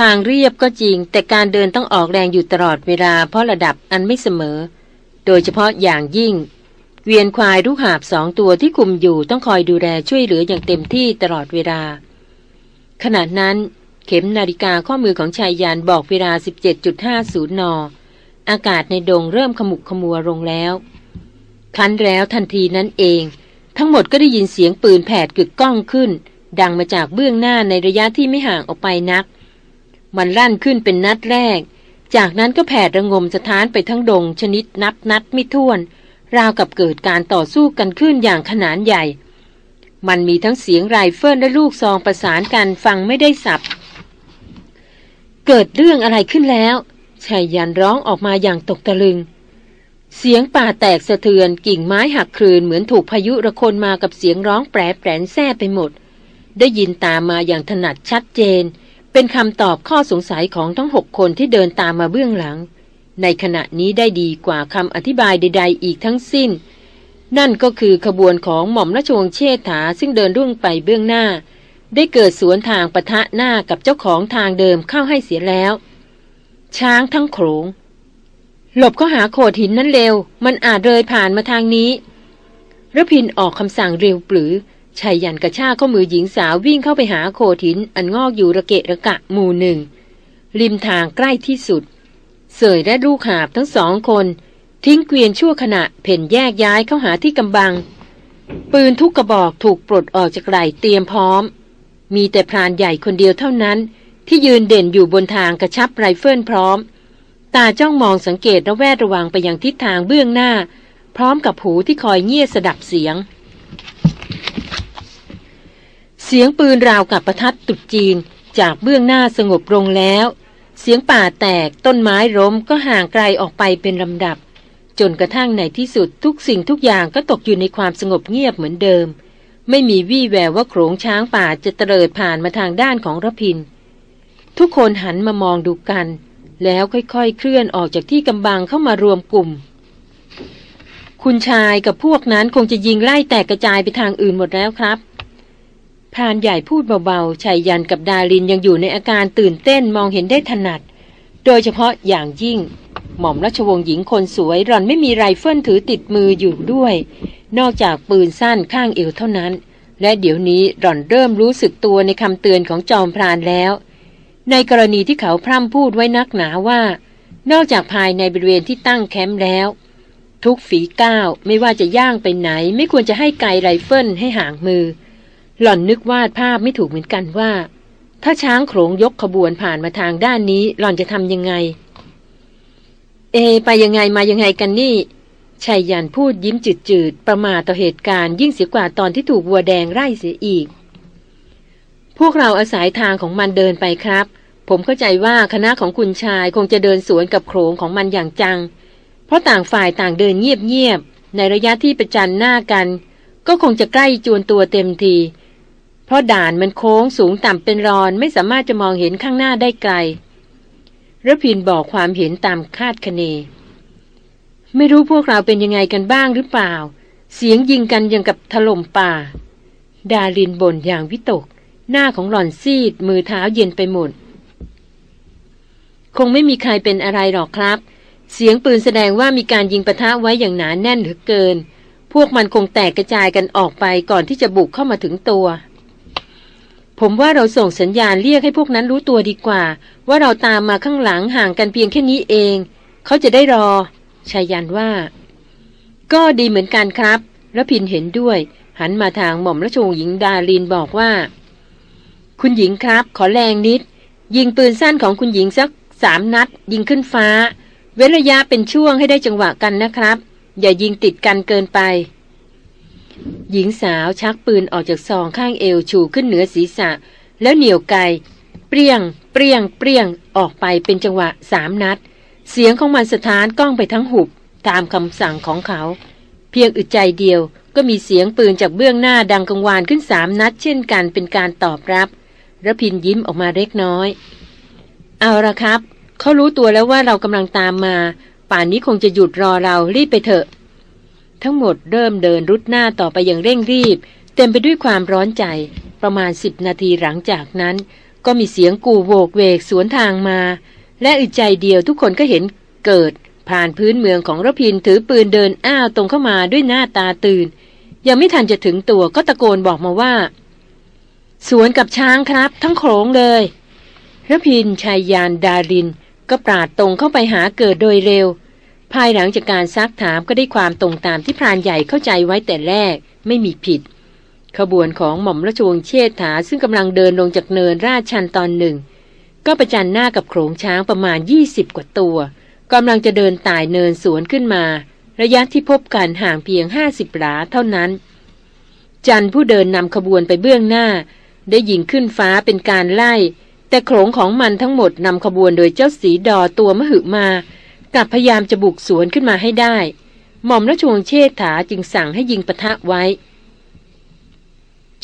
ทางเรียบก็จริง แต่การเดินต้องออกแรงอยู่ตลอดเวลาเพราะระดับอันไม่เสมอ โดยเฉพาะอย่างยิ่ง เวียนควายลูกหาบสองตัวที่คุมอยู่ต้องคอยดูแลช่วยเหลืออย่างเต็มที่ตลอดเวลา ขณะนั้น เข็มนาฬิกาข้อมือของชายยานบอกเวลา 17.50 น อากาศในดงเริ่มขมุกขมัวลงแล้วคันแล้วทันทีนั้นเอง ทั้งหมดก็ได้ยินเสียงปืนแผดกึกก้องขึ้น ดังมาจากเบื้องหน้าในระยะที่ไม่ห่างออกไปนัก มันลั่นขึ้นเป็นนัดแรก จากนั้นก็แผดระงมสถานไปทั้งดงชนิดนับนัดไม่ถ้วน ราวกับเกิดการต่อสู้กันขึ้นอย่างขนานใหญ่ มันมีทั้งเสียงไรเฟิลและลูกซองประสานกันฟังไม่ได้สับ เกิดเรื่องอะไรขึ้นแล้วชายยันร้องออกมาอย่างตกตะลึง เสียงป่าแตกสะเทือนกิ่งไม้หักคลืนเหมือนถูกพายุระคนมากับเสียงร้องแปรแปรนแซ่ไปหมด ได้ยินตามมาอย่างถนัดชัดเจน เป็นคำตอบข้อสงสัยของทั้งหกคนที่เดินตามมาเบื้องหลัง ในขณะนี้ได้ดีกว่าคำอธิบายใด ๆ อีกทั้งสิ้น นั่นก็คือขบวนของหม่อมราชวงศ์เชษฐาซึ่งเดินร่วงไปเบื้องหน้า ได้เกิดสวนทางปะทะหน้ากับเจ้าของทางเดิมเข้าให้เสียแล้ว ช้างทั้งโขงหลบเข้าหาโขดหินนั้นเร็ว มันอาจเลยผ่านมาทางนี้รพินทร์ออกคำสั่งเร็วปรื๋อ ไชยยันต์กระชากข้อมือหญิงสาววิ่งเข้าไปหาโขดหิน อันงอกอยู่ระเกะระกะหมู่หนึ่ง ริมทางใกล้ที่สุด เสยและลูกหาบทั้งสองคน ทิ้งเกวียนชั่วขณะเผ่นแยกย้ายเข้าหาที่กำบัง ปืนทุกกระบอกถูกปลดออกจากไหล่เตรียมพร้อม มีแต่พรานใหญ่คนเดียวเท่านั้น ที่ยืนเด่นอยู่บนทางกระชับไรเฟิลพร้อม ตาจ้องมองสังเกตระแวดระวังไปยังทิศทางเบื้องหน้า พร้อมกับหูที่คอยเงี่ยสดับเสียง เสียงปืนราวกับประทัดตุดจีนจากเบื้องหน้าสงบลงแล้ว เสียงป่าแตกต้นไม้ล้มก็ห่างไกลออกไปเป็นลำดับ จนกระทั่งในที่สุดทุกสิ่งทุกอย่างก็ตกอยู่ในความสงบเงียบเหมือนเดิม ไม่มีวี่แววว่าโขงช้างป่าจะเตลิดผ่านมาทางด้านของรพิน ทุกคนหันมามองดูกัน แล้วค่อยๆ เคลื่อนออกจากที่กำบังเข้ามารวมกลุ่ม คุณชายกับพวกนั้นคงจะยิงไล่แตกกระจายไปทางอื่นหมดแล้วครับ พรานใหญ่พูดเบาๆชายยันกับดาลินยังอยู่ในอาการตื่นเต้นมองเห็นได้ถนัด โดยเฉพาะอย่างยิ่ง หม่อมราชวงศ์หญิงคนสวยรอนไม่มีไรเฟิลถือติดมืออยู่ด้วย นอกจากปืนสั้นข้างเอวเท่านั้น และเดี๋ยวนี้รอนเริ่มรู้สึกตัวในคำเตือนของจอมพรานแล้ว ในกรณีที่เขาพร่ำพูดไว้นักหนาว่า นอกจากภายในบริเวณที่ตั้งแคมป์แล้ว ทุกฝีก้าวไม่ว่าจะย่างไปไหน ไม่ควรจะให้ไกลไรเฟิลให้ห่างมือ หล่อนนึกวาดภาพไม่ถูกเหมือนกันว่า ถ้าช้างโขงยกขบวนผ่านมาทางด้านนี้ หล่อนจะทำยังไง เอ ไปยังไงมายังไงกันนี่ชายยันพูดยิ้มจืดๆ ประมาต่อเหตุการณ์ยิ่งเสียกว่าตอนที่ถูกวัวแดงไล่เสียอีก พวกเราอาศัยทางของมันเดินไปครับ ผมเข้าใจว่าคณะของคุณชายคงจะเดินสวนกับโขงของมันอย่างจัง เพราะต่างฝ่ายต่างเดินเงียบๆ ในระยะที่ประจันหน้ากัน ก็คงจะใกล้จวนตัวเต็มที เพราะด่านมันโค้งสูงต่ำเป็นรอนไม่สามารถจะมองเห็นข้างหน้าได้ไกลระพินบอกความเห็นตามคาดคะเน ไม่รู้พวกเราเป็นยังไงกันบ้างหรือเปล่า เสียงยิงกันยังกับถล่มป่า ดารินบ่นอย่างวิตก หน้าของหล่อนซีด มือเท้าเย็นไปหมด คงไม่มีใครเป็นอะไรหรอกครับ เสียงปืนแสดงว่ามีการยิงปะทะไว้อย่างหนานแน่นเหลือเกิน พวกมันคงแตกกระจายกันออกไปก่อนที่จะบุกเข้ามาถึงตัว ผมว่าเราส่งสัญญาณเรียกให้พวกนั้นรู้ตัวดีกว่า ว่าเราตามมาข้างหลังห่างกันเพียงแค่นี้เอง เขาจะได้รอชายันว่า ก็ดีเหมือนกันครับระพินเห็นด้วย หันมาทางหม่อมราชวงศ์หญิงดาลินบอกว่า คุณหญิงครับ ขอแรงนิด ยิงปืนสั้นของคุณหญิงสักสามนัด ยิงขึ้นฟ้า เว้นระยะเป็นช่วงให้ได้จังหวะกันนะครับ อย่ายิงติดกันเกินไป หญิงสาวชักปืนออกจากซองข้างเอวชูขึ้นเหนือศีรษะ แล้วเหนี่ยวไกเปรี้ยง เปรี้ยง เปรี้ยงออกไปเป็นจังหวะสามนัด เสียงของมันสถานกล้องไปทั้งหุบ ตามคำสั่งของเขา เพียงอึดใจเดียวก็มีเสียงปืนจากเบื้องหน้าดังกังวานขึ้นสามนัด เช่นกันเป็นการตอบรับระพินยิ้มออกมาเล็กน้อย เอาละครับ เขารู้ตัวแล้วว่าเรากำลังตามมา ป่านนี้คงจะหยุดรอเรารีบไปเถอะ ทั้งหมดเริ่มเดินรุดหน้าต่อไปอย่างเร่งรีบ เต็มไปด้วยความร้อนใจ ประมาณสิบนาทีหลังจากนั้น ก็มีเสียงกูโวกเวกสวนทางมา และอึดใจเดียวทุกคนก็เห็นเกิด ผ่านพื้นเมืองของรพินถือปืนเดินอ้าวตรงเข้ามาด้วยหน้าตาตื่น ยังไม่ทันจะถึงตัวก็ตะโกนบอกมาว่า สวนกับช้างครับ ทั้งโขงเลยรพินชายยานดาริน ก็ปราดตรงเข้าไปหาเกิดโดยเร็ว ภายหลังจากการซักถามก็ได้ความตรงตามที่พรานใหญ่เข้าใจไว้แต่แรกไม่มีผิด ขบวนของหม่อมราชวงศ์เชษฐาซึ่งกำลังเดินลงจากเนินราชชันตอนหนึ่ง ก็ประจันหน้ากับโขงช้างประมาณ 20 กว่าตัวกำลังจะเดินตายเนินสวนขึ้นมา ระยะที่พบกันห่างเพียง 50หลาเท่านั้น จันผู้เดินนำขบวนไปเบื้องหน้า ได้ยิงขึ้นฟ้าเป็นการไล่ แต่โขงของมันทั้งหมดนำขบวนโดยเจ้าสีดอตัวมหึมา กลับพยายามจะบุกสวนขึ้นมาให้ได้ หม่อมราชวงศ์เชษฐาจึงสั่งให้ยิงปะทะไว้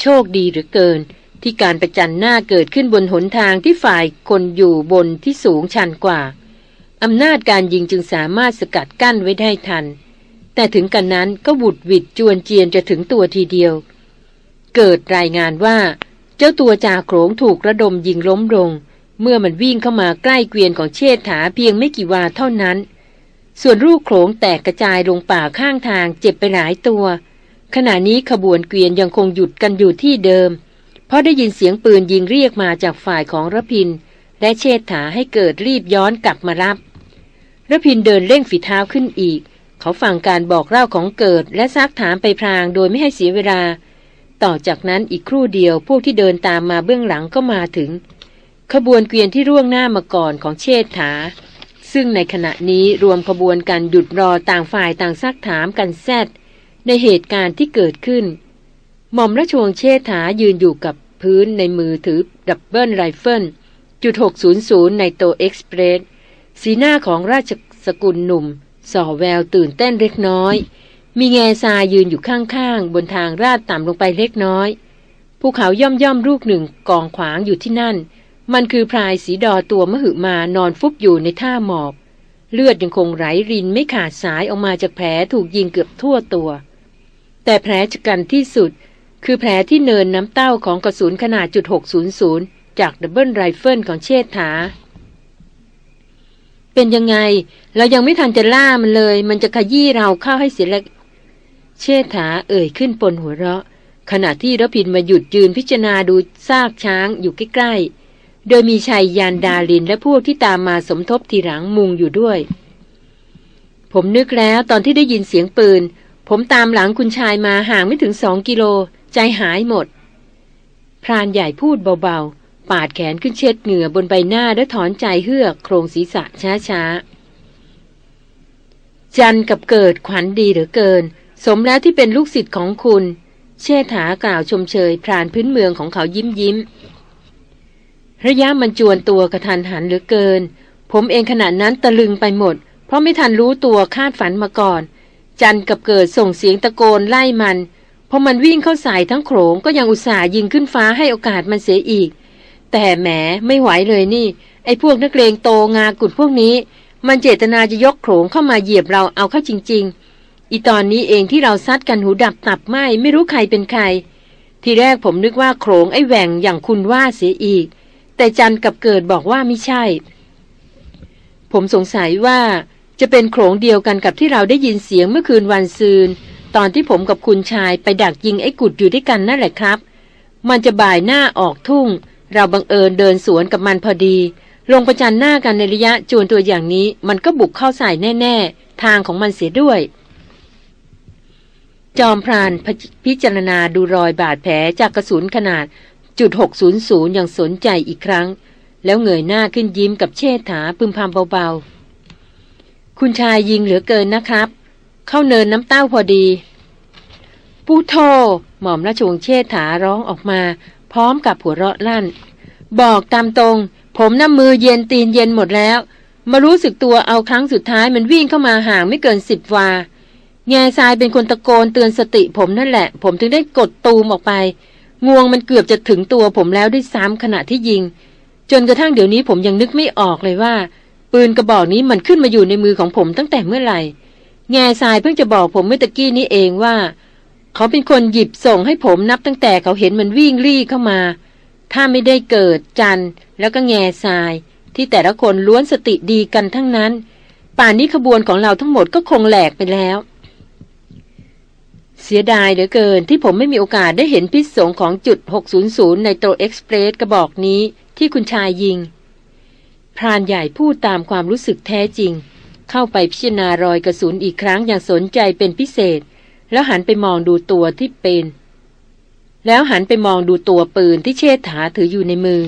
โชคดีหรือเกิน ที่การประจันหน้าเกิดขึ้นบนหนทางที่ฝ่ายคนอยู่บนที่สูงชันกว่าอำนาจการยิงจึงสามารถสกัดกั้นไว้ได้ทัน แต่ถึงกันนั้นก็บุดวิดจวนเจียนจะถึงตัวทีเดียว เกิดรายงานว่า เจ้าตัวจ่าโขงถูกระดมยิงล้มลง เมื่อมันวิ่งเข้ามาใกล้เกวียนของเชษฐาเพียงไม่กี่วาเท่านั้น ส่วนรูปโขงแตกกระจายลงป่าข้างทางเจ็บไปหลายตัว ขณะนี้ขบวนเกวียนยังคงหยุดกันอยู่ที่เดิม เพราะได้ยินเสียงปืนยิงเรียกมาจากฝ่ายของระพิน และเชษฐาให้เกิดรีบย้อนกลับมารับระพินเดินเร่งฝีเท้าขึ้นอีก เขาฟังการบอกเล่าของเกิดและซักถามไปพรางโดยไม่ให้เสียเวลา ต่อจากนั้นอีกครู่เดียวพวกที่เดินตามมาเบื้องหลังก็มาถึง ขบวนเกวียนที่ล่วงหน้ามาก่อนของเชษฐา ซึ่งในขณะนี้รวมขบวนกันหยุดรอต่างฝ่ายต่างซักถามกันแซดในเหตุการณ์ที่เกิดขึ้น หม่อมราชวงศ์เชษฐายืนอยู่กับพื้นในมือถือ double rifle จุด600 Nitro Express สีหน้าของราชสกุลหนุ่ม ส่อแววตื่นเต้นเล็กน้อย มีแง่ทรายยืนอยู่ข้างๆ บนทางลาดต่ำลงไปเล็กน้อย ภูเขาย่อมย่อมลูกหนึ่งกองขวางอยู่ที่นั่น มันคือพลายสีดอตัวมหึมานอนฟุบอยู่ในท่าหมอบ เลือดยังคงไหลรินไม่ขาดสายออกมาจากแผลถูกยิงเกือบทั่วตัว แต่แผลฉกรรจ์ที่สุด คือแผลที่เนินน้ำเต้าของกระสุนขนาดจุด600 จาก double rifle ของเชษฐา เป็นยังไง เรายังไม่ทันจะล่ามันเลย มันจะขยี้เราเข้าให้เสียเชษฐาเอ่ยขึ้นปนหัวเราะ ขณะที่รพินมาหยุดยืนพิจารณาดูซากช้างอยู่ใกล้ๆ โดยมีชายยานดาลินและพวกที่ตามมาสมทบทีหลังมุงอยู่ด้วย ผมนึกแล้วตอนที่ได้ยินเสียงปืน ผมตามหลังคุณชายมาห่างไม่ถึงสองกิโล ใจหายหมด พรานใหญ่พูดเบาๆ ปาดแขนขึ้นเช็ดเหงื่อบนใบหน้าและถอนใจเฮือกโครงศีรษะช้าๆ จันกับเกิดขวัญดีเหลือเกิน สมแล้วที่เป็นลูกศิษย์ของคุณ เชษฐากล่าวชมเชยพรานพื้นเมืองของเขายิ้มยิ้ม ระยะมันจวนตัวกระทันหันเหลือเกิน ผมเองขณะนั้นตะลึงไปหมด เพราะไม่ทันรู้ตัวคาดฝันมาก่อน จันกับเกิดส่งเสียงตะโกนไล่มันพอมันวิ่งเข้าใส่ทั้งโขงก็ยังอุตส่าห์ยิงขึ้นฟ้าให้โอกาสมันเสียอีก แต่แหมไม่ไหวเลยนี่ ไอ้พวกนักเลงโตงากุดพวกนี้ มันเจตนาจะยกโขงเข้ามาเหยียบเราเอาเข้าจริง ๆ อีตอนนี้เองที่เราซัดกันหูดับตับไหมไม่รู้ใครเป็นใคร ทีแรกผมนึกว่าโขงไอ้แหว่งอย่างคุณว่าเสียอีก แต่จันกับเกิดบอกว่าไม่ใช่ ผมสงสัยว่าจะเป็นโขงเดียวกันกับที่เราได้ยินเสียงเมื่อคืนวันซืน ตอนที่ผมกับคุณชายไปดักยิงไอ้กุดอยู่ด้วยกันนั่นแหละครับ มันจะบ่ายหน้าออกทุ่ง เราบังเอิญเดินสวนกับมันพอดี ลงประจันหน้ากันในระยะจวนตัวอย่างนี้ มันก็บุกเข้าใส่แน่ ๆ ทางของมันเสียด้วย จอมพรานพิจารณาดูรอยบาดแผลจากกระสุนขนาด จุด600อย่างสนใจอีกครั้ง แล้วเงยหน้าขึ้นยิ้มกับเชษฐาพึมพำเบาๆ คุณชายยิงเหลือเกินนะครับ เข้าเนินน้ำเต้าพอดี ปูโทหม่อมราชวงศ์เชษฐาร้องออกมา พร้อมกับหัวเราะลั่น บอกตามตรง ผมน้ำมือเย็นตีนเย็นหมดแล้ว มารู้สึกตัวเอาครั้งสุดท้ายมันวิ่งเข้ามาห่างไม่เกินสิบวาแง่ทรายเป็นคนตะโกนเตือนสติผมนั่นแหละ ผมถึงได้กดตูมออกไป งวงมันเกือบจะถึงตัวผมแล้วด้วยซ้ำขณะที่ยิง จนกระทั่งเดี๋ยวนี้ผมยังนึกไม่ออกเลยว่า ปืนกระบอกนี้มันขึ้นมาอยู่ในมือของผมตั้งแต่เมื่อไหร่ แง่ทรายเพิ่งจะบอกผมเมื่อตะกี้นี้เองว่า เขาเป็นคนหยิบส่งให้ผมนับตั้งแต่เขาเห็นมันวิ่งรี่เข้ามา ถ้าไม่ได้เกิดจันแล้วก็แง่ทราย ที่แต่ละคนล้วนสติดีกันทั้งนั้น ป่านนี้ขบวนของเราทั้งหมดก็คงแหลกไปแล้ว เสียดายเหลือเกินที่ผมไม่มีโอกาสได้เห็นพิษสงของจุด 600 ในโตเอ็กซ์เพรสกระบอกนี้ที่คุณชายยิง พรานใหญ่พูดตามความรู้สึกแท้จริง เข้าไปพิจารณารอยกระสุนอีกครั้งอย่างสนใจเป็นพิเศษ แล้วหันไปมองดูตัวที่เป็น แล้วหันไปมองดูตัวปืนที่เชษฐาถืออยู่ในมือ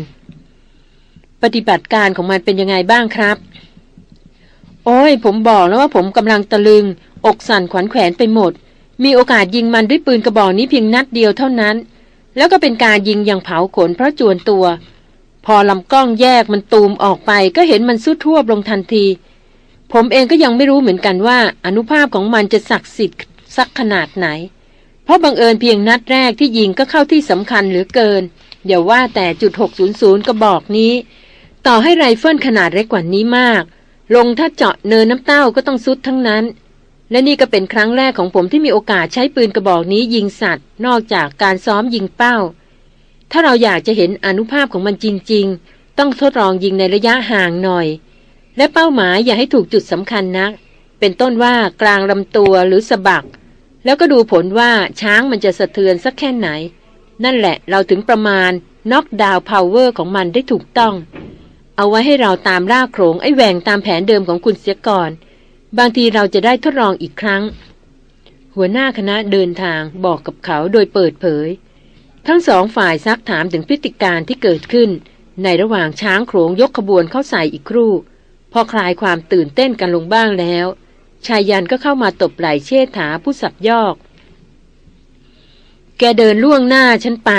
ปฏิบัติการของมันเป็นยังไงบ้างครับ โอ้ยผมบอกแล้วว่าผมกำลังตะลึง อกสั่นขวัญแขวนไปหมด มีโอกาสยิงมันด้วยปืนกระบอกนี้เพียงนัดเดียวเท่านั้น แล้วก็เป็นการยิงอย่างเผาขนเพราะจวนตัว พอลำกล้องแยกมันตูมออกไปก็เห็นมันทรุดฮวบลงทันที ผมเองก็ยังไม่รู้เหมือนกันว่า อานุภาพของมันจะศักดิ์สิทธิ์สักขนาดไหน เพราะบังเอิญเพียงนัดแรกที่ยิงก็เข้าที่สำคัญเหลือเกินอย่าว่าแต่จุด600กระบอกนี้ ต่อให้ไรเฟิลขนาดเล็กกว่านี้มาก ลงถ้าเจาะเนินน้ำเต้าก็ต้องทรุดทั้งนั้น และนี่ก็เป็นครั้งแรกของผมที่มีโอกาสใช้ปืนกระบอกนี้ยิงสัตว์ นอกจากการซ้อมยิงเป้า ถ้าเราอยากจะเห็นอานุภาพของมันจริง ๆ ต้องทดลองยิงในระยะห่างหน่อย และเป้าหมายอย่าให้ถูกจุดสำคัญนัก เป็นต้นว่ากลางลำตัวหรือสะบัก แล้วก็ดูผลว่าช้างมันจะสะเทือนสักแค่ไหน นั่นแหละเราถึงประมาณ knockdown power ของมันได้ถูกต้อง เอาไว้ให้เราตามล่าโขลงไอ้แหว่งตามแผนเดิมของคุณเสียก่อน บางทีเราจะได้ทดลองอีกครั้ง หัวหน้าคณะเดินทางบอกกับเขาโดยเปิดเผย ทั้งสองฝ่ายซักถามถึงพฤติการที่เกิดขึ้น ในระหว่างช้างโขงยกขบวนเข้าใส่อีกครู่ พอคลายความตื่นเต้นกันลงบ้างแล้ว ชายยันก็เข้ามาตบไหล่เชษฐาผู้สับยอก แกเดินล่วงหน้าฉันไป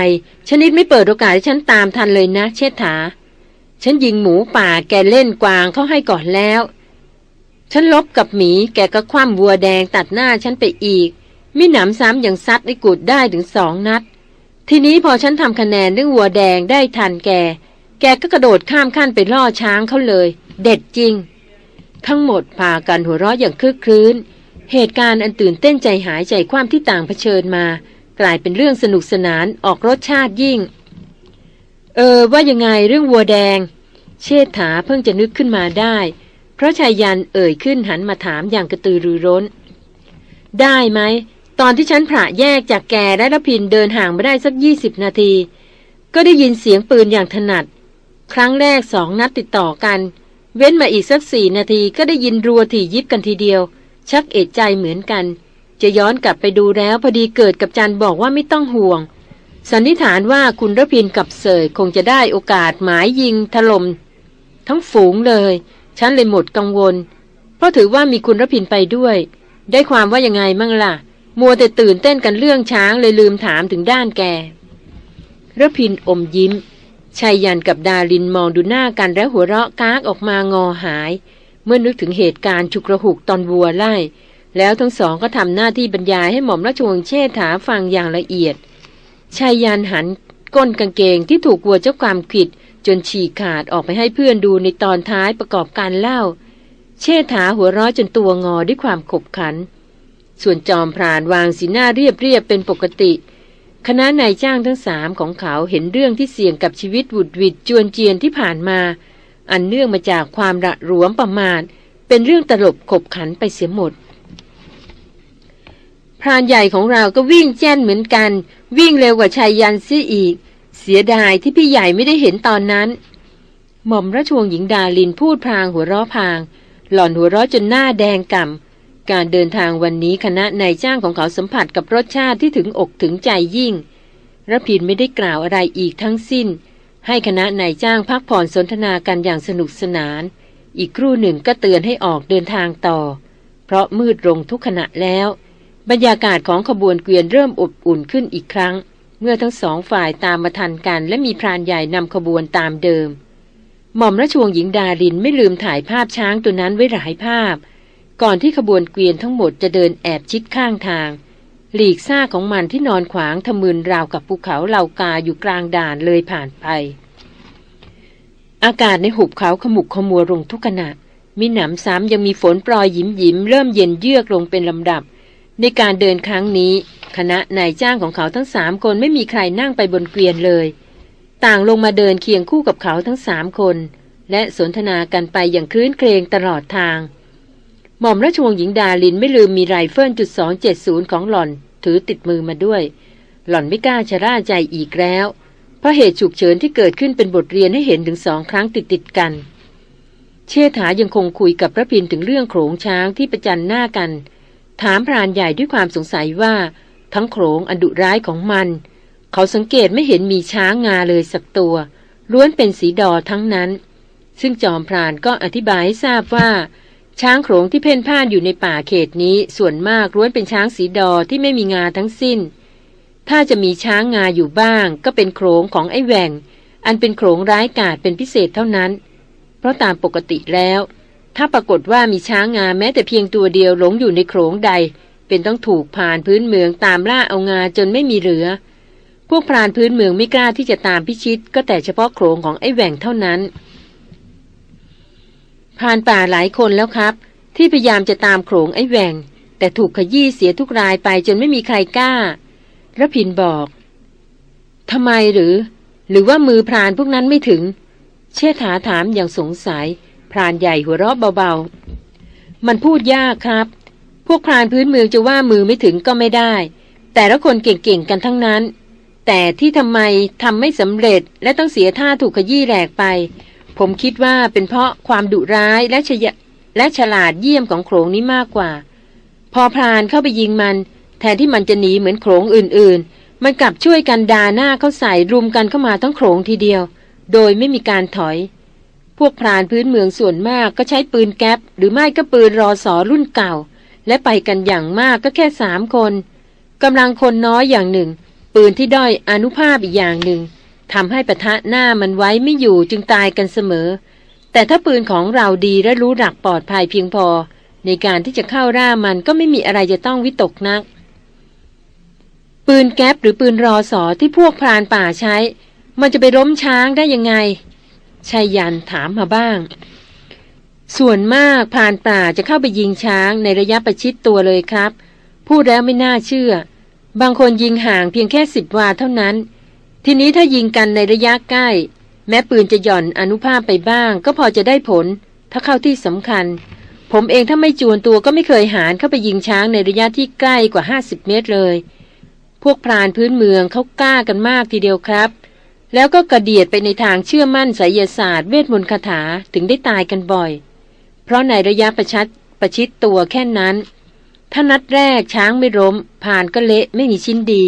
ชนิดไม่เปิดโอกาสให้ฉันตามทันเลยนะ เชษฐา ฉันยิงหมูป่าแกเล่นกวางเขาให้ก่อนแล้ว ฉันลบกับหมีแกก็คว่ำวัวแดงตัดหน้าฉันไปอีก มิหนำซ้ำอยังซัดไอ้กุดได้ถึงสองนัด ทีนี้พอฉันทำคะแนนเรื่องวัวแดงได้ทันแก แกก็กระโดดข้ามขั้นไปล่อช้างเขาเลย เด็ดจริง ทั้งหมดพากันหัวเราะอย่างคลึกคลื้น เหตุการณ์อันตื่นเต้นใจหายใจความที่ต่างเผชิญมา กลายเป็นเรื่องสนุกสนานออกรสชาติยิ่ง เออว่ายังไงเรื่องวัวแดง เชษฐาเพิ่งจะนึกขึ้นมาได้ พราะชายยันเอ่ยขึ้นหันมาถามอย่างกระตือรือร้น ได้ไหม ตอนที่ฉันผ่าแยกจากแกและรพินเดินห่างมาได้สักยี่สิบนาที ก็ได้ยินเสียงปืนอย่างถนัด ครั้งแรกสองนัดติดต่อกัน เว้นมาอีกสักสี่นาทีก็ได้ยินรัวถี่ยิบกันทีเดียว ชักเอดใจเหมือนกัน จะย้อนกลับไปดูแล้วพอดีเกิดกับจันบอกว่าไม่ต้องห่วง สันนิษฐานว่าคุณรพินกับเสยคงจะได้โอกาสหมายยิงถลม่มทั้งฝูงเลย ฉันเลยหมดกังวล เพราะถือว่ามีคุณรพินไปด้วย ได้ความว่ายังไงมั่งล่ะ มัวแต่ตื่นเต้นกันเรื่องช้างเลยลืมถามถึงด้านแกรพินอมยิ้มชายยันกับดาลินมองดูหน้ากันแล้วหัวเราะก้ากออกมางอหาย เมื่อนึกถึงเหตุการณ์ฉุกระหุกตอนวัวไล่ แล้วทั้งสองก็ทำหน้าที่บรรยายให้หม่อมราชวงศ์เชษฐาฟังอย่างละเอียดชายยันหันก้นกางเกงที่ถูกวัวเจ้าความขิด จนฉีกขาดออกไปให้เพื่อนดูในตอนท้ายประกอบการเล่า เชษฐาหัวร้อจนตัวงอด้วยความขบขัน ส่วนจอมพรานวางสีหน้าเรียบเรียบเป็นปกติ คณะนายจ้างทั้งสามของเขาเห็นเรื่องที่เสี่ยงกับชีวิตวุดวิดจวนเจียนที่ผ่านมา อันเนื่องมาจากความระรวมประมาทเป็นเรื่องตลบขบขันไปเสียหมดพรานใหญ่ของเราก็วิ่งแจ้นเหมือนกัน วิ่งเร็วกว่าชายยันเสียอีก เสียดายที่พี่ใหญ่ไม่ได้เห็นตอนนั้น หม่อมราชวงศ์หญิงดาลินพูดพรางหัวเราะพาง หล่อนหัวเราะจนหน้าแดงก่ำการเดินทางวันนี้คณะนายจ้างของเขาสัมผัสกับรสชาติที่ถึงอกถึงใจยิ่งระพินไม่ได้กล่าวอะไรอีกทั้งสิ้น ให้คณะนายจ้างพักผ่อนสนทนากันอย่างสนุกสนาน อีกครู่หนึ่งก็เตือนให้ออกเดินทางต่อ เพราะมืดลงทุกขณะแล้ว บรรยากาศของขบวนเกวียนเริ่มอบอุ่นขึ้นอีกครั้ง เมื่อทั้งสองฝ่ายตามมาทันกัน และมีพรานใหญ่นำขบวนตามเดิม หม่อมราชวงศ์หญิงดารินไม่ลืมถ่ายภาพช้างตัวนั้นไว้หลายภาพ ก่อนที่ขบวนเกวียนทั้งหมดจะเดินแอบชิดข้างทาง หลีกซ่าของมันที่นอนขวางทะมึนราวกับภูเขาเหล่ากาอยู่กลางด่านเลยผ่านไป อากาศในหุบเขาขมุกขมัวลงทุกขณะมิหนำซ้ำยังมีฝนปลอยยิ้มยิ้มเริ่มเย็นเยือกลงเป็นลำดับ ในการเดินครั้งนี้ คณะนายจ้างของเขาทั้งสามคนไม่มีใครนั่งไปบนเกวียนเลย ต่างลงมาเดินเคียงคู่กับเขาทั้งสามคน และสนทนากันไปอย่างครื้นเครงตลอดทาง หม่อมราชวงศ์หญิงดารินไม่ลืมมีไรเฟิลจุดสองเจ็ดศูนย์ของหล่อนถือติดมือมาด้วย หล่อนไม่กล้าชะล่าใจอีกแล้ว เพราะเหตุฉุกเฉินที่เกิดขึ้นเป็นบทเรียนให้เห็นถึงสองครั้งติดติดกัน เชษฐายังคงคุยกับพระพินถึงเรื่องโขงช้างที่ประจันหน้ากัน ถามพรานใหญ่ด้วยความสงสัยว่า ทั้งโขงอันดุร้ายของมัน เขาสังเกตไม่เห็นมีช้างงาเลยสักตัว ล้วนเป็นสีดอทั้งนั้น ซึ่งจอมพรานก็อธิบายให้ทราบว่า ช้างโขงที่เพ่นพ่านอยู่ในป่าเขตนี้ส่วนมากล้วนเป็นช้างสีดอที่ไม่มีงาทั้งสิ้น ถ้าจะมีช้างงาอยู่บ้าง ก็เป็นโขงของไอ้แหวงอันเป็นโขงร้ายกาจเป็นพิเศษเท่านั้น เพราะตามปกติแล้ว ถ้าปรากฏว่ามีช้างงาแม้แต่เพียงตัวเดียวหลงอยู่ในโขลงใด เป็นต้องถูกผ่านพื้นเมืองตามล่าเอางาจนไม่มีเหลือ พวกพรานพื้นเมืองไม่กล้าที่จะตามพิชิต ก็แต่เฉพาะโขงของไอ้แหว่งเท่านั้นพรานป่าหลายคนแล้วครับ ที่พยายามจะตามโขงไอ้แหว่ง แต่ถูกขยี้เสียทุกรายไปจนไม่มีใครกล้าระพินบอกทำไมหรือ หรือว่ามือพรานพวกนั้นไม่ถึง เชษฐาถามอย่างสงสัย พรานใหญ่หัวเราะเบาๆ มันพูดยากครับ พวกพรานพื้นเมืองจะว่ามือไม่ถึงก็ไม่ได้ แต่ละคนเก่งๆกันทั้งนั้น แต่ที่ทำไมทำไม่สำเร็จและต้องเสียท่าถูกขยี้แหลกไป ผมคิดว่าเป็นเพราะความดุร้ายและชะและฉลาดเยี่ยมของโขงนี้มากกว่า พอพรานเข้าไปยิงมัน แทนที่มันจะหนีเหมือนโขงอื่น ๆ มันกลับช่วยกันดาหน้าเข้าใส่รุมกันเข้ามาทั้งโขงทีเดียว โดยไม่มีการถอย พวกพรานพื้นเมืองส่วนมากก็ใช้ปืนแก๊ปหรือไม่ก็ปืนรอสอรุ่นเก่า และไปกันอย่างมากก็แค่สามคนกำลังคนน้อยอย่างหนึ่ง ปืนที่ด้อยอนุภาพอีกอย่างหนึ่งทำให้ปะทะหน้ามันไว้ไม่อยู่จึงตายกันเสมอ แต่ถ้าปืนของเราดีและรู้หลักปลอดภัยเพียงพอ ในการที่จะเข้าร่ามันก็ไม่มีอะไรจะต้องวิตกนัก ปืนแก๊ปหรือปืนรอสอที่พวกพรานป่าใช้ มันจะไปล้มช้างได้ยังไง ชายยันถามมาบ้าง ส่วนมากพรานป่าจะเข้าไปยิงช้างในระยะประชิดตัวเลยครับ พูดแล้วไม่น่าเชื่อ บางคนยิงห่างเพียงแค่สิบวาเท่านั้น ทีนี้ถ้ายิงกันในระยะใกล้ แม้ปืนจะหย่อนอนุภาพไปบ้าง ก็พอจะได้ผล ถ้าเข้าที่สำคัญ ผมเองถ้าไม่จวนตัวก็ไม่เคยหานเข้าไปยิงช้างในระยะที่ใกล้กว่าห้าสิบเมตรเลย พวกพรานพื้นเมืองเขากล้ากันมากทีเดียวครับ แล้วก็กระเดียดไปในทางเชื่อมั่นไสยศาสตร์เวทมนต์คาถาถึงได้ตายกันบ่อย เพราะในระยะประชัดประชิดตัวแค่นั้น ถ้านัดแรกช้างไม่ล้ม ผ่านก็เละไม่มีชิ้นดี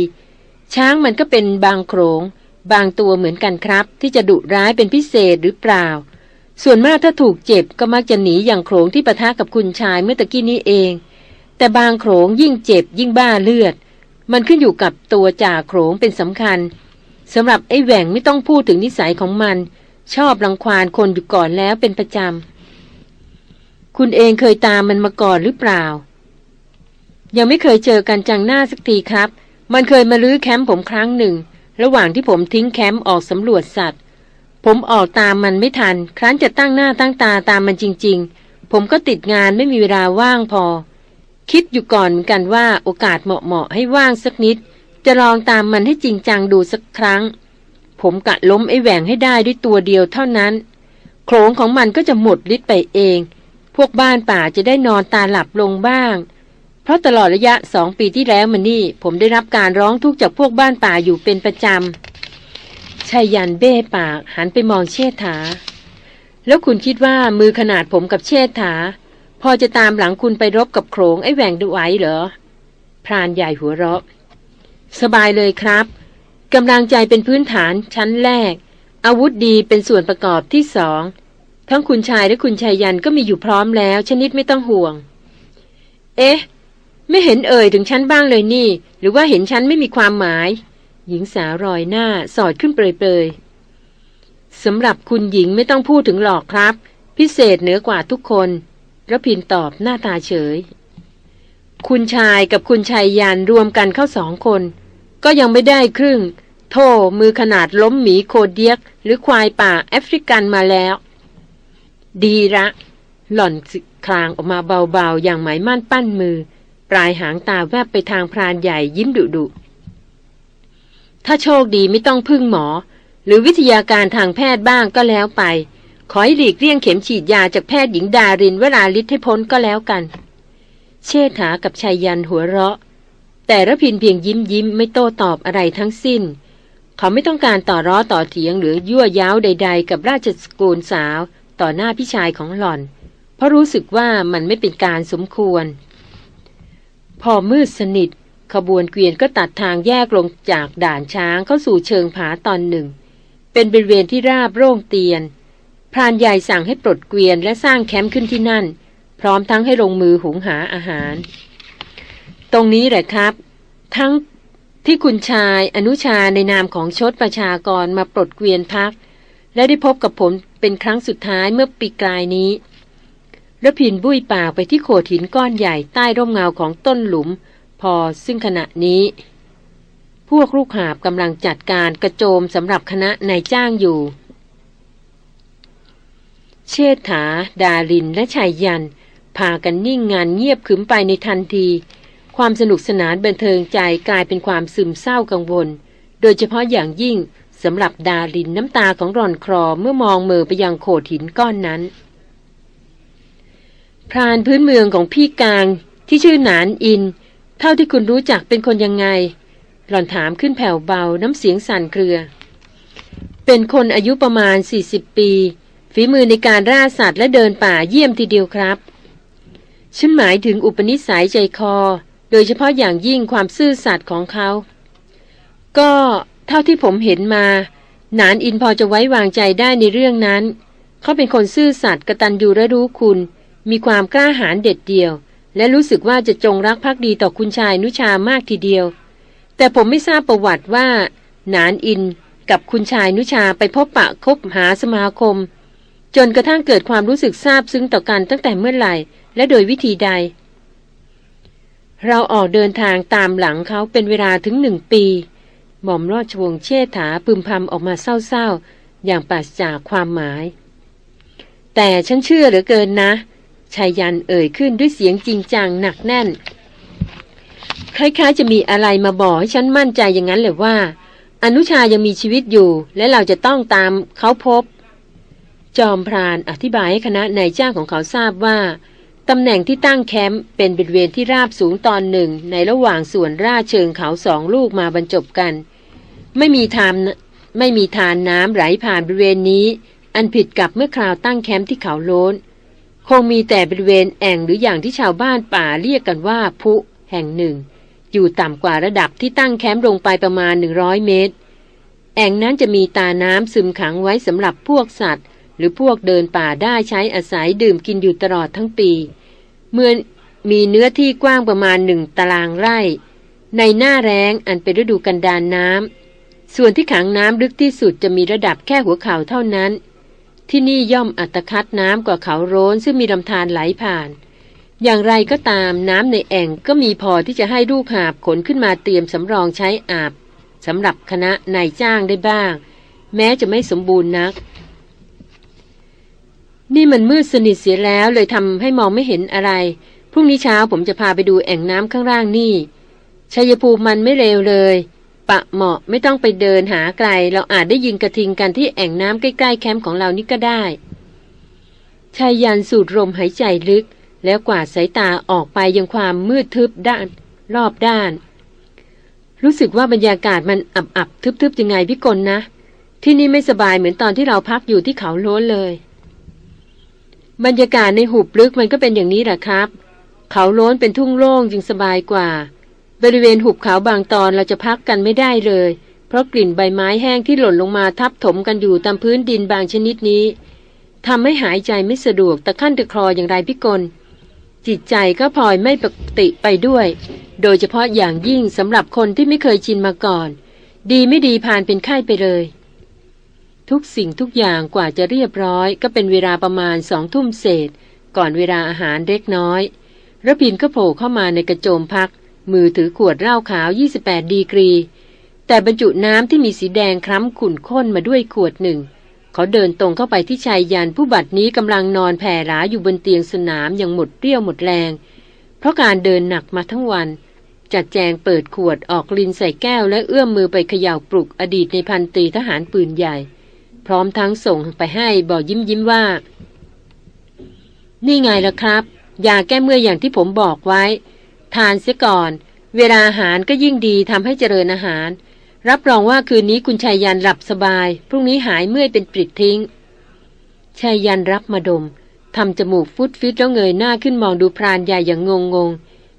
ช้างมันก็เป็นบางโขงบางตัวเหมือนกันครับ ที่จะดุร้ายเป็นพิเศษหรือเปล่า ส่วนมากถ้าถูกเจ็บก็มักจะหนีอย่างโขงที่ปะทะกับคุณชายเมื่อตะกี้นี้เอง แต่บางโขงยิ่งเจ็บยิ่งบ้าเลือด มันขึ้นอยู่กับตัวจ่าโขงเป็นสำคัญ สำหรับไอ้แหว่งไม่ต้องพูดถึงนิสัยของมัน ชอบรังควานคนอยู่ก่อนแล้วเป็นประจำ คุณเองเคยตามมันมาก่อนหรือเปล่า ยังไม่เคยเจอกันจังหน้าสักทีครับ มันเคยมาลื้อแคมป์ผมครั้งหนึ่ง ระหว่างที่ผมทิ้งแคมป์ออกสำรวจสัตว์ ผมออกตามมันไม่ทัน ครั้นจะตั้งหน้าตั้งตาตามมันจริง ๆ ผมก็ติดงานไม่มีเวลาว่างพอ คิดอยู่ก่อนกันว่าโอกาสเหมาะๆให้ว่างสักนิด จะลองตามมันให้จริงจังดูสักครั้ง ผมกะล้มไอ้แหวงให้ได้ด้วยตัวเดียวเท่านั้น โขงของมันก็จะหมดฤทธิ์ไปเอง พวกบ้านป่าจะได้นอนตาหลับลงบ้าง เพราะตลอดระยะสองปีที่แล้วมันนี่ ผมได้รับการร้องทุกข์จากพวกบ้านป่าอยู่เป็นประจำชายยันเบ้ปากหันไปมองเชษฐา แล้วคุณคิดว่ามือขนาดผมกับเชษฐา พอจะตามหลังคุณไปรบกับโขงไอ้แหวงดูไว้เหรอพรานใหญ่หัวเราะ สบายเลยครับกำลังใจเป็นพื้นฐานชั้นแรก อาวุธดีเป็นส่วนประกอบที่สองทั้งคุณชายและคุณชายยันก็มีอยู่พร้อมแล้ว ชนิดไม่ต้องห่วง เอ๊ะ ไม่เห็นเอ่ยถึงฉันบ้างเลยนี่ หรือว่าเห็นฉันไม่มีความหมาย หญิงสาวรอยหน้าสอดขึ้นเปรยๆสำหรับคุณหญิงไม่ต้องพูดถึงหรอกครับ พิเศษเหนือกว่าทุกคนระพินตอบหน้าตาเฉย คุณชายกับคุณชายยานรวมกันเข้าสองคน ก็ยังไม่ได้ครึ่ง โทมือขนาดล้มหมีโคเดียก หรือควายป่าแอฟริกันมาแล้ว ดีละ หล่อนคลางออกมาเบาๆ อย่างหมายมั่นปั้นมือ ปลายหางตาแวบไปทางพรานใหญ่ยิ้มดุดุถ้าโชคดีไม่ต้องพึ่งหมอ หรือวิทยาการทางแพทย์บ้างก็แล้วไป ขอให้หลีกเลี่ยงเข็มฉีดยาจากแพทย์หญิงดารินเวลาลิศให้พ้นก็แล้วกัน เชษฐากับชายยันหัวเราะ แต่ระพินเพียงยิ้มยิ้มไม่โต้ตอบอะไรทั้งสิ้น เขาไม่ต้องการต่อร้อต่อเถียงหรือยั่วย้าวใด ๆ กับราชสกุลสาว ต่อหน้าพี่ชายของหล่อน เพราะรู้สึกว่ามันไม่เป็นการสมควร พอมืดสนิท ขบวนเกวียนก็ตัดทางแยกลงจากด่านช้างเข้าสู่เชิงผาตอนหนึ่ง เป็นบริเวณที่ราบโร่งเตียนพรานใหญ่สั่งให้ปลดเกวียนและสร้างแคมป์ขึ้นที่นั่น พร้อมทั้งให้ลงมือหุงหาอาหาร ตรงนี้แหละครับ ทั้งที่คุณชายอนุชาในนามของชดประชากรมาปลดเกวียนพัก และได้พบกับผมเป็นครั้งสุดท้ายเมื่อปีกลายนี้ระพินบุ้ยปากไปที่โขดหินก้อนใหญ่ใต้ร่มเงาของต้นหลุม พอซึ่งขณะนี้ พวกลูกหาบกำลังจัดการกระโจมสำหรับคณะนายจ้างอยู่ เชษฐา ดารินและชายยัน พากันนิ่งงานเงียบขึมไปในทันที ความสนุกสนานบันเทิงใจกลายเป็นความซึมเศร้ากังวล โดยเฉพาะอย่างยิ่งสำหรับดารินน้ำตาของรอนครอเมื่อมองเมือไปยังโขดหินก้อนนั้น พรานพื้นเมืองของพี่กลางที่ชื่อหนานอิน เท่าที่คุณรู้จักเป็นคนยังไงหล่อนถามขึ้นแผ่วเบาน้ำเสียงสั่นเครือ เป็นคนอายุประมาณ 40 ปี ฝีมือในการล่าสัตว์และเดินป่าเยี่ยมทีเดียวครับ ฉันหมายถึงอุปนิสัยใจคอ โดยเฉพาะอย่างยิ่งความซื่อสัตย์ของเขา ก็เท่าที่ผมเห็นมา หนานอินพอจะไว้วางใจได้ในเรื่องนั้น เขาเป็นคนซื่อสัตย์กระตันยูและรู้คุณ มีความกล้าหาญเด็ดเดี่ยว และรู้สึกว่าจะจงรักภักดีต่อคุณชายนุชามากทีเดียว แต่ผมไม่ทราบประวัติว่านานอินกับคุณชายนุชาไปพบปะคบหาสมาคม จนกระทั่งเกิดความรู้สึกซาบซึ้งต่อกันตั้งแต่เมื่อไหร่ และโดยวิธีใด เราออกเดินทางตามหลังเขาเป็นเวลาถึงหนึ่งปี หม่อมรอดชวงเชษฐาพึมพำออกมาเศร้าๆ อย่างปราศจากความหมาย แต่ฉันเชื่อเหลือเกินนะชายยันเอ่ยขึ้นด้วยเสียงจริงจังหนักแน่น คล้ายๆ จะมีอะไรมาบอกให้ฉันมั่นใจอย่างนั้นเลยว่า อนุชายังมีชีวิตอยู่ และเราจะต้องตามเขาพบ จอมพรานอธิบายให้คณะนายจ้างของเขาทราบว่า ตำแหน่งที่ตั้งแคมป์เป็นบริเวณที่ราบสูงตอนหนึ่ง ในระหว่างส่วนราเชิงเขาสองลูกมาบรรจบกัน ไม่มีทานไม่มีทานน้ำไหลผ่านบริเวณนี้ อันผิดกับเมื่อคราวตั้งแคมป์ที่เขาโล้น คงมีแต่บริเวณแอ่งหรืออย่างที่ชาวบ้านป่าเรียกกันว่าพุแห่งหนึ่ง อยู่ต่ำกว่าระดับที่ตั้งแคมป์ลงไปประมาณ 100 เมตร แอ่งนั้นจะมีตาน้ำซึมขังไว้สำหรับพวกสัตว์ หรือพวกเดินป่าได้ใช้อาศัยดื่มกินอยู่ตลอดทั้งปี เมื่อมีเนื้อที่กว้างประมาณหนึ่งตารางไร่ ในหน้าแรงอันเป็นฤดูกันดานน้ำส่วนที่ขังน้ำลึกที่สุดจะมีระดับแค่หัวเข่าเท่านั้น ที่นี่ย่อมอัตคัดน้ำกว่าเขาโร้นซึ่งมีลำธารไหลผ่าน อย่างไรก็ตามน้ำในแอ่งก็มีพอที่จะให้ลูกหาบขนขึ้นมาเตรียมสำรองใช้อาบสำหรับคณะนายจ้างได้บ้าง แม้จะไม่สมบูรณ์นัก นี่มันมืดสนิทเสียแล้วเลยทำให้มองไม่เห็นอะไร พรุ่งนี้เช้าผมจะพาไปดูแอ่งน้ำข้างล่างนี่ชัยภูมิมันไม่เร็วเลย ปะเหมาะไม่ต้องไปเดินหาไกล เราอาจได้ยิงกระทิงกันที่แอ่งน้ำใกล้ๆแคมป์ของเรานี่ก็ได้ชายยันสูดลมหายใจลึก แล้วกวาดสายตาออกไปยังความมืดทึบด้าน รอบด้าน รู้สึกว่าบรรยากาศมันอับๆทึบๆยังไงพี่กลนะ ที่นี่ไม่สบายเหมือนตอนที่เราพักอยู่ที่เขาโล้นเลย บรรยากาศในหุบลึกมันก็เป็นอย่างนี้แหละครับ เขาโล้นเป็นทุ่งโล่งจึงสบายกว่า บริเวณหุบเขาบางตอนเราจะพักกันไม่ได้เลย เพราะกลิ่นใบไม้แห้งที่หล่นลงมาทับถมกันอยู่ตามพื้นดินบางชนิดนี้ทำให้หายใจไม่สะดวกตะขั้นตะคลออย่างไรพิกล จิตใจก็พลอยไม่ปกติไปด้วย โดยเฉพาะอย่างยิ่งสำหรับคนที่ไม่เคยชินมาก่อน ดีไม่ดีผ่านเป็นไข้ไปเลย ทุกสิ่งทุกอย่างกว่าจะเรียบร้อย ก็เป็นเวลาประมาณสองทุ่มเศษ ก่อนเวลาอาหารเล็กน้อยระพินก็โผล่เข้ามาในกระโจมพัก มือถือขวดเหล้าขาว 28 ดีกรี แต่บรรจุน้ำที่มีสีแดงคล้ำขุ่นข้นมาด้วยขวดหนึ่ง เขาเดินตรงเข้าไปที่ชายยันผู้บัดนี้กำลังนอนแผ่หลาอยู่บนเตียงสนามอย่างหมดเรี่ยวหมดแรง เพราะการเดินหนักมาทั้งวัน จัดแจงเปิดขวดออกลินใส่แก้วและเอื้อมมือไปเขย่าปลุกอดีตในพันตีทหารปืนใหญ่ พร้อมทั้งส่งไปให้บอกยิ้มยิ้มว่า นี่ไงล่ะครับยาแก้เมื่อยอย่างที่ผมบอกไว้ ทานเสียก่อน เวลาอาหารก็ยิ่งดีทำให้เจริญอาหาร รับรองว่าคืนนี้คุณชายยันหลับสบาย พรุ่งนี้หายเมื่อยเป็นปริดทิ้งชายยันรับมาดมทำจมูกฟุดฟิตแล้วเงยหน้าขึ้นมองดูพรานใหญ่อย่างงงง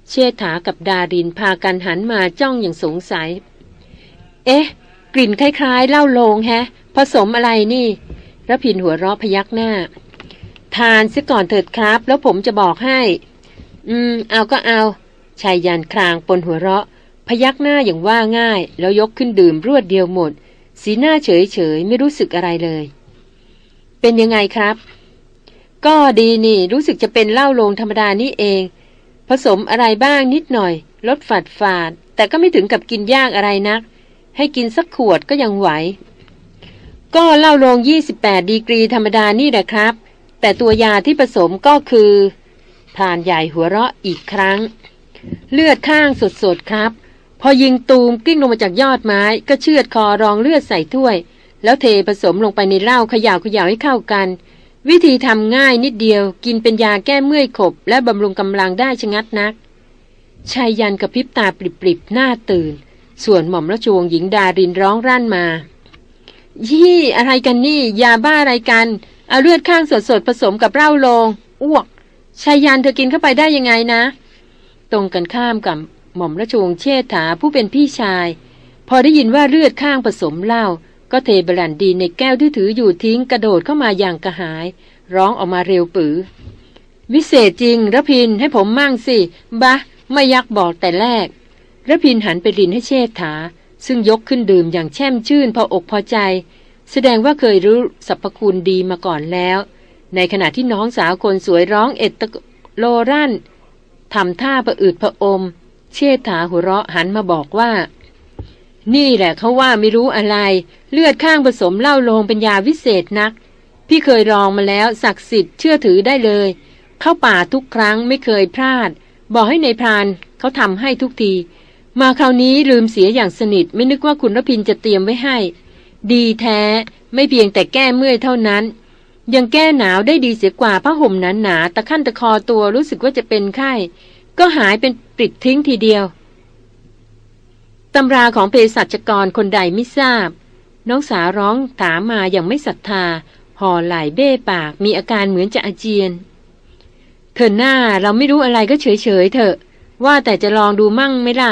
เชษฐากับดารินพากันหันมาจ้องอย่างสงสัย เอ๊ะ กลิ่นคล้ายๆเหล้าโลงแฮะ ผสมอะไรนี่ระพินหัวเราะพยักหน้า ทานเสียก่อนเถิดครับ แล้วผมจะบอกให้ อืม เอาก็เอาชายยันครางปนหัวเราะ พยักหน้าอย่างว่าง่าย แล้วยกขึ้นดื่มรวดเดียวหมด สีหน้าเฉยๆไม่รู้สึกอะไรเลย เป็นยังไงครับ ก็ดีนี่ รู้สึกจะเป็นเหล้าโลงธรรมดานี่เอง ผสมอะไรบ้างนิดหน่อยลดฝาดฝาด แต่ก็ไม่ถึงกับกินยากอะไรนัก ให้กินสักขวดก็ยังไหว ก็เหล้าลง 28 ดีกรีธรรมดานี่แหละครับ แต่ตัวยาที่ผสมก็คือพรานใหญ่หัวเราะอีกครั้ง เลือดข้างสดๆครับ พอยิงตูมกลิ้งลงมาจากยอดไม้ ก็เชือดคอรองเลือดใส่ถ้วย แล้วเทผสมลงไปในเหล้าขย่าเขย่าให้เข้ากัน วิธีทำง่ายนิดเดียว กินเป็นยาแก้เมื่อยขบ และบำรุงกำลังได้ชะงัดนักชายยันกับพริบตาปริบๆหน้าตื่น ส่วนหม่อมราชวงศ์หญิงดารินร้องรั่นมา ยี่อะไรกันนี่ ยาบ้าอะไรกัน เอาเลือดข้างสดๆผสมกับเหล้าลง อ้วกชายยันเธอกินเข้าไปได้ยังไงนะ ตรงกันข้ามกับหม่อมราชวงศ์เชษฐาผู้เป็นพี่ชาย พอได้ยินว่าเลือดข้างผสมเหล้าก็เทบรันดีในแก้วที่ถืออยู่ทิ้งกระโดดเข้ามาอย่างกระหาย ร้องออกมาเร็วปือ วิเศษจริงระพินให้ผมมั่งสิ บะ ไม่ยักบอกแต่แรกระพินหันไปรินให้เชษฐา ซึ่งยกขึ้นดื่มอย่างแช่มชื่นพออกพอใจ แสดงว่าเคยรู้สรรพคุณดีมาก่อนแล้ว ในขณะที่น้องสาวคนสวยร้องเอตโลรั่นทำท่าประอืดประอม เชษฐาหัวเราะหันมาบอกว่า นี่แหละเขาว่าไม่รู้อะไร เลือดข้างผสมเหล้าลงเป็นยาวิเศษนัก พี่เคยลองมาแล้วศักดิ์สิทธิ์เชื่อถือได้เลย เข้าป่าทุกครั้งไม่เคยพลาด บอกให้ในพรานเขาทำให้ทุกที มาคราวนี้ลืมเสียอย่างสนิท ไม่นึกว่าคุณรพินจะเตรียมไว้ให้ ดีแท้ ไม่เพียงแต่แก้เมื่อยเท่านั้น ยังแก้หนาวได้ดีเสียกว่าผ้าห่มหนาหนาตะขั้นตะคอตัวรู้สึกว่าจะเป็นไข้ ก็หายเป็นปิดทิ้งทีเดียวตำราของเภสัชกรคนใดไม่ทราบ น้องสาร้องถามมาอย่างไม่ศรัทธาห่อไหลเบ้ปากมีอาการเหมือนจะอาเจียน เธอหน้าเราไม่รู้อะไรก็เฉยเฉยเถอะ ว่าแต่จะลองดูมั่งไหมล่ะ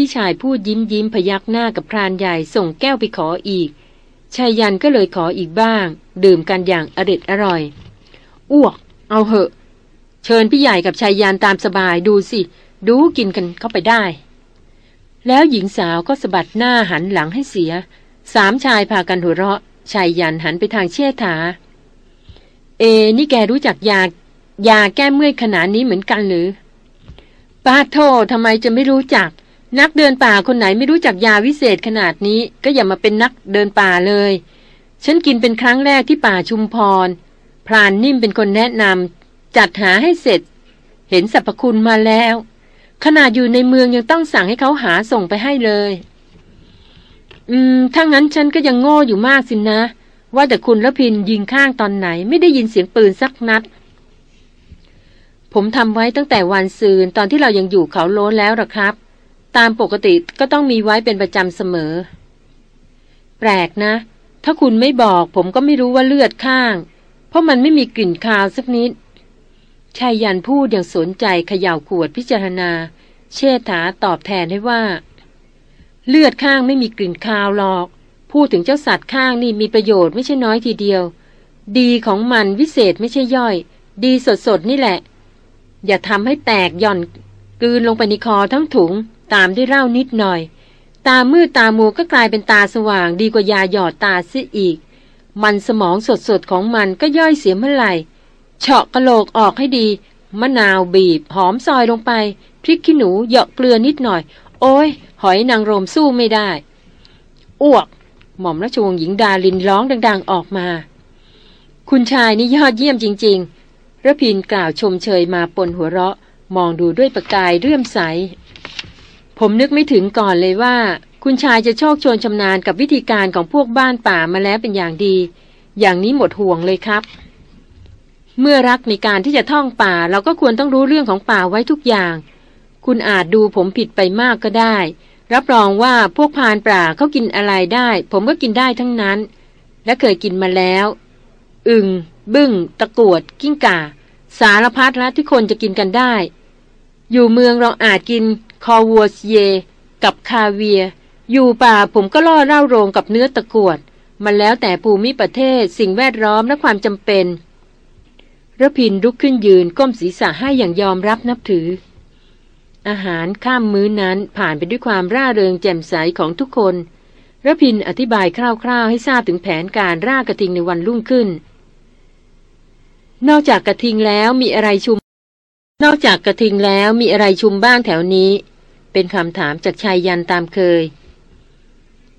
พี่ชายพูดยิ้มยิ้มพยักหน้ากับพรานใหญ่ส่งแก้วไปขออีกชายยันก็เลยขออีกบ้าง ดื่มกันอย่างอร็ดอร่อย อ้วก เอาเหอะ เชิญพี่ใหญ่กับชายยันตามสบายดูสิ ดูกินกันเข้าไปได้ แล้วหญิงสาวก็สะบัดหน้าหันหลังให้เสีย สามชายพากันหัวเราะชายยันหันไปทางเชี่ยถา เอ นี่แกรู้จักยายาแก้เมื่อยขนาดนี้เหมือนกันหรือป้าโททำไมจะไม่รู้จัก นักเดินป่าคนไหนไม่รู้จักยาวิเศษขนาดนี้ ก็อย่ามาเป็นนักเดินป่าเลย ฉันกินเป็นครั้งแรกที่ป่าชุมพร พรานนิ่มเป็นคนแนะนำจัดหาให้เสร็จ เห็นสรรพคุณมาแล้ว ขนาดอยู่ในเมืองยังต้องสั่งให้เขาหาส่งไปให้เลย อืม ถ้างั้นฉันก็ยังโง่อยู่มากสินะ ว่าแต่คุณละพินยิงข้างตอนไหน ไม่ได้ยินเสียงปืนสักนัด ผมทำไว้ตั้งแต่วันซืนตอนที่เรายังอยู่เขาโล้นแล้วหรอครับ ตามปกติก็ต้องมีไว้เป็นประจำเสมอ แปลกนะ ถ้าคุณไม่บอกผมก็ไม่รู้ว่าเลือดข้าง เพราะมันไม่มีกลิ่นคาวสักนิดชายยันพูดอย่างสนใจเขย่าขวดพิจารณา เชษฐาตอบแทนให้ว่า เลือดข้างไม่มีกลิ่นคาวหรอก พูดถึงเจ้าสัตว์ข้างนี่มีประโยชน์ไม่ใช่น้อยทีเดียว ดีของมันวิเศษไม่ใช่ย่อย ดีสดๆนี่แหละ อย่าทำให้แตกหย่อนกลืนลงไปในคอทั้งถุง ตามด้วยเหล้านิดหน่อย ตามืดตามัวก็กลายเป็นตาสว่างดีกว่ายาหยอดตาเสียอีก มันสมองสดๆของมันก็ย่อยเสียเมื่อไหร่เฉาะกะโหลกออกให้ดี มะนาวบีบ หอมซอยลงไป พริกขี้หนูเหยาะเกลือนิดหน่อย โอ้ย หอยนางรมสู้ไม่ได้อ้วก หม่อมราชวงศ์หญิงดาลินร้องดัง ๆออกมา คุณชายนี่ยอดเยี่ยมจริง ๆระพินกล่าวชมเชยมาปนหัวเราะ มองดูด้วยประกายเรื่อมใส ผมนึกไม่ถึงก่อนเลยว่า คุณชายจะโชคชนชำนาญกับวิธีการของพวกบ้านป่ามาแล้วเป็นอย่างดี อย่างนี้หมดห่วงเลยครับ เมื่อรักในการที่จะท่องป่า เราก็ควรต้องรู้เรื่องของป่าไว้ทุกอย่าง คุณอาจดูผมผิดไปมากก็ได้ รับรองว่าพวกพานป่าเขากินอะไรได้ ผมก็กินได้ทั้งนั้น และเคยกินมาแล้วอึงบึ้ง ตะกวด กิ้งก่า สารพัดละที่คนจะกินกันได้ อยู่เมืองเราอาจกิน คอวัวเย กับคาเวีย อยู่ป่าผมก็ล่อเล่าโรงกับเนื้อตะกวด มันแล้วแต่ภูมิประเทศสิ่งแวดล้อมและความจำเป็นระพินลุกขึ้นยืนก้มศีรษะให้อย่างยอมรับนับถือ อาหารข้ามมื้อนั้นผ่านไปด้วยความร่าเริงแจ่มใสของทุกคนระพินอธิบายคร่าวๆ ให้ทราบถึงแผนการร่ากระทิงในวันรุ่งขึ้น นอกจากกระทิงแล้วมีอะไรชุม นอกจากกระทิงแล้วมีอะไรชุมบ้างแถวนี้ เป็นคำถามจากชายยันตามเคย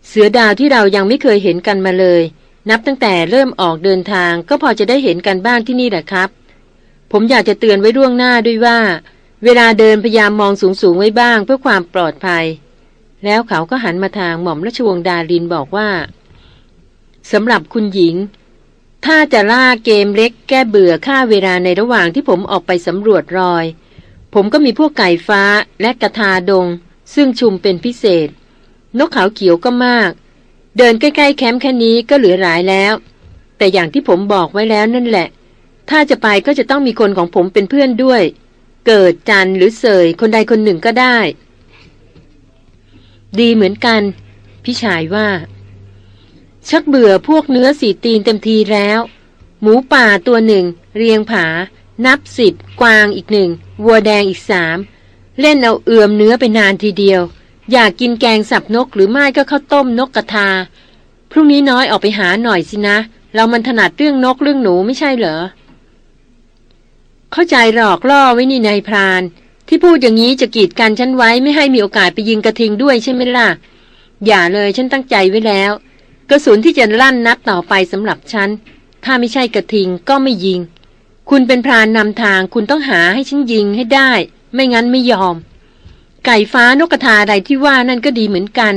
เสือดาวที่เรายังไม่เคยเห็นกันมาเลย นับตั้งแต่เริ่มออกเดินทางก็พอจะได้เห็นกันบ้างที่นี่แหละครับ ผมอยากจะเตือนไว้ล่วงหน้าด้วยว่า เวลาเดินพยายามมองสูงๆไว้บ้างเพื่อความปลอดภัย แล้วเขาก็หันมาทางหม่อมราชวงศ์ดารินบอกว่าสำหรับคุณหญิง ถ้าจะล่าเกมเล็กแก้เบื่อค่าเวลาในระหว่างที่ผมออกไปสำรวจรอย ผมก็มีพวกไก่ฟ้าและกระทาดง ซึ่งชุมเป็นพิเศษ นกเขาเขียวก็มาก เดินใกล้ๆแคมป์แค่นี้ก็เหลือหลายแล้ว แต่อย่างที่ผมบอกไว้แล้วนั่นแหละ ถ้าจะไปก็จะต้องมีคนของผมเป็นเพื่อนด้วย เกิดจันหรือเสยคนใดคนหนึ่งก็ได้ ดีเหมือนกัน พี่ชายว่า ชักเบื่อพวกเนื้อสีตีนเต็มทีแล้ว หมูป่าตัวหนึ่ง เรียงผา นับสิบกวางอีกหนึ่ง วัวแดงอีกสาม เล่นเอาเอื่อมเนื้อไปนานทีเดียว อยากกินแกงสับนกหรือไม่ก็ข้าวต้มนกกระทา พรุ่งนี้น้อยออกไปหาหน่อยสินะ เรามันถนัดเรื่องนกเรื่องหนูไม่ใช่เหรอ เข้าใจหลอกล่อไว้นี่นายพราน ที่พูดอย่างนี้จะกีดกันฉันไว้ไม่ให้มีโอกาสไปยิงกระทิงด้วยใช่ไหมล่ะ อย่าเลยฉันตั้งใจไว้แล้ว กระสุนที่จะลั่นนัดต่อไปสำหรับฉัน ถ้าไม่ใช่กระทิงก็ไม่ยิง คุณเป็นพรานนำทางคุณต้องหาให้ฉันยิงให้ได้ ไม่งั้นไม่ยอม ไก่ฟ้านกกระทาอะไรที่ว่านั่นก็ดีเหมือนกัน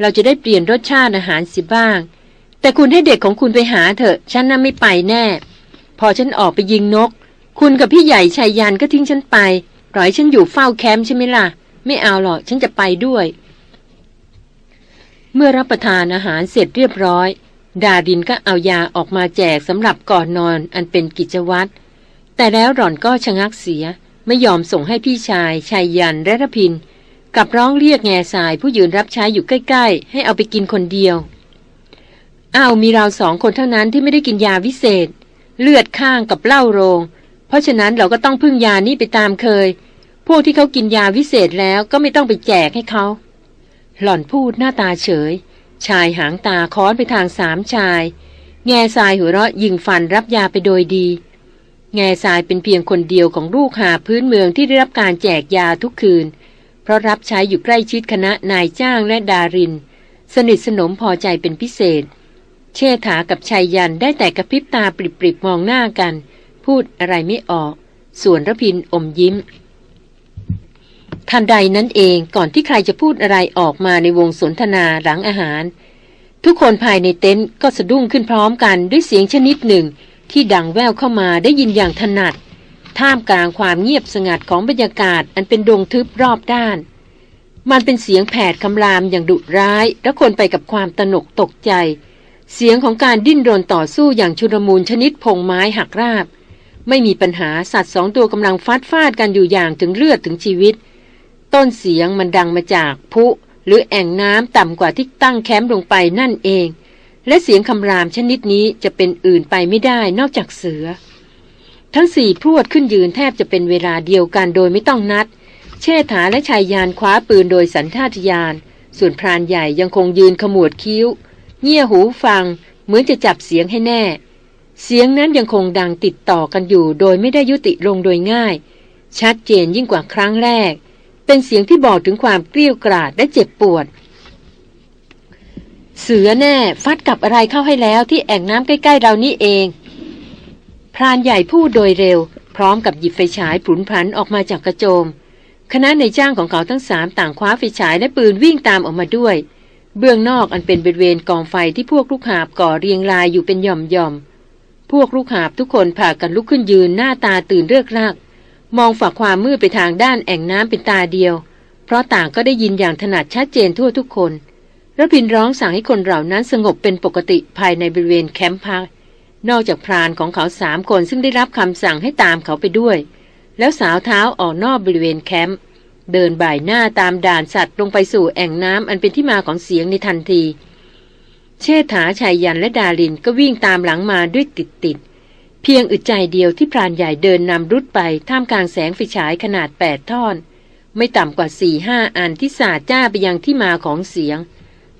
เราจะได้เปลี่ยนรสชาติอาหารสิบ้าง แต่คุณให้เด็กของคุณไปหาเถอะฉันน่ะไม่ไปแน่ พอฉันออกไปยิงนก คุณกับพี่ใหญ่ชายยันก็ทิ้งฉันไปปล่อยฉันอยู่เฝ้าแคมป์ใช่ไหมล่ะ ไม่เอาหรอกฉันจะไปด้วย เมื่อรับประทานอาหารเสร็จเรียบร้อย ดาดินก็เอายาออกมาแจกสำหรับก่อนนอนอันเป็นกิจวัตร แต่แล้วหล่อนก็ชะงักเสีย ไม่ยอมส่งให้พี่ชายชายยันและระพินกลับร้องเรียกแง่สายผู้ยืนรับใช้อยู่ใกล้ๆ ให้เอาไปกินคนเดียว อ้าวมีเราสองคนเท่านั้นที่ไม่ได้กินยาวิเศษ เลือดข้างกับเหล้าโรง เพราะฉะนั้นเราก็ต้องพึ่งยานี้ไปตามเคย พวกที่เขากินยาวิเศษแล้วก็ไม่ต้องไปแจกให้เขา หล่อนพูดหน้าตาเฉย ชายหางตาค้อนไปทางสามชาย แง่ทรายหัวเราะยิงฟันรับยาไปโดยดี แง่ทรายเป็นเพียงคนเดียวของลูกหาพื้นเมืองที่ได้รับการแจกยาทุกคืน เพราะรับใช้อยู่ใกล้ชิดคณะนายจ้างและดาริน สนิทสนมพอใจเป็นพิเศษ เชษฐากับชายยันได้แต่กระพริบตาปริบๆมองหน้ากัน พูดอะไรไม่ออก ส่วนระพินอมยิ้ม ทันใดนั้นเองก่อนที่ใครจะพูดอะไรออกมาในวงสนทนาหลังอาหาร ทุกคนภายในเต็นท์ก็สะดุ้งขึ้นพร้อมกันด้วยเสียงชนิดหนึ่ง ที่ดังแว่วเข้ามาได้ยินอย่างถนัด ท่ามกลางความเงียบสงัดของบรรยากาศอันเป็นดงทึบรอบด้าน มันเป็นเสียงแผดคำรามอย่างดุร้าย และคนไปกับความตนกตกใจ เสียงของการดิ้นรนต่อสู้อย่างชุลมุนชนิดพงไม้หักราบ ไม่มีปัญหาสัตว์สองตัวกำลังฟัดฟาดกันอยู่อย่างถึงเลือดถึงชีวิต ต้นเสียงมันดังมาจากพุหรือแอ่งน้ำต่ำกว่าที่ตั้งแคมป์ลงไปนั่นเอง และเสียงคำรามชนิดนี้จะเป็นอื่นไปไม่ได้นอกจากเสือ ทั้งสี่พรวดขึ้นยืนแทบจะเป็นเวลาเดียวกันโดยไม่ต้องนัด เชษฐาและชายยานคว้าปืนโดยสันทาตยานส่วนพรานใหญ่ยังคงยืนขมวดคิ้ว เงี่ยหูฟัง เหมือนจะจับเสียงให้แน่ เสียงนั้นยังคงดังติดต่อกันอยู่โดยไม่ได้ยุติลงโดยง่าย ชัดเจนยิ่งกว่าครั้งแรก เป็นเสียงที่บอกถึงความเกลี้ยวกราดและเจ็บปวด เสือแน่ฟัดกับอะไรเข้าให้แล้วที่แอ่งน้ำใกล้ๆเรานี่เอง พรานใหญ่พูดโดยเร็ว พร้อมกับหยิบไฟฉายผุนผันออกมาจากกระโจม คณะในจ้างของเขาทั้งสามต่างคว้าไฟฉายและปืนวิ่งตามออกมาด้วย เบื้องนอกอันเป็นบริเวณกองไฟที่พวกลูกหาบก่อเรียงรายอยู่เป็นหย่อมๆพวกลูกหาบทุกคนผ่ากันลุกขึ้นยืนหน้าตาตื่นเรือกราก มองฝักความมืดไปทางด้านแอ่งน้ำเป็นตาเดียว เพราะต่างก็ได้ยินอย่างถนัดชัดเจนทั่วทุกคนระพินร้องสั่งให้คนเหล่านั้นสงบเป็นปกติภายในบริเวณแคมป์พัก นอกจากพรานของเขาสามคนซึ่งได้รับคำสั่งให้ตามเขาไปด้วย แล้วสาวเท้าออกนอกบริเวณแคมป์เดินบ่ายหน้าตามด่านสัตว์ลงไปสู่แอ่งน้ำอันเป็นที่มาของเสียงในทันที เชษฐาชายยันและดารินก็วิ่งตามหลังมาด้วยติดติด เพียงอึดใจเดียวที่พรานใหญ่เดินนำรุดไปท่ามกลางแสงไฟฉายขนาดแปดท่อน ไม่ต่ำกว่าสี่ห้าอันที่สาดจ้าไปยังที่มาของเสียง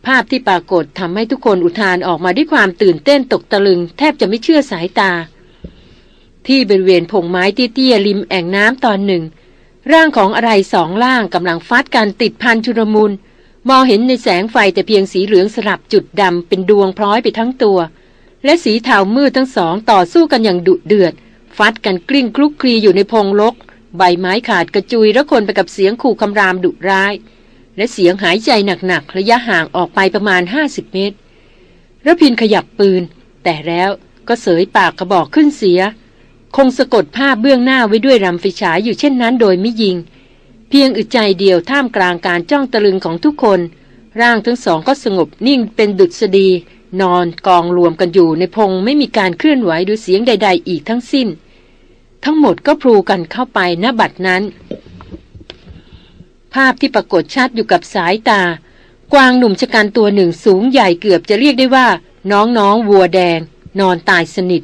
ภาพที่ปรากฏทำให้ทุกคนอุทานออกมาด้วยความตื่นเต้นตกตะลึง แทบจะไม่เชื่อสายตา ที่บริเวณพงไม้เตี้ยๆริมแอ่งน้ำตอนหนึ่ง ร่างของอะไรสองล่างกำลังฟัดกันติดพันชุรมุนมองเห็นในแสงไฟแต่เพียงสีเหลืองสลับจุดดำเป็นดวงพร้อยไปทั้งตัว และสีเทามืดทั้งสองต่อสู้กันอย่างดุเดือด ฟัดกันกลิ้งคลุกคลีอยู่ในพงลก ใบไม้ขาดกระจุยแล้วคนไปกับเสียงขู่คำรามดุร้าย และเสียงหายใจหนักๆระยะห่างออกไปประมาณห้าสิบเมตรระพินขยับปืน แต่แล้วก็เสยปากกระบอกขึ้นเสีย คงสะกดภาพเบื้องหน้าไว้ด้วยรำไฟฉายอยู่เช่นนั้นโดยไม่ยิง เพียงอึดใจเดียวท่ามกลางการจ้องตะลึงของทุกคน ร่างทั้งสองก็สงบนิ่งเป็นดุษฎี นอนกองรวมกันอยู่ในพงไม่มีการเคลื่อนไหวหรือเสียงใด ๆ อีกทั้งสิ้น ทั้งหมดก็พลูกันเข้าไปณบัดนั้น ภาพที่ปรากฏชัดอยู่กับสายตา กวางหนุ่มชะกันตัวหนึ่งสูงใหญ่เกือบจะเรียกได้ว่า น้องๆวัวแดง นอนตายสนิท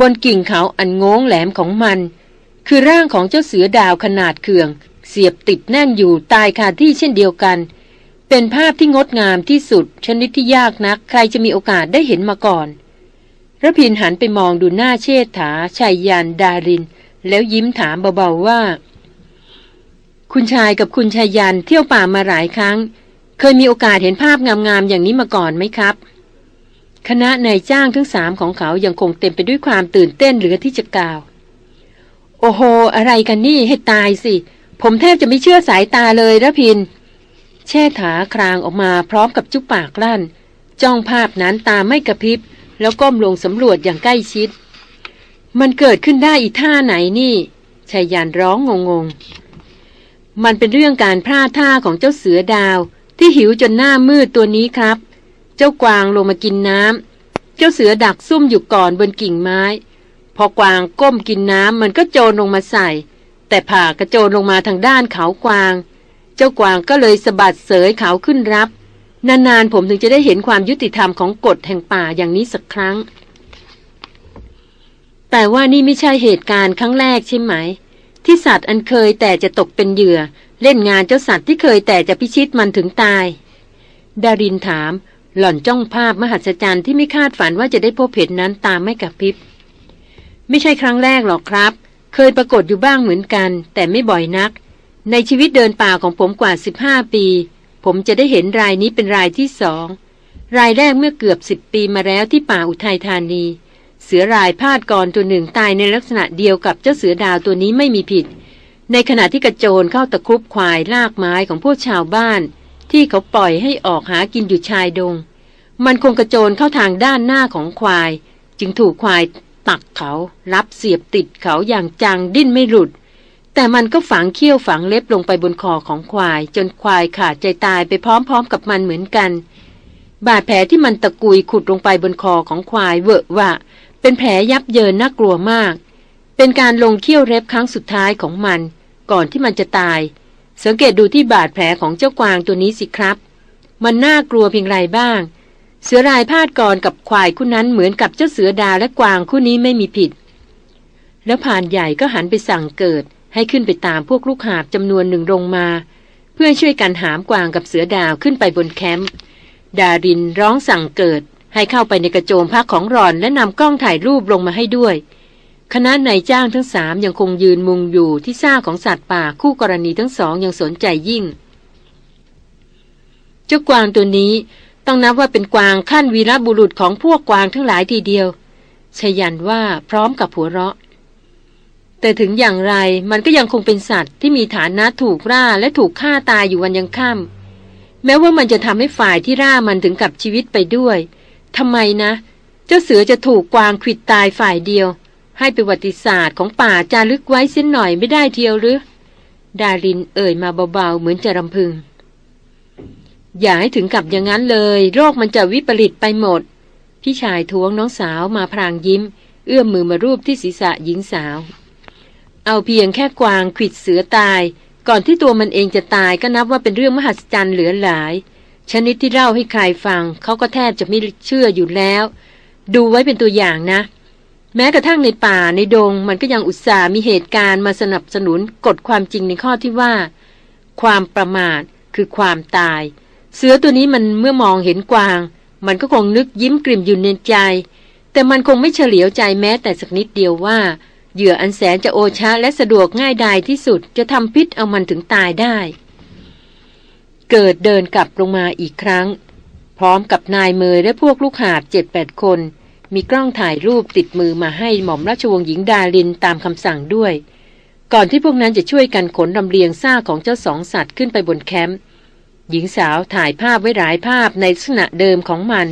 บนกิ่งเขาอันงงแหลมของมัน คือร่างของเจ้าเสือดาวขนาดเคือง เสียบติดแน่นอยู่ตายคาที่เช่นเดียวกัน เป็นภาพที่งดงามที่สุด ชนิดที่ยากนัก ใครจะมีโอกาสได้เห็นมาก่อนระพินหันไปมองดูหน้าเชษฐาชัยยานดาริน แล้วยิ้มถามเบาๆว่า คุณชายกับคุณชายยันเที่ยวป่ามาหลายครั้ง เคยมีโอกาสเห็นภาพงามๆอย่างนี้มาก่อนไหมครับ คณะนายจ้างทั้งสามของเขายังคงเต็มไปด้วยความตื่นเต้นเหลือที่จะกล่าว โอ้โห อะไรกันนี่ให้ตายสิ ผมแทบจะไม่เชื่อสายตาเลยระพิน แช่ถาครางออกมาพร้อมกับจุปปากลั่น จ้องภาพนั้นตาไม่กระพริบ แล้วก้มลงสำรวจอย่างใกล้ชิด มันเกิดขึ้นได้อีท่าไหนนี่ชายยันร้องงงๆ มันเป็นเรื่องการพลาดท่าของเจ้าเสือดาว ที่หิวจนหน้ามืดตัวนี้ครับ เจ้ากวางลงมากินน้ำเจ้าเสือดักซุ่มอยู่ก่อนบนกิ่งไม้ พอกวางก้มกินน้ำมันก็โจรลงมาใส่ แต่ผ่ากระโจนลงมาทางด้านเขากวาง เจ้ากวางก็เลยสะบัดเสยเขาขึ้นรับ นานๆผมถึงจะได้เห็นความยุติธรรมของกฎแห่งป่าอย่างนี้สักครั้ง แต่ว่านี่ไม่ใช่เหตุการณ์ครั้งแรกใช่ไหม ที่สัตว์อันเคยแต่จะตกเป็นเหยื่อ เล่นงานเจ้าสัตว์ที่เคยแต่จะพิชิตมันถึงตาย ดารินถาม หล่อนจ้องภาพมหัศจรรย์ที่ไม่คาดฝันว่าจะได้พบเห็นนั้นตามไม่กับพิบ ไม่ใช่ครั้งแรกหรอกครับ เคยปรากฏอยู่บ้างเหมือนกัน แต่ไม่บ่อยนัก ในชีวิตเดินป่าของผมกว่า 15 ปี ผมจะได้เห็นรายนี้เป็นรายที่สองรายแรกเมื่อเกือบสิบปีมาแล้วที่ป่าอุทัยธานี เสือรายพาดกรตัวหนึ่งตายในลักษณะเดียวกับเจ้าเสือดาวตัวนี้ไม่มีผิด ในขณะที่กระโจนเข้าตะครุบควายลากไม้ของพวกชาวบ้าน ที่เขาปล่อยให้ออกหากินอยู่ชายดง มันคงกระโจนเข้าทางด้านหน้าของควาย จึงถูกควายตักเขารับเสียบติดเขาอย่างจังดิ้นไม่หลุด แต่มันก็ฝังเขี้ยวฝังเล็บลงไปบนคอของควาย จนควายขาดใจตายไปพร้อมๆกับมันเหมือนกัน บาดแผลที่มันตะกุยขุดลงไปบนคอของควายเวอะวะ เป็นแผลยับเยินน่ากลัวมาก เป็นการลงเขี้ยวเล็บครั้งสุดท้ายของมัน ก่อนที่มันจะตาย สังเกตดูที่บาดแผลของเจ้ากวางตัวนี้สิครับ มันน่ากลัวเพียงไรบ้าง เสือรายพาดกรกับควายคู่นั้นเหมือนกับเจ้าเสือดาและกวางคู่นี้ไม่มีผิด แล้วผ่านใหญ่ก็หันไปสั่งเกิด ให้ขึ้นไปตามพวกลูกหาบจำนวนหนึ่งลงมา เพื่อช่วยกันหามกวางกับเสือดาวขึ้นไปบนแคมป์ดารินร้องสั่งเกิด ให้เข้าไปในกระโจมพักของรอนและนำกล้องถ่ายรูปลงมาให้ด้วย คณะนายจ้างทั้งสามยังคงยืนมุงอยู่ที่ซ่าของสัตว์ป่าคู่กรณีทั้งสองยังสนใจยิ่ง เจ้ากวางตัวนี้ต้องนับว่าเป็นกวางขั้นวีรบุรุษของพวกกวางทั้งหลายทีเดียวชยันว่าพร้อมกับหัวเราะ แต่ถึงอย่างไรมันก็ยังคงเป็นสัตว์ที่มีฐานะถูกร่าและถูกฆ่าตายอยู่วันยังค่ำแม้ว่ามันจะทำให้ฝ่ายที่ร่ามันถึงกับชีวิตไปด้วยทำไมนะ เจ้าเสือจะถูกกวางขิดตายฝ่ายเดียว ให้ประวัติศาสตร์ของป่าจารึกไว้เส้นหน่อยไม่ได้เทียวหรือ ดารินเอ่ยมาเบาๆเหมือนจะรำพึง อย่าให้ถึงกับอย่างนั้นเลย โรคมันจะวิปริตไปหมด พี่ชายท้วงน้องสาวมาพรางยิ้ม เอื้อมมือมารูปที่ศีรษะหญิงสาว เอาเพียงแค่กวางขิดเสือตาย ก่อนที่ตัวมันเองจะตายก็นับว่าเป็นเรื่องมหัศจรรย์เหลือหลาย ชนิดที่เล่าให้ใครฟัง เขาก็แทบจะไม่เชื่ออยู่แล้ว ดูไว้เป็นตัวอย่างนะ แม้กระทั่งในป่าในดง มันก็ยังอุตส่าห์มีเหตุการณ์มาสนับสนุนกฎความจริงในข้อที่ว่า ความประมาทคือความตาย เสือตัวนี้มันเมื่อมองเห็นกวาง มันก็คงนึกยิ้มกลิ่มอยู่ในใจ แต่มันคงไม่เฉลียวใจแม้แต่สักนิดเดียวว่า เหยื่ออันแสนจะโอชะและสะดวกง่ายดายที่สุดจะทำพิษเอามันถึงตายได้ เกิดเดินกลับลงมาอีกครั้ง พร้อมกับนายเมยและพวกลูกหาบเจ็ดแปดคน มีกล้องถ่ายรูปติดมือมาให้หม่อมราชวงศ์หญิงดาลินตามคำสั่งด้วย ก่อนที่พวกนั้นจะช่วยกันขนลำเลียงซ่ากของเจ้าสองสัตว์ขึ้นไปบนแคมป์หญิงสาวถ่ายภาพไว้หลายภาพในลักษณะเดิมของมัน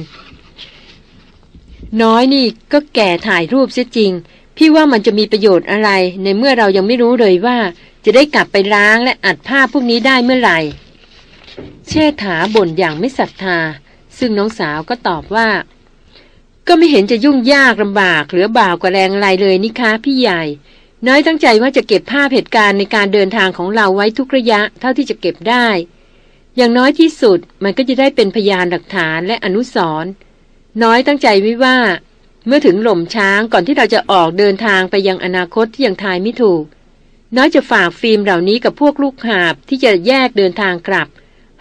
น้อยนี่ก็แก่ถ่ายรูปเสียจริง พี่ว่ามันจะมีประโยชน์อะไร ในเมื่อเรายังไม่รู้เลยว่า จะได้กลับไปล้างและอัดภาพพวกนี้ได้เมื่อไหร่ เชษฐาบ่นอย่างไม่ศรัทธา ซึ่งน้องสาวก็ตอบว่า ก็ไม่เห็นจะยุ่งยากลำบากหรือบ่าวกว่าแรงอะไรเลยนี่คะพี่ใหญ่ น้อยตั้งใจว่าจะเก็บภาพเหตุการณ์ในการเดินทางของเราไว้ทุกระยะเท่าที่จะเก็บได้ อย่างน้อยที่สุดมันก็จะได้เป็นพยานหลักฐานและอนุสรณ์น้อยตั้งใจไว้ว่า เมื่อถึงหล่มช้างก่อนที่เราจะออกเดินทางไปยังอนาคตที่ยังทายไม่ถูก น้อยจะฝากฟิล์มเหล่านี้กับพวกลูกหาบที่จะแยกเดินทางกลับ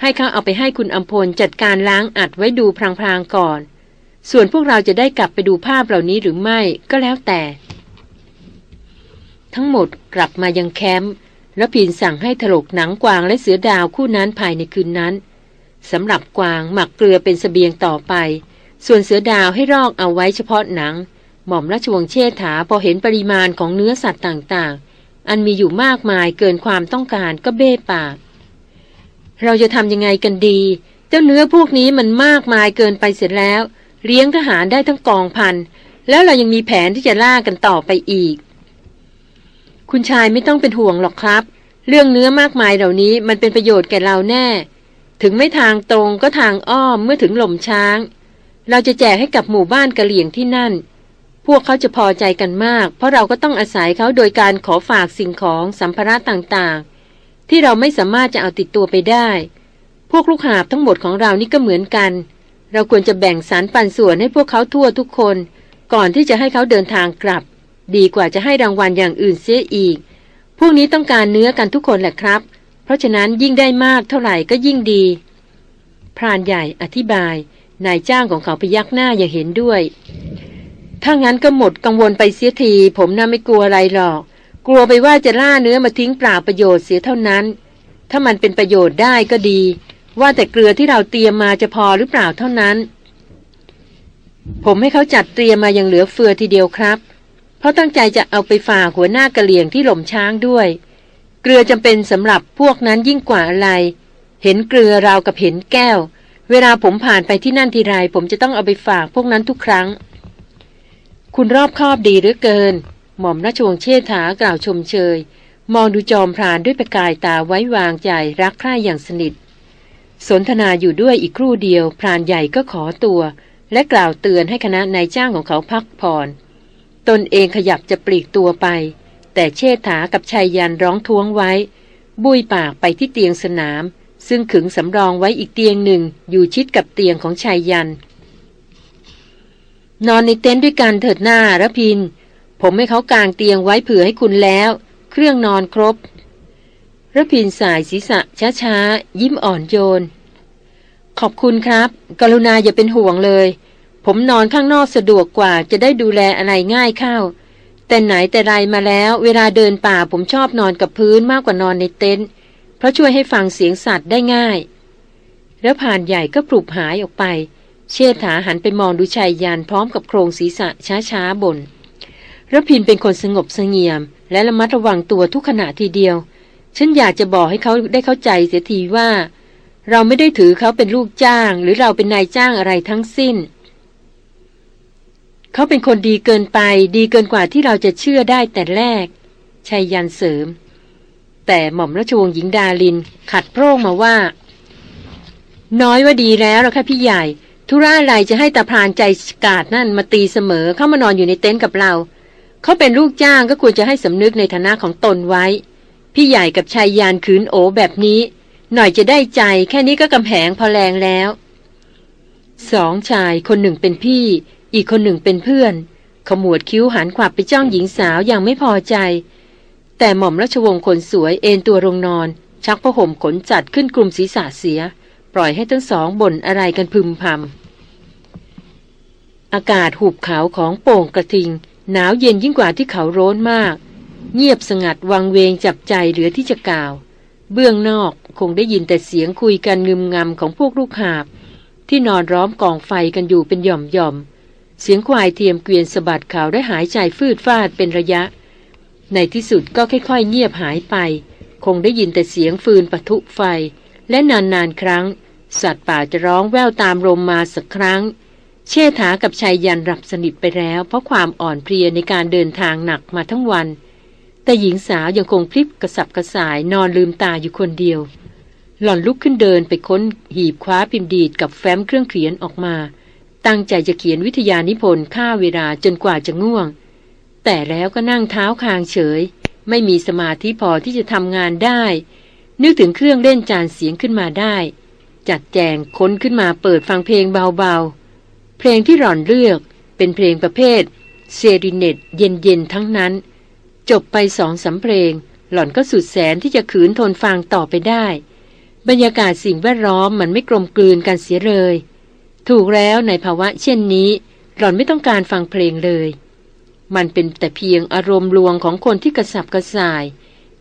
ให้เขาเอาไปให้คุณอัมพลจัดการล้างอัดไว้ดูพลางๆก่อน ส่วนพวกเราจะได้กลับไปดูภาพเหล่านี้หรือไม่ก็แล้วแต่ ทั้งหมดกลับมายังแคมป์แล้วพินสั่งให้ถลกหนังกวางและเสือดาวคู่นั้นภายในคืนนั้นสำหรับกวางหมักเกลือเป็นสเสบียงต่อไป ส่วนเสือดาวให้รอกเอาไว้เฉพาะหนัง หม่อมราชวงศ์เชษฐาพอเห็นปริมาณของเนื้อสัตว์ต่างๆ อันมีอยู่มากมายเกินความต้องการก็เบ้ปาก เราจะทำยังไงกันดี เจ้าเนื้อพวกนี้มันมากมายเกินไปเสร็จแล้ว เลี้ยงทหารได้ทั้งกองพัน แล้วเรายังมีแผนที่จะล่ากันต่อไปอีก คุณชายไม่ต้องเป็นห่วงหรอกครับ เรื่องเนื้อมากมายเหล่านี้มันเป็นประโยชน์แก่เราแน่ ถึงไม่ทางตรงก็ทางอ้อมเมื่อถึงหล่มช้าง เราจะแจกให้กับหมู่บ้านกะเหลี่ยงที่นั่น พวกเขาจะพอใจกันมาก เพราะเราก็ต้องอาศัยเขาโดยการขอฝากสิ่งของสัมภาระต่างๆ ที่เราไม่สามารถจะเอาติดตัวไปได้ พวกลูกหาบทั้งหมดของเรานี่ก็เหมือนกัน เราควรจะแบ่งสารปันส่วนให้พวกเขาทั่วทุกคน ก่อนที่จะให้เขาเดินทางกลับ ดีกว่าจะให้รางวัลอย่างอื่นเสียอีก พวกนี้ต้องการเนื้อกันทุกคนแหละครับ เพราะฉะนั้นยิ่งได้มากเท่าไหร่ก็ยิ่งดี พรานใหญ่อธิบาย นายจ้างของเขาพยักหน้าอย่างเห็นด้วย ถ้างั้นก็หมดกังวลไปเสียที ผมน่าไม่กลัวอะไรหรอก กลัวไปว่าจะล่าเนื้อมาทิ้งเปล่าประโยชน์เสียเท่านั้น ถ้ามันเป็นประโยชน์ได้ก็ดี ว่าแต่เกลือที่เราเตรียมมาจะพอหรือเปล่าเท่านั้น ผมให้เขาจัดเตรียมมาอย่างเหลือเฟือทีเดียวครับ เพราะตั้งใจจะเอาไปฝากหัวหน้ากะเหลี่ยงที่หล่มช้างด้วย เกลือจำเป็นสำหรับพวกนั้นยิ่งกว่าอะไร เห็นเกลือราวกับเห็นแก้ว เวลาผมผ่านไปที่นั่นทีไร ผมจะต้องเอาไปฝากพวกนั้นทุกครั้ง คุณรอบคอบดีเหลือเกิน หม่อมราชวงศ์เชษฐากล่าวชมเชย มองดูจอมพรานด้วยประกายตาไว้วางใจรักใคร่อย่างสนิท สนทนาอยู่ด้วยอีกครู่เดียวพรานใหญ่ก็ขอตัว และกล่าวเตือนให้คณะนายจ้างของเขาพักผ่อน ตนเองขยับจะปลีกตัวไป แต่เชษฐากับชายยันร้องท้วงไว้ บุยปากไปที่เตียงสนาม ซึ่งขึงสำรองไว้อีกเตียงหนึ่งอยู่ชิดกับเตียงของชายยัน นอนในเต็นท์ด้วยกันเถิดหน้าระพิน ผมให้เขากางเตียงไว้เผื่อให้คุณแล้ว เครื่องนอนครบระพินสายศีรษะช้าๆ ยิ้มอ่อนโยน ขอบคุณครับ กรุณาอย่าเป็นห่วงเลย ผมนอนข้างนอกสะดวกกว่าจะได้ดูแลอะไรง่ายเข้า แต่ไหนแต่ไรมาแล้ว เวลาเดินป่าผมชอบนอนกับพื้นมากกว่านอนในเต็นท์ ราะช่วยให้ฟังเสียงสัตว์ได้ง่าย แล้วผ่านใหญ่ก็ปลุบหายออกไป เชษฐาหันไปมองดูชายยานพร้อมกับโครงศีรษะช้าๆบนระพินเป็นคนสงบเสงี่ยม และระมัดระวังตัวทุกขณะทีเดียว ฉันอยากจะบอกให้เขาได้เข้าใจเสียทีว่า เราไม่ได้ถือเขาเป็นลูกจ้าง หรือเราเป็นนายจ้างอะไรทั้งสิ้น เขาเป็นคนดีเกินไป ดีเกินกว่าที่เราจะเชื่อได้แต่แรกชัยยันเสริม แต่หม่อมราชวงศ์หญิงดาลิน ขัดโพร่งมาว่า น้อยว่าดีแล้วละค่ะพี่ใหญ่ ธุระอะไรจะให้ตาพรานใจกาดนั่นมาตีเสมอเข้ามานอนอยู่ในเต็นท์กับเรา เขาเป็นลูกจ้างก็ควรจะให้สำนึกในฐานะของตนไว้ พี่ใหญ่กับชายยานขืนโอแบบนี้ หน่อยจะได้ใจแค่นี้ก็กำแหงพอแรงแล้วสองชายคนหนึ่งเป็นพี่ อีกคนหนึ่งเป็นเพื่อน ขมวดคิ้วหันขวับไปจ้องหญิงสาวอย่างไม่พอใจ แต่หม่อมราชวงศ์คนสวยเอนตัวลงนอน ชักผ้าห่มขนจัดขึ้นกลุ่มศีรษะเสีย ปล่อยให้ทั้งสองบ่นอะไรกันพึมพำอากาศหุบเขาของโป่งกระทิง หนาวเย็นยิ่งกว่าที่เขาโร้นมาก เงียบสงัดวังเวงจับใจเหลือที่จะกล่าว เบื้องนอกคงได้ยินแต่เสียงคุยกันงึมงำของพวกลูกหาบ ที่นอนร้อมกองไฟกันอยู่เป็นหย่อมหย่อมเสียงควายเทียมเกวียนสะบัดเขาได้หายใจฟืดฟาดเป็นระยะ ในที่สุดก็ค่อยๆเงียบหายไป คงได้ยินแต่เสียงฟืนปะทุไฟ และนานๆครั้ง สัตว์ป่าจะร้องแววตามลมมาสักครั้ง เชษฐากับชายยันหลับสนิทไปแล้ว เพราะความอ่อนเพลียในการเดินทางหนักมาทั้งวัน แต่หญิงสาวยังคงพลิบกระสับกระส่ายนอนลืมตาอยู่คนเดียว หล่อนลุกขึ้นเดินไปค้นหีบคว้าพิมพ์ดีดกับแฟ้มเครื่องเขียนออกมา ตั้งใจจะเขียนวิทยานิพนธ์ฆ่าเวลาจนกว่าจะง่วง แต่แล้วก็นั่งเท้าคางเฉย ไม่มีสมาธิพอที่จะทำงานได้ นึกถึงเครื่องเล่นจานเสียงขึ้นมาได้ จัดแจงค้นขึ้นมาเปิดฟังเพลงเบาๆ เพลงที่หล่อนเลือกเป็นเพลงประเภทเซริเนตเย็นๆทั้งนั้น จบไปสองสาเพลง หล่อนก็สุดแสนที่จะขืนทนฟังต่อไปได้ บรรยากาศสิ่งแวดล้อมมันไม่กลมกลืนกันเสียเลย ถูกแล้วในภาวะเช่นนี้ หล่อนไม่ต้องการฟังเพลงเลย มันเป็นแต่เพียงอารมณ์ลวงของคนที่กระสับกระส่าย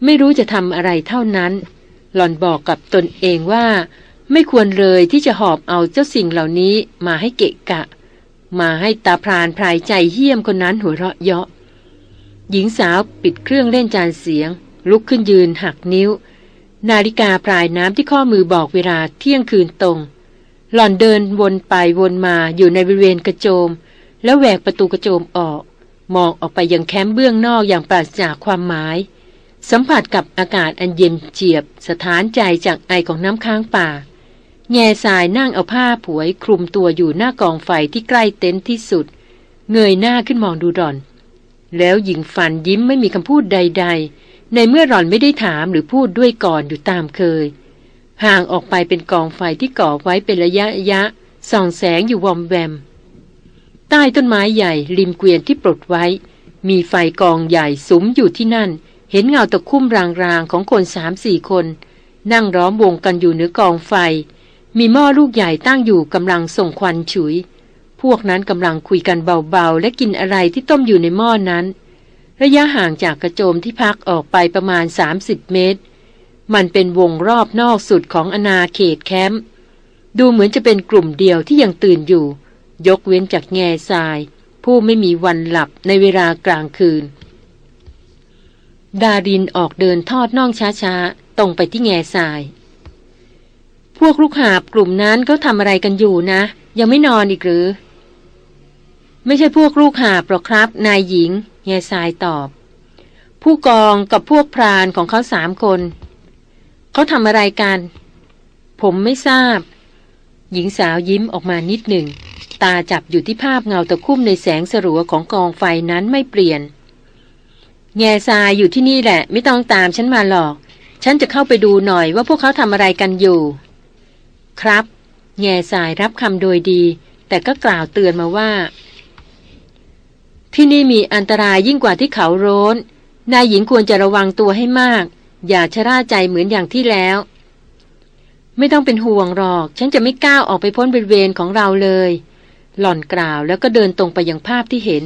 ไม่รู้จะทำอะไรเท่านั้น หล่อนบอกกับตนเองว่า ไม่ควรเลยที่จะหอบเอาเจ้าสิ่งเหล่านี้มาให้เกะกะ มาให้ตาพรานพรายใจเหี้ยมคนนั้นหัวเราะเยาะ หญิงสาวปิดเครื่องเล่นจานเสียง ลุกขึ้นยืนหักนิ้ว นาฬิกาปลายน้ำที่ข้อมือบอกเวลาเที่ยงคืนตรง หล่อนเดินวนไปวนมาอยู่ในบริเวณกระโจม แล้วแหวกประตูกระโจมออก มองออกไปยังแคมป์เบื้องนอกอย่างปราศจากความหมาย สัมผัสกับอากาศอันเย็นเจียบ สถานใจจากไอของน้ำค้างป่า แง่สายนั่งเอาผ้าผวยคลุมตัวอยู่หน้ากองไฟที่ใกล้เต็นท์ที่สุด เงยหน้าขึ้นมองดูดอน แล้วหญิงฟันยิ้มไม่มีคำพูดใด ๆ ในเมื่อหล่อนไม่ได้ถามหรือพูดด้วยก่อนอยู่ตามเคย ห่างออกไปเป็นกองไฟที่ก่อไว้เป็นระยะระยะส่องแสงอยู่วอมแวม ใต้ต้นไม้ใหญ่ริมเกวียนที่ปลดไว้ มีไฟกองใหญ่สุมอยู่ที่นั่น เห็นเงาตะคุ่มรางๆของคนสามสี่คน นั่งร้อมวงกันอยู่เหนือกองไฟ มีหม้อลูกใหญ่ตั้งอยู่กำลังส่งควันฉุย พวกนั้นกำลังคุยกันเบาๆ และกินอะไรที่ต้มอยู่ในหม้อนั้น ระยะห่างจากกระโจมที่พักออกไปประมาณ 30 เมตร มันเป็นวงรอบนอกสุดของอนาเขตแคมป์ดูเหมือนจะเป็นกลุ่มเดียวที่ยังตื่นอยู่ ยกเว้นจากแง่ทราย ผู้ไม่มีวันหลับในเวลากลางคืน ดารินออกเดินทอดน่องช้าๆ ตรงไปที่แง่ทราย พวกลูกหาบกลุ่มนั้นเขาทำอะไรกันอยู่นะ ยังไม่นอนอีกหรือ ไม่ใช่พวกลูกหาบหรอกครับ นายหญิง แง่ทรายตอบ ผู้กองกับพวกพรานของเขาสามคนเขาทำอะไรกัน ผมไม่ทราบ หญิงสาวยิ้มออกมานิดหนึ่ง ตาจับอยู่ที่ภาพเงาตะคุ่มในแสงสลัวของกองไฟนั้นไม่เปลี่ยน แง่ทรายอยู่ที่นี่แหละ ไม่ต้องตามฉันมาหรอก ฉันจะเข้าไปดูหน่อยว่าพวกเขาทำอะไรกันอยู่ ครับ แง่ทรายรับคำโดยดี แต่ก็กล่าวเตือนมาว่า ที่นี่มีอันตรายยิ่งกว่าที่เขาโร้น นายหญิงควรจะระวังตัวให้มาก อย่าชะล่าใจเหมือนอย่างที่แล้วไม่ต้องเป็นห่วงหรอก ฉันจะไม่ก้าวออกไปพ้นบริเวณของเราเลย หล่อนกล่าวแล้วก็เดินตรงไปยังภาพที่เห็น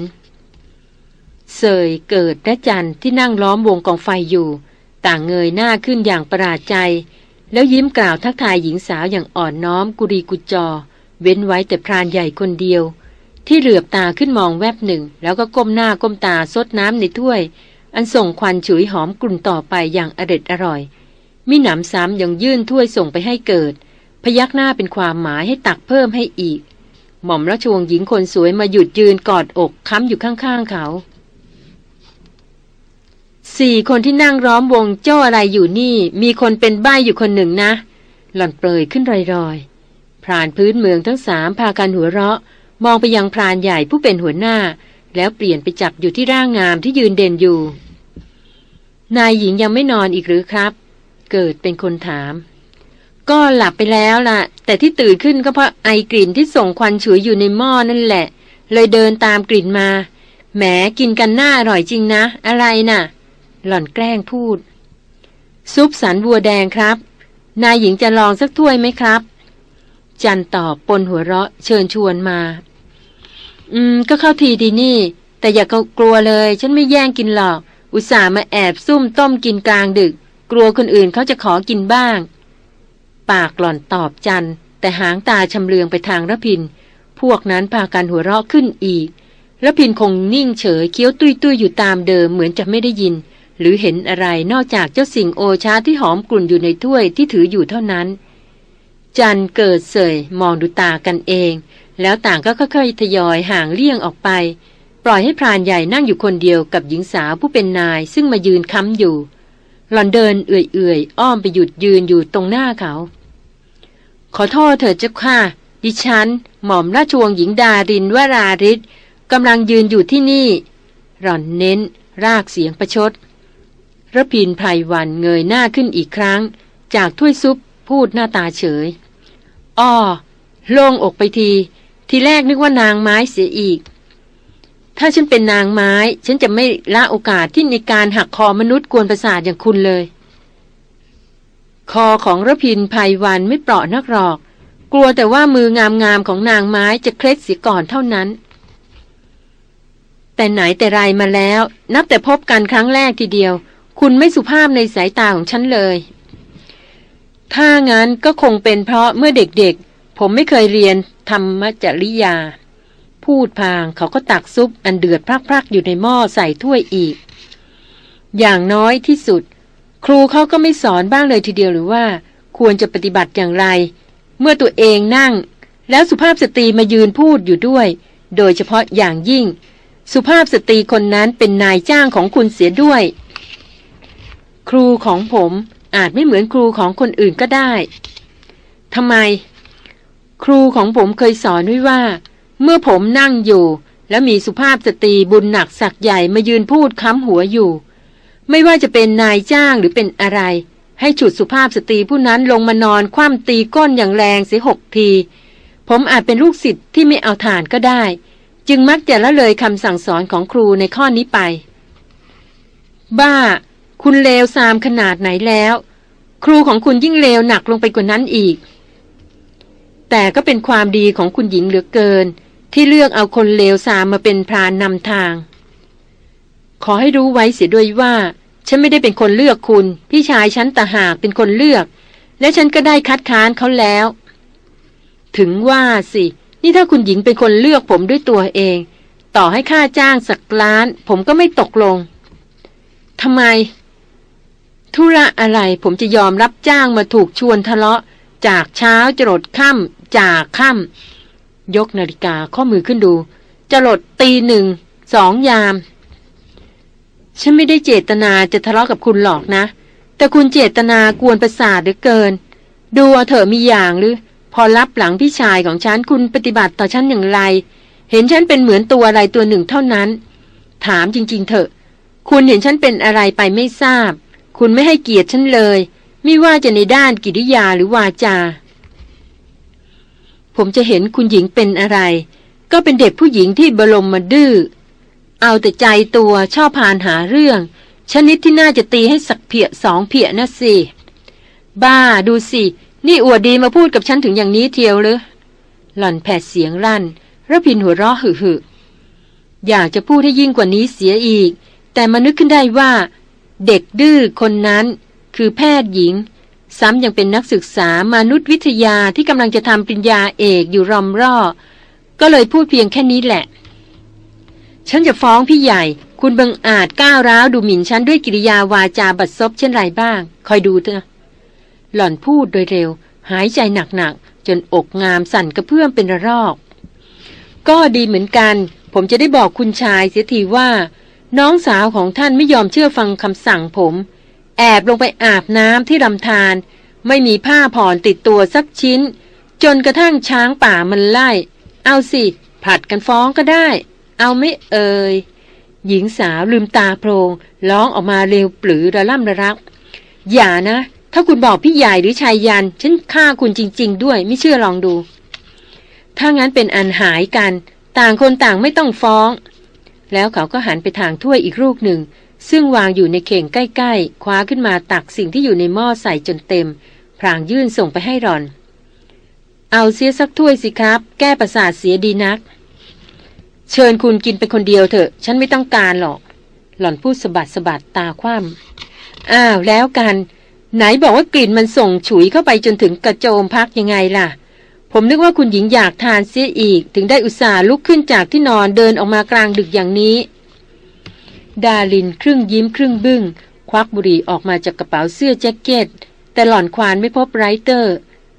เสยเกิดและจันที่นั่งล้อมวงกองไฟอยู่ ต่างเงยหน้าขึ้นอย่างประหลาดใจ แล้วยิ้มกล่าวทักทายหญิงสาวอย่างอ่อนน้อมกุรีกุจอ เว้นไว้แต่พรานใหญ่คนเดียว ที่เหลือบตาขึ้นมองแวบหนึ่ง แล้วก็ก้มหน้าก้มตาซดน้ำในถ้วย อันส่งควันฉุยหอมกลุ่นต่อไปอย่างอร็ดอร่อยมิหนำซ้ำยังยื่นถ้วยส่งไปให้เกิด พยักหน้าเป็นความหมายให้ตักเพิ่มให้อีก หม่อมราชวงศ์หญิงคนสวยมาหยุดยืนกอดอกค้ำอยู่ข้างๆเขา สี่คนที่นั่งร้อมวงเจ้าอะไรอยู่นี่ มีคนเป็นใบ้อยู่คนหนึ่งนะ หล่อนเปรยขึ้นรอยๆพรานพื้นเมืองทั้งสามพากันหัวเราะ มองไปยังพรานใหญ่ผู้เป็นหัวหน้า แล้วเปลี่ยนไปจับอยู่ที่ร่างงามที่ยืนเด่นอยู่ นายหญิงยังไม่นอนอีกหรือครับ เกิดเป็นคนถาม ก็หลับไปแล้วล่ะ แต่ที่ตื่นขึ้นก็เพราะไอกลิ่นที่ส่งควันฉุยอยู่ในหม้อนั่นแหละ เลยเดินตามกลิ่นมา แหมกินกันหน้าอร่อยจริงนะ อะไรน่ะ หล่อนแกล้งพูด ซุปสันบัวแดงครับ นายหญิงจะลองสักถ้วยไหมครับ จันตอบปนหัวเราะเชิญชวนมา อืม ก็เข้าทีดีนี่ แต่อย่ากกลัวเลย ฉันไม่แย่งกินหรอก อุตส่าห์มาแอบซุ่มต้มกินกลางดึก กลัวคนอื่นเขาจะขอกินบ้าง ปากหล่อนตอบจัน แต่หางตาชำเลืองไปทางระพิน พวกนั้นพากันหัวเราะขึ้นอีกระพินคงนิ่งเฉยเคี้ยวตุ้ยตุ้ยอยู่ตามเดิมเหมือนจะไม่ได้ยิน หรือเห็นอะไรนอกจากเจ้าสิ่งโอชาที่หอมกลุ่นอยู่ในถ้วยที่ถืออยู่เท่านั้น จันเกิดเสยมองดูตากันเอง แล้วต่างก็ค่อยๆทยอยห่างเลี่ยงออกไป ปล่อยให้พรานใหญ่นั่งอยู่คนเดียวกับหญิงสาวผู้เป็นนายซึ่งมายืนค้ำอยู่หล่อนเดินเอื่อยๆอ้อมไปหยุดยืนอยู่ตรงหน้าเขา ขอโทษเถิดเจ้าค่ะ ดิฉัน หม่อมราชวงศ์หญิงดารินวราริศกำลังยืนอยู่ที่นี่ หล่อนเน้น รากเสียงประชดระพินไพรวันเงยหน้าขึ้นอีกครั้ง จากถ้วยซุปพูดหน้าตาเฉย อ้อ โล่งอกไปที ทีแรกนึกว่านางไม้เสียอีก ถ้าฉันเป็นนางไม้ ฉันจะไม่ละโอกาสที่ในการหักคอมนุษย์กวนประสาทอย่างคุณเลย คอของระพินภัยวันไม่เปราะนักหรอก กลัวแต่ว่ามืองามๆของนางไม้จะเคล็ดเสียก่อนเท่านั้น แต่ไหนแต่ไรมาแล้ว นับแต่พบกันครั้งแรกทีเดียว คุณไม่สุภาพในสายตาของฉันเลย ถ้างั้นก็คงเป็นเพราะเมื่อเด็กๆ ผมไม่เคยเรียนธรรมจริยา พูดพางเขาก็ตักซุปอันเดือดพรักๆ อยู่ในหม้อใส่ถ้วยอีก อย่างน้อยที่สุด ครูเขาก็ไม่สอนบ้างเลยทีเดียวหรือว่า ควรจะปฏิบัติอย่างไร เมื่อตัวเองนั่ง แล้วสุภาพสตรีมายืนพูดอยู่ด้วย โดยเฉพาะอย่างยิ่ง สุภาพสตรีคนนั้นเป็นนายจ้างของคุณเสียด้วย ครูของผมอาจไม่เหมือนครูของคนอื่นก็ได้ทำไม ครูของผมเคยสอนไว้ว่า เมื่อผมนั่งอยู่ แล้วมีสุภาพสตรีบุญหนักสักใหญ่มายืนพูดค้ำหัวอยู่ ไม่ว่าจะเป็นนายจ้างหรือเป็นอะไร ให้ฉุดสุภาพสตรีผู้นั้นลงมานอนคว่ำตีก้นอย่างแรงเสียหกที ผมอาจเป็นลูกศิษย์ที่ไม่เอาฐานก็ได้ จึงมักจะละเลยคำสั่งสอนของครูในข้อนี้ไป บ้า คุณเลวซามขนาดไหนแล้ว ครูของคุณยิ่งเลวหนักลงไปกว่านั้นอีก แต่ก็เป็นความดีของคุณหญิงเหลือเกิน ที่เลือกเอาคนเลวซามมาเป็นพรานนำทาง ขอให้รู้ไว้เสียด้วยว่า ฉันไม่ได้เป็นคนเลือกคุณ พี่ชายฉันต่หากเป็นคนเลือก และฉันก็ได้คัดค้านเขาแล้ว ถึงว่าสิ นี่ถ้าคุณหญิงเป็นคนเลือกผมด้วยตัวเอง ต่อให้ค่าจ้างสักล้าน ผมก็ไม่ตกลงทำไม ธุระอะไรผมจะยอมรับจ้างมาถูกชวนทะเลาะ จากเช้าจรดค่ำจากค่ำยกนาฬิกาข้อมือขึ้นดู จรดตีหนึ่งสองยาม ฉันไม่ได้เจตนาจะทะเลาะกับคุณหรอกนะ แต่คุณเจตนากวนประสาทเหลือเกิน ดูเอาเถอะมีอย่างหรือ พอรับหลังพี่ชายของฉันคุณปฏิบัติต่อฉันอย่างไร เห็นฉันเป็นเหมือนตัวอะไรตัวหนึ่งเท่านั้น ถามจริง ๆ เถอะ คุณเห็นฉันเป็นอะไรไปไม่ทราบ คุณไม่ให้เกียรติฉันเลย ไม่ว่าจะในด้านกิริยาหรือวาจา ผมจะเห็นคุณหญิงเป็นอะไร ก็เป็นเด็กผู้หญิงที่บรมมาดื้อ เอาแต่ใจตัวชอบพานหาเรื่อง ชนิดที่น่าจะตีให้สักเพียสองเพียนะสิ บ้าดูสิ นี่อวดดีมาพูดกับฉันถึงอย่างนี้เทียวหรือ หล่อนแผดเสียงลั่นระพินหัวเราะหึ่อยากจะพูดให้ยิ่งกว่านี้เสียอีก แต่มานึกขึ้นได้ว่า เด็กดื้อคนนั้น คือแพทย์หญิง ซ้ำยังเป็นนักศึกษามนุษยวิทยาที่กำลังจะทำปริญญาเอกอยู่รอมร่อก็เลยพูดเพียงแค่นี้แหละ ฉันจะฟ้องพี่ใหญ่ คุณบังอาจก้าวร้าวดูหมิ่นฉันด้วยกิริยาวาจาบัดซบเช่นไรบ้าง คอยดูเถอะ หล่อนพูดโดยเร็ว หายใจหนักๆ จนอกงามสั่นกระเพื่อมเป็นระรอก ก็ดีเหมือนกัน ผมจะได้บอกคุณชายเสียทีว่า น้องสาวของท่านไม่ยอมเชื่อฟังคำสั่งผม แอบลงไปอาบน้ำที่ลำธารไม่มีผ้าผ่อนติดตัวสักชิ้น จนกระทั่งช้างป่ามันไล่ เอาสิ ผัดกันฟ้องก็ได้ เอาไม่เอ่ยหญิงสาวลืมตาโพรงร้องออกมาเร็วปรือระล่ำระรัก อย่านะ ถ้าคุณบอกพี่ใหญ่หรือชายยัน ฉันฆ่าคุณจริง ๆ ด้วยไม่เชื่อลองดู ถ้างั้นเป็นอันหายกัน ต่างคนต่างไม่ต้องฟ้อง แล้วเขาก็หันไปทางถ้วยอีกลูกหนึ่ง ซึ่งวางอยู่ในเข่งใกล้ ๆ คว้าขึ้นมาตักสิ่งที่อยู่ในหม้อใส่จนเต็ม พรางยื่นส่งไปให้รอน เอาเสียสักถ้วยสิครับ แก้ประสาทเสียดีนัก เชิญคุณกินไปคนเดียวเถอะ ฉันไม่ต้องการหรอก หล่อนพูดสะบัดสะบัดตาคว่ำอ้าวแล้วกัน ไหนบอกว่ากลิ่นมันส่งฉุยเข้าไปจนถึงกระโจมพักยังไงล่ะ ผมนึกว่าคุณหญิงอยากทานเสียอีก ถึงได้อุตส่าห์ลุกขึ้นจากที่นอนเดินออกมากลางดึกอย่างนี้ ดาลินครึ่งยิ้มครึ่งบึง้ง ควักบุหรี่ออกมาจากกระเป๋าเสื้อแจ็คเก็ต แต่หล่อนควานไม่พบไรเตอร์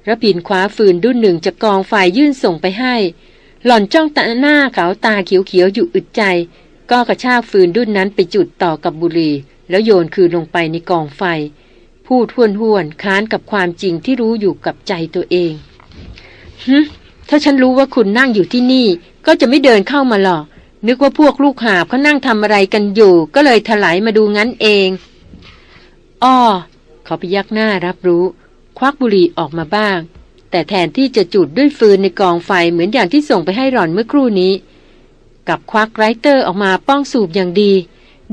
ระพินคว้าฟืนดุนหนึ่งจากกองไฟยื่นส่งไปให้ หล่อนจ้องตาหน้าเขาตาเขียวๆอยู่อึดใจ ก็กระชากฟืนดุนนั้นไปจุดต่อกับบุหรี่แล้วโยนคืนลงไปในกองไฟ พูดห้วนห้วนค้านกับความจริงที่รู้อยู่กับใจตัวเองฮึถ้าฉันรู้ว่าคุณนั่งอยู่ที่นี่ ก็จะไม่เดินเข้ามาหรอก นึกว่าพวกลูกหาบเขานั่งทำอะไรกันอยู่ ก็เลยถลายมาดูงั้นเองอ้อเขาพยักหน้ารับรู้ ควักบุหรี่ออกมาบ้าง แต่แทนที่จะจุดด้วยฟืนในกองไฟเหมือนอย่างที่ส่งไปให้หล่อนเมื่อครู่นี้ กับควักไรเตอร์ออกมาป้องสูบอย่างดี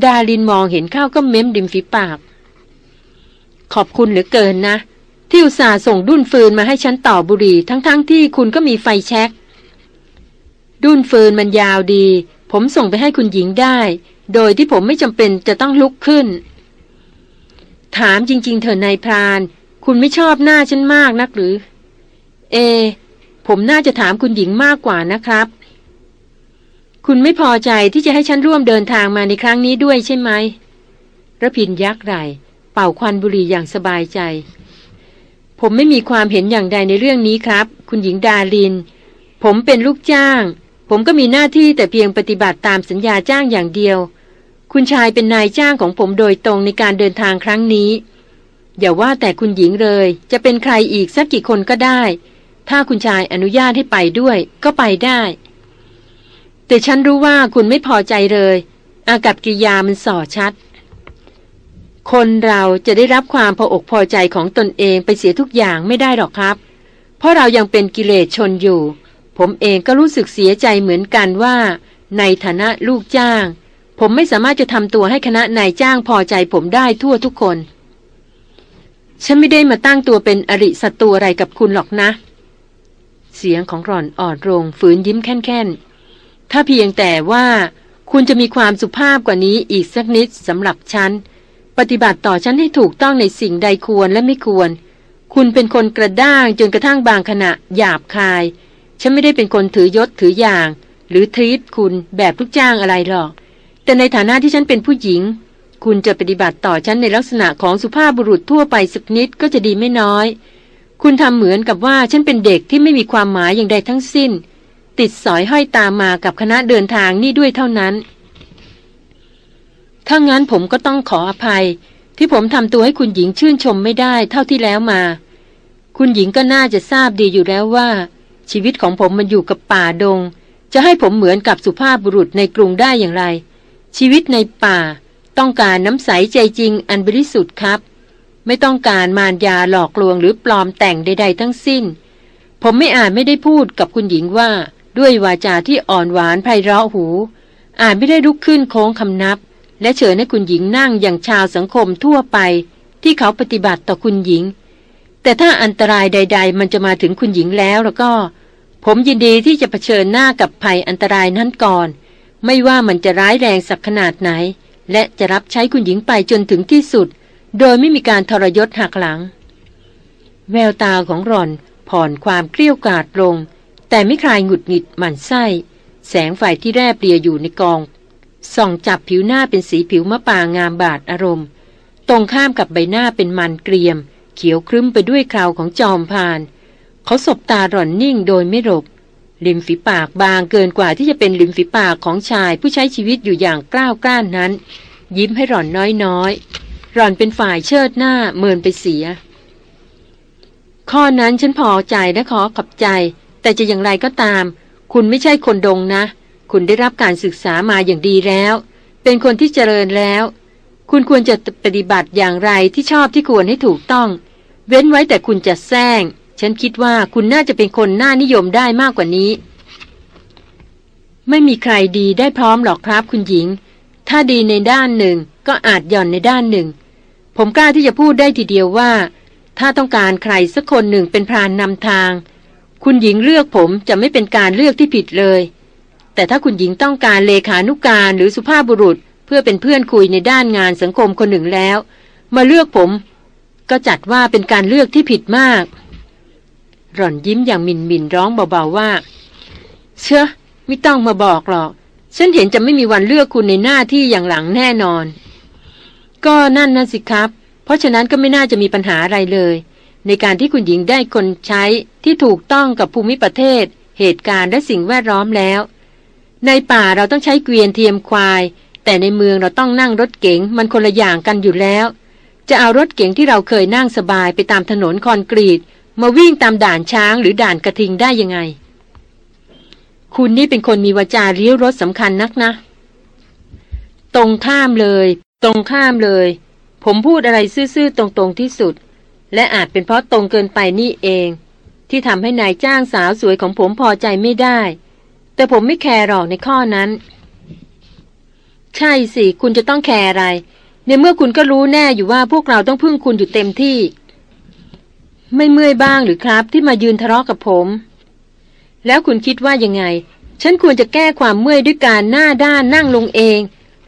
ดาลินมองเห็นเข้าก็เม้มดิมฝีปาก ขอบคุณเหลือเกินนะ ที่อุตส่าห์ส่งดุนฟืนมาให้ฉันต่อบุหรี่ทั้งๆทที่คุณก็มีไฟแช็กดุนฟืนมันยาวดี ผมส่งไปให้คุณหญิงได้ โดยที่ผมไม่จำเป็นจะต้องลุกขึ้น ถามจริง ๆเถอะนายพราน คุณไม่ชอบหน้าฉันมากนักหรือ เอ ผมน่าจะถามคุณหญิงมากกว่านะครับ คุณไม่พอใจที่จะให้ฉันร่วมเดินทางมาในครั้งนี้ด้วยใช่ไหมระพินยักไหลเป่าควันบุหรี่อย่างสบายใจ ผมไม่มีความเห็นอย่างใดในเรื่องนี้ครับ คุณหญิงดาลิน ผมเป็นลูกจ้าง ผมก็มีหน้าที่แต่เพียงปฏิบัติตามสัญญาจ้างอย่างเดียว คุณชายเป็นนายจ้างของผมโดยตรงในการเดินทางครั้งนี้ อย่าว่าแต่คุณหญิงเลย จะเป็นใครอีกสักกี่คนก็ได้ ถ้าคุณชายอนุญาตให้ไปด้วยก็ไปได้ แต่ฉันรู้ว่าคุณไม่พอใจเลย อากับกิยามันส่อชัด คนเราจะได้รับความพออกพอใจของตนเองไปเสียทุกอย่างไม่ได้หรอกครับ เพราะเรายังเป็นกิเลสชนอยู่ ผมเองก็รู้สึกเสียใจเหมือนกันว่า ในฐานะลูกจ้าง ผมไม่สามารถจะทำตัวให้คณะนายจ้างพอใจผมได้ทั่วทุกคนฉันไม่ได้มาตั้งตัวเป็นอริศัตรูอะไรกับคุณหรอกนะ เสียงของหล่อนอ่อนลงฝืนยิ้มแค่นๆ ถ้าเพียงแต่ว่าคุณจะมีความสุภาพกว่านี้อีกสักนิดสำหรับฉัน ปฏิบัติต่อฉันให้ถูกต้องในสิ่งใดควรและไม่ควร คุณเป็นคนกระด้างจนกระทั่งบางขณะหยาบคาย ฉันไม่ได้เป็นคนถือยศถืออย่าง หรือทรีตคุณแบบลูกจ้างอะไรหรอก แต่ในฐานะที่ฉันเป็นผู้หญิง คุณจะปฏิบัติต่อฉันในลักษณะของสุภาพบุรุษทั่วไปสักนิดก็จะดีไม่น้อย คุณทำเหมือนกับว่าฉันเป็นเด็กที่ไม่มีความหมายอย่างใดทั้งสิ้น ติดสอยห้อยตามมากับคณะเดินทางนี่ด้วยเท่านั้น ถ้างั้นผมก็ต้องขออภัย ที่ผมทำตัวให้คุณหญิงชื่นชมไม่ได้เท่าที่แล้วมา คุณหญิงก็น่าจะทราบดีอยู่แล้วว่า ชีวิตของผมมันอยู่กับป่าดง จะให้ผมเหมือนกับสุภาพบุรุษในกรุงได้อย่างไร ชีวิตในป่า ต้องการน้ำใสใจจริงอันบริสุทธิ์ครับ ไม่ต้องการมารยาหลอกลวงหรือปลอมแต่งใด ๆ ทั้งสิ้น ผมไม่อาจไม่ได้พูดกับคุณหญิงว่า ด้วยวาจาที่อ่อนหวานไพเราะหู อาจไม่ได้ลุกขึ้นโค้งคำนับ และเชิญให้คุณหญิงนั่งอย่างชาวสังคมทั่วไป ที่เขาปฏิบัติต่อคุณหญิง แต่ถ้าอันตรายใด ๆ มันจะมาถึงคุณหญิงแล้วแล้วก็ ผมยินดีที่จะเผชิญหน้ากับภัยอันตรายนั้นก่อน ไม่ว่ามันจะร้ายแรงสักขนาดไหน และจะรับใช้คุณหญิงไปจนถึงที่สุด โดยไม่มีการทรยศหักหลัง แววตาของรอนผ่อนความเกลี้ยกล่อดลง แต่ไม่คลายหงุดหงิดหมันไส้ แสงไฟที่แรบเรียอยู่ในกองส่องจับผิวหน้าเป็นสีผิวมะปางามบาดอารมณ์ ตรงข้ามกับใบหน้าเป็นมันเกรียม เขียวครึ้มไปด้วยคราวของจอมพาน เขาสบตาหล่อนนิ่งโดยไม่หลบริมฝีปากบางเกินกว่าที่จะเป็นริมฝีปากของชายผู้ใช้ชีวิตอยู่อย่างกล้าวกล้านนั้น ยิ้มให้หล่อนน้อยๆ หล่อนเป็นฝ่ายเชิดหน้าเมินไปเสีย ข้อนั้นฉันพอใจและขอขอบใจ แต่จะอย่างไรก็ตาม คุณไม่ใช่คนดงนะ คุณได้รับการศึกษามาอย่างดีแล้ว เป็นคนที่เจริญแล้ว คุณควรจะปฏิบัติอย่างไรที่ชอบที่ควรให้ถูกต้อง เว้นไว้แต่คุณจะแซงฉันคิดว่าคุณน่าจะเป็นคนน่านิยมได้มากกว่านี้ ไม่มีใครดีได้พร้อมหรอกครับคุณหญิง ถ้าดีในด้านหนึ่งก็อาจหย่อนในด้านหนึ่ง ผมกล้าที่จะพูดได้ทีเดียวว่า ถ้าต้องการใครสักคนหนึ่งเป็นพรานนำทาง คุณหญิงเลือกผมจะไม่เป็นการเลือกที่ผิดเลย แต่ถ้าคุณหญิงต้องการเลขานุกการหรือสุภาพบุรุษ เพื่อเป็นเพื่อนคุยในด้านงานสังคมคนหนึ่งแล้ว มาเลือกผม ก็จัดว่าเป็นการเลือกที่ผิดมาก หล่อนยิ้มอย่างมินมินร้องเบาๆว่า เชื่อไม่ต้องมาบอกหรอกฉันเห็นจะไม่มีวันเลือกคุณในหน้าที่อย่างหลังแน่นอน ก็นั่นนะสิครับ เพราะฉะนั้นก็ไม่น่าจะมีปัญหาอะไรเลย ในการที่คุณหญิงได้คนใช้ที่ถูกต้องกับภูมิประเทศ เหตุการณ์และสิ่งแวดล้อมแล้ว ในป่าเราต้องใช้เกวียนเทียมควาย แต่ในเมืองเราต้องนั่งรถเก๋งมันคนละอย่างกันอยู่แล้ว จะเอารถเก๋งที่เราเคยนั่งสบายไปตามถนนคอนกรีต มาวิ่งตามด่านช้างหรือด่านกระทิงได้ยังไง คุณนี่เป็นคนมีวาจาเรียวรถสำคัญนักนะตรงข้ามเลย ตรงข้ามเลย ผมพูดอะไรซื่อๆตรงๆที่สุด และอาจเป็นเพราะตรงเกินไปนี่เอง ที่ทำให้นายจ้างสาวสวยของผมพอใจไม่ได้ แต่ผมไม่แคร์หรอกในข้อนั้น ใช่สิ คุณจะต้องแคร์อะไร ในเมื่อคุณก็รู้แน่อยู่ว่าพวกเราต้องพึ่งคุณอยู่เต็มที่ ไม่เมื่อยบ้างหรือครับ ที่มายืนทะเลาะกับผม แล้วคุณคิดว่ายังไง ฉันควรจะแก้ความเมื่อยด้วยการหน้าด้านนั่งลงเอง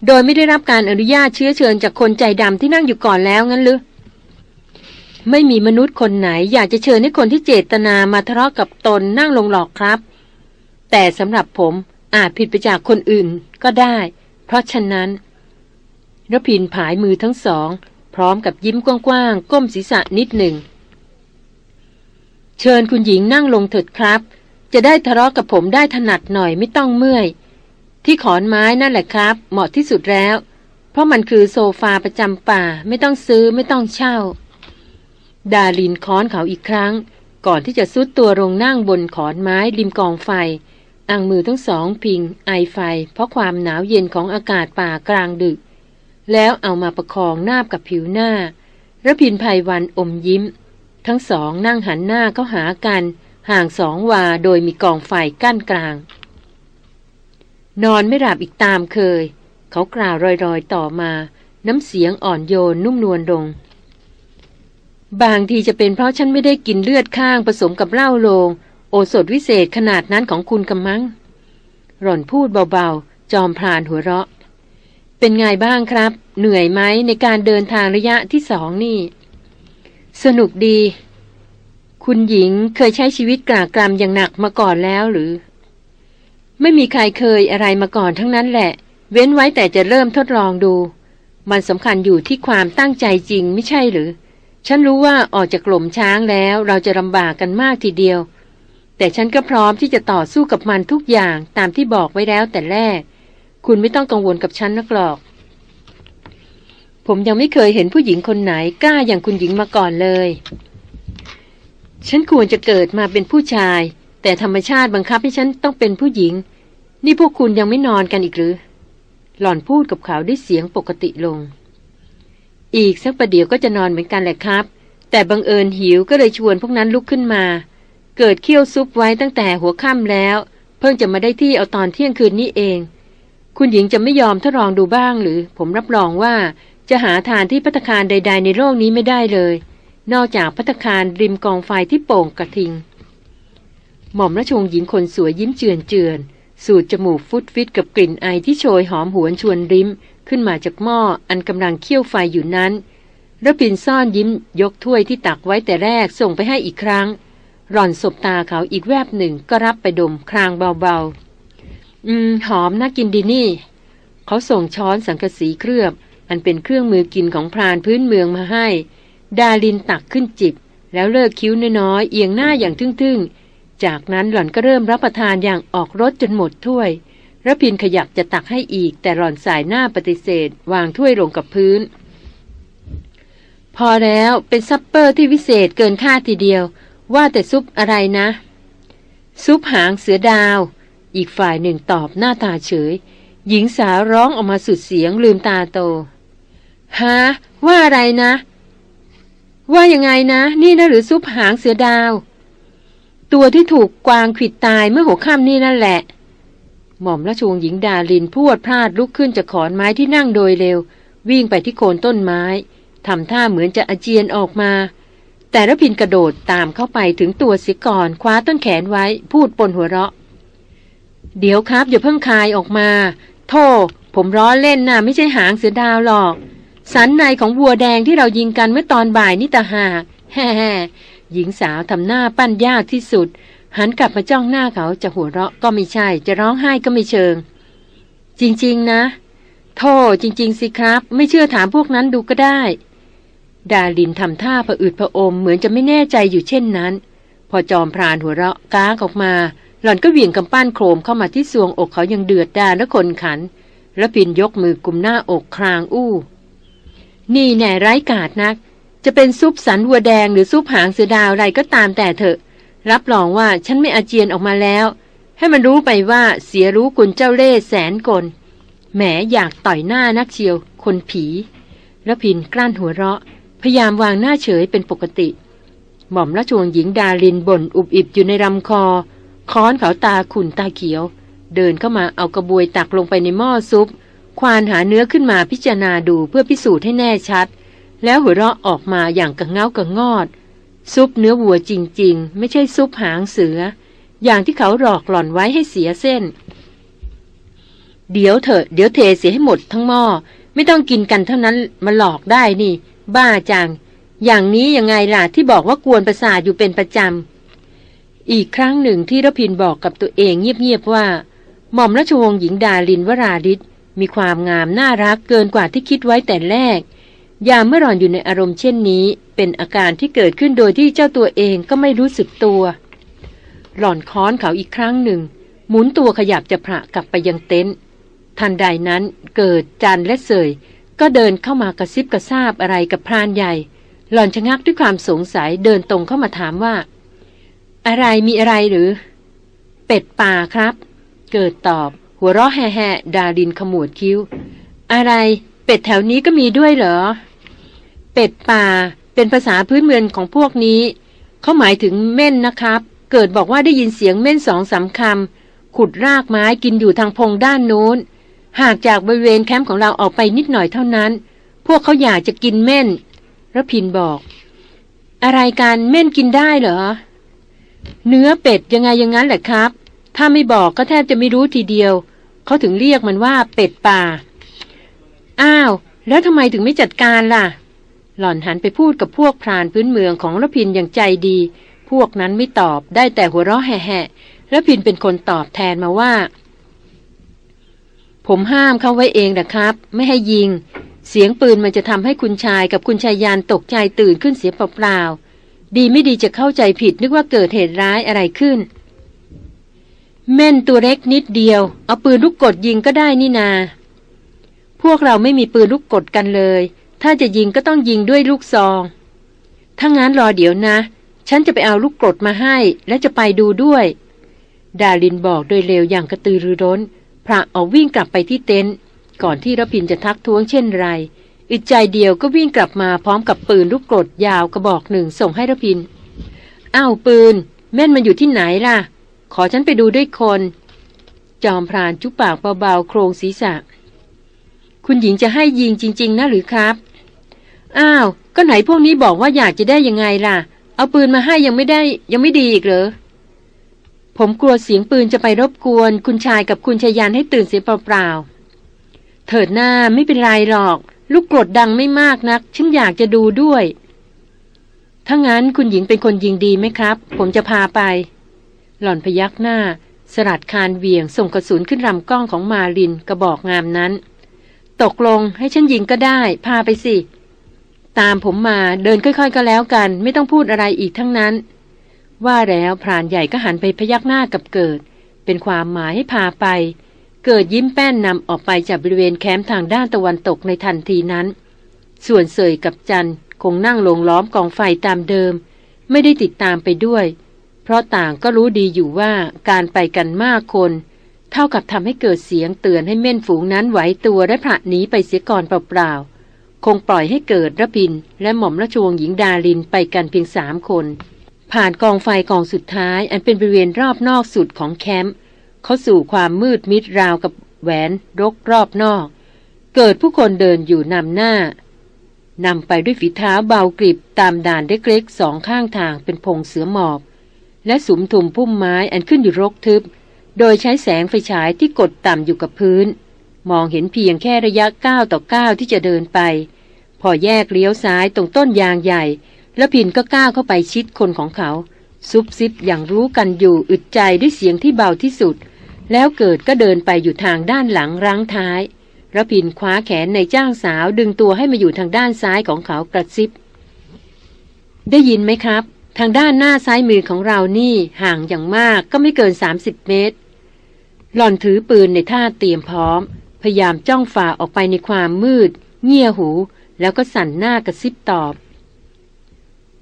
โดยไม่ได้รับการอนุญาตเชื้อเชิญจากคนใจดำที่นั่งอยู่ก่อนแล้วงั้นหรือไม่มีมนุษย์คนไหนอยากจะเชิญให้คนที่เจตนามาทะเลาะกับตนนั่งลงหลอกครับ แต่สำหรับผมอาจผิดไปจากคนอื่นก็ได้ เพราะฉะนั้นรพินผายมือทั้งสอง พร้อมกับยิ้มกว้างๆก้มศีรษะนิดหนึ่ง เชิญคุณหญิงนั่งลงเถิดครับ จะได้ทะเลาะกับผมได้ถนัดหน่อยไม่ต้องเมื่อย ที่ขอนไม้นั่นแหละครับ เหมาะที่สุดแล้ว เพราะมันคือโซฟาประจำป่าไม่ต้องซื้อไม่ต้องเช่า ดาลินค้อนเขาอีกครั้ง ก่อนที่จะซุดตัวลงนั่งบนขอนไม้ริมกองไฟอังมือทั้งสองพิง ไอไฟ เพราะความหนาวเย็นของอากาศป่ากลางดึก แล้วเอามาประคองหน้ากับผิวหน้าระพินภัยวันอมยิ้ม ทั้งสองนั่งหันหน้าเข้าหากัน ห่างสองวาโดยมีกองไฟกั้นกลาง นอนไม่หลับอีกตามเคย เขากล่าวรอยๆต่อมา น้ำเสียงอ่อนโยนนุ่มนวลลง บางทีจะเป็นเพราะฉันไม่ได้กินเลือดข้างผสมกับเหล้าโลง โอสถวิเศษขนาดนั้นของคุณกำมัง หล่อนพูดเบาๆ จอมพรานหัวเราะ เป็นไงบ้างครับ เหนื่อยไหมในการเดินทางระยะที่สองนี่ สนุกดี คุณหญิงเคยใช้ชีวิตกลากรำอย่างหนักมาก่อนแล้วหรือ ไม่มีใครเคยอะไรมาก่อนทั้งนั้นแหละ เว้นไว้แต่จะเริ่มทดลองดู มันสำคัญอยู่ที่ความตั้งใจจริงไม่ใช่หรือ ฉันรู้ว่าออกจากกล่มช้างแล้วเราจะลำบากกันมากทีเดียว แต่ฉันก็พร้อมที่จะต่อสู้กับมันทุกอย่างตามที่บอกไว้แล้วแต่แรก คุณไม่ต้องกังวลกับฉันนักหรอก ผมยังไม่เคยเห็นผู้หญิงคนไหนกล้าอย่างคุณหญิงมาก่อนเลย ฉันควรจะเกิดมาเป็นผู้ชาย แต่ธรรมชาติบังคับให้ฉันต้องเป็นผู้หญิง นี่พวกคุณยังไม่นอนกันอีกหรือ หล่อนพูดกับเขาด้วยเสียงปกติลง อีกสักประเดี๋ยวก็จะนอนเหมือนกันแหละครับ แต่บังเอิญหิวก็เลยชวนพวกนั้นลุกขึ้นมา เกิดเคี่ยวซุปไว้ตั้งแต่หัวค่ำแล้ว เพิ่งจะมาได้ที่เอาตอนเที่ยงคืนนี้เอง คุณหญิงจะไม่ยอมทดลองดูบ้างหรือ ผมรับรองว่าจะหาทานที่พัตคารใด ๆ ในโลกนี้ไม่ได้เลย นอกจากพัตคารริมกองไฟที่โป่งกระทิง หม่อมราชวงศ์หญิงคนสวยยิ้มเจือนเจือน สูดจมูกฟุดฟิตกับกลิ่นไอที่โชยหอมหวนชวนริม ขึ้นมาจากหม้ออันกำลังเคี่ยวไฟอยู่นั้นระปินซ่อนยิ้มยกถ้วยที่ตักไว้แต่แรกส่งไปให้อีกครั้ง หล่อนสบตาเขาอีกแวบหนึ่งก็รับไปดมครางเบาๆ อืม หอมน่ากินดีนี่ เขาส่งช้อนสังกะสีเคลือบ อันเป็นเครื่องมือกินของพรานพื้นเมืองมาให้ ดารินตักขึ้นจิบ แล้วเลิกคิ้วน้อยๆเอียงหน้าอย่างทึ่งๆ จากนั้นหล่อนก็เริ่มรับประทานอย่างออกรสจนหมดถ้วยรพินทร์ขยับจะตักให้อีก แต่หล่อนส่ายหน้าปฏิเสธ วางถ้วยลงกับพื้น พอแล้วเป็น supper ที่วิเศษเกินค่าทีเดียว ว่าแต่ซุปอะไรนะ ซุปหางเสือดาว อีกฝ่ายหนึ่งตอบหน้าตาเฉย หญิงสาวร้องออกมาสุดเสียงลืมตาโตฮะว่าอะไรนะ ว่ายังไงนะ นี่นะหรือซุปหางเสือดาว ตัวที่ถูกกวางขิดตายเมื่อหัวค่ำนี่นั่นแหละ หม่อมราชวงศ์หญิงดาลินพวดพลาดลุกขึ้นจากขอนไม้ที่นั่งโดยเร็ว วิ่งไปที่โคนต้นไม้ทำท่าเหมือนจะอาเจียนออกมา แต่ระพินกระโดดตามเข้าไปถึงตัวเสียก่อนคว้าต้นแขนไว้พูดปนหัวเราะ เดี๋ยวครับอย่าเพิ่งคายออกมา โทษผมร้อเล่นนะ่ะไม่ใช่หางเสือดาวหรอก สันในของวัวแดงที่เรายิงกันเมื่อตอนบ่ายนี่ตาหากแฮ่ หญิงสาวทำหน้าปั้นยากที่สุด หันกลับมาจ้องหน้าเขาจะหัวเราะก็ไม่ใช่ จะร้องไห้ก็ไม่เชิง จริงๆนะโทษจริง ๆ สิครับ ไม่เชื่อถามพวกนั้นดูก็ได้ ดาลินทำท่าผะอืดผะอมเหมือนจะไม่แน่ใจอยู่เช่นนั้น พอจอมพรานหัวเราะก้าออกมา หล่อนก็เหวี่ยงกำปั้นโครมเข้ามาที่สวงอกเขายังเดือดดาและคนขัน แล้วปินยกมือกุมหน้าอกครางอู้ นี่แน่ไร้กาดนัก จะเป็นซุปสันวัวแดงหรือซุปหางเสือดาวอะไรก็ตามแต่เถอะ รับรองว่าฉันไม่อาเจียนออกมาแล้ว ให้มันรู้ไปว่าเสียรู้กุลเจ้าเล่ห์แสนกลแหมอยากต่อยหน้านักเชียว คนผีระพินกลั้นหัวเราะ พยายามวางหน้าเฉยเป็นปกติ หม่อมราชวงศ์หญิงดาลินบ่นอุบอิบอยู่ในลำคอ ค้อนเขาตาขุนตาเขียว เดินเข้ามาเอากระบวยตักลงไปในหม้อซุป ควานหาเนื้อขึ้นมาพิจารณาดูเพื่อพิสูจน์ให้แน่ชัด แล้วหัวเราะออกมาอย่างกระเงากระงอด ซุปเนื้อวัวจริง ๆ ไม่ใช่ซุปหางเสือ อย่างที่เขาหลอกหล่อนไว้ให้เสียเส้น เดี๋ยวเถอะ เดี๋ยวเทเสียให้หมดทั้งหม้อไม่ต้องกินกันเท่านั้นมาหลอกได้นี่ บ้าจัง อย่างนี้ยังไงล่ะที่บอกว่ากวนประสาทอยู่เป็นประจำอีกครั้งหนึ่งที่รพินบอกกับตัวเองเงียบๆว่า หม่อมราชวงศ์หญิงดาลินวราดิศมีความงามน่ารักเกินกว่าที่คิดไว้แต่แรก ยามเมื่อหล่อนอยู่ในอารมณ์เช่นนี้ เป็นอาการที่เกิดขึ้นโดยที่เจ้าตัวเองก็ไม่รู้สึกตัว หล่อนค้อนเขาอีกครั้งหนึ่ง หมุนตัวขยับจะพระกลับไปยังเต็นท์ทันใดนั้นเกิดจันและเสย ก็เดินเข้ามากระซิบกระซาบอะไรกับพรานใหญ่ หล่อนชะงักด้วยความสงสัยเดินตรงเข้ามาถามว่า อะไรมีอะไรหรือ เป็ดป่าครับ เกิดตอบ หัวเราะแห่ๆดาดินขมวดคิ้ว อะไร เป็ดแถวนี้ก็มีด้วยเหรอ เป็ดป่า เป็นภาษาพื้นเมืองของพวกนี้ เขาหมายถึงเม่นนะครับ เกิดบอกว่าได้ยินเสียงเม่นสองสาคำขุดรากไม้กินอยู่ทางพงด้านโน้น หากจากบริเวณแคมป์ของเราออกไปนิดหน่อยเท่านั้น พวกเขาอยากจะกินเม่นระพินบอก อะไรการเม่นกินได้เหรอ เนื้อเป็ดยังไงยังงั้นแหละครับ ถ้าไม่บอกก็แทบจะไม่รู้ทีเดียว เขาถึงเรียกมันว่าเป็ดป่า อ้าว แล้วทำไมถึงไม่จัดการล่ะ หล่อนหันไปพูดกับพวกพรานพื้นเมืองของรพินอย่างใจดี พวกนั้นไม่ตอบได้แต่หัวเราะแห่ๆรพินเป็นคนตอบแทนมาว่า ผมห้ามเขาไว้เองนะครับ ไม่ให้ยิง เสียงปืนมันจะทำให้คุณชายกับคุณชายยานตกใจตื่นขึ้นเสียเปล่าๆดีไม่ดีจะเข้าใจผิดนึกว่าเกิดเหตุร้ายอะไรขึ้น เม่นตัวเล็กนิดเดียว เอาปืนลูกกดยิงก็ได้นี่นา พวกเราไม่มีปืนลูกกดกันเลย ถ้าจะยิงก็ต้องยิงด้วยลูกซอง ถ้างั้นรอเดี๋ยวนะ ฉันจะไปเอาลูกกรดมาให้ และจะไปดูด้วย ดาลินบอกโดยเร็วอย่างกระตือรือร้น พระเอาวิ่งกลับไปที่เต็นท์ก่อนที่รพินจะทักท้วงเช่นไร อึดใจเดียวก็วิ่งกลับมาพร้อมกับปืนลูกกรดยาวกระบอกหนึ่งส่งให้รพินอ้าวปืน แม่นมันอยู่ที่ไหนล่ะ ขอฉันไปดูด้วยคน จอมพรานจุปากเบาๆโครงศีรษะ คุณหญิงจะให้ยิงจริง ๆ นะหรือครับ อ้าว ก็ไหนพวกนี้บอกว่าอยากจะได้ยังไงล่ะ เอาปืนมาให้ยังไม่ได้ ยังไม่ดีอีกเหรอ ผมกลัวเสียงปืนจะไปรบกวน คุณชายกับคุณชายานให้ตื่นเสียเปล่าๆ เถิดหน้าไม่เป็นไรหรอก ลูกกรดดังไม่มากนัก ฉันอยากจะดูด้วย ถ้างั้นคุณหญิงเป็นคนยิงดีไหมครับ ผมจะพาไป หล่อนพยักหน้า สลัดคานเวียงส่งกระสุนขึ้นลำกล้องของมาลินกระบอกงามนั้น ตกลงให้ฉันยิงก็ได้ พาไปสิ ตามผมมาเดินค่อยๆก็แล้วกัน ไม่ต้องพูดอะไรอีกทั้งนั้น ว่าแล้วพรานใหญ่ก็หันไปพยักหน้ากับเกิด เป็นความหมายให้พาไป เกิดยิ้มแป้นนำออกไปจากบริเวณแคมป์ทางด้านตะวันตกในทันทีนั้น ส่วนเสยกับจันคงนั่งลงล้อมกองไฟตามเดิม ไม่ได้ติดตามไปด้วย เพราะต่างก็รู้ดีอยู่ว่าการไปกันมากคน เท่ากับทำให้เกิดเสียงเตือนให้เม่นฝูงนั้นไหวตัวและผละหนีไปเสียก่อนเปล่าๆ คงปล่อยให้เกิดระพิน และหม่อมราชวงศ์หญิงดาลินไปกันเพียงสามคน ผ่านกองไฟกองสุดท้าย อันเป็นบริเวณรอบนอกสุดของแคมป์เขาสู่ความมืดมิดราวกับแหวนรกรอบนอก เกิดผู้คนเดินอยู่นำหน้านำไปด้วยฝีเท้าเบากริบตามด่านเล็กๆสองข้างทางเป็นพงเสือหมอบ และสุมทุมพุ่มไม้อันขึ้นอยู่รกทึบ โดยใช้แสงไฟฉายที่กดต่ำอยู่กับพื้น มองเห็นเพียงแค่ระยะก้าวต่อก้าวที่จะเดินไป พอแยกเลี้ยวซ้ายตรงต้นยางใหญ่ แล้วพินก็ก้าวเข้าไปชิดคนของเขา ซุบซิบอย่างรู้กันอยู่อึดใจด้วยเสียงที่เบาที่สุด แล้วเกิดก็เดินไปอยู่ทางด้านหลังรั้งท้ายระพินคว้าแขนในจ้างสาวดึงตัวให้มาอยู่ทางด้านซ้ายของเขากระซิบ ได้ยินไหมครับ ทางด้านหน้าซ้ายมือของเรานี่ห่างอย่างมากก็ไม่เกิน 30 เมตร หล่อนถือปืนในท่าเตรียมพร้อม พยายามจ้องฝ่าออกไปในความมืด เงี่ยหู แล้วก็สั่นหน้ากระซิบตอบ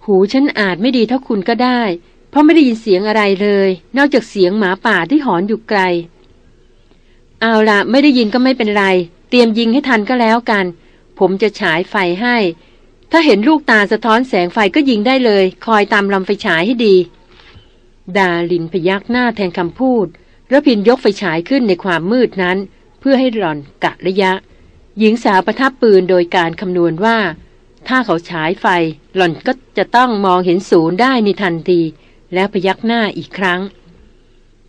หูฉันอาจไม่ดีเท่าคุณก็ได้ เพราะไม่ได้ยินเสียงอะไรเลย นอกจากเสียงหมาป่าที่หอนอยู่ไกล เอาละไม่ได้ยินก็ไม่เป็นไร เตรียมยิงให้ทันก็แล้วกัน ผมจะฉายไฟให้ ถ้าเห็นลูกตาสะท้อนแสงไฟก็ยิงได้เลย คอยตามลำไฟฉายให้ดี ดาลินพยักหน้าแทนคำพูดระพินยกไฟฉายขึ้นในความมืดนั้น เพื่อให้หล่อนกะระยะ หญิงสาวประทับปืนโดยการคำนวณว่า ถ้าเขาฉายไฟ หล่อนก็จะต้องมองเห็นศูนย์ได้ในทันที แล้วพยักหน้าอีกครั้ง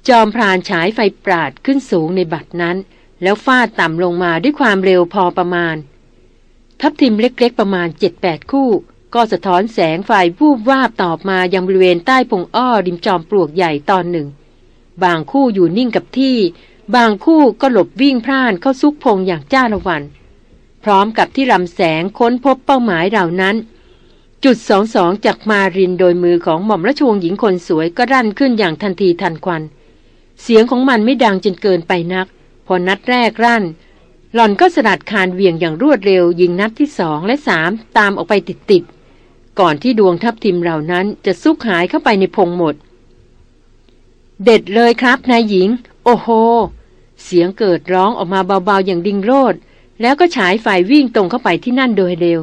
จอมพรานฉายไฟปราดขึ้นสูงในบัดนั้น แล้วฟาดต่ำลงมาด้วยความเร็วพอประมาณ ทับทิมเล็กๆประมาณเจ็ดแปดคู่ ก็สะท้อนแสงไฟวูบวาบตอบมายังบริเวณใต้พงอ้อริมจอมปลวกใหญ่ตอนหนึ่ง บางคู่อยู่นิ่งกับที่ บางคู่ก็หลบวิ่งพล่านเข้าซุกพงอย่างจ้าละวัน พร้อมกับที่ลำแสงค้นพบเป้าหมายเหล่านั้น จุดสองสองจากมารินโดยมือของหม่อมราชวงศ์หญิงคนสวยก็รั่นขึ้นอย่างทันทีทันควัน เสียงของมันไม่ดังจนเกินไปนัก พอนัดแรกรั่น หล่อนก็สลัดคานเวียงอย่างรวดเร็ว ยิงนัดที่สองและสามตามออกไปติดๆก่อนที่ดวงทับทิมเหล่านั้นจะซุกหายเข้าไปในพงหมด เด็ดเลยครับนายหญิง โอ้โห เสียงเกิดร้องออกมาเบาๆอย่างดิงโรด แล้วก็ฉายไฟวิ่งตรงเข้าไปที่นั่นโดยเร็ว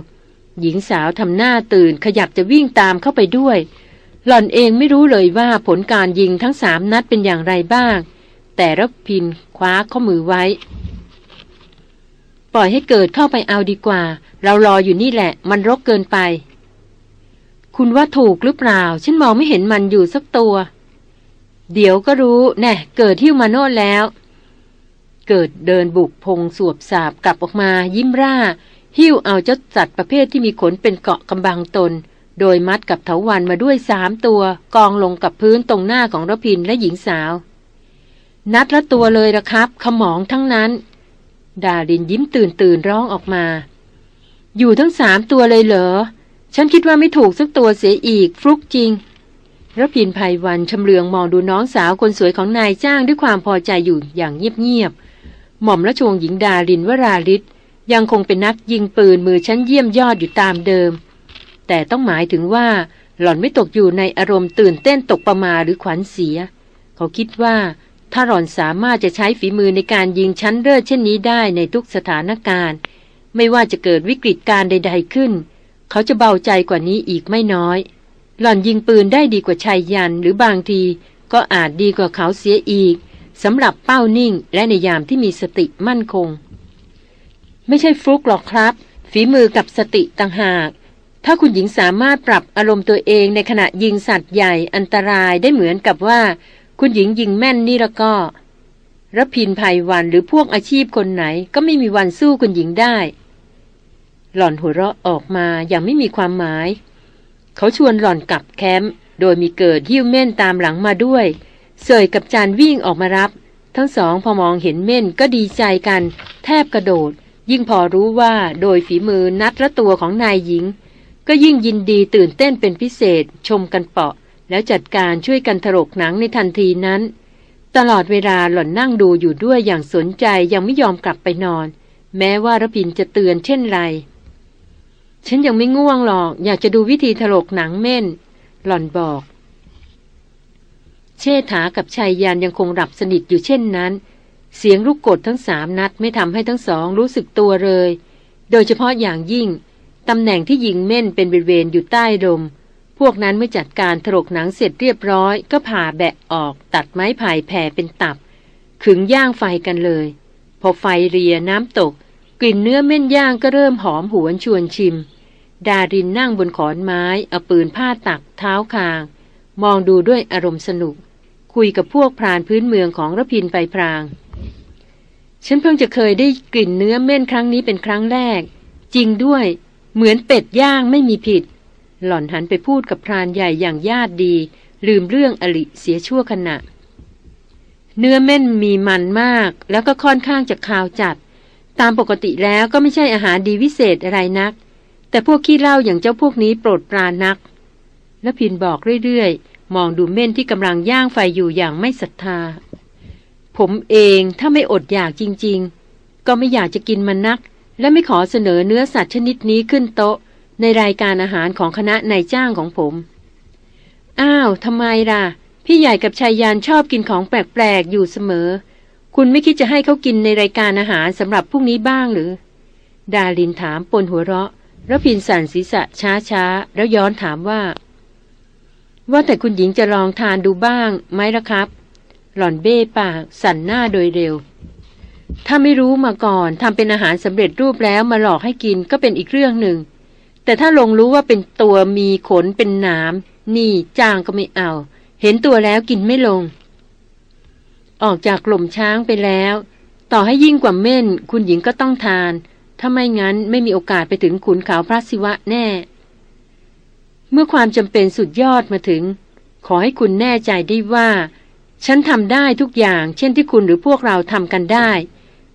หญิงสาวทำหน้าตื่นขยับจะวิ่งตามเข้าไปด้วย หล่อนเองไม่รู้เลยว่าผลการยิงทั้งสามนัดเป็นอย่างไรบ้าง แต่รพินคว้าข้อมือไว้ ปล่อยให้เกิดเข้าไปเอาดีกว่า เรารออยู่นี่แหละ มันรกเกินไป คุณว่าถูกหรือเปล่า ฉันมองไม่เห็นมันอยู่สักตัว เดี๋ยวก็รู้แน่เกิดที่มาโน่นแล้ว เกิดเดินบุกพงสวบสาบกลับออกมายิ้มร่า หิ้วเอาเจ้าสัตว์ประเภทที่มีขนเป็นเกาะกำบังตน โดยมัดกับเถาวันมาด้วยสามตัว กองลงกับพื้นตรงหน้าของรพินและหญิงสาว นัดละตัวเลยละครับ ขมองทั้งนั้น ดาดินยิ้มตื่นตื่นร้องออกมา อยู่ทั้งสามตัวเลยเหรอ ฉันคิดว่าไม่ถูกสักตัวเสียอีกฟลุกจริง ระพินภัยวันชำเลืองมองดูน้องสาวคนสวยของนายจ้างด้วยความพอใจอยู่อย่างเงียบๆ หม่อมราชวงศ์หญิงดารินวราลิศยังคงเป็นนักยิงปืนมือชั้นเยี่ยมยอดอยู่ตามเดิม แต่ต้องหมายถึงว่า หล่อนไม่ตกอยู่ในอารมณ์ตื่นเต้นตกประมาหรือขวัญเสีย เขาคิดว่าถ้าหล่อนสามารถจะใช้ฝีมือในการยิงชั้นเลิศเช่นนี้ได้ในทุกสถานการณ์ ไม่ว่าจะเกิดวิกฤตการใด ๆขึ้น เขาจะเบาใจกว่านี้อีกไม่น้อย หล่อนยิงปืนได้ดีกว่าชายยันหรือบางทีก็อาจดีกว่าเขาเสียอีกสำหรับเป้านิ่งและในยามที่มีสติมั่นคง ไม่ใช่ฟลุกหรอกครับ ฝีมือกับสติต่างหาก ถ้าคุณหญิงสามารถปรับอารมณ์ตัวเองในขณะยิงสัตว์ใหญ่อันตรายได้เหมือนกับว่า คุณหญิงยิงแม่นนี่ละก็รพินภัยวันหรือพวกอาชีพคนไหน ก็ไม่มีวันสู้คุณหญิงได้ หล่อนหัวเราะออกมาอย่างไม่มีความหมาย เขาชวนหล่อนกลับแคมป์โดยมีเกิดหิ้วเม่นตามหลังมาด้วย เสยกับจานวิ่งออกมารับ ทั้งสองพอมองเห็นเม่นก็ดีใจกัน แทบกระโดด ยิ่งพอรู้ว่าโดยฝีมือนัดละตัวของนายหญิง ก็ยิ่งยินดีตื่นเต้นเป็นพิเศษ ชมกันเปาะ แล้วจัดการช่วยกันถลกหนังในทันทีนั้น ตลอดเวลาหล่อนนั่งดูอยู่ด้วยอย่างสนใจยังไม่ยอมกลับไปนอน แม้ว่าระพินจะเตือนเช่นไร ฉันยังไม่ง่วงหรอก อยากจะดูวิธีถลกหนังเม่น หล่อนบอก เชษฐากับชายยานยังคงหลับสนิทอยู่เช่นนั้น เสียงลูกกดทั้งสามนัดไม่ทำให้ทั้งสองรู้สึกตัวเลย โดยเฉพาะอย่างยิ่งตำแหน่งที่ยิงเม่นเป็นบริเวณอยู่ใต้ลมพวกนั้นเมื่อจัดการถลกหนังเสร็จเรียบร้อย ก็ผ่าแบะออกตัดไม้ไผ่แผ่เป็นตับ ขึงย่างไฟกันเลย พอไฟเรียน้ำตก กลิ่นเนื้อเม่นย่างก็เริ่มหอมหวนชวนชิม ดารินนั่งบนขอนไม้เอาปืนผ้าตักเท้าคาง มองดูด้วยอารมณ์สนุก คุยกับพวกพรานพื้นเมืองของระพินไปพราง ฉันเพิ่งจะเคยได้กลิ่นเนื้อเม่นครั้งนี้เป็นครั้งแรก จริงด้วย เหมือนเป็ดย่างไม่มีผิด หล่อนหันไปพูดกับพรานใหญ่อย่างญาติดี ลืมเรื่องอลิเสียชั่วขณะ เนื้อเม่นมีมันมาก แล้วก็ค่อนข้างจะคาวจัด ตามปกติแล้วก็ไม่ใช่อาหารดีวิเศษอะไรนัก แต่พวกขี้เล้าอย่างเจ้าพวกนี้โปรดปรานนักแล้วพินบอกเรื่อยๆ มองดูเม่นที่กำลังย่างไฟอยู่อย่างไม่ศรัทธา ผมเองถ้าไม่อดอยากจริงๆ ก็ไม่อยากจะกินมันนัก และไม่ขอเสนอเนื้อสัตว์ชนิดนี้ขึ้นโต๊ะ ในรายการอาหารของคณะนายจ้างของผม อ้าวทำไมล่ะ พี่ใหญ่กับชายยานชอบกินของแปลกๆ อยู่เสมอ คุณไม่คิดจะให้เขากินในรายการอาหารสำหรับพวกนี้บ้างหรือ ดาลินถามปนหัวเราะ แล้วพินสั่นศีรษะช้าๆแล้วย้อนถามว่า ว่าแต่คุณหญิงจะลองทานดูบ้างไหมละครับ หล่อนเบ้ปากสั่นหน้าโดยเร็ว ถ้าไม่รู้มาก่อนทำเป็นอาหารสำเร็จรูปแล้วมาหลอกให้กินก็เป็นอีกเรื่องหนึ่ง แต่ถ้าลงรู้ว่าเป็นตัวมีขนเป็นหนามนี่จ้างก็ไม่เอา เห็นตัวแล้วกินไม่ลง ออกจากกล่มช้างไปแล้ว ต่อให้ยิ่งกว่าเม่น คุณหญิงก็ต้องทาน ถ้าไม่งั้นไม่มีโอกาสไปถึงขุนเขาพระศิวะแน่ เมื่อความจำเป็นสุดยอดมาถึง ขอให้คุณแน่ใจได้ว่า ฉันทำได้ทุกอย่างเช่นที่คุณหรือพวกเราทำกันได้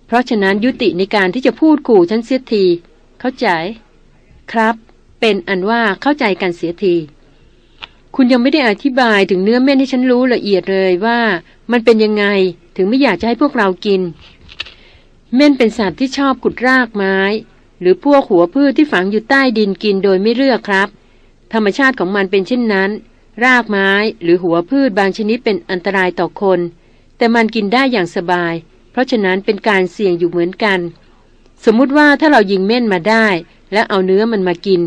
เพราะฉะนั้นยุติในการที่จะพูดขู่ฉันเสียที เข้าใจ ครับ เป็นอันว่าเข้าใจกันเสียทีคุณยังไม่ได้อธิบายถึงเนื้อเม่นให้ฉันรู้ละเอียดเลยว่า มันเป็นยังไงถึงไม่อยากจะให้พวกเรากิน เม่นเป็นสัตว์ที่ชอบขุดรากไม้ หรือพวกหัวพืชที่ฝังอยู่ใต้ดินกินโดยไม่เลือกครับ ธรรมชาติของมันเป็นเช่นนั้น รากไม้หรือหัวพืชบางชนิดเป็นอันตรายต่อคน แต่มันกินได้อย่างสบาย เพราะฉะนั้นเป็นการเสี่ยงอยู่เหมือนกัน สมมุติว่าถ้าเรายิงเม่นมาได้ และเอาเนื้อมันมากิน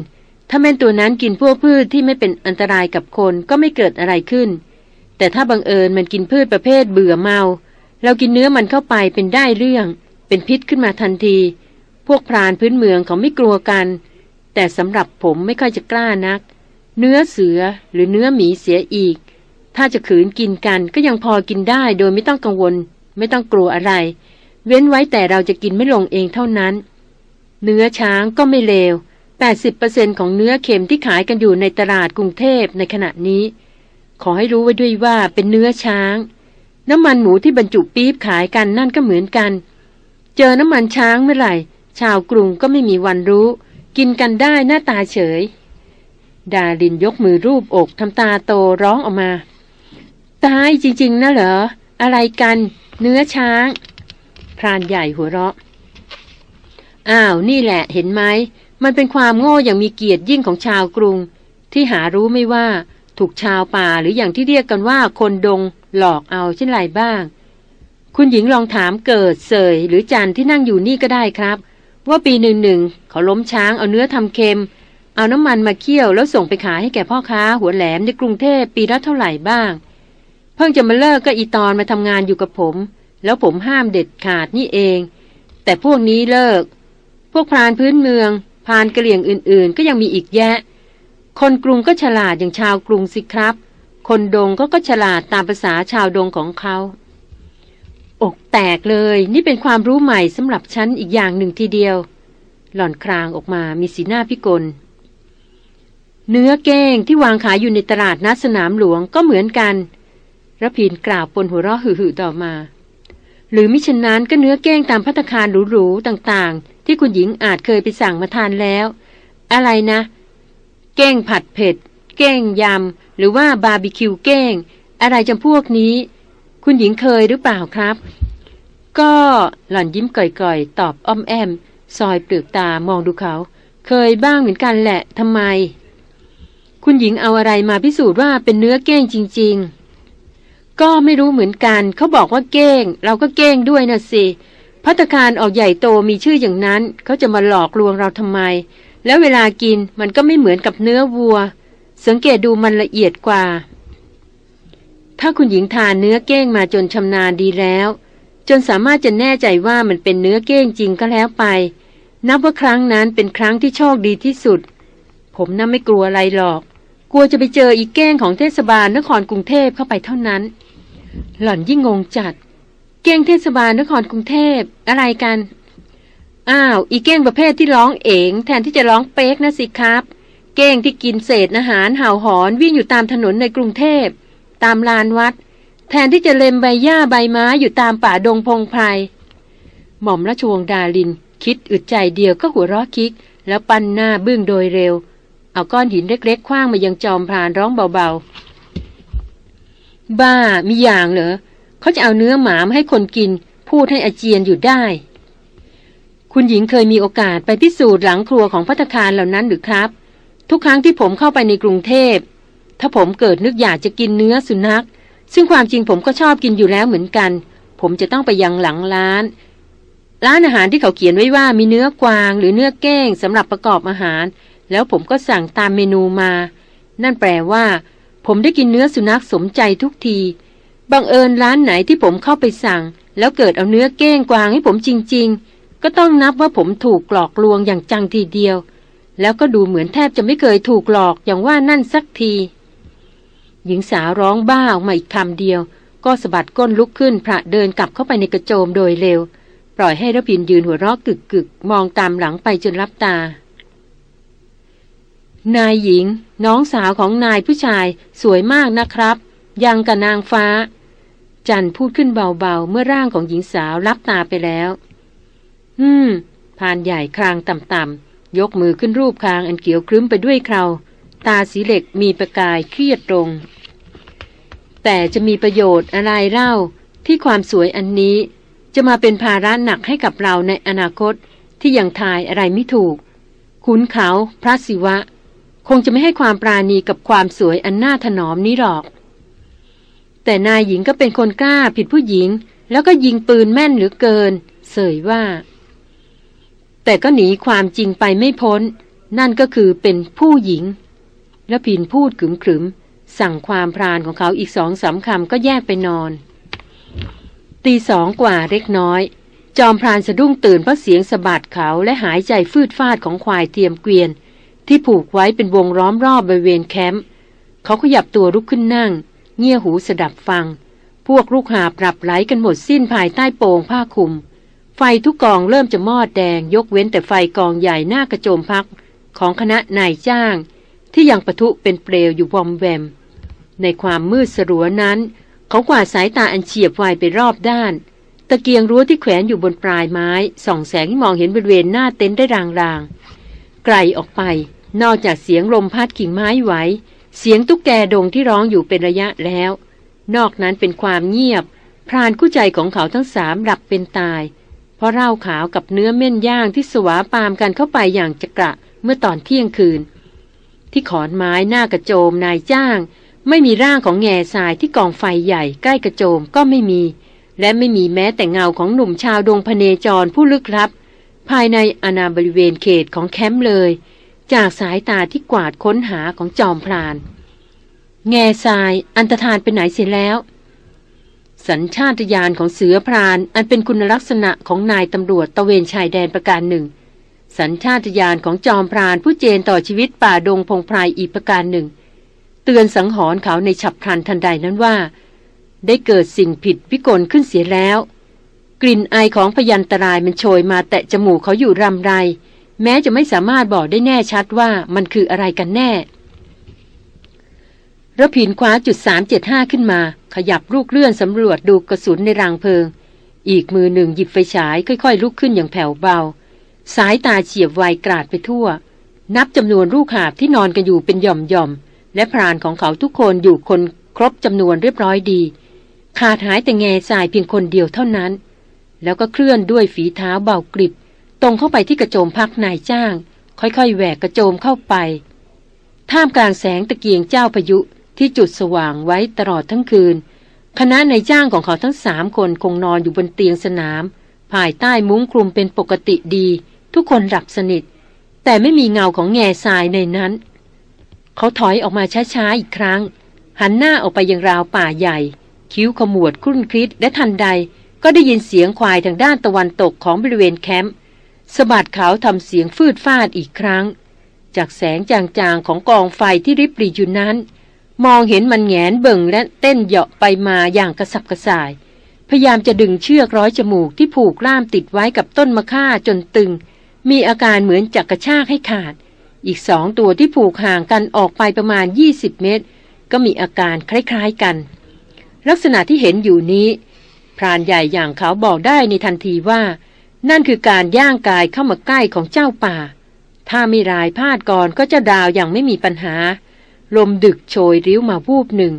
ถ้าเม่นตัวนั้นกินพวกพืชที่ไม่เป็นอันตรายกับคนก็ไม่เกิดอะไรขึ้น แต่ถ้าบังเอิญมันกินพืชประเภทเบื่อเมา เรากินเนื้อมันเข้าไปเป็นได้เรื่อง เป็นพิษขึ้นมาทันที พวกพรานพื้นเมืองเขาไม่กลัวกัน แต่สำหรับผมไม่ค่อยจะกล้านัก เนื้อเสือหรือเนื้อหมีเสียอีก ถ้าจะขืนกินกันก็ยังพอกินได้โดยไม่ต้องกังวล ไม่ต้องกลัวอะไร เว้นไว้แต่เราจะกินไม่ลงเองเท่านั้น เนื้อช้างก็ไม่เลว80%ของเนื้อเค็มที่ขายกันอยู่ในตลาดกรุงเทพในขณะนี้ ขอให้รู้ไว้ด้วยว่าเป็นเนื้อช้าง น้ำมันหมูที่บรรจุปี๊บขายกันนั่นก็เหมือนกัน เจอน้ำมันช้างเมื่อไหร่ ชาวกรุงก็ไม่มีวันรู้ กินกันได้หน้าตาเฉย ดาลินยกมือรูปอกทำตาโตร้องออกมา ตายจริง ๆ นะเหรอ อะไรกัน เนื้อช้าง พรานใหญ่หัวเราะ อ้าว นี่แหละเห็นไหม มันเป็นความโง่อย่างมีเกียรติยิ่งของชาวกรุง ที่หารู้ไม่ว่าถูกชาวป่าหรืออย่างที่เรียกกันว่าคนดงหลอกเอาเช่นไรบ้าง คุณหญิงลองถามเกิดเสยหรือจันที่นั่งอยู่นี่ก็ได้ครับ ว่าปีหนึ่งหนึ่งเขาล้มช้างเอาเนื้อทำเค็ม เอาน้ำมันมาเคี่ยวแล้วส่งไปขายให้แก่พ่อค้าหัวแหลมในกรุงเทพปีละเท่าไหร่บ้าง เพิ่งจะมาเลิกก็อีตอนมาทำงานอยู่กับผม แล้วผมห้ามเด็ดขาดนี่เอง แต่พวกนี้เลิก พวกพรานพื้นเมืองพรานกระเหลี่ยงอื่นๆ ก็ยังมีอีกแยะ คนกรุงก็ฉลาดอย่างชาวกรุงสิครับ คนดงก็ก็ฉลาดตามภาษาชาวดงของเขา อกแตกเลย นี่เป็นความรู้ใหม่สำหรับฉันอีกอย่างหนึ่งทีเดียว หล่อนครางออกมามีสีหน้าพิกล เนื้อเก้งที่วางขายอยู่ในตลาดนัดสนามหลวงก็เหมือนกันระพินกล่าวปนหัวเราะหึ่ๆต่อมา หรือมิฉะนั้นก็เนื้อเก้งตามพัตคารหรูๆต่างๆ ที่คุณหญิงอาจเคยไปสั่งมาทานแล้ว อะไรนะ เก้งผัดเผ็ด เก้งยำ หรือว่าบาร์บีคิวเก้ง อะไรจำพวกนี้ คุณหญิงเคยหรือเปล่าครับ ก็หล่อนยิ้มก่อยๆ ตอบอ้อมแอม ซอยเปลือกตามองดูเขา เคยบ้างเหมือนกันแหละทำไม คุณหญิงเอาอะไรมาพิสูจน์ว่าเป็นเนื้อเก้งจริง ๆ ก็ไม่รู้เหมือนกัน เขาบอกว่าเก้ง เราก็เก้งด้วยนะสิพัตคารออกใหญ่โตมีชื่ออย่างนั้น เขาจะมาหลอกลวงเราทำไม แล้วเวลากินมันก็ไม่เหมือนกับเนื้อวัว สังเกตดูมันละเอียดกว่า ถ้าคุณหญิงทานเนื้อเก้งมาจนชำนาญดีแล้ว จนสามารถจะแน่ใจว่ามันเป็นเนื้อเก้งจริงก็แล้วไป นับว่าครั้งนั้นเป็นครั้งที่โชคดีที่สุด ผมน่าไม่กลัวอะไรหรอก กลัวจะไปเจออีกเก้งของเทศบาลนครกรุงเทพเข้าไปเท่านั้น หล่อนยิ่งงงจัด เก้งเทศบาลนครกรุงเทพอะไรกัน อ้าว อีเก้งประเภทที่ร้องเองแทนที่จะร้องเป๊กนะสิครับ เก้งที่กินเศษอาหารเห่าหอนวิ่งอยู่ตามถนนในกรุงเทพ ตามลานวัด แทนที่จะเล็มใบหญ้าใบไม้อยู่ตามป่าดงพงไพรหม่อมราชวงศ์ดาลิน คิดอึดใจเดียวก็หัวเราะคิก แล้วปั้นหน้าบึ้งโดยเร็ว เอาก้อนหินเล็กๆคว้างมายังจอมพรานร้องเบาๆ บ้ามีอย่างเหรอเขาจะเอาเนื้อหมามาให้คนกิน พูดให้อาเจียนอยู่ได้ คุณหญิงเคยมีโอกาสไปพิสูจน์หลังครัวของพัตคารเหล่านั้นหรือครับ ทุกครั้งที่ผมเข้าไปในกรุงเทพ ถ้าผมเกิดนึกอยากจะกินเนื้อสุนัข ซึ่งความจริงผมก็ชอบกินอยู่แล้วเหมือนกัน ผมจะต้องไปยังหลังร้าน ร้านอาหารที่เขาเขียนไว้ว่ามีเนื้อกวาง หรือเนื้อแก้งสำหรับประกอบอาหาร แล้วผมก็สั่งตามเมนูมา นั่นแปลว่า ผมได้กินเนื้อสุนัขสมใจทุกทีบังเอิญร้านไหนที่ผมเข้าไปสั่ง แล้วเกิดเอาเนื้อเก้งกวางให้ผมจริง ๆ ก็ต้องนับว่าผมถูกหลอกลวงอย่างจังทีเดียว แล้วก็ดูเหมือนแทบจะไม่เคยถูกหลอกอย่างว่านั่นสักที หญิงสาวร้องบ้าออกมาอีกคำเดียว ก็สะบัดก้นลุกขึ้นพระเดินกลับเข้าไปในกระโจมโดยเร็ว ปล่อยให้ระพินยืนหัวเราะกึกกึกมองตามหลังไปจนรับตา นายหญิง น้องสาวของนายผู้ชายสวยมากนะครับ ยังกับนางฟ้า จันพูดขึ้นเบาๆ เมื่อร่างของหญิงสาวรับตาไปแล้ว อืมพานใหญ่ครางต่ำๆยกมือขึ้นรูปคางอันเขียวครึ้มไปด้วยเครา ตาสีเหล็กมีประกายเครียดตรงแต่จะมีประโยชน์อะไรเล่าที่ความสวยอันนี้จะมาเป็นภาระหนักให้กับเราในอนาคตที่ยังทายอะไรไม่ถูก ขุนเขาพระศิวะ คงจะไม่ให้ความปราณีกับความสวยอันน่าถนอมนี้หรอก แต่นายหญิงก็เป็นคนกล้าผิดผู้หญิง แล้วก็ยิงปืนแม่นหรือเกิน เสยว่า แต่ก็หนีความจริงไปไม่พ้น นั่นก็คือเป็นผู้หญิง แล้วพินพูดขึมขึมสั่งความพรานของเขาอีกสองสาคำก็แยกไปนอน ตีสองกว่าเล็กน้อย จอมพรานสะดุ้งตื่นเพราะเสียงสะบัดเขาและหายใจฟืดฟาดของควายเทียมเกวียน ที่ผูกไว้เป็นวงล้อมรอบบริเวณแคมป์เขาขยับตัวลุกขึ้นนั่ง เงี่ยหูสดับฟัง พวกลูกหาปรับไหลกันหมดสิ้นภายใต้โปงผ้าคลุม ไฟทุกกองเริ่มจะมอดแดงยกเว้นแต่ไฟกองใหญ่หน้ากระโจมพักของคณะนายจ้าง ที่ยังปะทุเป็นเปลวอยู่วอมแวม ในความมืดสลัวนั้น เขากวาดสายตาอันเฉียบไวไปรอบด้าน ตะเกียงรั้วที่แขวนอยู่บนปลายไม้ ส่องแสงมองเห็นบริเวณหน้าเต็นท์ได้รางๆ ไกลออกไป นอกจากเสียงลมพัดกิ่งไม้ไหว เสียงตุ๊กแกดงที่ร้องอยู่เป็นระยะแล้ว นอกนั้นเป็นความเงียบ พรานคู่ใจของเขาทั้งสามหลับเป็นตาย เพราะเหล้าขาวกับเนื้อเม่นย่างที่สวาปามกันเข้าไปอย่างจะกระเมื่อตอนเที่ยงคืน ที่ขอนไม้หน้ากระโจมนายจ้าง ไม่มีร่างของแง่ทรายที่กองไฟใหญ่ใกล้กระโจมก็ไม่มี และไม่มีแม้แต่เงาของหนุ่มชาวดงพเนจรผู้ลึกลับ ภายในอาณาบริเวณเขตของแคมป์เลย จากสายตาที่กวาดค้นหาของจอมพราน แง่ทรายอันตรธานไปไหนเสียแล้ว สัญชาตญาณของเสือพรานอันเป็นคุณลักษณะของนายตำรวจตะเวนชายแดนประการหนึ่ง สัญชาตญาณของจอมพรานผู้เจนต่อชีวิตป่าดงพงไพรอีกประการหนึ่ง เตือนสังหรณ์เขาในฉับพลันทันใดนั้นว่า ได้เกิดสิ่งผิดวิกลขึ้นเสียแล้ว กลิ่นไอของพยันตรายมันโชยมาแตะจมูกเขาอยู่รำไร แม้จะไม่สามารถบอกได้แน่ชัดว่ามันคืออะไรกันแน่ระพินคว้าจุด375 ขึ้นมา ขยับลูกเลื่อนสำรวจดูกระสุนในรางเพลิง อีกมือหนึ่งหยิบไฟฉายค่อยๆ ลุกขึ้นอย่างแผ่วเบา สายตาเฉียบไวกราดไปทั่ว นับจำนวนลูกหาบที่นอนกันอยู่เป็นหย่อมๆ และพรานของเขาทุกคนอยู่คนครบจำนวนเรียบร้อยดี ขาดหายแต่แง่ทรายเพียงคนเดียวเท่านั้น แล้วก็เคลื่อนด้วยฝีเท้าเบากริบ ตรงเข้าไปที่กระโจมพักนายจ้าง ค่อยๆแหวกกระโจมเข้าไป ท่ามกลางแสงตะเกียงเจ้าพายุที่จุดสว่างไว้ตลอดทั้งคืน คณะนายจ้างของเขาทั้งสามคนคงนอนอยู่บนเตียงสนาม ภายใต้มุ้งคลุมเป็นปกติดี ทุกคนหลับสนิท แต่ไม่มีเงาของแง่ทรายในนั้น เขาถอยออกมาช้าๆอีกครั้ง หันหน้าออกไปยังราวป่าใหญ่ คิ้วขมวดครุ่นคิดและทันใด ก็ได้ยินเสียงควายทางด้านตะวันตกของบริเวณแคมป์สะบัดเขาทำเสียงฟืดฟาดอีกครั้ง จากแสงจางๆของกองไฟที่ริบหรี่อยู่นั้น มองเห็นมันแงนเบิ่งและเต้นเหาะไปมาอย่างกระสับกระส่ายพยายามจะดึงเชือกร้อยจมูกที่ผูกล่ามติดไว้กับต้นมะค่าจนตึง มีอาการเหมือนจักกระชากให้ขาด อีกสองตัวที่ผูกห่างกันออกไปประมาณ 20 เมตร ก็มีอาการคล้ายๆกัน ลักษณะที่เห็นอยู่นี้ พรานใหญ่อย่างเขาบอกได้ในทันทีว่า นั่นคือการย่างกายเข้ามาใกล้ของเจ้าป่า ถ้าไม่รายพาดก่อนก็จะดาวอย่างไม่มีปัญหา ลมดึกโชยริ้วมาวูบหนึ่ง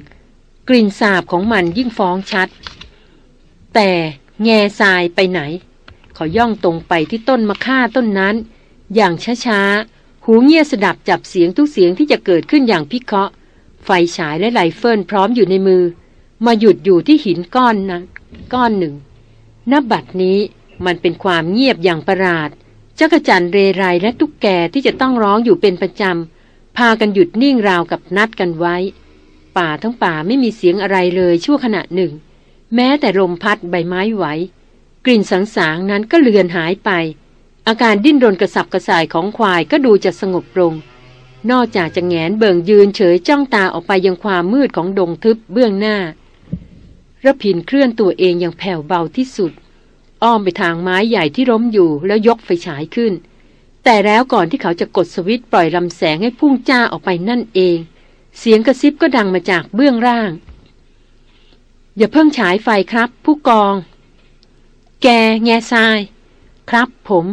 กลิ่นสาบของมันยิ่งฟ้องชัด แต่แง่ทรายไปไหน เขาย่องตรงไปที่ต้นมะค่าต้นนั้น อย่างช้าๆ หูเงียสดับจับเสียงทุกเสียงที่จะเกิดขึ้นอย่างพิเคราะห์ ไฟฉายและไลเฟิลพร้อมอยู่ในมือ มาหยุดอยู่ที่หินก้อนนะก้อนหนึ่งณบัดนี้มันเป็นความเงียบอย่างประหลาดจักจันเรไรและตุ๊กแกที่จะต้องร้องอยู่เป็นประจำ พากันหยุดนิ่งราวกับนัดกันไว้ ป่าทั้งป่าไม่มีเสียงอะไรเลยชั่วขณะหนึ่ง แม้แต่ลมพัดใบไม้ไหว กลิ่นสังสางนั้นก็เลือนหายไป อาการดิ้นรนกระสับกระส่ายของควายก็ดูจะสงบลง นอกจากจะแงนเบิ่งยืนเฉยจ้องตาออกไปยังความมืดของดงทึบเบื้องหน้าระพินเคลื่อนตัวเองอย่างแผ่วเบาที่สุด อ้อมไปทางไม้ใหญ่ที่ล้มอยู่แล้วยกไฟฉายขึ้น แต่แล้วก่อนที่เขาจะกดสวิตช์ปล่อยลำแสงให้พุ่งจ้าออกไปนั่นเอง เสียงกระซิบก็ดังมาจากเบื้องล่าง อย่าเพิ่งฉายไฟครับ ผู้กอง แกแง่ทราย ครับผม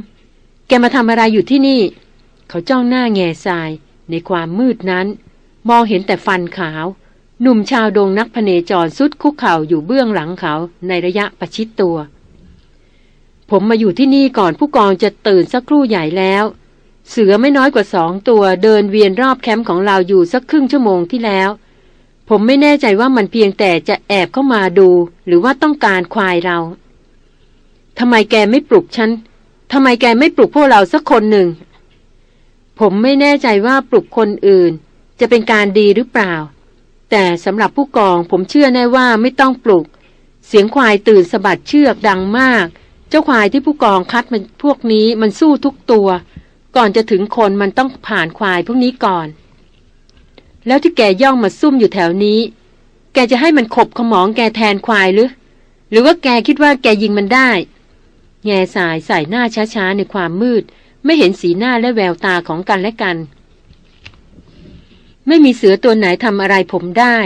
แกมาทำอะไรอยู่ที่นี่ เขาจ้องหน้าแง่ทราย ในความมืดนั้น มองเห็นแต่ฟันขาว หนุ่มชาวดงนักพเนจรสุดคุกเข่าอยู่เบื้องหลังเขาในระยะประชิดตัว ผมมาอยู่ที่นี่ก่อนผู้กองจะตื่นสักครู่ใหญ่แล้ว เสือไม่น้อยกว่าสองตัวเดินเวียนรอบแคมป์ของเราอยู่สักครึ่งชั่วโมงที่แล้ว ผมไม่แน่ใจว่ามันเพียงแต่จะแอบเข้ามาดู หรือว่าต้องการควายเรา ทำไมแกไม่ปลุกฉันทำไมแกไม่ปลุกพวกเราสักคนหนึ่ง ผมไม่แน่ใจว่าปลุกคนอื่น จะเป็นการดีหรือเปล่า แต่สำหรับผู้กองผมเชื่อแน่ว่าไม่ต้องปลุก เสียงควายตื่นสะบัดเชือกดังมาก เจ้าควายที่ผู้กองคัดมันพวกนี้มันสู้ทุกตัว ก่อนจะถึงคนมันต้องผ่านควายพวกนี้ก่อน แล้วที่แกย่องมาซุ่มอยู่แถวนี้ แกจะให้มันขบขมองแกแทนควายหรือ หรือว่าแกคิดว่าแกยิงมันได้ แง่สายใส่หน้าช้าๆในความมืด ไม่เห็นสีหน้าและแววตาของกันและกัน ไม่มีเสือตัวไหนทำอะไรผมได้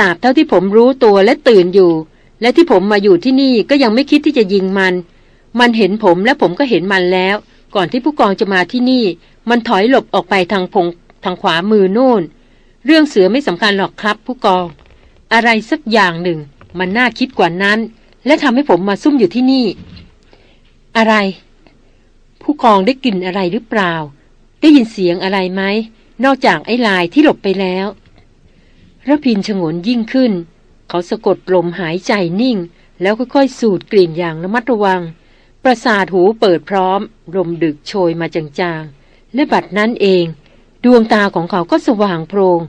ตราบเท่าที่ผมรู้ตัวและตื่นอยู่ และที่ผมมาอยู่ที่นี่ก็ยังไม่คิดที่จะยิงมัน มันเห็นผมและผมก็เห็นมันแล้ว ก่อนที่ผู้กองจะมาที่นี่ มันถอยหลบออกไปทางพงทางขวามือโน่น เรื่องเสือไม่สำคัญหรอกครับผู้กอง อะไรสักอย่างหนึ่ง มันน่าคิดกว่านั้น และทำให้ผมมาซุ่มอยู่ที่นี่ อะไร ผู้กองได้กลิ่นอะไรหรือเปล่า ได้ยินเสียงอะไรไหม นอกจากไอ้ลายที่หลบไปแล้วระพินฉงนยิ่งขึ้น เขาสะกดลมหายใจนิ่ง แล้วค่อยๆสูดกลิ่นอย่างระมัดระวัง ประสาทหูเปิดพร้อม ลมดึกโชยมาจางๆ และบัดนั้นเอง ดวงตาของเขาก็สว่างโพลง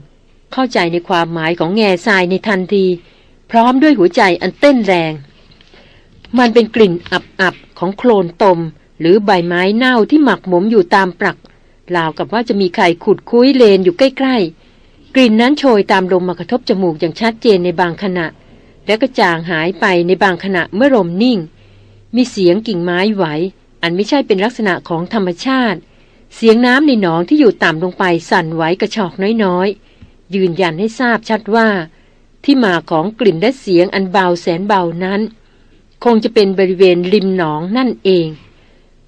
เข้าใจในความหมายของแง่ทรายในทันที พร้อมด้วยหัวใจอันเต้นแรง มันเป็นกลิ่นอับๆของโคลนตม หรือใบไม้เน่าที่หมักหมมอยู่ตามปลักราวกับว่าจะมีใครขุดคุ้ยเลนอยู่ใกล้ ๆ กลิ่นนั้นโชยตามลมมากระทบจมูกอย่างชัดเจนในบางขณะ แล้วก็จางหายไปในบางขณะเมื่อลมนิ่ง มีเสียงกิ่งไม้ไหว อันไม่ใช่เป็นลักษณะของธรรมชาติ เสียงน้ำในหนองที่อยู่ต่ำลงไปสั่นไหวกระชอกน้อยๆ ยืนยันให้ทราบชัดว่า ที่มาของกลิ่นและเสียงอันเบาแสนเบานั้น คงจะเป็นบริเวณริมหนองนั่นเอง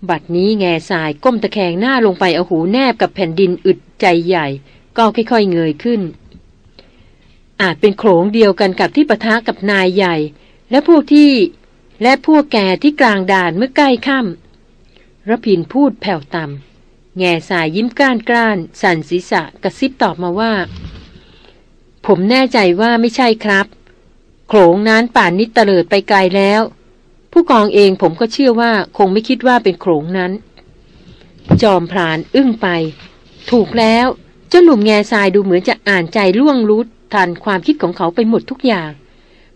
บัดนี้แง่สายก้มตะแคงหน้าลงไปเอาหูแนบกับแผ่นดินอึดใจใหญ่ ก็ค่อยๆเงยขึ้น อาจเป็นโขงเดียวกันกับที่ปะทะกับนายใหญ่ และพวกที่และพวกแกที่กลางด่านเมื่อใกล้ค่ำระพินพูดแผ่วต่ำแง่สายยิ้มก้านกล้าน สั่นศีรษะกระซิบตอบมาว่า ผมแน่ใจว่าไม่ใช่ครับโขงนั้นป่านนิดเตลิดไปไกลแล้ว ผู้กองเองผมก็เชื่อว่าคงไม่คิดว่าเป็นโขงนั้น จอมพรานอึ้งไป ถูกแล้วเจ้าหนุ่มแง่ทรายดูเหมือนจะอ่านใจล่วงรู้ทันความคิดของเขาไปหมดทุกอย่าง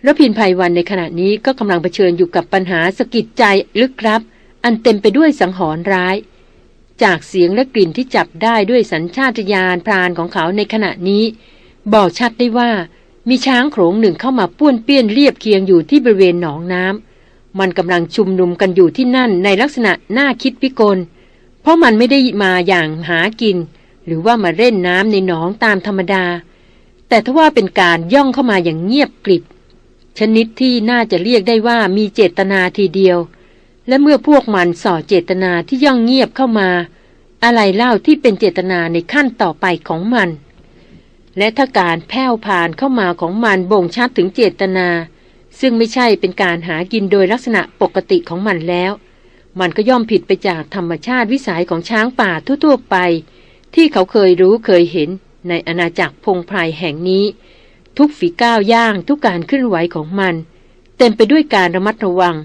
รพินภัยวันในขณะนี้ก็กำลังเผชิญอยู่กับปัญหาสกิดใจลึกลับ อันเต็มไปด้วยสังหรณ์ร้าย จากเสียงและกลิ่นที่จับได้ด้วยสัญชาตญาณพรานของเขาในขณะนี้ บอกชัดได้ว่ามีช้างโขงหนึ่งเข้ามาป้วนเปี้ยนเรียบเคียงอยู่ที่บริเวณหนองน้ำ มันกำลังชุมนุมกันอยู่ที่นั่นในลักษณะน่าคิดพิกล เพราะมันไม่ได้มาอย่างหากิน หรือว่ามาเล่นน้ำในหนองตามธรรมดา แต่ถ้าว่าเป็นการย่องเข้ามาอย่างเงียบกริบ ชนิดที่น่าจะเรียกได้ว่ามีเจตนาทีเดียว และเมื่อพวกมันส่อเจตนาที่ย่องเงียบเข้ามา อะไรเล่าที่เป็นเจตนาในขั้นต่อไปของมัน และถ้าการแผ่วผ่านเข้ามาของมันบ่งชัดถึงเจตนา ซึ่งไม่ใช่เป็นการหากินโดยลักษณะปกติของมันแล้ว มันก็ย่อมผิดไปจากธรรมชาติวิสัยของช้างป่าทั่วๆไป ที่เขาเคยรู้เคยเห็นในอาณาจักรพงไพรแห่งนี้ ทุกฝีก้าวย่างทุกการเคลื่อนไหวของมัน เต็มไปด้วยการระมัดระวัง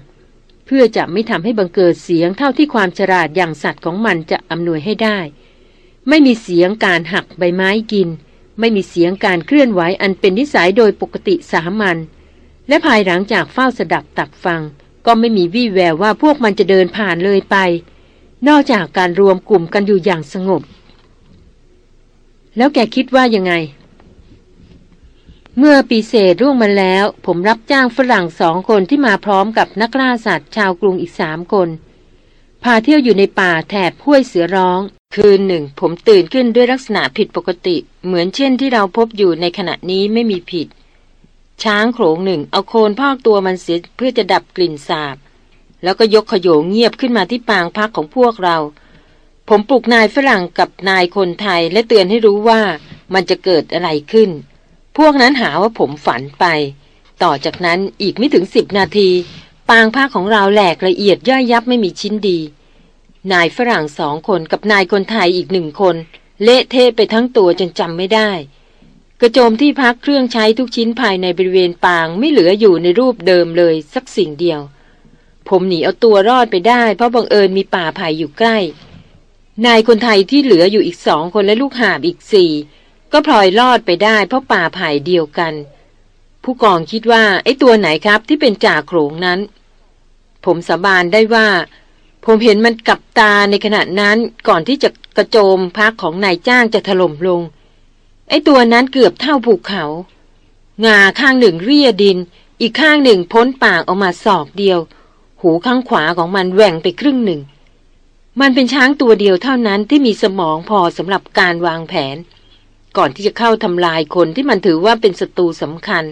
เพื่อจะไม่ทำให้บังเกิดเสียงเท่าที่ความฉลาดอย่างสัตว์ของมันจะอำนวยให้ได้ ไม่มีเสียงการหักใบไม้กิน ไม่มีเสียงการเคลื่อนไหวอันเป็นนิสัยโดยปกติสามัญ และภายหลังจากเฝ้าสดับตักฟัง ก็ไม่มีวี่แววว่าพวกมันจะเดินผ่านเลยไป นอกจากการรวมกลุ่มกันอยู่อย่างสงบ แล้วแกคิดว่ายังไง เมื่อปีเศษร่วงมาแล้ว ผมรับจ้างฝรั่งสองคนที่มาพร้อมกับนักล่าสัตว์ชาวกรุงอีกสามคน พาเที่ยวอยู่ในป่าแถบห้วยเสือร้อง คืนหนึ่ง ผมตื่นขึ้นด้วยลักษณะผิดปกติ เหมือนเช่นที่เราพบอยู่ในขณะนี้ไม่มีผิด ช้างโขลงหนึ่ง เอาโคนพอกตัวมันเสียเพื่อจะดับกลิ่นสาบ แล้วก็ยกขโยงเงียบขึ้นมาที่ปางพักของพวกเรา ผมปลุกนายฝรั่งกับนายคนไทยและเตือนให้รู้ว่ามันจะเกิดอะไรขึ้น พวกนั้นหาว่าผมฝันไป ต่อจากนั้นอีกไม่ถึงสิบนาที ปางผ้าของเราแหลกละเอียดย่อยยับไม่มีชิ้นดี นายฝรั่งสองคนกับนายคนไทยอีกหนึ่งคน เละเทะไปทั้งตัวจนจำไม่ได้ กระโจมที่พักเครื่องใช้ทุกชิ้นภายในบริเวณปางไม่เหลืออยู่ในรูปเดิมเลยสักสิ่งเดียว ผมหนีเอาตัวรอดไปได้ เพราะบังเอิญมีป่าไผ่อยู่ใกล้ นายคนไทยที่เหลืออยู่อีกสองคนและลูกหาบอีกสี่ก็พลอยรอดไปได้ เพราะป่าไผ่เดียวกัน ผู้กองคิดว่าไอ้ตัวไหนครับที่เป็นจ่าโขงนั้น ผมสาบานได้ว่า ผมเห็นมันกับตาในขณะนั้นก่อนที่จะกระโจมพักของนายจ้างจะถล่มลง ไอ้ตัวนั้นเกือบเท่าภูเขา งาข้างหนึ่งเรียดิน อีกข้างหนึ่งพ้นปากออกมาศอกเดียว หูข้างขวาของมันแหว่งไปครึ่งหนึ่ง มันเป็นช้างตัวเดียวเท่านั้นที่มีสมองพอสำหรับการวางแผน ก่อนที่จะเข้าทำลายคนที่มันถือว่าเป็นศัตรูสำคัญ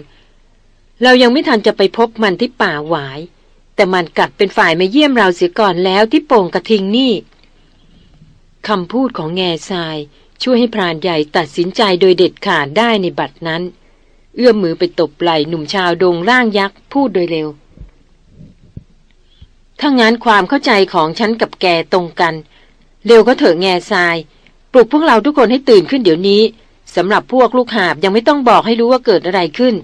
เรายังไม่ทันจะไปพบมันที่ป่าหวาย แต่มันกลับเป็นฝ่ายมาเยี่ยมเราเสียก่อนแล้วที่โป่งกระทิงนี่คำพูดของแง่ทราย ช่วยให้พรานใหญ่ตัดสินใจโดยเด็ดขาดได้ในบัดนั้น เอื้อมมือไปตบไหล่หนุ่มชาวดงร่างยักษ์พูดโดยเร็ว ถ้างั้นความเข้าใจของฉันกับแกตรงกัน เร็วก็เถอะแง่ทราย ปลุกพวกเราทุกคนให้ตื่นขึ้นเดี๋ยวนี้สำหรับพวกลูกหาบยังไม่ต้องบอกให้รู้ว่าเกิดอะไรขึ้น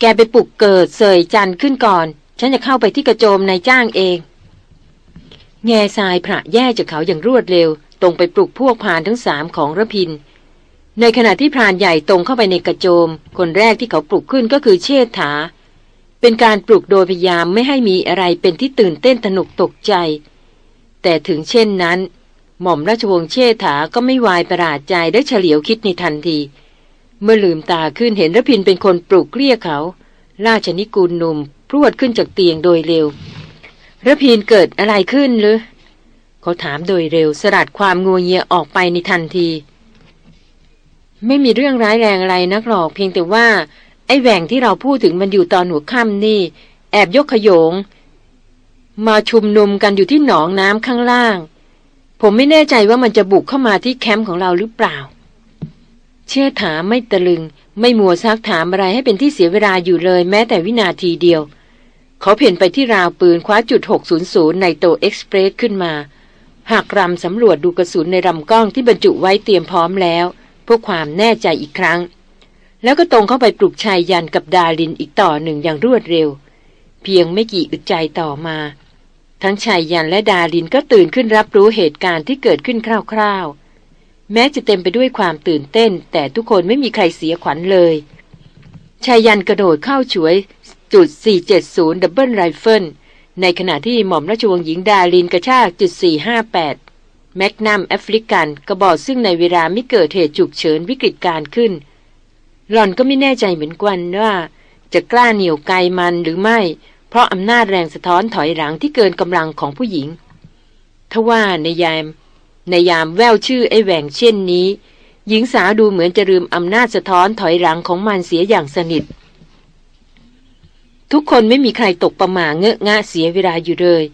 แกไปปลุกเกิดเสยจันขึ้นก่อน ฉันจะเข้าไปที่กระโจมนายจ้างเอง แง่ทรายพระแย่จากเขาอย่างรวดเร็ว ตรงไปปลุกพวกพานทั้งสามของระพิน ในขณะที่พรานใหญ่ตรงเข้าไปในกระโจม คนแรกที่เขาปลุกขึ้นก็คือเชษฐา เป็นการปลุกโดยพยายามไม่ให้มีอะไรเป็นที่ตื่นเต้นตนกตกใจ แต่ถึงเช่นนั้น หม่อมราชวงศ์เชษฐาก็ไม่วายประหลาดใจได้เฉลียวคิดในทันที เมื่อลืมตาขึ้นเห็นระพินเป็นคนปลุกเรียกเขา ราชนิกูลหนุ่มพรวดขึ้นจากเตียงโดยเร็วระพินเกิดอะไรขึ้นหรือ เขาถามโดยเร็วสลัดความงัวเงียออกไปในทันที ไม่มีเรื่องร้ายแรงอะไรนักหรอกเพียงแต่ว่า ไอ้แหว่งที่เราพูดถึงมันอยู่ตอนหัวค่ำนี่ แอบยกขยง มาชุมนุมกันอยู่ที่หนองน้ำข้างล่าง ผมไม่แน่ใจว่ามันจะบุกเข้ามาที่แคมป์ของเราหรือเปล่า เชื่อถามไม่ตะลึง ไม่มัวซักถามอะไรให้เป็นที่เสียเวลาอยู่เลยแม้แต่วินาทีเดียว เขาเพ่นไปที่ราวปืนคว้าจุด600ในโตเอ็กซ์เพรสขึ้นมา หักรำสำรวจดูกระสุนในลำกล้องที่บรรจุไว้เตรียมพร้อมแล้ว เพื่อความแน่ใจอีกครั้ง แล้วก็ตรงเข้าไปปลุกชายยันกับดาลินอีกต่อหนึ่งอย่างรวดเร็ว เพียงไม่กี่อึดใจต่อมา ทั้งไชยยันต์และดารินก็ตื่นขึ้นรับรู้เหตุการณ์ที่เกิดขึ้นคร่าวๆ แม้จะเต็มไปด้วยความตื่นเต้น แต่ทุกคนไม่มีใครเสียขวัญเลยไชยยันต์กระโดดเข้าฉวยจุด 470 double rifle ในขณะที่หม่อมราชวงศ์หญิงดารินกระชากจุด458 Magnum African กระบอกซึ่งในเวลาไม่เกิดเหตุฉุกเฉินวิกฤตการณ์ขึ้น หล่อนก็ไม่แน่ใจเหมือนกันว่า จะกล้าเหนี่ยวไกมันหรือไม่ เพราะอำนาจแรงสะท้อนถอยหลังที่เกินกำลังของผู้หญิงทว่าในยาม ในยามแววชื่อไอแหว่งเช่นนี้ หญิงสาวดูเหมือนจะลืมอำนาจสะท้อนถอยหลังของมันเสียอย่างสนิท ทุกคนไม่มีใครตกประหม่าเงอะงะเสียเวลาอยู่เลย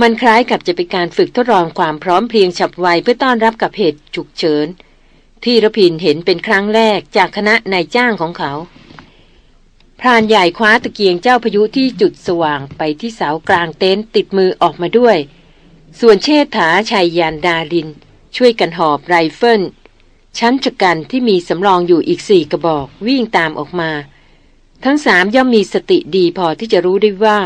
มันคล้ายกับจะเป็นการฝึกทดลองความพร้อมเพรียงฉับไวเพื่อต้อนรับกับเหตุฉุกเฉิน ที่รพินทร์เห็นเป็นครั้งแรกจากคณะนายจ้างของเขา พรานใหญ่คว้าตะเกียงเจ้าพายุที่จุดสว่างไปที่เสากลางเต็นท์ติดมือออกมาด้วย ส่วนเชษฐาไชยยันต์ดาริน ช่วยกันหอบไรเฟิลชั้นจักันที่มีสำรองอยู่อีกสี่กระบอกวิ่งตามออกมา ทั้งสามย่อมมีสติดีพอที่จะรู้ได้ว่า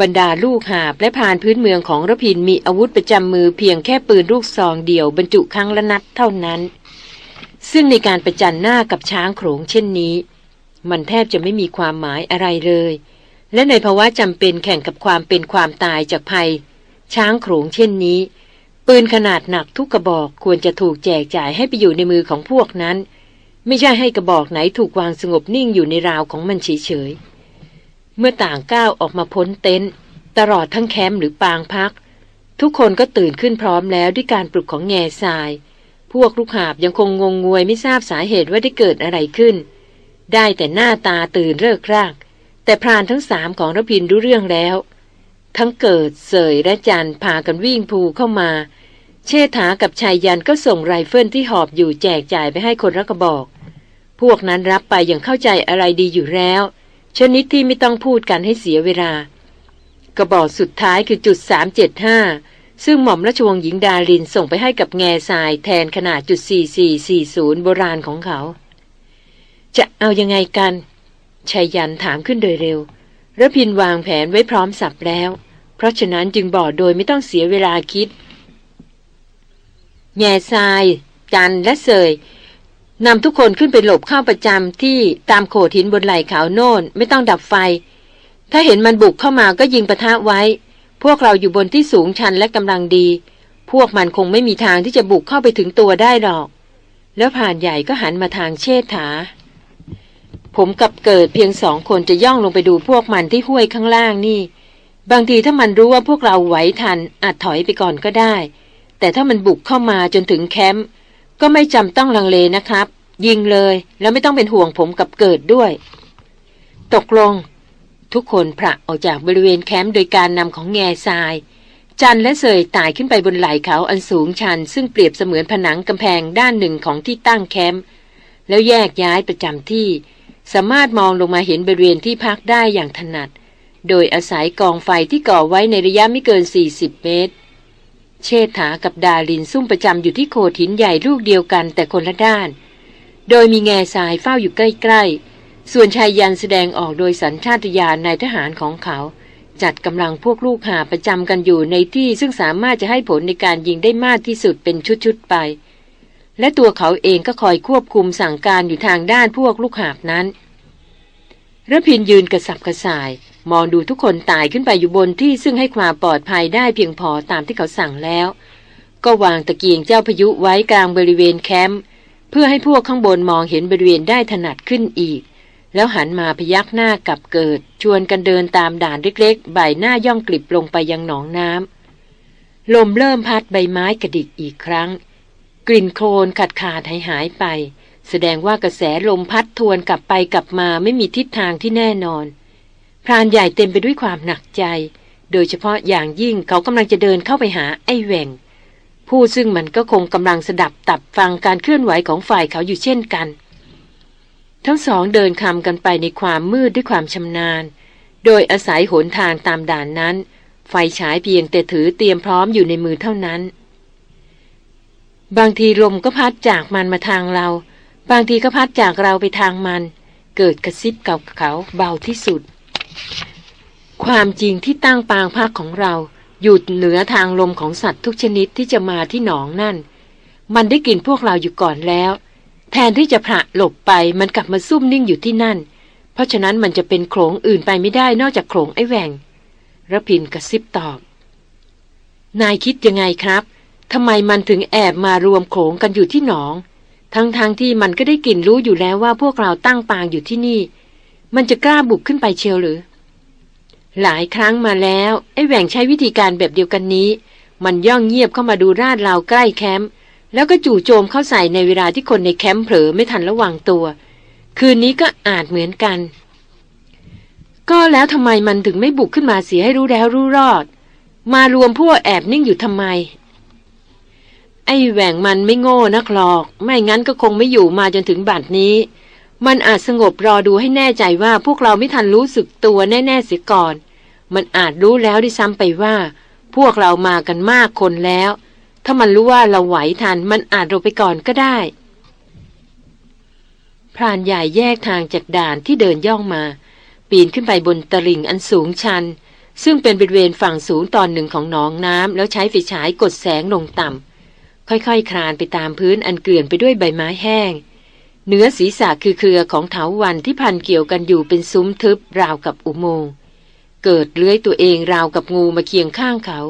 บรรดาลูกหาบและพรานพื้นเมืองของรพินทร์มีอาวุธประจำมือเพียงแค่ปืนลูกซองเดียว บรรจุครั้งละนัดเท่านั้น ซึ่งในการประจันหน้ากับช้างโขงเช่นนี้ มันแทบจะไม่มีความหมายอะไรเลย และในภาวะจำเป็นแข่งกับความเป็นความตายจากภัย ช้างโขงเช่นนี้ ปืนขนาดหนักทุกกระบอกควรจะถูกแจกจ่ายให้ไปอยู่ในมือของพวกนั้น ไม่ใช่ให้กระบอกไหนถูกวางสงบนิ่งอยู่ในราวของมันเฉยๆ เมื่อต่างก้าวออกมาพ้นเต็นท์ตลอดทั้งแคมป์หรือปางพัก ทุกคนก็ตื่นขึ้นพร้อมแล้วด้วยการปลุกของแง่ทราย พวกลูกหาบยังคงงงงวยไม่ทราบสาเหตุว่าได้เกิดอะไรขึ้น ได้แต่หน้าตาตื่นเริกราก แต่พรานทั้งสามของรพินรู้เรื่องแล้ว ทั้งเกิดเสยและจันพากันวิ่งภูเข้ามา เชษฐากับชายยันก็ส่งไรเฟิลที่หอบอยู่แจกจ่ายไปให้คนรักกระบอก พวกนั้นรับไปอย่างเข้าใจอะไรดีอยู่แล้ว ชนิดที่ไม่ต้องพูดกันให้เสียเวลา กระบอกสุดท้ายคือจุด 375 ซึ่งหม่อมราชวงศ์หญิงดารินส่งไปให้กับแง่ทรายแทนขนาดจุด 4440 โบราณของเขา จะเอายังไงกันชายันถามขึ้นโดยเร็วระพินวางแผนไว้พร้อมสับแล้ว เพราะฉะนั้นจึงบอกโดยไม่ต้องเสียเวลาคิดแง่ทราย จันและเสย นำทุกคนขึ้นไปหลบเข้าประจำที่ตามโขดหินบนไหล่เขาโน่นไม่ต้องดับไฟ ถ้าเห็นมันบุกเข้ามาก็ยิงปะทะไว้ พวกเราอยู่บนที่สูงชันและกำลังดี พวกมันคงไม่มีทางที่จะบุกเข้าไปถึงตัวได้หรอก แล้วผ่านใหญ่ก็หันมาทางเชษฐา ผมกับเกิดเพียงสองคนจะย่องลงไปดูพวกมันที่ห้วยข้างล่างนี่ บางทีถ้ามันรู้ว่าพวกเราไหวทันอาจถอยไปก่อนก็ได้ แต่ถ้ามันบุกเข้ามาจนถึงแคมป์ ก็ไม่จำต้องลังเลนะครับ ยิงเลยแล้วไม่ต้องเป็นห่วงผมกับเกิดด้วย ตกลง ทุกคนพระออกจากบริเวณแคมป์โดยการนำของแง่ทราย จันและเสยตายขึ้นไปบนไหล่เขาอันสูงชัน ซึ่งเปรียบเสมือนผนังกำแพงด้านหนึ่งของที่ตั้งแคมป์แล้วแยกย้ายประจำที่ สามารถมองลงมาเห็นบริเวณที่พักได้อย่างถนัด โดยอาศัยกองไฟที่ก่อไว้ในระยะไม่เกิน 40 เมตร เชษฐากับดาลินซุ่มประจำอยู่ที่โขดหินใหญ่ลูกเดียวกันแต่คนละด้าน โดยมีแง่สายเฝ้าอยู่ใกล้ๆ ส่วนชายยันแสดงออกโดยสัญชาตญาณนายทหารของเขา จัดกำลังพวกลูกหาประจำกันอยู่ในที่ซึ่งสามารถจะให้ผลในการยิงได้มากที่สุดเป็นชุดๆไป และตัวเขาเองก็คอยควบคุมสั่งการอยู่ทางด้านพวกลูกหาบนั้นระพินยืนกระสับกระส่าย มองดูทุกคนตายขึ้นไปอยู่บนที่ซึ่งให้ความปลอดภัยได้เพียงพอตามที่เขาสั่งแล้ว ก็วางตะเกียงเจ้าพายุไว้กลางบริเวณแคมป์เพื่อให้พวกข้างบนมองเห็นบริเวณได้ถนัดขึ้นอีก แล้วหันมาพยักหน้ากับเกิด ชวนกันเดินตามด่านเล็กๆ ใบหน้าย่องกลิบลงไปยังหนองน้ำลมเริ่มพัดใบไม้กระดิกอีกครั้ง กลิ่นโคลนขาดขาดหายหายไป แสดงว่ากระแสลมพัดทวนกลับไปกลับมาไม่มีทิศทางที่แน่นอน พรานใหญ่เต็มไปด้วยความหนักใจ โดยเฉพาะอย่างยิ่งเขากำลังจะเดินเข้าไปหาไอ้แหวงผู้ซึ่งมันก็คงกำลังสดับตับฟังการเคลื่อนไหวของฝ่ายเขาอยู่เช่นกัน ทั้งสองเดินคำกันไปในความมืดด้วยความชำนาญ โดยอาศัยหนทางตามด่านนั้น ไฟฉายเพียงแต่ถือเตรียมพร้อมอยู่ในมือเท่านั้น บางทีลมก็พัดจากมันมาทางเรา บางทีก็พัดจากเราไปทางมัน เกิดกระซิบกับเขาเบาที่สุด ความจริงที่ตั้งปางพักของเราหยุดเหนือทางลมของสัตว์ทุกชนิดที่จะมาที่หนองนั่น มันได้กลิ่นพวกเราอยู่ก่อนแล้ว แทนที่จะผละหลบไปมันกลับมาซุ่มนิ่งอยู่ที่นั่น เพราะฉะนั้นมันจะเป็นโขลงอื่นไปไม่ได้นอกจากโขลงไอ้แหวงระพินกระซิบตอบ นายคิดยังไงครับทำไมมันถึงแอบมารวมโขลงกันอยู่ที่หนอง ทั้งๆทที่มันก็ได้กลิ่นรู้อยู่แล้วว่าพวกเราตั้งปางอยู่ที่นี่ มันจะกล้าบุกขึ้นไปเชียวหรือ หลายครั้งมาแล้ว ไอ้แหว่งใช้วิธีการแบบเดียวกันนี้ มันย่องเงียบเข้ามาดูราดเราใกล้แคมป์แล้วก็จู่โจมเข้าใส่ในเวลาที่คนในแคมป์เผลอไม่ทันระวังตัว คืนนี้ก็อาจเหมือนกัน ก็แล้วทำไมมันถึงไม่บุกขึ้นมาเสียให้รู้แล้วรู้รอด มารวมพวกแอบนิ่งอยู่ทำไม ไอ้แหว่งมันไม่โง่นักหรอก ไม่งั้นก็คงไม่อยู่มาจนถึงบัดนี้ มันอาจสงบรอดูให้แน่ใจว่าพวกเราไม่ทันรู้สึกตัวแน่ๆเสียก่อน มันอาจรู้แล้วด้วยซ้ำไปว่า พวกเรามากันมากคนแล้ว ถ้ามันรู้ว่าเราไหวทัน มันอาจเราไปก่อนก็ได้พรานใหญ่แยกทางจากด่านที่เดินย่องมา ปีนขึ้นไปบนตลิ่งอันสูงชัน ซึ่งเป็นบริเวณฝั่งสูงตอนหนึ่งของหนองน้ำแล้วใช้ไฟฉายกดแสงลงต่ำค่อยๆคลานไปตามพื้นอันเกลื่อนไปด้วยใบไม้แห้ง เนื้อศีรษะคือเครือของเถาวันที่พันเกี่ยวกันอยู่เป็นซุ้มทึบราวกับอุโมงค์เกิดเลื้อยตัวเองราวกับงูมาเคียงข้างเขา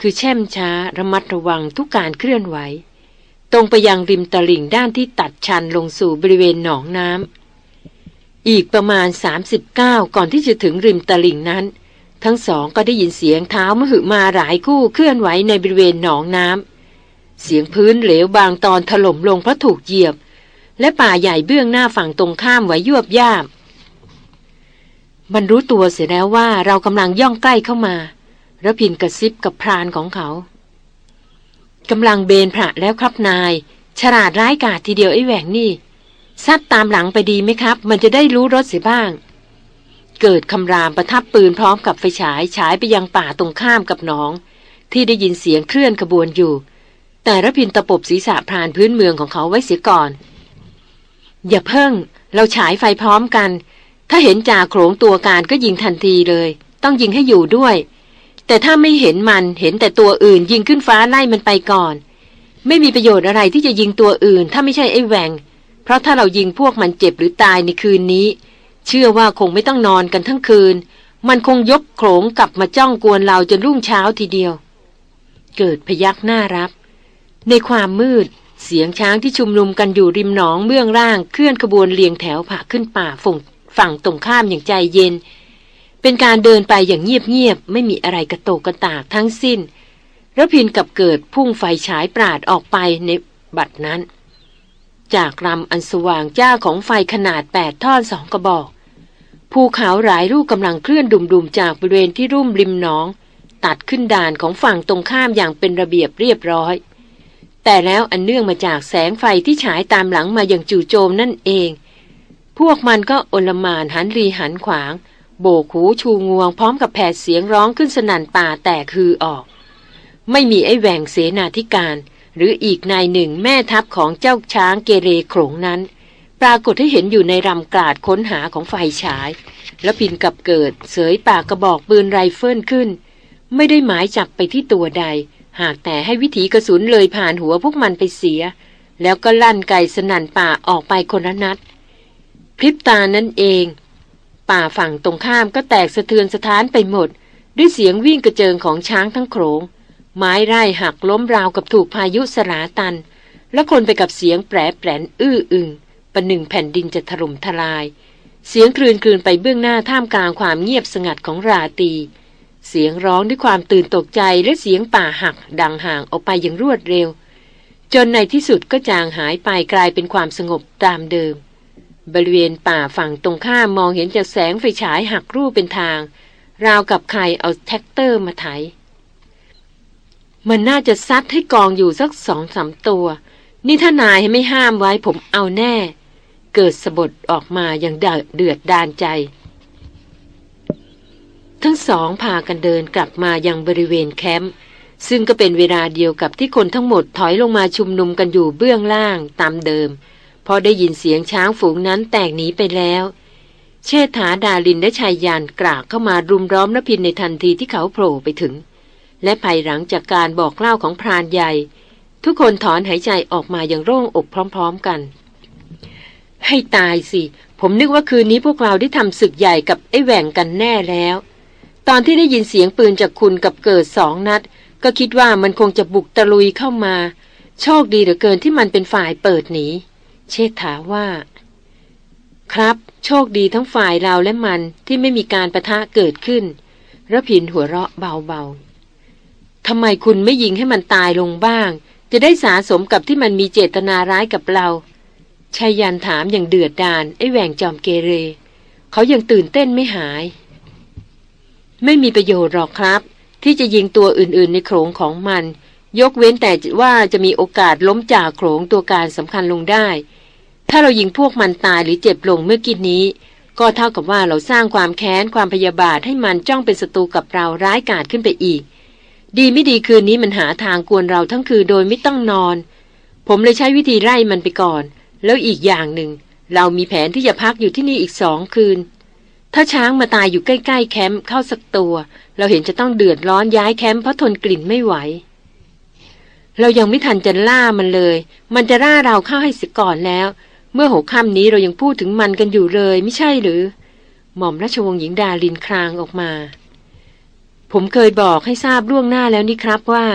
คือแช่มช้าระมัดระวังทุกการเคลื่อนไหว ตรงไปยังริมตลิ่งด้านที่ตัดชันลงสู่บริเวณหนองน้ำอีกประมาณ 39 ก่อนที่จะถึงริมตลิ่งนั้น ทั้งสองก็ได้ยินเสียงเท้ามหึมาหลายคู่เคลื่อนไหวในบริเวณหนองน้ำเสียงพื้นเหลวบางตอนถล่มลงเพราะถูกเหยียบ และป่าใหญ่เบื้องหน้าฝั่งตรงข้ามไว้ยวบย่าบมันรู้ตัวเสียแล้วว่าเรากำลังย่องใกล้เข้ามาระพินกระซิบกับพรานของเขากำลังเบนพระแล้วครับนาย ฉลาดร้ายกาจทีเดียวไอ้แหวงนี่ซัดตามหลังไปดีไหมครับ มันจะได้รู้รถเสียบ้าง เกิดคำรามประทับปืนพร้อมกับไฟฉายฉายไปยังป่าตรงข้ามกับน้อง ที่ได้ยินเสียงเคลื่อนขบวนอยู่ แต่ระพินตะปบศีรษะพรานพื้นเมืองของเขาไว้เสียก่อน อย่าเพิ่ง เราฉายไฟพร้อมกัน ถ้าเห็นจ่าโขงตัวการก็ยิงทันทีเลย ต้องยิงให้อยู่ด้วย แต่ถ้าไม่เห็นมันเห็นแต่ตัวอื่น ยิงขึ้นฟ้าไล่มันไปก่อน ไม่มีประโยชน์อะไรที่จะยิงตัวอื่น ถ้าไม่ใช่ไอ้แหวงเพราะถ้าเรายิงพวกมันเจ็บหรือตายในคืนนี้ เชื่อว่าคงไม่ต้องนอนกันทั้งคืน มันคงยกโขงกลับมาจ้องกวนเราจนรุ่งเช้าทีเดียว เกิดพยักหน้ารับ ในความมืด เสียงช้างที่ชุมนุมกันอยู่ริมหนองเบื้องล่างเคลื่อนขบวนเรียงแถวผ่าขึ้นป่าฝั่งฝั่งตรงข้ามอย่างใจเย็น เป็นการเดินไปอย่างเงียบๆไม่มีอะไรกระโตกกระตากทั้งสิ้นระพินกับเกิดพุ่งไฟฉายปราดออกไปในบัดนั้น จากลำอันสว่างจ้าของไฟขนาดแปดท่อนสองกระบอกภูเขาหลายลูกกำลังเคลื่อนดุมๆจากบริเวณที่รุ่มริมหนอง ตัดขึ้นด่านของฝั่งตรงข้ามอย่างเป็นระเบียบเรียบร้อย แต่แล้วอันเนื่องมาจากแสงไฟที่ฉายตามหลังมาอย่างจู่โจมนั่นเอง พวกมันก็อลมานหันรีหันขวาง โบกหูชูงวงพร้อมกับแผดเสียงร้องขึ้นสนั่นป่าแตกคือออก ไม่มีไอ้แหว่งเสนาธิการ หรืออีกนายหนึ่งแม่ทัพของเจ้าช้างเกเรโขงนั้น ปรากฏให้เห็นอยู่ในรำกราดค้นหาของไฟฉาย แล้วพินกับเกิดเสยปากกระบอกปืนไรเฟิลขึ้น ไม่ได้หมายจับไปที่ตัวใด หากแต่ให้วิถีกระสุนเลยผ่านหัวพวกมันไปเสีย แล้วก็ลั่นไกสนั่นป่าออกไปคนละนัด พริบตานั่นเอง ป่าฝั่งตรงข้ามก็แตกสะเทือนสะท้านไปหมด ด้วยเสียงวิ่งกระเจิงของช้างทั้งโขงไม้ไร่หักล้มราวกับถูกพายุสลาตัน และคนไปกับเสียงแปรแปรนอื้ออึงประหนึ่งแผ่นดินจะถล่มทลาย เสียงคลืนคลืนไปเบื้องหน้าท่ามกลางความเงียบสงัดของราตี เสียงร้องด้วยความตื่นตกใจและเสียงป่าหักดังห่างออกไปอย่างรวดเร็ว จนในที่สุดก็จางหายไปกลายเป็นความสงบตามเดิม บริเวณป่าฝั่งตรงข้ามมองเห็นจากแสงไฟฉายหักรูปเป็นทาง ราวกับใครเอาแทรกเตอร์มาไถ มันน่าจะซัดให้กองอยู่สักสองสามตัว นี่ถ้านายไม่ห้ามไว้ผมเอาแน่ เกิดสบถออกมาอย่างเดือดดานใจ ทั้งสองพากันเดินกลับมายังบริเวณแคมป์ซึ่งก็เป็นเวลาเดียวกับที่คนทั้งหมดถอยลงมาชุมนุมกันอยู่เบื้องล่างตามเดิม พอได้ยินเสียงช้างฝูงนั้นแตกหนีไปแล้ว เชษฐาดาลินและชายยานกรากเข้ามารุมร้อมนพินในทันทีที่เขาโผล่ไปถึง และภายหลังจากการบอกเล่าของพรานใหญ่ ทุกคนถอนหายใจออกมาอย่างโล่งอกพร้อม ๆกัน ให้ตายสิ ผมนึกว่าคืนนี้พวกเราได้ทำศึกใหญ่กับไอ้แหว่งกันแน่แล้ว ตอนที่ได้ยินเสียงปืนจากคุณกับเกิดสองนัด ก็คิดว่ามันคงจะบุกตะลุยเข้ามา โชคดีเหลือเกินที่มันเป็นฝ่ายเปิดหนี เชษฐาว่า ครับ โชคดีทั้งฝ่ายเราและมันที่ไม่มีการประทะเกิดขึ้นระพินหัวเราะเบาๆทำไมคุณไม่ยิงให้มันตายลงบ้าง จะได้สาสมกับที่มันมีเจตนาร้ายกับเราชายันถามอย่างเดือดดาลไอ้แหว่งจอมเกเร เขายังตื่นเต้นไม่หาย ไม่มีประโยชน์หรอกครับ ที่จะยิงตัวอื่นๆในโขงของมัน ยกเว้นแต่ว่าจะมีโอกาสล้มจากโขงตัวการสำคัญลงได้ ถ้าเรายิงพวกมันตายหรือเจ็บลงเมื่อกี้นี้ ก็เท่ากับว่าเราสร้างความแค้นความพยาบาทให้มันจ้องเป็นศัตรูกับเราร้ายกาจขึ้นไปอีก ดีไม่ดีคืนนี้มันหาทางกวนเราทั้งคืนโดยไม่ต้องนอน ผมเลยใช้วิธีไล่มันไปก่อน แล้วอีกอย่างหนึ่งเรามีแผนที่จะพักอยู่ที่นี่อีกสองคืน ถ้าช้างมาตายอยู่ใกล้ ๆ แคมป์เข้าสักตัว เราเห็นจะต้องเดือดร้อนย้ายแคมป์เพราะทนกลิ่นไม่ไหว เรายังไม่ทันจะล่ามันเลย มันจะล่าเราเข้าให้สียก่อนแล้ว เมื่อหกค่ำนี้เรายังพูดถึงมันกันอยู่เลย ไม่ใช่หรือ หม่อมราชวงศ์หญิงดาลินครางออกมา ผมเคยบอกให้ทราบล่วงหน้าแล้วนี่ครับว่า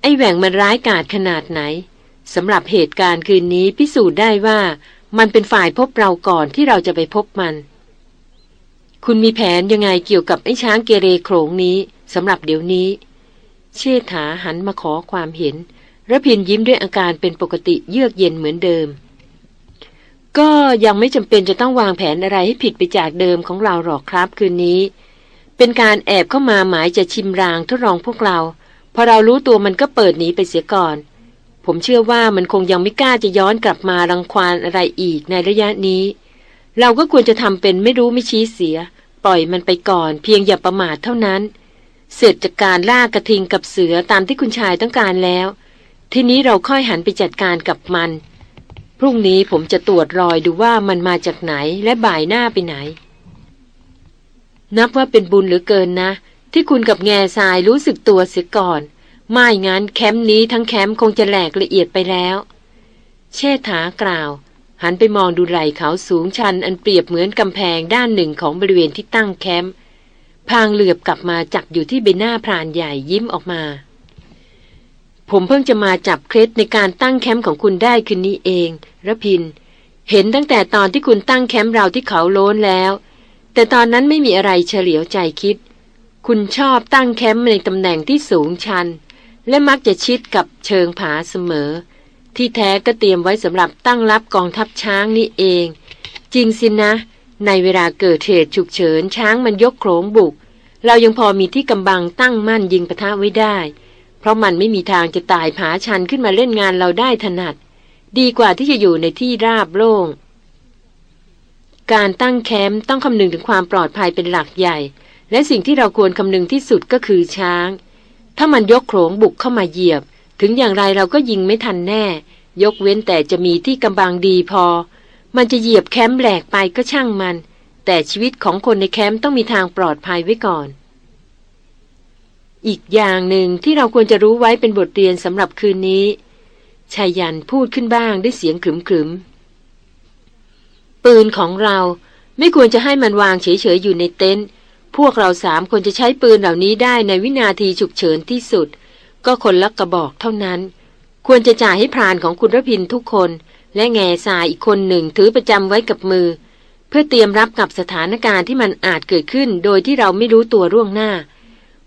ไอ้แหว่งมันร้ายกาจขนาดไหนสำหรับเหตุการณ์คืนนี้พิสูจน์ได้ว่า มันเป็นฝ่ายพบเราก่อนที่เราจะไปพบมัน คุณมีแผนยังไงเกี่ยวกับไอ้ช้างเกเรโขงนี้สำหรับเดี๋ยวนี้ เชษฐาหันมาขอความเห็นระพินยิ้มด้วยอาการเป็นปกติเยือกเย็นเหมือนเดิม ก็ยังไม่จำเป็นจะต้องวางแผนอะไรให้ผิดไปจากเดิมของเราหรอกครับคืนนี้ เป็นการแอบเข้ามาหมายจะชิมรางทดลองพวกเรา พอเรารู้ตัวมันก็เปิดหนีไปเสียก่อน ผมเชื่อว่ามันคงยังไม่กล้าจะย้อนกลับมารังควานอะไรอีกในระยะนี้ เราก็ควรจะทำเป็นไม่รู้ไม่ชี้เสีย ปล่อยมันไปก่อน เพียงอย่าประมาทเท่านั้น เสร็จจากการล่ากระทิงกับเสือตามที่คุณชายต้องการแล้ว ทีนี้เราค่อยหันไปจัดการกับมัน พรุ่งนี้ผมจะตรวจรอยดูว่ามันมาจากไหนและบ่ายหน้าไปไหน นับว่าเป็นบุญหรือเกินนะ ที่คุณกับแง่ทรายรู้สึกตัวเสียก่อน ไม่งั้นแคมป์นี้ทั้งแคมป์คงจะแหลกละเอียดไปแล้ว เชษฐากล่าว หันไปมองดูไหล่เขาสูงชันอันเปรียบเหมือนกำแพงด้านหนึ่งของบริเวณที่ตั้งแคมป์พางเหลือบกลับมาจับอยู่ที่ใบหน้าพรานใหญ่ยิ้มออกมา ผมเพิ่งจะมาจับเคล็ดในการตั้งแคมป์ของคุณได้คืนนี้เองระพิน เห็นตั้งแต่ตอนที่คุณตั้งแคมป์เราที่เขาโล้นแล้ว แต่ตอนนั้นไม่มีอะไรเฉลียวใจคิด คุณชอบตั้งแคมป์ในตำแหน่งที่สูงชัน และมักจะชิดกับเชิงผาเสมอ ที่แท้ก็เตรียมไว้สำหรับตั้งรับกองทัพช้างนี่เอง จริงสินะ ในเวลาเกิดเหตุฉุกเฉินช้างมันยกโขงบุก เรายังพอมีที่กำบังตั้งมั่นยิงปะทะไว้ได้ เพราะมันไม่มีทางจะตายผาชันขึ้นมาเล่นงานเราได้ถนัด ดีกว่าที่จะอยู่ในที่ราบโล่งการตั้งแคมป์ต้องคำนึงถึงความปลอดภัยเป็นหลักใหญ่ และสิ่งที่เราควรคำนึงที่สุดก็คือช้าง ถ้ามันยกโขงบุกเข้ามาเหยียบ ถึงอย่างไรเราก็ยิงไม่ทันแน่ ยกเว้นแต่จะมีที่กำบังดีพอ มันจะเหยียบแคมป์แหลกไปก็ช่างมัน แต่ชีวิตของคนในแคมป์ต้องมีทางปลอดภัยไว้ก่อน อีกอย่างหนึ่งที่เราควรจะรู้ไว้เป็นบทเรียนสำหรับคืนนี้ชายันพูดขึ้นบ้างด้วยเสียงขรึมๆ ปืนของเราไม่ควรจะให้มันวางเฉยๆอยู่ในเต็นท์ พวกเราสามคนจะใช้ปืนเหล่านี้ได้ในวินาทีฉุกเฉินที่สุด ก็คนละกระบอกเท่านั้น ควรจะจ่ายให้พรานของคุณรพินทุกคน และแง่สายอีกคนหนึ่งถือประจำไว้กับมือ เพื่อเตรียมรับกับสถานการณ์ที่มันอาจเกิดขึ้นโดยที่เราไม่รู้ตัวร่วงหน้า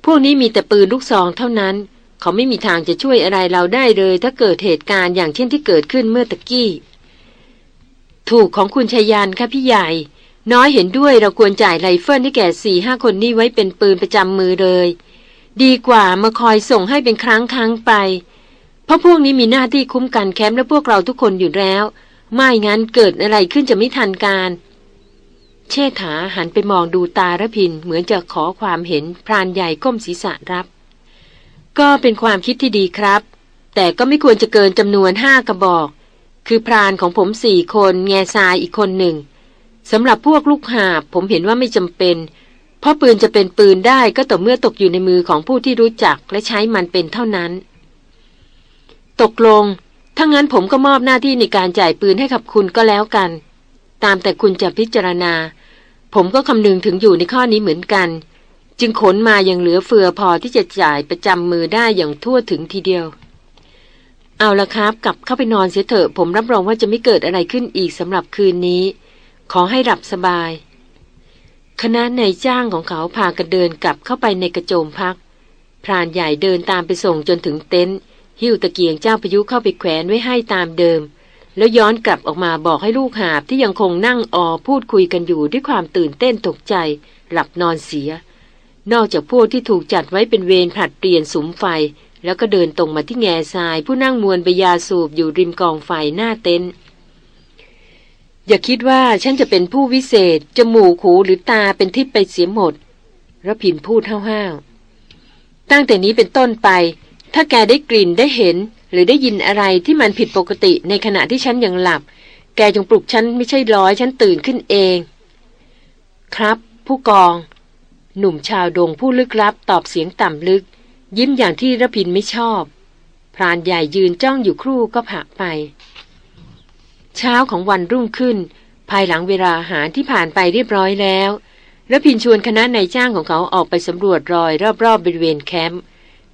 พวกนี้มีแต่ปืนลูกซองเท่านั้น เขาไม่มีทางจะช่วยอะไรเราได้เลย ถ้าเกิดเหตุการณ์อย่างเช่นที่เกิดขึ้นเมื่อตะกี้ ถูกของคุณไชยยันต์ค่ะพี่ใหญ่น้อยเห็นด้วยเราควรจ่ายไรเฟิลให้แก่สี่ห้าคนนี้ไว้เป็นปืนประจำมือเลย ดีกว่ามาคอยส่งให้เป็นครั้งครั้งไป เพราะพวกนี้มีหน้าที่คุ้มกันแคมป์และพวกเราทุกคนอยู่แล้ว ไม่งั้นเกิดอะไรขึ้นจะไม่ทันการ เชษฐาหันไปมองดูตารพินทร์เหมือนจะขอความเห็นพรานใหญ่ก้มศีรษะรับ ก็เป็นความคิดที่ดีครับ แต่ก็ไม่ควรจะเกินจำนวนห้ากระบอก คือพรานของผมสี่คน แง่ทรายอีกคนหนึ่งสำหรับพวกลูกหาบผมเห็นว่าไม่จำเป็น เพราะปืนจะเป็นปืนได้ก็ต่อเมื่อตกอยู่ในมือของผู้ที่รู้จักและใช้มันเป็นเท่านั้น ตกลง ถ้างั้นผมก็มอบหน้าที่ในการจ่ายปืนให้กับคุณก็แล้วกัน ตามแต่คุณจะพิจารณา ผมก็คำนึงถึงอยู่ในข้อนี้เหมือนกัน จึงขนมาอย่างเหลือเฟือพอที่จะจ่ายประจำมือได้อย่างทั่วถึงทีเดียวเอาละครับ กลับเข้าไปนอนเสียเถอะ ผมรับรองว่าจะไม่เกิดอะไรขึ้นอีกสำหรับคืนนี้ ขอให้หลับสบาย คณะนายจ้างของเขาพากันเดินกลับเข้าไปในกระโจมพัก พรานใหญ่เดินตามไปส่งจนถึงเต็นท์หิ้วตะเกียงเจ้าพายุเข้าไปแขวนไว้ให้ตามเดิม แล้วย้อนกลับออกมาบอกให้ลูกหาบที่ยังคงนั่งออพูดคุยกันอยู่ด้วยความตื่นเต้นตกใจ หลับนอนเสีย นอกจากพวกที่ถูกจัดไว้เป็นเวรผัดเปลี่ยนสุมไฟ แล้วก็เดินตรงมาที่แง่ทราย ผู้นั่งมวนใบยาสูบอยู่ริมกองไฟหน้าเต็นท์ อย่าคิดว่าฉันจะเป็นผู้วิเศษ จมูกหูหรือตาเป็นทิพย์ไปเสียหมดระพินพูดห้าวๆ ตั้งแต่นี้เป็นต้นไป ถ้าแกได้กลิ่นได้เห็น หรือได้ยินอะไรที่มันผิดปกติในขณะที่ฉันยังหลับ แกจงปลุกฉันไม่ใช่ร้อยฉันตื่นขึ้นเอง ครับ ผู้กอง หนุ่มชาวดงผู้ลึกลับตอบเสียงต่ำลึก ยิ้มอย่างที่ระพินไม่ชอบ พรานใหญ่ยืนจ้องอยู่ครู่ก็ผักไป เช้าของวันรุ่งขึ้น ภายหลังเวลาอาหารที่ผ่านไปเรียบร้อยแล้วระพินชวนคณะนายจ้างของเขาออกไปสำรวจรอยรอบๆบริเวณแคมป์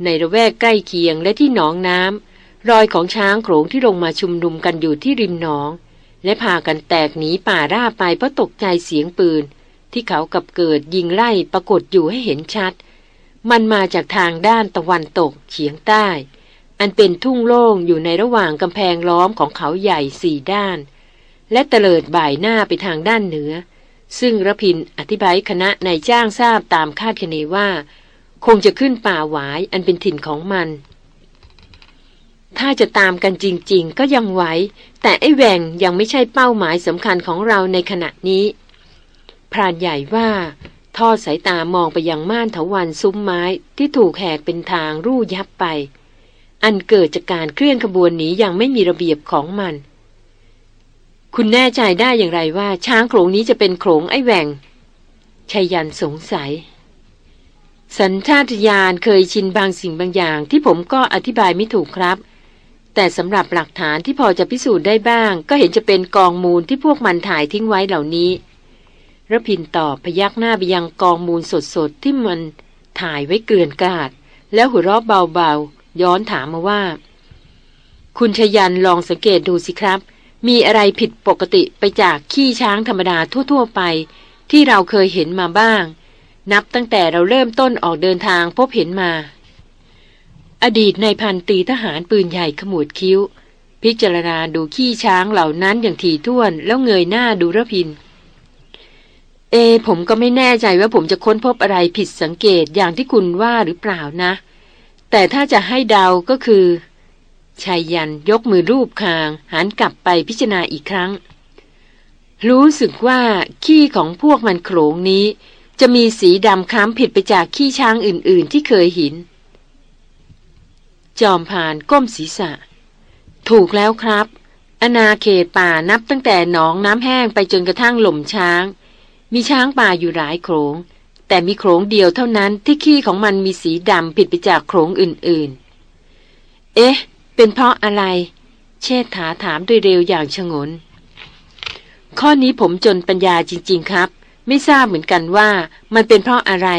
ในระแวกใกล้เคียงและที่หนองน้ำรอยของช้างโขลงที่ลงมาชุมนุมกันอยู่ที่ริมหนอง และพากันแตกหนีป่าราไปเพราะตกใจเสียงปืน ที่เขากับเกิดยิงไล่ปรากฏอยู่ให้เห็นชัด มันมาจากทางด้านตะวันตกเฉียงใต้ อันเป็นทุ่งโล่งอยู่ในระหว่างกำแพงล้อมของเขาใหญ่สี่ด้าน และเตลิดบ่ายหน้าไปทางด้านเหนือ ซึ่งระพินอธิบายคณะนายจ้างทราบตามคาดคะเนว่า คงจะขึ้นป่าหวายอันเป็นถิ่นของมัน ถ้าจะตามกันจริง ๆ ก็ยังไหวแต่ไอ้แหวงยังไม่ใช่เป้าหมายสำคัญของเราในขณะนี้ พรานใหญ่ว่าทอดสายตามองไปยังม่านเถาวันซุ้มไม้ที่ถูกแหกเป็นทางรูยับไป อันเกิดจากการเคลื่อนขบวนหนีอย่างไม่มีระเบียบของมัน คุณแน่ใจได้อย่างไรว่า ช้างโขลงนี้จะเป็นโขลงไอ้แหวงชายันสงสัย สัญชาตญาณเคยชินบางสิ่งบางอย่าง ที่ผมก็อธิบายไม่ถูกครับ แต่สำหรับหลักฐานที่พอจะพิสูจน์ได้บ้าง ก็เห็นจะเป็นกองมูลที่พวกมันถ่ายทิ้งไว้เหล่านี้ระพินตอบพยักหน้าไปยังกองมูลสดๆที่มันถ่ายไว้เกลื่อนกลาด แล้วหัวเราะเบาๆ ย้อนถามมาว่า คุณชยันลองสังเกตดูสิครับ มีอะไรผิดปกติไปจากขี้ช้างธรรมดาทั่ว ๆ ไป ที่เราเคยเห็นมาบ้าง นับตั้งแต่เราเริ่มต้นออกเดินทางพบเห็นมา อดีตในพันตีทหารปืนใหญ่ขมวดคิ้ว พิจารณาดูขี้ช้างเหล่านั้นอย่างถี่ถ้วนแล้วเงยหน้าดูระพินเอ ผมก็ไม่แน่ใจว่าผมจะค้นพบอะไรผิดสังเกตอย่างที่คุณว่าหรือเปล่านะ แต่ถ้าจะให้เดาก็คือชายยันยกมือรูปคางหันกลับไปพิจารณาอีกครั้ง รู้สึกว่าขี้ของพวกมันโขลงนี้ จะมีสีดำคล้ำผิดไปจากขี้ช้างอื่น ๆ ที่เคยห็นจอมพานก้มศีรษะ ถูกแล้วครับ อนาเขตป่านับตั้งแต่หนองน้ำแห้งไปจนกระทั่งหล่มช้าง มีช้างป่าอยู่หลายโขลง แต่มีโขลงเดียวเท่านั้นที่ขี้ของมันมีสีดำผิดไปจากโขลงอื่นๆ เอ๊ะ เป็นเพราะอะไร เชษฐาถามโดยเร็วอย่างชงน ข้อนี้ผมจนปัญญาจริง ๆครับ ไม่ทราบเหมือนกันว่ามันเป็นเพราะอะไร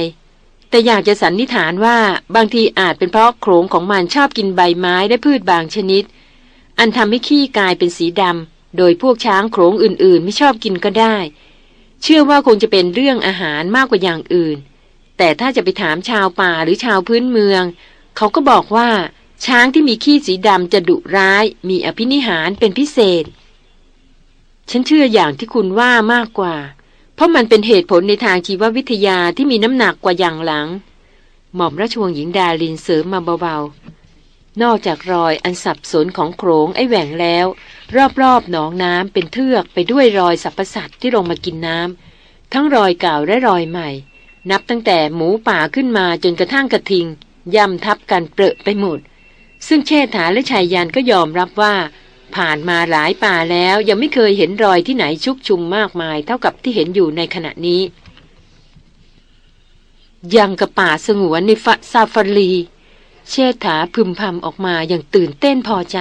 แต่อยากจะสันนิษฐานว่าบางทีอาจเป็นเพราะโขลงของมันชอบกินใบไม้และพืชบางชนิด อันทำให้ขี้กลายเป็นสีดำโดยพวกช้างโขลงอื่นๆ ไม่ชอบกินก็ได้ เชื่อว่าคงจะเป็นเรื่องอาหารมากกว่าอย่างอื่น แต่ถ้าจะไปถามชาวป่าหรือชาวพื้นเมือง เขาก็บอกว่า ช้างที่มีขี้สีดำจะดุร้าย มีอภินิหารเป็นพิเศษ ฉันเชื่ออย่างที่คุณว่ามากกว่า เพราะมันเป็นเหตุผลในทางชีววิทยาที่มีน้ำหนักกว่าอย่างหลัง หม่อมราชวงศ์หญิงดาลินเสริมมาเบาๆ นอกจากรอยอันสับสนของโขงไอ้แหว่งแล้ว รอบๆหนองน้ำเป็นเทือกไปด้วยรอยสัพสัตว์ที่ลงมากินน้ำทั้งรอยเก่าและรอยใหม่ นับตั้งแต่หมูป่าขึ้นมาจนกระทั่งกระทิงย่ำทับกันเปรอะไปหมด ซึ่งเชษฐาและชายยันก็ยอมรับว่า ผ่านมาหลายป่าแล้วยังไม่เคยเห็นรอยที่ไหนชุกชุมมากมาย เท่ากับที่เห็นอยู่ในขณะนี้ ยังกับป่าสงวนในฟซาฟารี เชษฐาพึมพำออกมาอย่างตื่นเต้นพอใจ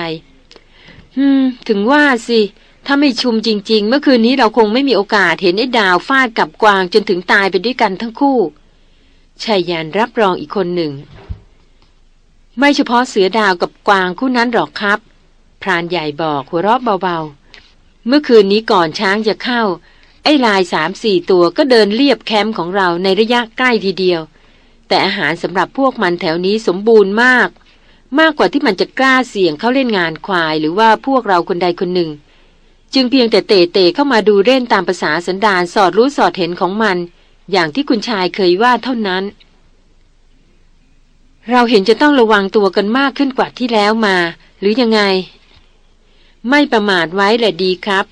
ฮึมถึงว่าสิ ถ้าไม่ชุมจริง ๆ เมื่อคืนนี้เราคงไม่มีโอกาสเห็นไอ้ดาวฟาดกับกวางจนถึงตายไปด้วยกันทั้งคู่ชายยานรับรองอีกคนหนึ่ง ไม่เฉพาะเสือดาวกับกวางคู่นั้นหรอกครับ พรานใหญ่บอกหัวเราะเบาๆ เมื่อคืนนี้ก่อนช้างจะเข้า ไอ้ลายสามสี่ตัวก็เดินเรียบแคมป์ของเราในระยะใกล้ทีเดียว แต่อาหารสำหรับพวกมันแถวนี้สมบูรณ์มาก มากกว่าที่มันจะกล้าเสี่ยงเข้าเล่นงานควายหรือว่าพวกเราคนใดคนหนึ่ง จึงเพียงแต่เตะเตะเข้ามาดูเล่นตามภาษาสันดานสอดรู้สอดเห็นของมัน อย่างที่คุณชายเคยว่าเท่านั้น เราเห็นจะต้องระวังตัวกันมากขึ้นกว่าที่แล้วมา หรือยังไง ไม่ประมาทไว้แหละดีครับ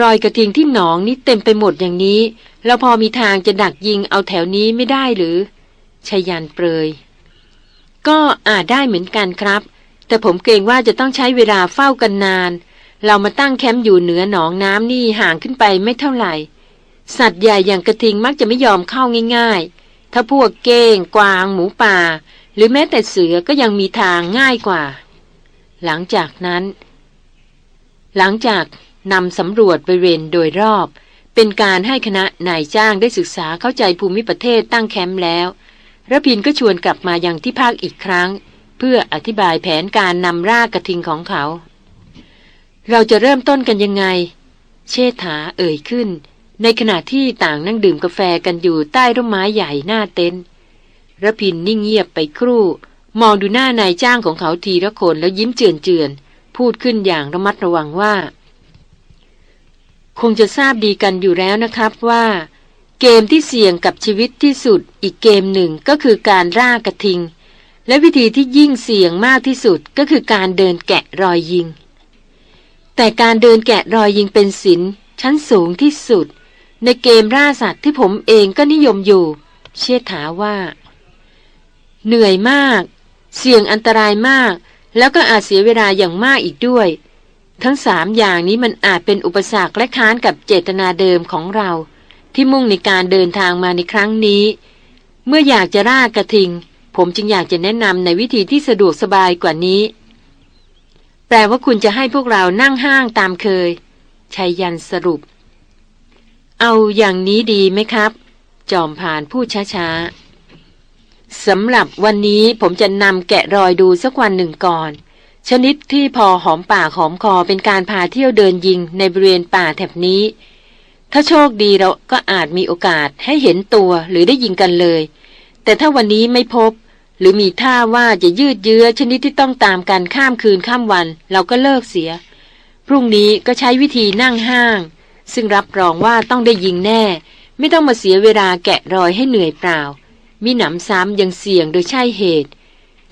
รอยกระทิงที่หนองนี่เต็มไปหมดอย่างนี้แล้วพอมีทางจะดักยิงเอาแถวนี้ไม่ได้หรือ ชยันเปรย ก็อาจได้เหมือนกันครับ แต่ผมเกรงว่าจะต้องใช้เวลาเฝ้ากันนาน เรามาตั้งแคมป์อยู่เหนือหนองน้ำนี่ห่างขึ้นไปไม่เท่าไหร่ สัตว์ใหญ่อย่างกระทิงมักจะไม่ยอมเข้าง่าย ๆ ถ้าพวกเก้ง กวาง หมูป่า หรือแม้แต่เสือก็ยังมีทางง่ายกว่า หลังจากนั้น หลังจากนำสำรวจบริเวณโดยรอบเป็นการให้คณะนายจ้างได้ศึกษาเข้าใจภูมิประเทศตั้งแคมป์แล้ว ระพินก็ชวนกลับมายังที่ภาคอีกครั้ง เพื่ออธิบายแผนการนำรากกระทิงของเขา เราจะเริ่มต้นกันยังไง เชษฐาเอ่ยขึ้น ในขณะที่ต่างนั่งดื่มกาแฟกันอยู่ใต้ร่มไม้ใหญ่หน้าเต็นท์ระพินนิ่งเงียบไปครู่ มองดูหน้านายจ้างของเขาทีละคนแล้วยิ้มเจือนเจือนพูดขึ้นอย่างระมัดระวังว่า คงจะทราบดีกันอยู่แล้วนะครับว่า เกมที่เสี่ยงกับชีวิตที่สุดอีกเกมหนึ่งก็คือการร่ากระทิง และวิธีที่ยิ่งเสี่ยงมากที่สุดก็คือการเดินแกะรอยยิง แต่การเดินแกะรอยยิงเป็นศิลชั้นสูงที่สุด ในเกมล่าสัตว์ที่ผมเองก็นิยมอยู่ เชษฐาว่า เหนื่อยมาก เสี่ยงอันตรายมาก แล้วก็อาจเสียเวลาอย่างมากอีกด้วย ทั้งสามอย่างนี้มันอาจเป็นอุปสรรคและค้านกับเจตนาเดิมของเรา ที่มุ่งในการเดินทางมาในครั้งนี้ เมื่ออยากจะล่ากระทิง ผมจึงอยากจะแนะนำในวิธีที่สะดวกสบายกว่านี้ แปลว่าคุณจะให้พวกเรานั่งห้างตามเคยชัยยันสรุป เอาอย่างนี้ดีไหมครับ จอมผ่านพูดช้าๆสำหรับวันนี้ผมจะนำแกะรอยดูสักวันหนึ่งก่อน ชนิดที่พอหอมปากหอมคอเป็นการพาเที่ยวเดินยิงในบริเวณป่าแถบนี้ ถ้าโชคดีเราก็อาจมีโอกาสให้เห็นตัวหรือได้ยิงกันเลย แต่ถ้าวันนี้ไม่พบ หรือมีท่าว่าจะยืดเยื้อชนิดที่ต้องตามกันข้ามคืนข้ามวัน เราก็เลิกเสีย พรุ่งนี้ก็ใช้วิธีนั่งห้าง ซึ่งรับรองว่าต้องได้ยิงแน่ ไม่ต้องมาเสียเวลาแกะรอยให้เหนื่อยเปล่า มีหนำซ้ำยังเสี่ยงโดยใช่เหตุ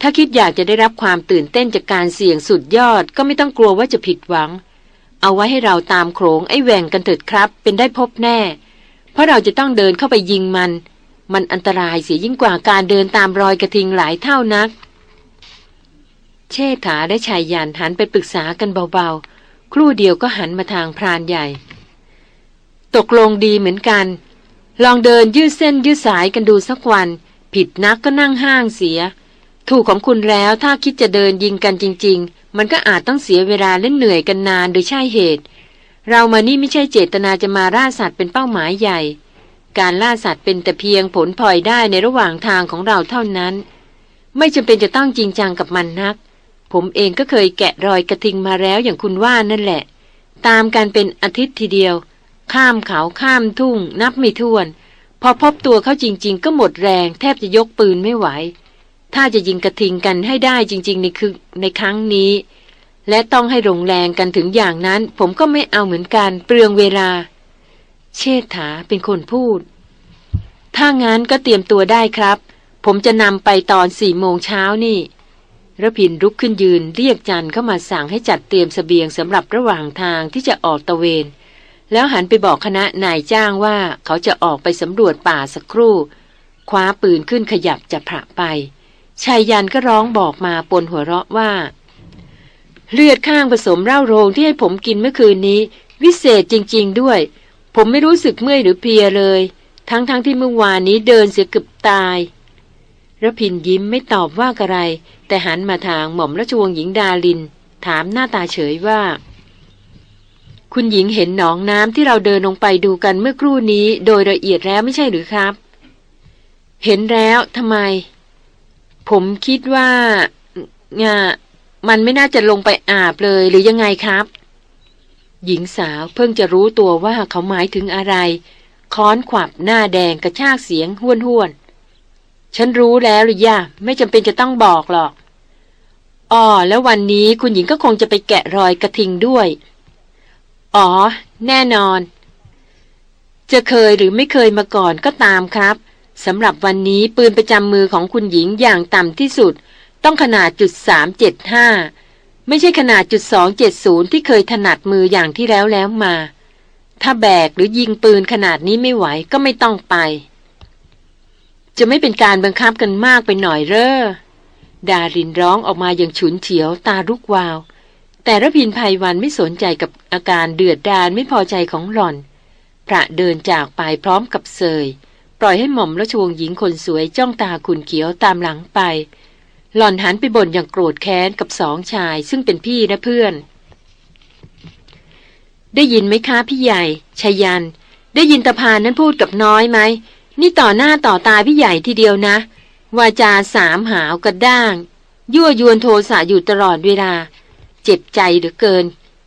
ถ้าคิดอยากจะได้รับความตื่นเต้นจากการเสี่ยงสุดยอด ก็ไม่ต้องกลัวว่าจะผิดหวัง เอาไว้ให้เราตามโขงไอ้แหว่งกันเถิดครับ เป็นได้พบแน่ เพราะเราจะต้องเดินเข้าไปยิงมัน มันอันตรายเสียยิ่งกว่าการเดินตามรอยกระทิงหลายเท่านัก เชษฐาได้ชายยันหันไปปรึกษากันเบาๆ ครู่เดียวก็หันมาทางพรานใหญ่ ตกลงดีเหมือนกัน ลองเดินยืดเส้นยืดสายกันดูสักวัน ผิดนักก็นั่งห้างเสีย ถูกของคุณแล้วถ้าคิดจะเดินยิงกันจริง ๆ มันก็อาจต้องเสียเวลาเล่นเหนื่อยกันนานโดยใช่เหตุ เรามานี่ไม่ใช่เจตนาจะมาล่าสัตว์เป็นเป้าหมายใหญ่ การล่าสัตว์เป็นแต่เพียงผลพลอยได้ในระหว่างทางของเราเท่านั้น ไม่จำเป็นจะต้องจริงจังกับมันนัก ผมเองก็เคยแกะรอยกระทิงมาแล้วอย่างคุณว่านั่นแหละ ตามกันเป็นอาทิตย์ทีเดียว ข้ามเขาข้ามทุ่ง นับไม่ถ้วน พอพบตัวเขาจริง ๆ ก็หมดแรงแทบจะยกปืนไม่ไหว ถ้าจะยิงกระทิงกันให้ได้จริง ๆ ในคือในครั้งนี้ และต้องให้ลงแรงกันถึงอย่างนั้น ผมก็ไม่เอาเหมือนกันเปลืองเวลา เชษฐาเป็นคนพูด ถ้างั้นก็เตรียมตัวได้ครับ ผมจะนำไปตอนสี่โมงเช้านี่ระพินลุกขึ้นยืนเรียกจันเข้ามาสั่งให้จัดเตรียมสเสบียงสำหรับระหว่างทางที่จะออกตะเวน แล้วหันไปบอกคณะนายจ้างว่าเขาจะออกไปสำรวจป่าสักครู่ คว้าปืนขึ้นขยับจะผะไป ชายยันก็ร้องบอกมาปนหัวเราะว่า เลือดข้างผสมเหล้าโรงที่ให้ผมกินเมื่อคืนนี้ วิเศษจริง ๆด้วย ผมไม่รู้สึกเมื่อยหรือเพียเลย ทั้งๆทที่เมื่อวานนี้เดินเสียเกือบตายระพินยิ้มไม่ตอบว่าอะไร แต่หันมาทางหม่อมราชวงศ์หญิงดาลิน ถามหน้าตาเฉยว่า คุณหญิงเห็นหนองน้ำที่เราเดินลงไปดูกันเมื่อครู่นี้ โดยละเอียดแล้วไม่ใช่หรือครับ เห็นแล้วทำไม ผมคิดว่างามันไม่น่าจะลงไปอาบเลยหรือยังไงครับ หญิงสาวเพิ่งจะรู้ตัวว่าเขาหมายถึงอะไร ค้อนขวับหน้าแดงกระชากเสียงห้วนห้วนฉันรู้แล้วหรือย่าไม่จำเป็นจะต้องบอกหรอกอ๋อแล้ววันนี้คุณหญิงก็คงจะไปแกะรอยกระทิงด้วย อ๋อ แน่นอน จะเคยหรือไม่เคยมาก่อนก็ตามครับ สำหรับวันนี้ปืนประจำมือของคุณหญิงอย่างต่ำที่สุด ต้องขนาดจุดสามเจ็ดห้าไม่ใช่ขนาดจุดสองเจ็ดศูนย์ที่เคยถนัดมืออย่างที่แล้วแล้วมา ถ้าแบกหรือยิงปืนขนาดนี้ไม่ไหวก็ไม่ต้องไป จะไม่เป็นการบังคับกันมากไปหน่อยเร่อดารินร้องออกมาอย่างฉุนเฉียวตาลุกวาว แต่ระพินภัยวันไม่สนใจกับอาการเดือดดาลไม่พอใจของหล่อน พระเดินจากไปพร้อมกับเซย ปล่อยให้หม่อมราชวงศ์หญิงคนสวยจ้องตาขุนเขียวตามหลังไป หล่อนหันไปบ่นอย่างโกรธแค้นกับสองชาย ซึ่งเป็นพี่และเพื่อน ได้ยินไหมคะพี่ใหญ่ชายัน ได้ยินตาพานนั้นพูดกับน้อยไหม นี่ต่อหน้าต่อตาพี่ใหญ่ทีเดียวนะ วาจาสามหาวกระด้าง ยั่วยวนโทสะอยู่ตลอดเวลา เจ็บใจเหลือเกิน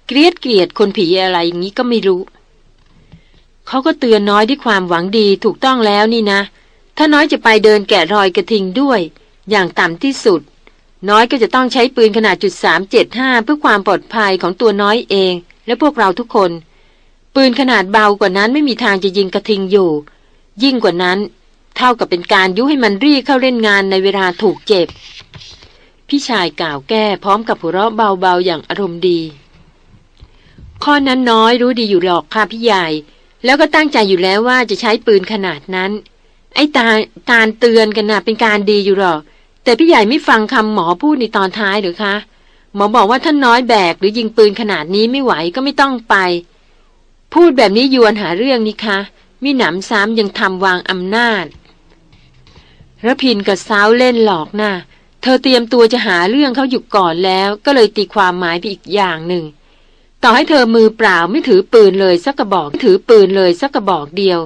เกลียดเกลียดคนผีอะไรอย่างนี้ก็ไม่รู้ เขาก็เตือนน้อยด้วยความหวังดีถูกต้องแล้วนี่นะ ถ้าน้อยจะไปเดินแกะรอยกระทิงด้วย อย่างต่ำที่สุด น้อยก็จะต้องใช้ปืนขนาดจุดสามเจ็ดห้าเพื่อความปลอดภัยของตัวน้อยเอง และพวกเราทุกคน ปืนขนาดเบากว่านั้นไม่มีทางจะยิงกระทิงอยู่ ยิ่งกว่านั้น เท่ากับเป็นการยุให้มันรีเข้าเล่นงานในเวลาถูกเจ็บ พี่ชายกล่าวแก้พร้อมกับหัวเราะเบาๆอย่างอารมณ์ดี ข้อนั้นน้อยรู้ดีอยู่หรอกค่ะพี่ใหญ่ แล้วก็ตั้งใจอยู่แล้วว่าจะใช้ปืนขนาดนั้น ไอ้ตาตาเตือนกันนะเป็นการดีอยู่หรอก แต่พี่ใหญ่ไม่ฟังคำหมอพูดในตอนท้ายหรือคะ หมอบอกว่าท่านน้อยแบก หรือยิงปืนขนาดนี้ไม่ไหวก็ไม่ต้องไป พูดแบบนี้ยวนหาเรื่องนี่คะมิหนำซ้ำยังทำวางอำนาจระพินกับสาวเล่นหลอกนะ่ะ เธอเตรียมตัวจะหาเรื่องเขาอยู่ก่อนแล้ว ก็เลยตีความหมายไปอีกอย่างหนึ่ง ต่อให้เธอมือเปล่าไม่ถือปืนเลยสักกระบอกถือปืนเลยสักกระบอกเดียว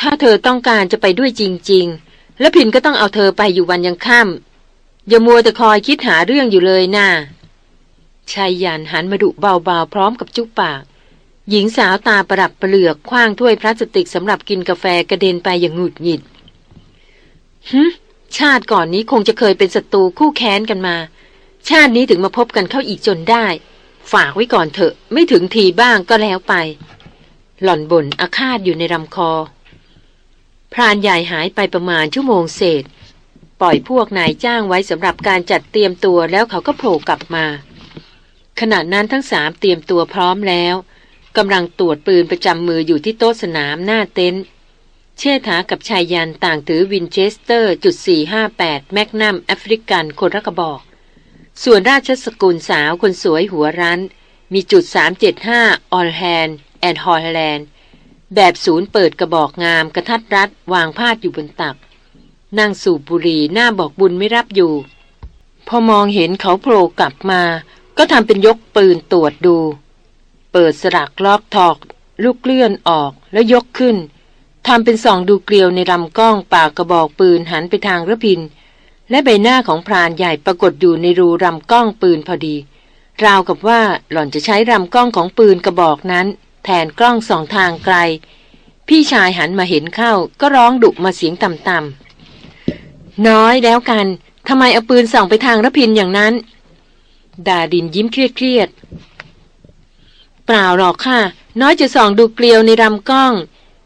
ถ้าเธอต้องการจะไปด้วยจริง ๆ แล้วพินก็ต้องเอาเธอไปอยู่วันยังค่ำอย่ามัวแต่คอยคิดหาเรื่องอยู่เลยนะ่ะชายยันหันมาดุเบาๆ พร้อมกับจุ๊บปาก หญิงสาวตาประดับประเหลือกคว้างถ้วยพลาสติกสำหรับกินกาแฟกระเด็นไปอย่างหงุดหงิดฮึชาติก่อนนี้คงจะเคยเป็นศัตรูคู่แค้นกันมา ชาตินี้ถึงมาพบกันเข้าอีกจนได้ ฝากไว้ก่อนเถอะ ไม่ถึงทีบ้างก็แล้วไป หล่อนบ่นอาฆาตอยู่ในลำคอ พรานใหญ่หายไปประมาณชั่วโมงเศษ ปล่อยพวกนายจ้างไว้สำหรับการจัดเตรียมตัวแล้วเขาก็โผล่กลับมา ขณะนั้นทั้งสามเตรียมตัวพร้อมแล้วกำลังตรวจปืนประจำมืออยู่ที่โต๊ะสนามหน้าเต็นท์เชษฐากับไชยยันต์ต่างถือ Winchester จุด458 Magnum African คนละกระบอก ส่วนราชสกุลสาวคนสวยหัวรั้น มีจุด 375 Holland and Holland แบบศูนย์เปิดกระบอกงามกระทัดรัดวางพาดอยู่บนตัก นั่งสูบบุหรี่หน้าบอกบุญไม่รับอยู่ พอมองเห็นเขาโผล่กลับมา ก็ทำเป็นยกปืนตรวจดู เปิดสลักล็อกถอก ลูกเลื่อนออกแล้วยกขึ้นทำเป็นสองดูเกลียวในลำกล้องปากกระบอกปืนหันไปทางระพิน และใบหน้าของพรานใหญ่ปรากฏอยู่ในรูลำกล้องปืนพอดี ราวกับว่าหล่อนจะใช้ลำกล้องของปืนกระบอกนั้น แทนกล้องสองทางไกล พี่ชายหันมาเห็นเข้าก็ร้องดุมาเสียงต่ำๆน้อยแล้วกันทำไมเอาปืนส่องไปทางระพินอย่างนั้น ดาดินยิ้มเครียดๆเปล่าหรอกค่ะ น้อยจะส่องดูเกลียวในลำกล้อง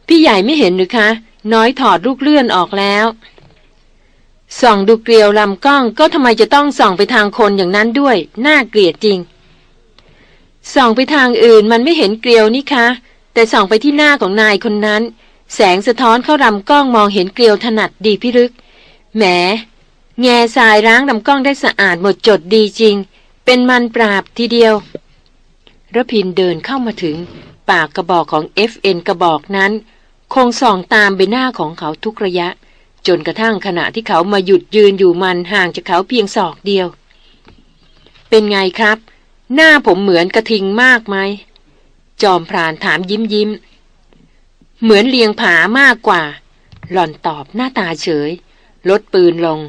พี่ใหญ่ไม่เห็นหรือคะ น้อยถอดลูกเลื่อนออกแล้ว ส่องดูเกลียวลำกล้องก็ทำไมจะต้องส่องไปทางคนอย่างนั้นด้วย น่าเกลียดจริง ส่องไปทางอื่นมันไม่เห็นเกลียวนี่คะ แต่ส่องไปที่หน้าของนายคนนั้น แสงสะท้อนเข้าลำกล้องมองเห็นเกลียวถนัดดีพิรึก แหม แง่ทรายล้างลำกล้องได้สะอาดหมดจดดีจริง เป็นมันปราบทีเดียวระพินเดินเข้ามาถึง ปากกระบอกของ FN กระบอกนั้น คงส่องตามใบหน้าของเขาทุกระยะ จนกระทั่งขณะที่เขามาหยุดยืนอยู่มันห่างจากเขาเพียงศอกเดียว เป็นไงครับ หน้าผมเหมือนกระทิงมากไหม จอมพรานถามยิ้มยิ้ม เหมือนเลียงผามากกว่า หล่อนตอบหน้าตาเฉย ลดปืนลง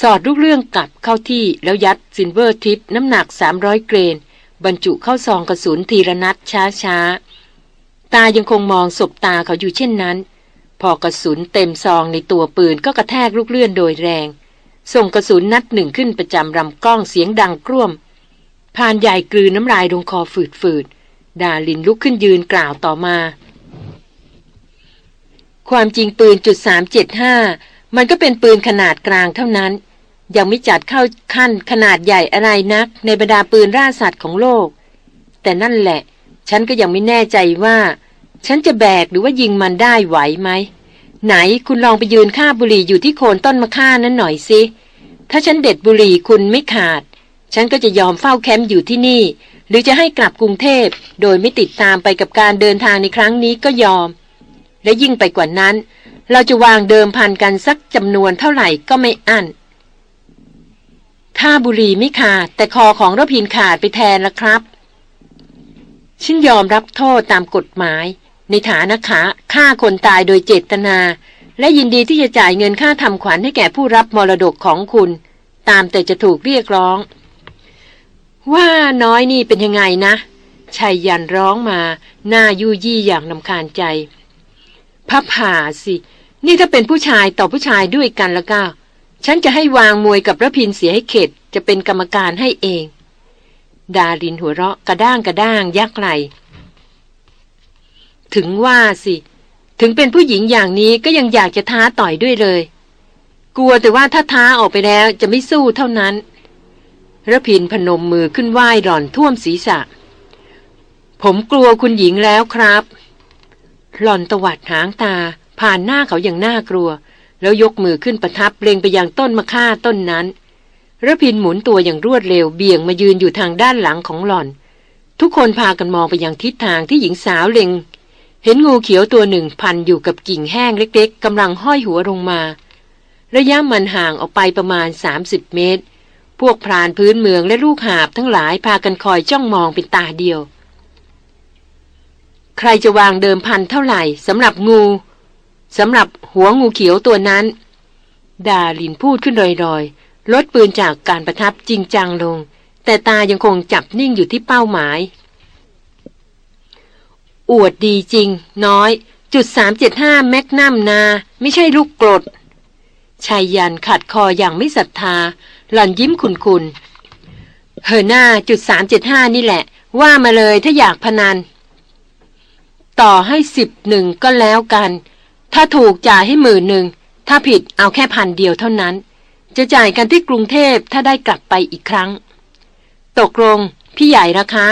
สอดลูกเลื่อนกลับเข้าที่แล้วยัด Silvertip น้ำหนัก 300 เกรน บรรจุเข้าซองกระสุนทีละนัดช้าช้าตายังคงมองสบตาเขาอยู่เช่นนั้น พอกระสุนเต็มซองในตัวปืนก็กระแทกลูกเลื่อนโดยแรง ส่งกระสุนนัดหนึ่งขึ้นประจำลำกล้องเสียงดังกร่วมพรานใหญ่กลืนน้ำลายลงคอฝืดๆดาลินลุกขึ้นยืนกล่าวต่อมา ความจริงปืนจุดสามเจ็ดห้ามันก็เป็นปืนขนาดกลางเท่านั้น ยังไม่จัดเข้าขั้นขนาดใหญ่อะไรนัก ในบรรดาปืนร่าสัตว์ของโลก แต่นั่นแหละ ฉันก็ยังไม่แน่ใจว่า ฉันจะแบกหรือว่ายิงมันได้ไหวไหม ไหนคุณลองไปยืนข้าบุหรี่อยู่ที่โคนต้นมะข่านั้นหน่อยสิ ถ้าฉันเด็ดบุหรี่คุณไม่ขาด ฉันก็จะยอมเฝ้าแคมป์อยู่ที่นี่ หรือจะให้กลับกรุงเทพ โดยไม่ติดตามไปกับการเดินทางในครั้งนี้ก็ยอม และยิ่งไปกว่านั้น เราจะวางเดิมพันกันสักจำนวนเท่าไหร่ก็ไม่อั้นถ้าบุหรี่ไม่ขาด แต่คอของรพินขาดไปแทนละครับฉันยอมรับโทษตามกฎหมาย ในฐานะขาฆ่าคนตายโดยเจตนา และยินดีที่จะจ่ายเงินค่าทำขวัญให้แก่ผู้รับมรดกของคุณ ตามแต่จะถูกเรียกร้อง ว่าน้อยนี่เป็นยังไงนะชายยันร้องมา หน้ายุยี่อย่างนำคาญใจพับผ่าสิ นี่ถ้าเป็นผู้ชายต่อผู้ชายด้วยกันล้วก็ฉันจะให้วางมวยกับระพินเสียให้เข็ด จะเป็นกรรมการให้เอง ดารินหัวเราะกระด้างกระด้างยักไหล ถึงว่าสิ ถึงเป็นผู้หญิงอย่างนี้ก็ยังอยากจะท้าต่อยด้วยเลย กลัวแต่ว่าถ้าท้าออกไปแล้วจะไม่สู้เท่านั้นระพินพนมมือขึ้นไหว้หล่อนท่วมศีรษะ ผมกลัวคุณหญิงแล้วครับ หล่อนตวัดหางตา ผ่านหน้าเขาอย่างน่ากลัว แล้วยกมือขึ้นประทับเล็งไปยังต้นมะค่าต้นนั้นระพินหมุนตัวอย่างรวดเร็วเบี่ยงมายืนอยู่ทางด้านหลังของหล่อน ทุกคนพากันมองไปยังทิศทางที่หญิงสาวเล็ง เห็นงูเขียวตัวหนึ่งพันอยู่กับกิ่งแห้งเล็กๆกำลังห้อยหัวลงมา ระยะมันห่างออกไปประมาณ 30 เมตร พวกพรานพื้นเมืองและลูกหาบทั้งหลายพากันคอยจ้องมองเป็นตาเดียว ใครจะวางเดิมพันเท่าไหร่สำหรับงูสำหรับหัวงูเขียวตัวนั้น ดาลินพูดขึ้นลอยๆ ลดปืนจากการประทับจริงจังลง แต่ตายังคงจับนิ่งอยู่ที่เป้าหมาย อวดดีจริง น้อย จุดสามเจ็ดห้าแมกนัมนา ไม่ใช่ลูกกรดชายยันขัดคออย่างไม่ศรัทธา หล่อนยิ้มขุนคุนเฮอหน้าจุดสามเจ็ดห้านี่แหละ ว่ามาเลยถ้าอยากพนัน ต่อให้สิบหนึ่งก็แล้วกัน ถ้าถูกจ่ายให้หมื่นหนึ่ง ถ้าผิดเอาแค่พันเดียวเท่านั้น จะจ่ายกันที่กรุงเทพถ้าได้กลับไปอีกครั้ง ตกลง พี่ใหญ่นะคะ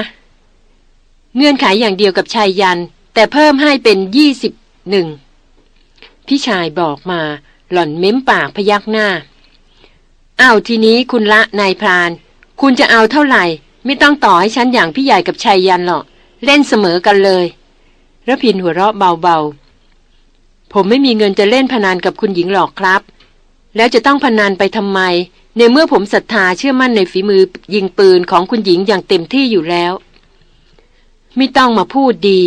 เงื่อนไขอย่างเดียวกับชายยัน แต่เพิ่มให้เป็นยี่สิบหนึ่งพี่ชายบอกมาหล่อนเม้มปากพยักหน้าอ้าวทีนี้คุณละนายพราน คุณจะเอาเท่าไหร่ ไม่ต้องต่อให้ฉันอย่างพี่ใหญ่กับชายยันหรอก เล่นเสมอกันเลยระพินหัวเราะเบาๆ ผมไม่มีเงินจะเล่นพนันกับคุณหญิงหรอกครับ แล้วจะต้องพนันไปทำไม ในเมื่อผมศรัทธาเชื่อมั่นในฝีมือยิงปืนของคุณหญิงอย่างเต็มที่อยู่แล้ว ไม่ต้องมาพูดดี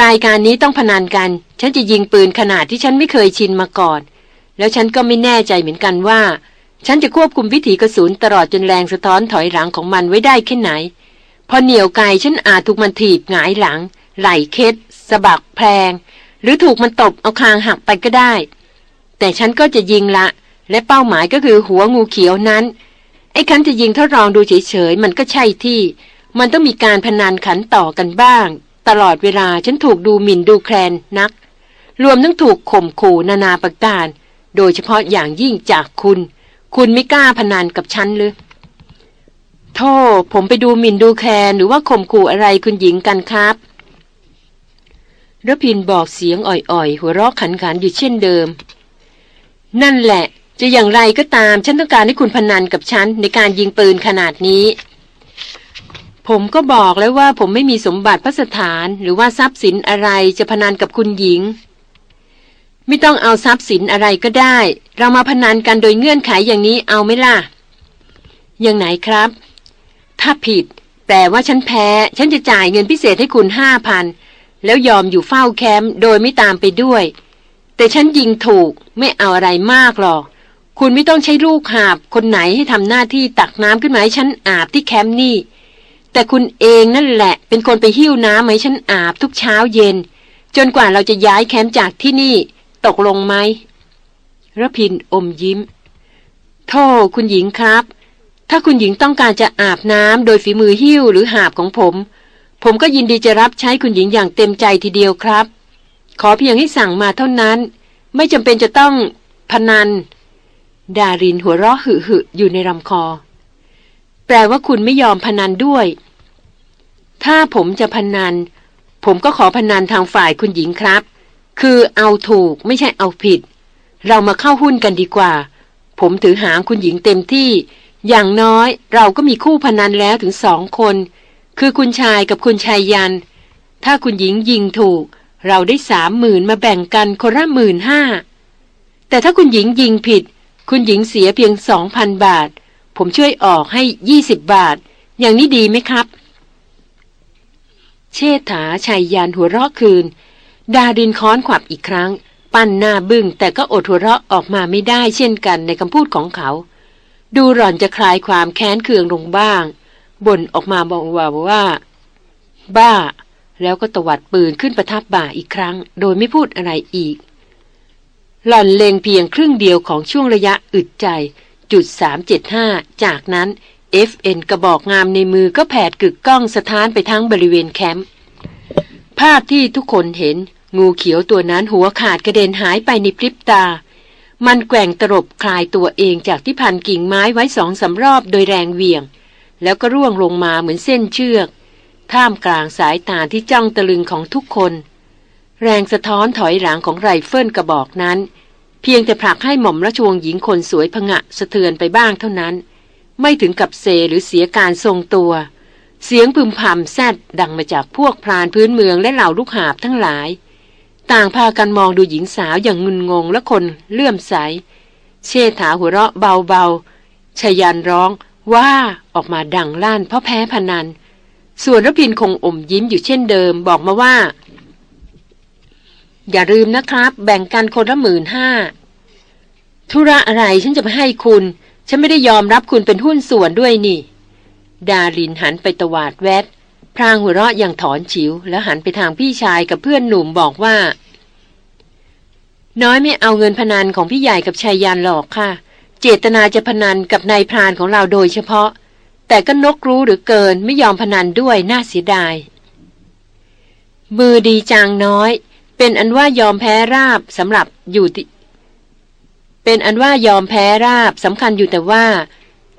รายการนี้ต้องพนันกัน ฉันจะยิงปืนขนาดที่ฉันไม่เคยชินมาก่อน แล้วฉันก็ไม่แน่ใจเหมือนกันว่า ฉันจะควบคุมวิถีกระสุนตลอดจนแรงสะท้อนถอยหลังของมันไว้ได้แค่ไหน พอเหนียวไกฉันอาจถูกมันถีบหงายหลัง ไหลเคสสะบักแพลงหรือถูกมันตบเอาคางหักไปก็ได้ แต่ฉันก็จะยิงละ และเป้าหมายก็คือหัวงูเขียวนั้น ไอ้คันจะยิงทดลองดูเฉยๆ มันก็ใช่ที่ มันต้องมีการพนันขันต่อกันบ้าง ตลอดเวลาฉันถูกดูหมิ่นดูแคลนนัก รวมทั้งถูกข่มขู่นานาประการ โดยเฉพาะอย่างยิ่งจากคุณ คุณไม่กล้าพนันกับฉันหรือโธ่ผมไปดูหมิ่นดูแคลนหรือว่าข่มขู่อะไรคุณหญิงกันครับรพินบอกเสียงอ่อยๆ หัวเราะขันขันอยู่เช่นเดิม นั่นแหละ จะอย่างไรก็ตาม ฉันต้องการให้คุณพนันกับฉันในการยิงปืนขนาดนี้ ผมก็บอกแล้วว่าผมไม่มีสมบัติพระสถานหรือว่าทรัพย์สินอะไรจะพนันกับคุณหญิง ไม่ต้องเอาทรัพย์สินอะไรก็ได้ เรามาพนันกันโดยเงื่อนไขอย่างนี้เอาไหมล่ะอย่างไหนครับ ถ้าผิดแต่ว่าฉันแพ้ ฉันจะจ่ายเงินพิเศษให้คุณห้าพันแล้วยอมอยู่เฝ้าแคมป์โดยไม่ตามไปด้วย แต่ฉันยิงถูกไม่เอาอะไรมากหรอกคุณไม่ต้องใช้ลูกหาบคนไหนให้ทำหน้าที่ตักน้ำขึ้นมาให้ฉันอาบที่แคมป์นี่ แต่คุณเองนั่นแหละ เป็นคนไปหิ้วน้ำให้ฉันอาบทุกเช้าเย็น จนกว่าเราจะย้ายแคมป์จากที่นี่ ตกลงไหมระพินอมยิ้ม โทษคุณหญิงครับ ถ้าคุณหญิงต้องการจะอาบน้ำโดยฝีมือหิ้วหรือหาบของผม ผมก็ยินดีจะรับใช้คุณหญิงอย่างเต็มใจทีเดียวครับ ขอเพียงให้สั่งมาเท่านั้น ไม่จำเป็นจะต้องพนัน ดารินหัวเราะหึหึอยู่ในลำคอ แปลว่าคุณไม่ยอมพนันด้วย ถ้าผมจะพนัน ผมก็ขอพนันทางฝ่ายคุณหญิงครับ คือเอาถูกไม่ใช่เอาผิด เรามาเข้าหุ้นกันดีกว่า ผมถือหางคุณหญิงเต็มที่ อย่างน้อยเราก็มีคู่พนันแล้วถึงสองคน คือคุณชายกับคุณชายยัน ถ้าคุณหญิงยิงถูก เราได้สามหมื่นมาแบ่งกันคนละหมื่นห้าแต่ถ้าคุณหญิงยิงผิด คุณหญิงเสียเพียงสองพันบาท ผมช่วยออกให้ยี่สิบบาท อย่างนี้ดีไหมครับ เชษฐาชายยานหัวเราะคืน ดาดินค้อนขวับอีกครั้ง ปั้นหน้าบึง้งแต่ก็อดหัวเราะออกมาไม่ได้เช่นกันในคำพูดของเขา ดูหล่อนจะคลายความแค้นเคืองลงบ้างบ่นออกมาบอกว่าว่า บ้า แล้วก็ตวัดปืนขึ้นประทับบ่าอีกครั้ง โดยไม่พูดอะไรอีก หล่อนเลงเพียงครึ่งเดียวของช่วงระยะอึดใจ จุด375 จากนั้น FN กระบอกงามในมือก็แผดกึกก้องสถานไปทั้งบริเวณแคมป์ภาพที่ทุกคนเห็นงูเขียวตัวนั้นหัวขาดกระเด็นหายไปในพริบตา มันแกว่งตลบคลายตัวเองจากที่พันกิ่งไม้ไว้สองสามรอบโดยแรงเหวี่ยง แล้วก็ร่วงลงมาเหมือนเส้นเชือก ท่ามกลางสายตาที่จ้องตะลึงของทุกคน แรงสะท้อนถอยหลังของไรเฟิลกระบอกนั้น เพียงแต่ผลักให้หม่อมราชวงศ์หญิงคนสวยผงะสะเทือนไปบ้างเท่านั้น ไม่ถึงกับเซหรือเสียการทรงตัว เสียงพึมพำแซดดังมาจากพวกพรานพื้นเมืองและเหล่าลูกหาบทั้งหลาย ต่างพากันมองดูหญิงสาวอย่างงุนงงและคนเลื่อมใส เชษฐาหัวเราะเบาๆชยันร้องว่าออกมาดังลั่นเพราะแพ้พนัน ส่วนรพินคงอมยิ้มอยู่เช่นเดิมบอกมาว่า อย่าลืมนะครับ แบ่งกันคนละหมื่นห้าธุระอะไรฉันจะไปให้คุณ ฉันไม่ได้ยอมรับคุณเป็นหุ้นส่วนด้วยนี่ ดารินหันไปตวาดแวดพรางหัวเราะอย่างถอนฉิว แล้วหันไปทางพี่ชายกับเพื่อนหนุ่มบอกว่า น้อยไม่เอาเงินพนันของพี่ใหญ่กับชายยานหลอกค่ะ เจตนาจะพนันกับนายพรานของเราโดยเฉพาะ แต่ก็นกรู้หรือเกินไม่ยอมพนันด้วยน่าเสียดาย มือดีจางน้อย เป็นอันว่ายอมแพ้ราบสำหรับอยู่ที่เป็นอันว่ายอมแพ้ราบสำคัญอยู่แต่ว่า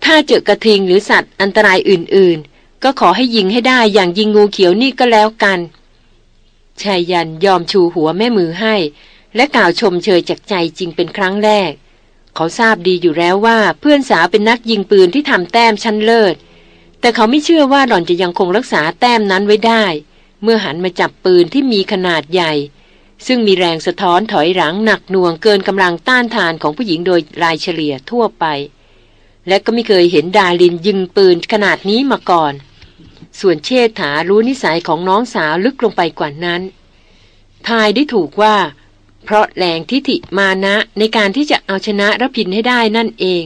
ถ้าเจอกระทิงหรือสัตว์อันตรายอื่น ๆ ก็ขอให้ยิงให้ได้อย่างยิงงูเขียวนี่ก็แล้วกันชายยันยอมชูหัวแม่มือให้ และกล่าวชมเชยจากใจจริงเป็นครั้งแรก เขาทราบดีอยู่แล้วว่าเพื่อนสาวเป็นนักยิงปืนที่ทำแต้มชั้นเลิศ แต่เขาไม่เชื่อว่าหล่อนจะยังคงรักษาแต้มนั้นไว้ได้ เมื่อหันมาจับปืนที่มีขนาดใหญ่ ซึ่งมีแรงสะท้อนถอยหลังหนักหน่วงเกินกำลังต้านทานของผู้หญิงโดยรายเฉลี่ยทั่วไป และก็ไม่เคยเห็นดาลินยิงปืนขนาดนี้มาก่อน ส่วนเชษฐารู้นิสัยของน้องสาวลึกลงไปกว่านั้น ทายได้ถูกว่า เพราะแรงทิฐิมานะในการที่จะเอาชนะรพินให้ได้นั่นเอง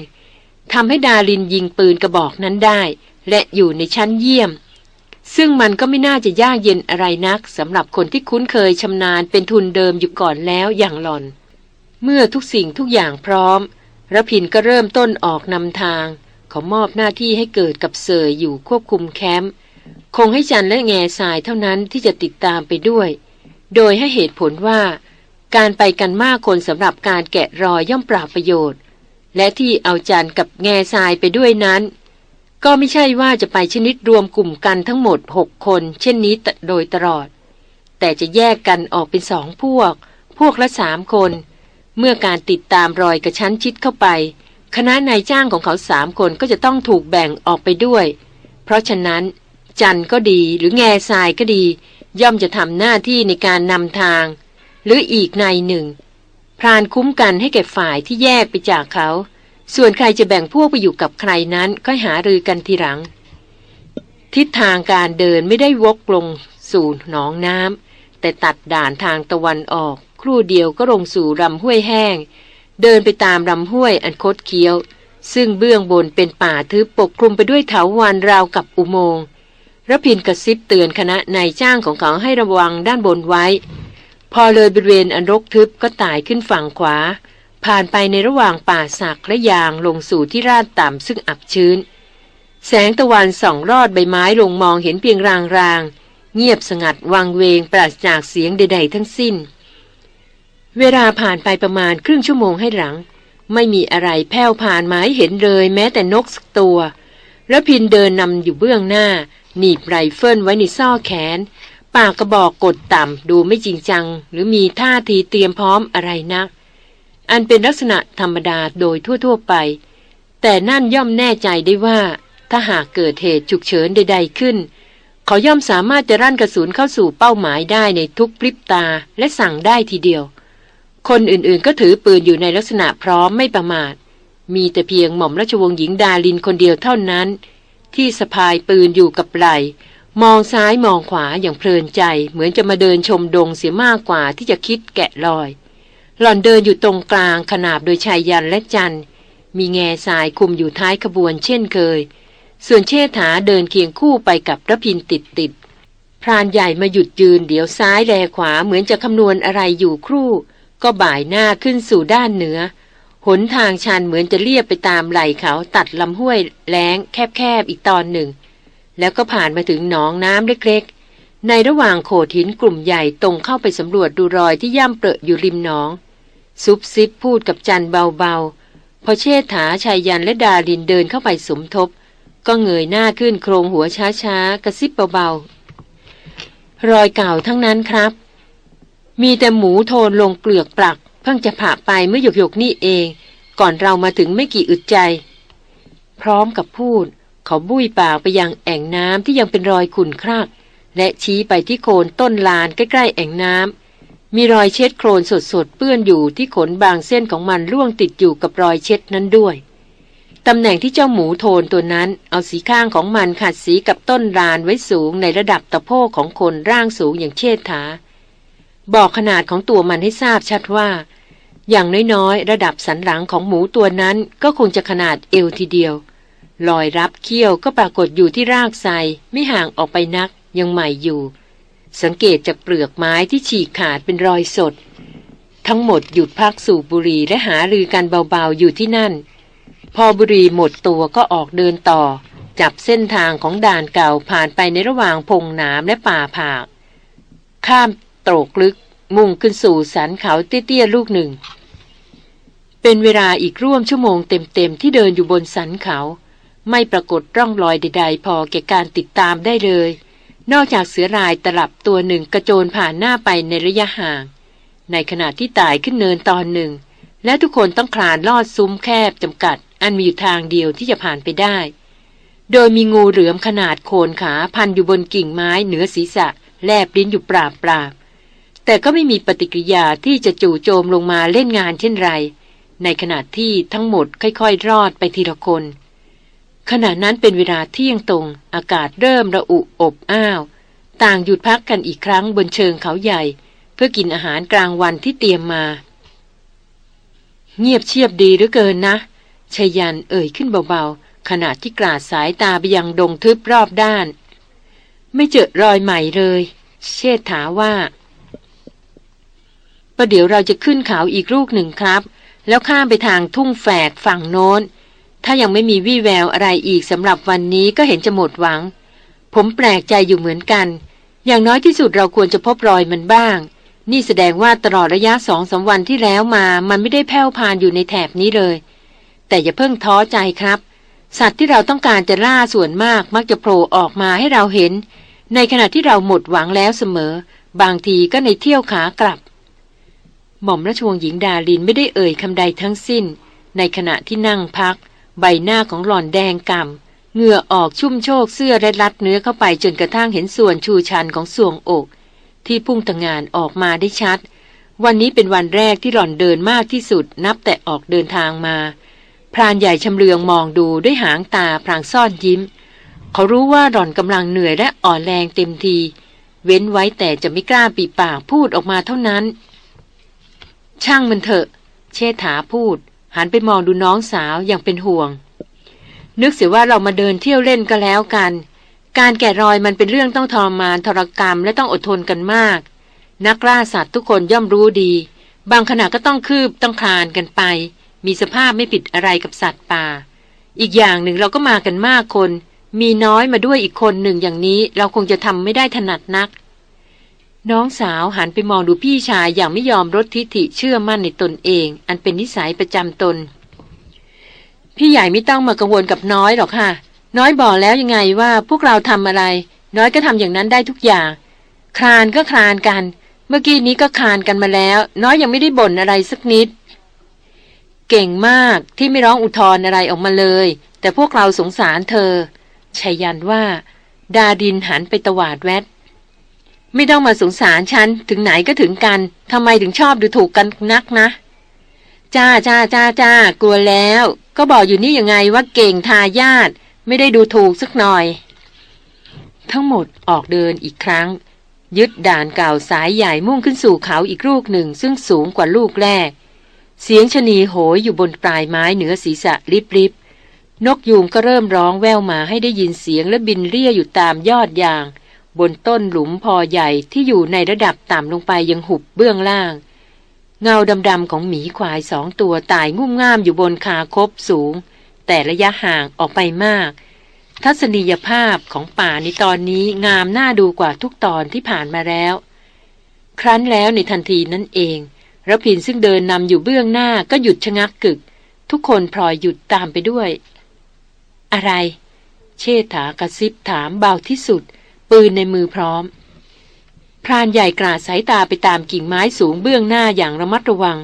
ทำให้ดาลินยิงปืนกระบอกนั้นได้ และอยู่ในชั้นเยี่ยม ซึ่งมันก็ไม่น่าจะยากเย็นอะไรนักสำหรับคนที่คุ้นเคยชำนาญเป็นทุนเดิมอยู่ก่อนแล้วอย่างหลอน เมื่อทุกสิ่งทุกอย่างพร้อมระพินก็เริ่มต้นออกนำทางขามอบหน้าที่ให้เกิดกับเสยอยู่ควบคุมแคมป์คงให้จันและแง่ทรายเท่านั้นที่จะติดตามไปด้วย โดยให้เหตุผลว่า การไปกันมากคนสำหรับการแกะรอยย่อมปราบประโยชน์ และที่เอาจันกับแง่ทรายไปด้วยนั้น ก็ไม่ใช่ว่าจะไปชนิดรวมกลุ่มกันทั้งหมดหกคน เช่นนี้โดยตลอด แต่จะแยกกันออกเป็นสองพวก พวกละสามคน เมื่อการติดตามรอยกระชั้นชิดเข้าไป คณะนายจ้างของเขาสามคนก็จะต้องถูกแบ่งออกไปด้วย เพราะฉะนั้น จันก็ดีหรือแง่ทรายก็ดี ย่อมจะทำหน้าที่ในการนำทาง หรืออีกในหนึ่ง พรานคุ้มกันให้แก่ฝ่ายที่แยกไปจากเขา ส่วนใครจะแบ่งพวกไปอยู่กับใครนั้นก็หารือกันทีหลัง ทิศทางการเดินไม่ได้วกลงสู่หนองน้ำแต่ตัดด่านทางตะวันออก ครู่เดียวก็ลงสู่ลำห้วยแห้ง เดินไปตามลำห้วยอันคดเคี้ยว ซึ่งเบื้องบนเป็นป่าทึบปกคลุมไปด้วยเถาวันราวกับอุโมงค์ระพินกระซิบเตือนคณะนายจ้างของเขาให้ระวังด้านบนไว้ พอเลยบริเวณอันรกทึบก็ตายขึ้นฝั่งขวา ผ่านไปในระหว่างป่าสักและยางลงสู่ที่ราดต่ำซึ่งอับชื้น แสงตะวันส่องรอดใบไม้ลงมองเห็นเพียงรางๆเงียบสงัดวังเวงปราศจากเสียงใด ๆ ทั้งสิ้น เวลาผ่านไปประมาณครึ่งชั่วโมงให้หลัง ไม่มีอะไรแผ่วผ่านมาให้เห็นเลยแม้แต่นกสักตัวระพินเดินนำอยู่เบื้องหน้า หนีบไรเฟิลไว้ในซ่อแขน ปากกระบอกกดต่ำดูไม่จริงจัง หรือมีท่าทีเตรียมพร้อมอะไรนัก อันเป็นลักษณะธรรมดาโดยทั่วๆไป แต่นั่นย่อมแน่ใจได้ว่า ถ้าหากเกิดเหตุฉุกเฉินใด ๆขึ้น เขาย่อมสามารถจะรั่นกระสุนเข้าสู่เป้าหมายได้ในทุกพริบตาและสั่งได้ทีเดียว คนอื่นๆก็ถือปืนอยู่ในลักษณะพร้อมไม่ประมาท มีแต่เพียงหม่อมราชวงศ์หญิงดาลินคนเดียวเท่านั้น ที่สะพายปืนอยู่กับไหลมองซ้ายมองขวาอย่างเพลินใจเหมือนจะมาเดินชมดงเสียมากกว่าที่จะคิดแกะรอย หล่อนเดินอยู่ตรงกลางขนาบโดยชายยันและจัน มีแง่สายคุมอยู่ท้ายขบวนเช่นเคย ส่วนเชษฐาเดินเคียงคู่ไปกับระพินติดติดพรานใหญ่มาหยุดยืนเดี๋ยวซ้ายแลขวาเหมือนจะคำนวณอะไรอยู่ครู่ ก็บ่ายหน้าขึ้นสู่ด้านเหนือ หนทางชันเหมือนจะเลียบไปตามไหล่เขาตัดลำห้วยแล้งแคบๆอีกตอนหนึ่ง แล้วก็ผ่านมาถึงหนองน้ำเล็กๆ ในระหว่างโขดหินกลุ่มใหญ่ตรงเข้าไปสำรวจดูรอยที่ย่ำเปรอะอยู่ริมหนอง ซุบซิบพูดกับจันเบาๆ พอเชษฐาชายยันและดาลินเดินเข้าไปสมทบ ก็เงยหน้าขึ้นโครงหัวช้าๆ กระซิบเบาๆ รอยเก่าทั้งนั้นครับ มีแต่หมูโทนลงเกลือกปลัก เพิ่งจะผ่าไปเมื่อหยกหยกนี่เอง ก่อนเรามาถึงไม่กี่อึดใจ พร้อมกับพูด เขาบุ้ยปากไปยังแอ่งน้ำที่ยังเป็นรอยขุ่นครากและชี้ไปที่โคนต้นลานใกล้ๆแอ่งน้ำ มีรอยเช็ดโคลนสดๆเปื้อนอยู่ที่ขนบางเส้นของมันร่วงติดอยู่กับรอยเช็ดนั้นด้วย ตำแหน่งที่เจ้าหมูโทนตัวนั้น เอาสีข้างของมันขัดสีกับต้นลานไว้สูงในระดับตะโพกของคนร่างสูงอย่างเชษฐา บอกขนาดของตัวมันให้ทราบชัดว่า อย่างน้อยๆ ระดับสันหลังของหมูตัวนั้นก็คงจะขนาดเอวทีเดียวรอยรับเขี้ยวก็ปรากฏอยู่ที่รากไทรไม่ห่างออกไปนักยังใหม่อยู่ สังเกตจากเปลือกไม้ที่ฉีกขาดเป็นรอยสด ทั้งหมดหยุดพักสูบบุหรี่และหารือกันเบาๆอยู่ที่นั่น พอบุหรี่หมดตัวก็ออกเดินต่อ จับเส้นทางของด่านเก่าผ่านไปในระหว่างพงน้ำและป่าผาก ข้ามโตรกลึกมุ่งขึ้นสู่สันเขาเตี้ยๆลูกหนึ่ง เป็นเวลาอีกร่วมชั่วโมงเต็มๆที่เดินอยู่บนสันเขา ไม่ปรากฏร่องรอยใดๆ พอแก่การติดตามได้เลย นอกจากเสือรายตลับตัวหนึ่งกระโจนผ่านหน้าไปในระยะห่าง ในขณะที่ตายขึ้นเนินตอนหนึ่ง และทุกคนต้องคลานลอดซุ้มแคบจำกัด อันมีอยู่ทางเดียวที่จะผ่านไปได้ โดยมีงูเหลือมขนาดโคนขาพันอยู่บนกิ่งไม้เหนือศีรษะ แลบลิ้นอยู่ปราบปราบแต่ก็ไม่มีปฏิกิริยาที่จะจู่โจมลงมาเล่นงานเช่นไร ในขณะที่ทั้งหมดค่อยๆ รอดไปทีละคน ขณะนั้นเป็นเวลาเที่ยงตรง อากาศเริ่มระอุอบอ้าว ต่างหยุดพักกันอีกครั้งบนเชิงเขาใหญ่ เพื่อกินอาหารกลางวันที่เตรียมมา เงียบเชียบดีหรือเกินนะชยันเอ่ยขึ้นเบาๆ ขณะที่กลาดสายตาไปยังดงทึบรอบด้าน ไม่เจอรอยใหม่เลย เชษฐาว่าประเดี๋ยวเราจะขึ้นเขาอีกลูกหนึ่งครับ แล้วข้ามไปทางทุ่งแฝกฝั่งโน้น ถ้ายังไม่มีวี่แววอะไรอีกสำหรับวันนี้ก็เห็นจะหมดหวัง ผมแปลกใจอยู่เหมือนกัน อย่างน้อยที่สุดเราควรจะพบรอยมันบ้าง นี่แสดงว่าตลอดระยะสองสาวันที่แล้วมา มันไม่ได้แผ่วพานอยู่ในแถบนี้เลย แต่อย่าเพิ่งท้อใจครับ สัตว์ที่เราต้องการจะล่าส่วนมากมักจะโผล่ออกมาให้เราเห็น ในขณะที่เราหมดหวังแล้วเสมอ บางทีก็ในเที่ยวขากลับ หม่อมราชวงศ์หญิงดาลินไม่ได้เอ่ยคำใดทั้งสิ้น ในขณะที่นั่งพัก ใบหน้าของหล่อนแดงกำ่ำเหงื่อออกชุ่มโชกเสื้อและรัดเนื้อเข้าไปจนกระทั่งเห็นส่วนชูชันของสวงอก ที่พุ่งตะงานออกมาได้ชัด วันนี้เป็นวันแรกที่หล่อนเดินมากที่สุดนับแต่ออกเดินทางมา พรานใหญ่ชำเลืองมองดูด้วยหางตาพลางซ่อนยิ้ม เขารู้ว่าหล่อนกำลังเหนื่อยและอ่อนแรงเต็มที เว้นไว้แต่จะไม่กล้าปีปากพูดออกมาเท่านั้น ช่างมันเถอะ เชษฐาพูด หันไปมองดูน้องสาวอย่างเป็นห่วง นึกเสียว่าเรามาเดินเที่ยวเล่นก็แล้วกัน การแกะรอยมันเป็นเรื่องต้องทรมานทรกรรมและต้องอดทนกันมาก นักล่าสัตว์ทุกคนย่อมรู้ดี บางขณะก็ต้องคืบต้องคลานกันไป มีสภาพไม่ผิดอะไรกับสัตว์ป่า อีกอย่างหนึ่งเราก็มากันมากคน มีน้อยมาด้วยอีกคนหนึ่งอย่างนี้เราคงจะทำไม่ได้ถนัดนัก น้องสาวหันไปมองดูพี่ชายอย่างไม่ยอมลดทิฐิเชื่อมั่นในตนเอง อันเป็นนิสัยประจำตน พี่ใหญ่ไม่ต้องมากังวลกับน้อยหรอกค่ะ น้อยบอกแล้วยังไงว่าพวกเราทำอะไร น้อยก็ทำอย่างนั้นได้ทุกอย่าง คลานก็คลานกัน เมื่อกี้นี้ก็คลานกันมาแล้ว น้อยยังไม่ได้บ่นอะไรสักนิด เก่งมากที่ไม่ร้องอุทธรอะไรออกมาเลย แต่พวกเราสงสารเธอชัยยันว่า ดาดินหันไปตวาดแวด ไม่ต้องมาสงสารฉัน ถึงไหนก็ถึงกันทำไมถึงชอบดูถูกกันนักนะ จ้าจ้าจ้าจ้ากลัวแล้ว ก็บอกอยู่นี่ยังไงว่าเก่งทายาทไม่ได้ดูถูกสักหน่อย ทั้งหมดออกเดินอีกครั้ง ยึดด่านเก่าสายใหญ่มุ่งขึ้นสู่เขาอีกลูกหนึ่ง ซึ่งสูงกว่าลูกแรก เสียงชนีโหยอยู่บนปลายไม้เหนือศีรษะริบริบนกยูงก็เริ่มร้องแววมาให้ได้ยินเสียงและบินเรียอยู่ตามยอดยาง บนต้นหลุมพอใหญ่ที่อยู่ในระดับต่ำลงไปยังหุบเบื้องล่าง เงาดำๆของหมีควายสองตัวตายงุ่มง่ามอยู่บนคาคบสูง แต่ระยะห่างออกไปมาก ทัศนียภาพของป่าในตอนนี้งามน่าดูกว่าทุกตอนที่ผ่านมาแล้ว ครั้นแล้วในทันทีนั่นเองระพินซึ่งเดินนำอยู่เบื้องหน้าก็หยุดชะงักกึก ทุกคนพลอยหยุดตามไปด้วย อะไร เชษฐากระซิบถามเบาที่สุด ปืนในมือพร้อม พรานใหญ่กราดสายตาไปตามกิ่งไม้สูงเบื้องหน้าอย่างระมัดระวัง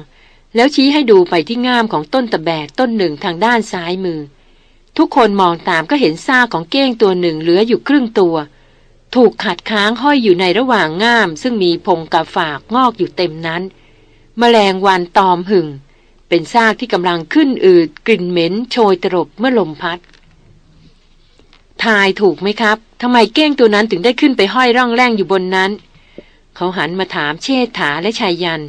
แล้วชี้ให้ดูไปที่ง่ามของต้นตะแบกต้นหนึ่งทางด้านซ้ายมือ ทุกคนมองตามก็เห็นซากของเก้งตัวหนึ่งเหลืออยู่ครึ่งตัว ถูกขัดค้างห้อยอยู่ในระหว่างง่าม ซึ่งมีพงกาฝากงอกอยู่เต็มนั้นมแมลงวันตอมหึ่ง เป็นซากที่กำลังขึ้นอืดกลิ่นเหม็นโชยตรบเมื่อลมพัด ทายถูกไหมครับทำไมเก้งตัวนั้นถึงได้ขึ้นไปห้อยร่องแร่งอยู่บนนั้น เขาหันมาถามเชษฐาและชายยัน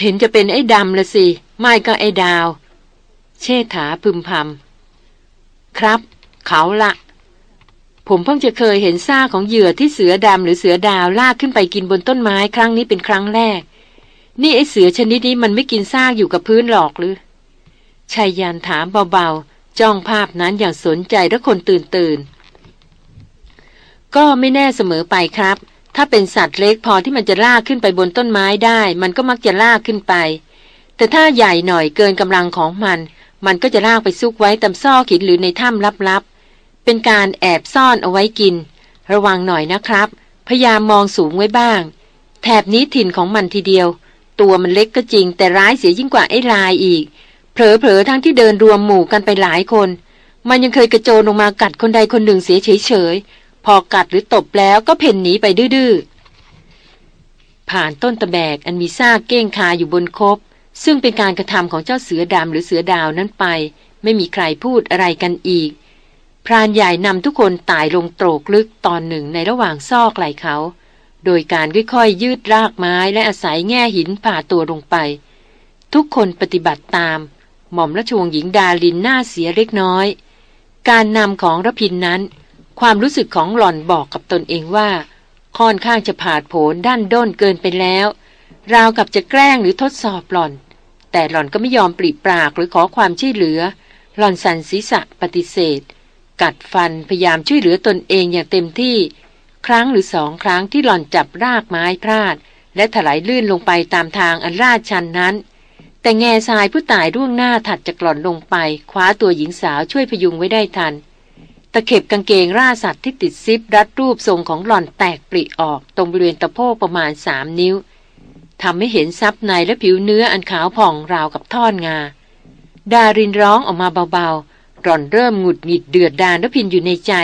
เห็นจะเป็นไอ้ดำละสิ ไม่ก็ไอ้ดาว เชษฐาพึมพำครับ เขาละผมเพิ่งจะเคยเห็นซากของเหยื่อที่เสือดำหรือเสือดาวลากขึ้นไปกินบนต้นไม้ครั้งนี้เป็นครั้งแรก นี่ไอ้เสือชนิดนี้มันไม่กินซากอยู่กับพื้นหรอกหรือชายยันถามเบาๆ จ้องภาพนั้นอย่างสนใจและคนตื่นตื่น ก็ไม่แน่เสมอไปครับ ถ้าเป็นสัตว์เล็กพอที่มันจะลากขึ้นไปบนต้นไม้ได้ มันก็มักจะลากขึ้นไป แต่ถ้าใหญ่หน่อยเกินกำลังของมัน มันก็จะลากไปซุกไว้ตามซอกหินหรือในถ้ำลับๆ เป็นการแอบซ่อนเอาไว้กิน ระวังหน่อยนะครับ พยายามมองสูงไว้บ้าง แถบนี้ถิ่นของมันทีเดียว ตัวมันเล็กก็จริงแต่ร้ายเสียยิ่งกว่าไอ้ลายอีก เผลอๆทั้งที่เดินรวมหมู่กันไปหลายคน มันยังเคยกระโจนลงมากัดคนใดคนหนึ่งเสียเฉยๆ พอกัดหรือตบแล้วก็เพ่นหนีไปดื้อๆ ผ่านต้นตะแบกอันมีซากเก้งคาอยู่บนคบ ซึ่งเป็นการกระทำของเจ้าเสือดำหรือเสือดาวนั้นไป ไม่มีใครพูดอะไรกันอีก พรานใหญ่นำทุกคนตายลงโตรกลึกตอนหนึ่งในระหว่างซอกไหลเขา โดยการค่อยๆยืดรากไม้และอาศัยแง่หินผ่าตัวลงไป ทุกคนปฏิบัติตาม หม่อมราชวงศ์หญิงดาลินหน้าเสียเล็กน้อย การนำของระพินนั้น ความรู้สึกของหล่อนบอกกับตนเองว่า ค่อนข้างจะผาดโผนด้านด้นเกินไปแล้ว ราวกับจะแกล้งหรือทดสอบหล่อน แต่หล่อนก็ไม่ยอมปริปรากหรือขอความช่วยเหลือ หล่อนสันศีษะปฏิเสธ กัดฟันพยายามช่วยเหลือตนเองอย่างเต็มที่ ครั้งหรือสองครั้งที่หล่อนจับรากไม้พลาด และถลายลื่นลงไปตามทางอันราดชันนั้น แต่แง่ทรายผู้ตายร่วงหน้าถัดจากหล่อนลงไป คว้าตัวหญิงสาวช่วยพยุงไว้ได้ทัน ตะเข็บกางเกงราสัตว์ที่ติดซิปรัดรูปทรงของหล่อนแตกปริออก ตรงบริเวณตะโพกประมาณสามนิ้วทำให้เห็นซับในและผิวเนื้ออันขาวผ่องราวกับท่อนงา ดารินร้องออกมาเบาๆร่อนเริ่มหงุดหงิดเดือดดานและพินอยู่ในใจ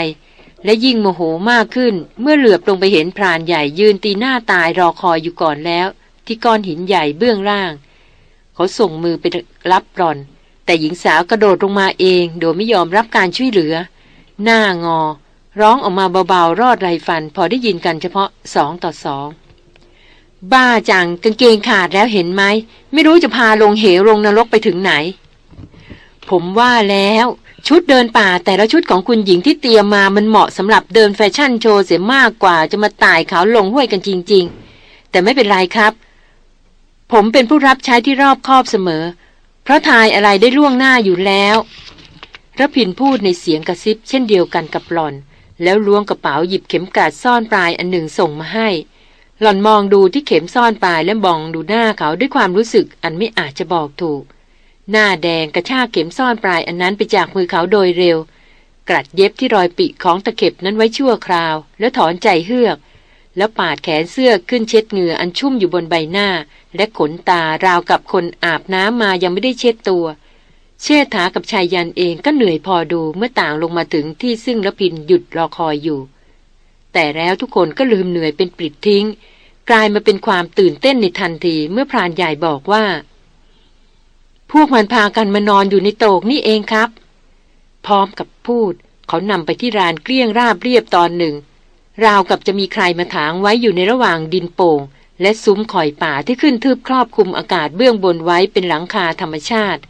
และยิ่งโมโหมากขึ้น เมื่อเหลือบลงไปเห็นพรานใหญ่ยืนตีหน้าตายรอคอยอยู่ก่อนแล้ว ที่ก้อนหินใหญ่เบื้องล่าง เขาส่งมือไปรับร่อน แต่หญิงสาวกระโดดลงมาเอง โดยไม่ยอมรับการช่วยเหลือ หน้างอ ร้องออกมาเบาๆ รอดไรฟัน พอได้ยินกันเฉพาะสองต่อสองบ้าจังกางเกงขาดแล้วเห็นไหม ไม่รู้จะพาลงเหวลงนรกไปถึงไหน ผมว่าแล้ว ชุดเดินป่าแต่ละชุดของคุณหญิงที่เตรียมมามันเหมาะสำหรับเดินแฟชั่นโชว์เสียมากกว่าจะมาตายเขาลงห้วยกันจริง ๆ แต่ไม่เป็นไรครับ ผมเป็นผู้รับใช้ที่รอบคอบเสมอ เพราะทายอะไรได้ล่วงหน้าอยู่แล้วระพินพูดในเสียงกระซิบเช่นเดียวกันกับหล่อน แล้วล้วงกระเป๋าหยิบเข็มกลัดซ่อนปลายอันหนึ่งส่งมาให้ หล่อนมองดูที่เข็มซ่อนปลายและมองดูหน้าเขาด้วยความรู้สึกอันไม่อาจจะบอกถูก หน้าแดงกระชากเข็มซ่อนปลายอันนั้นไปจากมือเขาโดยเร็วกรัดเย็บที่รอยปีกของตะเข็บนั้นไว้ชั่วคราว แล้วถอนใจเฮือก แล้วปาดแขนเสื้อขึ้นเช็ดเหงื่ออันชุ่มอยู่บนใบหน้า และขนตาราวกับคนอาบน้ำมายังไม่ได้เช็ดตัว เชษฐากับชายยันเองก็เหนื่อยพอดูเมื่อต่างลงมาถึงที่ซึ่งละพินหยุดรอคอยอยู่ แต่แล้วทุกคนก็ลืมเหนื่อยเป็นปลิดทิ้ง กลายมาเป็นความตื่นเต้นในทันทีเมื่อพรานใหญ่บอกว่า พวกมันพากันมานอนอยู่ในโตกนี่เองครับ พร้อมกับพูด เขานำไปที่รานเกลี้ยงราบเรียบตอนหนึ่ง ราวกับจะมีใครมาถางไว้อยู่ในระหว่างดินโป่ง และซุ้มข่อยป่าที่ขึ้นทึบครอบคลุมอากาศเบื้องบนไว้เป็นหลังคาธรรมชาติ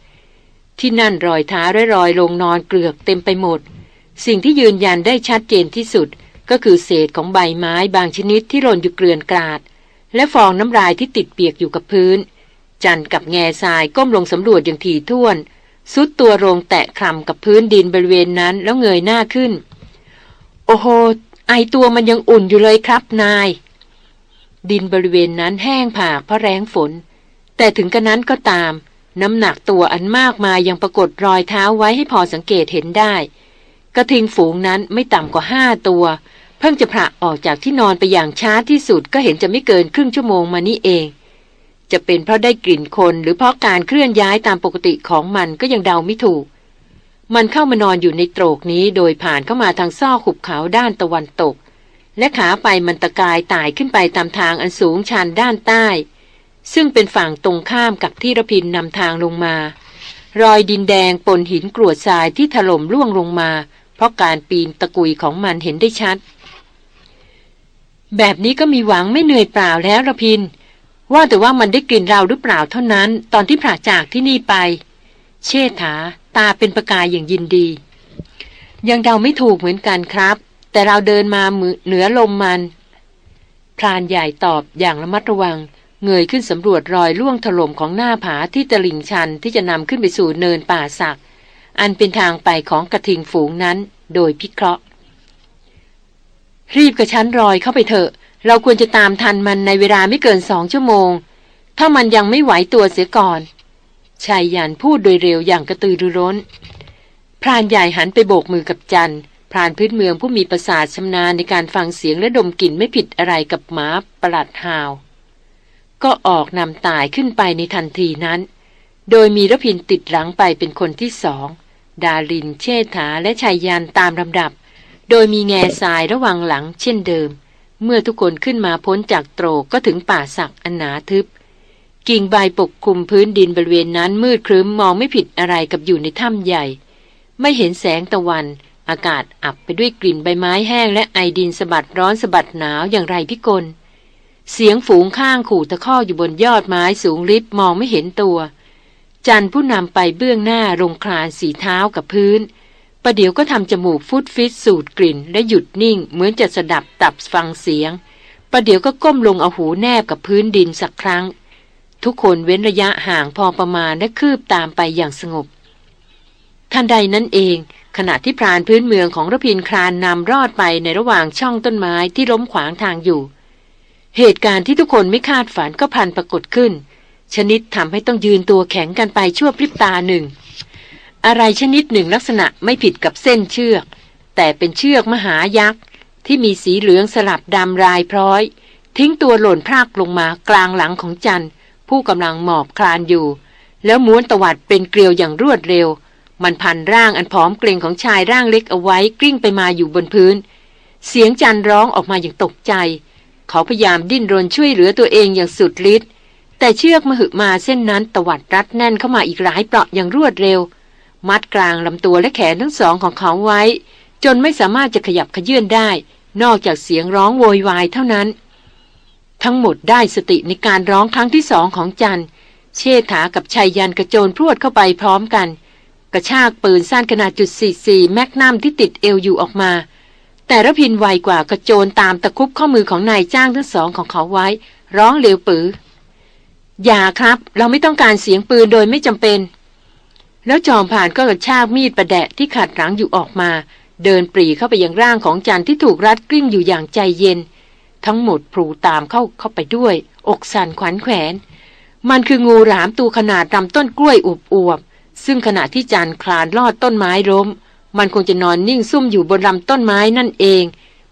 ที่นั่นรอยเท้าและรอยลงนอนเกลือกเต็มไปหมด สิ่งที่ยืนยันได้ชัดเจนที่สุด ก็คือเศษของใบไม้บางชนิดที่หล่นอยู่เกลื่อนกราด และฟองน้ำลายที่ติดเปียกอยู่กับพื้น จันกับแง่ทรายก้มลงสำรวจอย่างถี่ถ้วนสุดตัวลงแตะคลำกับพื้นดินบริเวณนั้นแล้วเงยหน้าขึ้น โอ้โห ไอตัวมันยังอุ่นอยู่เลยครับนาย ดินบริเวณนั้นแห้งผากเพราะแรงฝน แต่ถึงกระนั้นก็ตาม น้ำหนักตัวอันมากมายยังปรากฏรอยเท้าไว้ให้พอสังเกตเห็นได้ กระทิงฝูงนั้นไม่ต่ำกว่าห้าตัว เพิ่งจะพระออกจากที่นอนไปอย่างช้าที่สุดก็เห็นจะไม่เกินครึ่งชั่วโมงมานี้เอง จะเป็นเพราะได้กลิ่นคนหรือเพราะการเคลื่อนย้ายตามปกติของมันก็ยังเดาไม่ถูก มันเข้ามานอนอยู่ในโตรกนี้โดยผ่านเข้ามาทางซอกหุบเขาด้านตะวันตก และขาไปมันตะกายตายขึ้นไปตามทางอันสูงชันด้านใต้ ซึ่งเป็นฝั่งตรงข้ามกับที่ระพินนำทางลงมา รอยดินแดงปนหินกรวดทรายที่ถล่มล่วงลงมา เพราะการปีนตะกุยของมันเห็นได้ชัด แบบนี้ก็มีหวังไม่เหนื่อยเปล่าแล้วระพิน ว่าแต่ว่ามันได้กลิ่นเราหรือเปล่าเท่านั้น ตอนที่ผ่าจากที่นี่ไป เชษฐา ตาเป็นประกายอย่างยินดี ยังเดาไม่ถูกเหมือนกันครับ แต่เราเดินมาเหนือลมมันพรานใหญ่ตอบอย่างระมัดระวัง เงยขึ้นสำรวจรอยล่วงถล่มของหน้าผาที่ตลิ่งชันที่จะนำขึ้นไปสู่เนินป่าสัก อันเป็นทางไปของกระทิงฝูงนั้น โดยพิเคราะห์ รีบกระชั้นรอยเข้าไปเถอะ เราควรจะตามทันมันในเวลาไม่เกินสองชั่วโมง ถ้ามันยังไม่ไหวตัวเสียก่อน ชายยันพูดโดยเร็วอย่างกระตือรือร้น พรานใหญ่หันไปโบกมือกับจันพรานพื้นเมืองผู้มีประสาทชำนาญในการฟังเสียงและดมกลิ่นไม่ผิดอะไรกับหมาประหลัดหาว ก็ออกนำตายขึ้นไปในทันทีนั้น โดยมีรพินติดหลังไปเป็นคนที่สอง ดาลินเชษฐาและชายยันตามลำดับ โดยมีแง่ทรายระวังหลังเช่นเดิม เมื่อทุกคนขึ้นมาพ้นจากโตรกก็ถึงป่าสักอันหนาทึบ กิ่งใบปกคลุมพื้นดินบริเวณนั้นมืดครึ้มมองไม่ผิดอะไรกับอยู่ในถ้ำใหญ่ ไม่เห็นแสงตะวัน อากาศอับไปด้วยกลิ่นใบไม้แห้งและไอดินสะบัดร้อนสะบัดหนาวอย่างไรพิกล เสียงฝูงข้างขู่ตะข้ออยู่บนยอดไม้สูงลิบมองไม่เห็นตัว จันผู้นำไปเบื้องหน้าลงคลานสีเท้ากับพื้นประเดี๋ยวก็ทำจมูกฟุดฟิตสูดกลิ่น และหยุดนิ่ง เหมือนจะสดับตับฟังเสียงประเดี๋ยวก็ก้มลงเอาหูแนบกับพื้นดินสักครั้ง ทุกคนเว้นระยะห่างพอประมาณและคืบตามไปอย่างสงบทันใดนั้นเอง ขณะที่พรานพื้นเมืองของระพินครานนำรอดไปในระหว่างช่องต้นไม้ที่ล้มขวางทางอยู่ เหตุการณ์ที่ทุกคนไม่คาดฝันก็พันปรากฏขึ้น ชนิดทำให้ต้องยืนตัวแข็งกันไปชั่วพริบตาหนึ่ง อะไรชนิดหนึ่งลักษณะไม่ผิดกับเส้นเชือก แต่เป็นเชือกมหายักษ์ ที่มีสีเหลืองสลับดำรายพร้อย ทิ้งตัวหล่นพรากลงมากลางหลังของจัน ผู้กำลังหมอบคลานอยู่ แล้วม้วนตวัดเป็นเกลียวอย่างรวดเร็ว มันพันร่างอันผอมเกรงของชายร่างเล็กเอาไว้กลิ้งไปมาอยู่บนพื้น เสียงจันร้องออกมาอย่างตกใจ เขาพยายามดิ้นรนช่วยเหลือตัวเองอย่างสุดฤทธิ์แต่เชือกมหึมาเส้นนั้นตวัดรัดแน่นเข้ามาอีกหลายเปราะอย่างรวดเร็ว มัดกลางลำตัวและแขนทั้งสองของเขาไว้ จนไม่สามารถจะขยับขยื่นได้ นอกจากเสียงร้องโวยวายเท่านั้น ทั้งหมดได้สติในการร้องครั้งที่สองของจันเชษฐากับชายยันกระโจนพรวดเข้าไปพร้อมกัน กระชากปืนสั้นขนาดจุด44แมกนัมที่ติดเอวอยู่ออกมา แต่ระพินไวกว่ากระโจนตามตะคุบข้อมือของนายจ้างทั้งสองของเขาไว้ ร้องเร็วปืออย่าครับ เราไม่ต้องการเสียงปืนโดยไม่จำเป็น แล้วจอมผ่านก็กระชากมีดประแดะที่ขัดหลังอยู่ออกมา เดินปรีเข้าไปยังร่างของจันที่ถูกรัดกลิ้งอยู่อย่างใจเย็น ทั้งหมดพลูตามเข้าเข้าไปด้วย อกสั่นขวัญแขวน มันคืองูหลามตัวขนาดลำต้นกล้วยอุบอวบซึ่งขณะที่จันคลานลอดต้นไม้ล้ม มันคงจะนอนนิ่งซุ่มอยู่บนลำต้นไม้นั่นเอง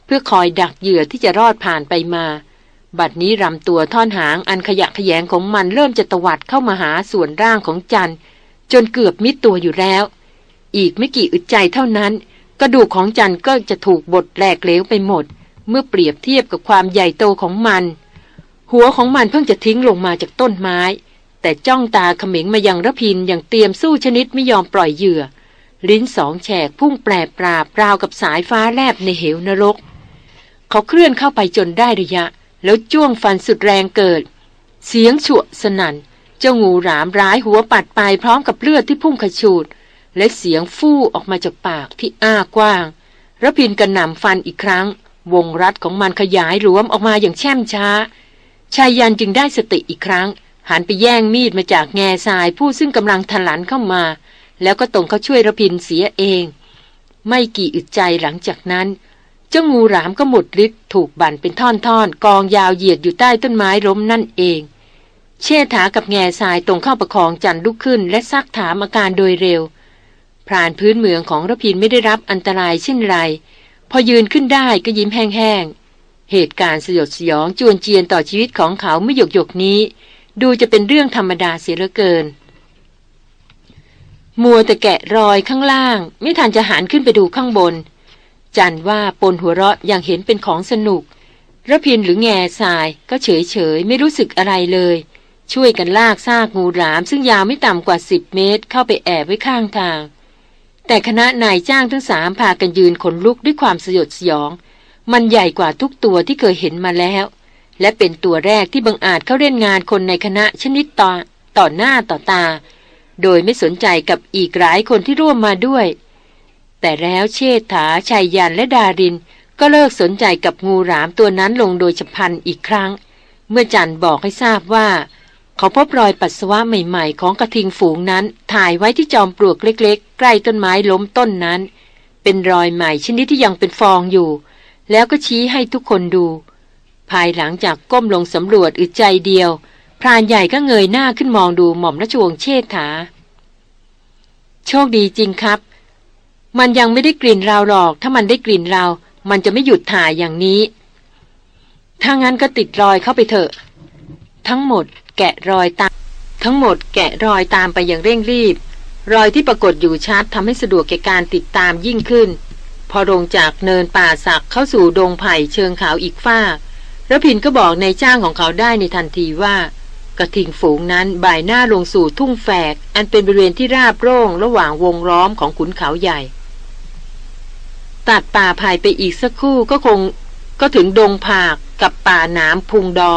เพื่อคอยดักเหยื่อที่จะรอดผ่านไปมา บัดนี้ลำตัวท่อนหางอันขยะขยงของมันเริ่มจะตวัดเข้ามาหาส่วนร่างของจันจนเกือบมิดตัวอยู่แล้ว อีกไม่กี่อึดใจเท่านั้น กระดูกของจันก็จะถูกบดแหลกเหลวไปหมด เมื่อเปรียบเทียบกับความใหญ่โตของมัน หัวของมันเพิ่งจะทิ้งลงมาจากต้นไม้ แต่จ้องตาเขม็งมายังระพินอย่างเตรียมสู้ชนิดไม่ยอมปล่อยเหยื่อ ลิ้นสองแฉกพุ่งแปรปราบราวกับสายฟ้าแลบในเหวนรก เขาเคลื่อนเข้าไปจนได้ระยะ แล้วจ้วงฟันสุดแรงเกิด เสียงฉวสนัน่นเจ้างูหรามร้ายหัวปัดไปพร้อมกับเลือดที่พุ่งขชูด และเสียงฟู่ออกมาจากปากที่อ้ากว้างระพินกระหน่ำฟันอีกครั้ง วงรัดของมันขยายรวมออกมาอย่างแช่มช้า ชายยันจึงได้สติอีกครั้ง หันไปแย่งมีดมาจากแง่ทรายผู้ซึ่งกำลังถลันเข้ามา แล้วก็ตรงเขาช่วยระพินเสียเอง ไม่กี่อึดใจหลังจากนั้น เจ้างูหลามก็หมดฤทธิ์ถูกบั่นเป็นท่อนๆ กองยาวเหยียดอยู่ใต้ต้นไม้ล้มนั่นเอง เชษฐากับแง่ทรายตรงเข้าประคองจันลุกขึ้น และซักถามอาการโดยเร็วพรานพื้นเมืองของระพินไม่ได้รับอันตรายเช่นไร พอยืนขึ้นได้ก็ยิ้มแห้งๆ เหตุการณ์สยดสยองจวนเจียนต่อชีวิตของเขาไม่หยกหยกนี้ ดูจะเป็นเรื่องธรรมดาเสียเหลือเกิน มัวแต่แกะรอยข้างล่าง ไม่ทันจะหันขึ้นไปดูข้างบน จันว่าปนหัวเราะอย่างเห็นเป็นของสนุกระพินหรือแง่ทรายก็เฉยเฉยไม่รู้สึกอะไรเลย ช่วยกันลากซากงูหลาม ซึ่งยาวไม่ต่ำกว่าสิบเมตรเข้าไปแอบไว้ข้างทาง แต่คณะนายจ้างทั้งสามพากันยืนขนลุกด้วยความสยดสยอง มันใหญ่กว่าทุกตัวที่เคยเห็นมาแล้ว และเป็นตัวแรกที่บังอาจเข้าเล่นงานคนในคณะชนิดต่อต่อหน้าต่อตา โดยไม่สนใจกับอีกหลายคนที่ร่วมมาด้วย แต่แล้วเชษฐาชัยยันและดาริน ก็เลิกสนใจกับงูหลามตัวนั้นลงโดยฉับพลันอีกครั้ง เมื่อจันบอกให้ทราบว่า เขาพบรอยปัสสาวะใหม่ๆ ของกระทิงฝูงนั้น ถ่ายไว้ที่จอมปลวกเล็กๆ ใกล้ต้นไม้ล้มต้นนั้น เป็นรอยใหม่ชนิดที่ยังเป็นฟองอยู่ แล้วก็ชี้ให้ทุกคนดู ภายหลังจากก้มลงสำรวจอึดใจเดียว พรานใหญ่ก็เงยหน้าขึ้นมองดูหม่อมราชวงศ์เชษฐา โชคดีจริงครับ มันยังไม่ได้กลิ่นเราหรอก ถ้ามันได้กลิ่นเรา มันจะไม่หยุดถ่ายอย่างนี้ถ้างั้นก็ติดรอยเข้าไปเถอะ ทั้งหมด แกะรอยตาม ทั้งหมดแกะรอยตามไปอย่างเร่งรีบ รอยที่ปรากฏอยู่ชัดทำให้สะดวกแก่การติดตามยิ่งขึ้น พอลงจากเนินป่าสักเข้าสู่ดงไผ่เชิงเขาอีกฝ้าระพินก็บอกในจ้างของเขาได้ในทันทีว่า กระทิงฝูงนั้นบ่ายหน้าลงสู่ทุ่งแฝก อันเป็นบริเวณที่ราบโร่งระหว่างวงล้อมของขุนเขาใหญ่ ตัดป่าไผ่ไปอีกสักครู่ก็คงก็ถึงดงผากกับป่าหนามพุงดอ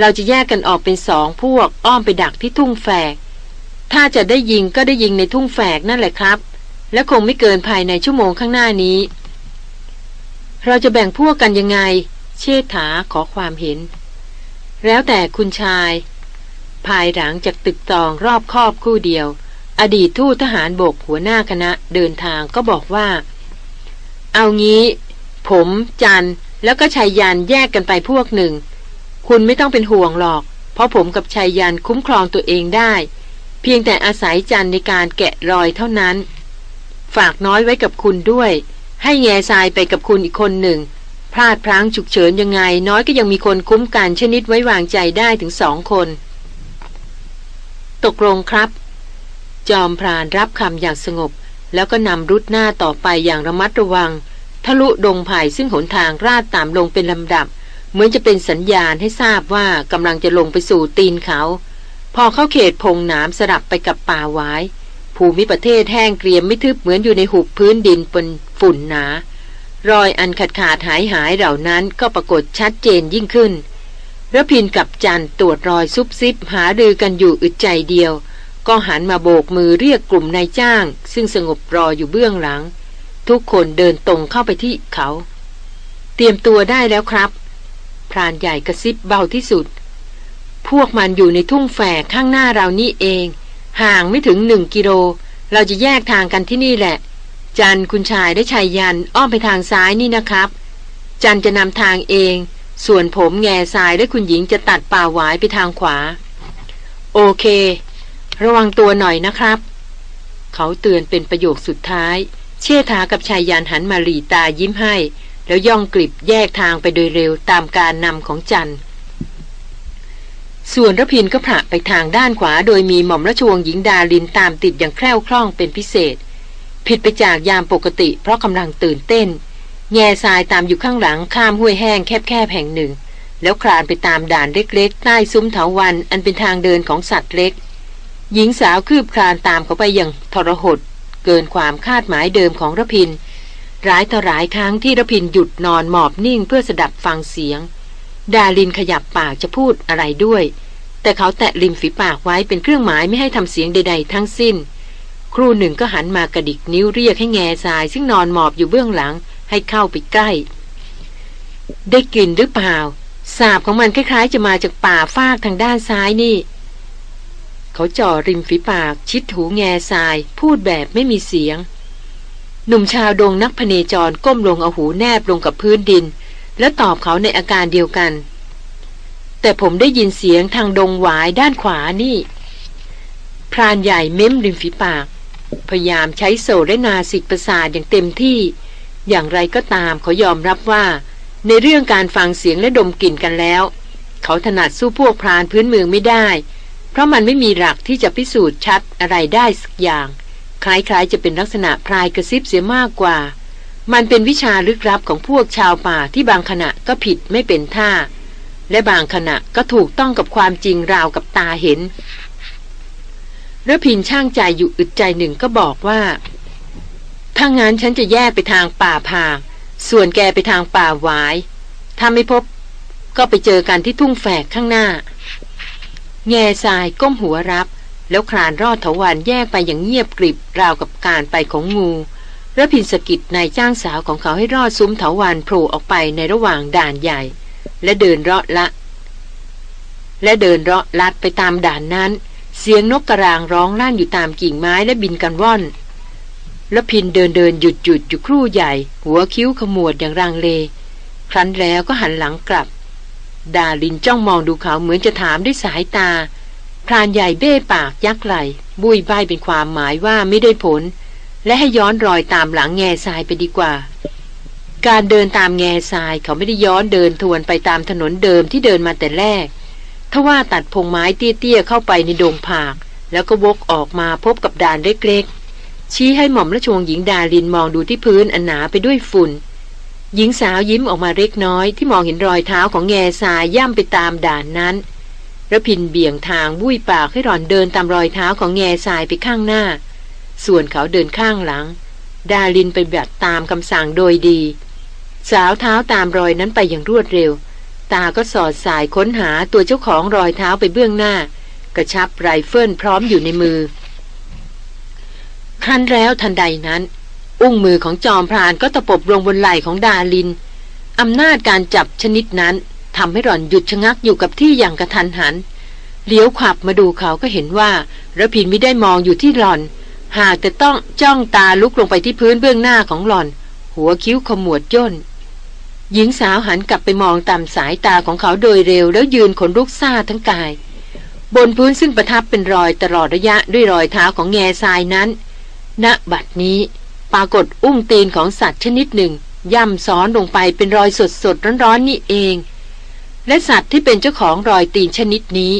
เราจะแยกกันออกเป็นสองพวกอ้อมไปดักที่ทุ่งแฝก ถ้าจะได้ยิงก็ได้ยิงในทุ่งแฝกนั่นแหละครับ และคงไม่เกินภายในชั่วโมงข้างหน้านี้ เราจะแบ่งพวกกันยังไง เชษฐาขอความเห็น แล้วแต่คุณชาย ภายหลังจากตึกตองรอบครอบคู่เดียว อดีตทูตทหารบกหัวหน้าคณะเดินทางก็บอกว่า เอางี้ ผม จันแล้วก็ชายยันแยกกันไปพวกหนึ่ง คุณไม่ต้องเป็นห่วงหรอก เพราะผมกับชายยันคุ้มครองตัวเองได้ เพียงแต่อาศัยจันในการแกะรอยเท่านั้น ฝากน้อยไว้กับคุณด้วย ให้แง่ทรายไปกับคุณอีกคนหนึ่ง พลาดพลั้งฉุกเฉินยังไง น้อยก็ยังมีคนคุ้มกันชนิดไว้วางใจได้ถึงสองคน ตกลงครับ จอมพรานรับคำอย่างสงบ แล้วก็นำรุดหน้าต่อไปอย่างระมัดระวัง ทะลุดงไผ่ซึ่งหนทางราดตามลงเป็นลำดับ เหมือนจะเป็นสัญญาณให้ทราบว่ากำลังจะลงไปสู่ตีนเขา พอเข้าเขตพงหนามสลับไปกับป่าไว้ ภูมิประเทศแห้งเกรียมไม่ทึบเหมือนอยู่ในหุบพื้นดินบนฝุ่นหนา รอยอันขาดขาดหายหายเหล่านั้นก็ปรากฏชัดเจนยิ่งขึ้นระพินกับจันตรวจรอยซุบซิบหาดือกันอยู่อึดใจเดียว ก็หันมาโบกมือเรียกกลุ่มนายจ้าง ซึ่งสงบรออยู่เบื้องหลัง ทุกคนเดินตรงเข้าไปที่เขา เตรียมตัวได้แล้วครับ พรานใหญ่กระซิบเบาที่สุด พวกมันอยู่ในทุ่งแฝกข้างหน้าเรานี่เอง ห่างไม่ถึงหนึ่งกิโล เราจะแยกทางกันที่นี่แหละ จันคุณชายและชายยันอ้อมไปทางซ้ายนี่นะครับ จันจะนำทางเอง ส่วนผมแง่ทรายและคุณหญิงจะตัดป่าหวายไปทางขวา โอเค ระวังตัวหน่อยนะครับ เขาเตือนเป็นประโยคสุดท้าย เชี่ยทากับชายยันหันมาหลีตายิ้มให้ แล้วย่องกลิบแยกทางไปโดยเร็วตามการนำของจันส่วนระพินก็ผละไปทางด้านขวาโดยมีหม่อมราชวงศ์หญิงดาลินตามติดอย่างแคล่วคล่องเป็นพิเศษ ผิดไปจากยามปกติ เพราะกำลังตื่นเต้น แง่ทรายตามอยู่ข้างหลังข้ามห้วยแห้งแคบๆแห่งหนึ่ง แล้วคลานไปตามด่านเล็กๆ ใต้ซุ้มเถาวันอันเป็นทางเดินของสัตว์เล็ก หญิงสาวคืบคลานตามเขาไปอย่างทรหด เกินความคาดหมายเดิมของระพิน ร้ายต่อหลายครั้งที่ระพินหยุดนอนหมอบนิ่งเพื่อสดับฟังเสียง ดาลินขยับปากจะพูดอะไรด้วย แต่เขาแตะริมฝีปากไว้เป็นเครื่องหมายไม่ให้ทำเสียงใด ๆ ทั้งสิ้น ครูหนึ่งก็หันมากระดิกนิ้วเรียกให้แง่ทราย ซึ่งนอนหมอบอยู่เบื้องหลังให้เข้าไปใกล้ ได้กลิ่นหรือเปล่า สาบของมันคล้ายๆ จะมาจากป่าฟากทางด้านซ้ายนี่ เขาจ่อริมฝีปากชิดหูแง่ทราย พูดแบบไม่มีเสียง หนุ่มชาวดงนักพเนจรก้มลงเอาหูแนบลงกับพื้นดิน แล้วตอบเขาในอาการเดียวกัน แต่ผมได้ยินเสียงทางดงหวายด้านขวานี่ พรานใหญ่เม้มริมฝีปาก พยายามใช้โสและนาสิกประสาทอย่างเต็มที่ อย่างไรก็ตามเขายอมรับว่า ในเรื่องการฟังเสียงและดมกลิ่นกันแล้ว เขาถนัดสู้พวกพรานพื้นเมืองไม่ได้ เพราะมันไม่มีหลักที่จะพิสูจน์ชัดอะไรได้สักอย่าง คล้ายๆ จะเป็นลักษณะพรายกระซิบเสียมากกว่า มันเป็นวิชาลึกลับของพวกชาวป่าที่บางขณะก็ผิดไม่เป็นท่า และบางขณะก็ถูกต้องกับความจริงราวกับตาเห็นระพินช่างใจอยู่อึดใจหนึ่งก็บอกว่า ถ้างั้นฉันจะแยกไปทางป่าพาง ส่วนแกไปทางป่าหวาย ถ้าไม่พบ ก็ไปเจอกันที่ทุ่งแฝกข้างหน้า แง่ทรายก้มหัวรับ แล้วคลานรอดถาวันแยกไปอย่างเงียบกริบราวกับการไปของงูระพินสกิดนายจ้างสาวของเขาให้รอดซุ้มเถาวันโผล่ออกไปในระหว่างด่านใหญ่ และเดินเลาะละ และเดินเลาะลัดไปตามด่านนั้น เสียงนกกระรางร้องลั่นอยู่ตามกิ่งไม้และบินกันว่อนแล้วพินเดินเดินหยุดหยุดอยู่ครู่ใหญ่ หัวคิ้วขมวดอย่างรังเล ครั้นแล้วก็หันหลังกลับ ดาลินจ้องมองดูเขาเหมือนจะถามด้วยสายตา พรานใหญ่เบ้ปากยักไหลบุยใบเป็นความหมายว่าไม่ได้ผล และให้ย้อนรอยตามหลังแง่ทรายไปดีกว่า การเดินตามแง่ทรายเขาไม่ได้ย้อนเดินทวนไปตามถนนเดิมที่เดินมาแต่แรกทว่าตัดพงไม้เตี้ยๆเข้าไปในดงผาก แล้วก็วกออกมาพบกับด่านเล็กๆชี้ให้หม่อมราชวงศ์หญิงดาลินมองดูที่พื้นอันหนาไปด้วยฝุ่น หญิงสาวยิ้มออกมาเล็กน้อย ที่มองเห็นรอยเท้าของแง่ทรายย่ำไปตามด่านนั้น ระพินเบี่ยงทางบุ้ยปากให้หล่อนเดินตามรอยเท้าของแง่ทรายไปข้างหน้า ส่วนเขาเดินข้างหลัง ดาลินไปแบบตามคำสั่งโดยดี สาวเท้าตามรอยนั้นไปอย่างรวดเร็ว ตาก็สอดสายค้นหาตัวเจ้าของรอยเท้าไปเบื้องหน้า กระชับไรเฟิลพร้อมอยู่ในมือ ครั้นแล้วทันใดนั้น อุ้งมือของจอมพรานก็ตะปบลงบนไหล่ของดาลินอำนาจการจับชนิดนั้น ทำให้หล่อนหยุดชะงักอยู่กับที่อย่างกระทันหัน เลี้ยวขับมาดูเขาก็เห็นว่าระพินไม่ได้มองอยู่ที่หล่อน หากแต่ต้องจ้องตาลุกลงไปที่พื้นเบื้องหน้าของหล่อน หัวคิ้วขมวดย่น หญิงสาวหันกลับไปมองตามสายตาของเขาโดยเร็วแล้วยืนขนลุกซาทั้งกาย บนพื้นซึ่งประทับเป็นรอยตลอดระยะด้วยรอยเท้าของแง่ทรายนั้น ณบัดนี้ปรากฏอุ้งตีนของสัตว์ชนิดหนึ่ง ย่ำซ้อนลงไปเป็นรอยสดสดร้อนๆนนี่เอง และสัตว์ที่เป็นเจ้าของรอยตีนชนิดนี้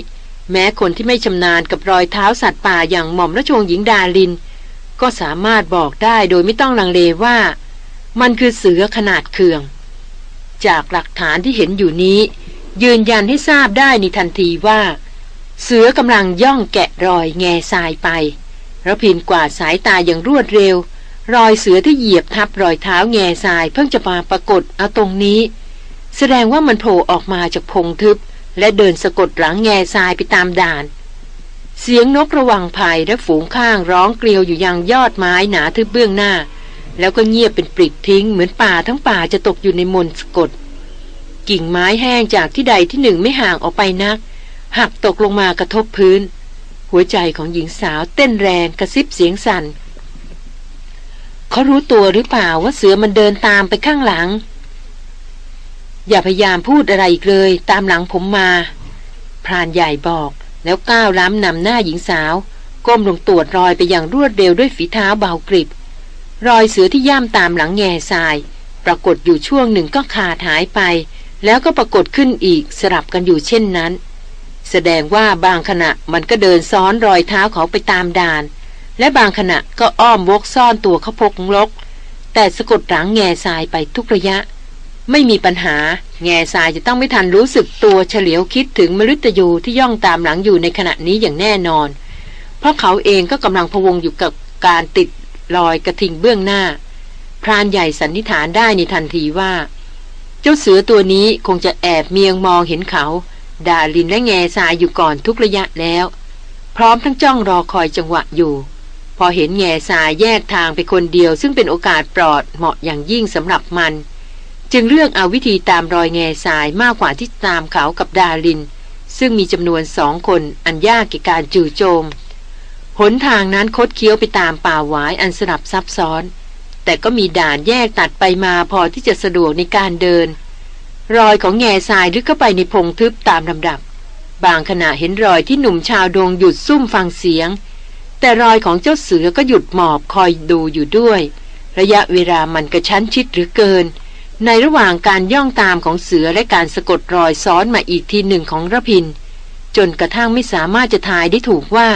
แม้คนที่ไม่ชำนาญกับรอยเท้าสัตว์ป่าอย่างหม่อมราชวงศ์หญิงดาลิน ก็สามารถบอกได้โดยไม่ต้องลังเลว่า มันคือเสือขนาดเคือง จากหลักฐานที่เห็นอยู่นี้ ยืนยันให้ทราบได้ในทันทีว่า เสือกำลังย่องแกะรอยแง่ทรายไประพินกว่าสายตาอย่างรวดเร็ว รอยเสือที่เหยียบทับรอยเท้าแง่ทรายเพิ่งจะมาปรากฏเอาตรงนี้ แสดงว่ามันโผล่ออกมาจากพงทึบ และเดินสะกดหลังแง่ทรายไปตามด่าน เสียงนกระวังภัยและฝูงข้างร้องเกลียวอยู่ยังยอดไม้หนาทึบเบื้องหน้า แล้วก็เงียบเป็นปลิดทิ้งเหมือนป่าทั้งป่าจะตกอยู่ในมนสะกด กิ่งไม้แห้งจากที่ใดที่หนึ่งไม่ห่างออกไปนัก หักตกลงมากระทบพื้น หัวใจของหญิงสาวเต้นแรงกระซิบเสียงสัน่นเขารู้ตัวหรือเปล่าว่าเสือมันเดินตามไปข้างหลัง อย่าพยายามพูดอะไรอีกเลย ตามหลังผมมา พรานใหญ่บอก แล้วก้าวล้ำนำหน้าหญิงสาว ก้มลงตรวจรอยไปอย่างรวดเร็วด้วยฝีเท้าเบากริบ รอยเสือที่ย่ำตามหลังแง่ทราย ปรากฏอยู่ช่วงหนึ่งก็ขาดหายไป แล้วก็ปรากฏขึ้นอีกสลับกันอยู่เช่นนั้น แสดงว่าบางขณะมันก็เดินซ้อนรอยเท้าเขาไปตามด่าน และบางขณะก็อ้อมวกซ่อนตัวเขาพกลก แต่สะกดหลังแง่ทรายไปทุกระยะ ไม่มีปัญหา แง่ทรายจะต้องไม่ทันรู้สึกตัวเฉลียวคิดถึงมฤตยูที่ย่องตามหลังอยู่ในขณะนี้อย่างแน่นอน เพราะเขาเองก็กำลังพวงอยู่กับการติดรอยกระทิงเบื้องหน้า พรานใหญ่สันนิษฐานได้ในทันทีว่า เจ้าเสือตัวนี้คงจะแอบเมียงมองเห็นเขา ดาลินและแง่ทรายอยู่ก่อนทุกระยะแล้ว พร้อมทั้งจ้องรอคอยจังหวะอยู่ พอเห็นแง่ทรายแยกทางไปคนเดียว ซึ่งเป็นโอกาสปลอดเหมาะอย่างยิ่งสำหรับมัน จึงเลือกเอาวิธีตามรอยแง่สายมากกว่าที่ตามเขากับดาลิน ซึ่งมีจำนวนสองคนอันยากแก่การจู่โจม หนทางนั้นคดเคี้ยวไปตามป่าหวายอันสลับซับซ้อน แต่ก็มีด่านแยกตัดไปมาพอที่จะสะดวกในการเดิน รอยของแง่ทรายลึกเข้าไปในพงทึบตามลำดับ บางขณะเห็นรอยที่หนุ่มชาวดงหยุดซุ่มฟังเสียง แต่รอยของเจ้าเสือก็หยุดหมอบคอยดูอยู่ด้วย ระยะเวลามันกระชั้นชิดหรือเกิน ในระหว่างการย่องตามของเสือและการสะกดรอยซ้อนมาอีกทีหนึ่งของระพิน จนกระทั่งไม่สามารถจะทายได้ถูกว่า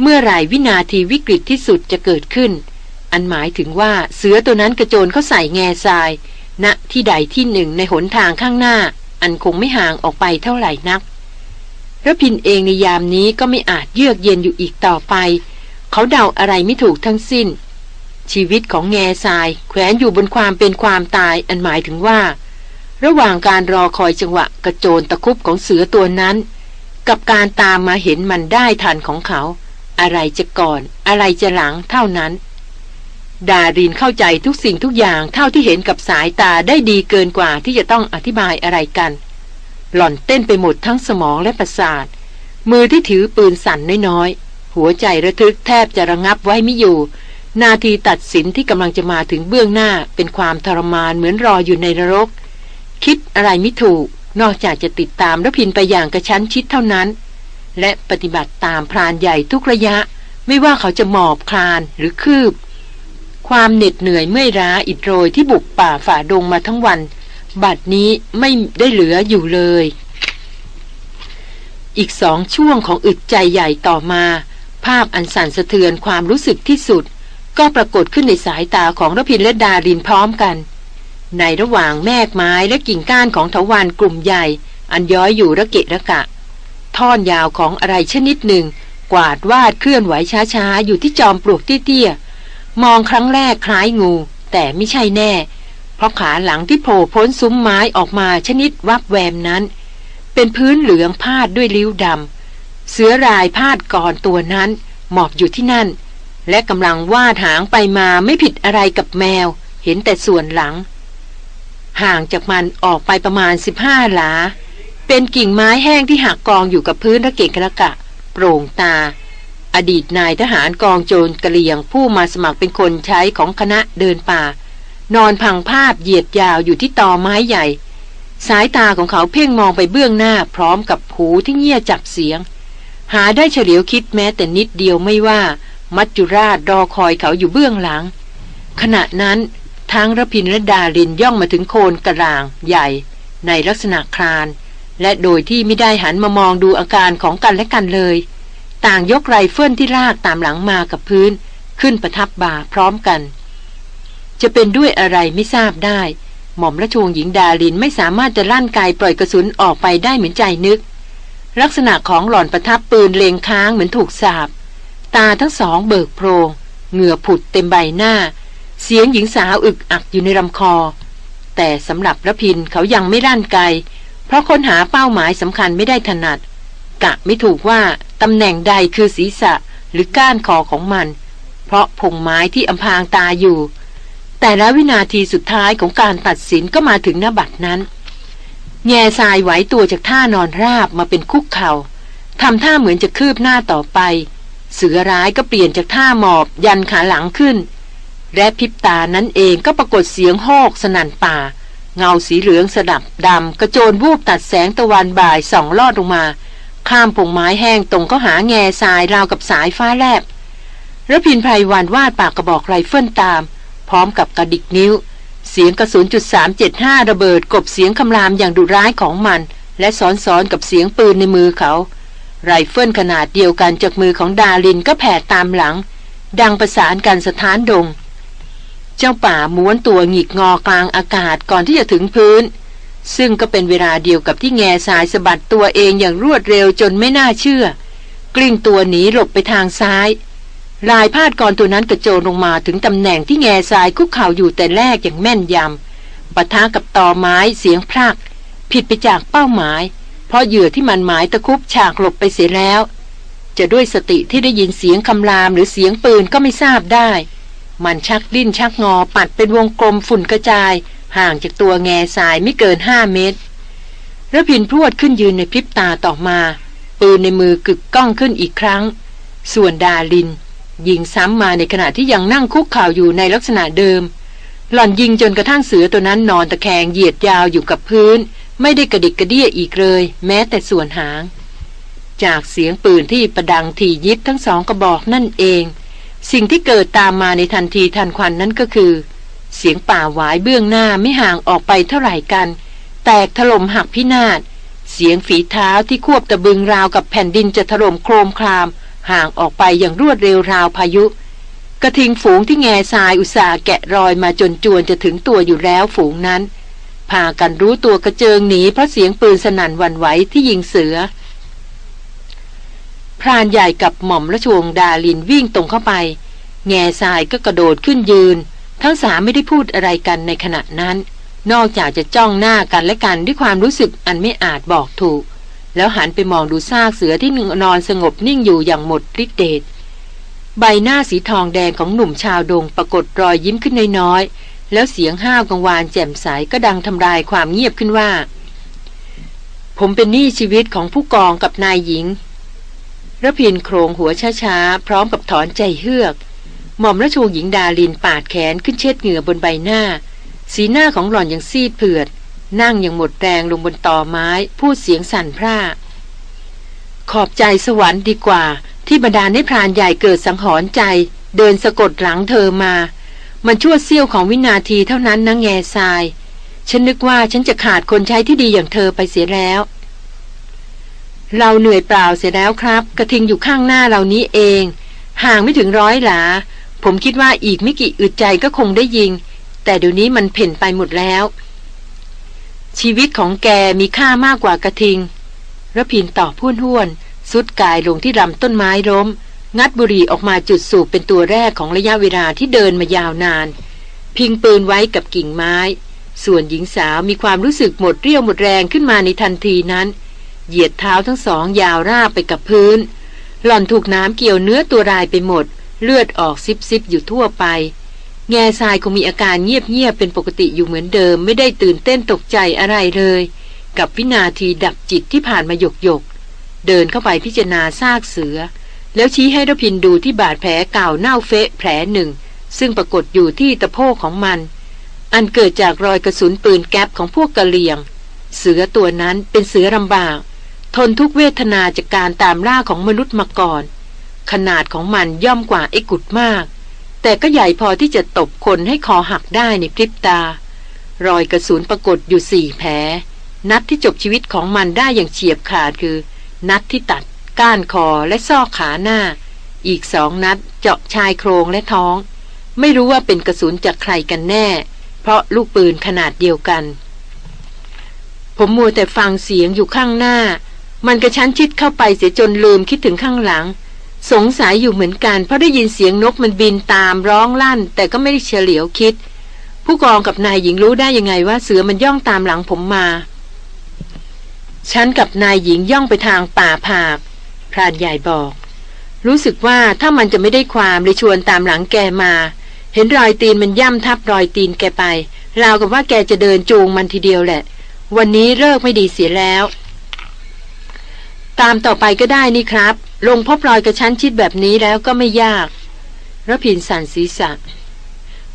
เมื่อไหร่วินาทีวิกฤตที่สุดจะเกิดขึ้น อันหมายถึงว่าเสือตัวนั้นกระโจนเข้าใส่แง่ทราย ณที่ใดที่หนึ่งในหนทางข้างหน้า อันคงไม่ห่างออกไปเท่าไหร่นักระพินเองในยามนี้ก็ไม่อาจเยือกเย็นอยู่อีกต่อไป เขาเดาอะไรไม่ถูกทั้งสิ้น ชีวิตของแง่ทรายแขวนอยู่บนความเป็นความตายอันหมายถึงว่า ระหว่างการรอคอยจังหวะกระโจนตะคุบของเสือตัวนั้น กับการตามมาเห็นมันได้ทันของเขา อะไรจะก่อนอะไรจะหลังเท่านั้นดารินเข้าใจทุกสิ่งทุกอย่างเท่าที่เห็นกับสายตาได้ดีเกินกว่าที่จะต้องอธิบายอะไรกัน หล่อนเต้นไปหมดทั้งสมองและประสาท มือที่ถือปืนสั่นน้อยๆ หัวใจระทึกแทบจะระงับไว้ไม่อยู่ นาทีตัดสินที่กำลังจะมาถึงเบื้องหน้าเป็นความทรมานเหมือนรออยู่ในนรก คิดอะไรไม่ถูก นอกจากจะติดตามระพินไปอย่างกระชั้นชิดเท่านั้น และปฏิบัติตามพรานใหญ่ทุกระยะ ไม่ว่าเขาจะหมอบคลานหรือคืบ ความเหน็ดเหนื่อยเมื่อยร้าอิดโรยที่บุกป่าฝ่าดงมาทั้งวัน บัดนี้ไม่ได้เหลืออยู่เลย อีกสองช่วงของอึดใจใหญ่ต่อมา ภาพอันสั่นสะเทือนความรู้สึกที่สุด ก็ปรากฏขึ้นในสายตาของรพินและดารินพร้อมกัน ในระหว่างแมกไม้และกิ่งก้านของทวารกลุ่มใหญ่ อันย้อยอยู่ระเกะระกะ ท่อนยาวของอะไรชนิดหนึ่ง กวาดวาดเคลื่อนไหวช้าๆ อยู่ที่จอมปลวกเตี้ยๆ มองครั้งแรกคล้ายงู แต่ไม่ใช่แน่ เพราะขาหลังที่โผล่พ้นซุ้มไม้ออกมาชนิดวับแวมนั้น เป็นพื้นเหลืองพาดด้วยริ้วดำเสือรายพาดก่อนตัวนั้น หมอบอยู่ที่นั่น และกำลังวาดหางไปมาไม่ผิดอะไรกับแมว เห็นแต่ส่วนหลัง ห่างจากมันออกไปประมาณสิบห้าหลา เป็นกิ่งไม้แห้งที่หักกองอยู่กับพื้นระเกะกระกะ โปร่งตา อดีตนายทหารกองโจรกระเลียงผู้มาสมัครเป็นคนใช้ของคณะเดินป่า นอนพังภาพเหยียดยาวอยู่ที่ตอไม้ใหญ่ สายตาของเขาเพ่งมองไปเบื้องหน้าพร้อมกับหูที่เงี่ยจับเสียง หาได้เฉลียวคิดแม้แต่นิดเดียวไม่ว่า มัจจุราชรอคอยเขาอยู่เบื้องหลัง ขณะนั้นทั้งระพินและดารินย่องมาถึงโคนกระรางใหญ่ ในลักษณะคลาน และโดยที่ไม่ได้หันมามองดูอาการของกันและกันเลย ต่างยกไรเฟิลที่ลากตามหลังมากับพื้น ขึ้นประทับบ่าพร้อมกัน จะเป็นด้วยอะไรไม่ทราบได้ หม่อมราชวงศ์หญิงดารินไม่สามารถจะลั่นไกปล่อยกระสุนออกไปได้เหมือนใจนึก ลักษณะของหล่อนประทับปืนเล็งค้างเหมือนถูกสาป ตาทั้งสองเบิกโพรงเหงื่อผุดเต็มใบหน้า เสียงหญิงสาวอึกอักอยู่ในลำคอ แต่สำหรับระพินเขายังไม่ร่านไกล เพราะค้นหาเป้าหมายสำคัญไม่ได้ถนัด กะไม่ถูกว่าตำแหน่งใดคือศีรษะหรือก้านคอของมัน เพราะพงไม้ที่อำพางตาอยู่ แต่แล้ววินาทีสุดท้ายของการตัดสินก็มาถึงหน้าบัตรนั้นแง่ทรายไหวตัวจากท่านอนราบมาเป็นคุกเขา่าทำท่าเหมือนจะคืบหน้าต่อไป เสือร้ายก็เปลี่ยนจากท่าหมอบยันขาหลังขึ้น และพริบตานั้นเองก็ปรากฏเสียงโฮกสนั่นป่า เงาสีเหลืองสลับดำกระโจนวูบตัดแสงตะวันบ่ายส่องลอดลงมา ข้ามพงไม้แห้งตรงก็หาแง่ทรายราวกับสายฟ้าแลบรพินทร์ ไพรวัลย์วาดปากกระบอกไรเฟิลตาม พร้อมกับกระดิกนิ้ว เสียงกระสุนจุดสามเจ็ดห้าระเบิดกลบเสียงคำรามอย่างดุร้ายของมัน และซ้อนซ้อนกับเสียงปืนในมือเขา ไรเฟิลขนาดเดียวกันจากมือของดารินก็แผดตามหลัง ดังประสานกันสถานดง เจ้าป่าม้วนตัวหงิกงอกลางอากาศก่อนที่จะถึงพื้น ซึ่งก็เป็นเวลาเดียวกับที่แง่สายสะบัดตัวเองอย่างรวดเร็วจนไม่น่าเชื่อ กลิ้งตัวหนีหลบไปทางซ้ายลายพาดกรตัวนั้นกระโจนลงมาถึงตำแหน่งที่แง่ทรายคุกเข่าอยู่แต่แรกอย่างแม่นยำปะทะกับตอไม้เสียงพรากผิดไปจากเป้าหมาย พราะเหยื่อที่มันหมายตะคุบฉากหลบไปเสียแล้ว จะด้วยสติที่ได้ยินเสียงคำรามหรือเสียงปืนก็ไม่ทราบได้ มันชักดิ้นชักงอปัดเป็นวงกลมฝุ่นกระจาย ห่างจากตัวแง่ทรายไม่เกินห้าเมตรระพินพรวดขึ้นยืนในพริบตาต่อมา ปืนในมือกึกก้องขึ้นอีกครั้ง ส่วนดาลิน ยิงซ้ำมาในขณะที่ยังนั่งคุกข่าวอยู่ในลักษณะเดิม หล่อนยิงจนกระทั่งเสือตัวนั้นนอนตะแคงเหยียดยาวอยู่กับพื้น ไม่ได้กระดิกกระเดี้ยอีกเลย แม้แต่ส่วนหาง จากเสียงปืนที่ประดังถี่ยิบทั้งสองกระบอกนั่นเอง สิ่งที่เกิดตามมาในทันทีทันควันนั้นก็คือ เสียงป่าหวายเบื้องหน้าไม่ห่างออกไปเท่าไหร่กัน แตกถล่มหักพินาศเสียงฝีเท้าที่ควบตะบึงราวกับแผ่นดินจะถล่มโครมคราม ห่างออกไปอย่างรวดเร็วราวพายุ กระทิงฝูงที่แง่ทรายอุตสาห์แกะรอยมาจนจวนจะถึงตัวอยู่แล้วฝูงนั้น พากันรู้ตัวกระเจิงหนีเพราะเสียงปืนสนั่นวันไหวที่ยิงเสือ พรานใหญ่กับหม่อมราชวงศ์ดาลินวิ่งตรงเข้าไป แง่ทรายก็กระโดดขึ้นยืน ทั้งสามไม่ได้พูดอะไรกันในขณะนั้น นอกจากจะจ้องหน้ากันและกันด้วยความรู้สึกอันไม่อาจบอกถูก แล้วหันไปมองดูซากเสือที่นอนสงบนิ่งอยู่อย่างหมดฤทธิ์เดชใบหน้าสีทองแดงของหนุ่มชาวดงปรากฏรอยยิ้มขึ้นน้อยๆ แล้วเสียงห้าวกังวานแจ่มใสก็ดังทำลายความเงียบขึ้นว่า ผมเป็นหนี้ชีวิตของผู้กองกับนายหญิงระพินโครงหัวช้าๆ พร้อมกับถอนใจเฮือก หม่อมราชวงศ์หญิงดาลินปาดแขนขึ้นเช็ดเหงื่อบนใบหน้า สีหน้าของหล่อนยังซีดเผือด นั่งอย่างหมดแรงลงบนตอไม้ พูดเสียงสั่นพร่า ขอบใจสวรรค์ดีกว่า ที่บรรดาให้พรานใหญ่เกิดสังหรณ์ใจ เดินสะกดหลังเธอมา มันชั่วเสี้ยวของวินาทีเท่านั้นนะแง่ทราย ฉันนึกว่าฉันจะขาดคนใช้ที่ดีอย่างเธอไปเสียแล้ว เราเหนื่อยเปล่าเสียแล้วครับ กระทิงอยู่ข้างหน้าเรานี้เอง ห่างไม่ถึงร้อยหลา ผมคิดว่าอีกไม่กี่อึดใจก็คงได้ยิง แต่เดี๋ยวนี้มันเพ่นไปหมดแล้ว ชีวิตของแกมีค่ามากกว่ากระทิงระพินตอบพูนห้วน สุดกายลงที่ลำต้นไม้ล้ม งัดบุหรี่ออกมาจุดสูบเป็นตัวแรกของระยะเวลาที่เดินมายาวนาน พิงปืนไว้กับกิ่งไม้ ส่วนหญิงสาวมีความรู้สึกหมดเรี่ยวหมดแรงขึ้นมาในทันทีนั้น เหยียดเท้าทั้งสองยาวราบไปกับพื้น หล่อนถูกน้ำเกี่ยวเนื้อตัวรายไปหมด เลือดออกซิบซิบอยู่ทั่วไป แง่ทรายคงมีอาการเงียบเงียบเป็นปกติอยู่เหมือนเดิม ไม่ได้ตื่นเต้นตกใจอะไรเลย กับวินาทีดับจิตที่ผ่านมาหยกหยกเดินเข้าไปพิจารณาซากเสือ แล้วชี้ให้รพินดูที่บาดแผลเก่าเน่าเฟะแผลหนึ่ง ซึ่งปรากฏอยู่ที่ตะโพกของมัน อันเกิดจากรอยกระสุนปืนแก๊ปของพวกกะเหลี่ยง เสือตัวนั้นเป็นเสือลำบาก ทนทุกเวทนาจากการตามล่าของมนุษย์มาก่อน ขนาดของมันย่อมกว่าไอ้กุดมาก แต่ก็ใหญ่พอที่จะตบคนให้คอหักได้ในพริบตา รอยกระสุนปรากฏอยู่สี่แผลนัดที่จบชีวิตของมันได้อย่างเฉียบขาดคือ นัดที่ตัด ก้านคอและซอกขาหน้า อีกสองนัดเจาะชายโครงและท้อง ไม่รู้ว่าเป็นกระสุนจากใครกันแน่ เพราะลูกปืนขนาดเดียวกัน ผมมัวแต่ฟังเสียงอยู่ข้างหน้า มันกระชั้นชิดเข้าไปเสียจนลืมคิดถึงข้างหลัง สงสัยอยู่เหมือนกัน เพราะได้ยินเสียงนกมันบินตามร้องลั่น แต่ก็ไม่ได้เฉลียวคิด ผู้กองกับนายหญิงรู้ได้ยังไงว่าเสือมันย่องตามหลังผมมาฉันกับนายหญิงย่องไปทางป่าผาก พรานใหญ่บอก รู้สึกว่าถ้ามันจะไม่ได้ความเลยชวนตามหลังแกมา เห็นรอยตีนมันย่ำทับรอยตีนแกไป ราวกับว่าแกจะเดินจูงมันทีเดียวแหละ วันนี้เลิกไม่ดีเสียแล้ว ตามต่อไปก็ได้นี่ครับ ลงพบรอยกระชั้นชิดแบบนี้แล้วก็ไม่ยากระพินสันศีรษะ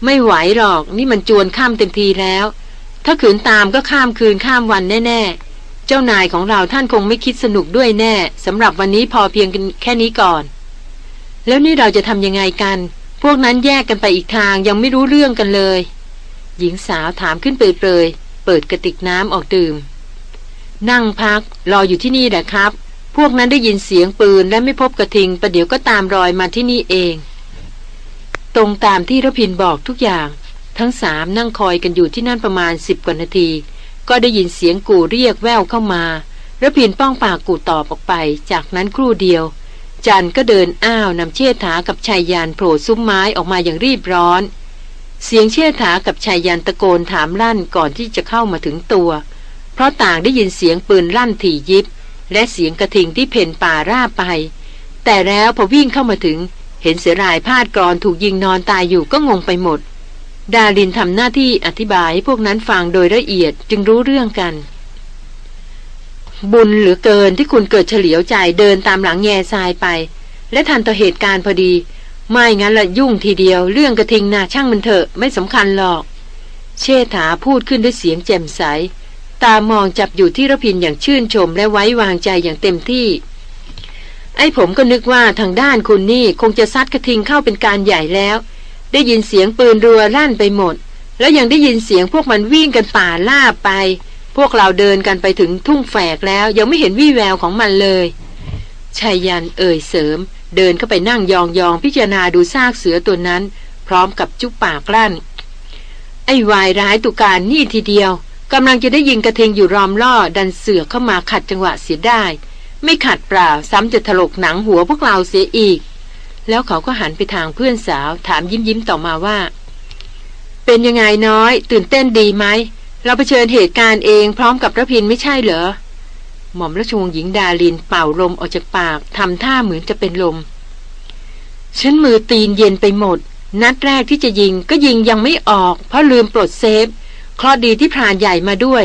ไม่ไหวหรอกนี่มันจวนข้ามเต็มทีแล้ว ถ้าขืนตามก็ข้ามคืนข้ามวันแน่ๆ เจ้านายของเราท่านคงไม่คิดสนุกด้วยแน่สำหรับวันนี้พอเพียงแค่นี้ก่อน แล้วนี่เราจะทำยังไงกัน พวกนั้นแยกกันไปอีกทางยังไม่รู้เรื่องกันเลย หญิงสาวถามขึ้นเปรยๆเปิดกระติกน้ำออกดื่ม นั่งพักรออยู่ที่นี่แหละครับ พวกนั้นได้ยินเสียงปืนและไม่พบกระทิงประเดี๋ยวก็ตามรอยมาที่นี่เอง ตรงตามที่รพินบอกทุกอย่าง ทั้งสามนั่งคอยกันอยู่ที่นั่นประมาณสิบกว่านาที ก็ได้ยินเสียงกูเรียกแววเข้ามาระพินป้องปากกูตอบออกไป จากนั้นครู่เดียว จันก็เดินอ้าวนำเชษฐากับชายยานโผล่ซุ้มไม้ออกมาอย่างรีบร้อน เสียงเชษฐากับชายยานตะโกนถามลั่นก่อนที่จะเข้ามาถึงตัว เพราะต่างได้ยินเสียงปืนลั่นถี่ยิบ และเสียงกระทิงที่เพ่นป่าราบไป แต่แล้วพอวิ่งเข้ามาถึง เห็นเสือรายพาดกรอนถูกยิงนอนตายอยู่ก็งงไปหมด ดารินทำหน้าที่อธิบายพวกนั้นฟังโดยละเอียดจึงรู้เรื่องกัน บุญหรือเกินที่คุณเกิดเฉลียวใจเดินตามหลังแง่ทรายไป และทันต่อเหตุการณ์พอดี ไม่งั้นละยุ่งทีเดียวเรื่องกระทิงนาช่างมันเถอะไม่สำคัญหรอก เชษฐาพูดขึ้นด้วยเสียงแจ่มใส ตามองจับอยู่ที่ระพินอย่างชื่นชมและไว้วางใจอย่างเต็มที่ไอ้ผมก็นึกว่าทางด้านคุณนี่คงจะซัดกระทิงเข้าเป็นการใหญ่แล้ว ได้ยินเสียงปืนรัวลั่นไปหมด แล้วยังได้ยินเสียงพวกมันวิ่งกันป่าล่าไป พวกเราเดินกันไปถึงทุ่งแฝกแล้ว ยังไม่เห็นวี่แววของมันเลยชายยันเอ่ยเสริม เดินเข้าไปนั่งยองยองพิจารณาดูซากเสือตัวนั้น พร้อมกับจุ๊บปากลั่น ไอ้วายร้ายตุการนี่ทีเดียวกำลังจะได้ยิงกระเทงอยู่รอมล่อดันเสือเข้ามาขัดจังหวะเสียได้ ไม่ขัดเปล่าซ้ำจะถลกหนังหัวพวกเราเสียอีก แล้วเขาก็หันไปทางเพื่อนสาว ถามยิ้มยิ้มต่อมาว่า เป็นยังไงน้อย ตื่นเต้นดีไหม เราเผชิญเหตุการณ์เองพร้อมกับระพินไม่ใช่เหรอ หม่อมราชวงศ์หญิงดาลินเป่าลมออกจากปากทำท่าเหมือนจะเป็นลม ฉันมือตีนเย็นไปหมด นัดแรกที่จะยิงก็ยิงยังไม่ออก เพราะลืมปลดเซฟคลอดีที่พรานใหญ่มาด้วย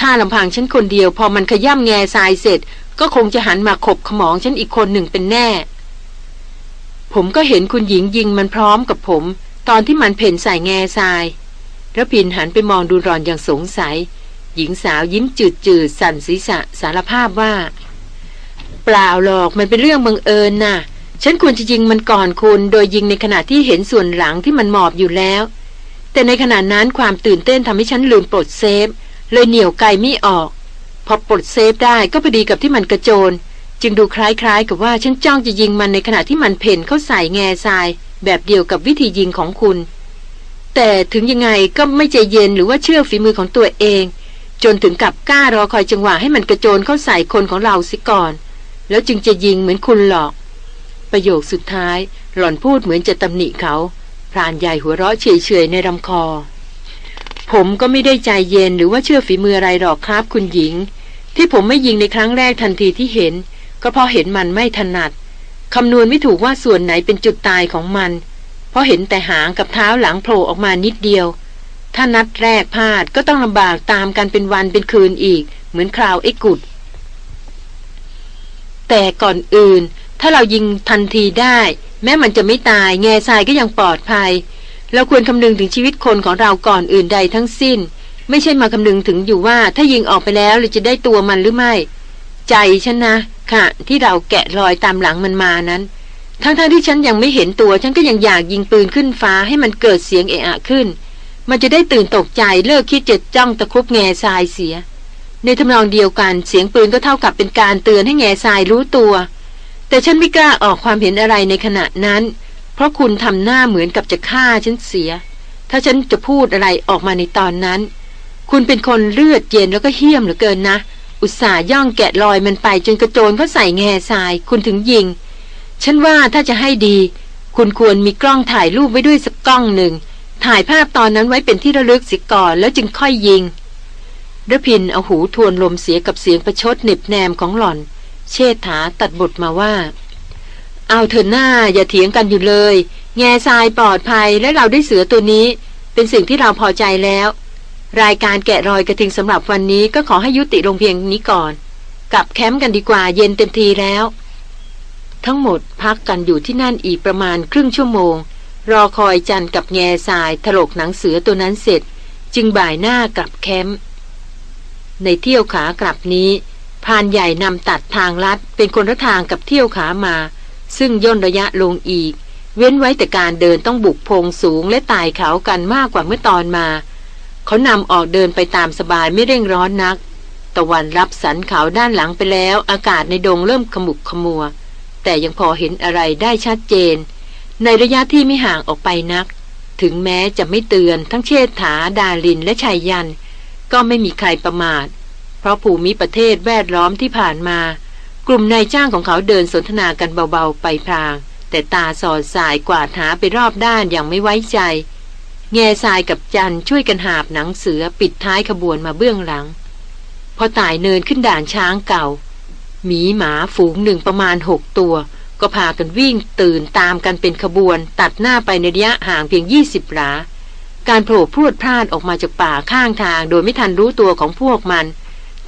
ถ้าลำพังฉันคนเดียว พอมันขย่ำแง่ทรายเสร็จ ก็คงจะหันมาขบขมองฉันอีกคนหนึ่งเป็นแน่ ผมก็เห็นคุณหญิงยิงมันพร้อมกับผม ตอนที่มันเพ่นใส่แง่ทรายระพินหันไปมองดูรอนอย่างสงสัย หญิงสาวยิ้มจืดจืดสั่นศีรษะสารภาพว่า เปล่าหรอกมันเป็นเรื่องบังเอิญน่ะ ฉันควรจะยิงมันก่อนคุณโดยยิงในขณะที่เห็นส่วนหลังที่มันหมอบอยู่แล้ว แต่ในขณะนั้นความตื่นเต้นทำให้ฉันลืมปลด safe เลยเหนี่ยวไกไม่ออก พอปลด safe ได้ก็พอดีกับที่มันกระโจน จึงดูคล้ายๆ กับว่าฉันจ้องจะยิงมันในขณะที่มันเผ่นเข้าใส่แง่ทราย แบบเดียวกับวิธียิงของคุณ แต่ถึงยังไงก็ไม่ใจเย็นหรือว่าเชื่อฝีมือของตัวเอง จนถึงกับกล้ารอคอยจังหวะให้มันกระโจนเข้าใส่คนของเราสิก่อน แล้วจึงจะยิงเหมือนคุณหรอก ประโยคสุดท้าย หล่อนพูดเหมือนจะตำหนิเขาพรานใหญ่หัวเราะเฉยๆในลำคอ ผมก็ไม่ได้ใจเย็นหรือว่าเชื่อฝีมืออะไรหรอกครับคุณหญิง ที่ผมไม่ยิงในครั้งแรกทันทีที่เห็น ก็เพราะเห็นมันไม่ถนัดคำนวณไม่ถูกว่าส่วนไหนเป็นจุดตายของมัน เพราะเห็นแต่หางกับเท้าหลังโผล่ออกมานิดเดียว ถ้านัดแรกพลาดก็ต้องลำบากตามกันเป็นวันเป็นคืนอีก เหมือนคราวไอ้กุด แต่ก่อนอื่น ถ้าเรายิงทันทีได้ แม้มันจะไม่ตาย แง่ทรายก็ยังปลอดภัย เราควรคำนึงถึงชีวิตคนของเราก่อนอื่นใดทั้งสิ้น ไม่ใช่มาคำนึงถึงอยู่ว่า ถ้ายิงออกไปแล้วเราจะได้ตัวมันหรือไม่ ใจฉันนะ ค่ะ ที่เราแกะรอยตามหลังมันมานั้น ทั้งๆทที่ฉันยังไม่เห็นตัว ฉันก็ยังอยากยิงปืนขึ้นฟ้าให้มันเกิดเสียงเอะอะขึ้น มันจะได้ตื่นตกใจเลิกคิดจะจ้องตะครุบแง่ทรายเสีย ในทำนองเดียวกันเสียงปืนก็เท่ากับเป็นการเตือนให้แง่ทรายรู้ตัว แต่ฉันไม่กล้าออกความเห็นอะไรในขณะนั้น เพราะคุณทำหน้าเหมือนกับจะฆ่าฉันเสีย ถ้าฉันจะพูดอะไรออกมาในตอนนั้น คุณเป็นคนเลือดเย็นแล้วก็เหี้ยมเหลือเกินนะ อุตส่าห์ย่องแกะรอยมันไปจนกระโจนเขาใส่แง่ทราย คุณถึงยิง ฉันว่าถ้าจะให้ดี คุณควรมีกล้องถ่ายรูปไว้ด้วยสักกล้องหนึ่ง ถ่ายภาพตอนนั้นไว้เป็นที่ระลึกสิก่อนแล้วจึงค่อยยิงระพินเอาหูทวนลมเสียกับเสียงประชดหน็บแนมของหล่อน เชษฐาตัดบทมาว่า เอาเถอหน้าอย่าเถียงกันอยู่เลย แง่ทรายปลอดภัยและเราได้เสือตัวนี้ เป็นสิ่งที่เราพอใจแล้ว รายการแกะรอยกระทิงสำหรับวันนี้ก็ขอให้ยุติลงเพียงนี้ก่อน กลับแคมป์กันดีกว่าเย็นเต็มทีแล้ว ทั้งหมดพักกันอยู่ที่นั่นอีกประมาณครึ่งชั่วโมง รอคอยจันกับแง่ทรายถลกหนังเสือตัวนั้นเสร็จ จึงบ่ายหน้ากลับแคมป์ในเที่ยวขากลับนี้พานใหญ่นำตัดทางลัดเป็นคนละทางกับเที่ยวขามา ซึ่งย่นระยะลงอีก เว้นไว้แต่การเดินต้องบุกพงสูงและตายเขากันมากกว่าเมื่อตอนมา เขานำออกเดินไปตามสบายไม่เร่งร้อนนัก ตะวันรับสันเขาด้านหลังไปแล้ว อากาศในดงเริ่มขมุกขมัว แต่ยังพอเห็นอะไรได้ชัดเจน ในระยะที่ไม่ห่างออกไปนัก ถึงแม้จะไม่เตือนทั้งเชษฐาดาลินและชายยัน ก็ไม่มีใครประมาท เพราะภูมิประเทศแวดล้อมที่ผ่านมา กลุ่มนายจ้างของเขาเดินสนทนากันเบาๆไปพราง แต่ตาสอดสายกวาดหาไปรอบด้านอย่างไม่ไว้ใจ แง่ทรายกับจันช่วยกันหาบหนังเสือปิดท้ายขบวนมาเบื้องหลัง พอตายเนินขึ้นด่านช้างเก่า หมีหมาฝูงหนึ่งประมาณหกตัว ก็พากันวิ่งตื่นตามกันเป็นขบวน ตัดหน้าไปในระยะห่างเพียงยี่สิบหลา การโผล่พรวดพลาดออกมาจากป่าข้างทาง โดยไม่ทันรู้ตัวของพวกมัน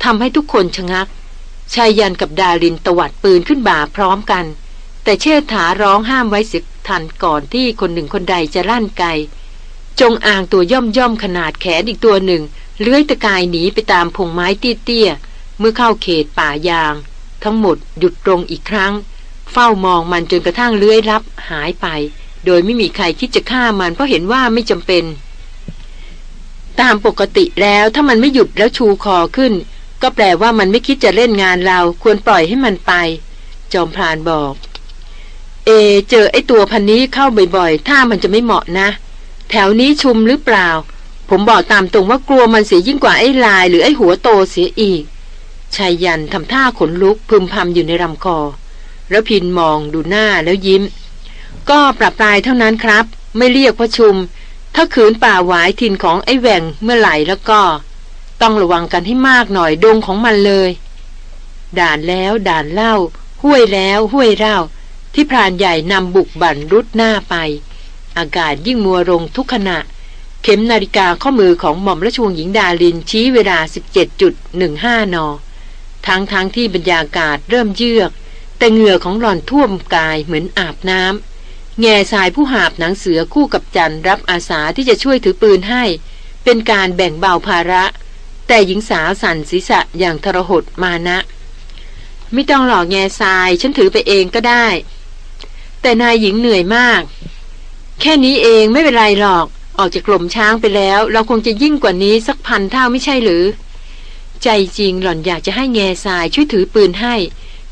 ทำให้ทุกคนชะงักชายยันกับดารินตวัดปืนขึ้นบ่าพร้อมกัน แต่เชษฐาร้องห้ามไว้สียทันก่อนที่คนหนึ่งคนใดจะลั่นไก จงอ่างตัวย่อมย่อมขนาดแขนอีกตัวหนึ่ง เลื้อยตะกายหนีไปตามพงไม้เตี้ยๆ เมื่อเข้าเขตป่ายาง ทั้งหมดหยุดตรงอีกครั้ง เฝ้ามองมันจนกระทั่งเลื้อยรับหายไป โดยไม่มีใครคิดจะฆ่ามันเพราะเห็นว่าไม่จำเป็น ตามปกติแล้วถ้ามันไม่หยุดแล้วชูคอขึ้น ก็แปลว่ามันไม่คิดจะเล่นงานเราควรปล่อยให้มันไป จอมพรานบอก เอ เจอไอ้ตัวพันนี้เข้าบ่อยๆ ถ้ามันจะไม่เหมาะนะ แถวนี้ชุมหรือเปล่า ผมบอกตามตรงว่ากลัวมันเสียยิ่งกว่าไอ้ลาย หรือไอ้หัวโตเสียอีกชายยันทำท่าขนลุกพึมพำอยู่ในลำคอ แล้วพินมองดูหน้าแล้วยิ้ม ก็ปรับปลายเท่านั้นครับ ไม่เรียกว่าชุม ถ้าขืนป่าหวายทินของไอ้แหว่งเมื่อไหร่แล้วก็ ต้องระวังกันให้มากหน่อยดงของมันเลย ด่านแล้วด่านเล่า ห้วยแล้วห้วยเล่าที่พรานใหญ่นำบุกบั่นรุดหน้าไป อากาศยิ่งมัวลงทุกขณะ เข็มนาฬิกาข้อมือของหม่อมราชวงศ์หญิงดาลินชี้เวลา 17.15 น ทั้งทั้งที่บรรยากาศเริ่มเยือก แต่เหงื่อของหล่อนท่วมกายเหมือนอาบน้ำแง่สายผู้หาบหนังเสือคู่กับจันรับอาสาที่จะช่วยถือปืนให้ เป็นการแบ่งเบาภาระ แต่หญิงสาวสั่นศีรษะอย่างทรหดมานะไม่ต้องหลอกแง่ทราย ฉันถือไปเองก็ได้ แต่นายหญิงเหนื่อยมาก แค่นี้เองไม่เป็นไรหรอก ออกจากกลมช้างไปแล้ว เราคงจะยิ่งกว่านี้สักพันเท่าไม่ใช่หรือ ใจจริงหล่อนอยากจะให้แง่ทรายช่วยถือปืนให้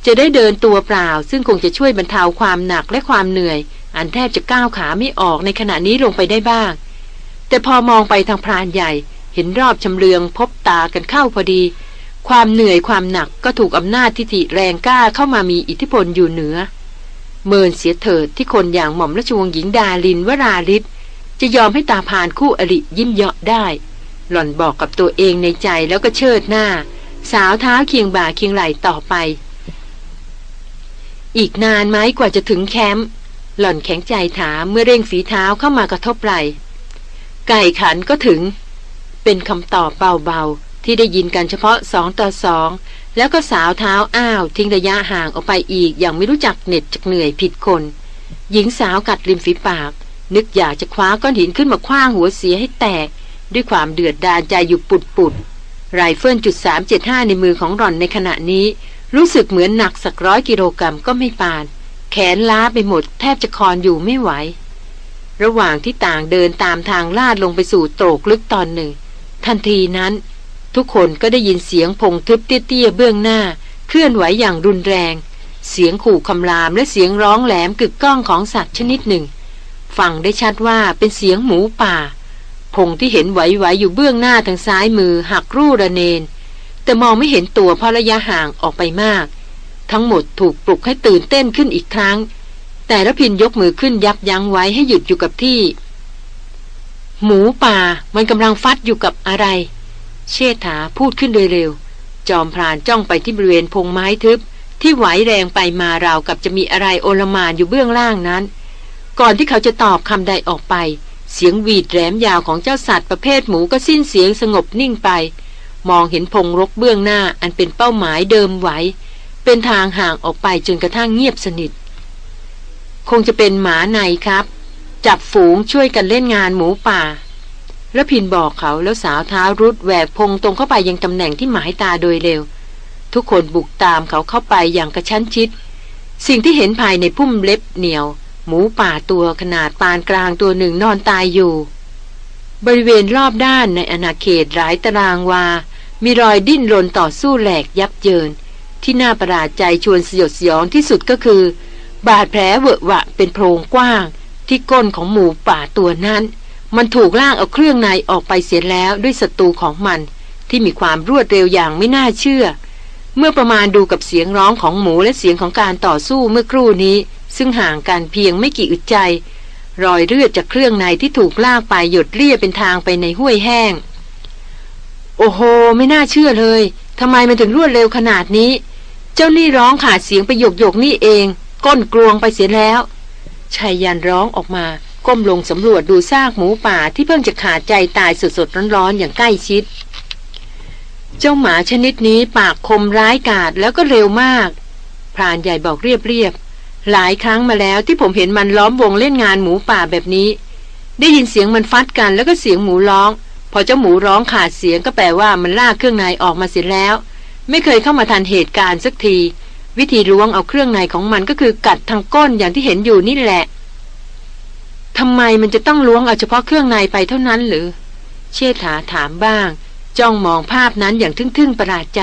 จะได้เดินตัวเปล่า ซึ่งคงจะช่วยบรรเทาความหนักและความเหนื่อย อันแทบจะก้าวขาไม่ออกในขณะนี้ลงไปได้บ้าง แต่พอมองไปทางพรานใหญ่ เห็นรอบชำเลืองพบตากันเข้าพอดี ความเหนื่อยความหนักก็ถูกอำนาจทิฐิแรงกล้าเข้ามามีอิทธิพลอยู่เหนือ เมินเสียเถิดที่คนอย่างหม่อมราชวงศ์หญิงดาลินวราลิศจะยอมให้ตาพานคู่อริยิ้มเยาะได้ หล่อนบอกกับตัวเองในใจแล้วก็เชิดหน้า สาวเท้าเคียงบ่าเคียงไหลต่อไป อีกนานไหมกว่าจะถึงแคมป์หล่อนแข็งใจถามเมื่อเร่งฝีเท้าเข้ามากระทบไหลไก่ขันก็ถึง เป็นคำตอบเบาๆ ที่ได้ยินกันเฉพาะสองต่อสอง แล้วก็สาวเท้าอ้าวทิ้งระยะห่างออกไปอีกอย่างไม่รู้จักเหน็ดจักเหนื่อยผิดคน หญิงสาวกัดริมฝีปาก นึกอยากจะคว้าก้อนหินขึ้นมาคว้างหัวเสียให้แตก ด้วยความเดือดดาลใจอยู่ปุดปุดไรเฟิลจุดสามเจ็ดห้าในมือของหล่อนในขณะนี้ รู้สึกเหมือนหนักสักร้อยกิโลกรัมก็ไม่ปาน แขนล้าไปหมดแทบจะคอนอยู่ไม่ไหว ระหว่างที่ต่างเดินตามทางลาดลงไปสู่โตกลึกตอนหนึ่ง ทันทีนั้น ทุกคนก็ได้ยินเสียงพงทึบเตี้ยๆเบื้องหน้า เคลื่อนไหวอย่างรุนแรง เสียงขู่คำรามและเสียงร้องแหลมกึกก้องของสัตว์ชนิดหนึ่ง ฟังได้ชัดว่าเป็นเสียงหมูป่า พงที่เห็นไหวๆอยู่เบื้องหน้าทางซ้ายมือหักรูระเนน แต่มองไม่เห็นตัวเพราะระยะห่างออกไปมาก ทั้งหมดถูกปลุกให้ตื่นเต้นขึ้นอีกครั้ง แต่ละพินยกมือขึ้นยับยั้งไว้ให้หยุดอยู่กับที่ หมูป่ามันกำลังฟัดอยู่กับอะไร เชษฐาพูดขึ้นโดยเร็ว จอมพรานจ้องไปที่บริเวณพงไม้ทึบ ที่ไหวแรงไปมาราวกับจะมีอะไรโอลมานอยู่เบื้องล่างนั้น ก่อนที่เขาจะตอบคำใดออกไป เสียงหวีดแหลมยาวของเจ้าสัตว์ประเภทหมูก็สิ้นเสียงสงบนิ่งไป มองเห็นพงรกเบื้องหน้าอันเป็นเป้าหมายเดิมไหว เป็นทางห่างออกไปจนกระทั่งเงียบสนิท คงจะเป็นหมาในครับ จับฝูงช่วยกันเล่นงานหมูป่า แล้วพินบอกเขาแล้วสาวเท้ารุดแหวกพงตรงเข้าไปยังตำแหน่งที่หมายตาโดยเร็ว ทุกคนบุกตามเขาเข้าไปอย่างกระชั้นชิด สิ่งที่เห็นภายในพุ่มเล็บเหนียว หมูป่าตัวขนาดปานกลางตัวหนึ่งนอนตายอยู่ บริเวณรอบด้านในอาณาเขตหลายตารางวา มีรอยดิ้นรนต่อสู้แหลกยับเยิน ที่น่าประหลาดใจชวนสยดสยองที่สุดก็คือ บาดแผลเวอะหวะเป็นโพรงกว้าง ที่ก้นของหมูป่าตัวนั้น มันถูกล่างเอาเครื่องในออกไปเสียแล้วด้วยศัตรูของมัน ที่มีความรวดเร็วอย่างไม่น่าเชื่อ เมื่อประมาณดูกับเสียงร้องของหมูและเสียงของการต่อสู้เมื่อครู่นี้ ซึ่งห่างกันเพียงไม่กี่อึดใจ รอยเลือดจากเครื่องในที่ถูกลากไปหยดเลี่ยเป็นทางไปในห้วยแห้ง โอ้โห ไม่น่าเชื่อเลยทำไมมันถึงรวดเร็วขนาดนี้ เจ้านี่ร้องขาดเสียงไปหยกหยกนี่เอง ก้นกลวงไปเสียแล้วชายยันร้องออกมา ก้มลงสำรวจดูซากหมูป่าที่เพิ่งจะขาดใจตายสดๆร้อนๆอย่างใกล้ชิด เจ้าหมาชนิดนี้ปากคมร้ายกาจแล้วก็เร็วมาก พรานใหญ่บอกเรียบๆหลายครั้งมาแล้วที่ผมเห็นมันล้อมวงเล่นงานหมูป่าแบบนี้ ได้ยินเสียงมันฟัดกันแล้วก็เสียงหมูร้อง พอเจ้าหมูร้องขาดเสียงก็แปลว่ามันลากเครื่องในออกมาเสร็จแล้ว ไม่เคยเข้ามาทันเหตุการณ์สักที วิธีล้วงเอาเครื่องในของมันก็คือกัดทางก้นอย่างที่เห็นอยู่นี่แหละ ทำไมมันจะต้องล้วงเอาเฉพาะเครื่องในไปเท่านั้นหรือ เชษฐาถามบ้าง จ้องมองภาพนั้นอย่างทึ่งๆประหลาดใจ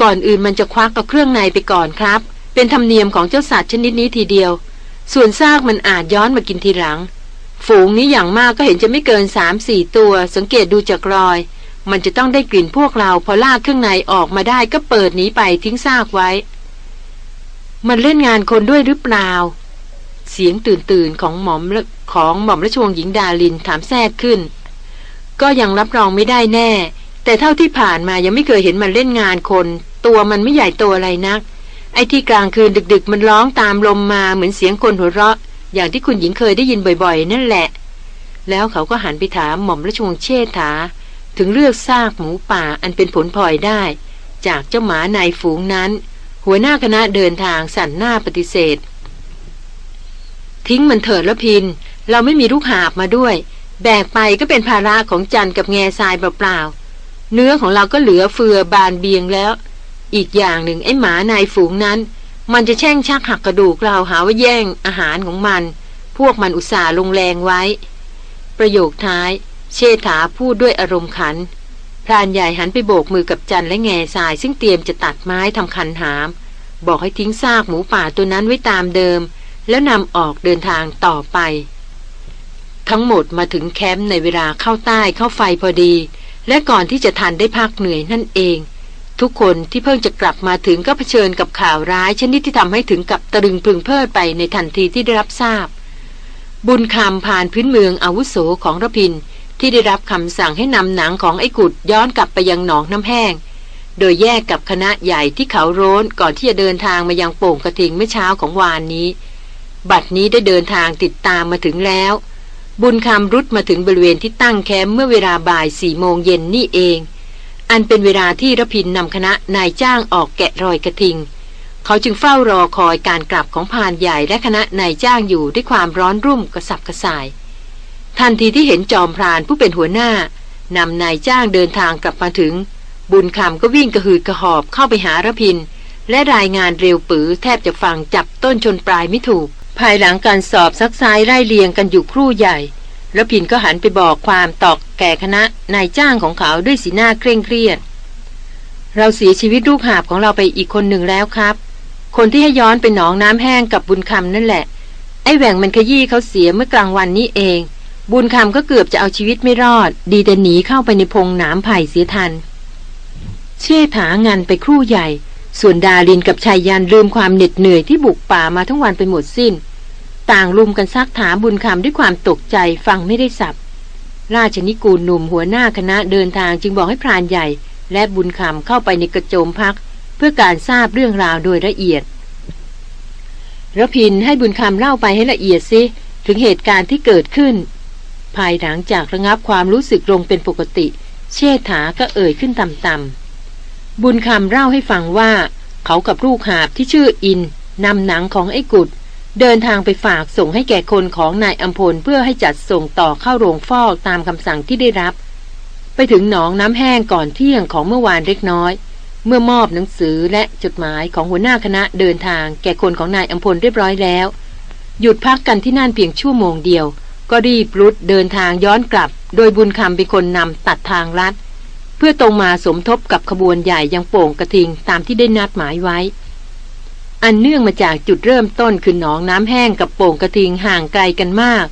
ก่อนอื่นมันจะควักเอาเครื่องในไปก่อนครับ เป็นธรรมเนียมของเจ้าสัตว์ชนิดนี้ทีเดียว ส่วนซากมันอาจย้อนมากินทีหลัง ฝูงนี้อย่างมากก็เห็นจะไม่เกินสามสี่ตัว สังเกตดูจากรอย มันจะต้องได้กลิ่นพวกเราพอลากเครื่องในออกมาได้ก็เปิดหนีไปทิ้งซากไว้ มันเล่นงานคนด้วยหรือเปล่า เสียงตื่นตื่นของหม่อมของหม่อมราชวงศ์หญิงดาลินถามแทรกขึ้น ก็ยังรับรองไม่ได้แน่ แต่เท่าที่ผ่านมายังไม่เคยเห็นมันเล่นงานคน ตัวมันไม่ใหญ่ตัวอะไรนัก ไอ้ที่กลางคืนดึก ๆ มันร้องตามลมมาเหมือนเสียงคนหัวเราะ อย่างที่คุณหญิงเคยได้ยินบ่อย ๆ นั่นแหละ แล้วเขาก็หันไปถามหม่อมราชวงศ์เชษฐา ถึงเลือกซากหมูป่าอันเป็นผลพลอยได้ จากเจ้าหมาในฝูงนั้น หัวหน้าคณะเดินทางสั่นหน้าปฏิเสธ ทิ้งมันเถิดแล้วพิน เราไม่มีลูกหาบมาด้วย แบกไปก็เป็นภาระของจันกับแง่ทรายเปล่าๆ เนื้อของเราก็เหลือเฟือบานเบียงแล้ว อีกอย่างหนึ่งไอ้หมาในฝูงนั้น มันจะแช่งชักหักกระดูกเราหาว่าแย่งอาหารของมัน พวกมันอุตส่าห์ลงแรงไว้ ประโยคท้าย เชษฐาพูดด้วยอารมณ์ขันพรานใหญ่หันไปโบกมือกับจันและแง่ทรายซึ่งเตรียมจะตัดไม้ทำคันหาม บอกให้ทิ้งซากหมูป่าตัวนั้นไว้ตามเดิม แล้วนำออกเดินทางต่อไป ทั้งหมดมาถึงแคมป์ในเวลาเข้าใต้เข้าไฟพอดี และก่อนที่จะทันได้พักเหนื่อยนั่นเอง ทุกคนที่เพิ่งจะกลับมาถึงก็เผชิญกับข่าวร้ายชนิดที่ทำให้ถึงกับตะลึงพึงเพลิดไปในทันทีที่ได้รับทราบ บุญคำผ่านพื้นเมืองอาวุโสของระพินที่ได้รับคำสั่งให้นำหนังของไอ้กุดย้อนกลับไปยังหนองน้ำแห้ง โดยแยกกับคณะใหญ่ที่เขาโร้นก่อนที่จะเดินทางมายังโป่งกระทิงเมื่อเช้าของวานนี้ บัดนี้ได้เดินทางติดตามมาถึงแล้ว บุญคำรุดมาถึงบริเวณที่ตั้งแคมป์เมื่อเวลาบ่ายสี่โมงเย็นนี่เอง อันเป็นเวลาที่ระพินนำคณะนายจ้างออกแกะรอยกระทิง เขาจึงเฝ้ารอคอยการกลับของพานใหญ่และคณะนายจ้างอยู่ด้วยความร้อนรุ่มกระสับกระส่าย ทันทีที่เห็นจอมพรานผู้เป็นหัวหน้านำนายจ้างเดินทางกลับมาถึง บุญคำก็วิ่งกระหืดกระหอบเข้าไปหาระพิน และรายงานเร็วปือแทบจะฟังจับต้นชนปลายไม่ถูก ภายหลังการสอบซักซ้ายไล่เลียงกันอยู่ครู่ใหญ่ระพินก็หันไปบอกความตอกแก่คณะนายจ้างของเขาด้วยสีหน้าเคร่งเครียด เราเสียชีวิตลูกหาบของเราไปอีกคนหนึ่งแล้วครับ คนที่ให้ย้อนไปหนองน้ำแห้งกับบุญคำนั่นแหละ ไอ้แหว่งมันขยี้เขาเสียเมื่อกลางวันนี้เอง บุญคำก็เกือบจะเอาชีวิตไม่รอด ดีแต่หนีเข้าไปในพงน้ำไผ่เสียทัน เชี่ถางานไปครู่ใหญ่ ส่วนดาลินกับชายยันลืมความเหน็ดเหนื่อยที่บุกป่ามาทั้งวันไปหมดสิ้น ต่างลุมกันซักถามบุญคำด้วยความตกใจฟังไม่ได้สับ ราชนิกูลหนุ่มหัวหน้าคณะเดินทางจึงบอกให้พรานใหญ่ และบุญคำเข้าไปในกระโจมพัก เพื่อการทราบเรื่องราวโดยละเอียดระพินให้บุญคำเล่าไปให้ละเอียดซิถึงเหตุการณ์ที่เกิดขึ้น ภายหลังจากระงับความรู้สึกลงเป็นปกติ เชษฐาก็เอ่ยขึ้นต่ำๆ บุญคำเล่าให้ฟังว่า เขากับลูกหาบที่ชื่ออินนำหนังของไอ้กุด เดินทางไปฝากส่งให้แก่คนของนายอัมพลเพื่อให้จัดส่งต่อเข้าโรงฟอกตามคำสั่งที่ได้รับ ไปถึงหนองน้ำแห้งก่อนเที่ยงของเมื่อวานเล็กน้อย เมื่อมอบหนังสือและจดหมายของหัวหน้าคณะเดินทางแก่คนของนายอัมพลเรียบร้อยแล้ว หยุดพักกันที่นั่นเพียงชั่วโมงเดียว ก็รีบรุดเดินทางย้อนกลับ โดยบุญคำเป็นคนนำตัดทางลัด เพื่อตรงมาสมทบกับขบวนใหญ่ยังโป่งกระทิงตามที่ได้นัดหมายไว้ อันเนื่องมาจากจุดเริ่มต้นคือหนองน้ำแห้งกับโป่งกระทิงห่างไกลกันมาก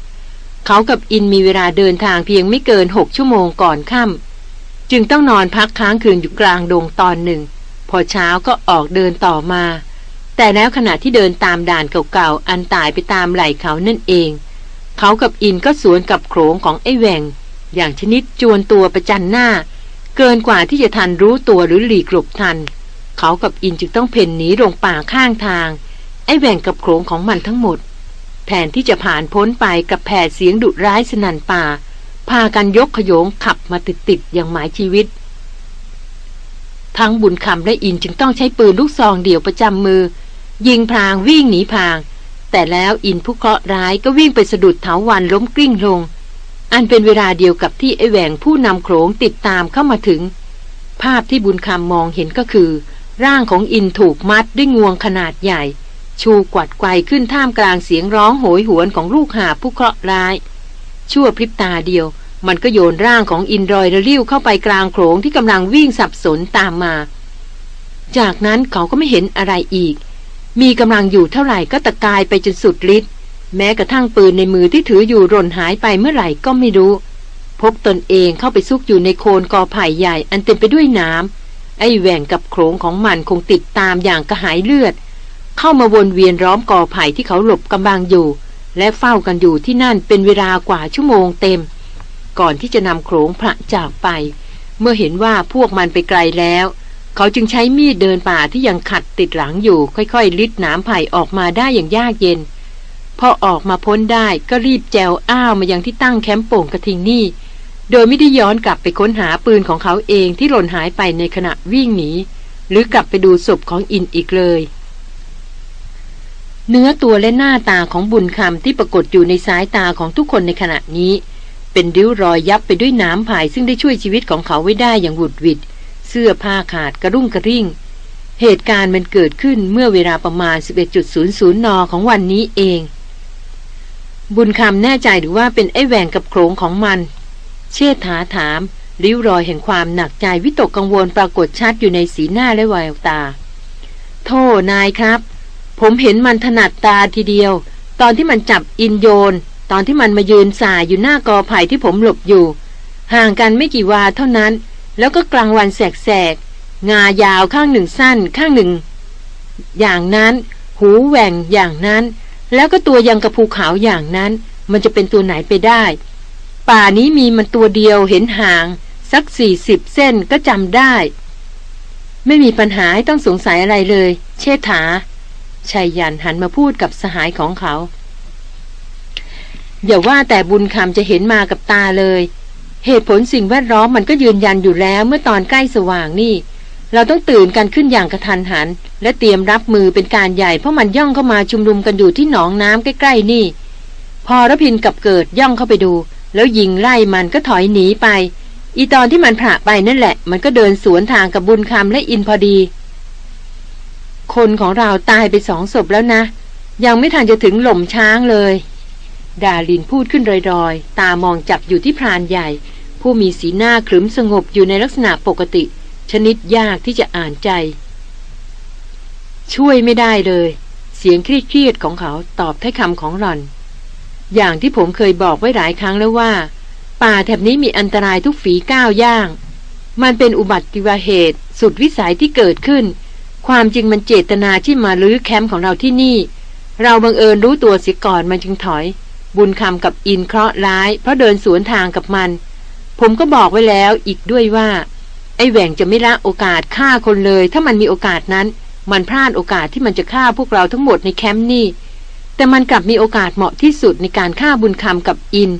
เขากับอินมีเวลาเดินทางเพียงไม่เกินหกชั่วโมงก่อนค่ำจึงต้องนอนพักค้างคืนอยู่กลางดงตอนหนึ่ง พอเช้าก็ออกเดินต่อมา แต่แล้วขณะที่เดินตามด่านเก่าๆอันตายไปตามไหล่เขานั่นเอง เขากับอินก็สวนกับโขงของไอ้แหวงอย่างชนิดจวนตัวประจันหน้า เกินกว่าที่จะทันรู้ตัวหรือหลีกหลบทัน เขากับอินจึงต้องเพ่นหนีลงป่าข้างทาง ไอ้แหว่งกับโขงของมันทั้งหมด แทนที่จะผ่านพ้นไปกับแผดเสียงดุร้ายสนันป่า พากันยกขยงขับมาติดๆอย่างหมายชีวิต ทั้งบุญคำและอินจึงต้องใช้ปืนลูกซองเดี่ยวประจำมือ ยิงพรางวิ่งหนีพาง แต่แล้วอินผู้เคราะห์ร้ายก็วิ่งไปสะดุดเถาวันล้มกลิ้งลง อันเป็นเวลาเดียวกับที่ไอแหวงผู้นำโขงติดตามเข้ามาถึง ภาพที่บุญคำมองเห็นก็คือ ร่างของอินถูกมัดด้วยงวงขนาดใหญ่ ชูกวัดไกวขึ้นท่ามกลางเสียงร้องโหยหวนของลูกหาผู้เคราะห์ร้าย ชั่วพริบตาเดียว มันก็โยนร่างของอินรอยระลิ้วเข้าไปกลางโขงที่กำลังวิ่งสับสนตามมา จากนั้นเขาก็ไม่เห็นอะไรอีก มีกำลังอยู่เท่าไหร่ก็ตะกายไปจนสุดฤทธิ์ แม้กระทั่งปืนในมือที่ถืออยู่หล่นหายไปเมื่อไหร่ก็ไม่รู้ พบตนเองเข้าไปซุกอยู่ในโคนกอไผ่ใหญ่อันเต็มไปด้วยน้ำไอ้แหว่งกับโขงของมันคงติดตามอย่างกระหายเลือด เข้ามาวนเวียนร้อมกอไผ่ที่เขาหลบกำบังอยู่ และเฝ้ากันอยู่ที่นั่นเป็นเวลากว่าชั่วโมงเต็ม ก่อนที่จะนำโขงพระจากไป เมื่อเห็นว่าพวกมันไปไกลแล้ว เขาจึงใช้มีดเดินป่าที่ยังขัดติดหลังอยู่ ค่อยๆ ลิดน้ำไผ่ออกมาได้อย่างยากเย็น พอออกมาพ้นได้ก็รีบแจวอ้าวมายังที่ตั้งแคมป์โป่งกระทิงนี่ โดยไม่ได้ย้อนกลับไปค้นหาปืนของเขาเองที่หล่นหายไปในขณะวิ่งหนีหรือกลับไปดูศพของอินอีกเลย เนื้อตัวและหน้าตาของบุญคำที่ปรากฏอยู่ในสายตาของทุกคนในขณะนี้ เป็นริ้วรอยยับไปด้วยน้ำผายซึ่งได้ช่วยชีวิตของเขาไว้ได้อย่างหวุดหวิด เสื้อผ้าขาดกระรุ่งกระริ่ง เหตุการณ์มันเกิดขึ้นเมื่อเวลาประมาณ 11.00 น ของวันนี้เอง บุญคำแน่ใจหรือว่าเป็นไอ้แหวงกับโขงของมัน เชษฐาถาม ริ้วรอยแห่งความหนักใจวิตกกังวลปรากฏชัดอยู่ในสีหน้าและแววตา โทษนายครับ ผมเห็นมันถนัดตาทีเดียว ตอนที่มันจับอินโยน ตอนที่มันมายืนสายอยู่หน้ากอไผ่ที่ผมหลบอยู่ ห่างกันไม่กี่วาเท่านั้น แล้วก็กลางวันแสกๆงายาวข้างหนึ่งสั้นข้างหนึ่ง อย่างนั้น หูแหว่งอย่างนั้น แล้วก็ตัวยังกระพูขาวอย่างนั้น มันจะเป็นตัวไหนไปได้ ป่านี้มีมันตัวเดียวเห็นห่าง สักสี่สิบเส้นก็จำได้ ไม่มีปัญหาต้องสงสัยอะไรเลย เชษฐาชายยันหันมาพูดกับสหายของเขา อย่าว่าแต่บุญคำจะเห็นมากับตาเลย เหตุผลสิ่งแวดล้อมมันก็ยืนยันอยู่แล้วเมื่อตอนใกล้สว่างนี่ เราต้องตื่นกันขึ้นอย่างกระทันหัน และเตรียมรับมือเป็นการใหญ่เพราะมันย่องเข้ามาชุมนุมกันอยู่ที่หนองน้ำใกล้ๆนี่ พอรพินกับเกิดย่องเข้าไปดู แล้วยิงไล่มันก็ถอยหนีไป อีตอนที่มันผ่าไปนั่นแหละ มันก็เดินสวนทางกับบุญคำและอินพอดี คนของเราตายไปสองศพแล้วนะ ยังไม่ทันจะถึงหล่มช้างเลย ดาลินพูดขึ้นรอยๆ ตามองจับอยู่ที่พรานใหญ่ ผู้มีสีหน้าขรึมสงบอยู่ในลักษณะปกติ ชนิดยากที่จะอ่านใจ ช่วยไม่ได้เลย เสียงเครียดๆของเขาตอบท้ายคำของหล่อน อย่างที่ผมเคยบอกไว้หลายครั้งแล้วว่า ป่าแถบนี้มีอันตรายทุกฝีก้าวย่าง มันเป็นอุบัติเหตุ สุดวิสัยที่เกิดขึ้น ความจริงมันเจตนาที่มาลื้อแคมป์ของเราที่นี่ เราบังเอิญรู้ตัวเสียก่อนมันจึงถอย บุญคำกับอินเคราะห์ร้าย เพราะเดินสวนทางกับมัน ผมก็บอกไว้แล้วอีกด้วยว่า ไอ้แหว่งจะไม่ละโอกาสฆ่าคนเลย ถ้ามันมีโอกาสนั้น มันพลาดโอกาสที่มันจะฆ่าพวกเราทั้งหมดในแคมป์นี่ แต่มันกลับมีโอกาสเหมาะที่สุดในการฆ่าบุญคำกับอิน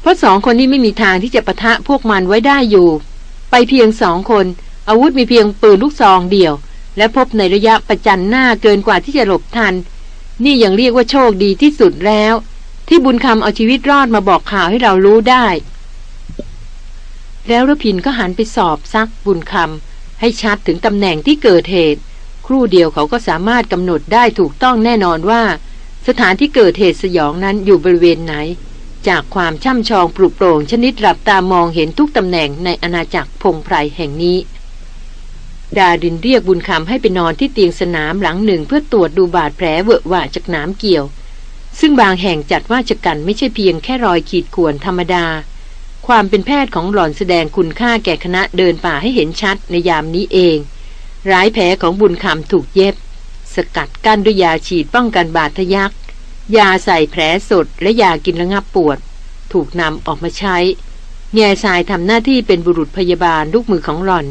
เพราะสองคนนี้ไม่มีทางที่จะปะทะพวกมันไว้ได้อยู่ ไปเพียงสองคน อาวุธมีเพียงปืนลูกซองเดียว และพบในระยะประจันหน้าเกินกว่าที่จะหลบทัน นี่ยังเรียกว่าโชคดีที่สุดแล้ว ที่บุญคำเอาชีวิตรอดมาบอกข่าวให้เรารู้ได้ แล้วรพินก็หันไปสอบซักบุญคำให้ชัดถึงตำแหน่งที่เกิดเหตุ ครู่เดียวเขาก็สามารถกำหนดได้ถูกต้องแน่นอนว่า สถานที่เกิดเหตุสยองนั้นอยู่บริเวณไหน จากความช่ำชองปลุกโปร่งชนิดหลับตามองเห็นทุกตำแหน่งในอาณาจักรพงไพรแห่งนี้ ดาดินเรียกบุญคำให้ไปนอนที่เตียงสนามหลังหนึ่งเพื่อตรวจดูบาดแผลเวอะหวะจากน้ำเกี่ยว ซึ่งบางแห่งจัดว่าจะกันไม่ใช่เพียงแค่รอยขีดข่วนธรรมดา ความเป็นแพทย์ของหล่อนแสดงคุณค่าแก่คณะเดินป่าให้เห็นชัดในยามนี้เอง ร้ายแผลของบุญคำถูกเย็บ สกัดกั้นด้วยยาฉีดป้องกันบาดทะยัก ยาใส่แผลสดและยากินระงับปวด ถูกนำออกมาใช้ แง่ทรายทำหน้าที่เป็นบุรุษพยาบาลลูกมือของหล่อน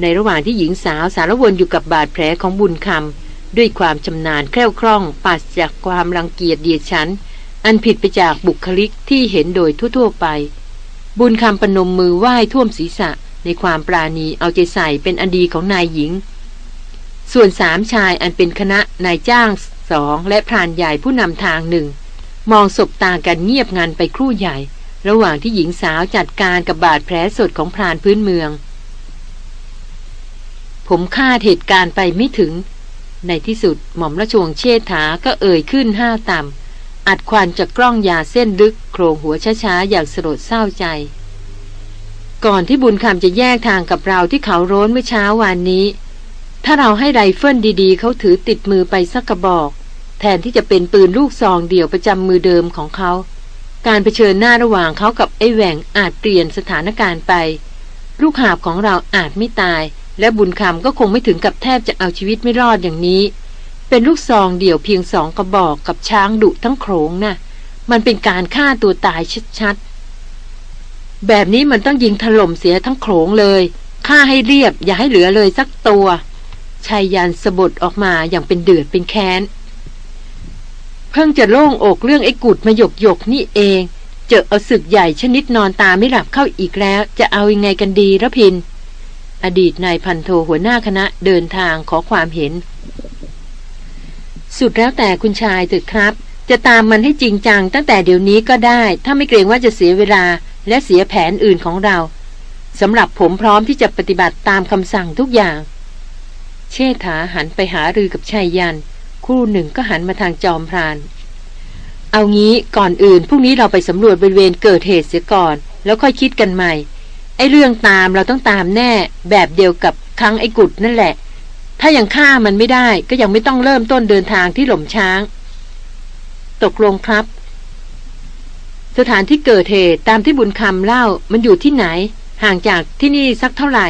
ในระหว่างที่หญิงสาวสารวนอยู่กับบาดแผลของบุญคำด้วยความชำนาญแคล่วคล่องปราศจากความรังเกียจเดียดฉันอันผิดไปจากบุคลิกที่เห็นโดยทั่วๆไป บุญคำปนมมือไหว้ท่วมศีรษะในความปราณีเอาใจใส่เป็นอันดีของนายหญิง ส่วนสามชายอันเป็นคณะนายจ้างสองและพรานใหญ่ผู้นำทางหนึ่ง มองศบตากันเงียบงันไปครู่ใหญ่ ระหว่างที่หญิงสาวจัดการกับบาดแผลสดของพรานพื้นเมือง ผมคาดเหตุการณ์ไปไม่ถึง ในที่สุดหม่อมราชวงเชษฐาก็เอ่ยขึ้นห้าต่ำ อัดควันจากกล้องยาเส้นลึกโครงหัวช้าๆ อย่างสลดเศร้าใจ ก่อนที่บุญคำจะแยกทางกับเราที่เขาโร้นเมื่อเช้าวานนี้ ถ้าเราให้ไรเฟิลดีๆ เขาถือติดมือไปสักกระบอก แทนที่จะเป็นปืนลูกซองเดี่ยวประจำมือเดิมของเขา การเผชิญหน้าระหว่างเขากับไอ้แหว่งอาจเปลี่ยนสถานการณ์ไป ลูกหาบของเราอาจไม่ตาย และบุญคำก็คงไม่ถึงกับแทบจะเอาชีวิตไม่รอดอย่างนี้ เป็นลูกซองเดี่ยวเพียงสองกระบอกกับช้างดุทั้งโขงนะ่ะ มันเป็นการฆ่าตัวตายชัดๆ แบบนี้มันต้องยิงถล่มเสียทั้งโขงเลยฆ่าให้เรียบอย่าให้เหลือเลยสักตัวชายยันสะบดออกมาอย่างเป็นเดือดเป็นแค้น เพิ่งจะโล่งอกเรื่องไอ้กุดมาหยกหยกนี่เอง เจอเอาศึกใหญ่ชนิดนอนตาไม่หลับเข้าอีกแล้ว จะเอายังไงกันดีระพิน อดีตนายพันโทหัวหน้าคณะเดินทางขอความเห็น สุดแล้วแต่คุณชายเถิดครับ จะตามมันให้จริงจังตั้งแต่เดี๋ยวนี้ก็ได้ ถ้าไม่เกรงว่าจะเสียเวลาและเสียแผนอื่นของเราสำหรับผมพร้อมที่จะปฏิบัติตามคำสั่งทุกอย่าง เชษฐาหันไปหารือกับชายยันครู่หนึ่งก็หันมาทางจอมพราน เอางี้ก่อนอื่นพรุ่งนี้เราไปสำรวจบริเวณเกิดเหตุเสียก่อน แล้วค่อยคิดกันใหม่ ไอ้เรื่องตามเราต้องตามแน่ แบบเดียวกับครั้งไอ้กุดนั่นแหละ ถ้ายังฆ่ามันไม่ได้ก็ยังไม่ต้องเริ่มต้นเดินทางที่หล่มช้าง ตกลงครับ สถานที่เกิดเหตุตามที่บุญคำเล่ามันอยู่ที่ไหน ห่างจากที่นี่สักเท่าไหร่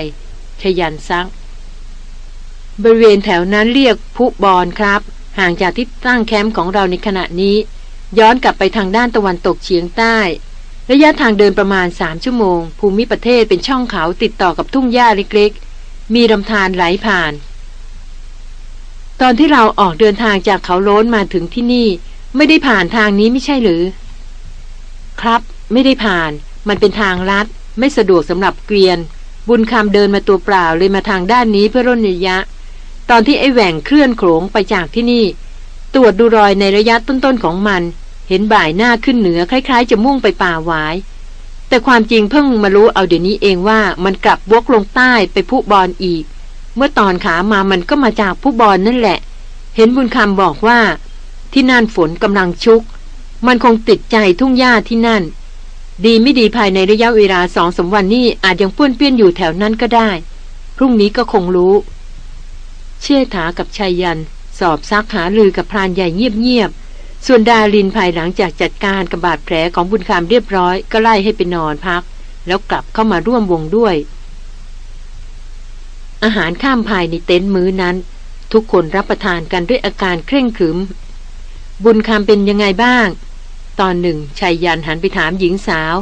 ชยันซัก บริเวณแถวนั้นเรียกพุบอนครับ ห่างจากที่ตั้งแคมป์ของเราในขณะนี้ ย้อนกลับไปทางด้านตะวันตกเฉียงใต้ระยะทางเดินประมาณสามชั่วโมง ภูมิประเทศเป็นช่องเขาติดต่อกับทุ่งหญ้าเล็กๆ มีลำธารไหลผ่าน ตอนที่เราออกเดินทางจากเขาโล้นมาถึงที่นี่ ไม่ได้ผ่านทางนี้ไม่ใช่หรือ ครับไม่ได้ผ่าน มันเป็นทางลัด ไม่สะดวกสำหรับเกวียน บุญคำเดินมาตัวเปล่าเลยมาทางด้านนี้เพื่อร่นระยะ ตอนที่ไอ้แหว่งเคลื่อนโขงไปจากที่นี่ ตรวจดูรอยในระยะต้นๆของมัน เห็นบ่ายหน้าขึ้นเหนือคล้าย ๆ จะมุ่งไปป่าหวาย แต่ความจริงเพิ่งมารู้เอาเดี๋ยวนี้เองว่ามันกลับวกลงใต้ไปผู้บอลอีก เมื่อตอนขามามันก็มาจากผู้บอลนั่นแหละ เห็นบุญคำบอกว่า ที่นั่นฝนกำลังชุก มันคงติดใจทุ่งหญ้าที่นั่น ดีไม่ดีภายในระยะเวลาสองสมวันนี้อาจยังป้วนเปี้ยนอยู่แถวนั้นก็ได้ พรุ่งนี้ก็คงรู้ เชี่ยถากับชายยัน สอบซักหาลือกับพรานใหญ่เงียบๆส่วนดารินภายหลังจากจัดการกับบาดแผลของบุญคำเรียบร้อย ก็ไล่ให้ไปนอนพัก แล้วกลับเข้ามาร่วมวงด้วย อาหารข้ามภายในเต็นท์มื้อนั้น ทุกคนรับประทานกันด้วยอาการเคร่งขรึม บุญคำเป็นยังไงบ้าง ตอนหนึ่งชายยันหันไปถามหญิงสาว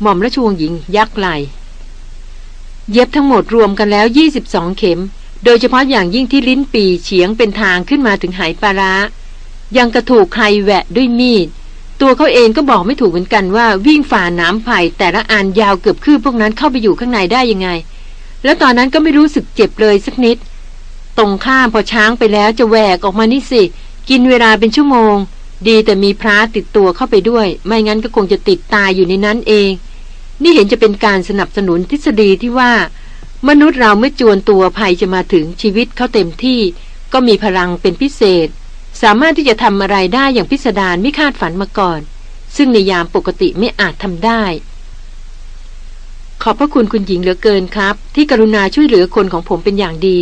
หม่อมราชวงศ์หญิงยักไหลเย็บทั้งหมดรวมกันแล้ว 22 เข็ม โดยเฉพาะอย่างยิ่งที่ลิ้นปีเฉียงเป็นทางขึ้นมาถึงไหปลาร้ายังกระถูกใครแหวะด้วยมีด ตัวเขาเองก็บอกไม่ถูกเหมือนกันว่าวิ่งฝ่าน้ำไผ่แต่ละอันยาวเกือบคืบพวกนั้นเข้าไปอยู่ข้างในได้ยังไง แล้วตอนนั้นก็ไม่รู้สึกเจ็บเลยสักนิด ตรงข้ามพอช้างไปแล้วจะแหวกออกมานี่สิ กินเวลาเป็นชั่วโมง ดีแต่มีพระติดตัวเข้าไปด้วย ไม่งั้นก็คงจะติดตายอยู่ในนั้นเอง นี่เห็นจะเป็นการสนับสนุนทฤษฎีที่ว่า มนุษย์เราเมื่อจวนตัวภัยจะมาถึงชีวิตเขาเต็มที่ ก็มีพลังเป็นพิเศษ สามารถที่จะทำอะไรได้อย่างพิสดารไม่คาดฝันมาก่อน ซึ่งในยามปกติไม่อาจทำได้ ขอบพระคุณคุณหญิงเหลือเกินครับ ที่กรุณาช่วยเหลือคนของผมเป็นอย่างดี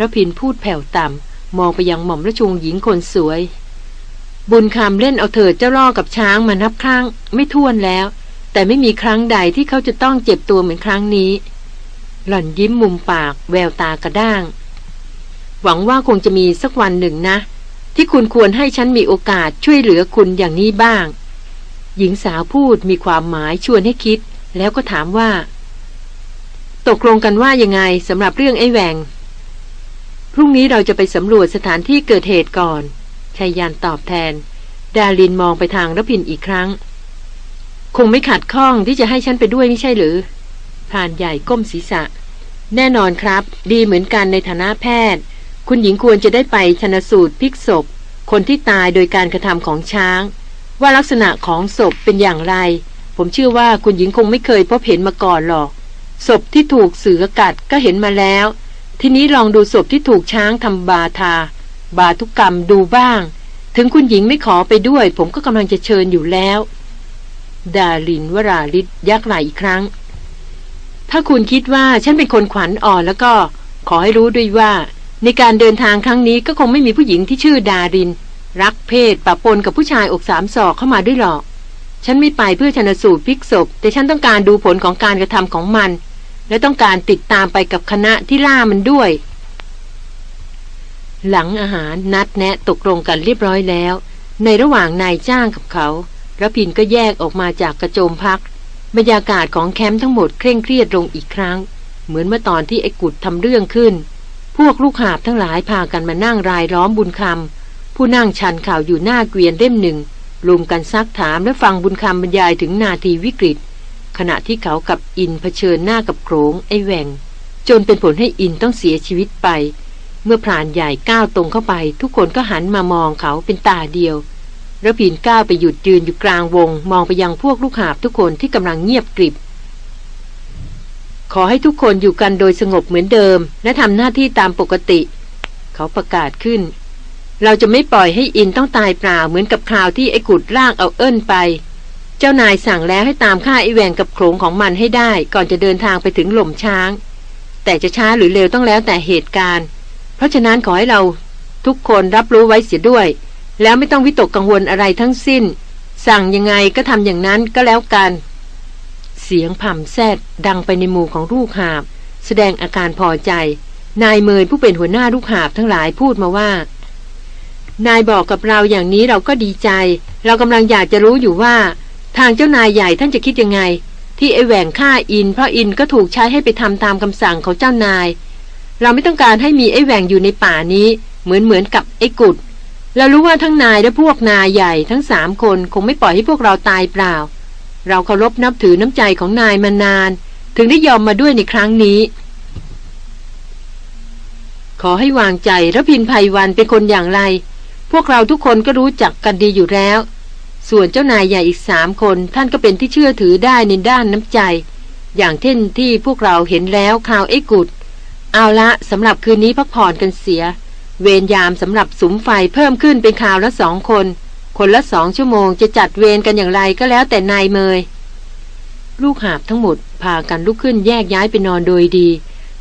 ระพินพูดแผ่วต่ำมองไปยังหม่อมราชวงศ์หญิงคนสวย บุญคำเล่นเอาเถิดเจ้าล่อกับช้างมานับครั้งไม่ท้วนแล้ว แต่ไม่มีครั้งใดที่เขาจะต้องเจ็บตัวเหมือนครั้งนี้ หล่อนยิ้มมุมปาก แววตากระด้าง หวังว่าคงจะมีสักวันหนึ่งนะ ที่คุณควรให้ฉันมีโอกาสช่วยเหลือคุณอย่างนี้บ้าง หญิงสาวพูดมีความหมายชวนให้คิด แล้วก็ถามว่า ตกลงกันว่ายังไงสำหรับเรื่องไอ้แหวงพรุ่งนี้เราจะไปสำรวจสถานที่เกิดเหตุก่อนชายยานตอบแทน ดาลินมองไปทางรพินอีกครั้ง คงไม่ขัดข้องที่จะให้ฉันไปด้วยไม่ใช่หรือพานใหญ่ก้มศีรษะ แน่นอนครับ ดีเหมือนกันในฐานะแพทย์ คุณหญิงควรจะได้ไปชนสูตรพิกศพ คนที่ตายโดยการกระทำของช้าง ว่าลักษณะของศพเป็นอย่างไร ผมเชื่อว่าคุณหญิงคงไม่เคยพบเห็นมาก่อนหรอก ศพที่ถูกเสือกัดก็เห็นมาแล้ว ทีนี้ลองดูศพที่ถูกช้างทำบาทา บาทุกกรรมดูบ้าง ถึงคุณหญิงไม่ขอไปด้วย ผมก็กำลังจะเชิญอยู่แล้ว ดาลินวราลิศยักไหลอีกครั้ง ถ้าคุณคิดว่าฉันเป็นคนขวัญอ่อนแล้วก็ ขอให้รู้ด้วยว่า ในการเดินทางครั้งนี้ก็คงไม่มีผู้หญิงที่ชื่อดาริน รักเพศปะปนกับผู้ชายอกสามศอกเข้ามาด้วยหรอก ฉันไม่ไปเพื่อชนสูตรพิกศพ แต่ฉันต้องการดูผลของการกระทำของมัน และต้องการติดตามไปกับคณะที่ล่ามันด้วย หลังอาหารนัดแนะตกลงกันเรียบร้อยแล้ว ในระหว่างนายจ้างกับเขาระพินก็แยกออกมาจากกระโจมพัก บรรยากาศของแคมป์ทั้งหมดเคร่งเครียดลงอีกครั้ง เหมือนเมื่อตอนที่ไอ้กุดทำเรื่องขึ้น พวกลูกหาบทั้งหลายพากันมานั่งรายล้อมบุญคำผู้นั่งชันข่าวอยู่หน้าเกวียนเล่มหนึ่ง รวมกันซักถามและฟังบุญคำบรรยายถึงนาทีวิกฤต ขณะที่เขากับอินเผชิญหน้ากับโขงไอ้แหวงจนเป็นผลให้อินต้องเสียชีวิตไป เมื่อพรานใหญ่ก้าวตรงเข้าไป ทุกคนก็หันมามองเขาเป็นตาเดียวระพินก้าวไปหยุดยืนอยู่กลางวง มองไปยังพวกลูกหาบทุกคนที่กำลังเงียบกริบ ขอให้ทุกคนอยู่กันโดยสงบเหมือนเดิม และทำหน้าที่ตามปกติ เขาประกาศขึ้น เราจะไม่ปล่อยให้อินต้องตายเปล่าเหมือนกับคราวที่ไอ้กุดล่างเอาเอิ้นไป เจ้านายสั่งแล้วให้ตามฆ่าไอ้แหวงกับโขงของมันให้ได้ ก่อนจะเดินทางไปถึงหล่มช้าง แต่จะช้าหรือเร็วต้องแล้วแต่เหตุการณ์ เพราะฉะนั้นขอให้เราทุกคนรับรู้ไว้เสียด้วย แล้วไม่ต้องวิตกกังวลอะไรทั้งสิ้น สั่งยังไงก็ทำอย่างนั้นก็แล้วกัน เสียงผ่ำแซดดังไปในหมู่ของลูกหาบ แสดงอาการพอใจ นายเมยผู้เป็นหัวหน้าลูกหาบทั้งหลายพูดมาว่า นายบอกกับเราอย่างนี้เราก็ดีใจ เรากำลังอยากจะรู้อยู่ว่า ทางเจ้านายใหญ่ท่านจะคิดยังไง ที่ไอแหว่งฆ่าอิน เพราะอินก็ถูกใช้ให้ไปทำตามคำสั่งของเจ้านาย เราไม่ต้องการให้มีไอแหว่งอยู่ในป่านี้ เหมือนเหมือนกับไอกุดเรารู้ว่าทั้งนายและพวกนายใหญ่ทั้งสามคนคงไม่ปล่อยให้พวกเราตายเปล่า เราเคารพนับถือน้ำใจของนายมานาน ถึงได้ยอมมาด้วยในครั้งนี้ ขอให้วางใจระพินภัยวันเป็นคนอย่างไร พวกเราทุกคนก็รู้จักกันดีอยู่แล้ว ส่วนเจ้านายใหญ่อีกสามคน ท่านก็เป็นที่เชื่อถือได้ในด้านน้ำใจ อย่างเช่นที่พวกเราเห็นแล้วข่าวเอ้กุดเอาละสำหรับคืนนี้พักผ่อนกันเสีย เวรยามสำหรับสุมไฟเพิ่มขึ้นเป็นข่าวละสองคน คนละสองชั่วโมงจะจัดเวรกันอย่างไรก็แล้วแต่นายเมยลูกหาบทั้งหมดพากันลุกขึ้นแยกย้ายไปนอนโดยดี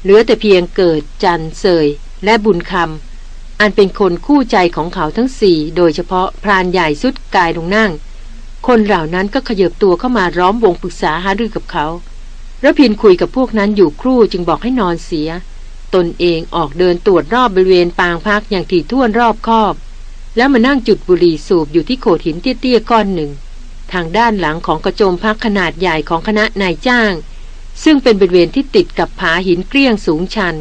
เหลือแต่เพียงเกิดจันเสยและบุญคำ อันเป็นคนคู่ใจของเขาทั้งสี่โดยเฉพาะพรานใหญ่สุดกายลงนั่ง คนเหล่านั้นก็ขยบตัวเข้ามาร้อมวงปรึกษาหารือกับเขาระพินคุยกับพวกนั้นอยู่ครู่จึงบอกให้นอนเสีย ตนเองออกเดินตรวจรอบบริเวณปางพักอย่างถี่ถ้วนรอบคอบ แล้วมานั่งจุดบุหรี่สูบอยู่ที่โขดหินเตี้ยๆก้อนหนึ่ง ทางด้านหลังของกระโจมพักขนาดใหญ่ของคณะนายจ้าง ซึ่งเป็นบริเวณที่ติดกับผาหินเกลี้ยงสูงชัน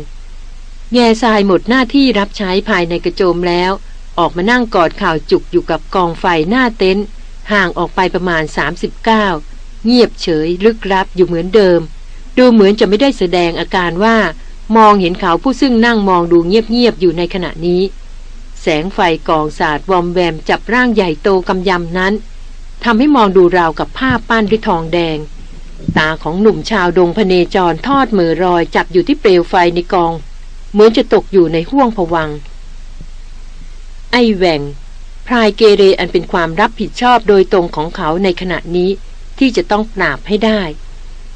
แง่ทรายหมดหน้าที่รับใช้ภายในกระโจมแล้ว ออกมานั่งกอดข่าวจุกอยู่กับกองไฟหน้าเต็นท์ห่างออกไปประมาณ 39 เงียบเฉยลึกลับอยู่เหมือนเดิม ดูเหมือนจะไม่ได้แสดงอาการว่า มองเห็นเขาผู้ซึ่งนั่งมองดูเงียบๆอยู่ในขณะนี้ แสงไฟกองสาดวอมแวมจับร่างใหญ่โตกำยำนั้นทำให้มองดูราวกับผ้าปั้นด้วยทองแดง ตาของหนุ่มชาวดงพเนจรทอดมือรอยจับอยู่ที่เปลวไฟในกอง เหมือนจะตกอยู่ในห้วงผวัง ไอแหวงพรายเกเรอันเป็นความรับผิดชอบโดยตรงของเขาในขณะนี้ที่จะต้องปราบให้ได้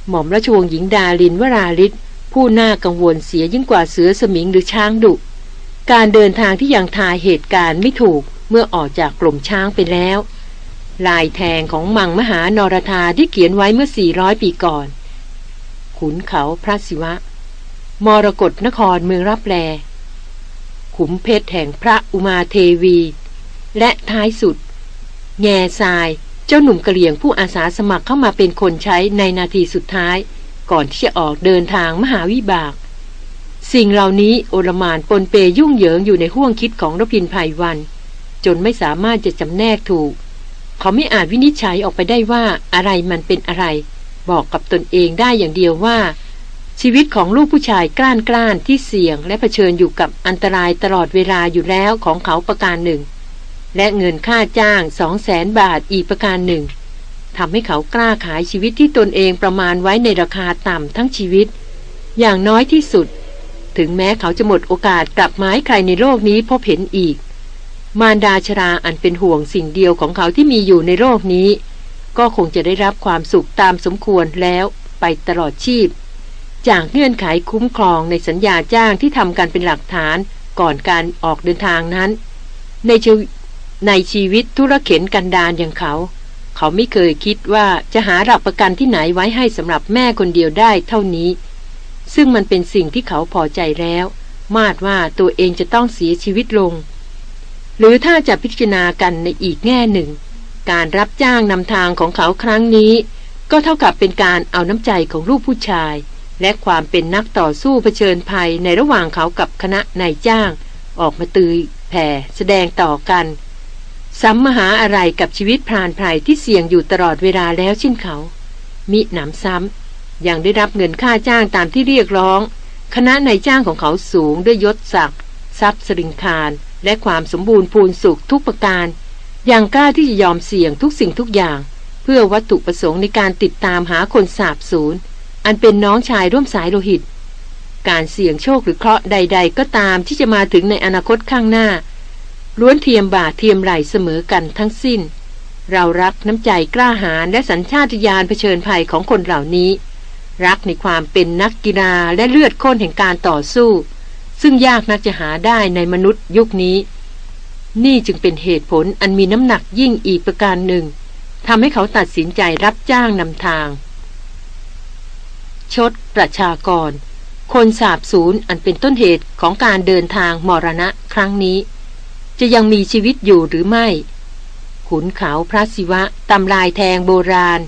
หม่อมราชวงศ์หญิงดาลินวราลิศผู้น่ากังวลเสียยิ่งกว่าเสือสมิงหรือช้างดุ การเดินทางที่ยังทายเหตุการณ์ไม่ถูกเมื่อออกจากกลุ่มช้างไปแล้ว ลายแทงของมังมหานรธาที่เขียนไว้เมื่อ 400 ปีก่อน ขุนเขาพระศิวะ มรกรนครเมืองรับแลขุมเพชรแห่งพระอุมาเทวี และท้ายสุด แง่ทรายเจ้าหนุ่มกะเหลี่ยงผู้อาสาสมัครเข้ามาเป็นคนใช้ในนาทีสุดท้าย ก่อนที่จะออกเดินทางมหาวิบาก สิ่งเหล่านี้โอรมานปนเปยุ่งเหยิงอยู่ในห้วงคิดของรพินภัยวัน จนไม่สามารถจะจำแนกถูก เขาไม่อาจวินิจฉัยออกไปได้ว่าอะไรมันเป็นอะไร บอกกับตนเองได้อย่างเดียวว่า ชีวิตของลูกผู้ชายกล้านกล้านที่เสี่ยง และะเผชิญอยู่กับอันตรายตลอดเวลาอยู่แล้วของเขาประการหนึ่ง และเงินค่าจ้างสองแสนบาทอีกประการหนึ่งทำให้เขากล้าขายชีวิตที่ตนเองประมาณไว้ในราคาต่ำทั้งชีวิต อย่างน้อยที่สุด ถึงแม้เขาจะหมดโอกาสกลับมาให้ใครในโลกนี้พบเห็นอีก มารดาชราอันเป็นห่วงสิ่งเดียวของเขาที่มีอยู่ในโลกนี้ ก็คงจะได้รับความสุขตามสมควรแล้วไปตลอดชีพ จากเงื่อนไขคุ้มครองในสัญญาจ้างที่ทำกันเป็นหลักฐานก่อนการออกเดินทางนั้น ในชีวิตในชีวิตธุรเข็นกันดานอย่างเขา เขาไม่เคยคิดว่าจะหาหลักประกันที่ไหนไว้ให้สำหรับแม่คนเดียวได้เท่านี้ ซึ่งมันเป็นสิ่งที่เขาพอใจแล้ว มาดว่าตัวเองจะต้องเสียชีวิตลง หรือถ้าจะพิจารณากันในอีกแง่หนึ่ง การรับจ้างนำทางของเขาครั้งนี้ ก็เท่ากับเป็นการเอาน้ำใจของลูกผู้ชาย และความเป็นนักต่อสู้เผชิญภัยในระหว่างเขากับคณะนายจ้าง ออกมาตือแผ่แสดงต่อกันสัมมหาอะไรกับชีวิตพรานไพรที่เสี่ยงอยู่ตลอดเวลาแล้วเช่นเขา มิหนำซ้ำยังได้รับเงินค่าจ้างตามที่เรียกร้อง คณะนายจ้างของเขาสูงด้วยยศศักดิ์ทรัพย์สริงคารและความสมบูรณ์พูนสุขทุกประการ อย่างกล้าที่จะยอมเสี่ยงทุกสิ่งทุกอย่าง เพื่อวัตถุประสงค์ในการติดตามหาคนสาบสูญ อันเป็นน้องชายร่วมสายโลหิต การเสี่ยงโชคหรือเคราะห์ใด ๆ ก็ตามที่จะมาถึงในอนาคตข้างหน้า ล้วนเทียมบ่าเทียมไหลเสมอกันทั้งสิ้น เรารักน้ำใจกล้าหาญและสัญชาตญาณเผชิญภัยของคนเหล่านี้ รักในความเป็นนักกีฬาและเลือดข้นแห่งการต่อสู้ ซึ่งยากนักจะหาได้ในมนุษย์ยุคนี้ นี่จึงเป็นเหตุผลอันมีน้ำหนักยิ่งอีกประการหนึ่งทำให้เขาตัดสินใจรับจ้างนำทาง ชดประชากร คนสาบสูญอันเป็นต้นเหตุของการเดินทางมรณะครั้งนี้ จะยังมีชีวิตอยู่หรือไม่ ขุนเขาพระศิวะตำลายแทงโบราณ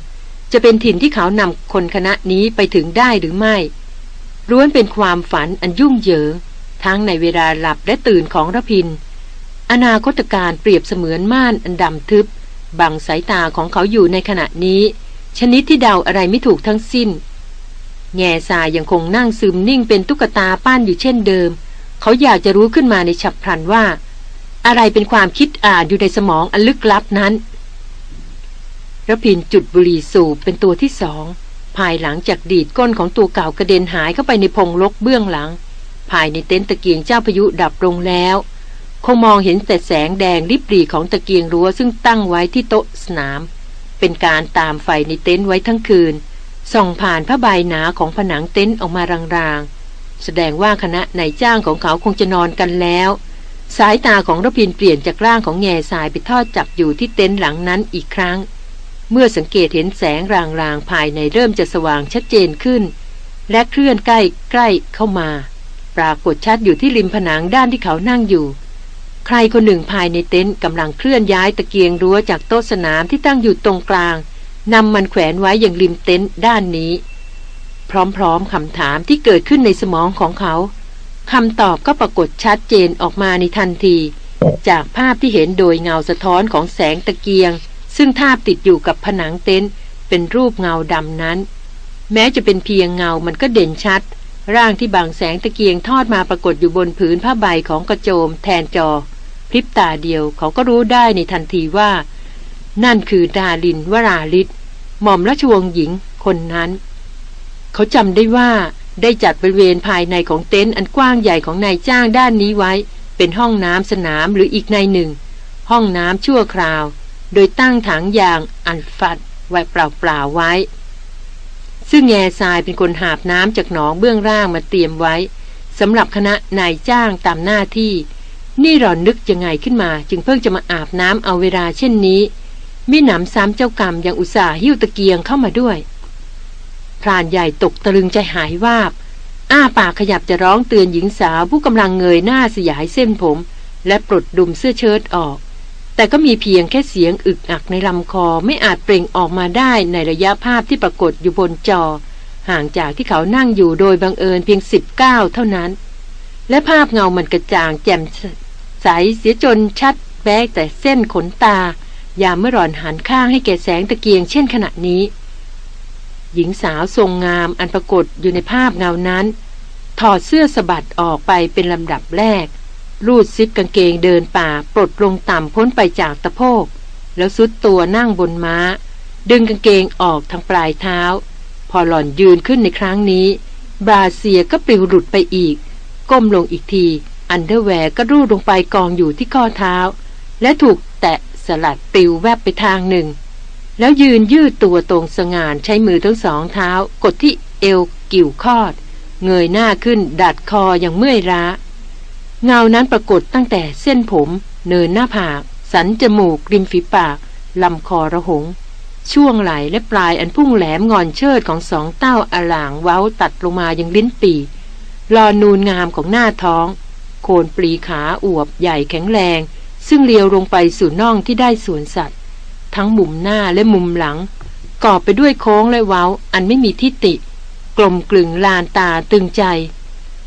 จะเป็นถิ่นที่เขานำคนคณะนี้ไปถึงได้หรือไม่ล้วนเป็นความฝันอันยุ่งเหยิงทั้งในเวลาหลับและตื่นของระพิน อนาคตการเปรียบเสมือนม่านอันดำทึบบังสายตาของเขาอยู่ในขณะนี้ ชนิดที่เดาอะไรไม่ถูกทั้งสิ้น แง่ทรายยังคงนั่งซึมนิ่งเป็นตุ๊กตาป้านอยู่เช่นเดิม เขาอยากจะรู้ขึ้นมาในฉับพลันว่า อะไรเป็นความคิดอ่านอยู่ในสมองอันลึกลับนั้นระพินจุดบุหรี่สูบเป็นตัวที่สอง ภายหลังจากดีดก้นของตัวเก่ากระเด็นหายเข้าไปในพงลกเบื้องหลัง ภายในเต็นท์ตะเกียงเจ้าพายุดับลงแล้วคงมองเห็นแต่แสงแดงริบหรี่ของตะเกียงรั้วซึ่งตั้งไว้ที่โต๊ะสนาม เป็นการตามไฟในเต็นท์ไว้ทั้งคืน ส่องผ่านผ้าใบหนาของผนังเต็นท์ออกมารางๆ แสดงว่าคณะนายจ้างของเขาคงจะนอนกันแล้ว สายตาของรพินเปลี่ยนจากร่างของแง่สายไปทอดจับอยู่ที่เต็นท์หลังนั้นอีกครั้ง เมื่อสังเกตเห็นแสงรางๆ ภายในเริ่มจะสว่างชัดเจนขึ้น และเคลื่อนใกล้ใกล้เข้ามา ปรากฏชัดอยู่ที่ริมผนังด้านที่เขานั่งอยู่ ใครคนหนึ่งภายในเต็นท์กำลังเคลื่อนย้ายตะเกียงรั้วจากโต๊ะสนามที่ตั้งอยู่ตรงกลาง นำมันแขวนไว้อย่างริมเต็นท์ด้านนี้ พร้อมๆคำถามที่เกิดขึ้นในสมองของเขาคำตอบก็ปรากฏชัดเจนออกมาในทันที จากภาพที่เห็นโดยเงาสะท้อนของแสงตะเกียง ซึ่งทาบติดอยู่กับผนังเต็นท์เป็นรูปเงาดำนั้น แม้จะเป็นเพียงเงามันก็เด่นชัด ร่างที่บางแสงตะเกียงทอดมาปรากฏอยู่บนผืนผ้าใบของกระโจมแทนจอ พริบตาเดียวเขาก็รู้ได้ในทันทีว่า นั่นคือดาลินวราลิศหม่อมราชวงศ์หญิงคนนั้น เขาจำได้ว่าได้จัดบริเวณภายในของเต็นท์อันกว้างใหญ่ของนายจ้างด้านนี้ไว้ เป็นห้องน้ำสนามหรืออีกในหนึ่ง ห้องน้ำชั่วคราว โดยตั้งถังยางอันฟัดไว้เปล่าๆไว้ ซึ่งแง่ทรายเป็นคนหาบน้ำจากหนองเบื้องล่างมาเตรียมไว้สำหรับคณะนายจ้างตามหน้าที่ นี่หล่อนนึกยังไงขึ้นมา จึงเพิ่งจะมาอาบน้ำเอาเวลาเช่นนี้ มิหนำซ้ำเจ้ากรรมยังอุตส่าห์หิ้วตะเกียงเข้ามาด้วย พรานใหญ่ตกตะลึงใจหายวาบ อ้าปากขยับจะร้องเตือนหญิงสาวผู้กำลังเงยหน้าสยายเส้นผม และปลดดุมเสื้อเชิ้ตออก แต่ก็มีเพียงแค่เสียงอึกอักในลำคอไม่อาจเปล่งออกมาได้ในระยะภาพที่ปรากฏอยู่บนจอ ห่างจากที่เขานั่งอยู่โดยบังเอิญเพียงสิบเก้าเท่านั้น และภาพเงามันกระจ่างแจ่มใสเสียจนชัดแบกแต่เส้นขนตา ยามเมื่อรอนหันข้างให้แก่แสงตะเกียงเช่นขณะนี้ หญิงสาวทรงงามอันปรากฏอยู่ในภาพเงานั้น ถอดเสื้อสะบัดออกไปเป็นลำดับแรก รูดซิปกางเกงเดินป่าปลดลงต่ำพ้นไปจากตะโพก แล้วซุดตัวนั่งบนม้า ดึงกางเกงออกทางปลายเท้า พอหล่อนยืนขึ้นในครั้งนี้ brassiere ก็ปลิวหลุดไปอีก ก้มลงอีกที underwear ก็รูดลงไปกองอยู่ที่ข้อเท้า และถูกเตะ สลัดปลิวแวบไปทางหนึ่ง แล้วยืนยืดตัวตรงสง่าใช้มือทั้งสองเท้า กดที่เอวกิ่วคอด เงยหน้าขึ้นดัดคออย่างเมื่อยล้า เงานั้นปรากฏตั้งแต่เส้นผม เนินหน้าผาก สันจมูก ริมฝีปากลำคอระหง ช่วงไหลและปลายอันพุ่งแหลมงอนเชิดของสองเต้าอลางเว้าตัดลงมายังลิ้นปีรอนูนงามของหน้าท้อง โคนปลีขาอวบใหญ่แข็งแรง ซึ่งเลียวลงไปสู่น่องที่ได้สวนสัตว์ ทั้งมุมหน้าและมุมหลังกอบไปด้วยโค้งและเว้า อันไม่มีทิฏฐิกลมกลึงลานตาตึงใจ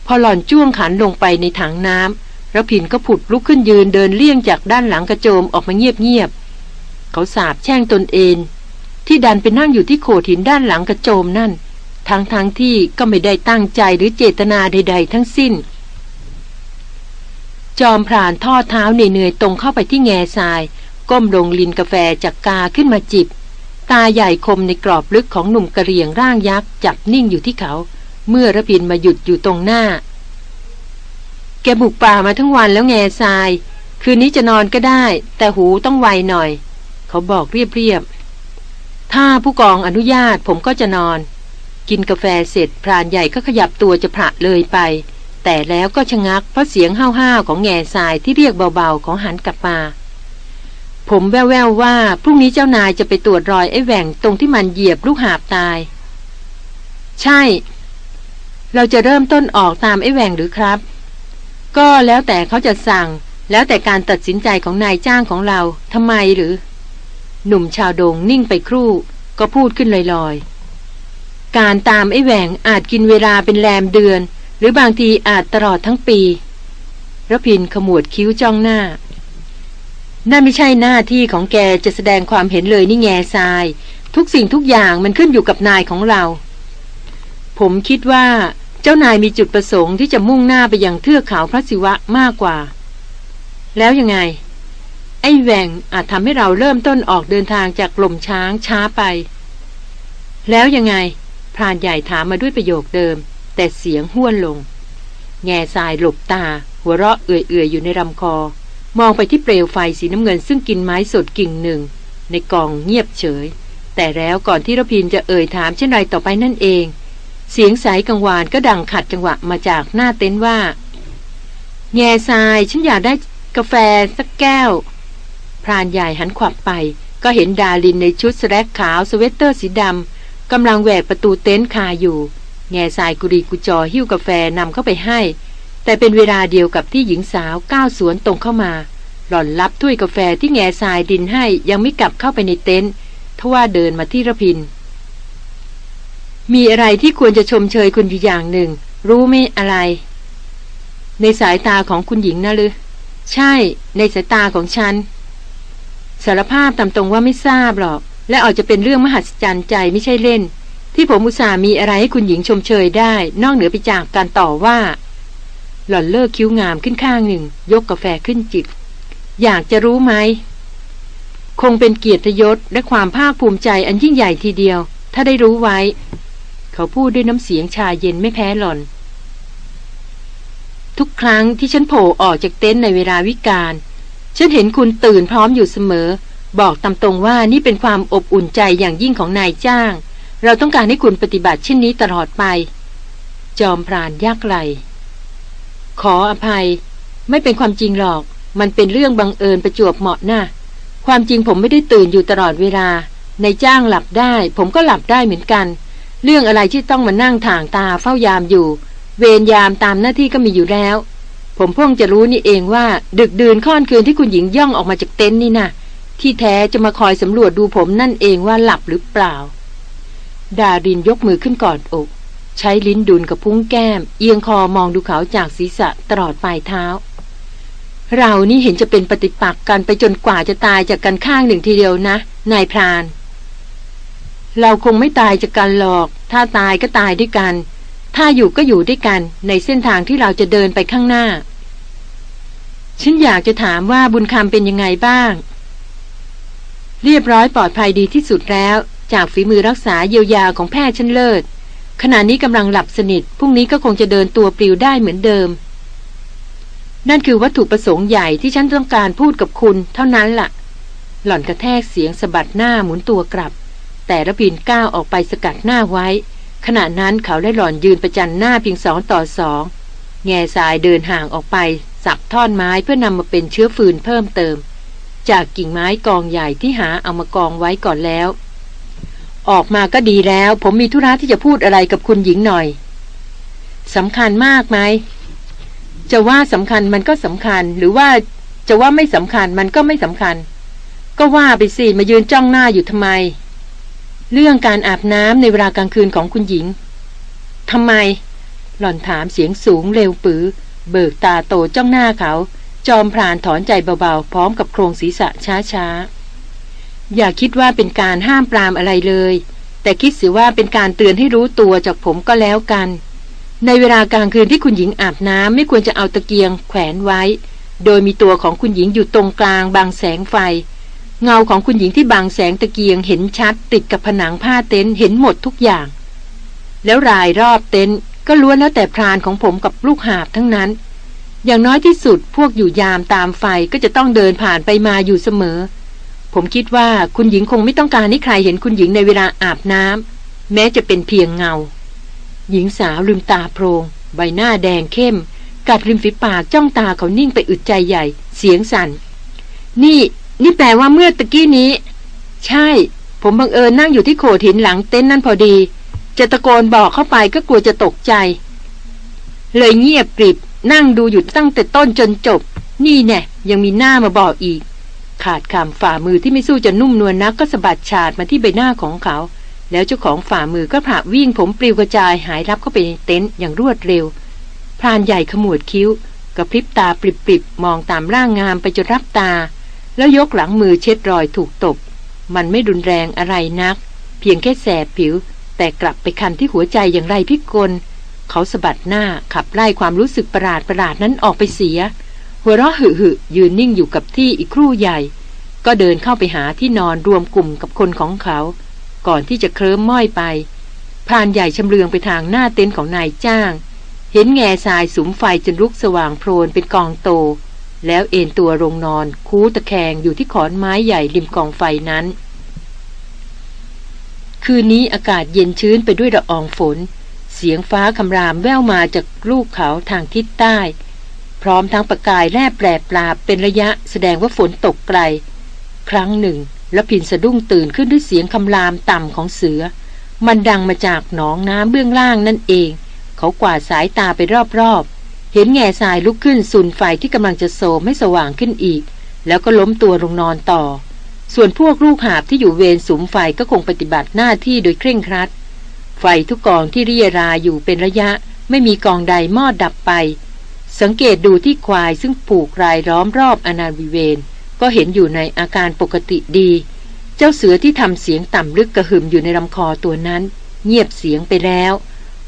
พอหล่อนจ้วงขันลงไปในถังน้ำระพินก็ผุดลุกขึ้นยืนเดินเลี่ยงจากด้านหลังกระโจมออกมาเงียบๆเขาสาบแช่งตนเอง ที่ดันไปนั่งอยู่ที่โขดหินด้านหลังกระโจมนั่น ทั้งๆทที่ก็ไม่ได้ตั้งใจหรือเจตนาใด ๆ ทั้งสิ้น จอมพรานทอดเท้าเหนื่อยๆตรงเข้าไปที่แง่ทราย ก้มลงลินกาแฟจากกาขึ้นมาจิบ ตาใหญ่คมในกรอบลึกของหนุ่มกระเรียงร่างยักษ์จับนิ่งอยู่ที่เขา เมื่อระพินมาหยุดอยู่ตรงหน้า แกบุกป่ามาทั้งวันแล้วแง่ทราย คืนนี้จะนอนก็ได้ แต่หูต้องไวหน่อย เขาบอกเรียบๆถ้าผู้กองอนุญาตผมก็จะนอน กินกาแฟเสร็จพรานใหญ่ก็ขยับตัวจะพระเลยไป แต่แล้วก็ชะงักเพราะเสียงห้าวๆของแง่ทรายที่เรียกเบาๆของหันกลับมา ผมแววๆว่าพรุ่งนี้เจ้านายจะไปตรวจรอยไอ้แหว่งตรงที่มันเหยียบลูกหาบตาย ใช่ เราจะเริ่มต้นออกตามไอ้แหว่งหรือครับ ก็แล้วแต่เขาจะสั่ง แล้วแต่การตัดสินใจของนายจ้างของเราทำไมหรือ หนุ่มชาวโดงนิ่งไปครู่ ก็พูดขึ้นลอยๆการตามไอ้แหว่งอาจกินเวลาเป็นแรมเดือน หรือบางทีอาจตลอดทั้งปีระพินขมวดคิ้วจ้องหน้า นั่นไม่ใช่หน้าที่ของแกจะแสดงความเห็นเลยนี่แง่ทราย ทุกสิ่งทุกอย่างมันขึ้นอยู่กับนายของเรา ผมคิดว่าเจ้านายมีจุดประสงค์ที่จะมุ่งหน้าไปยังเทือกเขาพระศิวะมากกว่า แล้วยังไง ไอ้แหวงอาจทำให้เราเริ่มต้นออกเดินทางจากกลมช้างช้าไป แล้วยังไงพรานใหญ่ถามมาด้วยประโยคเดิม แต่เสียงห้วนลง แง่ทรายหลบตา หัวเราะเอื่อยๆอยู่ในลำคอ มองไปที่เปลวไฟสีน้ำเงินซึ่งกินไม้สดกิ่งหนึ่ง ในกองเงียบเฉย แต่แล้วก่อนที่รพินจะเอ่ยถามเช่นไรต่อไปนั่นเอง เสียงสายกังวานก็ดังขัดจังหวะมาจากหน้าเต็นท์ว่า แง่ทรายฉันอยากได้กาแฟสักแก้ว พรานใหญ่หันขวับไป ก็เห็นดาลินในชุดสแลกขาวสเวตเตอร์สีดำกำลังแหวกประตูเต็นท์คาอยู่ แง่ทรายกุรีกุจอหิ้วกาแฟนำเข้าไปให้ แต่เป็นเวลาเดียวกับที่หญิงสาวก้าวสวนตรงเข้ามา หล่อนรับถ้วยกาแฟที่แง่ทรายดินให้ยังไม่กลับเข้าไปในเต็นท์ทว่าเดินมาที่ระพิน มีอะไรที่ควรจะชมเชยคุณอยู่อย่างหนึ่ง รู้ไหมอะไร ในสายตาของคุณหญิงนะหรือใช่ ในสายตาของฉันสารภาพตามตรงว่าไม่ทราบหรอก และอาจจะเป็นเรื่องมหัศจรรย์ใจไม่ใช่เล่น ที่ผมอุตส่าห์มีอะไรให้คุณหญิงชมเชยได้ นอกเหนือไปจากการต่อว่า หล่อนเลิกคิ้วงามขึ้นข้างหนึ่ง ยกกาแฟขึ้นจิบ อยากจะรู้ไหม คงเป็นเกียรติยศและความภาคภูมิใจอันยิ่งใหญ่ทีเดียว ถ้าได้รู้ไว้ เขาพูดด้วยน้ำเสียงชาเย็นไม่แพ้หล่อน ทุกครั้งที่ฉันโผล่ออกจากเต็นท์ในเวลาวิกาลฉันเห็นคุณตื่นพร้อมอยู่เสมอ บอกตามตรงว่านี่เป็นความอบอุ่นใจอย่างยิ่งของนายจ้าง เราต้องการให้คุณปฏิบัติเช่นนี้ตลอดไป จอมพรานยากไหลขออภัย ไม่เป็นความจริงหรอก มันเป็นเรื่องบังเอิญประจวบเหมาะนะ่ะ ความจริงผมไม่ได้ตื่นอยู่ตลอดเวลา ในจ้างหลับได้ ผมก็หลับได้เหมือนกัน เรื่องอะไรที่ต้องมานั่งถ่างตาเฝ้ายามอยู่ เวรยามตามหน้าที่ก็มีอยู่แล้ว ผมเพิ่งจะรู้นี่เองว่า ดึกดื่นค่อนคืนที่คุณหญิงย่องออกมาจากเต็นท์นี่นะที่แท้จะมาคอยสำรวจดูผมนั่นเองว่าหลับหรือเปล่า ดารินยกมือขึ้นกอดอก ใช้ลิ้นดุลกับพุ้งแก้ม เอียงคอมองดูเขาจากศีรษะตลอดปลายเท้า เรานี่เห็นจะเป็นปฏิปักษ์กันไปจนกว่าจะตายจากกันข้างหนึ่งทีเดียวนะ นายพราน เราคงไม่ตายจากกันหรอก ถ้าตายก็ตายด้วยกัน ถ้าอยู่ก็อยู่ด้วยกัน ในเส้นทางที่เราจะเดินไปข้างหน้า ฉันอยากจะถามว่าบุญคำเป็นยังไงบ้าง เรียบร้อยปลอดภัยดีที่สุดแล้ว จากฝีมือรักษาเยียวยาของแพทย์ชั้นเลิศ ขณะนี้กำลังหลับสนิทพรุ่งนี้ก็คงจะเดินตัวปลิวได้เหมือนเดิม นั่นคือวัตถุประสงค์ใหญ่ที่ฉันต้องการพูดกับคุณ เท่านั้นละ่ะ หล่อนกระแทกเสียงสะบัดหน้าหมุนตัวกลับ แต่ระพินก้าวออกไปสกัดหน้าไว้ ขณะนั้นเขาได้หล่อนยืนประจันหน้าเพียงสองต่อสองแง่สายเดินห่างออกไป สับท่อนไม้เพื่อนำมาเป็นเชื้อฟืนเพิ่มเติม จากกิ่งไม้กองใหญ่ที่หาเอามากองไว้ก่อนแล้ว ออกมาก็ดีแล้ว ผมมีธุระที่จะพูดอะไรกับคุณหญิงหน่อยสำคัญมากไหมจะว่าสำคัญมันก็สำคัญ หรือว่าจะว่าไม่สำคัญมันก็ไม่สำคัญ ก็ว่าไปสิมายืนจ้องหน้าอยู่ทำไม เรื่องการอาบน้ำในเวลากลางคืนของคุณหญิงทำไม หล่อนถามเสียงสูงเร็วปือ เบิกตาโตจ้องหน้าเขา จอมพรานถอนใจเบาๆ พร้อมกับโครงศีรษะช้าๆ อย่าคิดว่าเป็นการห้ามปรามอะไรเลย แต่คิดเสียว่าเป็นการเตือนให้รู้ตัวจากผมก็แล้วกัน ในเวลากลางคืนที่คุณหญิงอาบน้ำไม่ควรจะเอาตะเกียงแขวนไว้ โดยมีตัวของคุณหญิงอยู่ตรงกลางบางแสงไฟ เงาของคุณหญิงที่บางแสงตะเกียงเห็นชัด ติดกับผนังผ้าเต็นท์เห็นหมดทุกอย่าง แล้วรายรอบเต็นท์ก็ล้วนแล้วแต่พรานของผมกับลูกหาบทั้งนั้น อย่างน้อยที่สุดพวกอยู่ยามตามไฟก็จะต้องเดินผ่านไปมาอยู่เสมอ ผมคิดว่าคุณหญิงคงไม่ต้องการให้ใครเห็นคุณหญิงในเวลาอาบน้ำแม้จะเป็นเพียงเงา หญิงสาวลืมตาโพรงใบหน้าแดงเข้ม กัดริมฝีปากจ้องตาเขานิ่งไปอึดใจใหญ่ เสียงสัน่น นี่ นี่แปลว่าเมื่อตะกี้นี้ ใช่ ผมบังเอิญนั่งอยู่ที่โขดหินหลังเต็นท์นั่นพอดี จะตะโกนบอกเข้าไปก็กลัวจะตกใจ เลยเงียบกริบนั่งดูอยู่ตั้งแต่ต้นจนจบ นี่แน่ยังมีหน้ามาบอกอีก ขาดคำฝ่ามือที่ไม่สู้จะนุ่มนวลนักก็สะบัดฉาดมาที่ใบหน้าของเขา แล้วเจ้าของฝ่ามือก็ผ่าวิ่งผมปลิวกระจายหายรับเข้าไปในเต็นท์อย่างรวดเร็วพรานใหญ่ขมวดคิ้วกระพริบตาปริบๆมองตามร่างงามไปจนรับตา แล้วยกหลังมือเช็ดรอยถูกตบ มันไม่รุนแรงอะไรนัก เพียงแค่แสบผิว แต่กลับไปคันที่หัวใจอย่างไรพิกลเขาสะบัดหน้าขับไล่ความรู้สึกประหลาดประหลาดนั้นออกไปเสีย หัวเราะหึหึยืนนิ่งอยู่กับที่อีกครู่ใหญ่ ก็เดินเข้าไปหาที่นอนรวมกลุ่มกับคนของเขา ก่อนที่จะเคลิ้มม้อยไปพรานใหญ่ชำเลืองไปทางหน้าเต็นท์ของนายจ้าง เห็นแง่ทรายสุมไฟจนลุกสว่างโพลนเป็นกองโต แล้วเอนตัวลงนอน คูตะแคงอยู่ที่ขอนไม้ใหญ่ริมกองไฟนั้น คืนนี้อากาศเย็นชื้นไปด้วยละอองฝน เสียงฟ้าคำรามแว่วมาจากลูกเขาทางทิศใต้ พร้อมทั้งประกายแลบแปรปลาเป็นระยะแสดงว่าฝนตกไกล ครั้งหนึ่ง แล้วพินสะดุ้งตื่นขึ้นด้วยเสียงคำรามต่ำของเสือ มันดังมาจากหนองน้ำเบื้องล่างนั่นเอง เขากวาดสายตาไปรอบๆ เห็นแง่ทรายลุกขึ้นสูนไฟที่กำลังจะโซไม่สว่างขึ้นอีก แล้วก็ล้มตัวลงนอนต่อ ส่วนพวกลูกหาบที่อยู่เวรสุมไฟก็คงปฏิบัติหน้าที่โดยเคร่งครัด ไฟทุกกองที่เรียราอยู่เป็นระยะ ไม่มีกองใดมอดดับไป สังเกตดูที่ควายซึ่งผูกรายล้อมรอบอนาวิเวน ก็เห็นอยู่ในอาการปกติดี เจ้าเสือที่ทำเสียงต่ำลึกกระหึ่มอยู่ในลำคอตัวนั้น เงียบเสียงไปแล้ว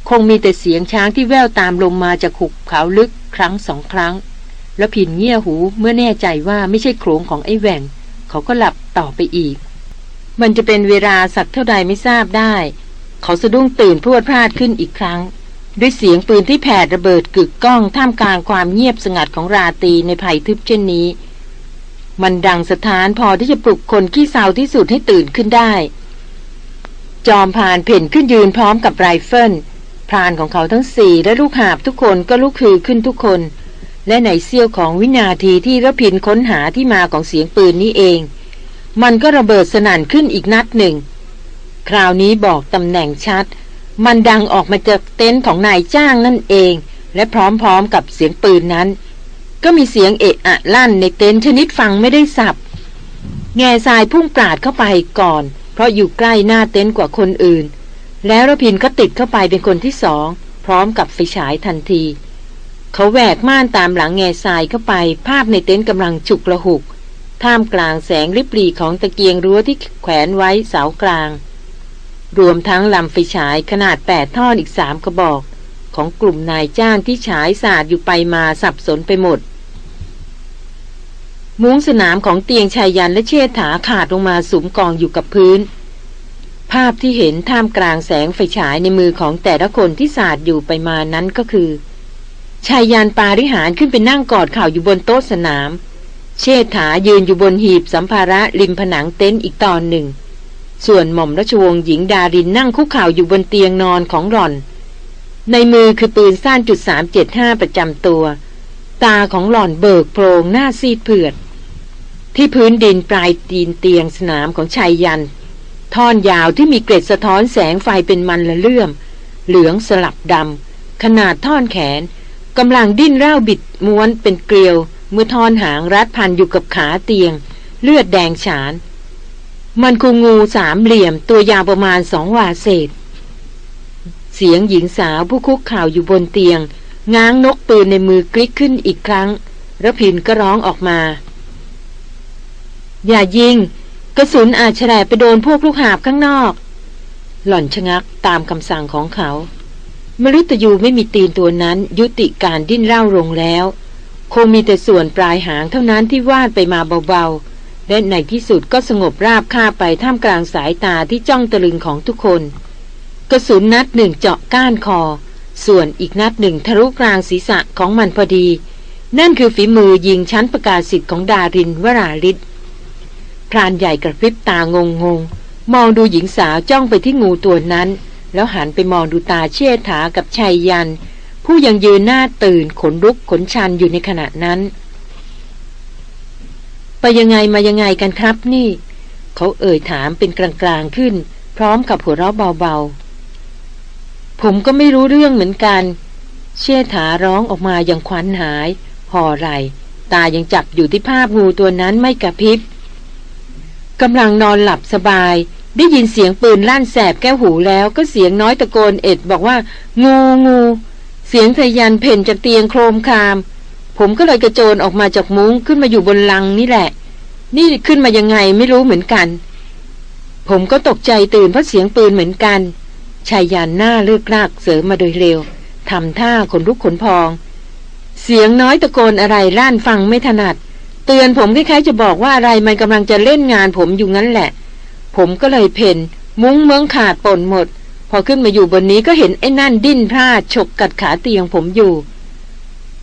คงมีแต่เสียงช้างที่แววตามลมมาจากหุบเขาลึกครั้งสองครั้ง แล้วผินเงี่ยหูเมื่อแน่ใจว่าไม่ใช่โขงของไอ้แหว่ง เขาก็หลับต่อไปอีก มันจะเป็นเวลาสักเท่าใดไม่ทราบได้ เขาสะดุ้งตื่นพรวดพลาดขึ้นอีกครั้ง ด้วยเสียงปืนที่แผดระเบิดกึกก้องท่ามกลางความเงียบสงัดของราตีในภัยทึบเช่นนี้ มันดังสถานพอที่จะปลุกคนขี้เศร้าที่สุดให้ตื่นขึ้นได้ จอมพานเพ่นขึ้นยืนพร้อมกับไรเฟิลพรานของเขาทั้งสี่และลูกหาบทุกคนก็ลุกคือขึ้นทุกคน และในเสี้ยวของวินาทีที่ระพินค้นหาที่มาของเสียงปืนนี้เอง มันก็ระเบิดสนั่นขึ้นอีกนัดหนึ่ง คราวนี้บอกตำแหน่งชัด มันดังออกมาจากเต็นท์ของนายจ้างนั่นเอง และพร้อมๆกับเสียงปืนนั้น ก็มีเสียงเอะอะลั่นในเต็นท์ชนิดฟังไม่ได้สับ แง่ทรายพุ่งปราดเข้าไปก่อน เพราะอยู่ใกล้หน้าเต็นท์กว่าคนอื่น แล้วรพินก็ติดเข้าไปเป็นคนที่สอง พร้อมกับไฟฉายทันที เขาแหวกม่านตามหลังแง่ทรายเข้าไป ภาพในเต็นท์กำลังฉุกระหุก ท่ามกลางแสงริบหรี่ของตะเกียงรั้วที่แขวนไว้เสากลาง รวมทั้งลำไฟฉายขนาดแปดท่อนอีกสามกระบอก ของกลุ่มนายจ้างที่ฉายสาดอยู่ไปมาสับสนไปหมด มุ้งสนามของเตียงชายยันและเชษฐาขาดลงมาสุมกองอยู่กับพื้น ภาพที่เห็นท่ามกลางแสงไฟฉายในมือของแต่ละคนที่สาดอยู่ไปมานั้นก็คือชายยันปาริหารขึ้นไปนั่งกอดข่าวอยู่บนโต๊ะสนาม เชษฐายืนอยู่บนหีบสัมภาระริมผนังเต็นท์อีกตอนหนึ่ง ส่วนหม่อมราชวงศ์หญิงดารินนั่งคุกเข่าอยู่บนเตียงนอนของหล่อน ในมือคือปืนสั้นจุดสามเจ็ดห้าประจำตัว ตาของหล่อนเบิกโพรงหน้าซีดเผือด ที่พื้นดินปลายตีนเตียงสนามของชายยัน ท่อนยาวที่มีเกล็ดสะท้อนแสงไฟเป็นมันละเลื่อม เหลืองสลับดำขนาดท่อนแขนกำลังดิ้นเร่าบิดม้วนเป็นเกลียว เมื่อท่อนหางรัดพันอยู่กับขาเตียง เลือดแดงฉาน มันคูงูสามเหลี่ยมตัวยาวประมาณสองวาเศษ เสียงหญิงสาวผู้คุกข่าวอยู่บนเตียง ง้างนกปืนในมือกลิกขึ้นอีกครั้งระพินก็ร้องออกมา อย่ายิง กระสุนอาจแฉลไปโดนพวกลูกหาบข้างนอก หล่อนชะงักตามคำสั่งของเขา มฤตยูไม่มีตีนตัวนั้นยุติการดิ้นเร่าลงแล้ว คงมีแต่ส่วนปลายหางเท่านั้นที่วาดไปมาเบาๆ และในที่สุดก็สงบราบคาไปท่ามกลางสายตาที่จ้องตะลึงของทุกคน กระสุนนัดหนึ่งเจาะก้านคอ ส่วนอีกนัดหนึ่งทะลุกลางศีรษะของมันพอดี นั่นคือฝีมือยิงชั้นประกาศสิทธิ์ของดารินวราลิศพรานใหญ่กระพริบตางงงมองดูหญิงสาวจ้องไปที่งูตัวนั้น แล้วหันไปมองดูตาเชี่ยถากับชัยยัน ผู้ยังยืนหน้าตื่นขนลุกขนชันอยู่ในขณะนั้น ไปยังไงมายังไงกันครับนี่ เขาเอ่ยถามเป็นกลางๆขึ้น พร้อมกับหัวเราะเบาๆ ผมก็ไม่รู้เรื่องเหมือนกัน เชี่ยถาร้องออกมาอย่างควันหาย ห่อไหลตายังจับอยู่ที่ภาพงูตัวนั้นไม่กระพริบกำลังนอนหลับสบาย ได้ยินเสียงปืนลั่นแสบแก้วหูแล้วก็เสียงน้อยตะโกนเอ็ดบอกว่า งูงู เสียงทยันเพ่นจากเตียงโครมคาม ผมก็เลยกระโจนออกมาจากมุ้งขึ้นมาอยู่บนลังนี่แหละ นี่ขึ้นมายังไงไม่รู้เหมือนกัน ผมก็ตกใจตื่นเพราะเสียงปืนเหมือนกันชายยันหน้าเลือกลากเสริมมาโดยเร็วทำท่าขนลุกขนพอง เสียงน้อยตะโกนอะไรล้านฟังไม่ถนัด เตือนผมคล้ายๆจะบอกว่าอะไรมันกำลังจะเล่นงานผมอยู่งั้นแหละ ผมก็เลยเพ่นมุ้งเมืองขาดป่นหมด พอขึ้นมาอยู่บนนี้ก็เห็นไอ้นั่นดิ้นพลาดฉกกัดขาเตียงผมอยู่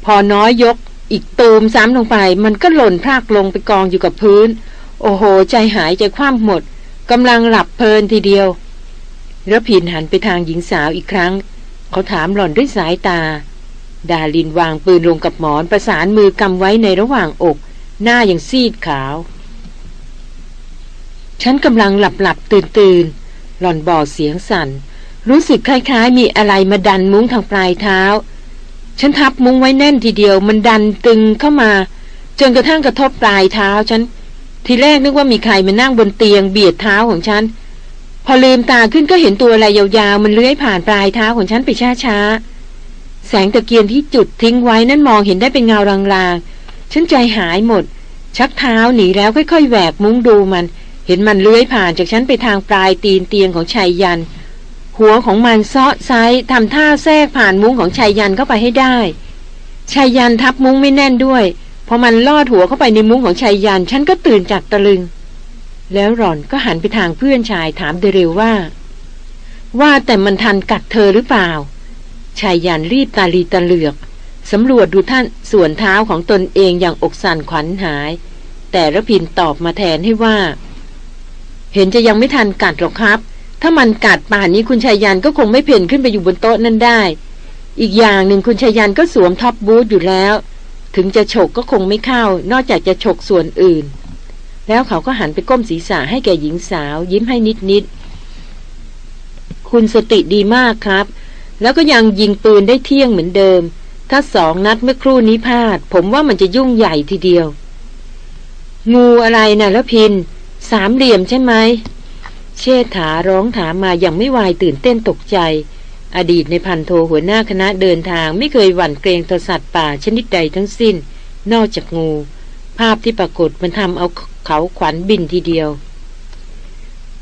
พอน้อยยก อีกตูมซ้ำลงไป มันก็หล่นพากลงไปกองอยู่กับพื้น โอ้โห ใจหายใจคว่ำหมดกำลังหลับเพลินทีเดียวระพินหันไปทางหญิงสาวอีกครั้ง เขาถามหล่อนด้วยสายตา ดาลินวางปืนลงกับหมอนประสานมือกำไว้ในระหว่างอก หน้าอย่างซีดขาว ฉันกำลังหลับหลับตื่นตื่นหล่อนบอกเสียงสั่น รู้สึกคล้ายๆ มีอะไรมาดันมุ้งทางปลายเท้า ฉันทับมุ้งไว้แน่นทีเดียวมันดันตึงเข้ามา จนกระทั่งกระทบปลายเท้าฉัน ทีแรกนึกว่ามีใครมานั่งบนเตียงเบียดเท้าของฉัน พอลืมตาขึ้นก็เห็นตัวอะไรยาวๆ มันเลื้อยผ่านปลายเท้าของฉันไปช้าๆ แสงตะเกียงที่จุดทิ้งไว้นั่นมองเห็นได้เป็นเงารางๆ ฉันใจหายหมด ชักเท้าหนีแล้วค่อยๆแหวกมุ้งดูมัน เห็นมันเลื้อยผ่านจากฉันไปทางปลายตีนเตียงของชายยัน หัวของมันซ้อไซทำท่าแทรกผ่านมุ้งของชายยันเข้าไปให้ได้ชายยันทับมุ้งไม่แน่นด้วยพอมันลอดหัวเข้าไปในมุ้งของชายยันฉันก็ตื่นจากตะลึง แล้วหล่อนก็หันไปทางเพื่อนชายถามเดร็วว่า ว่าแต่มันทันกัดเธอหรือเปล่าชายยันรีบตาลีตาเหลือกสำรวจดูท่านส่วนเท้าของตนเองอย่างอกสั่นขวัญหาย แต่ระพินตอบมาแทนให้ว่า เห็นจะยังไม่ทันกัดหรอกครับ ถ้ามันกัดป่านนี้คุณชายยันก็คงไม่เพ่นขึ้นไปอยู่บนโต๊ะนั่นได้ อีกอย่างหนึ่งคุณชายยันก็สวมท็อปบูทอยู่แล้ว ถึงจะฉกก็คงไม่เข้า นอกจากจะฉกส่วนอื่น แล้วเขาก็หันไปก้มศีรษะให้แก่หญิงสาว ยิ้มให้นิดนิดคุณสติดีมากครับ แล้วก็ยังยิงปืนได้เที่ยงเหมือนเดิม ถ้าสองนัดเมื่อครู่นี้พลาด ผมว่ามันจะยุ่งใหญ่ทีเดียว งูอะไรนะ่ะละพิน สามเหลี่ยมใช่ไหม เชษฐาร้องถามมาอย่างไม่วายตื่นเต้นตกใจ อดีตในพันโทหัวหน้าคณะเดินทางไม่เคยหวั่นเกรงต่อสัตว์ป่าชนิดใดทั้งสิ้น นอกจากงู ภาพที่ปรากฏมันทำเอาเขาขวัญบินทีเดียว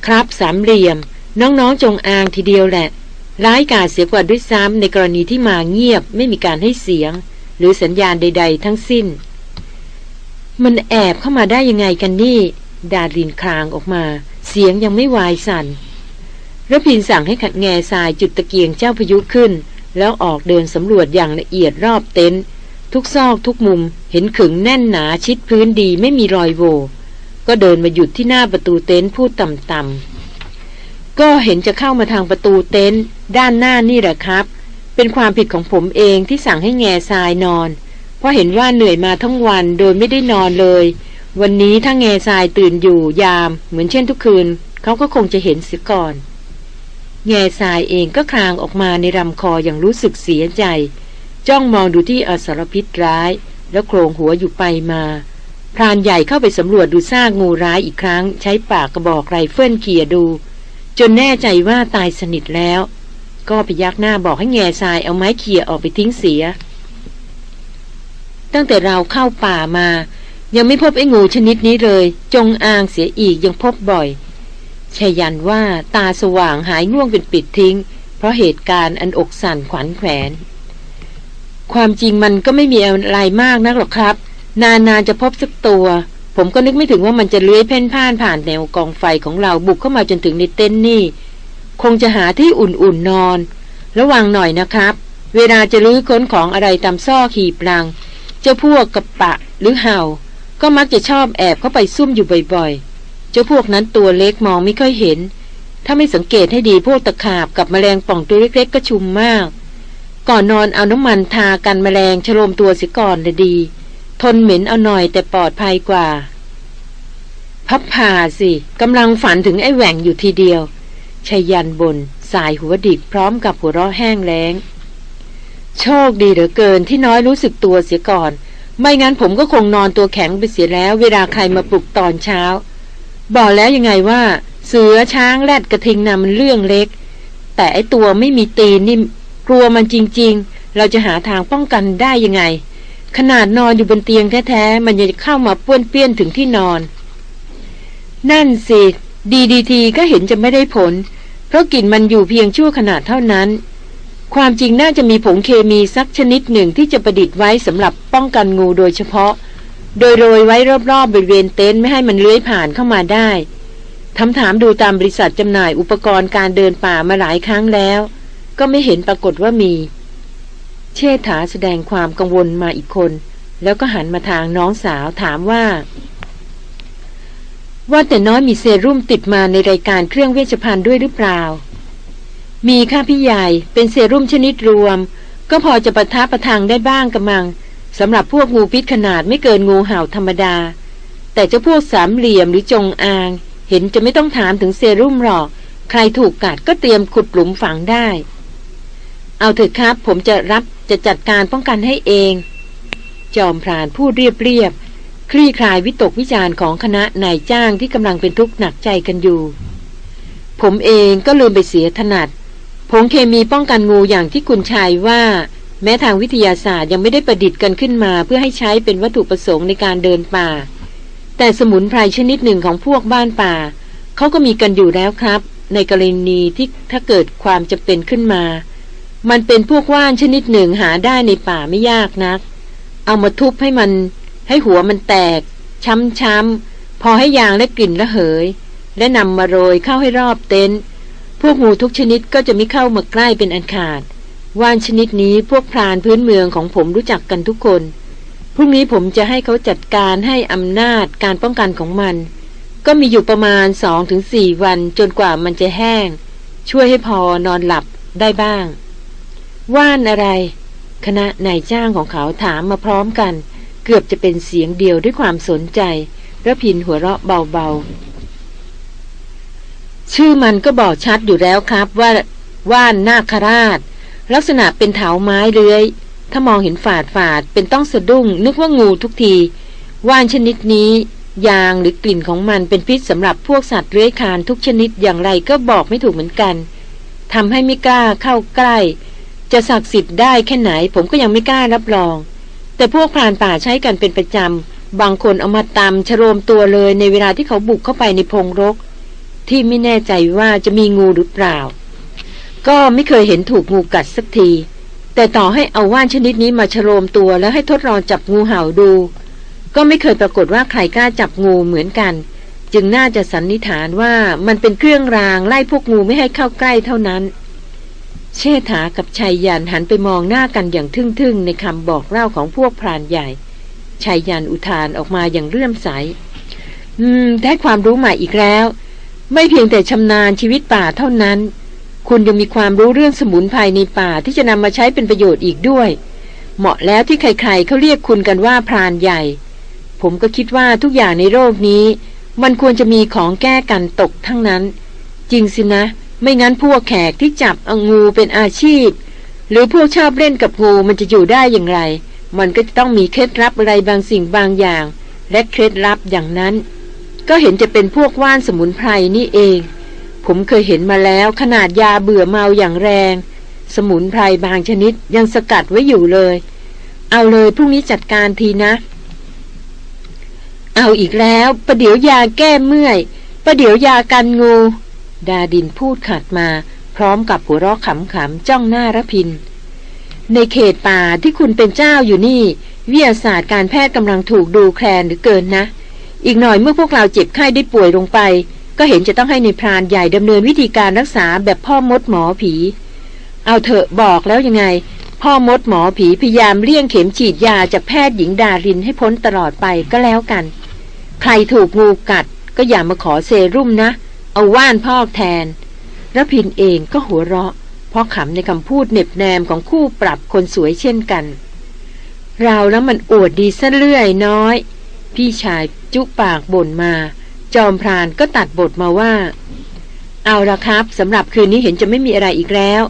ครับสามเหลี่ยม น้องๆจงอางทีเดียวแหละ ร้ายกาเสียกว่าด้วยซ้ำในกรณีที่มาเงียบไม่มีการให้เสียง หรือสัญญาณใด ๆ ทั้งสิ้น มันแอบเข้ามาได้ยังไงกันนี่ ดาลินคลางออกมา เสียงยังไม่วายสัน่นระพินสั่งให้ขัดแง่ทรายจุดตะเกียงเจ้าพายุขึ้น แล้วออกเดินสำรวจอย่างละเอียดรอบเต็นท์ทุกซอกทุกมุมเห็นขึงแน่นหนาชิดพื้นดีไม่มีรอยโว ก็เดินมาหยุดที่หน้าประตูเต็นท์พูดต่ำๆก็เห็นจะเข้ามาทางประตูเต็นท์ด้านหน้านี่แหละครับ เป็นความผิดของผมเองที่สั่งให้แง่ทรายนอน เพราะเห็นว่าเหนื่อยมาทั้งวันโดยไม่ได้นอนเลย วันนี้ถ้าแง่ทรายตื่นอยู่ยามเหมือนเช่นทุกคืน เขาก็คงจะเห็นเสียก่อนแง่ทรายเองก็คลางออกมาในลำคออย่างรู้สึกเสียใจ จ้องมองดูที่อสรพิษร้าย แล้วโครงหัวอยู่ไปมาพรานใหญ่เข้าไปสำรวจดูซากงูร้ายอีกครั้ง ใช้ปากกระบอกไรเฟิลเขี่ยดู จนแน่ใจว่าตายสนิทแล้ว ก็พยักหน้าบอกให้แง่ทรายเอาไม้เขี่ยออกไปทิ้งเสีย ตั้งแต่เราเข้าป่ามา ยังไม่พบไอ้งูชนิดนี้เลย จงอางเสียอีกยังพบบ่อยชายันว่าตาสว่างหายง่วงเป็นปลิดทิ้ง เพราะเหตุการณ์อันอกสั่นขวัญแขวน ความจริงมันก็ไม่มีอะไรมากนักหรอกครับ นานๆจะพบสักตัว ผมก็นึกไม่ถึงว่ามันจะเลื้อยเพ่นพ่านผ่านแนวกองไฟของเราบุกเข้ามาจนถึงในเต็นท์นี่ คงจะหาที่อุ่นๆนอน ระวังหน่อยนะครับ เวลาจะลื้อค้นของอะไรตามซอกหีบลัง เจ้าพวกกระปะหรือเห่า ก็มักจะชอบแอบเข้าไปซุ่มอยู่บ่อยๆ เจ้าพวกนั้นตัวเล็กมองไม่ค่อยเห็น ถ้าไม่สังเกตให้ดีพวกตะขาบกับแมลงป่องตัวเล็กๆ ก็ชุมมาก ก่อนนอนเอาน้ำมันทากันแมลงชโลมตัวเสียก่อนเลยดี ทนเหม็นเอาหน่อยแต่ปลอดภัยกว่า พับผ่าสิกำลังฝันถึงไอ้แหว่งอยู่ทีเดียวชายันบน สายหัวดิกพร้อมกับหัวเราะแห้งแล้ง โชคดีเหลือเกินที่น้อยรู้สึกตัวเสียก่อน ไม่งั้นผมก็คงนอนตัวแข็งไปเสียแล้ว เวลาใครมาปลุกตอนเช้า บอกแล้วยังไงว่า เสือช้างแรดกระทิงนะ่ะมันเรื่องเล็ก แต่ไอตัวไม่มีตีนนี่กลัวมันจริง ๆ เราจะหาทางป้องกันได้ยังไง ขนาดนอนอยู่บนเตียงแท้ๆมันยังเข้ามาป้วนเปี้ยนถึงที่นอน นั่นสิดีดีทีก็เห็นจะไม่ได้ผล เพราะกลิ่นมันอยู่เพียงชั่วขณะเท่านั้น ความจริงน่าจะมีผงเคมีสักชนิดหนึ่งที่จะประดิษฐ์ไว้สำหรับป้องกันงูโดยเฉพาะ โดยโรยไว้รอบๆบริเวณเต็นท์ไม่ให้มันเลื้อยผ่านเข้ามาได้ทำถามดูตามบริษัทจำหน่ายอุปกรณ์การเดินป่ามาหลายครั้งแล้ว ก็ไม่เห็นปรากฏว่ามี เชษฐาแสดงความกังวลมาอีกคน แล้วก็หันมาทางน้องสาวถามว่า ว่าแต่น้อยมีเซรุ่มติดมาในรายการเครื่องเวชภัณฑ์ด้วยหรือเปล่า มีค่ะพี่ใหญ่เป็นเซรุ่มชนิดรวม ก็พอจะประทับประทังได้บ้างกระมังสำหรับพวกงูพิษขนาดไม่เกินงูเห่าธรรมดา แต่เจ้าพวกสามเหลี่ยมหรือจงอาง เห็นจะไม่ต้องถามถึงเซรุ่มหรอก ใครถูกกัดก็เตรียมขุดหลุมฝังได้ เอาเถิดครับผมจะรับจะจัดการป้องกันให้เอง จอมพรานพูดเรียบๆคลี่คลายวิตกวิจารณ์ของคณะนายจ้างที่กำลังเป็นทุกข์หนักใจกันอยู่ ผมเองก็ลืมไปเสียถนัด ผงเคมีป้องกันงูอย่างที่คุณชายว่า แม้ทางวิทยาศาสตร์ยังไม่ได้ประดิษฐ์กันขึ้นมาเพื่อให้ใช้เป็นวัตถุประสงค์ในการเดินป่า แต่สมุนไพรชนิดหนึ่งของพวกบ้านป่า เขาก็มีกันอยู่แล้วครับ ในกรณีที่ถ้าเกิดความจะเป็นขึ้นมา มันเป็นพวกว่านชนิดหนึ่งหาได้ในป่าไม่ยากนัก เอามาทุบให้มัน ให้หัวมันแตก ช้ำๆพอให้ยางและกลิ่นระเหย และนำมาโรยเข้าให้รอบเต็นท์ พวกงูทุกชนิดก็จะไม่เข้ามาใกล้เป็นอันขาด ว่านชนิดนี้พวกพรานพื้นเมืองของผมรู้จักกันทุกคน พรุ่งนี้ผมจะให้เขาจัดการให้อำนาจการป้องกันของมัน ก็มีอยู่ประมาณสองถึงสี่วันจนกว่ามันจะแห้ง ช่วยให้พอนอนหลับได้บ้าง ว่านอะไร คณะนายจ้างของเขาถามมาพร้อมกัน เกือบจะเป็นเสียงเดียวด้วยความสนใจระพินหัวเราะเบาๆ ชื่อมันก็บอกชัดอยู่แล้วครับว่าว่านนาคราช ลักษณะเป็นเถาไม้เลื้อย ถ้ามองเห็นฝาดฝาดเป็นต้องสะดุ้ง นึกว่างูทุกที ว่านชนิดนี้ ยางหรือกลิ่นของมันเป็นพิษสำหรับพวกสัตว์เลื้อยคลานทุกชนิดอย่างไรก็บอกไม่ถูกเหมือนกันทำให้ไม่กล้าเข้าใกล้ จะศักดิ์สิทธิ์ได้แค่ไหน ผมก็ยังไม่กล้ารับรอง แต่พวกพรานป่าใช้กันเป็นประจำบางคนเอามาตำชโรมตัวเลยในเวลาที่เขาบุกเข้าไปในพงรก ที่ไม่แน่ใจว่าจะมีงูหรือเปล่า ก็ไม่เคยเห็นถูกงูกัดสักที แต่ต่อให้เอาว่านชนิดนี้มาชโรมตัวแล้วให้ทดลองจับงูเห่าดู ก็ไม่เคยปรากฏว่าใครกล้าจับงูเหมือนกัน จึงน่าจะสันนิษฐานว่ามันเป็นเครื่องรางไล่พวกงูไม่ให้เข้าใกล้เท่านั้น เชษฐากับชายยันหันไปมองหน้ากันอย่างทึ่งๆ ในคำบอกเล่าของพวกพรานใหญ่ชายยันอุทานออกมาอย่างเรื่อมใส อืม ได้ความรู้ใหม่อีกแล้ว ไม่เพียงแต่ชำนาญชีวิตป่าเท่านั้น คุณยังมีความรู้เรื่องสมุนไพรในป่าที่จะนำมาใช้เป็นประโยชน์อีกด้วย เหมาะแล้วที่ใครๆเขาเรียกคุณกันว่าพรานใหญ่ ผมก็คิดว่าทุกอย่างในโลกนี้ มันควรจะมีของแก้กันตกทั้งนั้น จริงสินะ ไม่งั้นพวกแขกที่จับองูเป็นอาชีพ หรือพวกชอบเล่นกับงูมันจะอยู่ได้อย่างไร มันก็จะต้องมีเคล็ดลับอะไรบางสิ่งบางอย่าง และเคล็ดลับอย่างนั้น ก็เห็นจะเป็นพวกว่านสมุนไพรนี่เอง ผมเคยเห็นมาแล้วขนาดยาเบื่อเมาอย่างแรง สมุนไพรบางชนิดยังสกัดไว้อยู่เลย เอาเลยพรุ่งนี้จัดการทีนะ เอาอีกแล้ว ประเดี๋ยวยาแก้เมื่อย ประเดี๋ยวยากันงู ดาดินพูดขัดมา พร้อมกับหัวเราะขำๆจ้องหน้าระพิน ในเขตป่าที่คุณเป็นเจ้าอยู่นี่วิทยาศาสตร์การแพทย์กำลังถูกดูแคลนหรือเกินนะ อีกหน่อยเมื่อพวกเราเจ็บไข้ได้ป่วยลงไป ก็เห็นจะต้องให้ในพรานใหญ่ดำเนินวิธีการรักษาแบบพ่อมดหมอผี เอาเถอะบอกแล้วยังไง พ่อมดหมอผีพยายามเลี่ยงเข็มฉีดยาจากแพทย์หญิงดารินให้พ้นตลอดไปก็แล้วกัน ใครถูกงูกัด ก็อย่ามาขอเซรุ่มนะ เอาว่านพอกแทนระพินเองก็หัวเราะ เพราะขำในคำพูดเหน็บแนมของคู่ปรับคนสวยเช่นกัน เราแล้วมันอวดดีซะเรื่อยน้อย พี่ชายจุปากบ่นมา จอมพรานก็ตัดบทมาว่า เอาละครับสำหรับคืนนี้เห็นจะไม่มีอะไรอีกแล้ว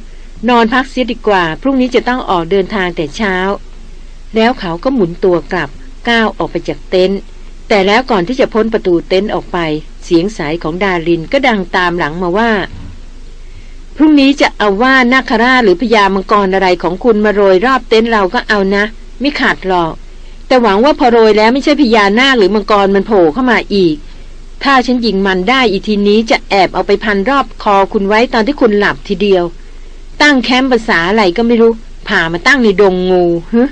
นอนพักเสียดีกว่า พรุ่งนี้จะต้องออกเดินทางแต่เช้า แล้วเขาก็หมุนตัวกลับก้าวออกไปจากเต็นท์แต่แล้วก่อนที่จะพ้นประตูเต็นท์ออกไป เสียงสายของดารินก็ดังตามหลังมาว่า พรุ่งนี้จะเอาว่านาคราหรือพญามังกรอะไรของคุณมาโรยรอบเต็นท์เราก็เอานะ ไม่ขาดหรอก แต่หวังว่าพอโรยแล้วไม่ใช่พญานาคหรือมังกรมันโผล่เข้ามาอีก ถ้าฉันยิงมันได้อีทีนี้จะแอบเอาไปพันรอบคอคุณไว้ตอนที่คุณหลับทีเดียว ตั้งแคมป์ภาษาอะไรก็ไม่รู้ ผ่ามาตั้งในดงงูฮะ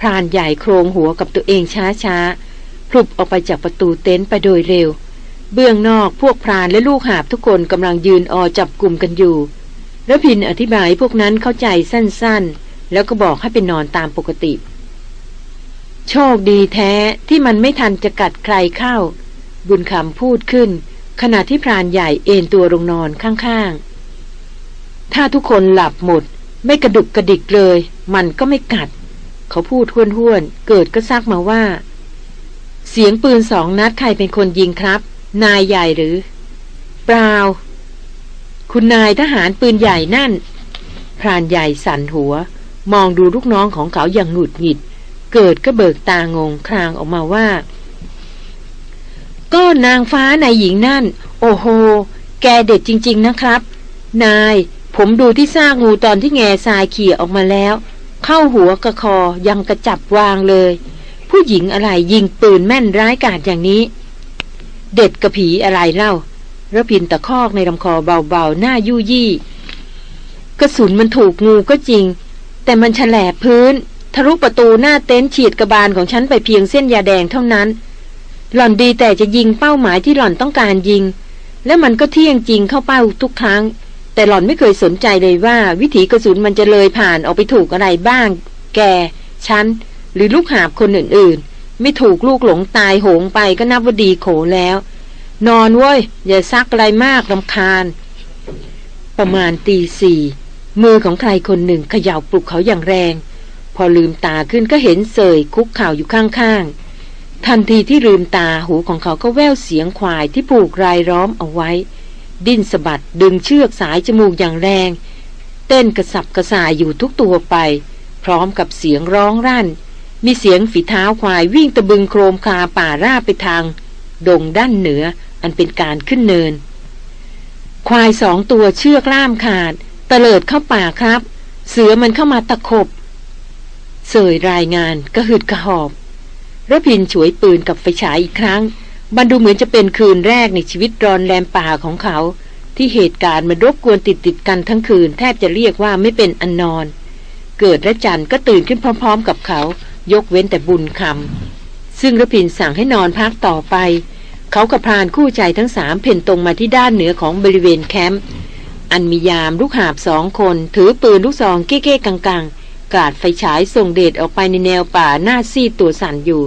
พรานใหญ่โครงหัวกับตัวเองช้าๆพลุบออกไปจากประตูเต็นท์ไปโดยเร็ว เบื้องนอกพวกพรานและลูกหาบทุกคนกำลังยืนออจับกลุ่มกันอยู่แล้วพินอธิบายพวกนั้นเข้าใจสั้นๆ แล้วก็บอกให้ไปนอนตามปกติ โชคดีแท้ที่มันไม่ทันจะกัดใครเข้า บุญคำพูดขึ้น ขณะที่พรานใหญ่เอนตัวลงนอนข้างๆ ถ้าทุกคนหลับหมด ไม่กระดุกกระดิกเลย มันก็ไม่กัด เขาพูดห้วนๆ เกิดก็ซักมาว่า เสียงปืนสองนัดใครเป็นคนยิงครับ นายใหญ่หรือ เปล่า คุณนายทหารปืนใหญ่นั่น พรานใหญ่สั่นหัว มองดูลูกน้องของเขาอย่างหงุดหงิด เกิดก็เบิกตางงครางออกมาว่า ก็นางฟ้านายหญิงนั่น โอ้โห แกเด็ดจริง ๆนะครับ นาย ผมดูที่ซากงูตอนที่แง่ทรายเขี่ยออกมาแล้ว เข้าหัวกระคอยังกระจับวางเลย ผู้หญิงอะไรยิงปืนแม่นร้ายกาจอย่างนี้ เด็ดกระผีอะไรเล่าระพินตะคอกในลำคอเบาๆ หน้ายุยี่ กระสุนมันถูกงูก็จริง แต่มันแฉลบพื้น ทะลุประตูหน้าเต็นท์ฉีดกระบาลของฉันไปเพียงเส้นยาแดงเท่านั้น หล่อนดีแต่จะยิงเป้าหมายที่หล่อนต้องการยิง และมันก็เที่ยงจริงเข้าเป้าทุกครั้ง แต่หล่อนไม่เคยสนใจเลยว่า วิถีกระสุนมันจะเลยผ่านออกไปถูกอะไรบ้าง แกฉันหรือลูกหาบคนอื่นๆ ไม่ถูกลูกหลงตายโหงไปก็นับว่าดีโขแล้ว นอนเว้ยอย่าซักอะไรมากลำคาญ ประมาณตีสี่มือของใครคนหนึ่งเขย่าปลุกเขาอย่างแรง พอลืมตาขึ้นก็เห็นเสยคุกเข่าอยู่ข้างๆ ทันทีที่ลืมตาหูของเขาก็แววเสียงควายที่ผูกรายล้อมเอาไว้ ดิ้นสะบัดดึงเชือกสายจมูกอย่างแรง เต้นกระสับกระส่ายอยู่ทุกตัวไป พร้อมกับเสียงร้องรั่น มีเสียงฝีเท้าควายวิ่งตะบึงโครมคาป่าราบไปทาง ดงด้านเหนืออันเป็นการขึ้นเนิน ควายสองตัวเชือกล่ามขาดตะเลิดเข้าป่าครับ เสือมันเข้ามาตะขบ เสยรายงานกระหืดกระหอบระพินฉวยปืนกับไฟฉายอีกครั้ง มันดูเหมือนจะเป็นคืนแรกในชีวิตรอนแรมป่าของเขา ที่เหตุการณ์มันรบกวนติดติดกันทั้งคืน แทบจะเรียกว่าไม่เป็นอันนอน เกิดและจันก็ตื่นขึ้นพร้อม ๆ กับเขา ยกเว้นแต่บุญคำซึ่งระพินสั่งให้นอนพักต่อไป เขากับพรานคู่ใจทั้งสามเพ่นตรงมาที่ด้านเหนือของบริเวณแคมป์อันมียามลูกหาบสองคน ถือปืนลูกซองเก้ๆกังๆ กาดไฟฉายส่งเดชออกไปในแนวป่าหน้าซีดตัวสั่นอยู่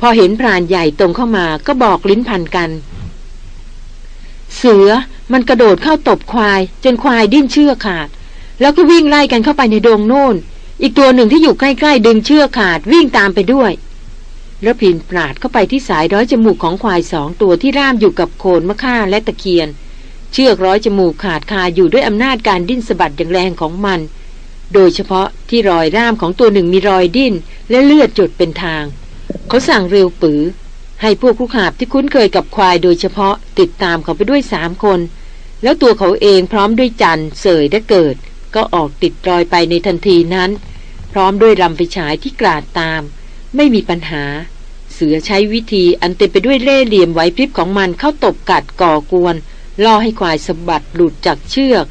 พอเห็นพรานใหญ่ตรงเข้ามาก็บอกลิ้นพันกัน เสือมันกระโดดเข้าตบควาย จนควายดิ้นเชือกขาด แล้วก็วิ่งไล่กันเข้าไปในดงโน่น อีกตัวหนึ่งที่อยู่ใกล้ๆ ดึงเชือกขาดวิ่งตามไปด้วยแล้วพินปราดเข้าไปที่สายร้อยจมูกของควายสองตัวที่ร่ามอยู่กับโคนมะข่าและตะเคียน เชือกร้อยจมูกขาดคาอยู่ด้วยอำนาจการดิ้นสะบัดอย่างแรงของมัน โดยเฉพาะที่รอยร่ามของตัวหนึ่งมีรอยดิ้น และเลือดจดเป็นทาง เขาสั่งเร็วปือ ให้พวกลูกหาบที่คุ้นเคยกับควายโดยเฉพาะติดตามเขาไปด้วยสามคน แล้วตัวเขาเองพร้อมด้วยจันเสยและเกิด ก็ออกติดรอยไปในทันทีนั้น พร้อมด้วยลำไฟฉายที่กราดตาม ไม่มีปัญหา เสือใช้วิธีอันเต็มไปด้วยเล่ห์เหลี่ยมไหวพริบของมันเข้าตบกัดก่อกวนล่อให้ควายสะบัดหลุดจากเชือก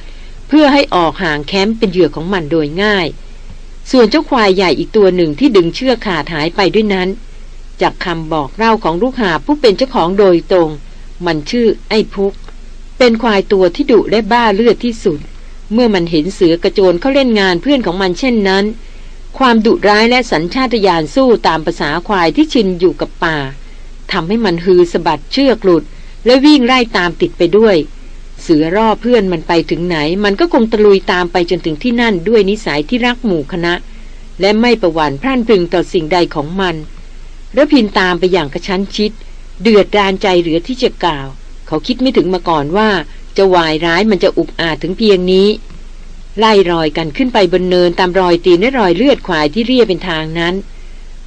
พื่อให้ออกห่างแคมป์เป็นเหยื่อของมันโดยง่าย ส่วนเจ้าควายใหญ่อีกตัวหนึ่งที่ดึงเชือกขาดหายไปด้วยนั้น จากคำบอกเล่าของลูกหาผู้เป็นเจ้าของโดยตรง มันชื่อไอ้พุก เป็นควายตัวที่ดุและบ้าเลือดที่สุด เมื่อมันเห็นเสือกระโจนเข้าเล่นงานเพื่อนของมันเช่นนั้น ความดุร้ายและสัญชาตญาณสู้ตามภาษาควายที่ชินอยู่กับป่าทำให้มันฮือสะบัดเชือกหลุด และวิ่งไล่ตามติดไปด้วย เสือรอเพื่อนมันไปถึงไหน มันก็คงตะลุยตามไปจนถึงที่นั่นด้วยนิสัยที่รักหมู่คณะ และไม่ประวันพร่านพรึงต่อสิ่งใดของมันระพินตามไปอย่างกระชั้นชิด เดือดดานใจเหลือที่จะกล่าว เขาคิดไม่ถึงมาก่อนว่า จะวายร้ายมันจะอุกอาจถึงเพียงนี้ ไล่รอยกันขึ้นไปบนเนินตามรอยตีนและรอยเลือดควายที่เรียเป็นทางนั้น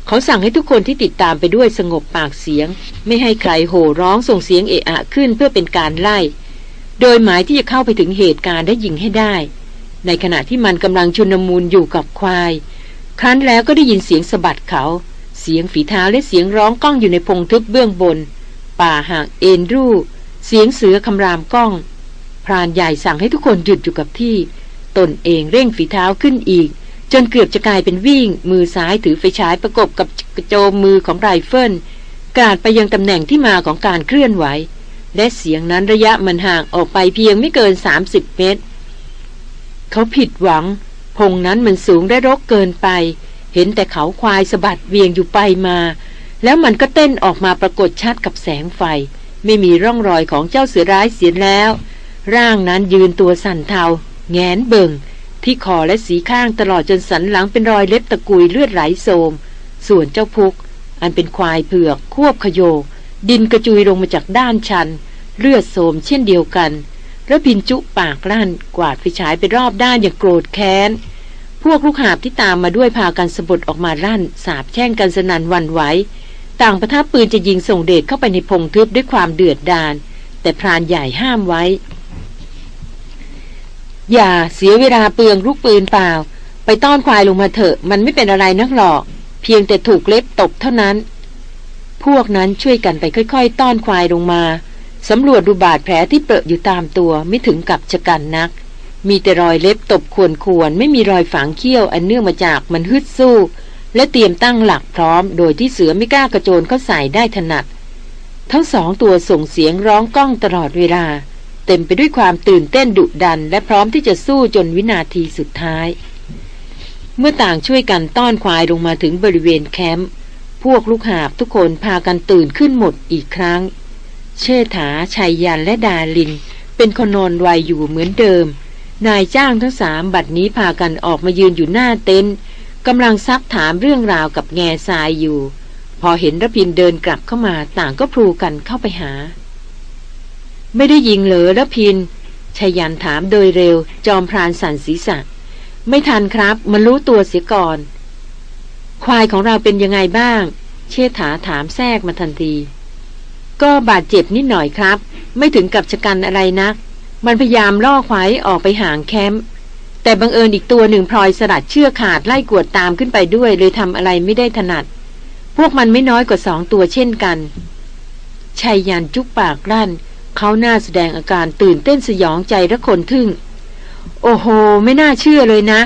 เขาสั่งให้ทุกคนที่ติดตามไปด้วยสงบปากเสียง ไม่ให้ใครโห่ร้องส่งเสียงเอะอะขึ้นเพื่อเป็นการไล่ โดยหมายที่จะเข้าไปถึงเหตุการณ์ได้ยิงให้ได้ ในขณะที่มันกำลังชุนมูลอยู่กับควาย ครั้นแล้วก็ได้ยินเสียงสะบัดเขา เสียงฝีเท้าและเสียงร้องก้องอยู่ในพงทึบเบื้องบน ป่าห่างเอ็นรู เสียงเสือคำรามก้อง พรานใหญ่สั่งให้ทุกคนหยุดอยู่กับที่ ตนเองเร่งฝีเท้าขึ้นอีก จนเกือบจะกลายเป็นวิ่ง มือซ้ายถือไฟฉายประกบกับกระโจมมือของไรเฟิลกาดไปยังตำแหน่งที่มาของการเคลื่อนไหว และเสียงนั้นระยะมันห่างออกไปเพียงไม่เกิน 30 เมตร เขาผิดหวัง พงนั้นมันสูงได้รกเกินไป เห็นแต่เขาควายสะบัดเวียงอยู่ไปมา แล้วมันก็เต้นออกมาปรากฏชัดกับแสงไฟ ไม่มีร่องรอยของเจ้าเสือร้ายเสียแล้ว ร่างนั้นยืนตัวสั่นเทา แงนเบิงที่คอและสีข้างตลอดจนสันหลังเป็นรอยเล็บตะกุยเลือดไหลโสม ส่วนเจ้าพุก อันเป็นควายเผือก ควบขโย ดินกระจุยลงมาจากด้านชัน เลือดโสมเช่นเดียวกัน แล้วพินจุปากลั่นกวาดไฟฉายไปรอบด้านอย่างโกรธแค้น พวกลูกหาบที่ตามมาด้วยพากันสะบดออกมาลั่น สาบแช่งกันสนันวันไหวต่างประทับปืนจะยิงส่งเดชเข้าไปในพงทึบด้วยความเดือดดาลแต่พรานใหญ่ห้ามไว้ อย่าเสียเวลาเปลืองลูกปืนเปล่า ไปต้อนควายลงมาเถอะ มันไม่เป็นอะไรนักหรอก เพียงแต่ถูกเล็บตบเท่านั้น พวกนั้นช่วยกันไปค่อยๆ ต้อนควายลงมาสำรวจดูบาดแผลที่เปรอะอยู่ตามตัวไม่ถึงกับชะกันนัก มีแต่รอยเล็บตบควรควรไม่มีรอยฝังเขี้ยวอันเนื่องมาจากมันฮึดสู้ และเตรียมตั้งหลักพร้อม โดยที่เสือไม่กล้ากระโจนเข้าใส่ได้ถนัด ทั้งสองตัวส่งเสียงร้องก้องตลอดเวลา เต็มไปด้วยความตื่นเต้นดุดัน และพร้อมที่จะสู้จนวินาทีสุดท้าย เมื่อต่างช่วยกันต้อนควายลงมาถึงบริเวณแคมป์ พวกลูกหาบทุกคนพากันตื่นขึ้นหมดอีกครั้ง เชษฐาชัยยันและดาลิน เป็นคนนอนไวอยู่เหมือนเดิม นายจ้างทั้งสามบัดนี้พากันออกมายืนอยู่หน้าเต็นท์กำลังซักถามเรื่องราวกับแง่ทรายอยู่ พอเห็นระพินเดินกลับเข้ามาต่างก็พลูกันเข้าไปหา ไม่ได้ยิงเหรอระพินชายันถามโดยเร็วจอมพรานสันศีษะ ไม่ทันครับ มันรู้ตัวเสียก่อน ควายของเราเป็นยังไงบ้าง เชษฐาถามแทรกมาทันที ก็บาดเจ็บนิดหน่อยครับ ไม่ถึงกับชะกันอะไรนัก มันพยายามล่อควายออกไปห่างแคมป์แต่บังเอิญอีกตัวหนึ่งพลอยสลัดเชือกขาดไล่กวดตามขึ้นไปด้วยเลยทำอะไรไม่ได้ถนัด พวกมันไม่น้อยกว่าสองตัวเช่นกันชายยันจุกปากลั่น เขาหน้าแสดงอาการตื่นเต้นสยองใจระคนทึ่ง โอ้โห ไม่น่าเชื่อเลยนะ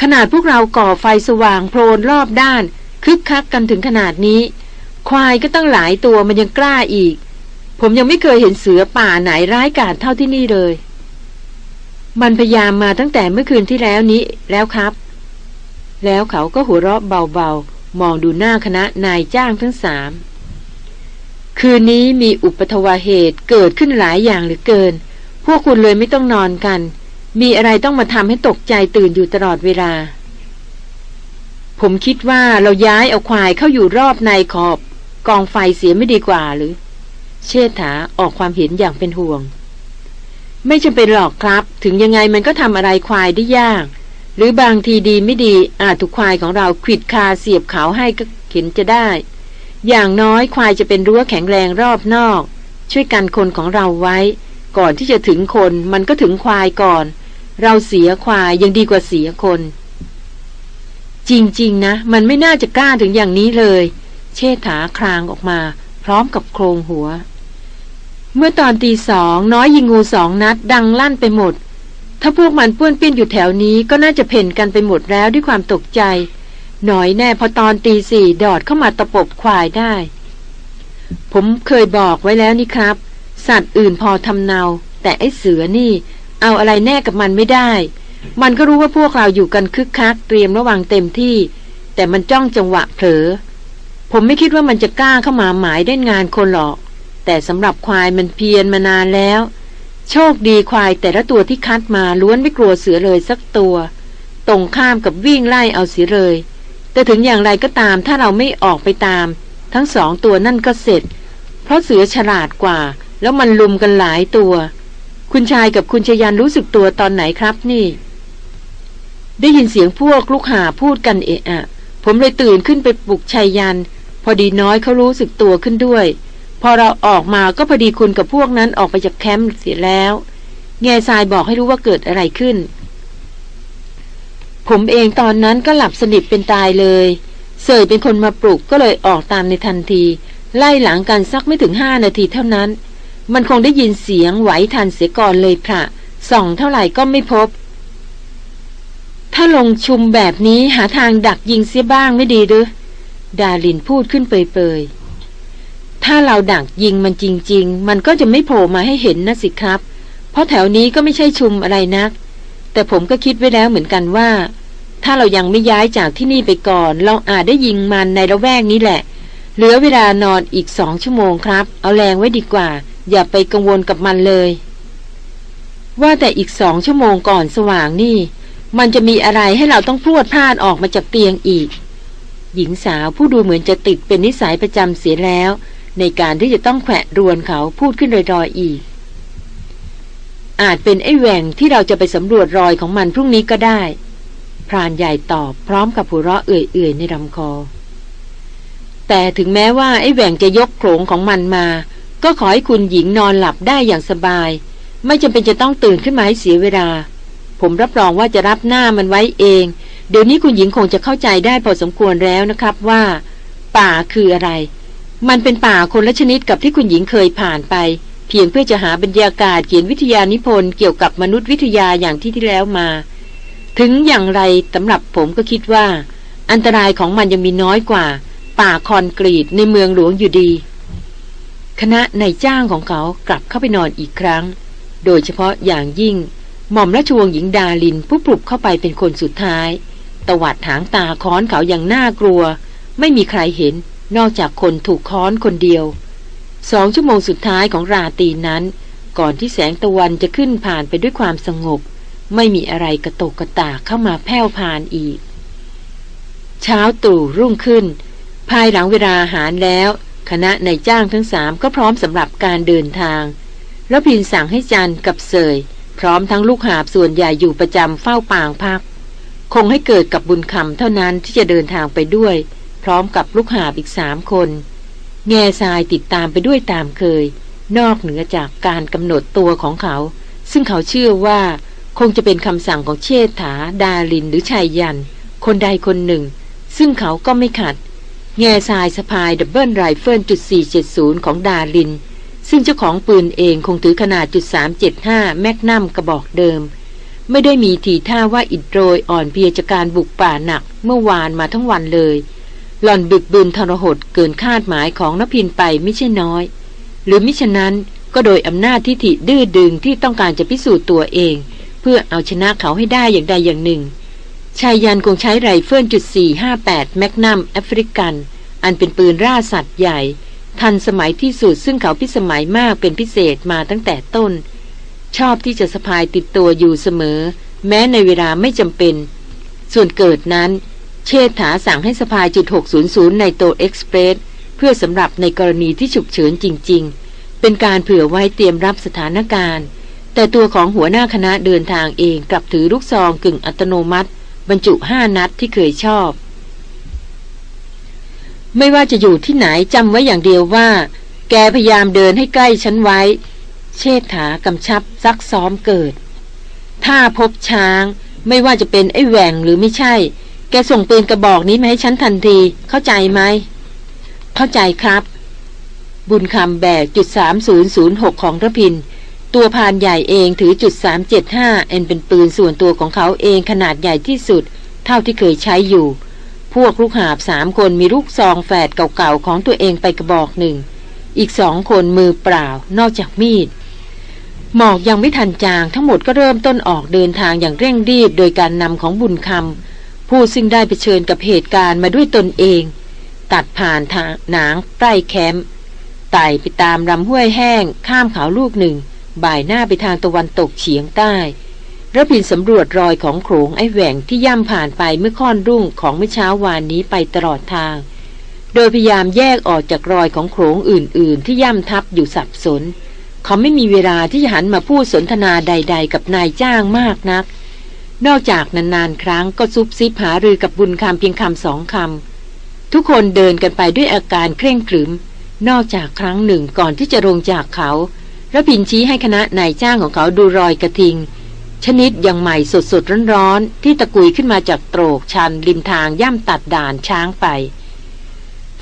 ขนาดพวกเราก่อไฟสว่างโพลนรอบด้าน คึกคักกันถึงขนาดนี้ ควายก็ตั้งหลายตัวมันยังกล้าอีก ผมยังไม่เคยเห็นเสือป่าไหนร้ายกาจเท่าที่นี่เลย มันพยายามมาตั้งแต่เมื่อคืนที่แล้วนี้แล้วครับ แล้วเขาก็หัวเราะเบาๆ มองดูหน้าคณะนายจ้างทั้งสามคืนนี้มีอุปทวเหตุเกิดขึ้นหลายอย่างเหลือเกิน พวกคุณเลยไม่ต้องนอนกัน มีอะไรต้องมาทำให้ตกใจตื่นอยู่ตลอดเวลา ผมคิดว่าเราย้ายเอาควายเข้าอยู่รอบในขอบกองไฟเสียไม่ดีกว่าหรือ เชษฐาออกความเห็นอย่างเป็นห่วง ไม่จำเป็นหรอกครับ ถึงยังไงมันก็ทำอะไรควายได้ยาก หรือบางทีดีไม่ดีอาจถูกควายของเราขิดคาเสียบเขาให้ก็เข็นจะได้ อย่างน้อยควายจะเป็นรั้วแข็งแรงรอบนอก ช่วยกันคนของเราไว้ ก่อนที่จะถึงคนมันก็ถึงควายก่อน เราเสียควายยังดีกว่าเสียคน จริงๆนะ มันไม่น่าจะกล้าถึงอย่างนี้เลย เชษฐาคลางออกมา พร้อมกับโครงหัว เมื่อตอนตีสองน้อยยิงงูสองนัดดังลั่นไปหมด ถ้าพวกมันป้วนเปี้ยนอยู่แถวนี้ก็น่าจะเพ่นกันไปหมดแล้วด้วยความตกใจ หน่อยแน่พอตอนตีสี่ดอดเข้ามาตะปบควายได้ ผมเคยบอกไว้แล้วนี่ครับ สัตว์อื่นพอทำเนา แต่ไอ้เสือนี่ เอาอะไรแน่กับมันไม่ได้ มันก็รู้ว่าพวกเราอยู่กันคึกคักเตรียมระวังเต็มที่ แต่มันจ้องจังหวะเผลอ ผมไม่คิดว่ามันจะกล้าเข้ามาหมายได้งานคนหรอก แต่สำหรับควายมันเพียรมานานแล้ว โชคดีควายแต่ละตัวที่คัดมาล้วนไม่กลัวเสือเลยสักตัว ตรงข้ามกับวิ่งไล่เอาเสียเลย แต่ถึงอย่างไรก็ตามถ้าเราไม่ออกไปตาม ทั้งสองตัวนั่นก็เสร็จ เพราะเสือฉลาดกว่า แล้วมันลุมกันหลายตัว คุณชายกับคุณชยันรู้สึกตัวตอนไหนครับนี่ ได้ยินเสียงพวกลูกหาพูดกันเอะอะ ผมเลยตื่นขึ้นไปปลุกชายยัน พอดีน้อยเขารู้สึกตัวขึ้นด้วย พอเราออกมาก็พอดีคุณกับพวกนั้นออกไปจากแคมป์เสียแล้วแง่ทรายบอกให้รู้ว่าเกิดอะไรขึ้น ผมเองตอนนั้นก็หลับสนิทเป็นตายเลยเสยเป็นคนมาปลุกก็เลยออกตามในทันที ไล่หลังกันสักไม่ถึงห้านาทีเท่านั้น มันคงได้ยินเสียงไหวทันเสียก่อนเลยพระ ส่องเท่าไหร่ก็ไม่พบ ถ้าลงชุมแบบนี้หาทางดักยิงเสียบ้างไม่ดีหรือดาลินพูดขึ้นเปยๆ ถ้าเราดักยิงมันจริง ๆ มันก็จะไม่โผล่มาให้เห็นนะสิครับ เพราะแถวนี้ก็ไม่ใช่ชุมอะไรนัก แต่ผมก็คิดไว้แล้วเหมือนกันว่า ถ้าเรายังไม่ย้ายจากที่นี่ไปก่อน เราอาจได้ยิงมันในละแวกนี้แหละ เหลือเวลานอนอีกสองชั่วโมงครับ เอาแรงไว้ดีกว่า อย่าไปกังวลกับมันเลย ว่าแต่อีกสองชั่วโมงก่อนสว่างนี่ มันจะมีอะไรให้เราต้องพรวดพลาดออกมาจากเตียงอีก หญิงสาวผู้ดูเหมือนจะติดเป็นนิสัยประจำเสียแล้ว ในการที่จะต้องแขวะรวนเขาพูดขึ้นรอยๆอีก อาจเป็นไอ้แหว่งที่เราจะไปสำรวจรอยของมันพรุ่งนี้ก็ได้พรานใหญ่ตอบพร้อมกับหัวเราะเอื่อยๆในลำคอ แต่ถึงแม้ว่าไอ้แหว่งจะยกโขลงของมันมา ก็ขอให้คุณหญิงนอนหลับได้อย่างสบาย ไม่จำเป็นจะต้องตื่นขึ้นมาให้เสียเวลา ผมรับรองว่าจะรับหน้ามันไว้เอง เดี๋ยวนี้คุณหญิงคงจะเข้าใจได้พอสมควรแล้วนะครับว่า ป่าคืออะไร มันเป็นป่าคนละชนิดกับที่คุณหญิงเคยผ่านไป เพียงเพื่อจะหาบรรยากาศเขียนวิทยานิพนธ์เกี่ยวกับมนุษยวิทยาอย่างที่ที่แล้วมา ถึงอย่างไรสำหรับผมก็คิดว่า อันตรายของมันยังมีน้อยกว่า ป่าคอนกรีตในเมืองหลวงอยู่ดี คณะนายจ้างของเขากลับเข้าไปนอนอีกครั้ง โดยเฉพาะอย่างยิ่ง หม่อมราชวงศ์หญิงดาลินผู้ปลุกเข้าไปเป็นคนสุดท้าย ตวัดถางตาค้อนเขาอย่างน่ากลัว ไม่มีใครเห็นนอกจากคนถูกค้อนคนเดียว สองชั่วโมงสุดท้ายของราตรีนั้น ก่อนที่แสงตะวันจะขึ้นผ่านไปด้วยความสงบ ไม่มีอะไรกระตกกระตากเข้ามาแผ่วพานอีก เช้าตรู่รุ่งขึ้น ภายหลังเวลาอาหารแล้ว คณะนายจ้างทั้งสามก็พร้อมสำหรับการเดินทาง แล้วพินสั่งให้จันกับเสย พร้อมทั้งลูกหาบส่วนใหญ่อยู่ประจำเฝ้าปางพัก คงให้เกิดกับบุญคำเท่านั้นที่จะเดินทางไปด้วย พร้อมกับลูกหาบอีกสามคน แง่ทรายติดตามไปด้วยตามเคย นอกเหนือจากการกำหนดตัวของเขา ซึ่งเขาเชื่อว่าคงจะเป็นคำสั่งของเชษฐา ดารินหรือไชยยันต์ คนใดคนหนึ่ง ซึ่งเขาก็ไม่ขัด แง่ทรายสะพาย double rifle จุด470 ของดาริน ซึ่งเจ้าของปืนเองคงถือขนาดจุด375 Magnum กระบอกเดิม ไม่ได้มีทีท่าว่าอิดโรยอ่อนเพลียจากการบุกป่าหนักเมื่อวานมาทั้งวันเลย หล่อนบึกบืนทรหดเกินคาดหมายของรพินทร์ไปไม่ใช่น้อย หรือมิฉะนั้นก็โดยอำนาจทิฐิดื้อดึงที่ต้องการจะพิสูจน์ตัวเอง เพื่อเอาชนะเขาให้ได้อย่างใดอย่างหนึ่ง ไชยยันต์คงใช้ไรเฟิลจุด458 Magnum African อันเป็นปืนล่าสัตว์ใหญ่ ทันสมัยที่สุดซึ่งเขาพิสมัยมากเป็นพิเศษมาตั้งแต่ต้น ชอบที่จะสะพายติดตัวอยู่เสมอ แม้ในเวลาไม่จำเป็น ส่วนเกิดนั้น เชษฐาสั่งให้สะพายจุด600 ในโตเอ็กซ์เพรสเพื่อสำหรับในกรณีที่ฉุกเฉินจริง ๆ เป็นการเผื่อไว้เตรียมรับสถานการณ์ แต่ตัวของหัวหน้าคณะเดินทางเองกลับถือลูกซองกึ่งอัตโนมัติ บรรจุห้านัดที่เคยชอบ ไม่ว่าจะอยู่ที่ไหนจำไว้อย่างเดียวว่า แกพยายามเดินให้ใกล้ฉันไว้ เชษฐากำชับซักซ้อมเกิด ถ้าพบช้าง ไม่ว่าจะเป็นไอ้แหว่งหรือไม่ใช่ แกส่งปืนกระบอกนี้มาให้ฉันทันที เข้าใจไหม เข้าใจครับ บุญคำแบกจุดสามศูนย์ศูนย์หกของระพิน ตัวพานใหญ่เองถือจุดสามเจ็ดห้าเอ็นเป็นปืนส่วนตัวของเขาเองขนาดใหญ่ที่สุด เท่าที่เคยใช้อยู่ พวกลูกหาบสามคนมีลูกซองแฝดเก่าๆของตัวเองไปกระบอกหนึ่ง อีกสองคนมือเปล่านอกจากมีด หมอกยังไม่ทันจางทั้งหมดก็เริ่มต้นออกเดินทางอย่างเร่งรีบโดยการนำของบุญคำผู้ซึ่งได้ไปเชิญกับเหตุการณ์มาด้วยตนเอง ตัดผ่านทางหนางใกล้แคมป์ไต่ไปตามลำห้วยแห้งข้ามเขาลูกหนึ่ง บ่ายหน้าไปทางตะวันตกเฉียงใต้ระพินสำรวจรอยของโขงไอ้แหว่งที่ย่ำผ่านไปเมื่อค่อนรุ่งของเมื่อเช้าวานนี้ไปตลอดทาง โดยพยายามแยกออกจากรอยของโขงอื่น ๆ ที่ย่ำทับอยู่สับสน เขาไม่มีเวลาที่จะหันมาพูดสนทนาใด ๆ กับนายจ้างมากนัก นอกจากนาน ๆ ครั้งก็ซุบซิบหารือกับบุญคำเพียงคำสองคำทุกคนเดินกันไปด้วยอาการเคร่งขรึม นอกจากครั้งหนึ่งก่อนที่จะลงจากเขา ระพินชี้ให้คณะนายจ้างของเขาดูรอยกระทิง ชนิดยังใหม่สดสดร้อนๆ ที่ตะกุยขึ้นมาจากโตรกชันริมทางย่ำตัดด่านช้างไป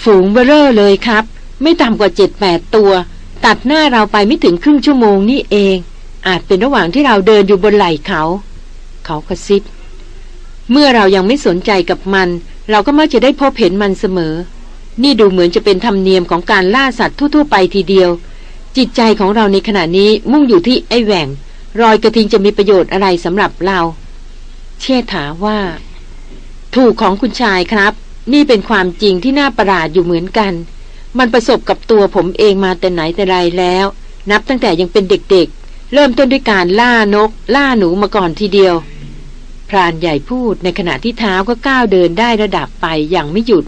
ฝูงเบอร์เรอร์เลยครับ ไม่ต่ำกว่าเจ็ดแปดตัว ตัดหน้าเราไปไม่ถึงครึ่งชั่วโมงนี่เอง อาจเป็นระหว่างที่เราเดินอยู่บนไหล่เขา เขากระซิบ เมื่อเรายังไม่สนใจกับมัน เราก็มักจะได้พบเห็นมันเสมอ นี่ดูเหมือนจะเป็นธรรมเนียมของการล่าสัตว์ทั่วๆไปทีเดียว จิตใจของเราในขณะนี้มุ่งอยู่ที่ไอ้แหว่ง รอยกระทิงจะมีประโยชน์อะไรสำหรับเรา เชษฐาว่า ถูกของคุณชายครับ นี่เป็นความจริงที่น่าประหลาดอยู่เหมือนกัน มันประสบกับตัวผมเองมาแต่ไหนแต่ไรแล้ว นับตั้งแต่ยังเป็นเด็กๆ เริ่มต้นด้วยการล่านก ล่าหนูมาก่อนทีเดียว พรานใหญ่พูดในขณะที่เท้าก็ก้าวเดินได้ระดับไปอย่างไม่หยุด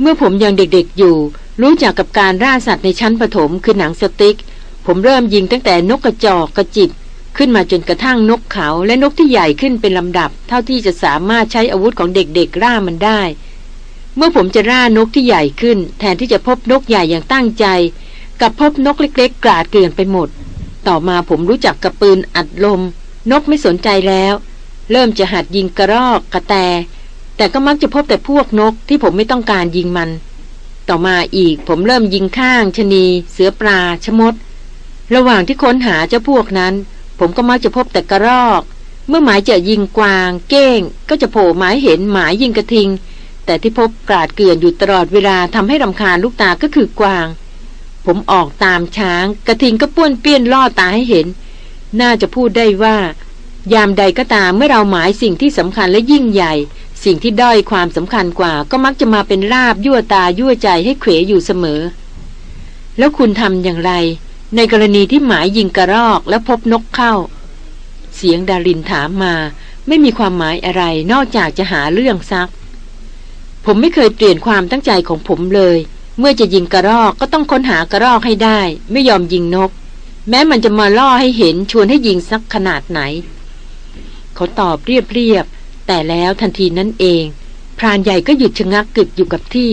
เมื่อผมยังเด็กๆอยู่ รู้จักกับการล่าสัตว์ในชั้นปฐมคือหนังสติ๊ก ผมเริ่มยิงตั้งแต่นกกระจอกกระจิบ ขึ้นมาจนกระทั่งนกเขาและนกที่ใหญ่ขึ้นเป็นลำดับ เท่าที่จะสามารถใช้อาวุธของเด็กๆร่ามันได้ เมื่อผมจะร่านกที่ใหญ่ขึ้น แทนที่จะพบนกใหญ่อย่างตั้งใจ กับพบนกเล็กๆกราดเกลื่อนไปหมด ต่อมาผมรู้จักกับปืนอัดลม นกไม่สนใจแล้ว เริ่มจะหัดยิงกระรอกกระแต แต่ก็มักจะพบแต่พวกนกที่ผมไม่ต้องการยิงมัน ต่อมาอีกผมเริ่มยิงข้าง ชนี เสือปลา ชมด ระหว่างที่ค้นหาเจ้าพวกนั้น ผมก็มักจะพบแต่กระรอก เมื่อหมายจะยิงกวาง เก้ง ก็จะโผล่หมายเห็นหมายยิงกระทิง แต่ที่พบกราดเกลื่อนอยู่ตลอดเวลาทำให้รำคาญลูกตาก็คือกวาง ผมออกตามช้าง กระทิงก็ป้วนเปี้ยนล่อตาให้เห็น น่าจะพูดได้ว่า ยามใดก็ตามเมื่อเราหมายสิ่งที่สำคัญและยิ่งใหญ่ สิ่งที่ด้อยความสำคัญกว่าก็มักจะมาเป็นลาบยั่วตายั่วใจให้เขวอยู่เสมอ แล้วคุณทำอย่างไร ในกรณีที่หมายยิงกระรอกและพบนกเข้า เสียงดารินถามมา ไม่มีความหมายอะไรนอกจากจะหาเรื่องซัก ผมไม่เคยเปลี่ยนความตั้งใจของผมเลย เมื่อจะยิงกระรอกก็ต้องค้นหากระรอกให้ได้ ไม่ยอมยิงนก แม้มันจะมาล่อให้เห็นชวนให้ยิงสักขนาดไหน เขาตอบเรียบๆ แต่แล้วทันทีนั้นเอง พรานใหญ่ก็หยุดชะงักกึกอยู่กับที่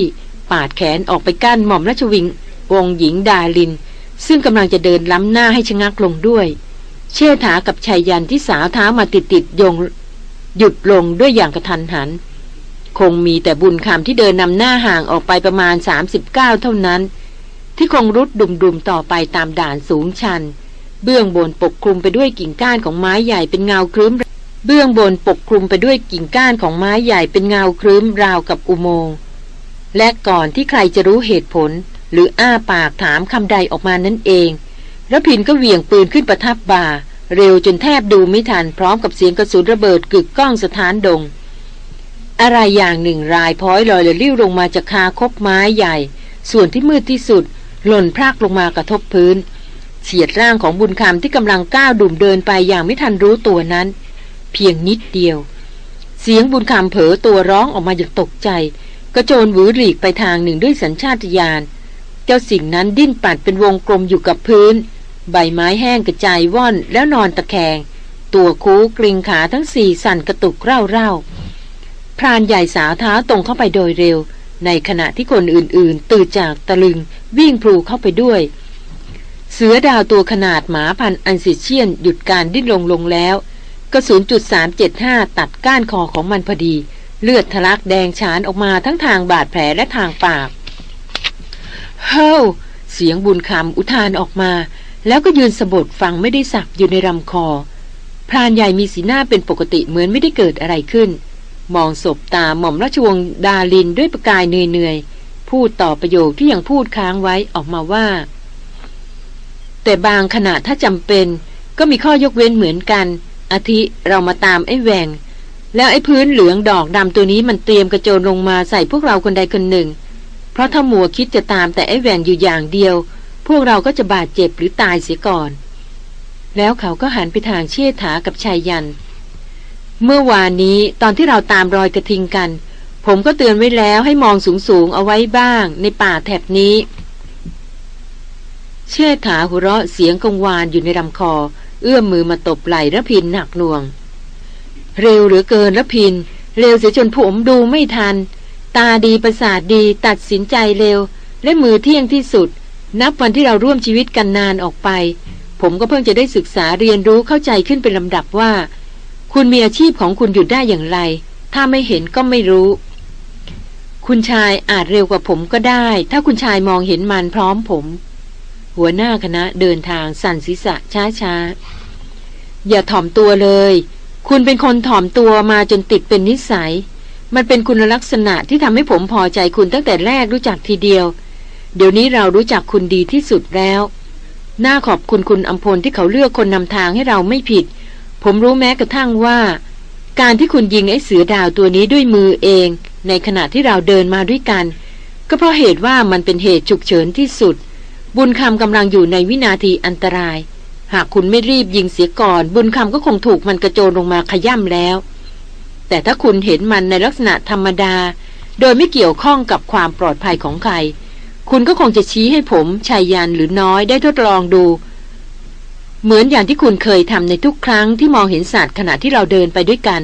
ปาดแขนออกไปกั้นหม่อมราชวิงวงหญิงดาลิน ซึ่งกำลังจะเดินล้ำหน้าให้ชะงักลงด้วย เชษฐากับชายยันที่สาวเท้ามาติดติดยงหยุดลงด้วยอย่างกระทันหัน คงมีแต่บุญคำที่เดินนำหน้าห่างออกไปประมาณ 39 เท่านั้น ที่คงรุดดุมๆต่อไปตามด่านสูงชัน เบื้องบนปกคลุมไปด้วยกิ่งก้านของไม้ใหญ่เป็นเงาครึ้ม เบื้องบนปกคลุมไปด้วยกิ่งก้านของไม้ใหญ่เป็นเงาครึ้มราวกับอุโมงค์และก่อนที่ใครจะรู้เหตุผล หรืออ้าปากถามคำใดออกมานั่นเองระพินก็เหวี่ยงปืนขึ้นประทับบ่า เร็วจนแทบดูไม่ทัน พร้อมกับเสียงกระสุนระเบิดกึกก้องสถานดง อะไรอย่างหนึ่งรายพ้อยลอยและลิ้วลงมาจากคาคบไม้ใหญ่ ส่วนที่มืดที่สุด หล่นพรากลงมากระทบพื้นเฉียดร่างของบุญคำที่กำลังก้าวดุ่มเดินไปอย่างไม่ทันรู้ตัวนั้น เพียงนิดเดียว เสียงบุญคำเผลอตัวร้องออกมาอย่างตกใจ กระโจนหวือหลีกไปทางหนึ่งด้วยสัญชาตญาณเจ้าสิ่งนั้นดิ้นปัดเป็นวงกลมอยู่กับพื้น ใบไม้แห้งกระจายว่อนแล้วนอนตะแคง ตัวคูกริงขาทั้งสี่สั่นกระตุกเร่าๆพรานใหญ่สาวเท้าตรงเข้าไปโดยเร็ว ในขณะที่คนอื่นๆ ตื่นจากตะลึงวิ่งพลูเข้าไปด้วยเสือดาวตัวขนาดหมาพันอันซิเชียนหยุดการดิ้นลงลงแล้ว กระสุนจุด375 ตัดก้านคอของมันพอดี เลือดทะลักแดงฉานออกมาทั้งทางบาดแผลและทางปาก เฮ้าเสียงบุญคำอุทานออกมา แล้วก็ยืนสะบดฟังไม่ได้สับอยู่ในลำคอ พรานใหญ่มีสีหน้าเป็นปกติเหมือนไม่ได้เกิดอะไรขึ้น มองศพตาหม่อมราชวงศ์ดาลินด้วยประกายเหนื่อยๆ พูดต่อประโยคที่ยังพูดค้างไว้ออกมาว่า แต่บางขณะถ้าจำเป็น ก็มีข้อยกเว้นเหมือนกัน อาทิเรามาตามไอ้แหวงแล้วไอ้พื้นเหลืองดอกดำตัวนี้มันเตรียมกระโจนลงมาใส่พวกเราคนใดคนหนึ่ง เพราะถ้ามัวคิดจะตามแต่ไอ้แหวงอยู่อย่างเดียว พวกเราก็จะบาดเจ็บหรือตายเสียก่อน แล้วเขาก็หันไปทางเชษฐากับชายยัน เมื่อวานนี้ตอนที่เราตามรอยกระทิงกัน ผมก็เตือนไว้แล้วให้มองสูงๆเอาไว้บ้าง ในป่าแถบนี้ เชษฐาหัวเราะเสียงกังวานอยู่ในลำคอ เอื้อมมือมาตบไหล่ระพินหนักหน่วง เร็วเหลือเกินระพิน เร็วเสียจนผมดูไม่ทัน ตาดีประสาทดีตัดสินใจเร็ว และมือเที่ยงที่สุด นับวันที่เราร่วมชีวิตกันนานออกไป ผมก็เพิ่งจะได้ศึกษาเรียนรู้เข้าใจขึ้นเป็นลำดับว่า คุณมีอาชีพของคุณหยุดได้อย่างไร ถ้าไม่เห็นก็ไม่รู้ คุณชายอาจเร็วกว่าผมก็ได้ ถ้าคุณชายมองเห็นมันพร้อมผม หัวหน้าคณะเดินทางสั่นศีรษะช้าๆอย่าถ่อมตัวเลย คุณเป็นคนถ่อมตัวมาจนติดเป็นนิสัย มันเป็นคุณลักษณะที่ทำให้ผมพอใจคุณตั้งแต่แรกรู้จักทีเดียว เดี๋ยวนี้เรารู้จักคุณดีที่สุดแล้วน่าขอบคุณคุณอัมพลที่เขาเลือกคนนำทางให้เราไม่ผิด ผมรู้แม้กระทั่งว่า การที่คุณยิงไอ้เสือดาวตัวนี้ด้วยมือเอง ในขณะที่เราเดินมาด้วยกัน ก็เพราะเหตุว่ามันเป็นเหตุฉุกเฉินที่สุด บุญคำกำลังอยู่ในวินาทีอันตราย หากคุณไม่รีบยิงเสียก่อน บุญคำก็คงถูกมันกระโจนลงมาขย่ำแล้ว แต่ถ้าคุณเห็นมันในลักษณะธรรมดา โดยไม่เกี่ยวข้องกับความปลอดภัยของใคร คุณก็คงจะชี้ให้ผมชายยันหรือน้อยได้ทดลองดู เหมือนอย่างที่คุณเคยทำในทุกครั้งที่มองเห็นสัตว์ขณะที่เราเดินไปด้วยกัน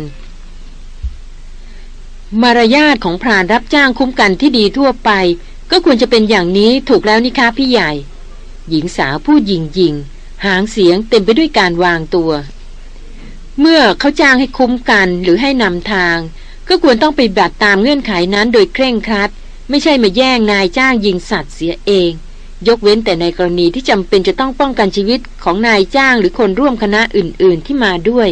มารยาทของพรานรับจ้างคุ้มกันที่ดีทั่วไป ก็ควรจะเป็นอย่างนี้ถูกแล้วนี่คะพี่ใหญ่ หญิงสาวพูดยิงยิงหางเสียงเต็มไปด้วยการวางตัว เมื่อเขาจ้างให้คุ้มกันหรือให้นำทาง ก็ควรต้องไปบัตตามเงื่อนไขนั้นโดยเคร่งครัด ไม่ใช่มาแย่งนายจ้างยิงสัตว์เสียเอง ยกเว้นแต่ในกรณีที่จำเป็นจะต้องป้องกันชีวิตของนายจ้างหรือคนร่วมคณะอื่น ๆที่มาด้วย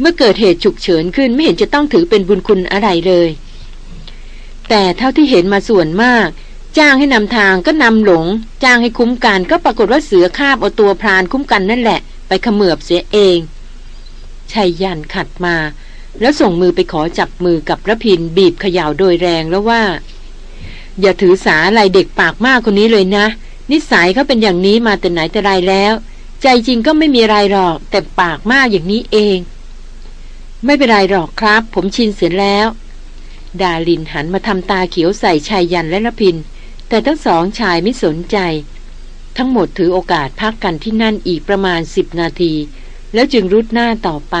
เมื่อเกิดเหตุฉุกเฉินขึ้นไม่เห็นจะต้องถือเป็นบุญคุณอะไรเลย แต่เท่าที่เห็นมาส่วนมาก จ้างให้นำทางก็นำหลง จ้างให้คุ้มกันก็ปรากฏว่าเสือคาบเอาตัวพรานคุ้มกันนั่นแหละ ไปขมือบเสียเองชายยันขัดมา แล้วส่งมือไปขอจับมือกับระพินบีบเขย่าโดยแรงแล้วว่า อย่าถือสาอะไรเด็กปากมากคนนี้เลยนะ นิสัยเขาเป็นอย่างนี้มาแต่ไหนแต่ไรแล้ว ใจจริงก็ไม่มีอะไรหรอกแต่ปากมากอย่างนี้เอง ไม่เป็นไรหรอกครับ ผมชินเสียแล้ว ดาลินหันมาทำตาเขียวใส่ชายยันและละพิน แต่ทั้งสองชายไม่สนใจ ทั้งหมดถือโอกาสพักกันที่นั่นอีกประมาณสิบนาที แล้วจึงรุดหน้าต่อไป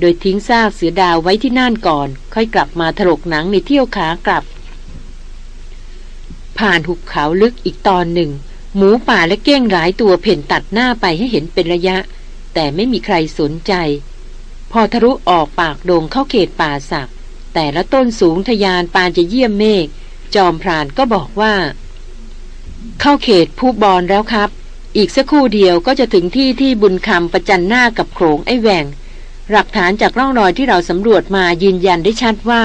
โดยทิ้งซากเสือดาวไว้ที่นั่นก่อน ค่อยกลับมาถลกหนังในเที่ยวขากลับ ผ่านหุบเขาลึกอีกตอนหนึ่ง หมูป่าและเก้งหลายตัวเพ่นตัดหน้าไปให้เห็นเป็นระยะ แต่ไม่มีใครสนใจ พอทะลุออกปากโดงเข้าเขตป่าสัก แต่ละต้นสูงทยานปานจะเยี่ยมเมฆจอมพรานก็บอกว่า เข้าเขตผู้บอลแล้วครับ อีกสักครู่เดียวก็จะถึงที่ที่บุญคำประจันหน้ากับโขงไอ้แหวงหลักฐานจากร่องรอยที่เราสำรวจมายืนยันได้ชัดว่า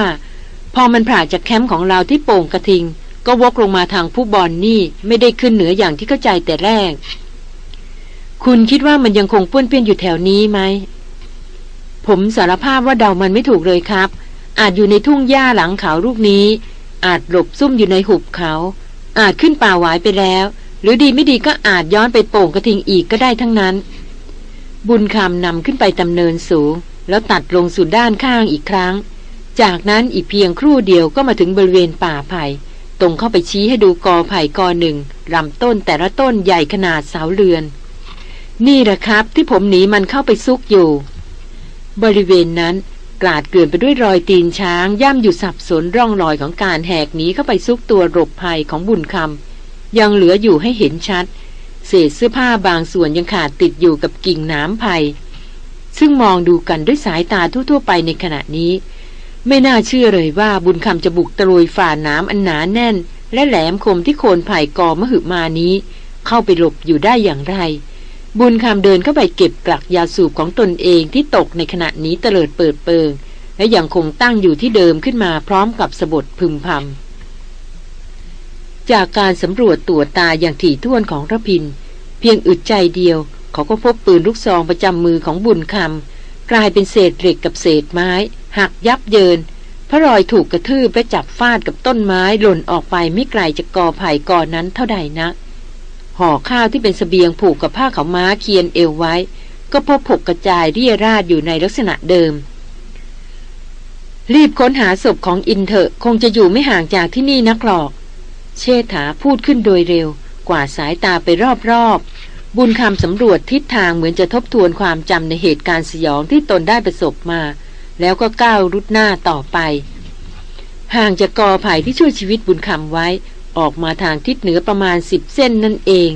พอมันผ่าจากแคมป์ของเราที่โป่งกระทิง ก็วกลงมาทางผู้บอลนนี่ไม่ได้ขึ้นเหนืออย่างที่เข้าใจแต่แรก คุณคิดว่ามันยังคงป้วนเปี้ยนอยู่แถวนี้ไหมผมสารภาพว่าเดามันไม่ถูกเลยครับ อาจอยู่ในทุ่งหญ้าหลังเขาลูกนี้ อาจหลบซุ่มอยู่ในหุบเขา อาจขึ้นป่าหวายไปแล้ว หรือดีไม่ดีก็อาจย้อนไปโป่งกระทิงอีกก็ได้ทั้งนั้น บุญคำนำขึ้นไปตำเนินสูง แล้วตัดลงสู่ด้านข้างอีกครั้ง จากนั้นอีกเพียงครู่เดียวก็มาถึงบริเวณป่าไผ่ตรงเข้าไปชี้ให้ดูกอไผ่กอหนึ่งลำต้นแต่ละต้นใหญ่ขนาดเสาเรือน นี่แหละครับที่ผมหนีมันเข้าไปซุกอยู่ บริเวณนั้น กลาดเกลื่อนไปด้วยรอยตีนช้าง ย่ำอยู่สับสนร่องรอยของการแหกหนีเข้าไปซุกตัวหลบภัยของบุญคำยังเหลืออยู่ให้เห็นชัด เศษเสื้อผ้าบางส่วนยังขาดติดอยู่กับกิ่งน้ำไผ่ซึ่งมองดูกันด้วยสายตาทั่วๆไปในขณะนี้ ไม่น่าเชื่อเลยว่าบุญคำจะบุกตะลุยฝ่าน้ำอันหนาแน่น และแหลมคมที่โคนไผ่กอมหึมานี้ เข้าไปหลบอยู่ได้อย่างไร บุญคำเดินเข้าไปเก็บกลักยาสูบของตนเองที่ตกในขณะนี้เตลิดเปิดเปิง และยังคงตั้งอยู่ที่เดิมขึ้นมาพร้อมกับสะบดพึมพำจากการสำรวจตัวตาอย่างถี่ถ้วนของระพิน เพียงอึดใจเดียว เขาก็พบปืนลูกซองประจำมือของบุญคำกลายเป็นเศษเหล็กกับเศษไม้ หักยับเยินพระรอยถูกกระทืบและจับฟาดกับต้นไม้หล่นออกไปไม่ไกลจากกอไผ่ก่อนนั้นเท่าใดนัก ห่อข้าวที่เป็นสเสบียงผูกกับผ้าขาวม้าเคียนเอวไว้ ก็พบผกกระจายเรียราดอยู่ในลักษณะเดิม รีบค้นหาศพของอินเถอะคงจะอยู่ไม่ห่างจากที่นี่นักหรอก เชษฐาพูดขึ้นโดยเร็ว กว่าสายตาไปรอบๆ บุญคำสำรวจทิศทางเหมือนจะทบทวนความจำในเหตุการณ์สยองที่ตนได้ประสบมา แล้วก็ก้าวรุดหน้าต่อไปห่างจากกอไผ่ที่ช่วยชีวิตบุญคำไว้ ออกมาทางทิศเหนือประมาณสิบเส้นนั่นเอง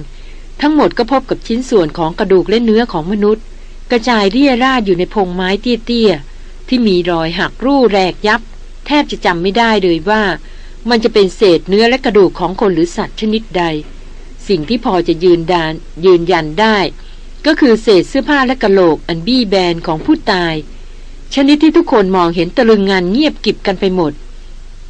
ทั้งหมดก็พบกับชิ้นส่วนของกระดูกและเนื้อของมนุษย์ กระจายเรี่ยราดอยู่ในพงไม้เตี้ยๆ ที่มีรอยหักรูแรกยับ แทบจะจำไม่ได้เลยว่า มันจะเป็นเศษเนื้อและกระดูกของคนหรือสัตว์ชนิดใด สิ่งที่พอจะยืนดานยืนยันได้ ก็คือเศษเสื้อผ้าและกระโหลกอันบี้แบนของผู้ตาย ชนิดที่ทุกคนมองเห็นตะลึงงานเงียบกิบกันไปหมด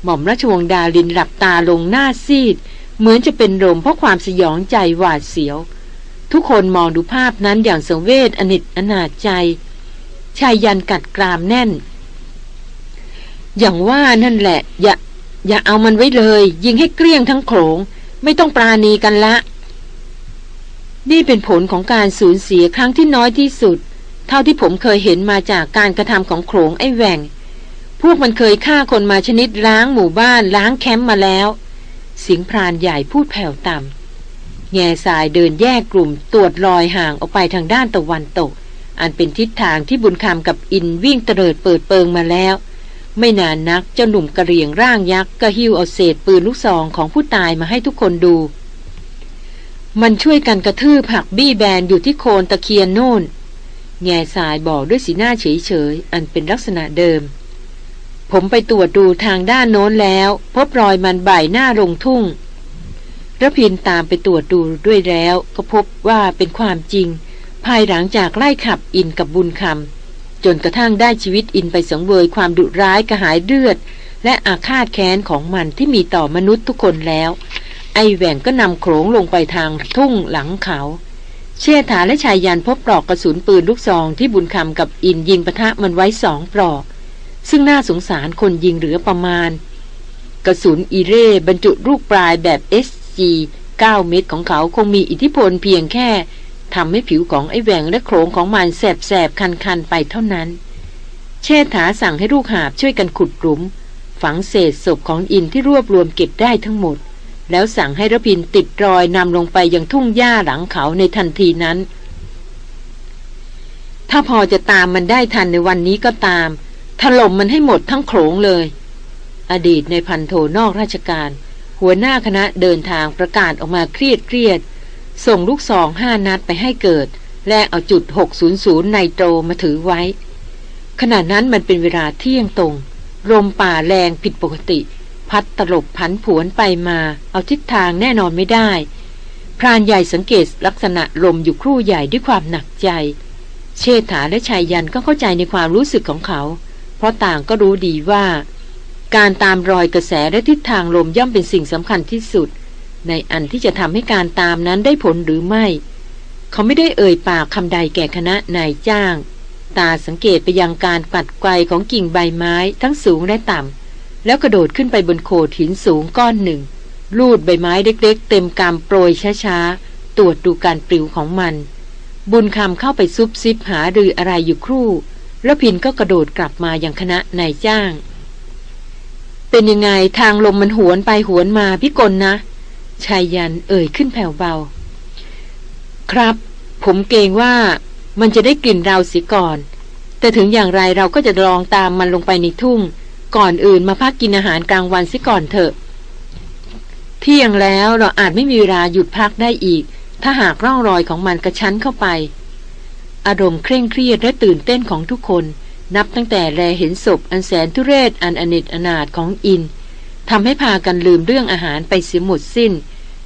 หม่อมราชวงศ์ดาลินหลับตาลงหน้าซีด เหมือนจะเป็นลมเพราะความสยองใจหวาดเสียว ทุกคนมองดูภาพนั้นอย่างสังเวชอนิจอนาจใจชายยันกัดกรามแน่น อย่างว่านั่นแหละ อย่าอย่าเอามันไว้เลย ยิงให้เกลี้ยงทั้งโขง ไม่ต้องปราณีกันละ นี่เป็นผลของการสูญเสียครั้งที่น้อยที่สุด เท่าที่ผมเคยเห็นมาจากการกระทำของโขงไอ้แหวง พวกมันเคยฆ่าคนมาชนิดล้างหมู่บ้านล้างแคมป์มาแล้ว เสียงพรานใหญ่พูดแผ่วต่ำแง่สายเดินแยกกลุ่มตรวจรอยห่างออกไปทางด้านตะวันตก อันเป็นทิศทางที่บุญคำกับอินวิ่งเตลิดเปิดเปิงมาแล้ว ไม่นานนักเจ้าหนุ่มกระเรียงร่างยักษ์ก็หิ้วเอาเศษปืนลูกซองของผู้ตายมาให้ทุกคนดู มันช่วยกันกระทืบผักบี้แบนอยู่ที่โคนตะเคียนโน่น แง่สายบอกด้วยสีหน้าเฉยๆอันเป็นลักษณะเดิม ผมไปตรวจดูทางด้านโน้นแล้ว พบรอยมันใบหน้าลงทุ่งระพินตามไปตรวจดูด้วยแล้ว ก็พบว่าเป็นความจริง ภายหลังจากไล่ขับอินกับบุญคำจนกระทั่งได้ชีวิตอินไปสังเวยความดุร้ายกระหายเลือด และอาฆาตแค้นของมันที่มีต่อมนุษย์ทุกคนแล้ว ไอแหว่งก็นำโขงลงไปทางทุ่งหลังเขา เชี่ยถาและชายยันพบปลอกกระสุนปืนลูกซองที่บุญคำกับอินยิงปะทะมันไว้สองปลอก ซึ่งน่าสงสารคนยิงเหลือประมาณ กระสุนอีเร่บรรจุลูกปลายแบบ SG 9 เม็ดของเขาคงมีอิทธิพลเพียงแค่ทำให้ผิวของไอ้แหวงและโครงของมันแสบๆ คันๆ ไปเท่านั้น เชษฐาสั่งให้ลูกหาบช่วยกันขุดหลุม ฝังเศษศพของอินที่รวบรวมเก็บได้ทั้งหมด แล้วสั่งให้ระพินติดรอยนำลงไปยังทุ่งหญ้าหลังเขาในทันทีนั้น ถ้าพอจะตามมันได้ทันในวันนี้ก็ตาม ถล่มมันให้หมดทั้งโขงเลย อดีตในพันโทนอกราชการ หัวหน้าคณะเดินทางประกาศออกมาเครียดเครียด ส่งลูกซองห้านัดไปให้เกิด และเอาจุด 600 ไนโตรมาถือไว้ ขณะนั้นมันเป็นเวลาเที่ยงตรงลมป่าแรงผิดปกติ พัดตลบผันผวนไปมา เอาทิศทางแน่นอนไม่ได้ พรานใหญ่สังเกตลักษณะลมอยู่ครู่ใหญ่ด้วยความหนักใจ เชษฐาและชายยันก็เข้าใจในความรู้สึกของเขา เพราะต่างก็รู้ดีว่า การตามรอยกระแสและทิศทางลมย่อมเป็นสิ่งสำคัญที่สุด ในอันที่จะทำให้การตามนั้นได้ผลหรือไม่ เขาไม่ได้เอ่ยปากคำใดแก่คณะนายจ้าง ตาสังเกตไปยังการปัดไกวของกิ่งใบไม้ทั้งสูงและต่ำแล้วกระโดดขึ้นไปบนโขดหินสูงก้อนหนึ่ง ลูดใบไม้เล็กๆ เต็มกำโปรยช้าๆตรวจดูการปลิวของมันบุญคำเข้าไปซุบซิบหาหรืออะไรอยู่ครู่ แล้วพินก็กระโดดกลับมาอย่างคณะนายจ้าง เป็นยังไงทางลมมันหวนไปหวนมาพี่กลนะชายยันเอ่ยขึ้นแผ่วเบา ครับ ผมเกรงว่ามันจะได้กลิ่นเราเสียก่อน แต่ถึงอย่างไรเราก็จะลองตามมันลงไปในทุ่ง ก่อนอื่นมาพักกินอาหารกลางวันเสียก่อนเถอะ เที่ยงแล้วเราอาจไม่มีเวลาหยุดพักได้อีก ถ้าหากร่องรอยของมันกระชั้นเข้าไป อารมณ์เคร่งเครียดและตื่นเต้นของทุกคน นับตั้งแต่แลเห็นศพอันแสนทุเรศอันอเนจอนาถของอินทำให้พากันลืมเรื่องอาหารไปเสียหมดสิ้น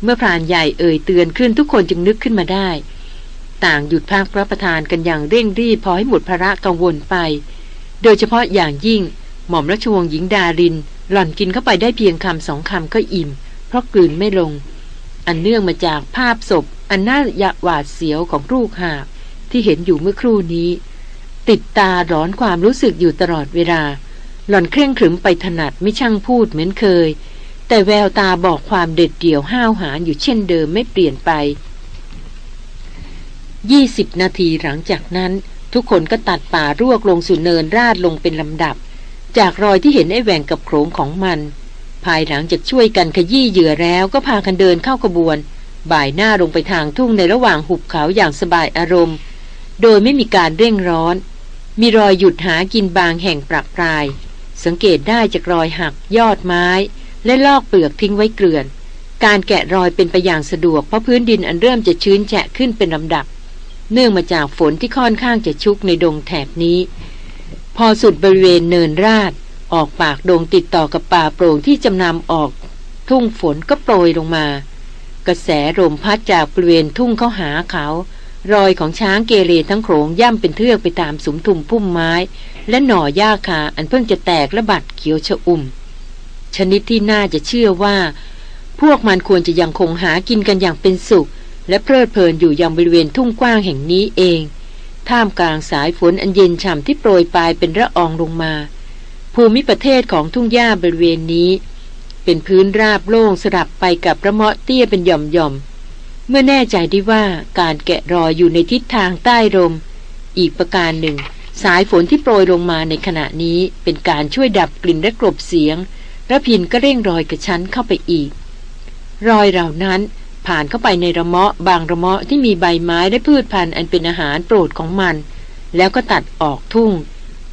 เมื่อพรานใหญ่เอ่ยเตือนขึ้นทุกคนจึงนึกขึ้นมาได้ ต่างหยุดพักรับประทานกันอย่างเร่งรีบพอให้หมดภาระกังวลไป โดยเฉพาะอย่างยิ่ง หม่อมราชวงศ์หญิงดาริน หล่อนกินเข้าไปได้เพียงคำสองคำก็อิ่ม เพราะกลืนไม่ลง อันเนื่องมาจากภาพศพ อันน่าหวาดเสียวของลูกหา ที่เห็นอยู่เมื่อครู่นี้ ติดตาร้อนความรู้สึกอยู่ตลอดเวลา หล่อนเคร่งขรึมไปถนัดไม่ช่างพูดเหมือนเคย แต่แววตาบอกความเด็ดเดี่ยวห้าวหาญอยู่เช่นเดิมไม่เปลี่ยนไปยี่สิบนาทีหลังจากนั้น ทุกคนก็ตัดป่ารวกลงสู่เนินราดลงเป็นลำดับ จากรอยที่เห็นไอ้แหว่งกับโขงของมัน ภายหลังจากช่วยกันขยี้เหยื่อแล้วก็พากันเดินเข้าขบวน บ่ายหน้าลงไปทางทุ่งในระหว่างหุบเขาอย่างสบายอารมณ์ โดยไม่มีการเร่งร้อน มีรอยหยุดหากินบางแห่งปรับปราย สังเกตได้จากรอยหักยอดไม้ และลอกเปลือกทิ้งไว้เกลื่อน การแกะรอยเป็นไปอย่างสะดวกเพราะพื้นดินอันเริ่มจะชื้นแฉะขึ้นเป็นลำดับ เนื่องมาจากฝนที่ค่อนข้างจะชุกในดงแถบนี้ พอสุดบริเวณเนินราดออกปากดงติดต่อกับป่าโปร่งที่จำนำออก ทุ่งฝนก็โปรยลงมา กระแสลมพัดจากบริเวณทุ่งเข้าหาเขา รอยของช้างเกเรทั้งโขงย่ำเป็นเทือกไปตามสุมทุมพุ่มไม้ และหน่อหญ้าคาอันเพิ่งจะแตกและบัดเขียวชะอุ่ม ชนิดที่น่าจะเชื่อว่า พวกมันควรจะยังคงหากินกันอย่างเป็นสุข และเพลิดเพลินอยู่ยังบริเวณทุ่งกว้างแห่งนี้เอง ท่ามกลางสายฝนอันเย็นฉ่ำที่โปรยปลายเป็นระอองลงมา ภูมิประเทศของทุ่งหญ้าบริเวณนี้ เป็นพื้นราบโล่งสลับไปกับระเมาะเตี้ยเป็นหย่อมๆ เมื่อแน่ใจได้ว่าการแกะรอยอยู่ในทิศทางใต้ลมอีกประการหนึ่ง สายฝนที่โปรยลงมาในขณะนี้เป็นการช่วยดับกลิ่นและกลบเสียงระพินก็เร่งรอยกระชั้นเข้าไปอีก รอยเหล่านั้นผ่านเข้าไปในระเมาะบางระเมาะที่มีใบไม้และพืชพันธุ์อันเป็นอาหารโปรดของมัน แล้วก็ตัดออกทุ่ง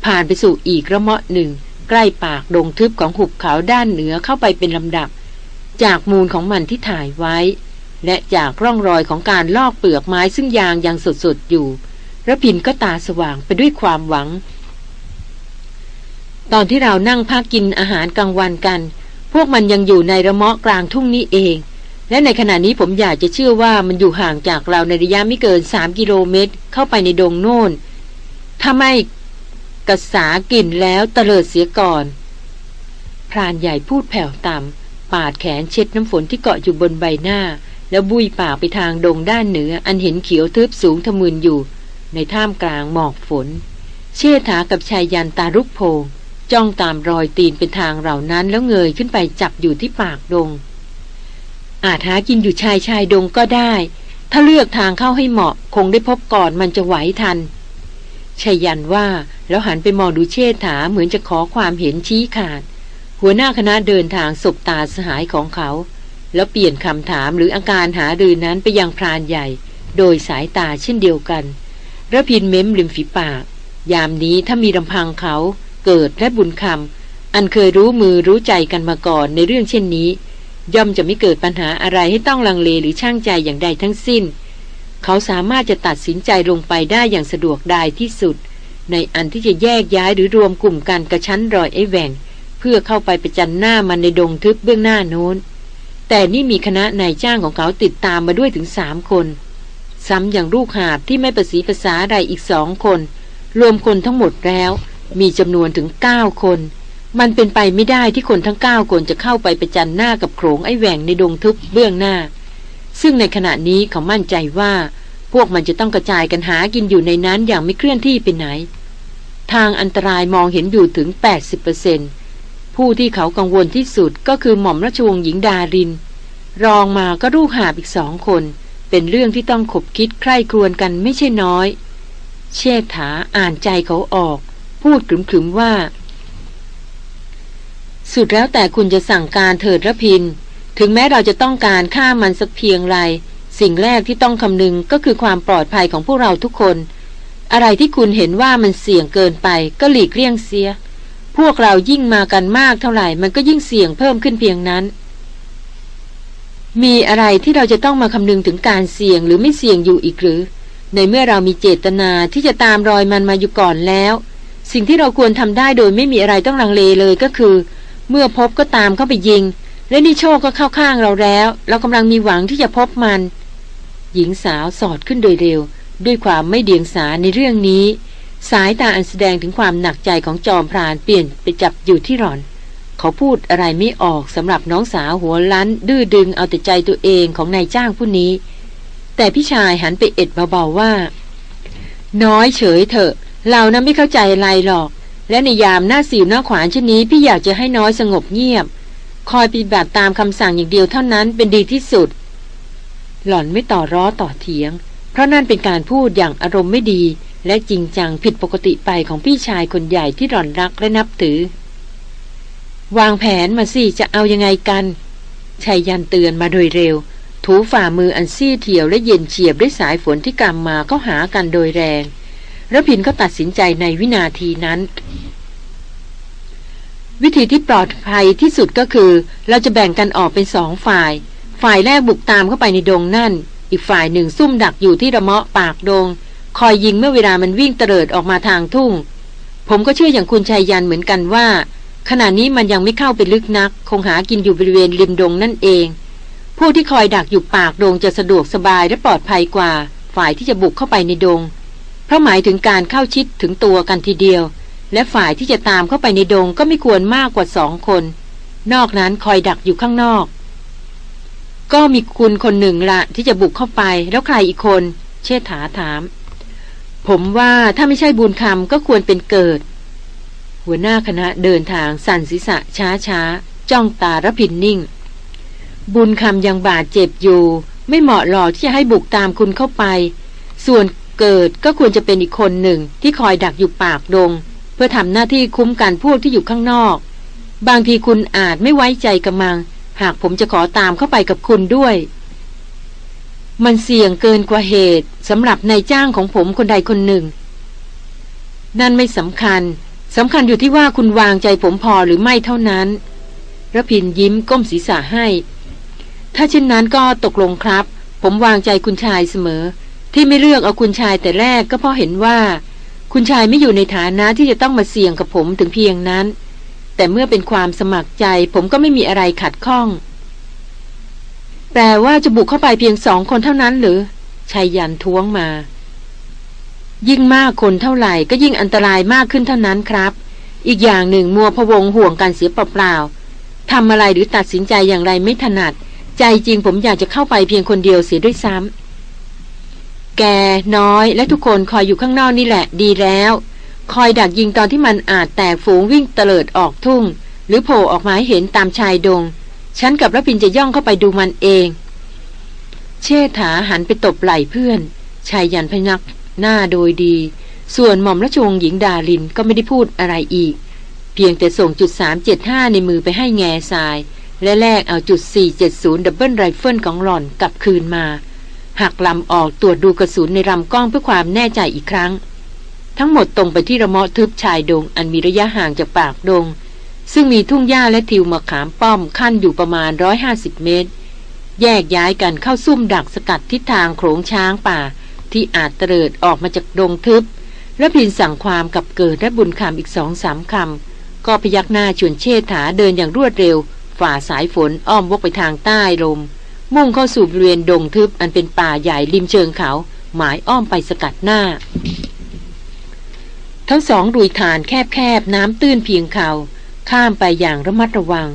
ผ่านไปสู่อีกระเมาะหนึ่ง ใกล้ปากดงทึบของหุบเขาด้านเหนือเข้าไปเป็นลำดับ จากมูลของมันที่ถ่ายไว้ และจากร่องรอยของการลอกเปลือกไม้ซึ่งยางยังสดๆอยู่ระพินก็ตาสว่างไปด้วยความหวัง ตอนที่เรานั่งพักกินอาหารกลางวันกัน พวกมันยังอยู่ในระมาะกลางทุ่งนี้เอง และในขณะนี้ผมอยากจะเชื่อว่ามันอยู่ห่างจากเราในระยะไม่เกินสามกิโลเมตร เข้าไปในดงโน่นถ้าไม่กระสากลิ่นแล้วเตลิดเสียก่อนพรานใหญ่พูดแผ่วต่ำปาดแขนเช็ดน้ำฝนที่เกาะอยู่บนใบหน้า แล้วบุยปากไปทางดงด้านเหนือ อันเห็นเขียวทึบสูงทะมึนอยู่ ในท่ามกลางหมอกฝน เชษฐากับชายยันตารุกโพงจ้องตามรอยตีนเป็นทางเหล่านั้นแล้วเงยขึ้นไปจับอยู่ที่ปากดง อาจหากินอยู่ชายชายดงก็ได้ ถ้าเลือกทางเข้าให้เหมาะ คงได้พบก่อนมันจะไหวทันชายันว่าแล้วหันไปมองดูเชษฐาเหมือนจะขอความเห็นชี้ขาด หัวหน้าคณะเดินทางสบตาสหายของเขา แล้วเปลี่ยนคำถามหรืออาการหารือนั้นไปยังพรานใหญ่ โดยสายตาเช่นเดียวกันระพินเม้มริมฝีปาก ยามนี้ถ้ามีลำพังเขา เกิดและบุญคำอันเคยรู้มือรู้ใจกันมาก่อนในเรื่องเช่นนี้ ย่อมจะไม่เกิดปัญหาอะไรให้ต้องลังเลหรือช่างใจอย่างใดทั้งสิ้น เขาสามารถจะตัดสินใจลงไปได้อย่างสะดวกได้ที่สุด ในอันที่จะแยกย้ายหรือรวมกลุ่มกันกระชั้นรอยไอ้แหวงเพื่อเข้าไปประจันหน้ามันในดงทึบเบื้องหน้าโน้น แต่นี่มีคณะนายจ้างของเขาติดตามมาด้วยถึงสามคน ซ้ำอย่างลูกหาบที่ไม่ประสีภาษาใดอีกสองคน รวมคนทั้งหมดแล้ว มีจำนวนถึงเก้าคน มันเป็นไปไม่ได้ที่คนทั้งเก้าคนจะเข้าไปประจันหน้ากับโขงไอ้แหวงในดงทึบเบื้องหน้า ซึ่งในขณะนี้เขามั่นใจว่าพวกมันจะต้องกระจายกันหากินอยู่ในนั้นอย่างไม่เคลื่อนที่ไปไหน ทางอันตรายมองเห็นอยู่ถึง 80% ผู้ที่เขากังวลที่สุดก็คือหม่อมราชวงศ์หญิงดาริน รองมาก็ลูกหาบอีกสองคน เป็นเรื่องที่ต้องขบคิดใคร่ครวญกันไม่ใช่น้อย เชษฐาอ่านใจเขาออก พูดขึมๆว่า สุดแล้วแต่คุณจะสั่งการเถิดระพิน ถึงแม้เราจะต้องการฆ่ามันสักเพียงไร สิ่งแรกที่ต้องคำนึงก็คือความปลอดภัยของพวกเราทุกคน อะไรที่คุณเห็นว่ามันเสี่ยงเกินไปก็หลีกเลี่ยงเสีย พวกเรายิ่งมากันมากเท่าไหร่มันก็ยิ่งเสี่ยงเพิ่มขึ้นเพียงนั้น มีอะไรที่เราจะต้องมาคำนึงถึงการเสี่ยงหรือไม่เสี่ยงอยู่อีกหรือ ในเมื่อเรามีเจตนาที่จะตามรอยมันมาอยู่ก่อนแล้ว สิ่งที่เราควรทำได้โดยไม่มีอะไรต้องลังเลเลยก็คือ เมื่อพบก็ตามเข้าไปยิง และนี่โชคก็เข้าข้างเราแล้ว เรากำลังมีหวังที่จะพบมัน หญิงสาวสอดขึ้นโดยเร็ว ด้วยความไม่เดียงสาในเรื่องนี้ สายตาอันแสดงถึงความหนักใจของจอมพรานเปลี่ยนไปจับอยู่ที่หลอน เขาพูดอะไรไม่ออกสำหรับน้องสาวหัวลั้นดื้อดึงเอาแต่ใจตัวเองของนายจ้างผู้นี้ แต่พี่ชายหันไปเอ็ดเบาๆว่า น้อยเฉยเถอะ เรานะไม่เข้าใจอะไรหรอก และในยามหน้าสิวหน้าขวานเช่นนี้พี่อยากจะให้น้อยสงบเงียบ คอยปฏิบัติตามคำสั่งอย่างเดียวเท่านั้นเป็นดีที่สุด หล่อนไม่ต่อร้อต่อเถียง เพราะนั่นเป็นการพูดอย่างอารมณ์ไม่ดี และจริงจังผิดปกติไปของพี่ชายคนใหญ่ที่หล่อนรักและนับถือ วางแผนมาสิจะเอายังไงกันชายยันเตือนมาโดยเร็ว ถูฝ่ามืออันซี่เถียวและเย็นเฉียบด้วยสายฝนที่กำมาเข้าหากันโดยแรงระพินก็ตัดสินใจในวินาทีนั้น วิธีที่ปลอดภัยที่สุดก็คือ เราจะแบ่งกันออกเป็นสองฝ่าย ฝ่ายแรกบุกตามเข้าไปในดงนั่น อีกฝ่ายหนึ่งซุ่มดักอยู่ที่ระเมาะปากดง คอยยิงเมื่อเวลามันวิ่งเตลิดออกมาทางทุ่ง ผมก็เชื่ออย่างคุณชายยันเหมือนกันว่า ขณะนี้มันยังไม่เข้าไปลึกนัก คงหากินอยู่บริเวณริมดงนั่นเองพวกที่คอยดักอยู่ปากดงจะสะดวกสบายและปลอดภัยกว่า ฝ่ายที่จะบุกเข้าไปในดง เพราะหมายถึงการเข้าชิดถึงตัวกันทีเดียว และฝ่ายที่จะตามเข้าไปในดงก็ไม่ควรมากกว่าสองคน นอกนั้นคอยดักอยู่ข้างนอก ก็มีคุณคนหนึ่งละที่จะบุกเข้าไปแล้วใครอีกคน เชษฐาถาม ผมว่าถ้าไม่ใช่บุญคำก็ควรเป็นเกิด หัวหน้าคณะเดินทางสั่นศีรษะช้าช้าจ้องตาระพินนิ่ง บุญคำยังบาดเจ็บอยู่ ไม่เหมาะหรอกที่จะให้บุกตามคุณเข้าไป ส่วนเกิดก็ควรจะเป็นอีกคนหนึ่งที่คอยดักอยู่ปากดง เพื่อทำหน้าที่คุ้มกันพวกที่อยู่ข้างนอก บางทีคุณอาจไม่ไว้ใจกำมัง หากผมจะขอตามเข้าไปกับคุณด้วย มันเสี่ยงเกินกว่าเหตุสำหรับนายจ้างของผมคนใดคนหนึ่ง นั่นไม่สำคัญสำคัญอยู่ที่ว่าคุณวางใจผมพอหรือไม่เท่านั้นระพินยิ้มก้มศีรษะให้ ถ้าเช่นนั้นก็ตกลงครับ ผมวางใจคุณชายเสมอ ที่ไม่เลือกเอาคุณชายแต่แรกก็เพราะเห็นว่า คุณชายไม่อยู่ในฐานะที่จะต้องมาเสี่ยงกับผมถึงเพียงนั้น แต่เมื่อเป็นความสมัครใจผมก็ไม่มีอะไรขัดข้อง แปลว่าจะบุกเข้าไปเพียงสองคนเท่านั้นหรือชายยันท้วงมา ยิ่งมากคนเท่าไหร่ก็ยิ่งอันตรายมากขึ้นเท่านั้นครับ อีกอย่างหนึ่งมัวพะวงห่วงกันเสียเปล่าๆทำอะไรหรือตัดสินใจอย่างไรไม่ถนัด ใจจริงผมอยากจะเข้าไปเพียงคนเดียวเสียด้วยซ้ำแกน้อยและทุกคนคอยอยู่ข้างนอกนี่แหละดีแล้ว คอยดักยิงตอนที่มันอาจแตกฝูงวิ่งเตลิดออกทุ่ง หรือโผล่ออกมาให้เห็นตามชายดง ฉันกับรพินจะย่องเข้าไปดูมันเอง เชษฐาหันไปตบไหล่เพื่อนชายยันพยักหน้าโดยดี ส่วนหม่อมราชวงศ์หญิงดารินก็ไม่ได้พูดอะไรอีก เพียงแต่ส่งจุด375 ในมือไปให้แง่ทราย และแลกเอาจุด 470 double rifle ของหล่อนกลับคืนมา หักลำออกตรวจดูกระสุนในลำกล้องเพื่อความแน่ใจอีกครั้ง ทั้งหมดตรงไปที่ละเมาะทึบชายดงอันมีระยะห่างจากปากดง ซึ่งมีทุ่งหญ้าและทิวมะขามป้อมคั่นอยู่ประมาณ 150 เมตร แยกย้ายกันเข้าซุ่มดักสกัดทิศทางโขงช้างป่า ที่อาจเตลิดออกมาจากดงทึบและพินสั่งความกับเกิดและบุญคำอีกสองสามคำ ก็พยักหน้าชวนเชษฐาเดินอย่างรวดเร็ว ฝ่าสายฝนอ้อมวกไปทางใต้ลม มุ่งเข้าสู่บริเวณดงทึบอันเป็นป่าใหญ่ริมเชิงเขา หมายอ้อมไปสกัดหน้า ทั้งสองดุยฐานแคบๆน้ำตื้นเพียงเขา ข้ามไปอย่างระมัดระวัง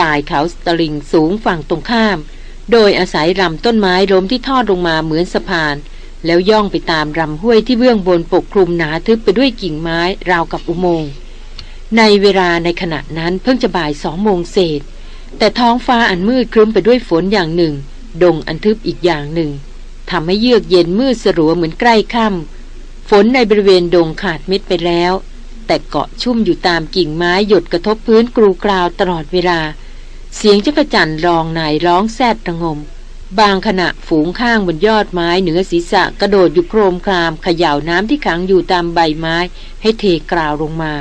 ตายเขาตลิงสูงฝั่งตรงข้าม โดยอาศัยลำต้นไม้ล้มที่ทอดลงมาเหมือนสะพาน แล้วย่องไปตามลำห้วยที่เบื้องบนปกคลุมหนาทึบไปด้วยกิ่งไม้ราวกับอุโมงค์ในเวลาในขณะนั้นเพิ่งจะบ่ายสองโมงเศษ แต่ท้องฟ้าอันมืดครึ้มไปด้วยฝนอย่างหนึ่ง ดงอันทึบอีกอย่างหนึ่งทำให้เยือกเย็นมืดสลัวเหมือนใกล้ค่ำฝนในบริเวณดงขาดเม็ดไปแล้ว แต่เกาะชุ่มอยู่ตามกิ่งไม้หยดกระทบพื้นกรูกราวตลอดเวลา เสียงจักระจั่นรองนายร้องแซดระงม บางขณะฝูงข้างบนยอดไม้เหนือศีรษะกระโดดอยู่โครมครามเขย่าน้ำที่ขังอยู่ตามใบไม้ ให้เทกราวลงมา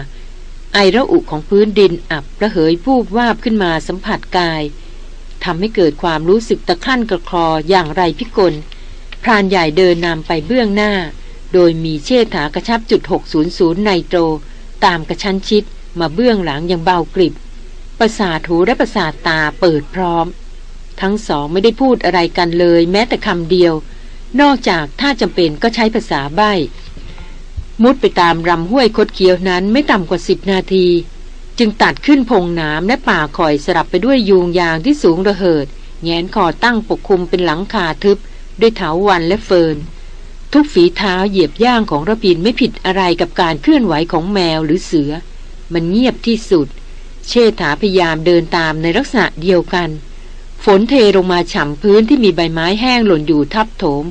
ไอระอุของพื้นดินอับระเหยพูบวาบขึ้นมาสัมผัสกายทำให้เกิดความรู้สึกตะครั่นกระคลออย่างไรพิกลพรานใหญ่เดินนำไปเบื้องหน้า โดยมีเชษฐากระชับจุด 600 ไนโตร ตามกระชั้นชิดมาเบื้องหลังอย่างเบากริบ ประสาทหูและประสาทตาเปิดพร้อม ทั้งสองไม่ได้พูดอะไรกันเลยแม้แต่คำเดียว นอกจากถ้าจำเป็นก็ใช้ภาษาใบ้ มุดไปตามรำห้วยคดเคี้ยวนั้นไม่ต่ำกว่าสิบนาที จึงตัดขึ้นพงน้ำและป่าคอยสลับไปด้วยยูงยางที่สูงระเหิดแงนคอตั้งปกคลุมเป็นหลังคาทึบ ด้วยเถาวันและเฟิร์น ทุกฝีเท้าเหยียบย่างของระพินไม่ผิดอะไรกับการเคลื่อนไหวของแมวหรือเสือ มันเงียบที่สุด เชษฐาพยายามเดินตามในลักษณะเดียวกัน ฝนเทลงมาฉ่ำพื้นที่มีใบไม้แห้งหล่นอยู่ทับโถม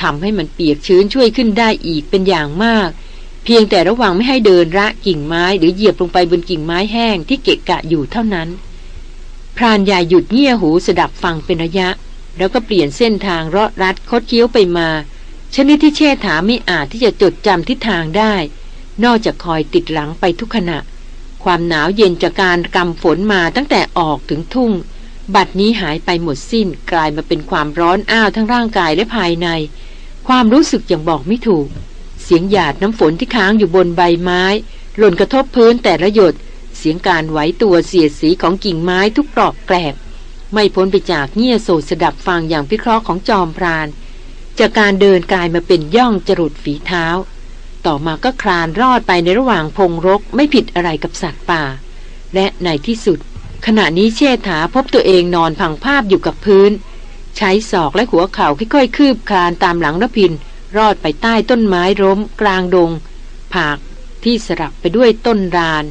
ทำให้มันเปียกชื้นช่วยขึ้นได้อีกเป็นอย่างมาก เพียงแต่ระวังไม่ให้เดินระกิ่งไม้หรือเหยียบลงไปบนกิ่งไม้แห้งที่เกะกะอยู่เท่านั้น พรานใหญ่หยุดเงี่ยหูสดับฟังเป็นระยะ แล้วก็เปลี่ยนเส้นทางเลาะรัดคดเคี้ยวไปมา ชนิดที่เชษฐาไม่อาจที่จะจดจำทิศทางได้ นอกจากคอยติดหลังไปทุกขณะ ความหนาวเย็นจากการกำฝนมาตั้งแต่ออกถึงทุ่ง บัดนี้หายไปหมดสิ้นกลายมาเป็นความร้อนอ้าวทั้งร่างกายและภายใน ความรู้สึกอย่างบอกไม่ถูก เสียงหยาดน้ำฝนที่ค้างอยู่บนใบไม้ หล่นกระทบพื้นแต่ละหยด เสียงการไหวตัวเสียดสีของกิ่งไม้ทุกปลอกแกลบไม่พ้นไปจากเงี่ยโสดสดับฟังอย่างพิเคราะห์ของจอมพราน จากการเดินกลายมาเป็นย่องจรุดฝีเท้า ต่อมาก็คลานรอดไปในระหว่างพงรกไม่ผิดอะไรกับสัตว์ป่า และในที่สุด ขณะนี้เชษฐาพบตัวเองนอนพังภาพอยู่กับพื้น ใช้ศอกและหัวเข่าค่อยๆคืบคลานตามหลังระพิน รอดไปใต้ต้นไม้ร้ม กลางดง ผากที่สลับไปด้วยต้นราน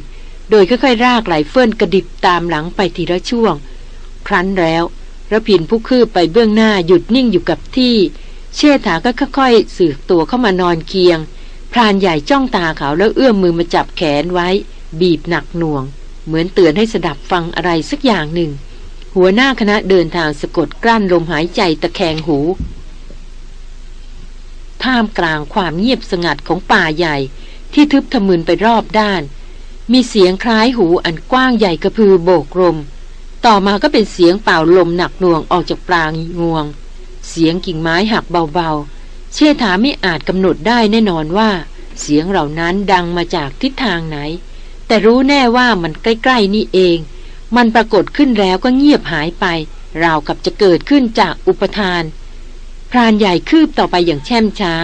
โดยค่อยๆรากไหลเฟิ่อนกระดิบตามหลังไปทีละช่วง ครั้นแล้วระพินผู้คืบไปเบื้องหน้าหยุดนิ่งอยู่กับที่ เชษฐาก็ค่อยๆสืบตัวเข้ามานอนเคียง พรานใหญ่จ้องตาเขาแล้วเอื้อมมือมาจับแขนไว้ บีบหนักหน่วง เหมือนเตือนให้สดับฟังอะไรสักอย่างหนึ่ง หัวหน้าคณะเดินทางสะกดกลั้นลมหายใจตะแคงหู ท่ามกลางความเงียบสงัดของป่าใหญ่ ที่ทึบทะมึนไปรอบด้าน มีเสียงคล้ายหูอันกว้างใหญ่กระพือโบกลมต่อมาก็เป็นเสียงเป่าลมหนักหน่วงออกจากปลางงวง เสียงกิ่งไม้หักเบาๆ เชษฐาไม่อาจกำหนดได้แน่นอนว่า เสียงเหล่านั้นดังมาจากทิศทางไหน แต่รู้แน่ว่ามันใกล้ๆนี่เอง มันปรากฏขึ้นแล้วก็เงียบหายไป ราวกับจะเกิดขึ้นจากอุปทาน พรานใหญ่คืบต่อไปอย่างแช่มช้า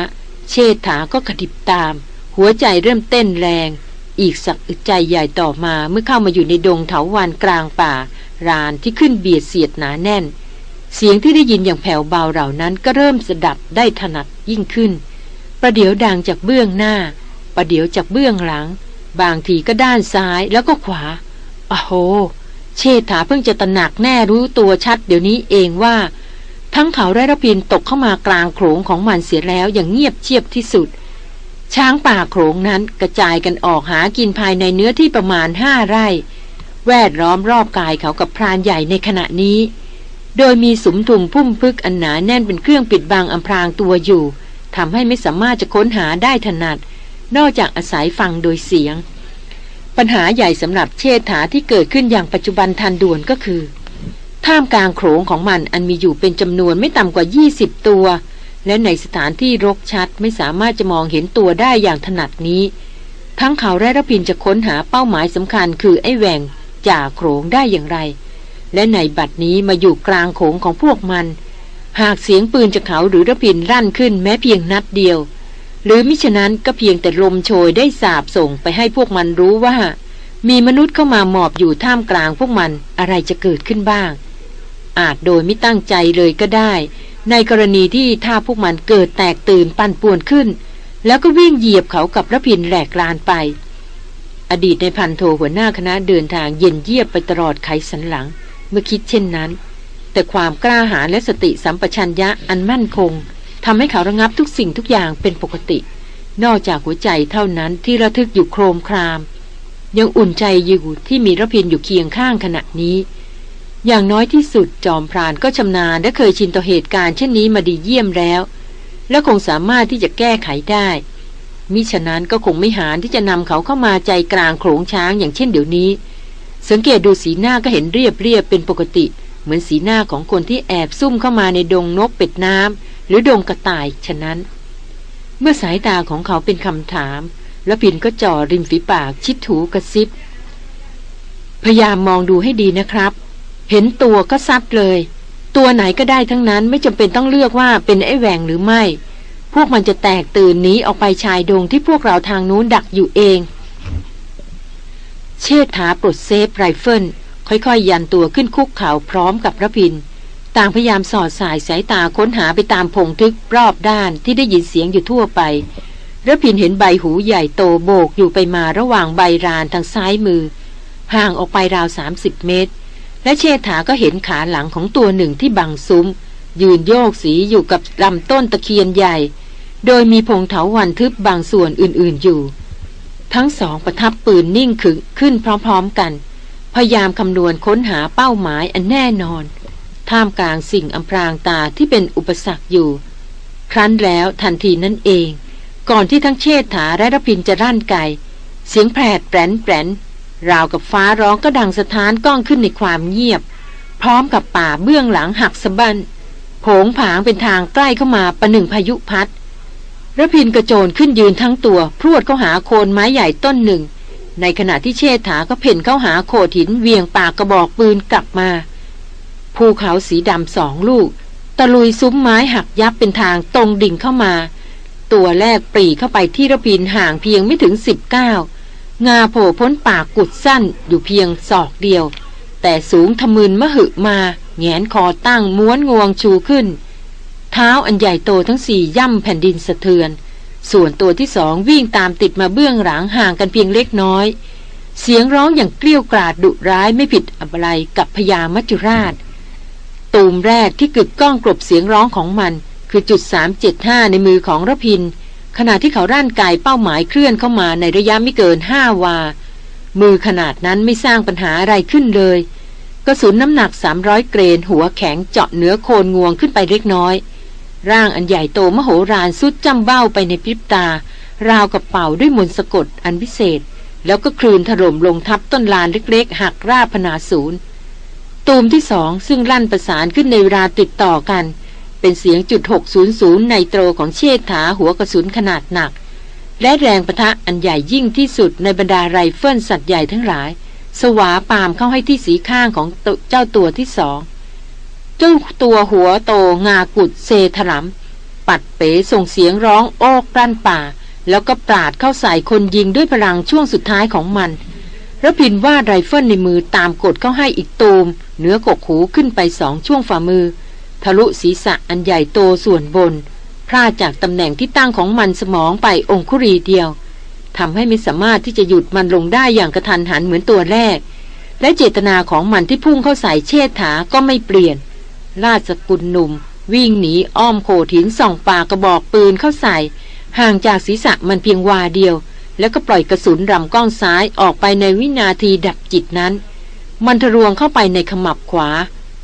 เชษฐาก็ขดิบตาม หัวใจเริ่มเต้นแรง อีกสักอึดใจใหญ่ต่อมาเมื่อเข้ามาอยู่ในดงเถาวันกลางป่า รานที่ขึ้นเบียดเสียดหนาแน่น เสียงที่ได้ยินอย่างแผ่วเบาเหล่านั้นก็เริ่มสดับได้ถนัดยิ่งขึ้น ประเดี๋ยวดังจากเบื้องหน้า ประเดี๋ยวจากเบื้องหลัง บางทีก็ด้านซ้ายแล้วก็ขวาอ้โห เชษฐาเพิ่งจะตระหนักแน่รู้ตัวชัด เดี๋ยวนี้เองว่า ทั้งเขาและระพินตกเข้ามากลางโขงของมันเสียแล้วอย่างเงียบเชียบที่สุด ช้างป่าโขงนั้นกระจายกันออกหากินภายในเนื้อที่ประมาณห้าไร่ แวดล้อมรอบกายเขากับพรานใหญ่ในขณะนี้ โดยมีสุมทุมพุ่มพึกอันหนาแน่นเป็นเครื่องปิดบังอำพรางตัวอยู่ทำให้ไม่สามารถจะค้นหาได้ถนัด นอกจากอาศัยฟังโดยเสียง ปัญหาใหญ่สำหรับเชษฐาที่เกิดขึ้นอย่างปัจจุบันทันด่วนก็คือ ท่ามกลางโขงของมันอันมีอยู่เป็นจำนวนไม่ต่ำกว่า 20 ตัว และในสถานที่รกชัดไม่สามารถจะมองเห็นตัวได้อย่างถนัดนี้ ทั้งเขาและรพินจะค้นหาเป้าหมายสำคัญคือไอ้แหวงจ่าโขงได้อย่างไร และในบัดนี้มาอยู่กลางโขงของพวกมัน หากเสียงปืนจากเขาหรือระพินรั่นขึ้นแม้เพียงนัดเดียว หรือมิฉะนั้นก็เพียงแต่ลมโชยได้สาบส่งไปให้พวกมันรู้ว่า มีมนุษย์เข้ามาหมอบอยู่ท่ามกลางพวกมันอะไรจะเกิดขึ้นบ้าง อาจโดยไม่ตั้งใจเลยก็ได้ ในกรณีที่ถ้าพวกมันเกิดแตกตื่นปั่นป่วนขึ้น แล้วก็วิ่งเหยียบเขากับระพินแหลกลานไปอดีตในพันโทหัวหน้าคณะเดินทางเย็นเยียบไปตลอดไขสันหลัง เมื่อคิดเช่นนั้น แต่ความกล้าหาญและสติสัมปชัญญะอันมั่นคงทำให้เขาระงับทุกสิ่งทุกอย่างเป็นปกติ นอกจากหัวใจเท่านั้นที่ระทึกอยู่โครมคราม ยังอุ่นใจอยู่ที่มีระพินอยู่เคียงข้างขณะนี้ อย่างน้อยที่สุดจอมพรานก็ชำนาญและเคยชินต่อเหตุการณ์เช่นนี้มาดีเยี่ยมแล้ว และคงสามารถที่จะแก้ไขได้ มิฉะนั้นก็คงไม่หานที่จะนำเขาเข้ามาใจกลางโขลงช้างอย่างเช่นเดี๋ยวนี้ สังเกตดูสีหน้าก็เห็นเรียบเรียบเป็นปกติ เหมือนสีหน้าของคนที่แอบซุ่มเข้ามาในดงนกเป็ดน้ำหรือดงกระต่ายฉะนั้น เมื่อสายตาของเขาเป็นคำถาม แล้วพินก็จ่อริมฝีปากชิดถูกระซิบ พยายามมองดูให้ดีนะครับ เห็นตัวก็ซัดเลย ตัวไหนก็ได้ทั้งนั้นไม่จำเป็นต้องเลือกว่าเป็นไอ้แหวงหรือไม่ พวกมันจะแตกตื่นหนีออกไปชายดงที่พวกเราทางนู้นดักอยู่เอง เชษฐาปลด safe ไรเฟิลค่อยๆยันตัวขึ้นคุกเข่าพร้อมกับรพินทร์ ต่างพยายามสอดส่ายสายตาค้นหาไปตามพงทึบรอบด้านที่ได้ยินเสียงอยู่ทั่วไป รพินทร์เห็นใบหูใหญ่โตโบกอยู่ไปมาระหว่างใบรานทางซ้ายมือ ห่างออกไปราวสามสิบเมตร และเชษฐาก็เห็นขาหลังของตัวหนึ่งที่บังซุ้ม ยืนโยกสีอยู่กับลำต้นตะเคียนใหญ่ โดยมีพงเถาวัลย์ทึบบางส่วนอื่นๆอยู่ ทั้งสองประทับปืนนิ่งขึงขึ้นพร้อมๆกัน พยายามคำนวณค้นหาเป้าหมายอันแน่นอน ท่ามกลางสิ่งอำพรางตาที่เป็นอุปสรรคอยู่ ครั้นแล้วทันทีนั่นเอง ก่อนที่ทั้งเชษฐาและรพินจะร่านไกเสียงแผดแปรนแปรนราวกับฟ้าร้องก็ดังสะท้านก้องขึ้นในความเงียบ พร้อมกับป่าเบื้องหลังหักสะบัน้นโผงผางเป็นทางใกล้เข้ามาประหนึ่งพายุพัด ระพินกระโจนขึ้นยืนทั้งตัว พรวดเข้าหาโคนไม้ใหญ่ต้นหนึ่ง ในขณะที่เชษฐาก็เพ่นเข้าหาโขดหินเวียงปากกระบอกปืนกลับมา ภูเขาสีดำสองลูก ตะลุยซุ้มไม้หักยับเป็นทางตรงดิ่งเข้ามา ตัวแรกปรีเข้าไปที่ระพินห่างเพียงไม่ถึงสิบเก้างาโผล่พ้นปากกุดสั้นอยู่เพียงศอกเดียว แต่สูงทะมึนมหึมา แงนคอตั้งม้วนงวงชูขึ้น เท้าอันใหญ่โตทั้งสี่ย่ำแผ่นดินสะเทือน ส่วนตัวที่สองวิ่งตามติดมาเบื้องหลังห่างกันเพียงเล็กน้อย เสียงร้องอย่างเกลี้ยวกราดดุร้ายไม่ผิดอะไรกับพญามัจจุราช ตูมแรกที่กึกก้องกลบเสียงร้องของมัน คือจุด375ในมือของระพิน ขณะที่เขาร่านกายเป้าหมายเคลื่อนเข้ามาในระยะไม่เกินห้าวา มือขนาดนั้นไม่สร้างปัญหาอะไรขึ้นเลยกระสุนน้ำหนัก 300 เกรน หัวแข็งเจาะเนื้อโคนงวงขึ้นไปเล็กน้อย ร่างอันใหญ่โตมโหฬารสุดจำเบ้าไปในพริบตา ราวกับเป่าด้วยมนต์สะกดอันวิเศษ แล้วก็คลืนถล่มลงทับต้นลานเล็กๆ หักราบพนาศูนย์ตูมที่สองซึ่งลั่นประสานขึ้นในเวลาติดต่อกัน เป็นเสียงจุด600ในโตรของเชษฐาหัวกระสุนขนาดหนัก และแรงประทะอันใหญ่ยิ่งที่สุดในบรรดาไรเฟิลสัตว์ใหญ่ทั้งหลาย สวาปามเข้าให้ที่สีข้างของเจ้าตัวที่สอง เจ้าตัวหัวโตงากุดเซถลำปัดเป๋ส่งเสียงร้องโอ๊กลั่นป่า แล้วก็ปราดเข้าใส่คนยิงด้วยพลังช่วงสุดท้ายของมันรพินทร์วาดไรเฟิลในมือตามกดเข้าให้อีกตูมเนื้อกกหูขึ้นไปสองช่วงฝ่ามือ ทะลุศีรษะอันใหญ่โตส่วนบนพลาดจากตำแหน่งที่ตั้งของมันสมองไปองคุลีเดียวทำให้ไม่สามารถที่จะหยุดมันลงได้อย่างกระทันหันเหมือนตัวแรก และเจตนาของมันที่พุ่งเข้าใส่เชษฐาก็ไม่เปลี่ยน ราชสกุลหนุ่ม วิ่งหนีอ้อมโขดหินส่องปากระบอกปืนเข้าใส่ ห่างจากศีรษะมันเพียงวาเดียว แล้วก็ปล่อยกระสุนรำก้องซ้ายออกไปในวินาทีดับจิตนั้น มันทะลวงเข้าไปในขมับขวา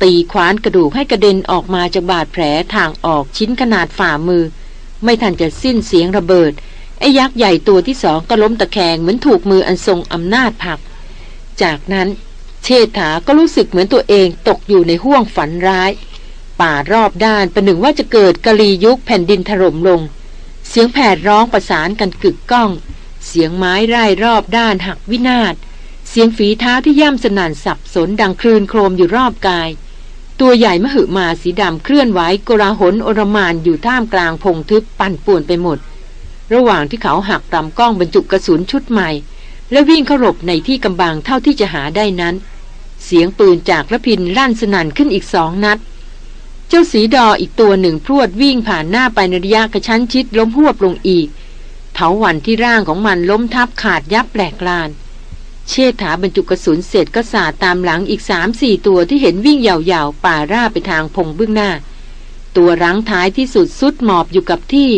ตีขวานกระดูกให้กระเด็นออกมาจากบาดแผลทางออกชิ้นขนาดฝ่ามือ ไม่ทันจะสิ้นเสียงระเบิดไอ้ยักษ์ใหญ่ตัวที่สองก็ล้มตะแคงเหมือนถูกมืออันทรงอำนาจผัก จากนั้น เชษฐาก็รู้สึกเหมือนตัวเองตกอยู่ในห้วงฝันร้าย ป่ารอบด้านประหนึ่งว่าจะเกิดกะลียุคแผ่นดินถล่มลง เสียงแผดร้องประสานกันกึกก้อง เสียงไม้ไร่รอบด้านหักวินาศเสียงฝีเท้าที่ย่ำสนั่นสับสนดังคลื่นโครมอยู่รอบกาย ตัวใหญ่มหึมาสีดำเคลื่อนไหวกราหนโอรมานอยู่ท่ามกลางพงทึบปั่นป่วนไปหมด ระหว่างที่เขาหักตำกล้องบรรจุกระสุนชุดใหม่ และวิ่งเข้ารบในที่กำบังเท่าที่จะหาได้นั้น เสียงปืนจากระพินลั่นสนั่นขึ้นอีกสองนัด เจ้าสีดออีกตัวหนึ่งพรวดวิ่งผ่านหน้าไปในระยะกระชั้นชิดล้มหวบลงอีก เถาวันที่ร่างของมันล้มทับขาดยับแหลกลาน เชษฐาบรรจุกระสุนเสร็จก็สาดตามหลังอีกสามสี่ตัวที่เห็นวิ่งยาวๆ ป่าร่าไปทางพงเบื้องหน้า ตัวรั้งท้ายที่สุดสุดหมอบอยู่กับที่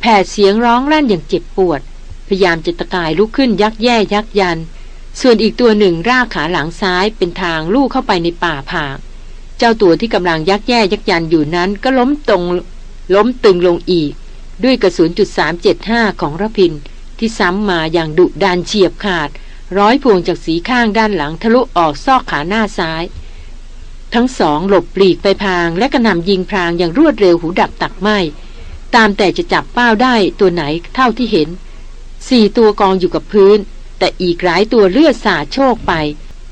แผ่เสียงร้องลั่นอย่างเจ็บปวด พยายามจะตะกายลุกขึ้นยักแย่ยักยัน ส่วนอีกตัวหนึ่งรากขาหลังซ้ายเป็นทางลู่เข้าไปในป่าผากเจ้าตัวที่กำลังยักแย่ยักยันอยู่นั้นก็ล้มตรงล้มตึงลงอีก ด้วยกระสุนจุดสามเจ็ดห้าของระพิน ที่ซ้ำมาอย่างดุดานเฉียบขาด ร้อยพวงจากสีข้างด้านหลังทะลุออกซอกขาหน้าซ้าย ทั้งสองหลบปลีกไปพางและกระนำยิงพรางอย่างรวดเร็วหูดับตักไหมตามแต่จะจับเป้าได้ตัวไหนเท่าที่เห็นสี่ตัวกองอยู่กับพื้น แต่อีกหลายตัวเลือดสาดโชกไป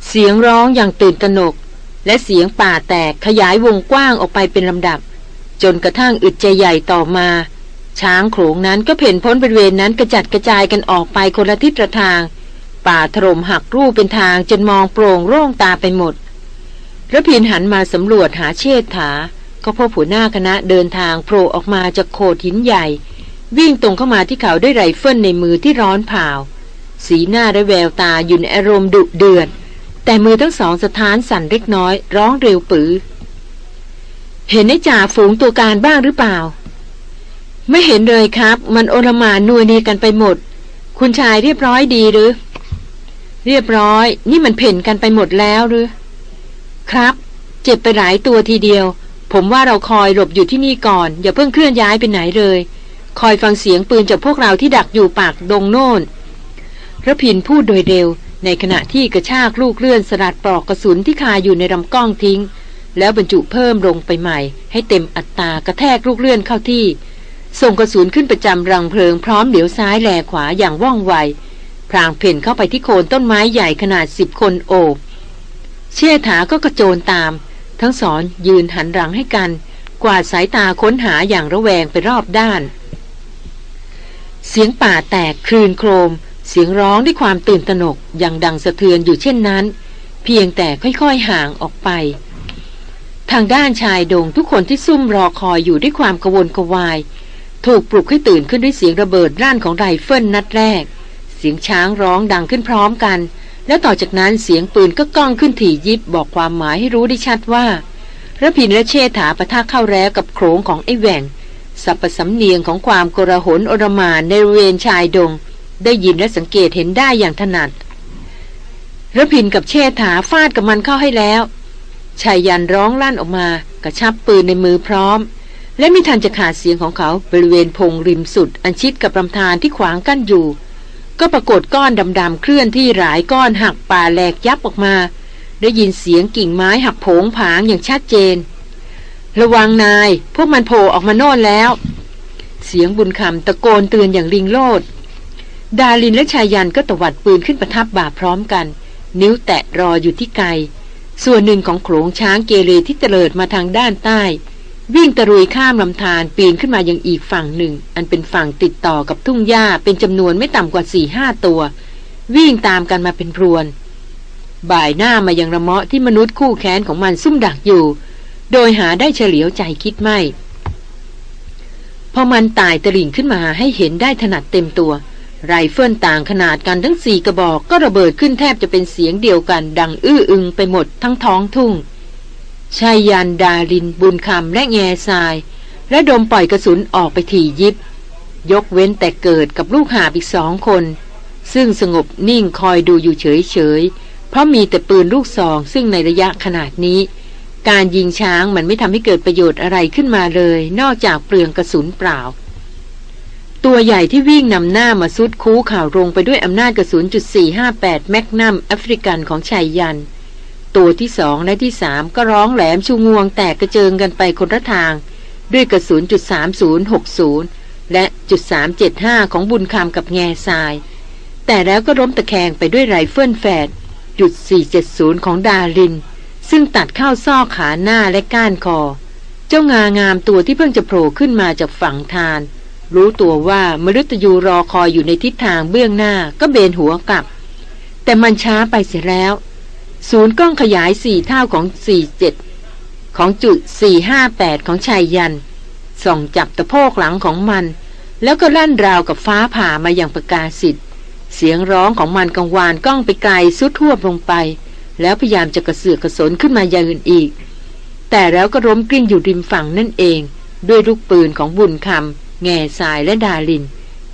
เสียงร้องอย่างตื่นตระหนก และเสียงป่าแตกขยายวงกว้างออกไปเป็นลำดับ จนกระทั่งอึดใจใหญ่ต่อมา ช้างโขงนั้นก็เพ่นพ้นบริเวณนั้นกระจัดกระจายกันออกไปคนละทิศละทาง ป่าถล่มหักรูปเป็นทางจนมองโปร่งโล่งตาไปหมดระพินหันมาสำรวจหาเชษฐา ก็พบหัวหน้าคณะเดินทางโผล่ออกมาจากโขดหินใหญ่ วิ่งตรงเข้ามาที่เขาด้วยไรเฟิลในมือที่ร้อนเผา สีหน้าและแววตาอยู่ในอารมณ์ดุเดือด แต่มือทั้งสองสถานสั่นเล็กน้อย ร้องเร็วปือ เห็นไอ้จ่าฝูงตัวการบ้างหรือเปล่า ไม่เห็นเลยครับ มันโอลมานนัวนีกันไปหมด คุณชายเรียบร้อยดีหรือ เรียบร้อย นี่มันเพ่นกันไปหมดแล้วหรือ ครับ เจ็บไปหลายตัวทีเดียว ผมว่าเราคอยหลบอยู่ที่นี่ก่อน อย่าเพิ่งเคลื่อนย้ายไปไหนเลย คอยฟังเสียงปืนจากพวกเราที่ดักอยู่ปากดงโน่น ระพินพูดโดยเร็ว ในขณะที่กระชากลูกเลื่อนสลัดปลอกกระสุนที่คาอยู่ในลำกล้องทิ้ง แล้วบรรจุเพิ่มลงไปใหม่ ให้เต็มอัตรากระแทกลูกเลื่อนเข้าที่ ส่งกระสุนขึ้นประจำรังเพลิงพร้อมเหลียวซ้ายแลขวาอย่างว่องไวพรางเพ่นเข้าไปที่โคนต้นไม้ใหญ่ขนาดสิบคนโอบเชษฐาก็กระโจนตาม ทั้งสองยืนหันหลังให้กัน กวาดสายตาค้นหาอย่างระแวงไปรอบด้าน เสียงป่าแตกคลืนโครม เสียงร้องด้วยความตื่นตระหนกยังดังสะเทือนอยู่เช่นนั้น เพียงแต่ค่อยๆห่างออกไป ทางด้านชายโดงทุกคนที่ซุ่มรอคอยอยู่ด้วยความกระวนกระวาย ถูกปลุกให้ตื่นขึ้นด้วยเสียงระเบิดร่านของไรเฟิลนัดแรก เสียงช้างร้องดังขึ้นพร้อมกัน แล้วต่อจากนั้นเสียงปืนก็ก้องขึ้นถี่ยิบบอกความหมายให้รู้ได้ชัดว่าระพินและเชษฐาปะทะเข้าแล้วกับโขงของไอ้แหว่งสับประสำเนียงของความโกระหนอรมานในเวณชายดง ได้ยินและสังเกตเห็นได้อย่างถนัดระพินกับเชษฐาฟาดกับมันเข้าให้แล้วชายยันร้องลั่นออกมากระชับปืนในมือพร้อม และไม่ทันจะขาดเสียงของเขาบริเวณพงริมสุด อันชิดกับลำธารที่ขวางกั้นอยู่ ก็ปรากฏก้อนดำๆเคลื่อนที่หลายก้อนหักป่าแหลกยับออกมา ได้ยินเสียงกิ่งไม้หักโผงผางอย่างชัดเจน ระวังนาย พวกมันโผล่ออกมาโน่นแล้ว เสียงบุญคำตะโกนเตือนอย่างริงโลด ดาลินและชายยันก็ตวัดปืนขึ้นประทับบ่าพร้อมกัน นิ้วแตะรออยู่ที่ไกลส่วนหนึ่งของโขลงช้างเกเรที่เตลิดมาทางด้านใต้ วิ่งตะรุยข้ามลำธารปีนขึ้นมายังอีกฝั่งหนึ่ง อันเป็นฝั่งติดต่อกับทุ่งหญ้าเป็นจำนวนไม่ต่ำกว่าสี่ห้าตัว วิ่งตามกันมาเป็นพรวน บ่ายหน้ามายังระเมาะที่มนุษย์คู่แค้นของมันซุ่มดักอยู่ โดยหาได้เฉลียวใจคิดไม่พอมันตายตะลิ่งขึ้นมาให้เห็นได้ถนัดเต็มตัว ไรเฟิลต่างขนาดกันทั้งสี่กระบอกก็ระเบิดขึ้นแทบจะเป็นเสียงเดียวกัน ดังอื้ออึงไปหมดทั้งท้องทุ่งชายยันดารินบุญคำและแง่ทราย และดมปล่อยกระสุนออกไปถี่ยิบ ยกเว้นแต่เกิดกับลูกหาอีกสองคน ซึ่งสงบนิ่งคอยดูอยู่เฉยๆเพราะมีแต่ปืนลูกซองซึ่งในระยะขนาดนี้ การยิงช้างมันไม่ทำให้เกิดประโยชน์อะไรขึ้นมาเลย นอกจากเปลืองกระสุนเปล่า ตัวใหญ่ที่วิ่งนำหน้ามาซุดคูข่าวลงไปด้วยอำนาจกระสุนจุด458 แมกนัมแอฟริกันของชายยัน ตัวที่สองและที่สามก็ร้องแหลมชูงวงแตกกระเจิงกันไปคนละทาง ด้วยกระสุนจุด3060 และจุด375 ของบุญคำกับแง่ทราย แต่แล้วก็ล้มตะแคงไปด้วยไรเฟิลแฟดจุด470 ของดาริน ซึ่งตัดเข้าซอกขาหน้าและก้านคอ เจ้างางามตัวที่เพิ่งจะโผล่ขึ้นมาจากฝั่งทาน รู้ตัวว่ามฤตยูรอคอยอยู่ในทิศทางเบื้องหน้าก็เบนหัวกลับ แต่มันช้าไปเสียแล้ว ศูนย์กล้องขยายสี่เท่าของ47ของจุด458ของชายยัน ส่องจับตะโพกหลังของมัน แล้วก็ลั่นราวกับฟ้าผ่ามาอย่างประกาศสิทธิ์เสียงร้องของมันกังวานกล้องไปไกลสุดทั่วลงไป แล้วพยายามจะกระเสือกกระสนขึ้นมาอย่างอื่นอีก แต่แล้วก็ล้มกลิ้งอยู่ริมฝั่งนั่นเอง ด้วยลูกปืนของบุญคำ แง่สายและดาลิน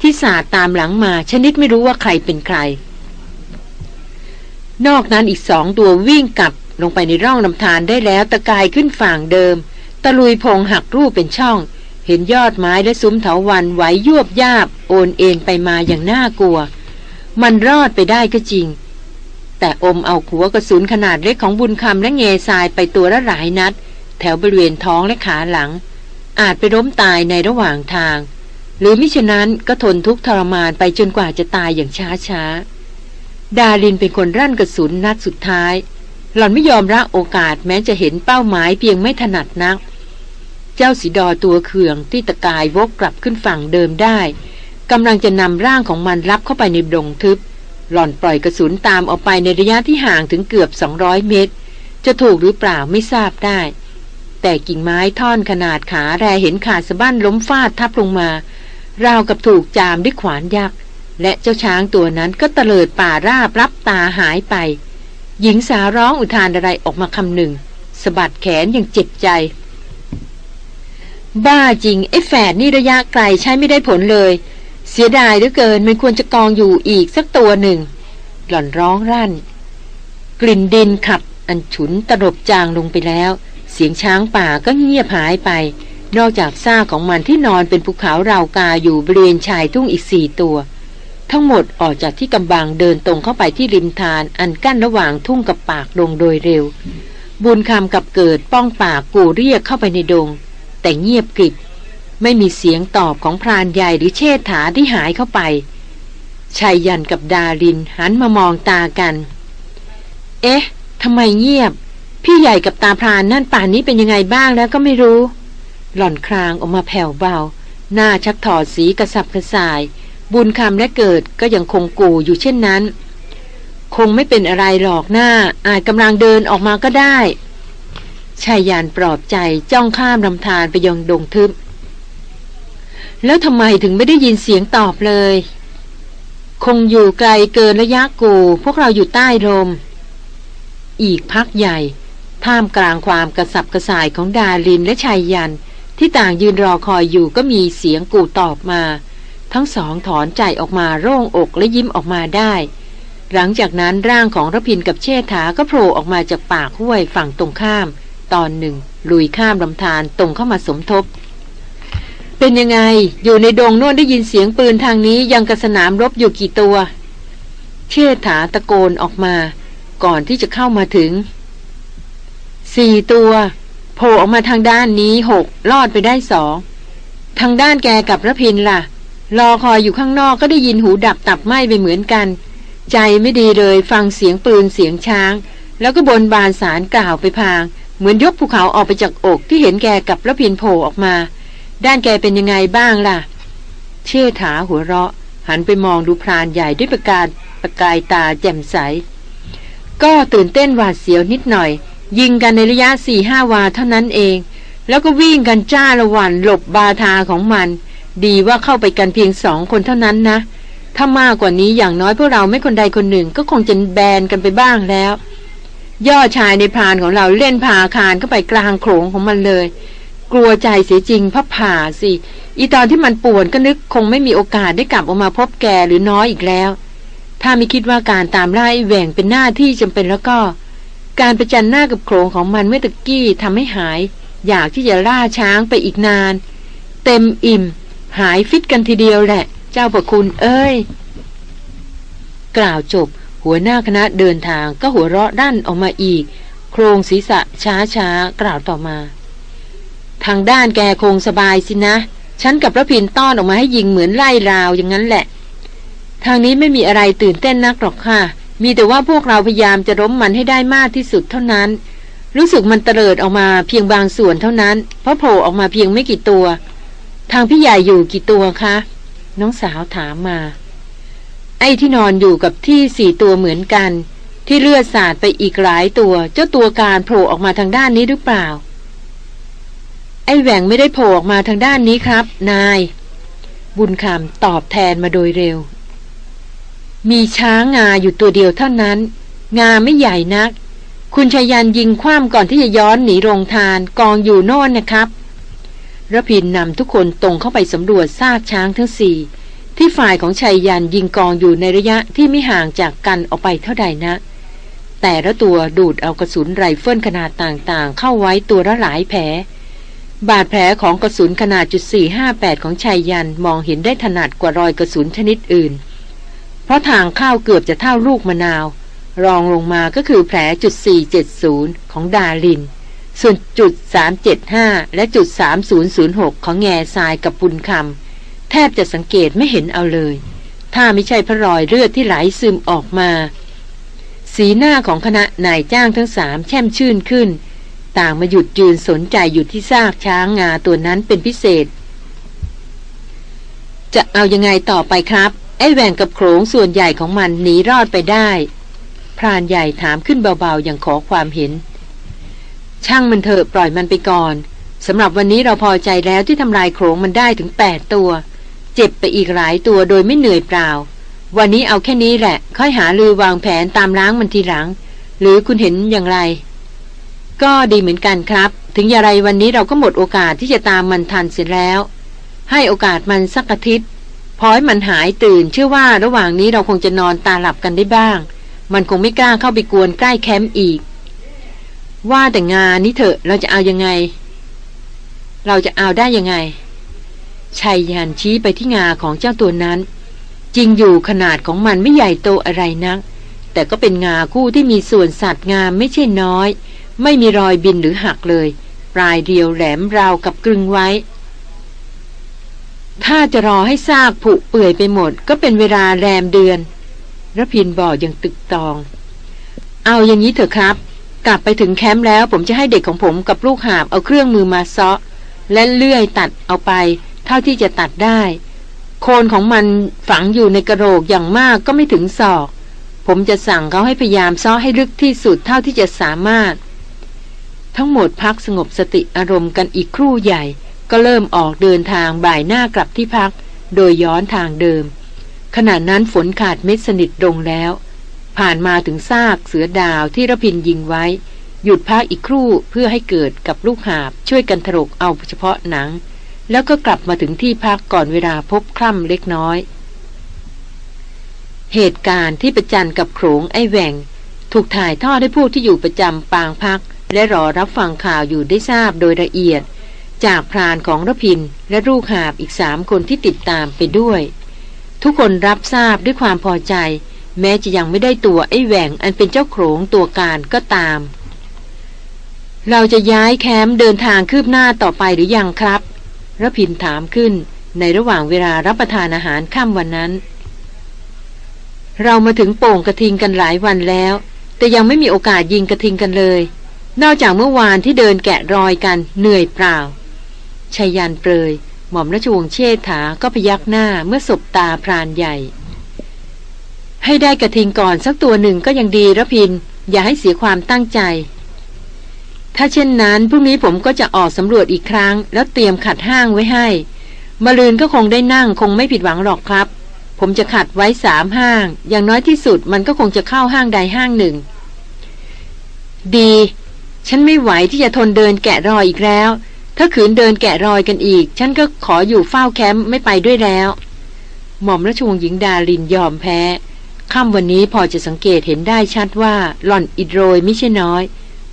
ที่สาดตามหลังมาชนิดไม่รู้ว่าใครเป็นใคร นอกนั้นอีกสองตัววิ่งกลับลงไปในร่องลำธารได้แล้วตะกายขึ้นฝั่งเดิม ตะลุยพงหักรูปเป็นช่อง เห็นยอดไม้และซุ้มเถาวันไหวยวบยาบ โอนเอ็นไปมาอย่างน่ากลัว มันรอดไปได้ก็จริง แต่อมเอาหัวกระสุนขนาดเล็กของบุญคำและเงยทรายไปตัวละหลายนัด แถวบริเวณท้องและขาหลัง อาจไปล้มตายในระหว่างทาง หรือมิฉะนั้นก็ทนทุกข์ทรมานไปจนกว่าจะตายอย่างช้าช้า ดาลินเป็นคนรั่นกระสุนนัดสุดท้าย หล่อนไม่ยอมรับโอกาสแม้จะเห็นเป้าหมายเพียงไม่ถนัดนัก เจ้าสีดอตัวเคืองที่ตะกายวกกลับขึ้นฝั่งเดิมได้กำลังจะนำร่างของมันรับเข้าไปในดงทึบ หล่อนปล่อยกระสุนตามออกไปในระยะที่ห่างถึงเกือบ 200 เมตร จะถูกหรือเปล่าไม่ทราบได้ แต่กิ่งไม้ท่อนขนาดขาแรเห็นขาดสะบั้นล้มฟาดทับลงมา ราวกับถูกจามด้วยขวานยักษ์และเจ้าช้างตัวนั้นก็เตลิดป่าราบรับตาหายไป หญิงสาวร้องอุทานอะไรออกมาคำหนึ่งสะบัดแขนอย่างเจ็บใจ บ้าจริง ไอ้แฝดนี่ระยะไกลใช้ไม่ได้ผลเลย เสียดายเหลือเกินมันควรจะกองอยู่อีกสักตัวหนึ่ง หล่อนร้องรั่น กลิ่นดินขับอันฉุนตลบจางลงไปแล้ว เสียงช้างป่าก็เงียบหายไป นอกจากซากของมันที่นอนเป็นภูเขาราวกาอยู่บริเวณชายทุ่งอีกสี่ตัว ทั้งหมดออกจากที่กำบังเดินตรงเข้าไปที่ริมทานอันกั้นระหว่างทุ่งกับปากดงโดยเร็ว บุญคำกับเกิดป้องปากกูเรียกเข้าไปในดง แต่เงียบกริบไม่มีเสียงตอบของพรานใหญ่หรือเชษฐาที่หายเข้าไปชายยันกับดารินหันมามองตากัน เอ๊ะทำไมเงียบ พี่ใหญ่กับตาพรานนั่นป่านนี้เป็นยังไงบ้างแล้วก็ไม่รู้ หล่อนครางออกมาแผ่วเบา หน้าชักถอดสีกระสับกระส่าย บุญคำและเกิดก็ยังคงกูอยู่เช่นนั้น คงไม่เป็นอะไรหรอกหน้า อาจกำลังเดินออกมาก็ได้ชายยานปลอบใจจ้องข้ามลำธารไปยังดงทึบ แล้วทำไมถึงไม่ได้ยินเสียงตอบเลย คงอยู่ไกลเกินระยะกู พวกเราอยู่ใต้ลม อีกพักใหญ่ ท่ามกลางความกระสับกระส่ายของดาลินและชายยัน ที่ต่างยืนรอคอยอยู่ก็มีเสียงกูตอบมา ทั้งสองถอนใจออกมาโล่งอกและยิ้มออกมาได้ หลังจากนั้นร่างของระพินกับเชษฐาก็โผล่ออกมาจากปากห้วยฝั่งตรงข้าม ตอนหนึ่ง ลุยข้ามลำธารตรงเข้ามาสมทบ เป็นยังไง อยู่ในดงน่นได้ยินเสียงปืนทางนี้ยังกระสนามรบอยู่กี่ตัว เชษฐาตะโกนออกมา ก่อนที่จะเข้ามาถึง สี่ตัวโผล่ออกมาทางด้านนี้หกลอดไปได้สองทางด้านแกกับระพินล่ะ รอคอยอยู่ข้างนอกก็ได้ยินหูดับตับไหมไปเหมือนกัน ใจไม่ดีเลยฟังเสียงปืนเสียงช้าง แล้วก็บนบานสารกล่าวไปพาง เหมือนยกภูเขาออกไปจากอกที่เห็นแกกับระพินโผล่ออกมา ด้านแกเป็นยังไงบ้างล่ะ เชื่อถาหัวเราะ หันไปมองดูพรานใหญ่ด้วยประกาศประกายตาแจ่มใส ก็ตื่นเต้นหวาดเสียวนิดหน่อย ยิงกันในระยะสี่ห้าวาเท่านั้นเอง แล้วก็วิ่งกันจ้าละวันหลบบาทาของมัน ดีว่าเข้าไปกันเพียงสองคนเท่านั้นนะ ถ้ามากกว่านี้อย่างน้อยพวกเราไม่คนใดคนหนึ่งก็คงจะแบนกันไปบ้างแล้ว ย่อชายในพานของเราเล่นพาคารเข้าไปกลางโขงของมันเลย กลัวใจเสียจริงพับผ่าสิ อีตอนที่มันป่วนก็นึกคงไม่มีโอกาสได้กลับออกมาพบแกหรือน้อยอีกแล้ว ถ้าไม่คิดว่าการตามไล่แหว่งเป็นหน้าที่จำเป็นแล้วก็ การประจันหน้ากับโขงของมันเมื่อตะกี้ทำให้หาย อยากที่จะล่าช้างไปอีกนาน เต็มอิ่ม หายฟิตกันทีเดียวแหละ เจ้าประคุณเอ้ย กล่าวจบ หัวหน้าคณะเดินทางก็หัวเราะด้านออกมาอีก โครงศีรษะช้าช้ากล่าวต่อมา ทางด้านแกคงสบายสินะ ฉันกับพระพินต้อนออกมาให้ยิงเหมือนไล่ราวอย่างนั้นแหละ ทางนี้ไม่มีอะไรตื่นเต้นนักหรอกค่ะ มีแต่ว่าพวกเราพยายามจะล้มมันให้ได้มากที่สุดเท่านั้น รู้สึกมันเตลิดออกมาเพียงบางส่วนเท่านั้น เพราะโผล่ออกมาเพียงไม่กี่ตัว ทางพี่ใหญ่อยู่กี่ตัวคะ น้องสาวถามมา ไอ้ที่นอนอยู่กับที่สี่ตัวเหมือนกัน ที่เลือดสาดไปอีกหลายตัว เจ้าตัวการโผล่ออกมาทางด้านนี้หรือเปล่า ไอ้แหว่งไม่ได้โผล่ออกมาทางด้านนี้ครับ นาย บุญคำตอบแทนมาโดยเร็ว มีช้างงาอยู่ตัวเดียวเท่านั้น งาไม่ใหญ่นัก คุณชายันยิงคว่ำก่อนที่จะย้อนหนีโรงทานกองอยู่โน่นนะครับระพินนำทุกคนตรงเข้าไปสำรวจซากช้างทั้งสี่ที่ฝ่ายของชายยันยิงกองอยู่ในระยะที่ไม่ห่างจากกันออกไปเท่าใดนะ แต่ละตัวดูดเอากระสุนไรเฟิลขนาดต่างๆ เข้าไว้ตัวละหลายแผล บาดแผลของกระสุนขนาดจุด458ของชายยันมองเห็นได้ถนัดกว่ารอยกระสุนชนิดอื่น ราะทางเข้าเกือบจะเท่าลูกมะนาว รองลงมาก็คือแผลจุด 470 ของดาลิน ส่วนจุด 375 และจุด 3006 ของแง่ทรายกับปุนคำแทบจะสังเกตไม่เห็นเอาเลย ถ้าไม่ใช่พระรอยเลือดที่ไหลซึมออกมา สีหน้าของคณะนายจ้างทั้งสามแช่มชื่นขึ้น ต่างมาหยุดยืนสนใจอยู่ที่ซากช้างงาตัวนั้นเป็นพิเศษ จะเอายังไงต่อไปครับ อ้แหว่งกับโขงส่วนใหญ่ของมันหนีรอดไปได้ พรานใหญ่ถามขึ้นเบาๆ อย่างขอความเห็น ช่างมันเถอะปล่อยมันไปก่อนสำหรับวันนี้เราพอใจแล้วที่ทำลายโขงมันได้ถึงแปดตัว เจ็บไปอีกหลายตัวโดยไม่เหนื่อยเปล่า วันนี้เอาแค่นี้แหละ ค่อยหาลือวางแผนตามล้างมันทีหลัง หรือคุณเห็นอย่างไร ก็ดีเหมือนกันครับ ถึงอย่างไรวันนี้เราก็หมดโอกาสที่จะตามมันทันเสร็จแล้ว ให้โอกาสมันสักอาทิตย์ พอให้มันหายตื่นเชื่อว่าระหว่างนี้เราคงจะนอนตาหลับกันได้บ้าง มันคงไม่กล้าเข้าไปกวนใกล้แคมป์อีก ว่าแต่งานนี้เถอะเราจะเอายังไง เราจะเอาได้ยังไงชายยันชี้ไปที่งาของเจ้าตัวนั้น จริงอยู่ขนาดของมันไม่ใหญ่โตอะไรนัก แต่ก็เป็นงาคู่ที่มีส่วนสัตว์งามไม่ใช่น้อย ไม่มีรอยบินหรือหักเลย ปลายเรียวแหลมราวกับกรึงไว้ ถ้าจะรอให้ซากผุเปื่อยไปหมด ก็เป็นเวลาแรมเดือนระพินบอกอย่างตึกตอง เอาอย่างนี้เถอะครับ กลับไปถึงแคมป์แล้วผมจะให้เด็กของผมกับลูกหาบเอาเครื่องมือมาเซาะ และเลื่อยตัดเอาไป เท่าที่จะตัดได้ โคนของมันฝังอยู่ในกระโหลกอย่างมากก็ไม่ถึงศอก ผมจะสั่งเขาให้พยายามซ้อให้ลึกที่สุดเท่าที่จะสามารถ ทั้งหมดพักสงบสติอารมณ์กันอีกครู่ใหญ่ ก็เริ่มออกเดินทางบ่ายหน้ากลับที่พัก โดยย้อนทางเดิม ขณะนั้นฝนขาดเม็ดสนิทลงแล้ว ผ่านมาถึงซากเสือดาวที่ระพินยิงไว้ หยุดพักอีกครู่เพื่อให้เกิดกับลูกหาบช่วยกันถลกเอาเฉพาะหนัง แล้วก็กลับมาถึงที่พักก่อนเวลาพบคล่ำเล็กน้อย เหตุการณ์ที่ประจันกับโขงไอ้แหวงถูกถ่ายทอดให้ผู้ที่อยู่ประจำปางพัก และรอรับฟังข่าวอยู่ได้ทราบโดยละเอียด จากพรานของระพินและลูกหาบอีกสามคนที่ติดตามไปด้วย ทุกคนรับทราบด้วยความพอใจ แม้จะยังไม่ได้ตัวไอ้แหว่งอันเป็นเจ้าโขงตัวการก็ตาม เราจะย้ายแคมป์เดินทางคืบหน้าต่อไปหรือยังครับระพินถามขึ้นในระหว่างเวลารับประทานอาหารค่ำวันนั้น เรามาถึงโป่งกระทิงกันหลายวันแล้ว แต่ยังไม่มีโอกาสยิงกระทิงกันเลย นอกจากเมื่อวานที่เดินแกะรอยกันเหนื่อยเปล่า ชายันเปรย หม่อมราชวงศ์เชษฐาก็พยักหน้าเมื่อสบตาพรานใหญ่ ให้ได้กระทิงก่อนสักตัวหนึ่งก็ยังดีระพิน อย่าให้เสียความตั้งใจ ถ้าเช่นนั้นพรุ่งนี้ผมก็จะออกสำรวจอีกครั้ง แล้วเตรียมขัดห้างไว้ให้มาลืนก็คงได้นั่งคงไม่ผิดหวังหรอกครับ ผมจะขัดไว้สามห้าง อย่างน้อยที่สุดมันก็คงจะเข้าห้างใดห้างหนึ่ง ดี ฉันไม่ไหวที่จะทนเดินแกะรอยอีกแล้ว ถ้าขืนเดินแกะรอยกันอีก ฉันก็ขออยู่เฝ้าแคมป์ไม่ไปด้วยแล้ว หม่อมราชวงศ์หญิงดาลินยอมแพ้ ค่ำวันนี้พอจะสังเกตเห็นได้ชัดว่าหล่อนอิดโรยไม่ใช่น้อย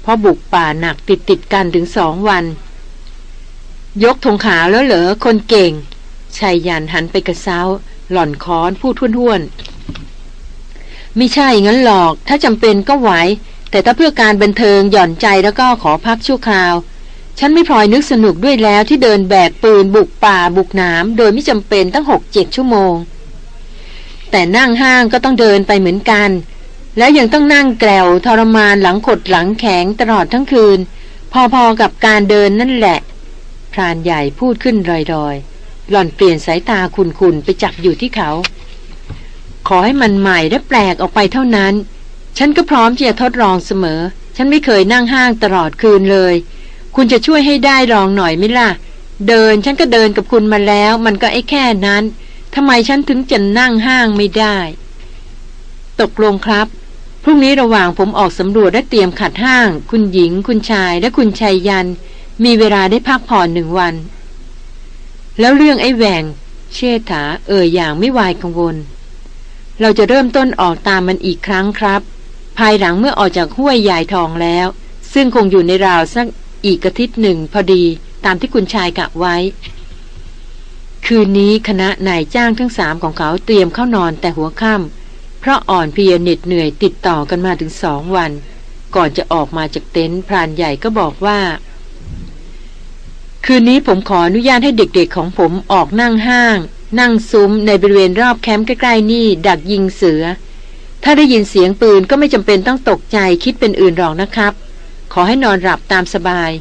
เพราะบุกป่าหนักติดติดกันถึงสองวัน ยกธงขาวแล้วเหรอคนเก่งชายยันหันไปกระเซ้า หล่อนค้อนพูดท้วนๆไม่ใช่งั้นหรอก ถ้าจำเป็นก็ไหวแต่ถ้าเพื่อการบันเทิงหย่อนใจแล้วก็ขอพักชั่วคราว ฉันไม่พลอยนึกสนุกด้วยแล้วที่เดินแบกปืนบุกป่าบุกน้ำโดยไม่จำเป็นตั้งหกเจ็ดชั่วโมง แต่นั่งห้างก็ต้องเดินไปเหมือนกัน แล้วยังต้องนั่งแกลวทรมานหลังขดหลังแข็งตลอดทั้งคืน พอๆกับการเดินนั่นแหละ พรานใหญ่พูดขึ้นรอยๆ หล่อนเปลี่ยนสายตาคุณๆไปจับอยู่ที่เขา ขอให้มันใหม่และแปลกออกไปเท่านั้น ฉันก็พร้อมที่จะทดลองเสมอ ฉันไม่เคยนั่งห้างตลอดคืนเลย คุณจะช่วยให้ได้ลองหน่อยไหมล่ะ เดินฉันก็เดินกับคุณมาแล้ว มันก็ไอ้แค่นั้นทำไมฉันถึงจะนั่งห้างไม่ได้ ตกลงครับ พรุ่งนี้ระหว่างผมออกสำรวจและเตรียมขัดห้าง คุณหญิง คุณชายและคุณชายยัน มีเวลาได้พักผ่อนหนึ่งวัน แล้วเรื่องไอ้แหวง เชษฐาเอ่ยอย่างไม่วายกังวล เราจะเริ่มต้นออกตามมันอีกครั้งครับ ภายหลังเมื่อออกจากห้วยใหญ่ทองแล้ว ซึ่งคงอยู่ในราวสัก อีกอาทิตย์หนึ่งพอดีตามที่คุณชายกะไว้ คืนนี้คณะนายจ้างทั้งสามของเขาเตรียมเข้านอนแต่หัวค่ำเพราะอ่อนเพลียเหน็ดเหนื่อยติดต่อกันมาถึงสองวัน ก่อนจะออกมาจากเต็นท์พรานใหญ่ก็บอกว่า คืนนี้ผมขออนุญาตให้เด็กๆของผมออกนั่งห้าง นั่งซุ้มในบริเวณรอบแคมป์ใกล้ๆนี่ดักยิงเสือ ถ้าได้ยินเสียงปืนก็ไม่จำเป็นต้องตกใจคิดเป็นอื่นหรอกนะครับ ขอให้นอนหลับตามสบาย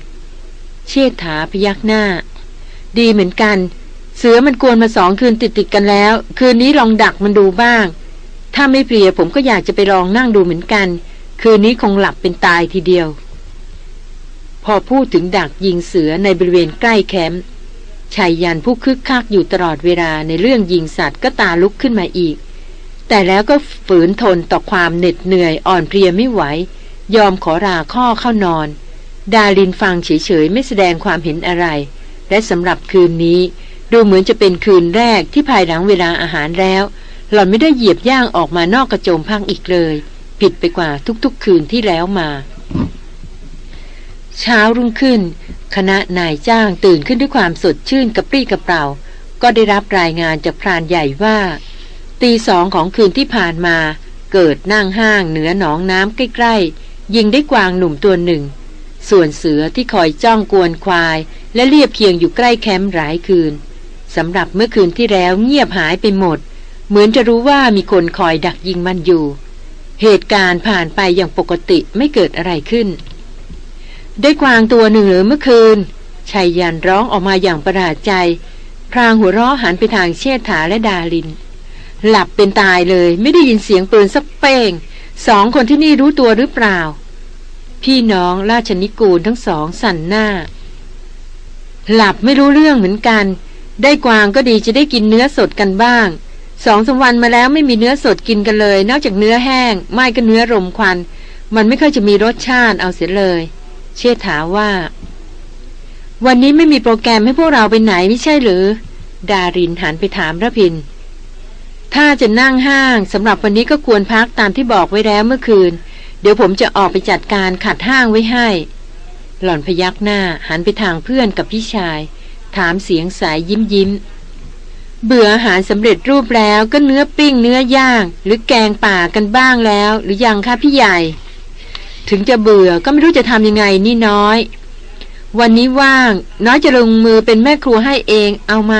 เชษฐาพยักหน้า ดีเหมือนกัน เสือมันกวนมาสองคืนติดๆกันแล้ว คืนนี้ลองดักมันดูบ้าง ถ้าไม่เพลียผมก็อยากจะไปลองนั่งดูเหมือนกัน คืนนี้คงหลับเป็นตายทีเดียว พอพูดถึงดักยิงเสือในบริเวณใกล้แคมป์ชายยันผู้คึกคักอยู่ตลอดเวลาในเรื่องยิงสัตว์ก็ตาลุกขึ้นมาอีก แต่แล้วก็ฝืนทนต่อความเหน็ดเหนื่อยอ่อนเพลียไม่ไหว ยอมขอราข้อเข้านอน ดาลินฟังเฉยๆไม่แสดงความเห็นอะไร และสำหรับคืนนี้ ดูเหมือนจะเป็นคืนแรกที่ภายหลังเวลาอาหารแล้ว หล่อนไม่ได้เหยียบย่างออกมานอกกระโจมพังอีกเลย ผิดไปกว่าทุกๆคืนที่แล้วมา เช้ารุ่งขึ้น คณะนายจ้างตื่นขึ้นด้วยความสดชื่นกระปรี้กระเปร่า ก็ได้รับรายงานจากพรานใหญ่ว่า ตีสองของคืนที่ผ่านมา เกิดนั่งห้างเหนือหนองน้ำใกล้ๆ ยิงได้กวางหนุ่มตัวหนึ่ง ส่วนเสือที่คอยจ้องกวนควาย และเรียบเคียงอยู่ใกล้แคมป์หลายคืนสำหรับเมื่อคืนที่แล้วเงียบหายไปหมด เหมือนจะรู้ว่ามีคนคอยดักยิงมันอยู่ เหตุการณ์ผ่านไปอย่างปกติไม่เกิดอะไรขึ้น ได้กวางตัวหนึ่งหรือเมื่อคืนชายยันร้องออกมาอย่างประหลาดใจ พรางหัวเราะหันไปทางเชษฐาและดาลิน หลับเป็นตายเลยไม่ได้ยินเสียงปืนสักเป้ง สองคนที่นี่รู้ตัวหรือเปล่า พี่น้องราชนิกูลทั้งสองสั่นหน้า หลับไม่รู้เรื่องเหมือนกัน ได้กวางก็ดีจะได้กินเนื้อสดกันบ้าง สองสาวันมาแล้วไม่มีเนื้อสดกินกันเลย นอกจากเนื้อแห้ง ไม่ก็เนื้อรมควัน มันไม่ค่อยจะมีรสชาติเอาเสียเลย เชษฐาว่า วันนี้ไม่มีโปรแกรมให้พวกเราไปไหนไม่ใช่หรือ ดารินหันไปถามระพิน ถ้าจะนั่งห้างสำหรับวันนี้ก็ควรพักตามที่บอกไว้แล้วเมื่อคืน เดี๋ยวผมจะออกไปจัดการขัดห้างไว้ให้ หล่อนพยักหน้าหันไปทางเพื่อนกับพี่ชาย ถามเสียงสายยิ้มยิ้ม เบื่ออาหารสำเร็จรูปแล้วก็เนื้อปิ้งเนื้อย่างหรือแกงป่ากันบ้างแล้ว หรือยังคะพี่ใหญ่ ถึงจะเบื่อก็ไม่รู้จะทำยังไงนี่น้อย วันนี้ว่าง น้อยจะลงมือเป็นแม่ครัวให้เองเอาไหม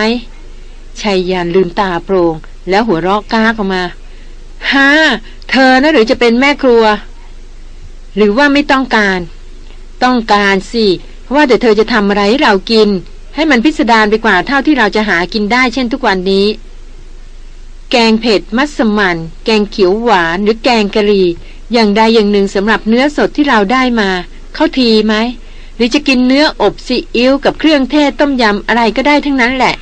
ชัยยันลืมตาโปรง แล้วหัวเราะก้ากออกมาฮ่าเธอนะหรือจะเป็นแม่ครัว หรือว่าไม่ต้องการ ต้องการสิเพราะว่าแต่เธอจะทำอะไรให้เรากิน ให้มันพิสดารไปกว่าเท่าที่เราจะหากินได้เช่นทุกวันนี้ แกงเผ็ดมัสมั่นแกงเขียวหวานหรือแกงกะหรี่ อย่างใดอย่างหนึ่งสำหรับเนื้อสดที่เราได้มา เข้าทีไหมหรือจะกินเนื้ออบซีอิ๊วกับเครื่องเทศต้มยำอะไรก็ได้ทั้งนั้นแหละ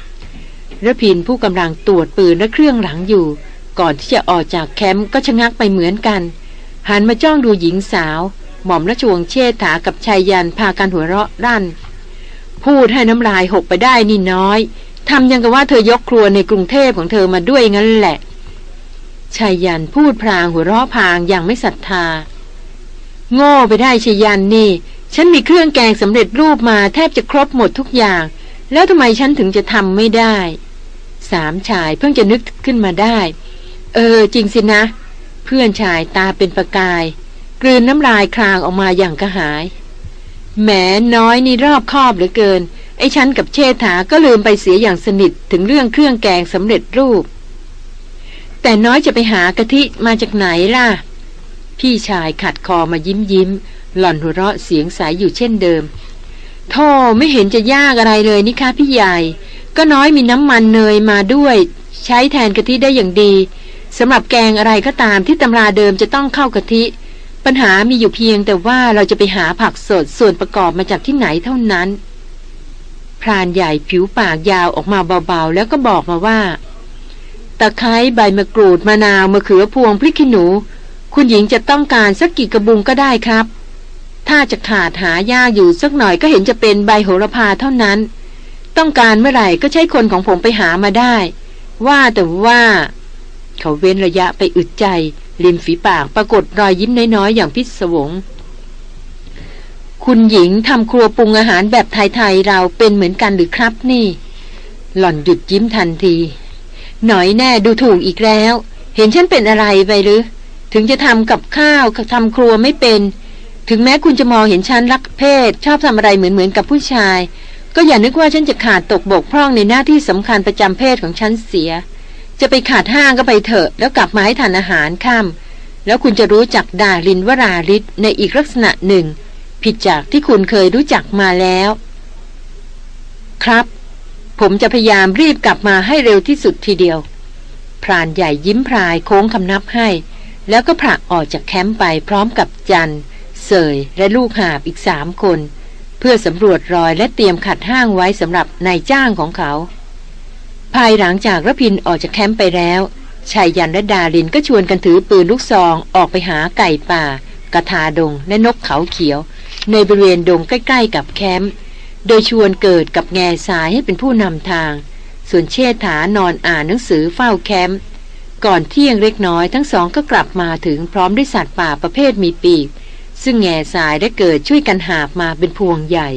ระพินผู้กำลังตรวจปืนและเครื่องหลังอยู่ ก่อนที่จะออกจากแคมป์ก็ชะงักไปเหมือนกัน หันมาจ้องดูหญิงสาว หม่อมราชวงศ์เชษฐากับชายยันพากันหัวเราะรั่น พูดให้น้ำลายหกไปได้นี่น้อยทำยังกับว่าเธอยกครัวในกรุงเทพของเธอมาด้วยงั้นแหละชายยันพูดพรางหัวเราะพางอย่างไม่ศรัทธา โง่ไปได้ชายยันนี่ ฉันมีเครื่องแกงสำเร็จรูปมาแทบจะครบหมดทุกอย่าง แล้วทำไมฉันถึงจะทำไม่ได้ สามชายเพิ่งจะนึกขึ้นมาได้ เออ จริงสินะ เพื่อนชายตาเป็นประกาย กลืนน้ำลายคลางออกมาอย่างกระหาย แหมน้อยนี่รอบคอบเหลือเกิน ไอ้ฉันกับเชษฐาก็ลืมไปเสียอย่างสนิทถึงเรื่องเครื่องแกงสำเร็จรูป แต่น้อยจะไปหากะทิมาจากไหนล่ะ พี่ชายขัดคอมายิ้มยิ้มหล่อนหัวเราะเสียงใสยอยู่เช่นเดิม โธ่ไม่เห็นจะยากอะไรเลยนี่คะพี่ใหญ่ ก็น้อยมีน้ำมันเนยมาด้วย ใช้แทนกะทิได้อย่างดีสำหรับแกงอะไรก็ตามที่ตำราเดิมจะต้องเข้ากะทิ ปัญหามีอยู่เพียงแต่ว่าเราจะไปหาผักสดส่วนประกอบมาจากที่ไหนเท่านั้น พรานใหญ่ผิวปากยาวออกมาเบาๆ แล้วก็บอกมาว่า ตะไคร้ใบมะกรูดมะนาวมะเขือพวงพริกขี้หนู คุณหญิงจะต้องการสักกี่กระบุงก็ได้ครับ ถ้าจะขาดหายากอยู่สักหน่อยก็เห็นจะเป็นใบโหระพาเท่านั้น ต้องการเมื่อไหร่ก็ใช้คนของผมไปหามาได้ ว่าแต่ว่า เขาเว้นระยะไปอึดใจ ริมฝีปากปรากฏรอยยิ้มน้อยๆอย่างพิศวง คุณหญิงทำครัวปรุงอาหารแบบไทยๆเราเป็นเหมือนกันหรือครับนี่ หล่อนหยุดยิ้มทันที หน่อยแน่ดูถูกอีกแล้ว เห็นฉันเป็นอะไรไปหรือ ถึงจะทำกับข้าวทำครัวไม่เป็น ถึงแม้คุณจะมองเห็นฉันรักเพศ ชอบทำอะไรเหมือนๆกับผู้ชาย ก็อย่านึกว่าฉันจะขาดตกบกพร่องในหน้าที่สำคัญประจำเพศของฉันเสีย จะไปขาดห้างก็ไปเถอะ แล้วกลับมาให้ทานอาหารค่ำแล้วคุณจะรู้จักดาลินวราริศในอีกลักษณะหนึ่ง ผิดจากที่คุณเคยรู้จักมาแล้ว ครับ ผมจะพยายามรีบกลับมาให้เร็วที่สุดทีเดียวพรานใหญ่ยิ้มพรายโค้งคำนับให้ แล้วก็ผลักออกจากแคมป์ไปพร้อมกับจัน เสยและลูกหาบอีกสามคน เพื่อสำรวจรอยและเตรียมขัดห้างไว้สำหรับนายจ้างของเขา ภายหลังจากระพินออกจากแคมป์ไปแล้วชายยันและดาลินก็ชวนกันถือปืนลูกซองออกไปหาไก่ป่า กระทาดงและนกเขาเขียว ในบริเวณดงใกล้ ๆ กับแคมป์โดยชวนเกิดกับแง่สายให้เป็นผู้นำทาง ส่วนเชษฐานอนอ่านหนังสือเฝ้าแคมป์ก่อนเที่ยงเล็กน้อยทั้งสองก็กลับมาถึงพร้อมด้วยสัตว์ป่าประเภทมีปีก ซึ่งแง่สายได้เกิดช่วยกันหาบมาเป็นพวงใหญ่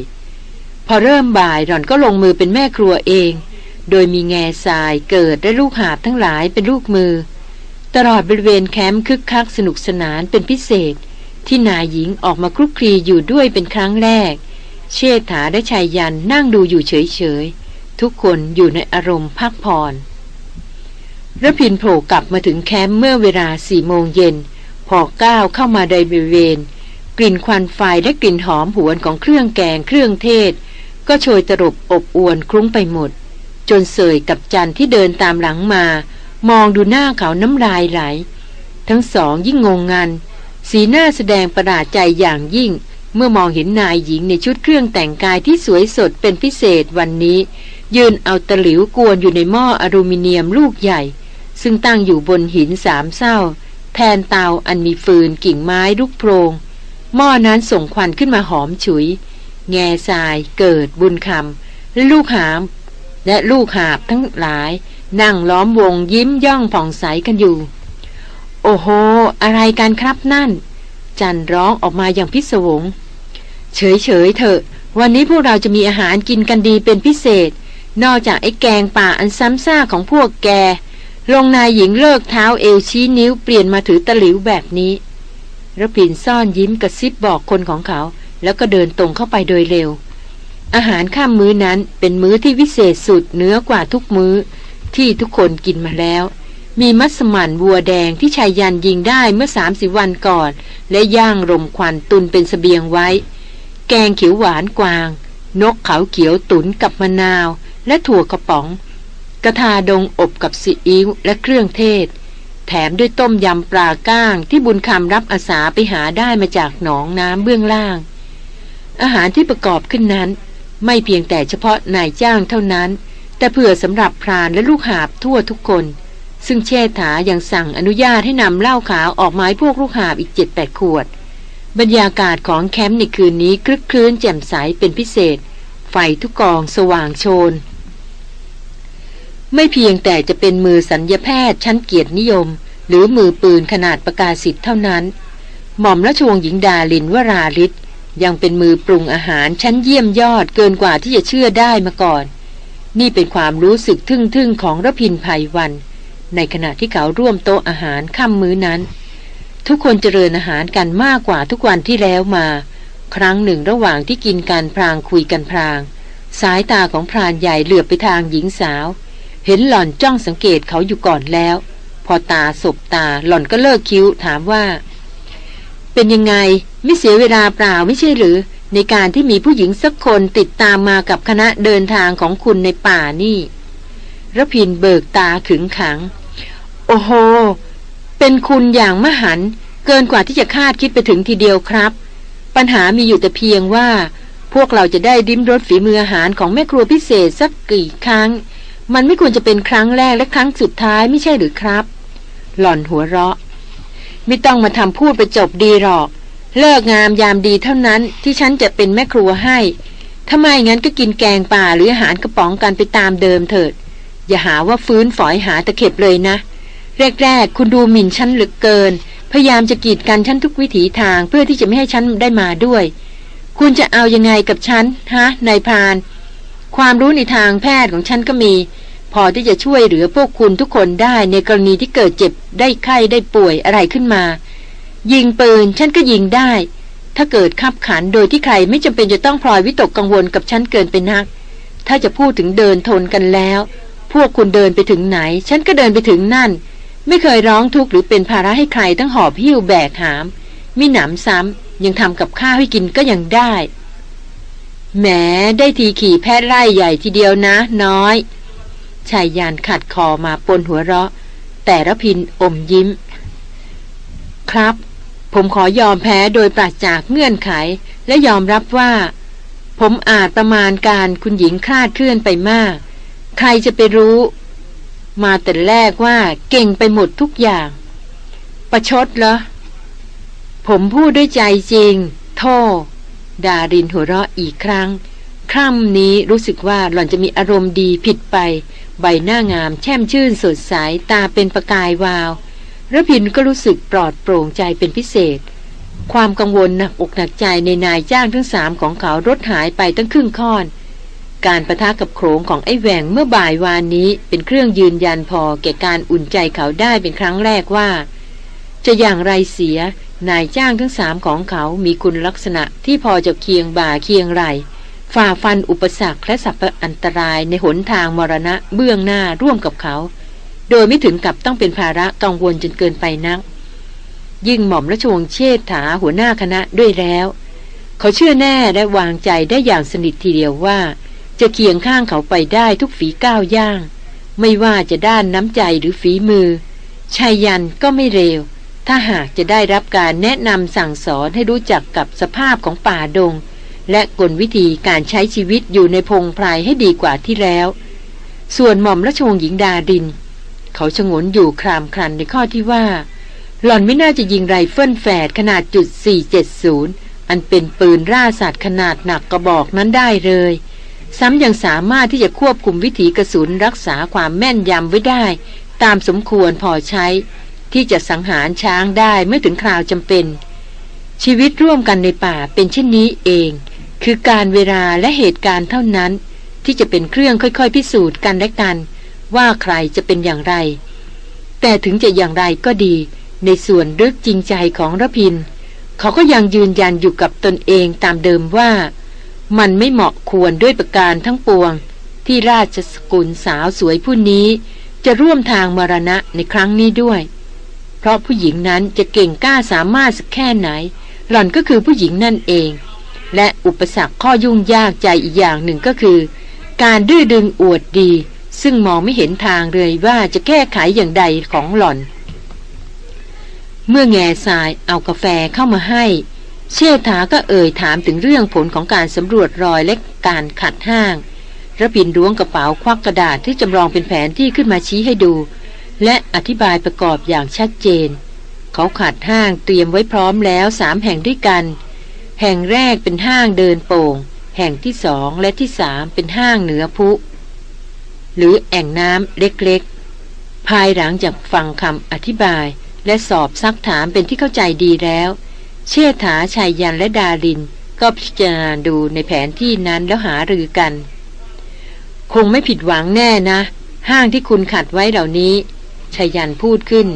พอเริ่มบ่ายหล่อนก็ลงมือเป็นแม่ครัวเอง โดยมีแง่ทรายเกิดและลูกหาบทั้งหลายเป็นลูกมือ ตลอดบริเวณแคมป์คึกคักสนุกสนานเป็นพิเศษ ที่นายหญิงออกมาคลุกคลีอยู่ด้วยเป็นครั้งแรก เชษฐาและชายยันนั่งดูอยู่เฉยๆทุกคนอยู่ในอารมณ์พักผ่อนระพินโผล่กลับมาถึงแคมป์เมื่อเวลาสี่โมงเย็นพอก้าวเข้ามาในบริเวณ กลิ่นควันไฟและกลิ่นหอมหวนของเครื่องแกงเครื่องเทศ ก็โชยตรบอบอวนคลุ้งไปหมด จนเสยกับจันที่เดินตามหลังมา มองดูหน้าเขาน้ำลายไหล ทั้งสองยิ่งงงงัน สีหน้าแสดงประหลาดใจอย่างยิ่ง เมื่อมองเห็นนายหญิงในชุดเครื่องแต่งกายที่สวยสดเป็นพิเศษวันนี้ ยืนเอาตะหลิวกวนอยู่ในหม้ออลูมิเนียมลูกใหญ่ ซึ่งตั้งอยู่บนหินสามเศร้า แทนเตาอันมีฟืนกิ่งไม้ลูกโพรง หม้อนั้นส่งควันขึ้นมาหอมฉุย แง่ทราย เกิดบุญคำและลูกหาม และลูกหาบทั้งหลาย นั่งล้อมวงยิ้มย่องผ่องใสกันอยู่ โอ้โห อะไรกันครับนั่น จันร้องออกมาอย่างพิศวง เฉยเฉยเถอะ วันนี้พวกเราจะมีอาหารกินกันดีเป็นพิเศษ นอกจากไอ้แกงป่าอันซ้ำซ่าของพวกแกลงนายหญิงเลิกเท้าเอวชี้นิ้วเปลี่ยนมาถือตะหลิวแบบนี้ ระพินซ่อนยิ้มกระซิบบอกคนของเขา แล้วก็เดินตรงเข้าไปโดยเร็ว อาหารข้ามมื้อนั้นเป็นมื้อที่วิเศษสุดเนื้อกว่าทุกมื้อ ที่ทุกคนกินมาแล้ว มีมัสมั่นวัวแดงที่ชายยันยิงได้เมื่อสามสิบวันก่อน และย่างรมควันตุนเป็นสเสบียงไว้ แกงเขียวหวานกวาง นกเขาเขียวตุนกับมะนาว และถั่วกระป๋อง กระทาดงอบกับซีอิ๊วและเครื่องเทศ แถมด้วยต้มยำปลาก้างที่บุญคำรับอาสาไปหาได้มาจากหนองน้ำเบื้องล่าง อาหารที่ประกอบขึ้นนั้น ไม่เพียงแต่เฉพาะนายจ้างเท่านั้น แต่เผื่อสำหรับพรานและลูกหาบทั่วทุกคน ซึ่งเชษฐายังสั่งอนุญาตให้นำเหล้าขาวออกมาให้พวกลูกหาบอีกเจ็ดแปดขวด บรรยากาศของแคมป์ในคืนนี้คลึกคลื้นแจ่มใสเป็นพิเศษ ไฟทุกกองสว่างโชน ไม่เพียงแต่จะเป็นมือสัญญาแพทย์ชั้นเกียรตินิยม หรือมือปืนขนาดประกาศสิทธิ์เท่านั้น หม่อมราชวงศ์หญิงดาลินวราลิศยังเป็นมือปรุงอาหารชั้นเยี่ยมยอดเกินกว่าที่จะเชื่อได้มาก่อน นี่เป็นความรู้สึกทึ่งๆของระพินภัยวัน ในขณะที่เขาร่วมโต๊ะอาหารค่ำมื้อนั้น ทุกคนเจริญอาหารกันมากกว่าทุกวันที่แล้วมา ครั้งหนึ่งระหว่างที่กินการพรางคุยกันพราง สายตาของพรานใหญ่เหลือบไปทางหญิงสาว เห็นหล่อนจ้องสังเกตเขาอยู่ก่อนแล้ว พอตาสบตาหล่อนก็เลิกคิ้วถามว่า เป็นยังไงไม่เสียเวลาเปล่าไม่ใช่หรือ ในการที่มีผู้หญิงสักคนติดตามมากับคณะเดินทางของคุณในป่านี่ระพินเบิกตาขึงขัง โอ้โห เป็นคุณอย่างมหัน เกินกว่าที่จะคาดคิดไปถึงทีเดียวครับ ปัญหามีอยู่แต่เพียงว่า พวกเราจะได้ดิ้มรสฝีมืออาหารของแม่ครัวพิเศษสักกี่ครั้ง มันไม่ควรจะเป็นครั้งแรกและครั้งสุดท้ายไม่ใช่หรือครับ หล่อนหัวเราะ ไม่ต้องมาทำพูดไปจบดีหรอก เลิกงามยามดีเท่านั้นที่ฉันจะเป็นแม่ครัวให้ถ้าไม่งั้นก็กินแกงป่าหรืออาหารกระป๋องกันไปตามเดิมเถิด อย่าหาว่าฟื้นฝอยหาตะเข็บเลยนะ แรกๆคุณดูหมิ่นฉันเหลือเกิน พยายามจะกีดกันฉันทุกวิถีทางเพื่อที่จะไม่ให้ฉันได้มาด้วย คุณจะเอายังไงกับฉันฮะนายพาน ความรู้ในทางแพทย์ของฉันก็มี พอที่จะช่วยเหลือพวกคุณทุกคนได้ในกรณีที่เกิดเจ็บได้ไข้ได้ป่วยอะไรขึ้นมา ยิงปืนฉันก็ยิงได้ ถ้าเกิดขับขันโดยที่ใครไม่จำเป็นจะต้องพลอยวิตกกังวลกับฉันเกินไปนัก ถ้าจะพูดถึงเดินทนกันแล้ว พวกคุณเดินไปถึงไหน ฉันก็เดินไปถึงนั่น ไม่เคยร้องทุกข์หรือเป็นภาระให้ใครทั้งหอบหิ้วแบกหามมิหนำซ้ำยังทำกับข้าวให้กินก็ยังได้ แหมได้ทีขี่แพทย์ไล่ใหญ่ทีเดียวนะ น้อย ชายยานขัดคอมาปนหัวเราะ แต่ระพินอมยิ้ม ครับ ผมขอยอมแพ้โดยปราศจากเงื่อนไข และยอมรับว่า ผมอาจประมาณการคุณหญิงคลาดเคลื่อนไปมาก ใครจะไปรู้ มาแต่แรกว่าเก่งไปหมดทุกอย่าง ประชดเหรอ ผมพูดด้วยใจจริง โทษ ดารินหัวเราะอีกครั้ง คร่ำนี้รู้สึกว่าหล่อนจะมีอารมณ์ดีผิดไป ใบหน้างามแช่มชื่นสดใสตาเป็นประกายวาวระพินก็รู้สึกปลอดโปร่งใจเป็นพิเศษ ความกังวลหนักอกหนักใจในนายจ้างทั้งสามของเขารถหายไปตั้งครึ่งค่อน การประทะกับโขงของไอ้แหวงเมื่อบ่ายวานนี้เป็นเครื่องยืนยันพอแก่การอุ่นใจเขาได้เป็นครั้งแรกว่า จะอย่างไรเสีย นายจ้างทั้งสามของเขามีคุณลักษณะที่พอจะเคียงบ่าเคียงไหลฝ่าฟันอุปสรรคและสัพพอันตรายในหนทางมรณะเบื้องหน้าร่วมกับเขา โดยไม่ถึงกับต้องเป็นภาระกังวลจนเกินไปนัก ยิ่งหม่อมราชวงศ์เชษฐาหัวหน้าคณะด้วยแล้ว เขาเชื่อแน่และวางใจได้อย่างสนิททีเดียวว่า จะเคียงข้างเขาไปได้ทุกฝีก้าวย่าง ไม่ว่าจะด้านน้ำใจหรือฝีมือไชยยันต์ก็ไม่เลว ถ้าหากจะได้รับการแนะนำสั่งสอนให้รู้จักกับสภาพของป่าดง และกลวิธีการใช้ชีวิตอยู่ในพงไพรให้ดีกว่าที่แล้ว ส่วนหม่อมราชวงศ์หญิงดาริน เขาชงนอยู่ครามครันในข้อที่ว่า หล่อนไม่น่าจะยิงไรเฟิลแฝดขนาดจุด470 อันเป็นปืนร่าสัตว์ขนาดหนักกระบอกนั้นได้เลย ซ้ำยังสามารถที่จะควบคุมวิถีกระสุนรักษาความแม่นยำไว้ได้ ตามสมควรพอใช้ ที่จะสังหารช้างได้เมื่อถึงคราวจำเป็น ชีวิตร่วมกันในป่าเป็นเช่นนี้เอง คือการเวลาและเหตุการณ์เท่านั้น ที่จะเป็นเครื่องค่อยๆ พิสูจน์กันและกัน ว่าใครจะเป็นอย่างไร แต่ถึงจะอย่างไรก็ดี ในส่วนลึกจริงใจของระพิน เขาก็ยังยืนยันอยู่กับตนเองตามเดิมว่า มันไม่เหมาะควรด้วยประการทั้งปวง ที่ราชสกุลสาวสวยผู้นี้ จะร่วมทางมรณะในครั้งนี้ด้วย เพราะผู้หญิงนั้นจะเก่งกล้าสามารถสักแค่ไหน หล่อนก็คือผู้หญิงนั่นเอง และอุปสรรคข้อยุ่งยากใจอีกอย่างหนึ่งก็คือ การดื้อดึงอวดดี ซึ่งมองไม่เห็นทางเลยว่าจะแก้ไขอย่างใดของหล่อน เมื่อแง่ทรายเอากาแฟเข้ามาให้ เชษฐาก็เอ่ยถามถึงเรื่องผลของการสำรวจรอยและการขัดห้างระพินล้วงกระเป๋าควักกระดาษที่จำลองเป็นแผนที่ขึ้นมาชี้ให้ดู และอธิบายประกอบอย่างชัดเจน เขาขัดห้างเตรียมไว้พร้อมแล้วสามแห่งด้วยกัน แห่งแรกเป็นห้างเดินโป่ง แห่งที่สองและที่สามเป็นห้างเหนือพุ หรือแอ่งน้ำเล็กๆ ภายหลังจากฟังคำอธิบายและสอบซักถามเป็นที่เข้าใจดีแล้ว เชษฐาชายยันและดาริน ก็พิจารณาดูในแผนที่นั้นแล้วหารือกัน คงไม่ผิดหวังแน่นะ ห้างที่คุณขัดไว้เหล่านี้ ชายันพูดขึ้น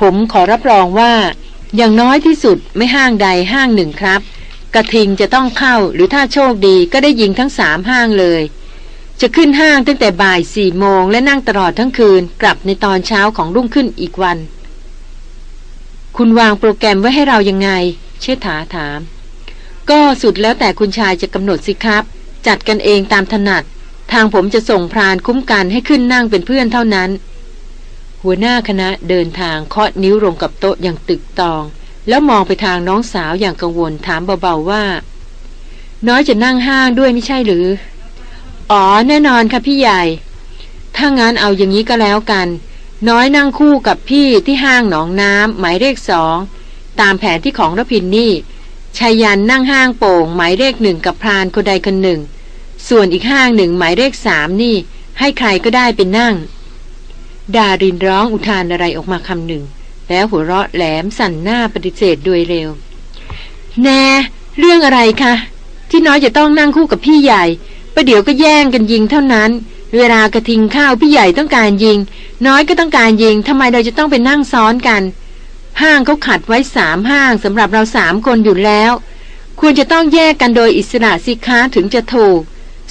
ผมขอรับรองว่า อย่างน้อยที่สุดไม่ห้างใดห้างหนึ่งครับ กระทิงจะต้องเข้าหรือถ้าโชคดีก็ได้ยิงทั้งสามห้างเลย จะขึ้นห้างตั้งแต่บ่ายสี่โมงและนั่งตลอดทั้งคืนกลับในตอนเช้าของรุ่งขึ้นอีกวัน คุณวางโปรแกรมไว้ให้เรายังไง เชษฐาถาม ก็สุดแล้วแต่คุณชายจะกำหนดสิครับ จัดกันเองตามถนัดทางผมจะส่งพรานคุ้มกันให้ขึ้นนั่งเป็นเพื่อนเท่านั้น หัวหน้าคณะเดินทางเคาะนิ้วลงกับโต๊ะอย่างตึกตอง แล้วมองไปทางน้องสาวอย่างกังวลถามเบาๆว่า น้อยจะนั่งห้างด้วยไม่ใช่หรือ อ๋อแน่นอนค่ะพี่ใหญ่ ถ้างั้นเอาอย่างนี้ก็แล้วกัน น้อยนั่งคู่กับพี่ที่ห้างหนองน้ำหมายเลขสองตามแผนที่ของรพินนี่ชายันนั่งห้างโป่ง หมายเลขหนึ่งกับพรานคนใดคนหนึ่ง ส่วนอีกห้างหนึ่งหมายเลขสามนี่ ให้ใครก็ได้เป็นนั่ง ดารินร้องอุทานอะไรออกมาคำหนึ่ง แล้วหัวเราะแหลมสั่นหน้าปฏิเสธโดยเร็ว แน่ เรื่องอะไรคะ ที่น้อยจะต้องนั่งคู่กับพี่ใหญ่ประเดี๋ยวก็แย่งกันยิงเท่านั้น เวลากระทิงข้าวพี่ใหญ่ต้องการยิง น้อยก็ต้องการยิงทำไมเราจะต้องไปนั่งซ้อนกัน ห้างเขาขัดไว้สามห้างสำหรับเราสามคนอยู่แล้ว ควรจะต้องแยกกันโดยอิสระสิค้าถึงจะถูก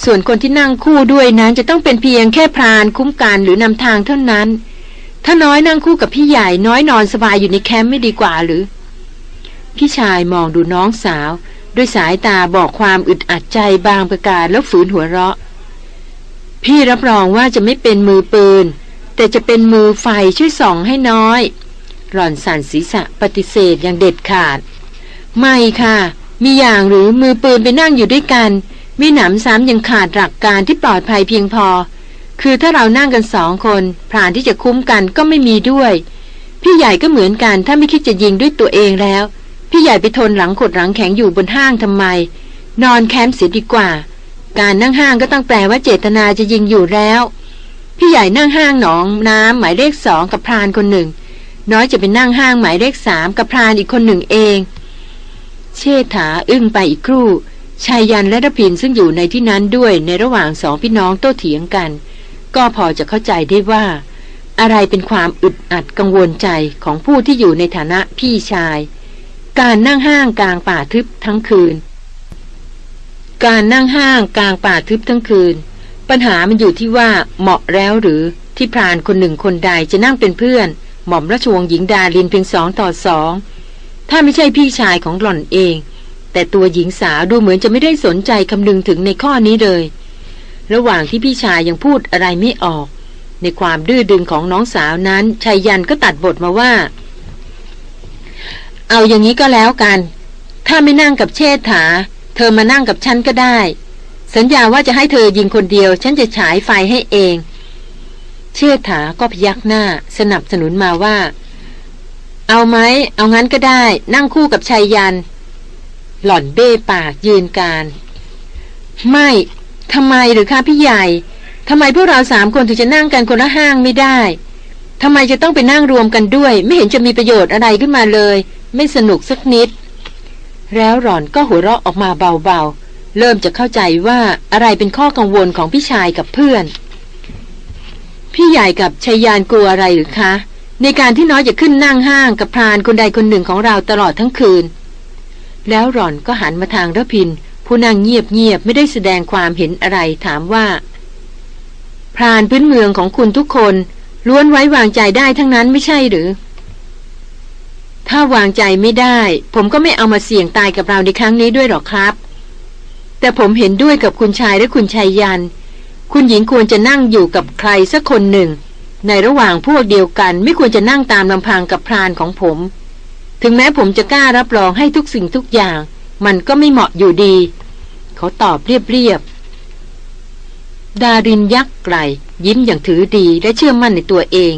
ส่วนคนที่นั่งคู่ด้วยนั้นจะต้องเป็นเพียงแค่พรานคุ้มกันหรือนำทางเท่านั้น ถ้าน้อยนั่งคู่กับพี่ใหญ่น้อยนอนสบายอยู่ในแคมป์ไม่ดีกว่าหรือ พี่ชายมองดูน้องสาว ด้วยสายตาบอกความอึดอัดใจบางประการแล้วฝืนหัวเราะ พี่รับรองว่าจะไม่เป็นมือปืน แต่จะเป็นมือไฟช่วยส่องให้น้อย หล่อนสั่นศีรษะปฏิเสธอย่างเด็ดขาด ไม่ค่ะ มีอย่างหรือมือปืนไปนั่งอยู่ด้วยกัน มีหนำซ้ำยังขาดหลักการที่ปลอดภัยเพียงพอ คือถ้าเรานั่งกันสองคนพรานที่จะคุ้มกันก็ไม่มีด้วย พี่ใหญ่ก็เหมือนกันถ้าไม่คิดจะยิงด้วยตัวเองแล้ว พี่ใหญ่ไปทนหลังขดหลังแข็งอยู่บนห้างทำไม นอนแคมป์เสียดีกว่า การนั่งห้างก็ต้องแปลว่าเจตนาจะยิงอยู่แล้ว พี่ใหญ่นั่งห้างหนองน้ำหมายเลขสองกับพรานคนหนึ่ง น้อยจะไปนั่งห้างหมายเลขสามกับพรานอีกคนหนึ่งเอง เชษฐาอึ้งไปอีกครู่ ชายยันและรพินซึ่งอยู่ในที่นั้นด้วยในระหว่างสองพี่น้องโต้เถียงกัน ก็พอจะเข้าใจได้ว่า อะไรเป็นความอึดอัดกังวลใจของผู้ที่อยู่ในฐานะพี่ชาย การนั่งห้างกลางป่าทึบทั้งคืน การนั่งห้างกลางป่าทึบทั้งคืน ปัญหามันอยู่ที่ว่าเหมาะแล้วหรือที่พรานคนหนึ่งคนใดจะนั่งเป็นเพื่อน หม่อมราชวงศ์หญิงดาลินเพียงสองต่อสองถ้าไม่ใช่พี่ชายของหล่อนเอง แต่ตัวหญิงสาวดูเหมือนจะไม่ได้สนใจคำนึงถึงในข้อนี้เลย ระหว่างที่พี่ชายยังพูดอะไรไม่ออก ในความดื้อดึงของน้องสาวนั้นชายยันก็ตัดบทมาว่า เอาอย่างนี้ก็แล้วกัน ถ้าไม่นั่งกับเชษฐา เธอมานั่งกับฉันก็ได้ สัญญาว่าจะให้เธอยิงคนเดียว ฉันจะฉายไฟให้เอง เชษฐาก็พยักหน้า สนับสนุนมาว่า เอาไหมเอางั้นก็ได้ นั่งคู่กับชายยัน หล่อนเบ้ปากยืนการ ไม่ทำไมหรือคะพี่ใหญ่ทำไมพวกเราสามคนถึงจะนั่งกันคนละห้างไม่ได้ทำไมจะต้องไปนั่งรวมกันด้วย ไม่เห็นจะมีประโยชน์อะไรขึ้นมาเลย ไม่สนุกสักนิด แล้วหล่อนก็หัวเราะออกมาเบาๆ เริ่มจะเข้าใจว่าอะไรเป็นข้อกังวลของพี่ชายกับเพื่อน พี่ใหญ่กับชายยานกลัวอะไรหรือคะ ในการที่น้อยจะขึ้นนั่งห้างกับพรานคนใดคนหนึ่งของเราตลอดทั้งคืน แล้วหล่อนก็หันมาทางระพิน ผู้นั่งเงียบๆไม่ได้แสดงความเห็นอะไรถามว่า พรานพื้นเมืองของคุณทุกคน ล้วนไว้วางใจได้ทั้งนั้นไม่ใช่หรือ ถ้าวางใจไม่ได้ ผมก็ไม่เอามาเสี่ยงตายกับเราในครั้งนี้ด้วยหรอกครับ แต่ผมเห็นด้วยกับคุณชายและคุณชายยัน คุณหญิงควรจะนั่งอยู่กับใครสักคนหนึ่ง ในระหว่างพวกเดียวกันไม่ควรจะนั่งตามลำพังกับพรานของผม ถึงแม้ผมจะกล้ารับรองให้ทุกสิ่งทุกอย่าง มันก็ไม่เหมาะอยู่ดี เขาตอบเรียบๆ ดารินยักไกล ยิ้มอย่างถือดีและเชื่อมั่นในตัวเอง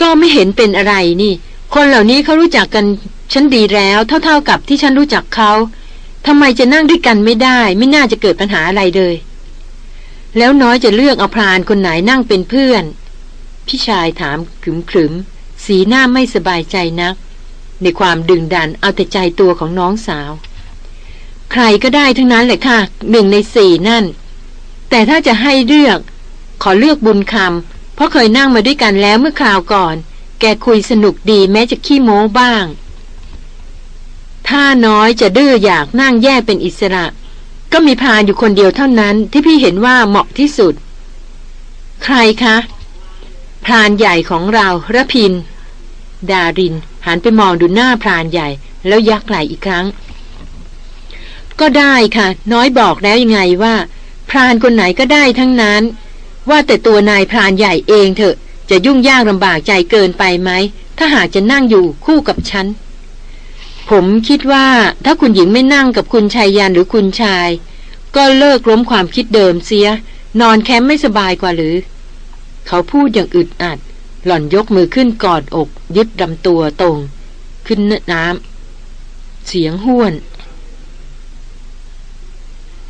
ก็ไม่เห็นเป็นอะไรนี่ คนเหล่านี้เขารู้จักกันฉันดีแล้วเท่าๆกับที่ฉันรู้จักเขาทำไมจะนั่งด้วยกันไม่ได้ ไม่น่าจะเกิดปัญหาอะไรเลย แล้วน้อยจะเลือกเอาพรานคนไหนนั่งเป็นเพื่อน พี่ชายถามขึมขึมสีหน้าไม่สบายใจนัก ในความดึงดันเอาแต่ใจตัวของน้องสาว ใครก็ได้ทั้งนั้นแหละค่ะหนึ่งในสี่นั่น แต่ถ้าจะให้เลือก ขอเลือกบุญคำเพราะเคยนั่งมาด้วยกันแล้วเมื่อคราวก่อน แกคุยสนุกดีแม้จะขี้โม้บ้าง ถ้าน้อยจะดื้ออยากนั่งแยกเป็นอิสระ ก็มีพานอยู่คนเดียวเท่านั้นที่พี่เห็นว่าเหมาะที่สุด ใครคะพรานใหญ่ของเราระพิน ดาริน หันไปมองดูหน้าพรานใหญ่ แล้วยักไหลอีกครั้ง ก็ได้ค่ะ น้อยบอกแล้วยังไงว่า พรานคนไหนก็ได้ทั้งนั้น ว่าแต่ตัวนายพรานใหญ่เองเถอะ จะยุ่งยากลำบากใจเกินไปไหม ถ้าหากจะนั่งอยู่คู่กับฉัน ผมคิดว่าถ้าคุณหญิงไม่นั่งกับคุณชายยันหรือคุณชาย ก็เลิกล้มความคิดเดิมเสีย นอนแคมป์ไม่สบายกว่าหรือ เขาพูดอย่างอึดอัด หล่อนยกมือขึ้นกอดอก ยึดลำตัวตรง ขึ้นน้ำเสียงห้วน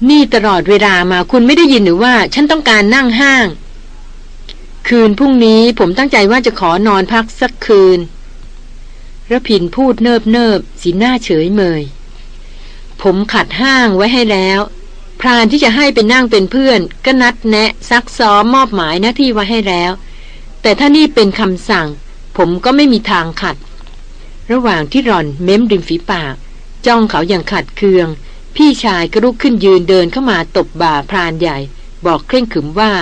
นี่ตลอดเวลามาคุณไม่ได้ยินหรือว่า ฉันต้องการนั่งห้าง คืนพรุ่งนี้ผมตั้งใจว่าจะขอนอนพักสักคืนระพินพูดเนิบเนิบสีหน้าเฉยเมย ผมขัดห้างไว้ให้แล้ว พรานที่จะให้เป็นนั่งเป็นเพื่อน ก็นัดแนะซักซ้อมมอบหมายหน้าที่ไว้ให้แล้ว แต่ถ้านี่เป็นคำสั่ง ผมก็ไม่มีทางขัด ระหว่างที่รอนเม้มริมฝีปาก จ้องเขาอย่างขัดเคือง พี่ชายก็ลุกขึ้นยืนเดินเข้ามาตบบ่าพรานใหญ่ บอกเคร่งขึมว่า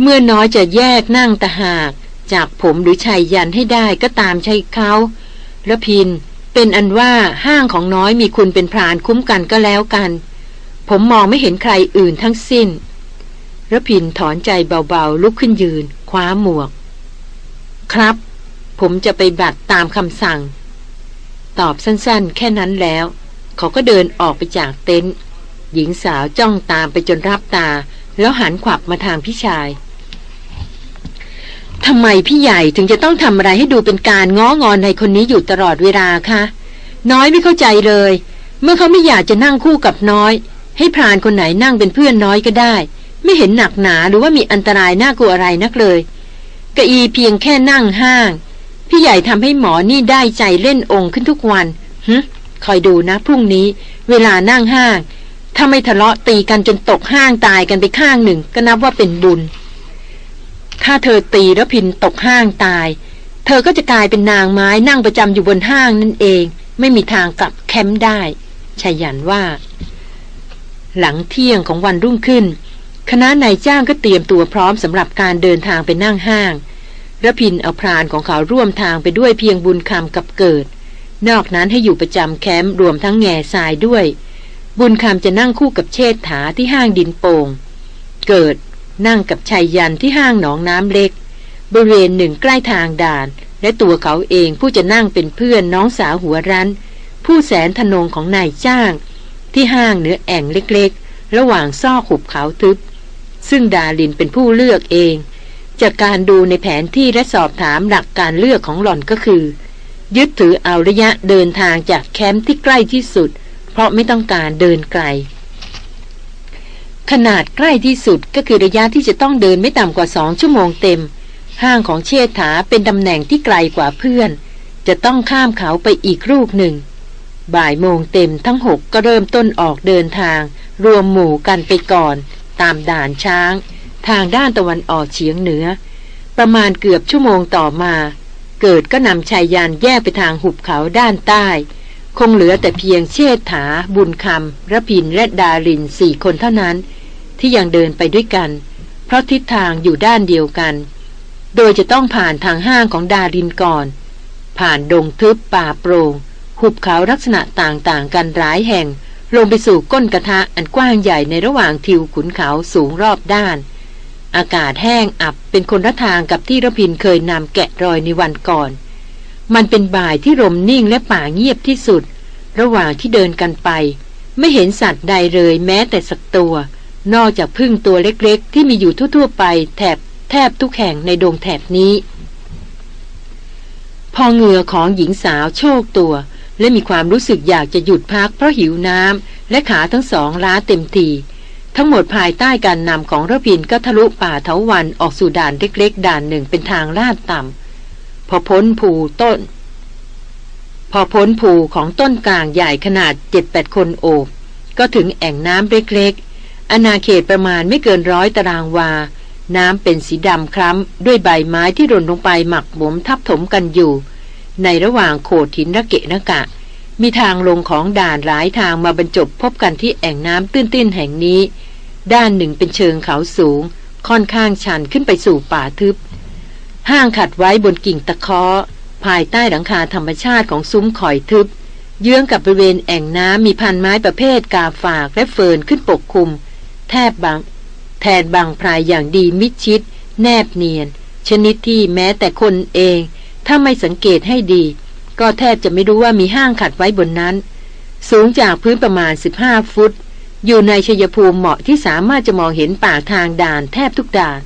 เมื่อน้อยจะแยกนั่งตะหาก จากผมหรือชายยันให้ได้ก็ตามใช่เขาแล้วพินเป็นอันว่าห้างของน้อยมีคุณเป็นพรานคุ้มกันก็แล้วกัน ผมมองไม่เห็นใครอื่นทั้งสิ้น ระพินถอนใจเบาๆ ลุกขึ้นยืน คว้าหมวก ครับ ผมจะไปบัตรตามคำสั่ง ตอบสั้นๆ แค่นั้นแล้ว เขาก็เดินออกไปจากเต็นท์หญิงสาวจ้องตามไปจนรับตา แล้วหันขวับมาทางพี่ชายทำไมพี่ใหญ่ถึงจะต้องทำอะไรให้ดูเป็นการง้องอนในคนนี้อยู่ตลอดเวลาคะน้อยไม่เข้าใจเลย เมื่อเขาไม่อยากจะนั่งคู่กับน้อย ให้พรานคนไหนนั่งเป็นเพื่อนน้อยก็ได้ ไม่เห็นหนักหนาหรือว่ามีอันตรายน่ากลัวอะไรนักเลยกะอีเพียงแค่นั่งห้าง พี่ใหญ่ทำให้หมอนี่ได้ใจเล่นองค์ขึ้นทุกวันฮึคอยดูนะพรุ่งนี้ เวลานั่งห้าง ถ้าไม่ทะเลาะตีกันจนตกห้างตายกันไปข้างหนึ่ง ก็นับว่าเป็นบุญ ถ้าเธอตีแล้วพินตกห้างตาย เธอก็จะกลายเป็นนางไม้นั่งประจำอยู่บนห้างนั่นเอง ไม่มีทางกลับแคมป์ได้ชายันว่า หลังเที่ยงของวันรุ่งขึ้น คณะนายจ้างก็เตรียมตัวพร้อมสำหรับการเดินทางไปนั่งห้างระพินเอาพรานของเขาร่วมทางไปด้วยเพียงบุญคำกับเกิด นอกนั้นให้อยู่ประจำแคมป์รวมทั้งแง่ทรายด้วย บุญคำจะนั่งคู่กับเชษฐาที่ห้างดินโปง่งเกิดนั่งกับชายยันที่ห้างหนองน้ำเล็ก บริเวณหนึ่งใกล้ทางด่าน และตัวเขาเองผู้จะนั่งเป็นเพื่อนน้องสาวหัวรั้น ผู้แสนทนงของนายจ้าง ที่ห้างเนื้อแอ่งเล็กๆ ระหว่างซอกหุบเขาทึบ ซึ่งดาลินเป็นผู้เลือกเอง จากการดูในแผนที่และสอบถามหลักการเลือกของหล่อนก็คือ ยึดถือเอาระยะเดินทางจากแคมป์ที่ใกล้ที่สุด เพราะไม่ต้องการเดินไกล ขนาดใกล้ที่สุดก็คือระยะที่จะต้องเดินไม่ต่ำกว่าสองชั่วโมงเต็ม ห้างของเชษฐาเป็นตำแหน่งที่ไกลกว่าเพื่อน จะต้องข้ามเขาไปอีกรูกหนึ่งบ่ายโมงเต็มทั้งหกก็เริ่มต้นออกเดินทาง รวมหมู่กันไปก่อน ตามด่านช้าง ทางด้านตะวันออกเฉียงเหนือ ประมาณเกือบชั่วโมงต่อมา เกิดก็นำชายยานแยกไปทางหุบเขาด้านใต้ คงเหลือแต่เพียงเชษฐา บุญคำระพินและดารินสี่คนเท่านั้น ที่ยังเดินไปด้วยกัน เพราะทิศทางอยู่ด้านเดียวกัน โดยจะต้องผ่านทางห้างของดารินก่อน ผ่านดงทึบป่าโปรง่งหุบเขาลักษณะต่างๆ กันร้ายแห่ง ลงไปสู่ก้นกระทะอันกว้างใหญ่ในระหว่างทิวขุนเขาสูงรอบด้าน อากาศแห้งอับเป็นคนละทางกับที่ระพินเคยนำแกะรอยในวันก่อน มันเป็นบ่ายที่ลมนิ่งและป่าเงียบที่สุด ระหว่างที่เดินกันไป ไม่เห็นสัตว์ใดเลยแม้แต่สักตัว นอกจากพึ่งตัวเล็กๆ ที่มีอยู่ทั่วๆไปแถบแทบทุกแห่งในดงแถบนี้ พอเหงื่อของหญิงสาวโชกตัว และมีความรู้สึกอยากจะหยุดพักเพราะหิวน้ำและขาทั้งสองล้าเต็มทีทั้งหมดภายใต้การนำของระพินก็ทะลุป่าเถาวันออกสู่ด่านเล็กๆ ด่านหนึ่งเป็นทางลาดต่ำพอพ้นภูต้น พอพ้นภูของต้นกลางใหญ่ขนาดเจ็ดแปดคนโอบ ก็ถึงแอ่งน้ำเล็กๆอาณาเขตประมาณไม่เกินร้อยตารางวา น้ำเป็นสีดำคล้ำด้วยใบไม้ที่หล่นลงไปหมักหมมทับถมกันอยู่ ในระหว่างโขดหินระเกะระกะ มีทางลงของด่านหลายทางมาบรรจบพบกันที่แอ่งน้ำตื้นๆแห่งนี้ ด้านหนึ่งเป็นเชิงเขาสูง ค่อนข้างชันขึ้นไปสู่ป่าทึบ ห้างขัดไว้บนกิ่งตะเคาะภายใต้หลังคาธรรมชาติของซุ้มข่อยทึบ เยื้องกับบริเวณแอ่งน้ำมีพันไม้ประเภทกาฝากและเฟิร์นขึ้นปกคลุม แทบบาง แทนบางพรายอย่างดีมิดชิด แนบเนียน ชนิดที่แม้แต่คนเอง ถ้าไม่สังเกตให้ดี ก็แทบจะไม่รู้ว่ามีห้างขัดไว้บนนั้น สูงจากพื้นประมาณ 15 ฟุต อยู่ในชยภูมิเหมาะที่สามารถจะมองเห็นป่าทางด่านแทบทุกด่าน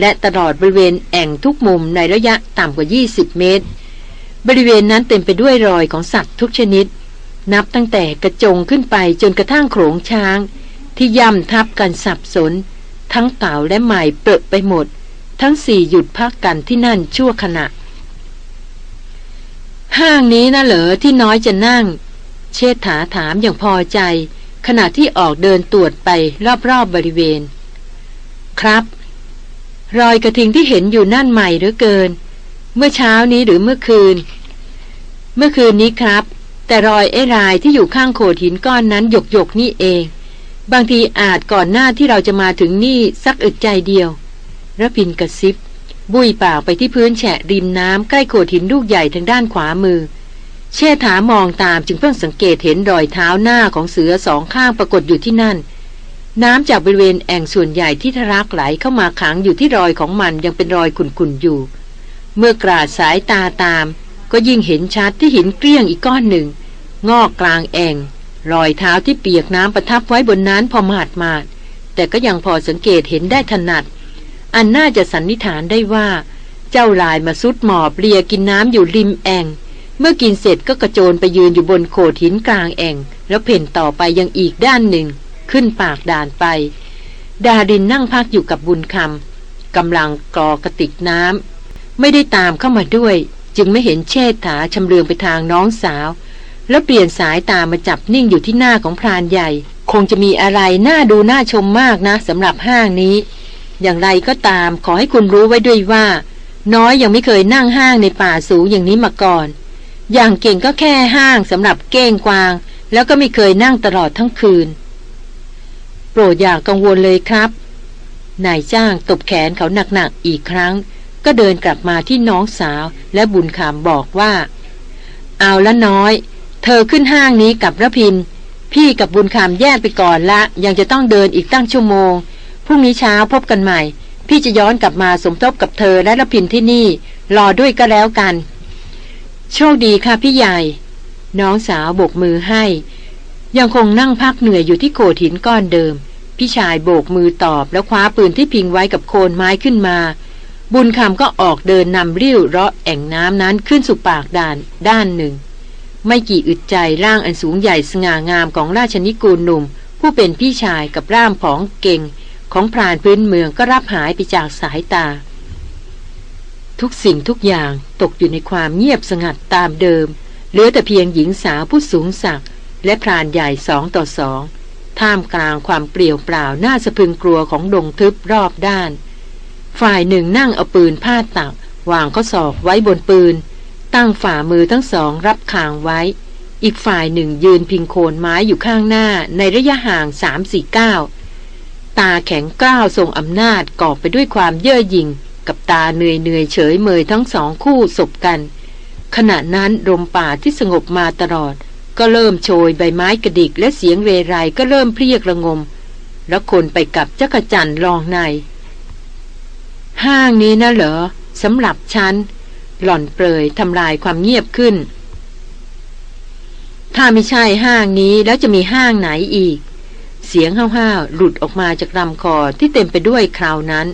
และตลอดบริเวณแอ่งทุกมุมในระยะต่ำกว่า 20 เมตร บริเวณนั้นเต็มไปด้วยรอยของสัตว์ทุกชนิด นับตั้งแต่กระจงขึ้นไปจนกระทั่งโขงช้าง ที่ย่ำทับกันสับสน ทั้งเก่าและใหม่เปิดไปหมด ทั้งสี่หยุดพักกันที่นั่นชั่วขณะ ห้างนี้นะเหรอที่น้อยจะนั่ง เชษฐาถามอย่างพอใจ ขณะที่ออกเดินตรวจไปรอบๆบบริเวณ ครับ รอยกระทิงที่เห็นอยู่นั่นใหม่หรือเกิน เมื่อเช้านี้หรือเมื่อคืน เมื่อคืนนี้ครับ แต่รอยไอ้รายที่อยู่ข้างโขดหินก้อนนั้นหยกหยกนี่เอง บางทีอาจก่อนหน้าที่เราจะมาถึงนี่สักอึดใจเดียวระพินกระซิบ บุยปากไปที่พื้นแฉะริมน้ำใกล้โขดหินลูกใหญ่ทางด้านขวามือ เช่ถามองตามจึงเพิ่งสังเกตเห็นรอยเท้าหน้าของเสือสองข้างปรากฏอยู่ที่นั่น น้ำจากบริเวณแอ่งส่วนใหญ่ที่ทะลักไหลเข้ามาขังอยู่ที่รอยของมันยังเป็นรอยขุ่นๆอยู่ เมื่อกราดสายตาตาม ก็ยิ่งเห็นชัดที่หินเกลี้ยงอีกก้อนหนึ่ง งอกกลางแอ่งรอยเท้าที่เปียกน้ำประทับไว้บนนั้นพอมาดมาดแต่ก็ยังพอสังเกตเห็นได้ถนัด อันน่าจะสันนิษฐานได้ว่า เจ้าลายมาซุดหมอบเลียกินน้ำอยู่ริมแองเมื่อกินเสร็จก็กระโจนไปยืนอยู่บนโขดหินกลางแองแล้วเพ่นต่อไปยังอีกด้านหนึ่ง ขึ้นปากด่านไป ดาดินนั่งพักอยู่กับบุญคำกำลังกรอกระติกน้ำไม่ได้ตามเข้ามาด้วย จึงไม่เห็นเชษฐาชำเลืองไปทางน้องสาว แล้วเปลี่ยนสายตามาจับนิ่งอยู่ที่หน้าของพรานใหญ่ คงจะมีอะไรน่าดูน่าชมมากนะสำหรับห้างนี้ อย่างไรก็ตามขอให้คุณรู้ไว้ด้วยว่า น้อยยังไม่เคยนั่งห้างในป่าสูงอย่างนี้มาก่อน อย่างเก่งก็แค่ห้างสำหรับเก้งกวาง แล้วก็ไม่เคยนั่งตลอดทั้งคืน โปรดอย่ากกังวลเลยครับ นายจ้างตบแขนเขาหนักๆอีกครั้ง ก็เดินกลับมาที่น้องสาวและบุญคำบอกว่า เอาละน้อย เธอขึ้นห้างนี้กับระพินพี่กับบุญคำแยกไปก่อนละ ยังจะต้องเดินอีกตั้งชั่วโมง พรุ่งนี้เช้าพบกันใหม่ พี่จะย้อนกลับมาสมทบกับเธอและระพินที่นี่ รอด้วยก็แล้วกัน โชคดีค่ะพี่ใหญ่ น้องสาวโบกมือให้ ยังคงนั่งพักเหนื่อยอยู่ที่โขดหินก้อนเดิม พี่ชายโบกมือตอบแล้วคว้าปืนที่พิงไว้กับโคนไม้ขึ้นมา บุญคำก็ออกเดินนำริ้วเลาะแอ่งน้ำนั้นขึ้นสู่ปากด่านด้านหนึ่ง ไม่กี่อึดใจร่างอันสูงใหญ่สง่างามของราชนิกูลหนุ่ม ผู้เป็นพี่ชายกับร่ามผองเก่ง ของพรานพื้นเมืองก็รับหายไปจากสายตา ทุกสิ่งทุกอย่างตกอยู่ในความเงียบสงัดตามเดิม เหลือแต่เพียงหญิงสาวผู้สูงศักและพรานใหญ่สองต่อสองท่ามกลางความเปลี่ยวเปล่าน่าสะพึงกลัวของดงทึบรอบด้าน ฝ่ายหนึ่งนั่งเอาปืนพาดตัก วางข้อศอกไว้บนปืน ตั้งฝ่ามือทั้งสองรับคางไว้ อีกฝ่ายหนึ่งยืนพิงโคนไม้อยู่ข้างหน้าในระยะห่างสามสี่เก้า ตาแข็งกล้าวทรงอำนาจกอบไปด้วยความเย่อหยิ่ง กับตาเหนื่อยเหนื่อยเฉยเมยทั้งสองคู่สบกัน ขณะนั้นลมป่าที่สงบมาตลอด ก็เริ่มโชยใบไม้กระดิกและเสียงเรไรก็เริ่มเพรียกระงม แล้วคนไปกับจักรจันลองในห้างนี้นะเหรอสำหรับฉัน หล่อนเปรยทำลายความเงียบขึ้น ถ้าไม่ใช่ห้างนี้แล้วจะมีห้างไหนอีก เสียงห้าวๆหลุดออกมาจากลำคอที่เต็มไปด้วยคราวนั้น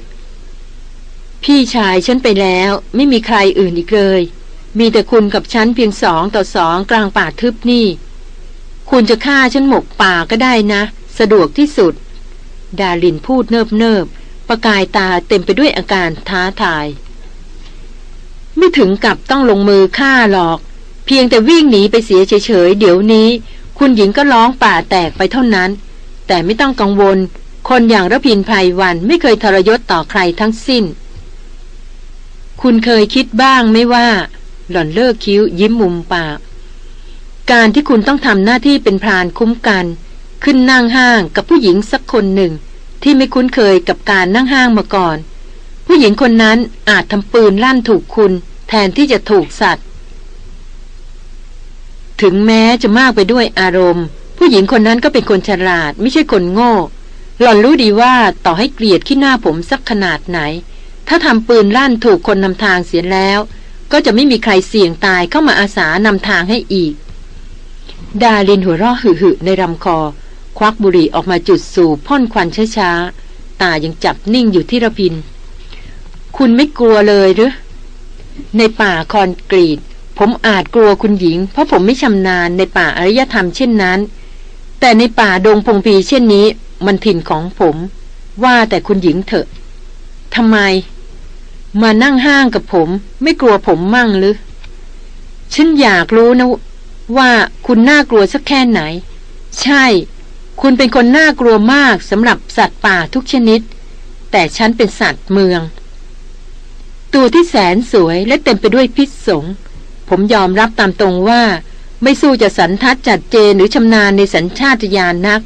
พี่ชายฉันไปแล้วไม่มีใครอื่นอีกเลย มีแต่คุณกับฉันเพียงสองต่อสองกลางป่าทึบนี่ คุณจะฆ่าฉันหมกป่าก็ได้นะ สะดวกที่สุด ดาลินพูดเนิบเนิบประกายตาเต็มไปด้วยอาการท้าทาย ไม่ถึงกับต้องลงมือฆ่าหรอก เพียงแต่วิ่งหนีไปเสียเฉยๆเดี๋ยวนี้ คุณหญิงก็ร้องป่าแตกไปเท่านั้น แต่ไม่ต้องกังวล คนอย่างระพินภัยวันไม่เคยทรยศต่อใครทั้งสิ้น คุณเคยคิดบ้างไหมว่า หล่อนเลิกคิ้วยิ้มมุมปาก การที่คุณต้องทำหน้าที่เป็นพรานคุ้มกัน ขึ้นนั่งห้างกับผู้หญิงสักคนหนึ่ง ที่ไม่คุ้นเคยกับการนั่งห้างมาก่อน ผู้หญิงคนนั้นอาจทำปืนลั่นถูกคุณ แทนที่จะถูกสัตว์ถึงแม้จะมากไปด้วยอารมณ์ ผู้หญิงคนนั้นก็เป็นคนฉลาด ไม่ใช่คนโง่ หล่อนรู้ดีว่าต่อให้เกลียดขี้หน้าผมสักขนาดไหน ถ้าทำปืนลั่นถูกคนนำทางเสียแล้ว ก็จะไม่มีใครเสี่ยงตายเข้ามาอาสานำทางให้อีก ดาลินหัวเราะหึ่ๆในลำคอ ควักบุหรี่ออกมาจุดสูบพ่นควันช้าๆ ตายังจับนิ่งอยู่ที่ระพิน คุณไม่กลัวเลยหรือในป่าคอนกรีตผมอาจกลัวคุณหญิง เพราะผมไม่ชำนาญในป่าอารยธรรมเช่นนั้น แต่ในป่าดงพงพีเช่นนี้ มันถิ่นของผม ว่าแต่คุณหญิงเถอะทำไม มานั่งห้างกับผม ไม่กลัวผมมั่งหรือฉันอยากรู้นะว่าคุณน่ากลัวสักแค่ไหน ใช่ คุณเป็นคนน่ากลัวมากสำหรับสัตว์ป่าทุกชนิด แต่ฉันเป็นสัตว์เมือง ตัวที่แสนสวยและเต็มไปด้วยพิษสง ผมยอมรับตามตรงว่า ไม่สู้จะสันทัดจัดเจนหรือชำนาญในสัญชาตญาณนัก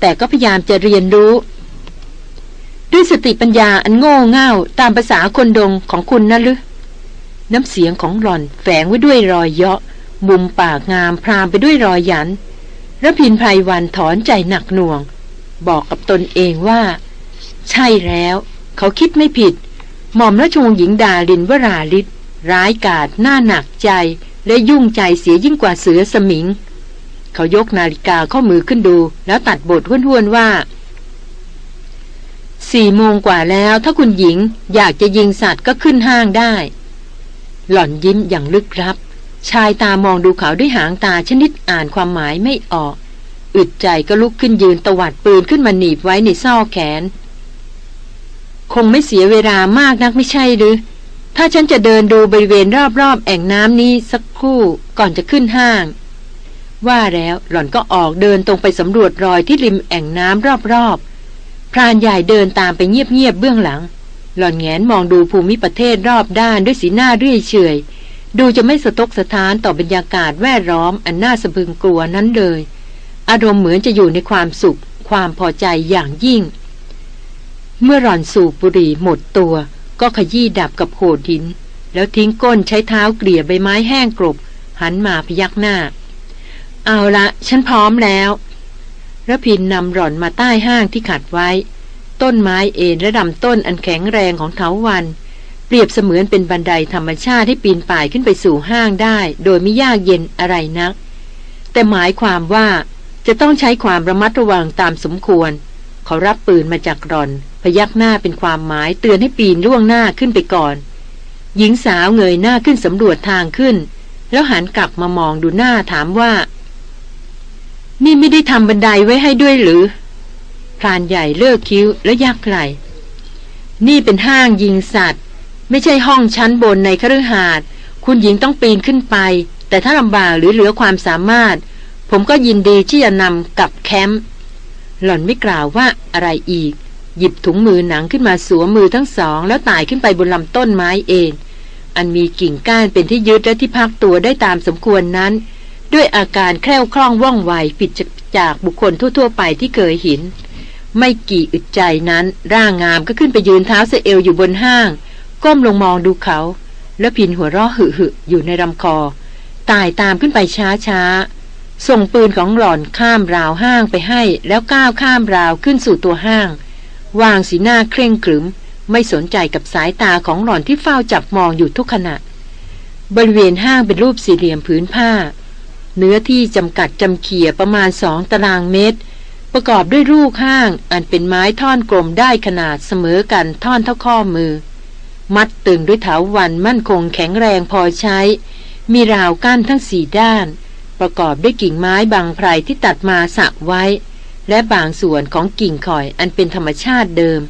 แต่ก็พยายามจะเรียนรู้ ด้วยสติปัญญาอันโง่เง่าตามภาษาคนดงของคุณนะหรือน้ำเสียงของหล่อนแฝงไว้ด้วยรอยเยาะ มุมปากงามพรามไปด้วยรอยหยันระพินภัยวันถอนใจหนักหน่วง บอกกับตนเองว่า ใช่แล้ว เขาคิดไม่ผิด หม่อมราชวงศ์หญิงดาลินวราลิศร้ายกาจหน้าหนักใจ และยุ่งใจเสียยิ่งกว่าเสือสมิง เขายกนาฬิกาข้อมือขึ้นดู แล้วตัดบทห้วนๆว่าสี่โมงกว่าแล้วถ้าคุณหญิงอยากจะยิงสัตว์ก็ขึ้นห้างได้ หล่อนยิ้มอย่างลึกลับ ชายตามองดูเขาด้วยหางตาชนิดอ่านความหมายไม่ออก อึดใจก็ลุกขึ้นยืนตวัดปืนขึ้นมาหนีบไว้ในซ่อแขน คงไม่เสียเวลามากนักไม่ใช่หรือ ถ้าฉันจะเดินดูบริเวณรอบๆแอ่งน้ำนี้สักครู่ก่อนจะขึ้นห้าง ว่าแล้วหล่อนก็ออกเดินตรงไปสำรวจรอยที่ริมแอ่งน้ำรอบๆ พรานใหญ่เดินตามไปเงียบๆเบื้องหลัง หล่อนแงนมองดูภูมิประเทศรอบด้านด้วยสีหน้าเรื่อยเฉยดูจะไม่สะทกสะท้านต่อบรรยากาศแวดล้อมอันน่าสะพึงกลัวนั้นเลย อารมณ์เหมือนจะอยู่ในความสุข ความพอใจอย่างยิ่ง เมื่อร่อนสูบบุหรี่หมดตัว ก็ขยี้ดับกับโขดหิน แล้วทิ้งก้นใช้เท้าเกลี่ยใบไม้แห้งกรบ หันมาพยักหน้า เอาละฉันพร้อมแล้วระพินนำหล่อนมาใต้ห้างที่ขัดไว้ ต้นไม้เอ็นและลำต้นอันแข็งแรงของเถาวัน เปรียบเสมือนเป็นบันไดธรรมชาติให้ปีนป่ายขึ้นไปสู่ห้างได้ โดยไม่ยากเย็นอะไรนัก แต่หมายความว่าจะต้องใช้ความระมัดระวังตามสมควร เขารับปืนมาจากรอน พยักหน้าเป็นความหมายเตือนให้ปีนล่วงหน้าขึ้นไปก่อน หญิงสาวเงยหน้าขึ้นสำรวจทางขึ้น แล้วหันกลับมามองดูหน้าถามว่า นี่ไม่ได้ทำบันไดไว้ให้ด้วยหรือพรานใหญ่เลิกคิ้วและยักไหลนี่เป็นห้างยิงสัตว์ ไม่ใช่ห้องชั้นบนในคฤหาสน์คุณหญิงต้องปีนขึ้นไป แต่ถ้าลำบากหรือเหลือความสามารถ ผมก็ยินดีที่จะนำกลับแคมป์หล่อนไม่กล่าวว่าอะไรอีก หยิบถุงมือหนังขึ้นมาสวมมือทั้งสอง แล้วไต่ขึ้นไปบนลำต้นไม้เอง อันมีกิ่งก้านเป็นที่ยึดและที่พักตัวได้ตามสมควรนั้น ด้วยอาการแคล่วคล่องว่องไวผิดจากบุคคลทั่ว ๆ ไปที่เคยเห็นไม่กี่อึดใจนั้นร่างงามก็ขึ้นไปยืนเท้าเสเอลอยู่บนห้าง ก้มลงมองดูเขา แล้วพินหัวเราะหึหึอยู่ในลำคอตายตามขึ้นไปช้าช้าส่งปืนของหล่อนข้ามราวห้างไปให้ แล้วก้าวข้ามราวขึ้นสู่ตัวห้าง วางสีหน้าเคร่งขรึม ไม่สนใจกับสายตาของหล่อนที่เฝ้าจับมองอยู่ทุกขณะ บริเวณห้างเป็นรูปสี่เหลี่ยมผืนผ้า เนื้อที่จำกัดจำเขียประมาณสองตารางเมตร ประกอบด้วยรูปห้างอันเป็นไม้ท่อนกลมได้ขนาดเสมอกันท่อนเท่าข้อมือ มัดตึงด้วยเถาวันมั่นคงแข็งแรงพอใช้ มีราวกั้นทั้งสี่ด้าน ประกอบด้วยกิ่งไม้บางไพรที่ตัดมาสักไว้ และบางส่วนของกิ่งข่อยอันเป็นธรรมชาติเดิม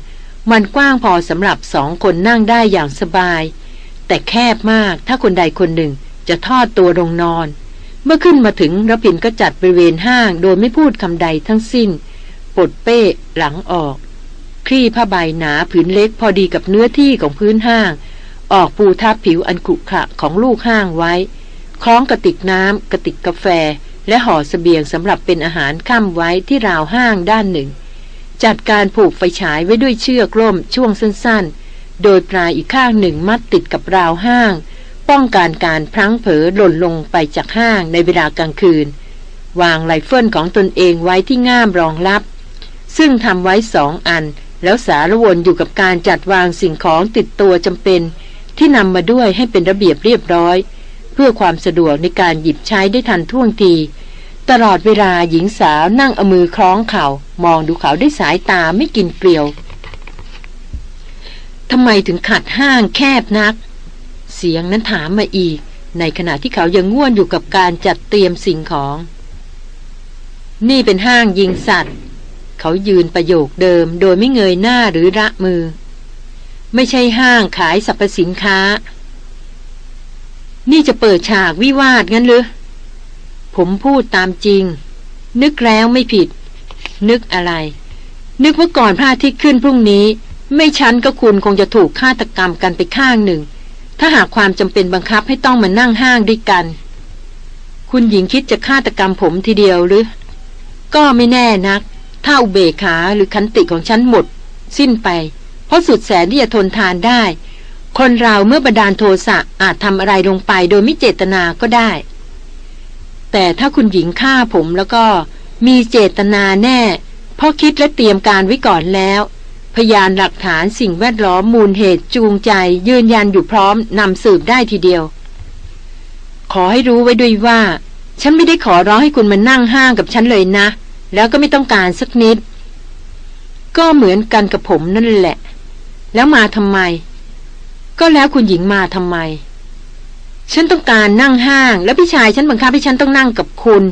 มันกว้างพอสำหรับสองคนนั่งได้อย่างสบาย แต่แคบมากถ้าคนใดคนหนึ่งจะทอดตัวลงนอน เมื่อขึ้นมาถึงรพินก็จัดบริเวณห้างโดยไม่พูดคำใดทั้งสิ้นปลดเป้หลังออก คลี่ผ้าใบหนาผืนเล็กพอดีกับเนื้อที่ของพื้นห้าง ออกปูทับผิวอันขรุขระของลูกห้างไว้ คล้องกระติกน้ำกระติกกาแฟ และห่อสเสบียงสำหรับเป็นอาหารค่ำไว้ที่ราวห้างด้านหนึ่ง จัดการผูกไฟฉายไว้ด้วยเชือกล่มช่วงสั้นๆ โดยปลายอีกข้างหนึ่งมัดติดกับราวห้าง ป้องกันการพลั้งเผลอหล่นลงไปจากห้างในเวลากลางคืน วางไรเฟิลของตนเองไว้ที่ง่ามรองรับ ซึ่งทำไว้สองอัน แล้วสารวนอยู่กับการจัดวางสิ่งของติดตัวจำเป็น ที่นำมาด้วยให้เป็นระเบียบเรียบร้อย เพื่อความสะดวกในการหยิบใช้ได้ทันท่วงที ตลอดเวลาหญิงสาวนั่งเอามือคล้องเขา่ามองดูเขาได้สายตาไม่กินเกลียวทำไมถึงขัดห้างแคบนัก เสียงนั้นถามมาอีก ในขณะที่เขายังง่วนอยู่กับการจัดเตรียมสิ่งของ นี่เป็นห้างยิงสัตว์ เขายืนประโยคเดิม โดยไม่เงยหน้าหรือระมือ ไม่ใช่ห้างขายสรรพสินค้า นี่จะเปิดฉากวิวาทงั้นหรือผมพูดตามจริง นึกแล้วไม่ผิด นึกอะไร นึกว่าก่อนพระอาทิตย์ขึ้นพรุ่งนี้ ไม่ชั้นก็คุณคงจะถูกฆาตกรรมกันไปข้างหนึ่ง ถ้าหากความจำเป็นบังคับให้ต้องมานั่งห้างด้วยกัน คุณหญิงคิดจะฆาตกรรมผมทีเดียวหรือ ก็ไม่แน่นัก ถ้าอุเบกขาหรือคันติของฉันหมด สิ้นไป เพราะสุดแสนที่จะทนทานได้ คนเราเมื่อบันดาลโทสะอาจทำอะไรลงไปโดยไม่เจตนาก็ได้ แต่ถ้าคุณหญิงฆ่าผมแล้วก็มีเจตนาแน่เพราะคิดและเตรียมการไว้ก่อนแล้ว พยานหลักฐานสิ่งแวดล้อมมูลเหตุจูงใจ ยืนยันอยู่พร้อมนำสืบได้ทีเดียว ขอให้รู้ไว้ด้วยว่า ฉันไม่ได้ขอร้องให้คุณมานั่งห้างกับฉันเลยนะ แล้วก็ไม่ต้องการสักนิด ก็เหมือนกันกับผมนั่นแหละ แล้วมาทำไม ก็แล้วคุณหญิงมาทำไม ฉันต้องการนั่งห้าง แล้วพี่ชายฉันบังคับให้ฉันต้องนั่งกับคุณ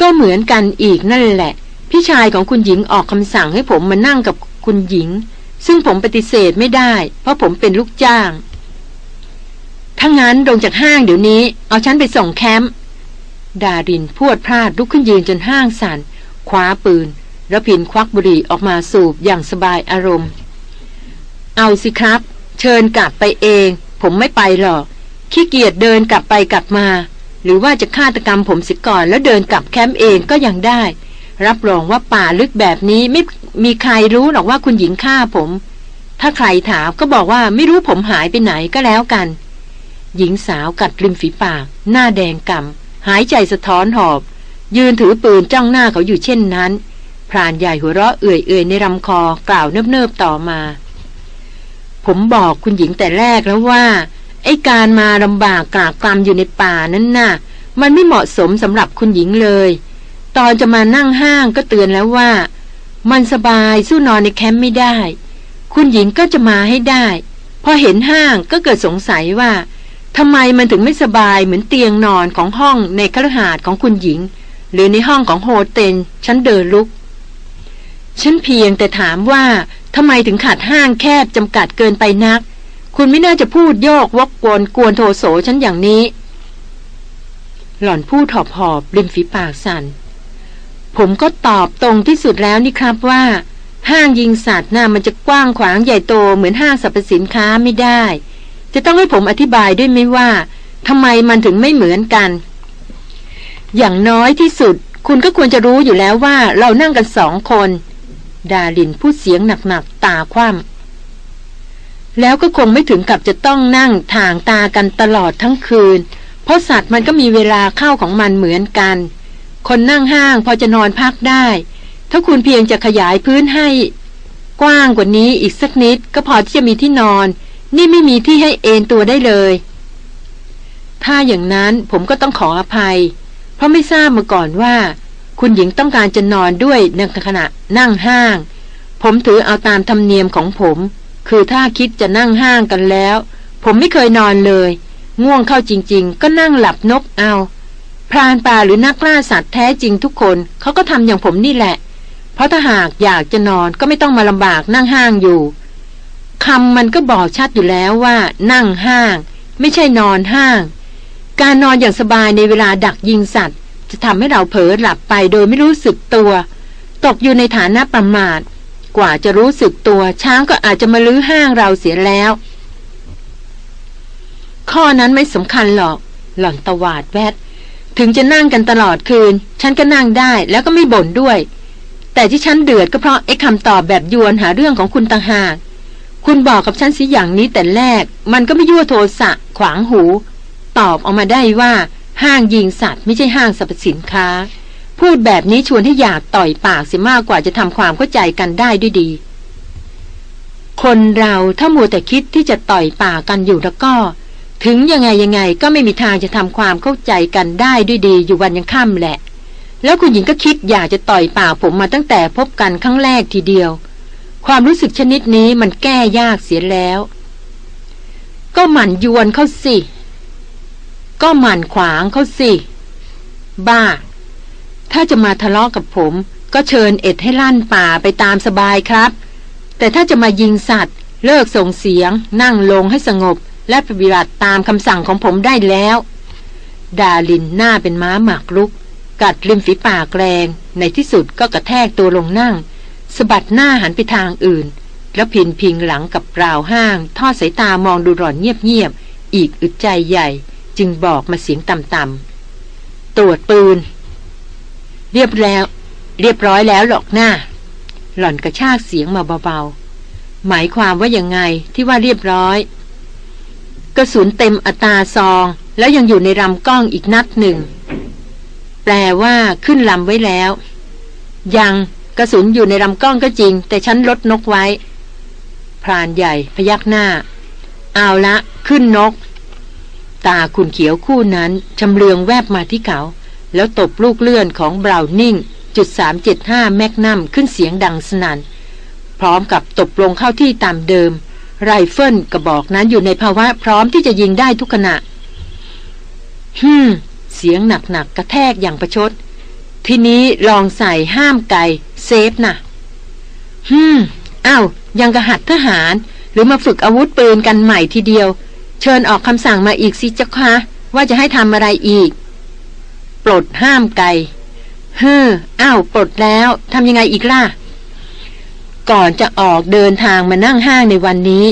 ก็เหมือนกันอีกนั่นแหละ พี่ชายของคุณหญิงออกคำสั่งให้ผมมานั่งกับคุณหญิง ซึ่งผมปฏิเสธไม่ได้ เพราะผมเป็นลูกจ้างถ้างั้นลงจากห้างเดี๋ยวนี้ เอาฉันไปส่งแคมป์ดารินพวดพลาดลุกขึ้นยืนจนห้างสัน่นคว้าปืนระพินควักบุหรี่ออกมาสูบอย่างสบายอารมณ์ เอาสิครับ เชิญกลับไปเอง ผมไม่ไปหรอก ขี้เกียจเดินกลับไปกลับมา หรือว่าจะฆาตกรรมผมสิก่อนแล้วเดินกลับแคมป์เองก็ยังได้ รับรองว่าป่าลึกแบบนี้ไม่มีใครรู้หรอกว่าคุณหญิงฆ่าผม ถ้าใครถามก็บอกว่าไม่รู้ผมหายไปไหนก็แล้วกัน หญิงสาวกัดริมฝีปาก หน้าแดงกำ่ำหายใจสะท้อนหอบ ยืนถือปืนจ้องหน้าเขาอยู่เช่นนั้นพรานใหญ่หัวเราะเอื่อยๆในลำคอกล่าวเนิบๆต่อมา ผมบอกคุณหญิงแต่แรกแล้วว่า ไอ้การมาลำบากกลากกลำอยู่ในป่านั้นน่ะ มันไม่เหมาะสมสำหรับคุณหญิงเลย ตอนจะมานั่งห้างก็เตือนแล้วว่า มันสบายสู้นอนในแคมป์ไม่ได้ คุณหญิงก็จะมาให้ได้ พอเห็นห้างก็เกิดสงสัยว่าทำไมมันถึงไม่สบายเหมือนเตียงนอนของห้องในคฤหาสน์ของคุณหญิง หรือในห้องของ hotel ชั้น deluxeฉันเพียงแต่ถามว่า ทำไมถึงขาดห้างแคบจำกัดเกินไปนัก คุณไม่น่าจะพูดโยกวกวนกวนโทโสฉันอย่างนี้ หล่อนพูดหอบหอบริมฝีปากสัน่น ผมก็ตอบตรงที่สุดแล้วนี่ครับว่า ห้างยิงสัตว์น่ามันจะกว้างขวางใหญ่โตเหมือนห้างสรรพสินค้าไม่ได้ จะต้องให้ผมอธิบายด้วยไหมว่าทำไมมันถึงไม่เหมือนกัน อย่างน้อยที่สุด คุณก็ควรจะรู้อยู่แล้วว่าเรานั่งกันสองคน ดาลินพูดเสียงหนักๆตาคว่ำแล้วก็คงไม่ถึงกับจะต้องนั่งทางตากันตลอดทั้งคืน เพราะสัตว์มันก็มีเวลาเข้าของมันเหมือนกัน คนนั่งห้างพอจะนอนพักได้ ถ้าคุณเพียงจะขยายพื้นให้ กว้างกว่านี้อีกสักนิดก็พอที่จะมีที่นอน นี่ไม่มีที่ให้เอนตัวได้เลย ถ้าอย่างนั้นผมก็ต้องขออภัย เพราะไม่ทราบมาก่อนว่า คุณหญิงต้องการจะนอนด้วยในขณะนั่งห้าง ผมถือเอาตามธรรมเนียมของผม คือถ้าคิดจะนั่งห้างกันแล้ว ผมไม่เคยนอนเลย ง่วงเข้าจริง ๆ ก็นั่งหลับนกเอา พรานป่าหรือนักล่าสัตว์แท้จริงทุกคนเขาก็ทำอย่างผมนี่แหละ เพราะถ้าหากอยากจะนอนก็ไม่ต้องมาลำบากนั่งห้างอยู่คำมันก็บอกชัดอยู่แล้วว่า นั่งห้าง ไม่ใช่นอนห้าง การนอนอย่างสบายในเวลาดักยิงสัตว์ จะทำให้เราเผลอหลับไปโดยไม่รู้สึกตัว ตกอยู่ในฐานะประมาท กว่าจะรู้สึกตัว ช้างก็อาจจะมาลื้อห้างเราเสียแล้ว ข้อนั้นไม่สำคัญหรอก หล่อนตวาดแวดถึงจะนั่งกันตลอดคืน ฉันก็นั่งได้แล้วก็ไม่บ่นด้วย แต่ที่ฉันเดือดก็เพราะไอ้คำตอบแบบยวนหาเรื่องของคุณต่างหากคุณบอกกับฉันสิอย่างนี้แต่แรก มันก็ไม่ยั่วโทสะขวางหู ตอบออกมาได้ว่า ห้างยิงสัตว์ไม่ใช่ห้างสรรพสินค้า พูดแบบนี้ชวนให้อยากต่อยปากเสียมากกว่าจะทำความเข้าใจกันได้ด้วยดี คนเราถ้ามัวแต่คิดที่จะต่อยปากกันอยู่แล้วก็ ถึงยังไงยังไงก็ไม่มีทางจะทำความเข้าใจกันได้ด้วยดีอยู่วันยังค่ำแหละ แล้วคุณหญิงก็คิดอยากจะต่อยปากผมมาตั้งแต่พบกันครั้งแรกทีเดียว ความรู้สึกชนิดนี้มันแก้ยากเสียแล้ว ก็หมั่นยวนเข้าสิ ก็หมั่นขวางเขาสิ บ้า ถ้าจะมาทะเลาะกับผม ก็เชิญเอ็ดให้ลั่นป่าไปตามสบายครับ แต่ถ้าจะมายิงสัตว์ เลิกส่งเสียง นั่งลงให้สงบ และปฏิบัติตามคำสั่งของผมได้แล้ว ดาลินหน้าเป็นม้าหมากลุก กัดริมฝีปากแรง ในที่สุดก็กระแทกตัวลงนั่งสะบัดหน้าหันไปทางอื่น แล้วพินพิงหลังกับราวห้าง ทอดสายตามองดูหล่อนเงียบๆอีกอึดใจใหญ่ จึงบอกมาเสียงต่ำๆตรวจปืน เรียบแล้ว เรียบร้อยแล้วหรอกหน้า หล่อนกระชากเสียงมาเบาๆ หมายความว่ายังไงที่ว่าเรียบร้อย กระสุนเต็มอัตราซอง แล้วยังอยู่ในลำกล้องอีกนัดหนึ่ง แปลว่าขึ้นลำไว้แล้ว ยังกระสุนอยู่ในลำกล้องก็จริง แต่ฉันลดนกไว้ พรานใหญ่พยักหน้า เอาละ ขึ้นนก ตาคุณเขียวคู่นั้นชำเลืองแวบมาที่เขา แล้วตบลูกเลื่อนของบราวนิ่งจุด375 แมกนัมขึ้นเสียงดังสนัน่น พร้อมกับตบลงเข้าที่ตามเดิม ไรเฟิลกระบอกนั้นอยู่ในภาวะพร้อมที่จะยิงได้ทุกขณะฮึมเสียงหนักๆกกระแทกอย่างประชด ทีนี้ลองใส่ห้ามไก safe นะ่ะฮึมอ้าว ยังกะหัดทหาร หรือมาฝึกอาวุธปืนกันใหม่ทีเดียว เชิญออกคำสั่งมาอีกสิเจ้าคะว่าจะให้ทำอะไรอีก ปลดห้ามไกเฮ้ออ้าวปลดแล้วทำยังไงอีกล่ะ ก่อนจะออกเดินทางมานั่งห้างในวันนี้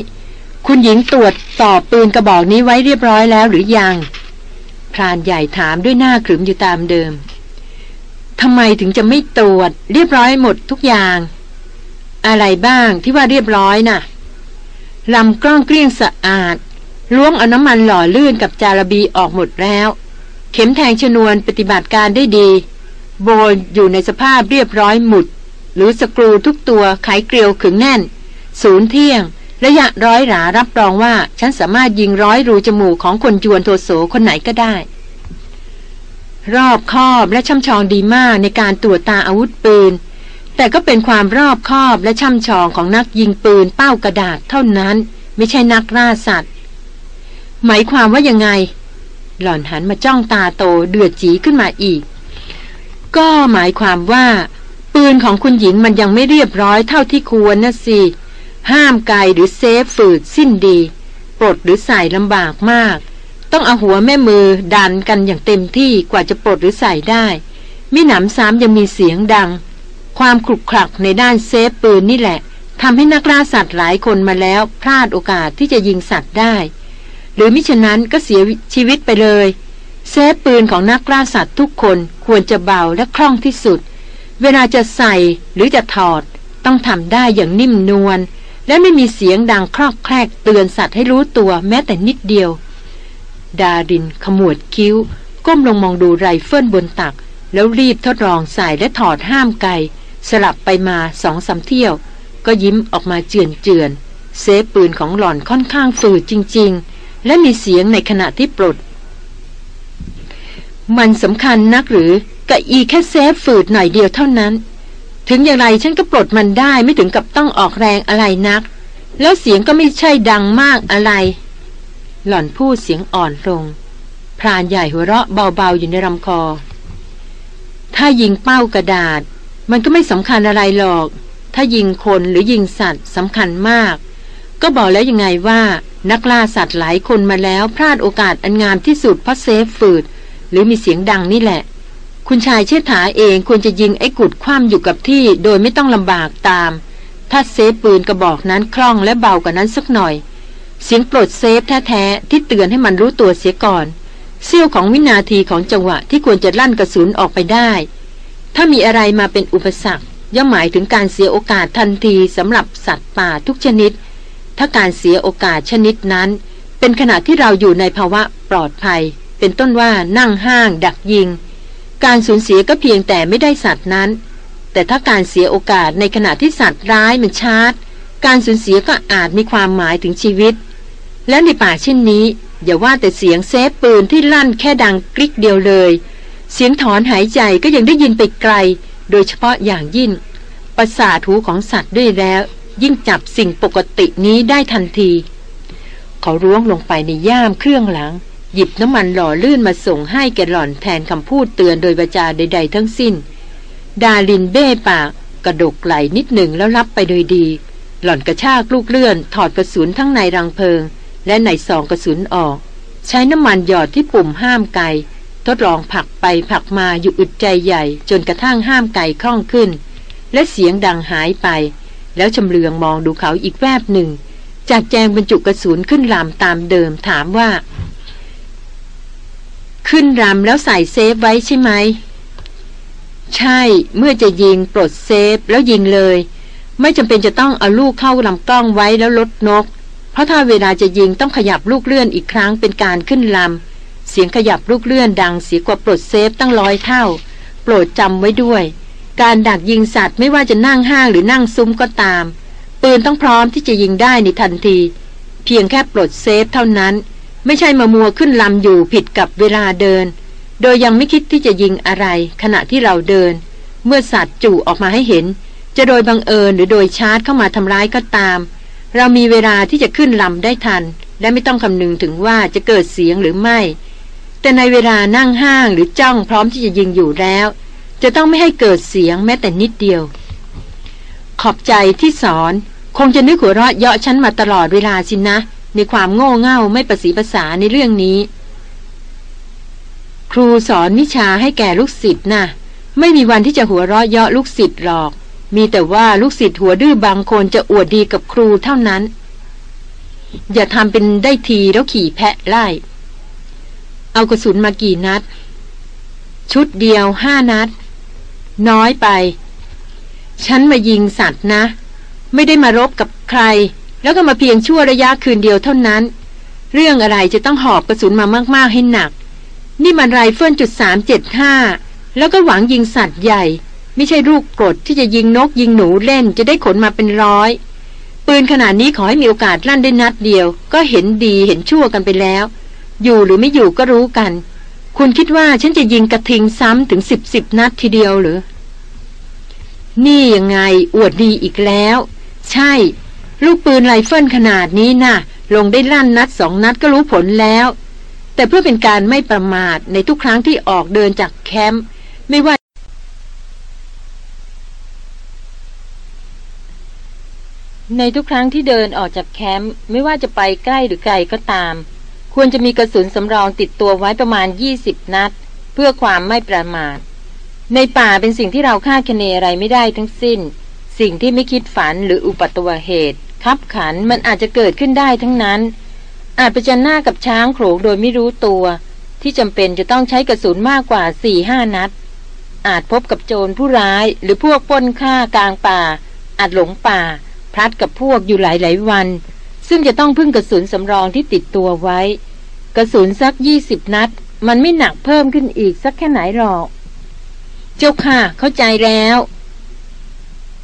คุณหญิงตรวจสอบปืนกระบอกนี้ไว้เรียบร้อยแล้วหรือยังพพรานใหญ่ถามด้วยหน้าขรึมอยู่ตามเดิมทำไมถึงจะไม่ตรวจ เรียบร้อยหมดทุกอย่าง อะไรบ้างที่ว่าเรียบร้อยนะ่ะลำกล้องเกลี้ยงสะอาด ล้วงเอาน้ำมันหล่อลื่นกับจารบีออกหมดแล้ว เข็มแทงชนวนปฏิบัติการได้ดี โบอยู่ในสภาพเรียบร้อยหมุด หรือสกรูทุกตัวไขเกลียวขึงแน่น ศูนย์เที่ยง ระยะร้อยหรารับรองว่า ฉันสามารถยิงร้อยรูจมูกของคนจวนโทโสคนไหนก็ได้ รอบคอบและช่ำชองดีมากในการตรวจตาอาวุธปืน แต่ก็เป็นความรอบคอบและช่ำชองของนักยิงปืนเป้ากระดาษเท่านั้น ไม่ใช่นักล่าสัตว์ หมายความว่ายังไง หล่อนหันมาจ้องตาโตเดือดจีขึ้นมาอีก ก็หมายความว่า ปืนของคุณหญิงมันยังไม่เรียบร้อยเท่าที่ควรนะสิ ห้ามไกลหรือเซฟฝืดสิ้นดี ปลดหรือใส่ลำบากมาก ต้องเอาหัวแม่มือดันกันอย่างเต็มที่กว่าจะปลดหรือใส่ได้มิหนำซ้ำยังมีเสียงดัง ความคลุกคลักในด้านเซฟปืนนี่แหละทำให้นักล่าสัตว์หลายคนมาแล้วพลาดโอกาสที่จะยิงสัตว์ได้ หรือมิฉะนั้นก็เสียชีวิตไปเลย safe ปืนของนักล่าสัตว์ทุกคนควรจะเบาและคล่องที่สุด เวลาจะใส่หรือจะถอด ต้องทำได้อย่างนิ่มนวลและไม่มีเสียงดังครอกแครกเตือนสัตว์ให้รู้ตัวแม้แต่นิดเดียว ดารินขมวดคิ้ว ก้มลงมองดูไรเฟิลบนตัก แล้วรีบทดลองใส่และถอดห้ามไกสลับไปมาสองสาเที่ยว ก็ยิ้มออกมาเจือนเจือนเซฟปืนของหล่อนค่อนข้างฝืดจริงๆ และมีเสียงในขณะที่ปลด มันสำคัญนักหรือกะอีแค่เซฟฝืดหน่อยเดียวเท่านั้น ถึงอย่างไรฉันก็ปลดมันได้ไม่ถึงกับต้องออกแรงอะไรนัก แล้วเสียงก็ไม่ใช่ดังมากอะไร หล่อนพูดเสียงอ่อนลง พรานใหญ่หัวเราะเบาๆอยู่ในลำคอ ถ้ายิงเป้ากระดาษ มันก็ไม่สำคัญอะไรหรอก ถ้ายิงคนหรือยิงสัตว์สำคัญมาก ก็บอกแล้วยังไงว่า นักล่าสัตว์หลายคนมาแล้วพลาดโอกาสอันงามที่สุดเพราะเซฟฝืด หรือมีเสียงดังนี่แหละ คุณชายเชษฐาเองควรจะยิงไอ้กุดคว่ำอยู่กับที่ โดยไม่ต้องลำบากตาม ถ้าเซฟปืนกระบอกนั้นคล่องและเบากว่านั้นสักหน่อย เสียงปลดเซฟแท้ๆที่เตือนให้มันรู้ตัวเสียก่อนเสี้ยวของวินาทีของจังหวะที่ควรจะลั่นกระสุนออกไปได้ ถ้ามีอะไรมาเป็นอุปสรรคย่อมหมายถึงการเสียโอกาสทันทีสำหรับสัตว์ป่าทุกชนิด ถ้าการเสียโอกาสชนิดนั้น เป็นขณะที่เราอยู่ในภาวะปลอดภัย เป็นต้นว่านั่งห้าง ดักยิง การสูญเสียก็เพียงแต่ไม่ได้สัตว์นั้น แต่ถ้าการเสียโอกาสในขณะที่สัตว์ร้ายมันชาร์จการสูญเสียก็อาจมีความหมายถึงชีวิต และในป่าเช่นนี้ อย่าว่าแต่เสียงเซฟปืนที่ลั่นแค่ดังกริกเดียวเลย เสียงถอนหายใจก็ยังได้ยินไปไกล โดยเฉพาะอย่างยิ่งประสาทหูของสัตว์ด้วยแล้ว ยิ่งจับสิ่งปกตินี้ได้ทันที เขาร่วงลงไปในย่ามเครื่องหลัง หยิบน้ำมันหล่อลื่นมาส่งให้แกหล่อนแทนคำพูดเตือนโดยประจาใด ๆ ทั้งสิ้น ดาลินเบ้ปากกระดกไหลนิดหนึ่งแล้วรับไปโดยดี หล่อนกระชากลูกเลื่อน ถอดกระสุนทั้งในรังเพลิง และในซองกระสุนออก ใช้น้ำมันหยอดที่ปุ่มห้ามไกทดลองผักไปผักมาอยู่อึดใจใหญ่ จนกระทั่งห้ามไก่คล่องขึ้น และเสียงดังหายไป แล้วชำเลืองมองดูเขาอีกแวบหนึ่ง จากแจงบรรจุกระสุนขึ้นลำตามเดิมถามว่า ขึ้นรำแล้วใส่เซฟไว้ใช่ไหม ใช่เมื่อจะยิงปลด safe แล้วยิงเลย ไม่จำเป็นจะต้องเอาลูกเข้าลำกล้องไว้แล้วลดนก เพราะถ้าเวลาจะยิงต้องขยับลูกเลื่อนอีกครั้งเป็นการขึ้นลำเสียงขยับลูกเลื่อนดังเสียกว่าปลด safe ตั้งร้อยเท่า โปรดจำไว้ด้วย การดักยิงสัตว์ไม่ว่าจะนั่งห้างหรือนั่งซุ้มก็ตาม ปืนต้องพร้อมที่จะยิงได้ในทันที เพียงแค่ปลด safe เท่านั้น ไม่ใช่มามัวขึ้นลำอยู่ผิดกับเวลาเดิน โดยยังไม่คิดที่จะยิงอะไร ขณะที่เราเดิน เมื่อสัตว์จู่ออกมาให้เห็น จะโดยบังเอิญหรือโดยชาร์จเข้ามาทำร้ายก็ตาม เรามีเวลาที่จะขึ้นลำได้ทัน และไม่ต้องคำนึงถึงว่าจะเกิดเสียงหรือไม่ แต่ในเวลานั่งห้างหรือจ้องพร้อมที่จะยิงอยู่แล้ว จะต้องไม่ให้เกิดเสียงแม้แต่นิดเดียว ขอบใจที่สอน คงจะนึกหัวเราะเยาะฉันมาตลอดเวลาสินะ ในความโง่เง่าไม่ประสีภาษาในเรื่องนี้ ครูสอนวิชาให้แก่ลูกศิษย์นะ่ะ ไม่มีวันที่จะหัวเราะเยาะลูกศิษย์หรอก มีแต่ว่าลูกศิษย์หัวดื้อบางคนจะอวดดีกับครูเท่านั้น อย่าทำเป็นได้ทีแล้วขี่แพะไล่ เอากระสุนมากี่นัดชุดเดียวห้านัด น้อยไป ฉันมายิงสัตว์นะ ไม่ได้มารบกับใคร แล้วก็มาเพียงชั่วระยะคืนเดียวเท่านั้น เรื่องอะไรจะต้องหอบกระสุนมามากๆให้หนัก นี่มันไรเฟิลจุดสามเจ็ดห้าแล้วก็หวังยิงสัตว์ใหญ่ ไม่ใช่ลูกกรดที่จะยิงนกยิงหนูเล่นจะได้ขนมาเป็นร้อยปืนขนาดนี้ขอให้มีโอกาสลั่นได้นัดเดียว ก็เห็นดีเห็นชั่วกันไปแล้ว อยู่หรือไม่อยู่ก็รู้กัน คุณคิดว่าฉันจะยิงกระทิงซ้ำถึงสิบสิบนัดทีเดียวหรือ นี่ยังไงอวดดีอีกแล้ว ใช่ ลูกปืนไรเฟิลขนาดนี้นะ่ะ ลงได้ลั่นนัดสองนัดก็รู้ผลแล้ว แต่เพื่อเป็นการไม่ประมาทในทุกครั้งที่ออกเดินจากแคมป์ไม่ว่าในทุกครั้งที่เดินออกจากแคมป์ไม่ว่าจะไปใกล้หรือไกลก็ตาม ควรจะมีกระสุนสำรองติดตัวไว้ประมาณ 20 นัด เพื่อความไม่ประมาท ในป่าเป็นสิ่งที่เราคาดคะเนอะไรไม่ได้ทั้งสิ้น สิ่งที่ไม่คิดฝันหรืออุปัตวเหตุคับขันมันอาจจะเกิดขึ้นได้ทั้งนั้น อาจประจันหน้ากับช้างโขลงโดยไม่รู้ตัว ที่จำเป็นจะต้องใช้กระสุนมากกว่า4ี่ห้านัด อาจพบกับโจรผู้ร้ายหรือพวกป้นฆ่ากลางป่า อาจหลงป่า พลัดกับพวกอยู่หลายหลายวัน ซึ่งจะต้องพึ่งกระสุนสำรองที่ติดตัวไว้ กระสุนสักยี่สิบนัด มันไม่หนักเพิ่มขึ้นอีกสักแค่ไหนหรอก เจ้าค่ะ เข้าใจแล้ว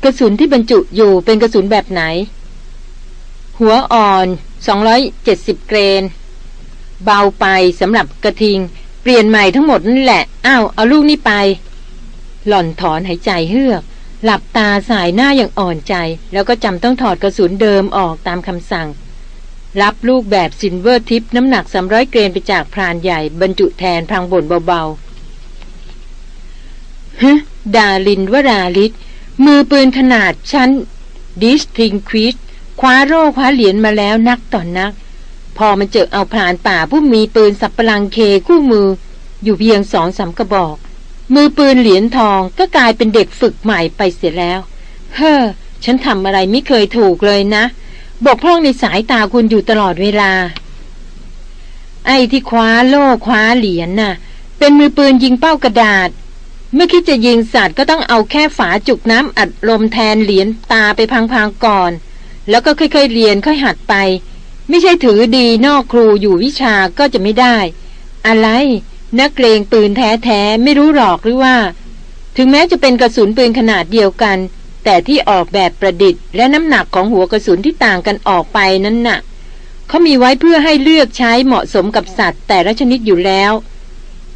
กระสุนที่บรรจุอยู่เป็นกระสุนแบบไหน หัวอ่อน 270 เกรน เบาไปสำหรับกระทิง เปลี่ยนใหม่ทั้งหมดนั่นแหละ อ้าว เอาลูกนี่ไป หล่อนถอนหายใจเฮือก หลับตาสายหน้าอย่างอ่อนใจ แล้วก็จำต้องถอดกระสุนเดิมออกตามคำสั่ง รับลูกแบบ silvertip น้ำหนัก300 grain ไปจากพรานใหญ่บรรจุแทนพลางบ่นเบาๆฮึดารินวราฤทธิ์มือปืนขนาดชั้น distinguished คว้าโล่คว้าเหรียญมาแล้วนักต่อนนัก พอมันเจอเอาพรานป่าผู้มีปืนสับปะรังเคคู่มือ อยู่เพียงสองสามกระบอก มือปืนเหรียญทองก็กลายเป็นเด็กฝึกใหม่ไปเสียแล้ว เฮ้อ ฉันทำอะไรไม่เคยถูกเลยนะ บกพร่องในสายตาคุณอยู่ตลอดเวลา ไอ้ที่คว้าโล่คว้าเหรียญน่ะ เป็นมือปืนยิงเป้ากระดาษ เมื่อคิดจะยิงสัตว์ก็ต้องเอาแค่ฝาจุกน้ำอัดลมแทนเหรียญตาไปพังๆก่อน แล้วก็ค่อยๆเรียนค่อยหัดไป ไม่ใช่ถือดีนอกครูอยู่วิชาก็จะไม่ได้ อะไร นักเกรงปืนแท้ๆไม่รู้หรอกหรือว่า ถึงแม้จะเป็นกระสุนปืนขนาดเดียวกัน แต่ที่ออกแบบประดิษฐ์ และน้ำหนักของหัวกระสุนที่ต่างกันออกไปนั้นน่ะเขามีไว้เพื่อให้เลือกใช้เหมาะสมกับสัตว์แต่ละชนิดอยู่แล้ว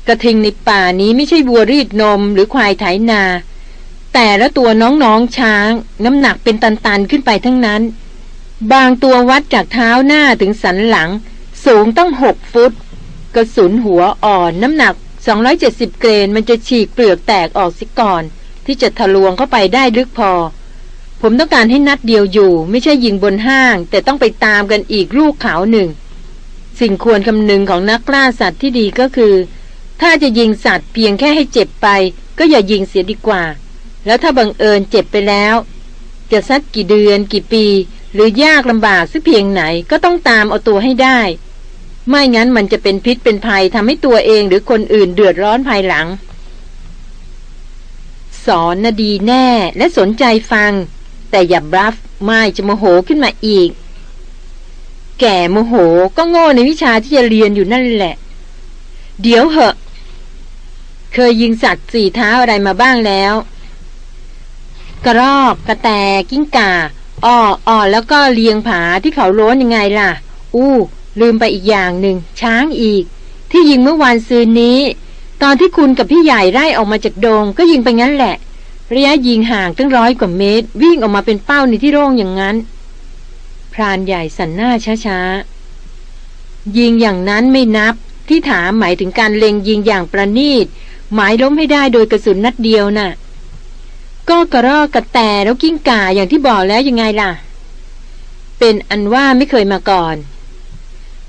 กระทิงในป่านี้ไม่ใช่วัวรีดนมหรือควายไถนา แต่ละตัวน้องๆช้าง น้ำหนักเป็นตันๆขึ้นไปทั้งนั้น บางตัววัดจากเท้าหน้าถึงสันหลัง สูงตั้งหกฟุต กระสุนหัวอ่อนน้ำหนัก 270 เกรนมันจะฉีกเปลือกแตกออกสิก่อน ที่จะทะลวงเข้าไปได้ลึกพอ ผมต้องการให้นัดเดียวอยู่ ไม่ใช่ยิงบนห้าง แต่ต้องไปตามกันอีกลูกขาวหนึ่ง สิ่งควรคำนึงของนักล่าสัตว์ที่ดีก็คือ ถ้าจะยิงสัตว์เพียงแค่ให้เจ็บไป ก็อย่ายิงเสียดีกว่า แล้วถ้าบังเอิญเจ็บไปแล้ว จะสักกี่เดือนกี่ปี หรือยากลำบากสักเพียงไหนก็ต้องตามเอาตัวให้ได้ ไม่งั้นมันจะเป็นพิษเป็นภัยทำให้ตัวเองหรือคนอื่นเดือดร้อนภายหลัง สอนนะดีแน่และสนใจฟัง แต่อย่าบลัฟไม่จะโมโหขึ้นมาอีก แก่โมโหก็โง่ในวิชาที่จะเรียนอยู่นั่นแหละ เดี๋ยวเหอะ เคยยิงสัตว์สี่เท้าอะไรมาบ้างแล้ว กระรอกกระแตกิ้งก่าอ้ออ้อแล้วก็เลียงผาที่เขาโล้นยังไงล่ะ อู้ ลืมไปอีกอย่างหนึ่ง ช้างอีก ที่ยิงเมื่อวานซืนนี้ ตอนที่คุณกับพี่ใหญ่ไล่ออกมาจากโดง ก็ยิงไปงั้นแหละ ระยะยิงห่างตั้งร้อยกว่าเมตร วิ่งออกมาเป็นเป้าในที่โร่งอย่างนั้น พรานใหญ่สันหน้าช้าๆ ยิงอย่างนั้นไม่นับ ที่ถามหมายถึงการเล็งยิงอย่างประณีต หมายล้มให้ได้โดยกระสุนนัดเดียวน่ะ ก็กระรอกกระแตแล้วกิ้งก่าอย่างที่บอกแล้วยังไงล่ะ เป็นอันว่าไม่เคยมาก่อน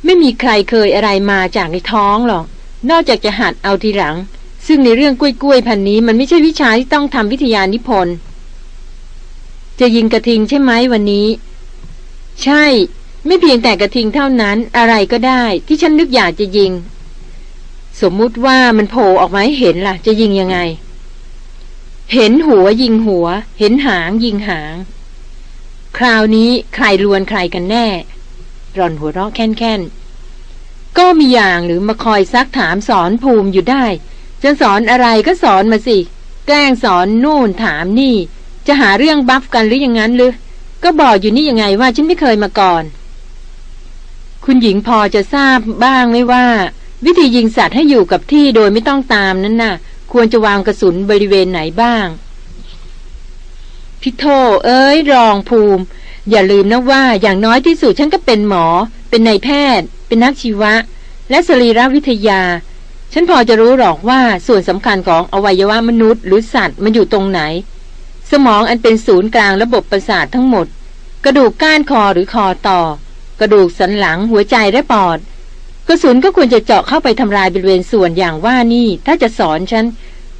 ไม่มีใครเคยอะไรมาจากในท้องหรอก นอกจากจะหัดเอาทีหลัง ซึ่งในเรื่องกล้วยๆพันนี้มันไม่ใช่วิชาที่ต้องทำวิทยานิพนธ์จะยิงกระทิงใช่ไหมวันนี้ ใช่ ไม่เพียงแต่กระทิงเท่านั้นอะไรก็ได้ ที่ฉันนึกอยากจะยิง สมมุติว่ามันโผล่ออกมาให้เห็นล่ะ จะยิงยังไง เห็นหัวยิงหัว เห็นหางยิงหาง คราวนี้ใครลวนใครกันแน่ ร่อนหัวเราะแค่นๆ ก็มีอย่างหรือมาคอยซักถามสอนภูมิอยู่ได้ จะสอนอะไรก็สอนมาสิ แกล้งสอนนู่นถามนี่ จะหาเรื่องบัฟกันหรือยังงั้นหรือ ก็บอกอยู่นี่ยังไงว่าฉันไม่เคยมาก่อน คุณหญิงพอจะทราบบ้างไหมว่า วิธียิงสัตว์ให้อยู่กับที่โดยไม่ต้องตามนั้นน่ะ ควรจะวางกระสุนบริเวณไหนบ้าง พิโทเอ้ย รองภูมิ อย่าลืมนะว่าอย่างน้อยที่สุดฉันก็เป็นหมอ เป็นนายแพทย์ เป็นนักชีวะ และสรีรวิทยา ฉันพอจะรู้หรอกว่าส่วนสำคัญของอวัยวะมนุษย์หรือสัตว์มันอยู่ตรงไหน สมองอันเป็นศูนย์กลางระบบประสาททั้งหมด กระดูกก้านคอหรือคอต่อ กระดูกสันหลังหัวใจและปอดกระสุนก็ควรจะเจาะเข้าไปทำลายบริเวณส่วนอย่างว่านี่ ถ้าจะสอนฉัน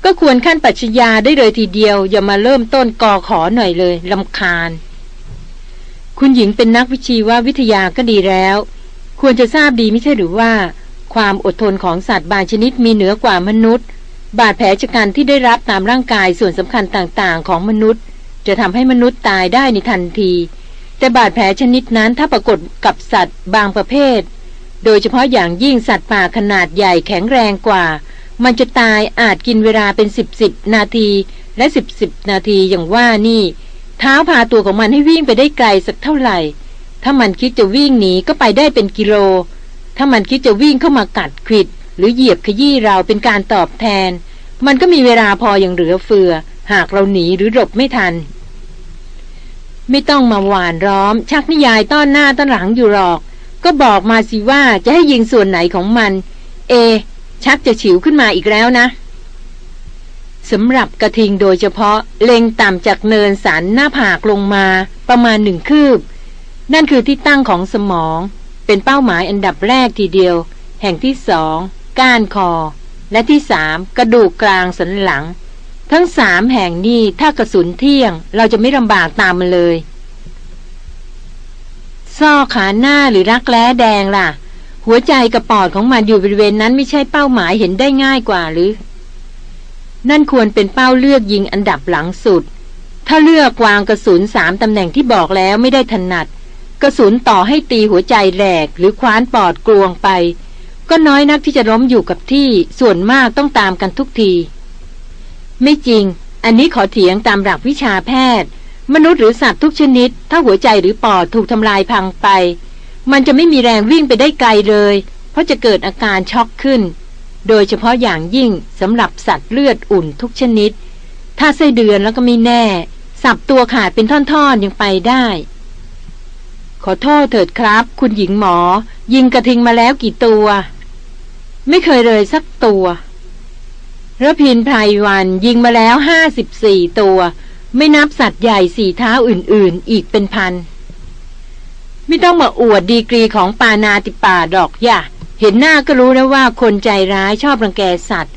ก็ควรขั้นปัจจญาได้เลยทีเดียว อย่ามาเริ่มต้นกอขอหน่อยเลยลำคาญ คุณหญิงเป็นนักวิชีววิทยาก็ดีแล้ว ควรจะทราบดีไม่ใช่หรือว่า ความอดทนของสัตว์บางชนิดมีเหนือกว่ามนุษย์ บาดแผลชะกันที่ได้รับตามร่างกายส่วนสำคัญต่างๆ ของมนุษย์ จะทำให้มนุษย์ตายได้ในทันที แต่บาดแผลชนิดนั้นถ้าปรากฏกับสัตว์บางประเภท โดยเฉพาะอย่างยิ่งสัตว์ป่าขนาดใหญ่แข็งแรงกว่า มันจะตายอาจกินเวลาเป็นสิบสิบนาทีและสิบสิบนาทีอย่างว่านี่ เท้าพาตัวของมันให้วิ่งไปได้ไกลสักเท่าไหร่ ถ้ามันคิดจะวิ่งหนีก็ไปได้เป็นกิโล ถ้ามันคิดจะวิ่งเข้ามากัดขิด หรือเหยียบขยี้เราเป็นการตอบแทน มันก็มีเวลาพออย่างเหลือเฟือ หากเราหนีหรือหลบไม่ทัน ไม่ต้องมาหวานร้อม ชักนิยายต้อนหน้าต้อนหลังอยู่หรอก ก็บอกมาสิว่าจะให้ยิงส่วนไหนของมัน เอ ชักจะฉิวขึ้นมาอีกแล้วนะสำหรับกระทิงโดยเฉพาะเล็งต่ำจากเนินสันหน้าผากลงมาประมาณหนึ่งคืบ นั่นคือที่ตั้งของสมอง เป็นเป้าหมายอันดับแรกทีเดียว แห่งที่สองก้านคอ และที่สามกระดูกกลางสันหลัง ทั้งสามแห่งนี้ถ้ากระสุนเที่ยง เราจะไม่ลำบากตามมันเลย ซ่อขาหน้าหรือรักแร้แดงล่ะ หัวใจกระปอดของมันอยู่บริเวณนั้นไม่ใช่เป้าหมายเห็นได้ง่ายกว่าหรือ นั่นควรเป็นเป้าเลือกยิงอันดับหลังสุด ถ้าเลือกวางกระสุนสามตำแหน่งที่บอกแล้วไม่ได้ถนัด กระสุนต่อให้ตีหัวใจแหลกหรือคว้านปอดกลวงไป ก็น้อยนักที่จะล้มอยู่กับที่ส่วนมากต้องตามกันทุกที ไม่จริง อันนี้ขอเถียงตามหลักวิชาแพทย์ มนุษย์หรือสัตว์ทุกชนิด ถ้าหัวใจหรือปอดถูกทำลายพังไป มันจะไม่มีแรงวิ่งไปได้ไกลเลย เพราะจะเกิดอาการช็อกขึ้น โดยเฉพาะอย่างยิ่งสำหรับสัตว์เลือดอุ่นทุกชนิด ถ้าไส้เดือนแล้วก็ไม่แน่ สับตัวขาดเป็นท่อนๆยังไปได้ ขอโทษเถิดครับ คุณหญิงหมอ ยิงกระทิงมาแล้วกี่ตัว ไม่เคยเลยสักตัวระพินไพรวันยิงมาแล้วห้าสิบสี่ตัว ไม่นับสัตว์ใหญ่สี่เท้าอื่นๆ อีกเป็นพัน ไม่ต้องมาอวดดีกรีของปานาติป่าดอกย่าเห็นหน้าก็รู้แล้วว่าคนใจร้ายชอบรังแกสัตว์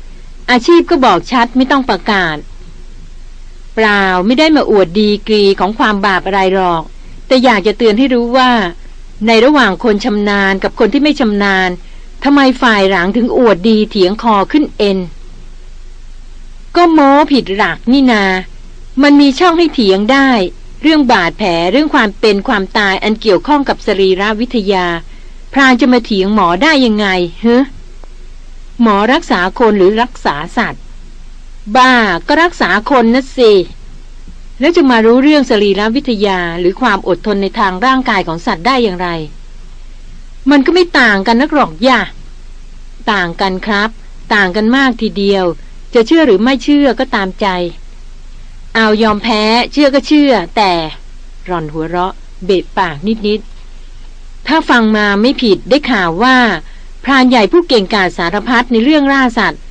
อาชีพก็บอกชัดไม่ต้องประกาศ เปล่าไม่ได้มาอวดดีกรีของความบาปอะไรหรอก แต่อยากจะเตือนให้รู้ว่า ในระหว่างคนชำนาญกับคนที่ไม่ชำนาญทำไมฝ่ายหลังถึงอวดดีเถียงคอขึ้นเอ็น ก็โม้ผิดหลักนี่นา มันมีช่องให้เถียงได้ เรื่องบาดแผลเรื่องความเป็นความตายอันเกี่ยวข้องกับสรีรวิทยา พรางจะมาเถียงหมอได้ยังไงเฮ้หมอรักษาคนหรือรักษาสัตว์ บ้าก็รักษาคนนะสิแล้วจะมารู้เรื่องสรีรวิทยาหรือความอดทนในทางร่างกายของสัตว์ได้อย่างไร มันก็ไม่ต่างกันนักหรอกย่าต่างกันครับ ต่างกันมากทีเดียว จะเชื่อหรือไม่เชื่อก็ตามใจ เอายอมแพ้เชื่อก็เชื่อ แต่ร่อนหัวเราะ เบะปากนิดๆถ้าฟังมาไม่ผิดได้ข่าวว่า พรานใหญ่ผู้เก่งกาจสารพัดในเรื่องล่าสัตว์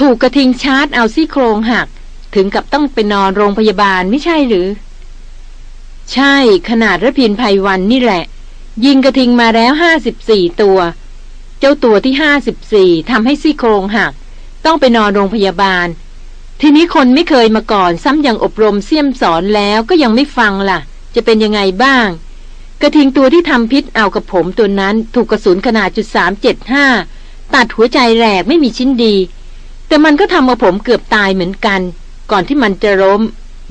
ถูกกระทิงชาร์จเอาซี่โครงหัก ถึงกับต้องไปนอนโรงพยาบาลไม่ใช่หรือ ใช่ขนาดระพินภัยวันนี่แหละ ยิงกระทิงมาแล้วห้าสิบสี่ตัว เจ้าตัวที่ห้าสิบสี่ทำให้ซี่โครงหัก ต้องไปนอนโรงพยาบาล ทีนี้คนไม่เคยมาก่อนซ้ำยังอบรมเสี่ยมสอนแล้วก็ยังไม่ฟังล่ะ จะเป็นยังไงบ้าง กระทิงตัวที่ทำพิษเอากับผมตัวนั้นถูกกระสุนขนาดจุดสามเจ็ดห้าตัดหัวใจแหลกไม่มีชิ้นดี แต่มันก็ทำเอาผมเกือบตายเหมือนกัน ก่อนที่มันจะล้ม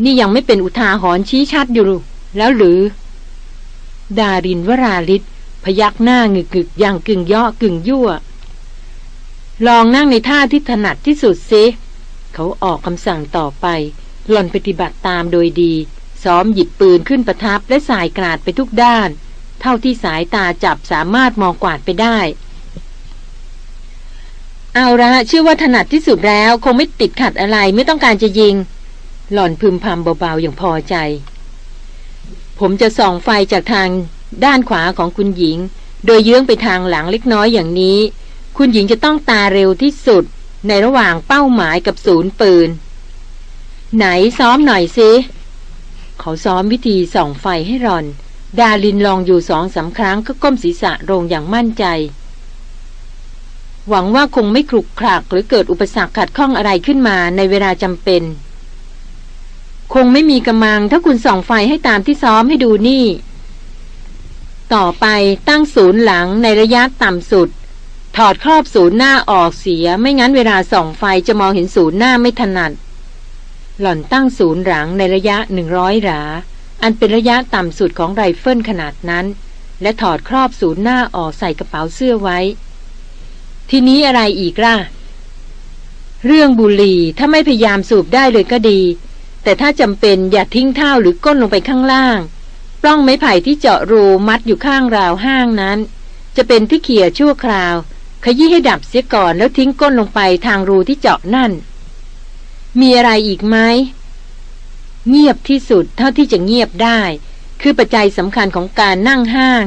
นี่ยังไม่เป็นอุทาหรณ์ชี้ชัดอยู่ แล้วหรือ ดารินวราลิศพยักหน้างึกงึกอย่างกึ่งย่อกึ่งยั่ว ลองนั่งในท่าที่ถนัดที่สุดซิ เขาออกคำสั่งต่อไป หล่อนปฏิบัติตามโดยดี ซ้อมหยิบปืนขึ้นประทับและสายกราดไปทุกด้าน เท่าที่สายตาจับสามารถมองกวาดไปได้ เอาละเชื่อว่าถนัดที่สุดแล้ว คงไม่ติดขัดอะไรไม่ต้องการจะยิง หล่อนพึมพำเบาๆอย่างพอใจ ผมจะส่องไฟจากทางด้านขวาของคุณหญิง โดยเยื้องไปทางหลังเล็กน้อยอย่างนี้ คุณหญิงจะต้องตาเร็วที่สุด ในระหว่างเป้าหมายกับศูนย์ปืน ไหนซ้อมหน่อยสิเขาซ้อมวิธีส่องไฟให้รอน ดาลินลองอยู่สองสาครั้งก็ก้มศีรษะลงอย่างมั่นใจ หวังว่าคงไม่คลุกคลักหรือเกิดอุปสรรคขัดข้องอะไรขึ้นมาในเวลาจำเป็น คงไม่มีกำมังถ้าคุณส่องไฟให้ตามที่ซ้อมให้ดูนี่ ต่อไปตั้งศูนย์หลังในระยะต่ำสุด ถอดครอบศูนย์หน้าออกเสีย ไม่งั้นเวลาส่องไฟจะมองเห็นศูนย์หน้าไม่ถนัด หล่อนตั้งศูนย์หลังในระยะหนึ่งร้อยหลาอันเป็นระยะต่ำสุดของไรเฟิลขนาดนั้น และถอดครอบศูนย์หน้าออกใส่กระเป๋าเสื้อไว้ ทีนี้อะไรอีกล่ะ เรื่องบุหรี่ถ้าไม่พยายามสูบได้เลยก็ดี แต่ถ้าจำเป็นอย่าทิ้งเถ้าหรือก้นลงไปข้างล่าง ปล้องไม้ไผ่ที่เจาะรูมัดอยู่ข้างราวห้างนั้น จะเป็นที่เขี่ยชั่วคราว ขยี้ให้ดับเสียก่อนแล้วทิ้งก้นลงไปทางรูที่เจาะนั่น มีอะไรอีกไหม เงียบที่สุดเท่าที่จะเงียบได้ คือปัจจัยสำคัญของการนั่งห้าง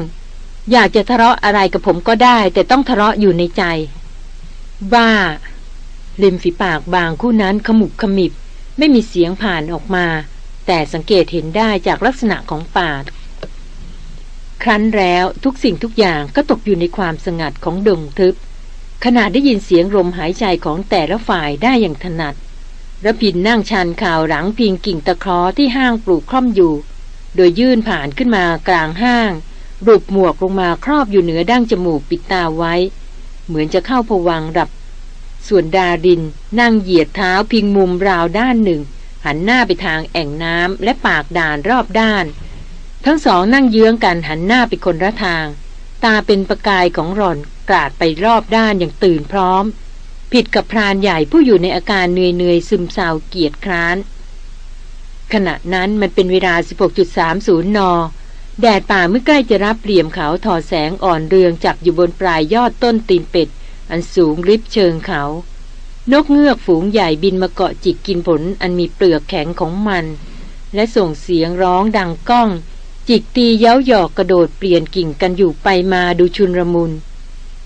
อยากจะทะเลาะอะไรกับผมก็ได้ แต่ต้องทะเลาะอยู่ในใจ บ้าเลมฝีปากบางคู่นั้นขมุบขมิบ ไม่มีเสียงผ่านออกมา แต่สังเกตเห็นได้จากลักษณะของป่า ครั้นแล้วทุกสิ่งทุกอย่างก็ตกอยู่ในความสงัดของดงทึบ ขณะได้ยินเสียงลมหายใจของแต่ละฝ่ายได้อย่างถนัดระพินนั่งชันข่าวหลังพิงกิ่งตะครอที่ห้างปลูกคล่อมอยู่ โดยยื่นผ่านขึ้นมากลางห้าง รูปหมวกลงมาครอบอยู่เหนือดั้งจมูกปิดตาไว้ เหมือนจะเข้าผวังดับ ส่วนดาดินนั่งเหยียดเท้าพิงมุมราวด้านหนึ่ง หันหน้าไปทางแอ่งน้ำและปากด่านรอบด้าน ทั้งสองนั่งเยื้องกันหันหน้าไปคนละทาง ตาเป็นประกายของหล่อนกราดไปรอบด้านอย่างตื่นพร้อม ผิดกับพรานใหญ่ผู้อยู่ในอาการเหนื่อยๆซึมเศร้าเกียจคร้าน ขณะนั้นมันเป็นเวลา 16.30 น แดดป่าเมื่อใกล้จะรับเหลี่ยมเขาถอดแสงอ่อนเรืองจับอยู่บนปลายยอดต้นตีนเป็ด อันสูงริบเชิงเขา นกเงือกฝูงใหญ่บินมาเกาะจิกกินผลอันมีเปลือกแข็งของมัน และส่งเสียงร้องดังก้อง จิกตีเย้าหยอกกระโดดเปลี่ยนกิ่งกันอยู่ไปมาดูชุนระมุน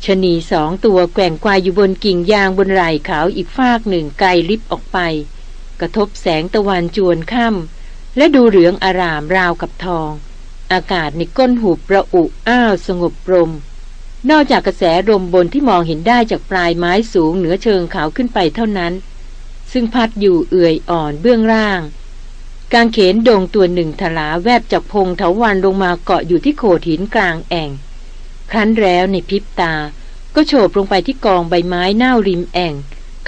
ชนีสองตัวแกว่งควายอยู่บนกิ่งยางบนไหล่ขาวอีกฟากหนึ่งไกลลิบออกไป กระทบแสงตะวันจวนค่ำและดูเหลืองอารามราวกับทอง อากาศในก้นหูประอุอ้าวสงบรมนอกจากกระแสลมบนที่มองเห็นได้จากปลายไม้สูงเหนือเชิงเขาขึ้นไปเท่านั้น ซึ่งพัดอยู่เอื่อยอ่อนเบื้องล่าง กางเขนโด่งตัวหนึ่งถลาแวบจากพงเถาวันลงมาเกาะอยู่ที่โขดหินกลางแอ่ง ครั้นแล้วในพริบตา ก็โฉบลงไปที่กองใบไม้เน่าริมแอ่ง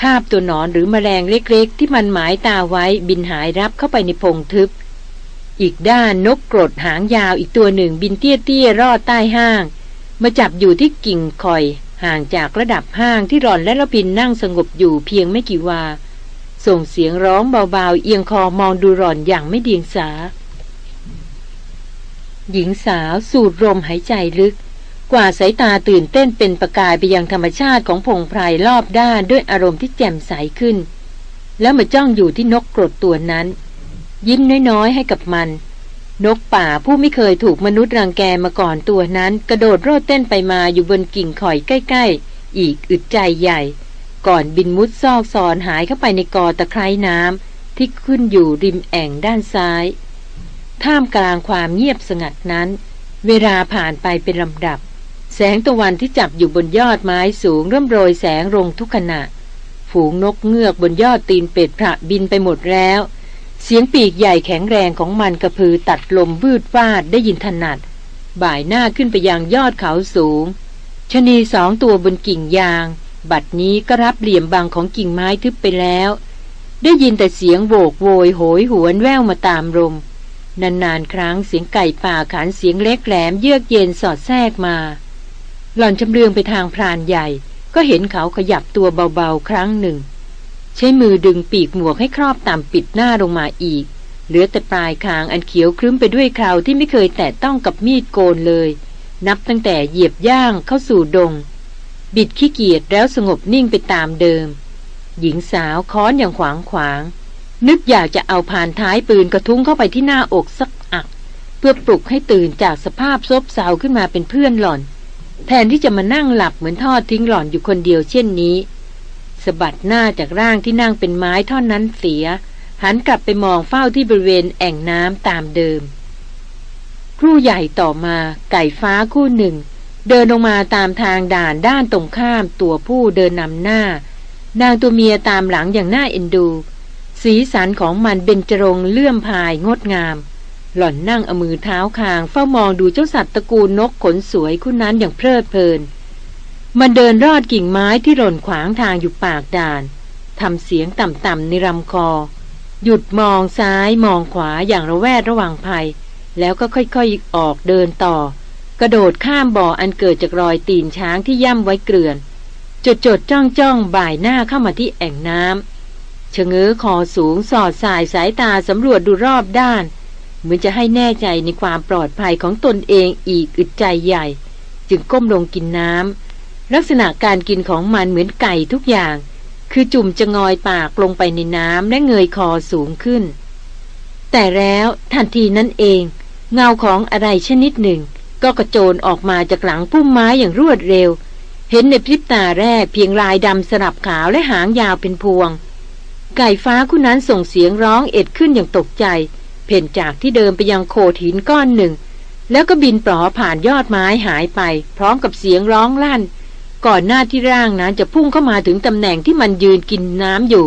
คาบตัวหนอนหรือมแมลงเล็กๆ ที่มันหมายตาไว้บินหายรับเข้าไปในพงทึบ อีกด้านนกกรดหางยาวอีกตัวหนึ่งบินเตี้ยๆรอดใต้ห้าง มาจับอยู่ที่กิ่งคอย ห่างจากระดับห้างที่รอนและละพินนั่งสงบอยู่เพียงไม่กี่วา ส่งเสียงร้องเบาๆ เอียงคอมองดูรอนอย่างไม่เดียงสา หญิงสาวสูดลมหายใจลึก กว่าสายตาตื่นเต้นเป็นประกายไปยังธรรมชาติของพงไพรรอบด้านด้วยอารมณ์ที่แจ่มใสขึ้น แล้วมาจ้องอยู่ที่นกกรดตัวนั้น ยิ้มน้อยๆให้กับมัน นกป่าผู้ไม่เคยถูกมนุษย์รังแกมาก่อนตัวนั้น กระโดดโลดเต้นไปมาอยู่บนกิ่งข่อยใกล้ ๆ อีกอึดใจใหญ่ ก่อนบินมุดซอกซอนหายเข้าไปในกอตะไคร่น้ำที่ขึ้นอยู่ริมแอ่งด้านซ้าย ท่ามกลางความเงียบสงัดนั้น เวลาผ่านไปเป็นลำดับ แสงตะวันที่จับอยู่บนยอดไม้สูงเริ่มโรยแสงลงทุกขณะ ฝูงนกเงือกบนยอดตีนเป็ดพระบินไปหมดแล้ว เสียงปีกใหญ่แข็งแรงของมันกระพือตัดลมวืดฟาดได้ยินถนัด บ่ายหน้าขึ้นไปยังยอดเขาสูงชนีสองตัวบนกิ่งยาง บัดนี้ก็รับเหลี่ยมบางของกิ่งไม้ทึบไปแล้ว ได้ยินแต่เสียงโวกโวยโหยหวนแววมาตามลมนานๆครั้งเสียงไก่ป่าขานเสียงเล็กแหลมเยือกเย็นสอดแทรกมา หล่อนชำเลืองไปทางพรานใหญ่ ก็เห็นเขาขยับตัวเบาๆครั้งหนึ่ง ใช้มือดึงปีกหมวกให้ครอบต่ำปิดหน้าลงมาอีก เหลือแต่ปลายคางอันเขียวครึ้มไปด้วยคราวที่ไม่เคยแตะต้องกับมีดโกนเลย นับตั้งแต่เหยียบย่างเข้าสู่ดง บิดขี้เกียจแล้วสงบนิ่งไปตามเดิม หญิงสาวค้อนอย่างขวางขวาง นึกอยากจะเอาผ่านท้ายปืนกระทุ้งเข้าไปที่หน้าอกสักอัก เพื่อปลุกให้ตื่นจากสภาพซบเซาขึ้นมาเป็นเพื่อนหล่อน แทนที่จะมานั่งหลับเหมือนทอดทิ้งหล่อนอยู่คนเดียวเช่นนี้สะบัดหน้าจากร่างที่นั่งเป็นไม้ท่อนนั้นเสีย หันกลับไปมองเฝ้าที่บริเวณแอ่งน้ำตามเดิม ครู่ใหญ่ต่อมาไก่ฟ้าคู่หนึ่ง เดินลงมาตามทางด่านด้านตรงข้ามตัวผู้เดินนำหน้า นางตัวเมียตามหลังอย่างน่าเอ็นดู สีสันของมันเบญจรงเลื่อมพายงดงาม หล่อนนั่งเอามือเท้าคางเฝ้ามองดูเจ้าสัตว์ตระกูลนกขนสวยคู่นั้นอย่างเพลิดเพลิน มันเดินรอดกิ่งไม้ที่หล่นขวางทางอยู่ปากด่านทำเสียงต่ำๆในลำคอ หยุดมองซ้ายมองขวาอย่างระแวดระวังภัย แล้วก็ค่อยๆออกเดินต่อ กระโดดข้ามบ่ออันเกิดจากรอยตีนช้างที่ย่ำไว้เกลื่อน จดจดจ้องจ้องบ่ายหน้าเข้ามาที่แอ่งน้ำชะเง้อคอสูงสอดสายสายตาสำรวจดูรอบด้าน เหมือนจะให้แน่ใจในความปลอดภัยของตนเองอีกอึดใจใหญ่ จึงก้มลงกินน้ำลักษณะการกินของมันเหมือนไก่ทุกอย่าง คือจุ่มจะงอยปากลงไปในน้ำและเงยคอสูงขึ้น แต่แล้วทันทีนั้นเอง เงาของอะไรชนิดหนึ่ง ก็กระโจนออกมาจากหลังพุ่มไม้อย่างรวดเร็ว เห็นในพริบตาแรกเพียงลายดำสลับขาวและหางยาวเป็นพวง ไก่ฟ้าคู่นั้นส่งเสียงร้องเอ็ดขึ้นอย่างตกใจ เพ่นจากที่เดิมไปยังโขดหินก้อนหนึ่ง แล้วก็บินปลอผ่านยอดไม้หายไป พร้อมกับเสียงร้องลั่น ก่อนหน้าที่ร่างนั้นจะพุ่งเข้ามาถึงตำแหน่งที่มันยืนกินน้ำอยู่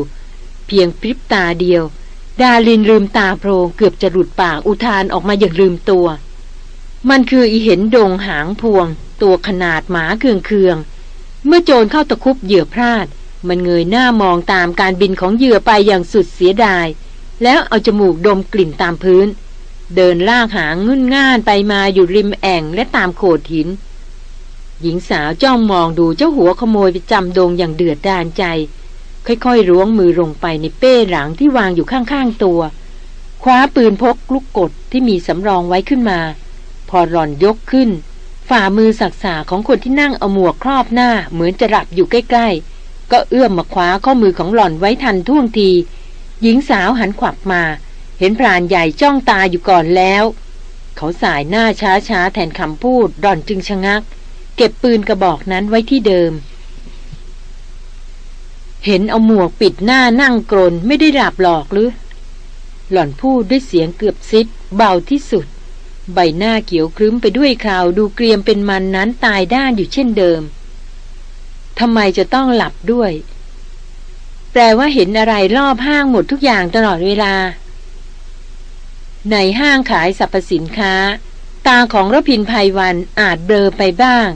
เพียงพริบตาเดียว ดาลินลืมตาโพรงเกือบจะหลุดปากอุทานออกมาอย่างลืมตัว มันคืออีเห็นดงหางพวง ตัวขนาดหมาเคืองเคืองๆ เมื่อโจรเข้าตะคุบเหยื่อพลาด มันเงยหน้ามองตามการบินของเหยื่อไปอย่างสุดเสียดาย แล้วเอาจมูกดมกลิ่นตามพื้น เดินลากหางงุ่นง่านไปมาอยู่ริมแอ่งและตามโขดหิน หญิงสาวจ้องมองดูเจ้าหัวขโมยไปจำดงอย่างเดือดดานใจ ค่อยๆร้วงมือลงไปในเป้หลังที่วางอยู่ข้างๆตัว คว้าปืนพกลูกกดที่มีสำรองไว้ขึ้นมา พอหล่อนยกขึ้น ฝ่ามือสักษาของคนที่นั่งเอาหมวกครอบหน้าเหมือนจะหลับอยู่ใกล้ ๆ ก็เอื้อมมาคว้าข้อมือของหล่อนไว้ทันท่วงที หญิงสาวหันขวับมา เห็นพรานใหญ่จ้องตาอยู่ก่อนแล้ว เขาสายหน้าช้าๆแทนคำพูดหล่อนจึงชะงัก เก็บปืนกระบอกนั้นไว้ที่เดิมเห็นเอาหมวกปิดหน้านั่งกรนไม่ได้หลับหลอกหรือ หล่อนพูดด้วยเสียงเกือบซิดเบาที่สุด ใบหน้าเขียวครึ้มไปด้วยคราวดูเกรียมเป็นมันนั้นตายด้านอยู่เช่นเดิมทำไมจะต้องหลับด้วย แปลว่าเห็นอะไรรอบห้างหมดทุกอย่างตลอดเวลา ในห้างขายสรรพสินค้า ตาของรพินภัยวันอาจเบลอไปบ้าง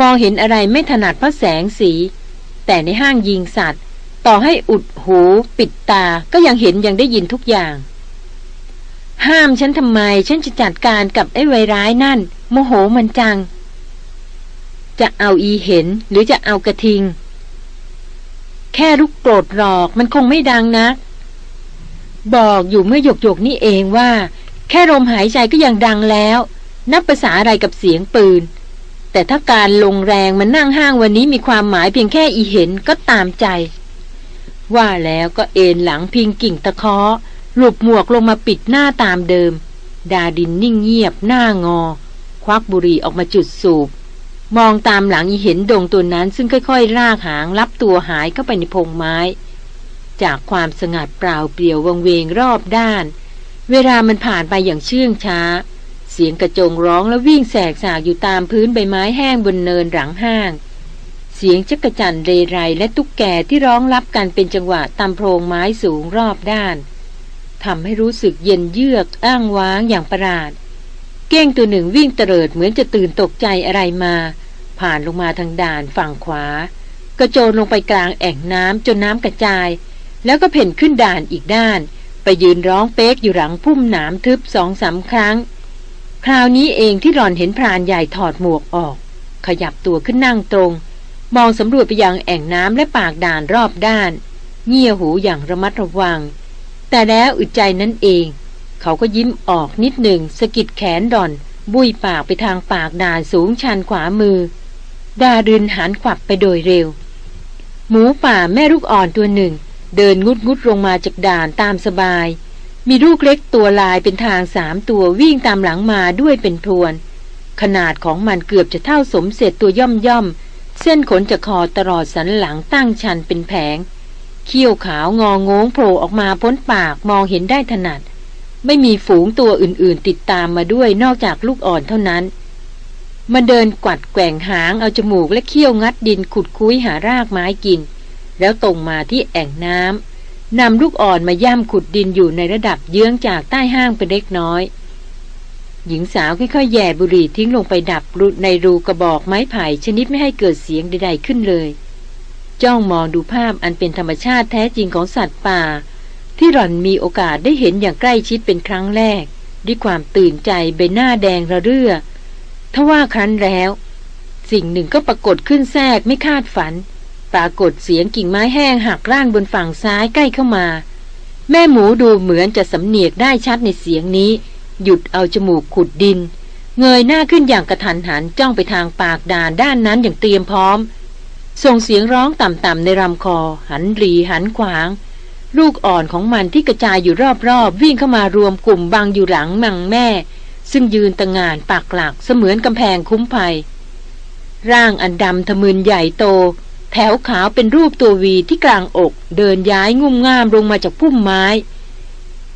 มองเห็นอะไรไม่ถนัดเพราะแสงสี แต่ในห้างยิงสัตว์ ต่อให้อุดหู ปิดตาก็ยังเห็นยังได้ยินทุกอย่าง ห้ามฉันทำไม ฉันจะจัดการกับไอ้ไวร้ายนั่น โมโหมันจัง จะเอาอีเห็นหรือจะเอากระทิง แค่ลูกโกรธหรอกมันคงไม่ดังนะักบอกอยู่เมื่อหยกหยกนี่เองว่า แค่ลมหายใจก็ยังดังแล้ว นับภาษาอะไรกับเสียงปืน แต่ถ้าการลงแรงมันนั่งห้างวันนี้มีความหมายเพียงแค่อีเห็นก็ตามใจ ว่าแล้วก็เอนหลังพิงกิ่งตะเคาะ หลุบหมวกลงมาปิดหน้าตามเดิม ดาดินนิ่งเงียบหน้างอ ควักบุหรี่ออกมาจุดสูบ มองตามหลังอีเห็นดงตัวนั้นซึ่งค่อยๆลากหางรับตัวหายเข้าไปในพงไม้ จากความสงัดเปล่าเปลี่ยววังเวงรอบด้าน เวลามันผ่านไปอย่างเชื่องช้า เสียงกระจงร้องและวิ่งแสกสากอยู่ตามพื้นใบไม้แห้งบนเนินหลังห้างเสียงจักระจันเรไรและตุ๊กแกที่ร้องรับกันเป็นจังหวะตามโพรงไม้สูงรอบด้าน ทำให้รู้สึกเย็นเยือกอ้างว้างอย่างประหลาด เก้งตัวหนึ่งวิ่งเตลิดเหมือนจะตื่นตกใจอะไรมา ผ่านลงมาทางด่านฝั่งขวา กระโจนลงไปกลางแอ่งน้ำจนน้ำกระจาย แล้วก็เพ่นขึ้นด่านอีกด้าน ไปยืนร้องเป๊กอยู่หลังพุ่มหนามทึบสองสาครั้ง คราวนี้เองที่หลอนเห็นพรานใหญ่ถอดหมวกออก ขยับตัวขึ้นนั่งตรง มองสำรวจไปยังแอ่งน้ำและปากด่านรอบด้านเงี่ยหูอย่างระมัดระวัง แต่แล้วอึดใจนั่นเอง เขาก็ยิ้มออกนิดหนึ่งสะกิดแขนดอน บุยปากไปทางปากด่านสูงชันขวามือ ดารินหันขวับไปโดยเร็ว หมูป่าแม่ลูกอ่อนตัวหนึ่ง เดินงุดงุดลงมาจากด่านตามสบาย มีลูกเล็กตัวลายเป็นทางสามตัววิ่งตามหลังมาด้วยเป็นพรวน ขนาดของมันเกือบจะเท่าสมเสร็จตัวย่อมย่อมเส้นขนจากคอตลอดสันหลังตั้งชันเป็นแผง เขี้ยวขาวงองงโผล่ออกมาพ้นปากมองเห็นได้ถนัด ไม่มีฝูงตัวอื่นๆ ติดตามมาด้วยนอกจากลูกอ่อนเท่านั้นมันเดินกวัดแกว่งหางเอาจมูกและเขี้ยวงัดดินขุดคุ้ยหารากไม้กิน แล้วตรงมาที่แอ่งน้ำนำลูกอ่อนมาย่ำขุดดินอยู่ในระดับเยื้องจากใต้ห้างเป็นเล็กน้อย หญิงสาวค่อยๆแย่บุหรี่ทิ้งลงไปดับในรูกระบอกไม้ไผ่ชนิดไม่ให้เกิดเสียงใดๆขึ้นเลย จ้องมองดูภาพอันเป็นธรรมชาติแท้จริงของสัตว์ป่า ที่หล่อนมีโอกาสได้เห็นอย่างใกล้ชิดเป็นครั้งแรก ด้วยความตื่นใจใบหน้าแดงระเรื่อทว่าครั้นแล้ว สิ่งหนึ่งก็ปรากฏขึ้นแทรกไม่คาดฝัน ปรากฏเสียงกิ่งไม้แห้งหักร่านบนฝั่งซ้ายใกล้เข้ามา แม่หมูดูเหมือนจะสำเนียกได้ชัดในเสียงนี้ หยุดเอาจมูกขุดดิน เงยหน้าขึ้นอย่างกระทันหันจ้องไปทางปากด่านด้านนั้นอย่างเตรียมพร้อม ส่งเสียงร้องต่ำๆในลำคอ หันรีหันขวาง ลูกอ่อนของมันที่กระจายอยู่รอบๆ วิ่งเข้ามารวมกลุ่มบางอยู่หลังมังแม่ ซึ่งยืนตะงานปากหลักเสมือนกำแพงคุ้มภัย ร่างอันดำทะมึนใหญ่โต แถวขาวเป็นรูปตัววีที่กลางอกเดินย้ายงุ่มง่ามลงมาจากพุ่มไม้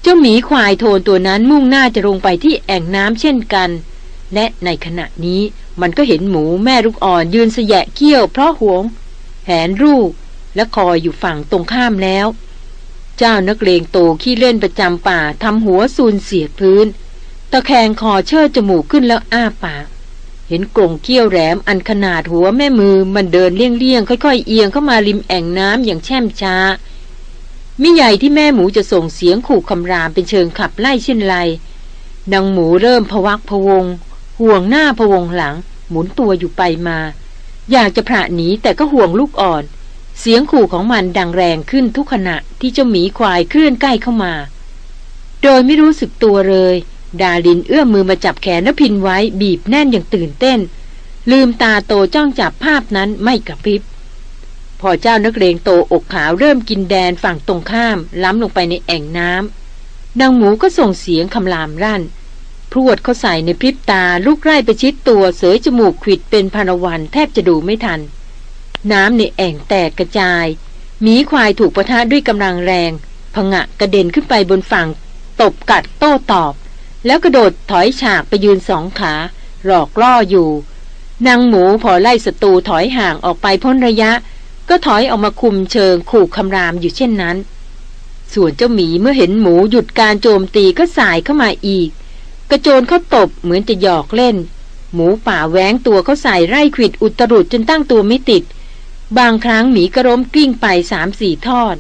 เจ้าหมีควายโทนตัวนั้นมุ่งหน้าจะลงไปที่แอ่งน้ำเช่นกัน และในขณะนี้ มันก็เห็นหมูแม่ลูกอ่อนยืนเสยะเขี้ยว เพราะหวง แหนรูปและคอยอยู่ฝั่งตรงข้ามแล้ว เจ้านักเลงโตขี้เล่นประจำป่าทำหัวซูนเสียพื้น ตะแคงคอเชิดจมูกขึ้นแล้วอ้าปากเห็นกรงเกี้ยวแหลมอันขนาดหัวแม่มือมันเดินเลี่ยงๆ ค่อยๆ เอียงเข้ามาริมแอ่งน้ำอย่างแช่มช้า มิใหญ่ที่แม่หมูจะส่งเสียงขู่คำรามเป็นเชิงขับไล่เช่นไรนางหมูเริ่มพวักพวง ห่วงหน้าพวงหลัง หมุนตัวอยู่ไปมา อยากจะพระหนีแต่ก็ห่วงลูกอ่อน เสียงขู่ของมันดังแรงขึ้นทุกขณะที่เจ้าหมีควายเคลื่อนใกล้เข้ามา โดยไม่รู้สึกตัวเลย ดาลินเอื้อมมือมาจับแขนนพินไว้บีบแน่นอย่างตื่นเต้น ลืมตาโตจ้องจับภาพนั้นไม่กระพริบพอเจ้านักเลงโตอกขาวเริ่มกินแดนฝั่งตรงข้าม ล้ำลงไปในแอ่งน้ำนางหมูก็ส่งเสียงคำรามรั่น พรวดเขาใส่ในพริบตาลูกไร่ไปชิดตัวเสยจมูกขิดเป็นพานวันแทบจะดูไม่ทัน น้ำในแอ่งแตกกระจายหมีควายถูกประทะด้วยกำลังแรงผงะกระเด็นขึ้นไปบนฝั่ง ตบกัดโต้ตอบ แล้วกระโดดถอยฉากไปยืนสองขา หลอกล่ออยู่ นางหมูพอไล่ศัตรูถอยห่างออกไปพ้นระยะ ก็ถอยออกมาคุมเชิงขู่คำรามอยู่เช่นนั้น ส่วนเจ้าหมีเมื่อเห็นหมูหยุดการโจมตีก็สายเข้ามาอีก กระโจนเขาตบเหมือนจะหยอกเล่น หมูป่าแหวงตัวเขาใส่ไร่ขิดอุตรุดจนตั้งตัวไม่ติด บางครั้งหมีกระล้มกลิ้งไปสามสี่ทอด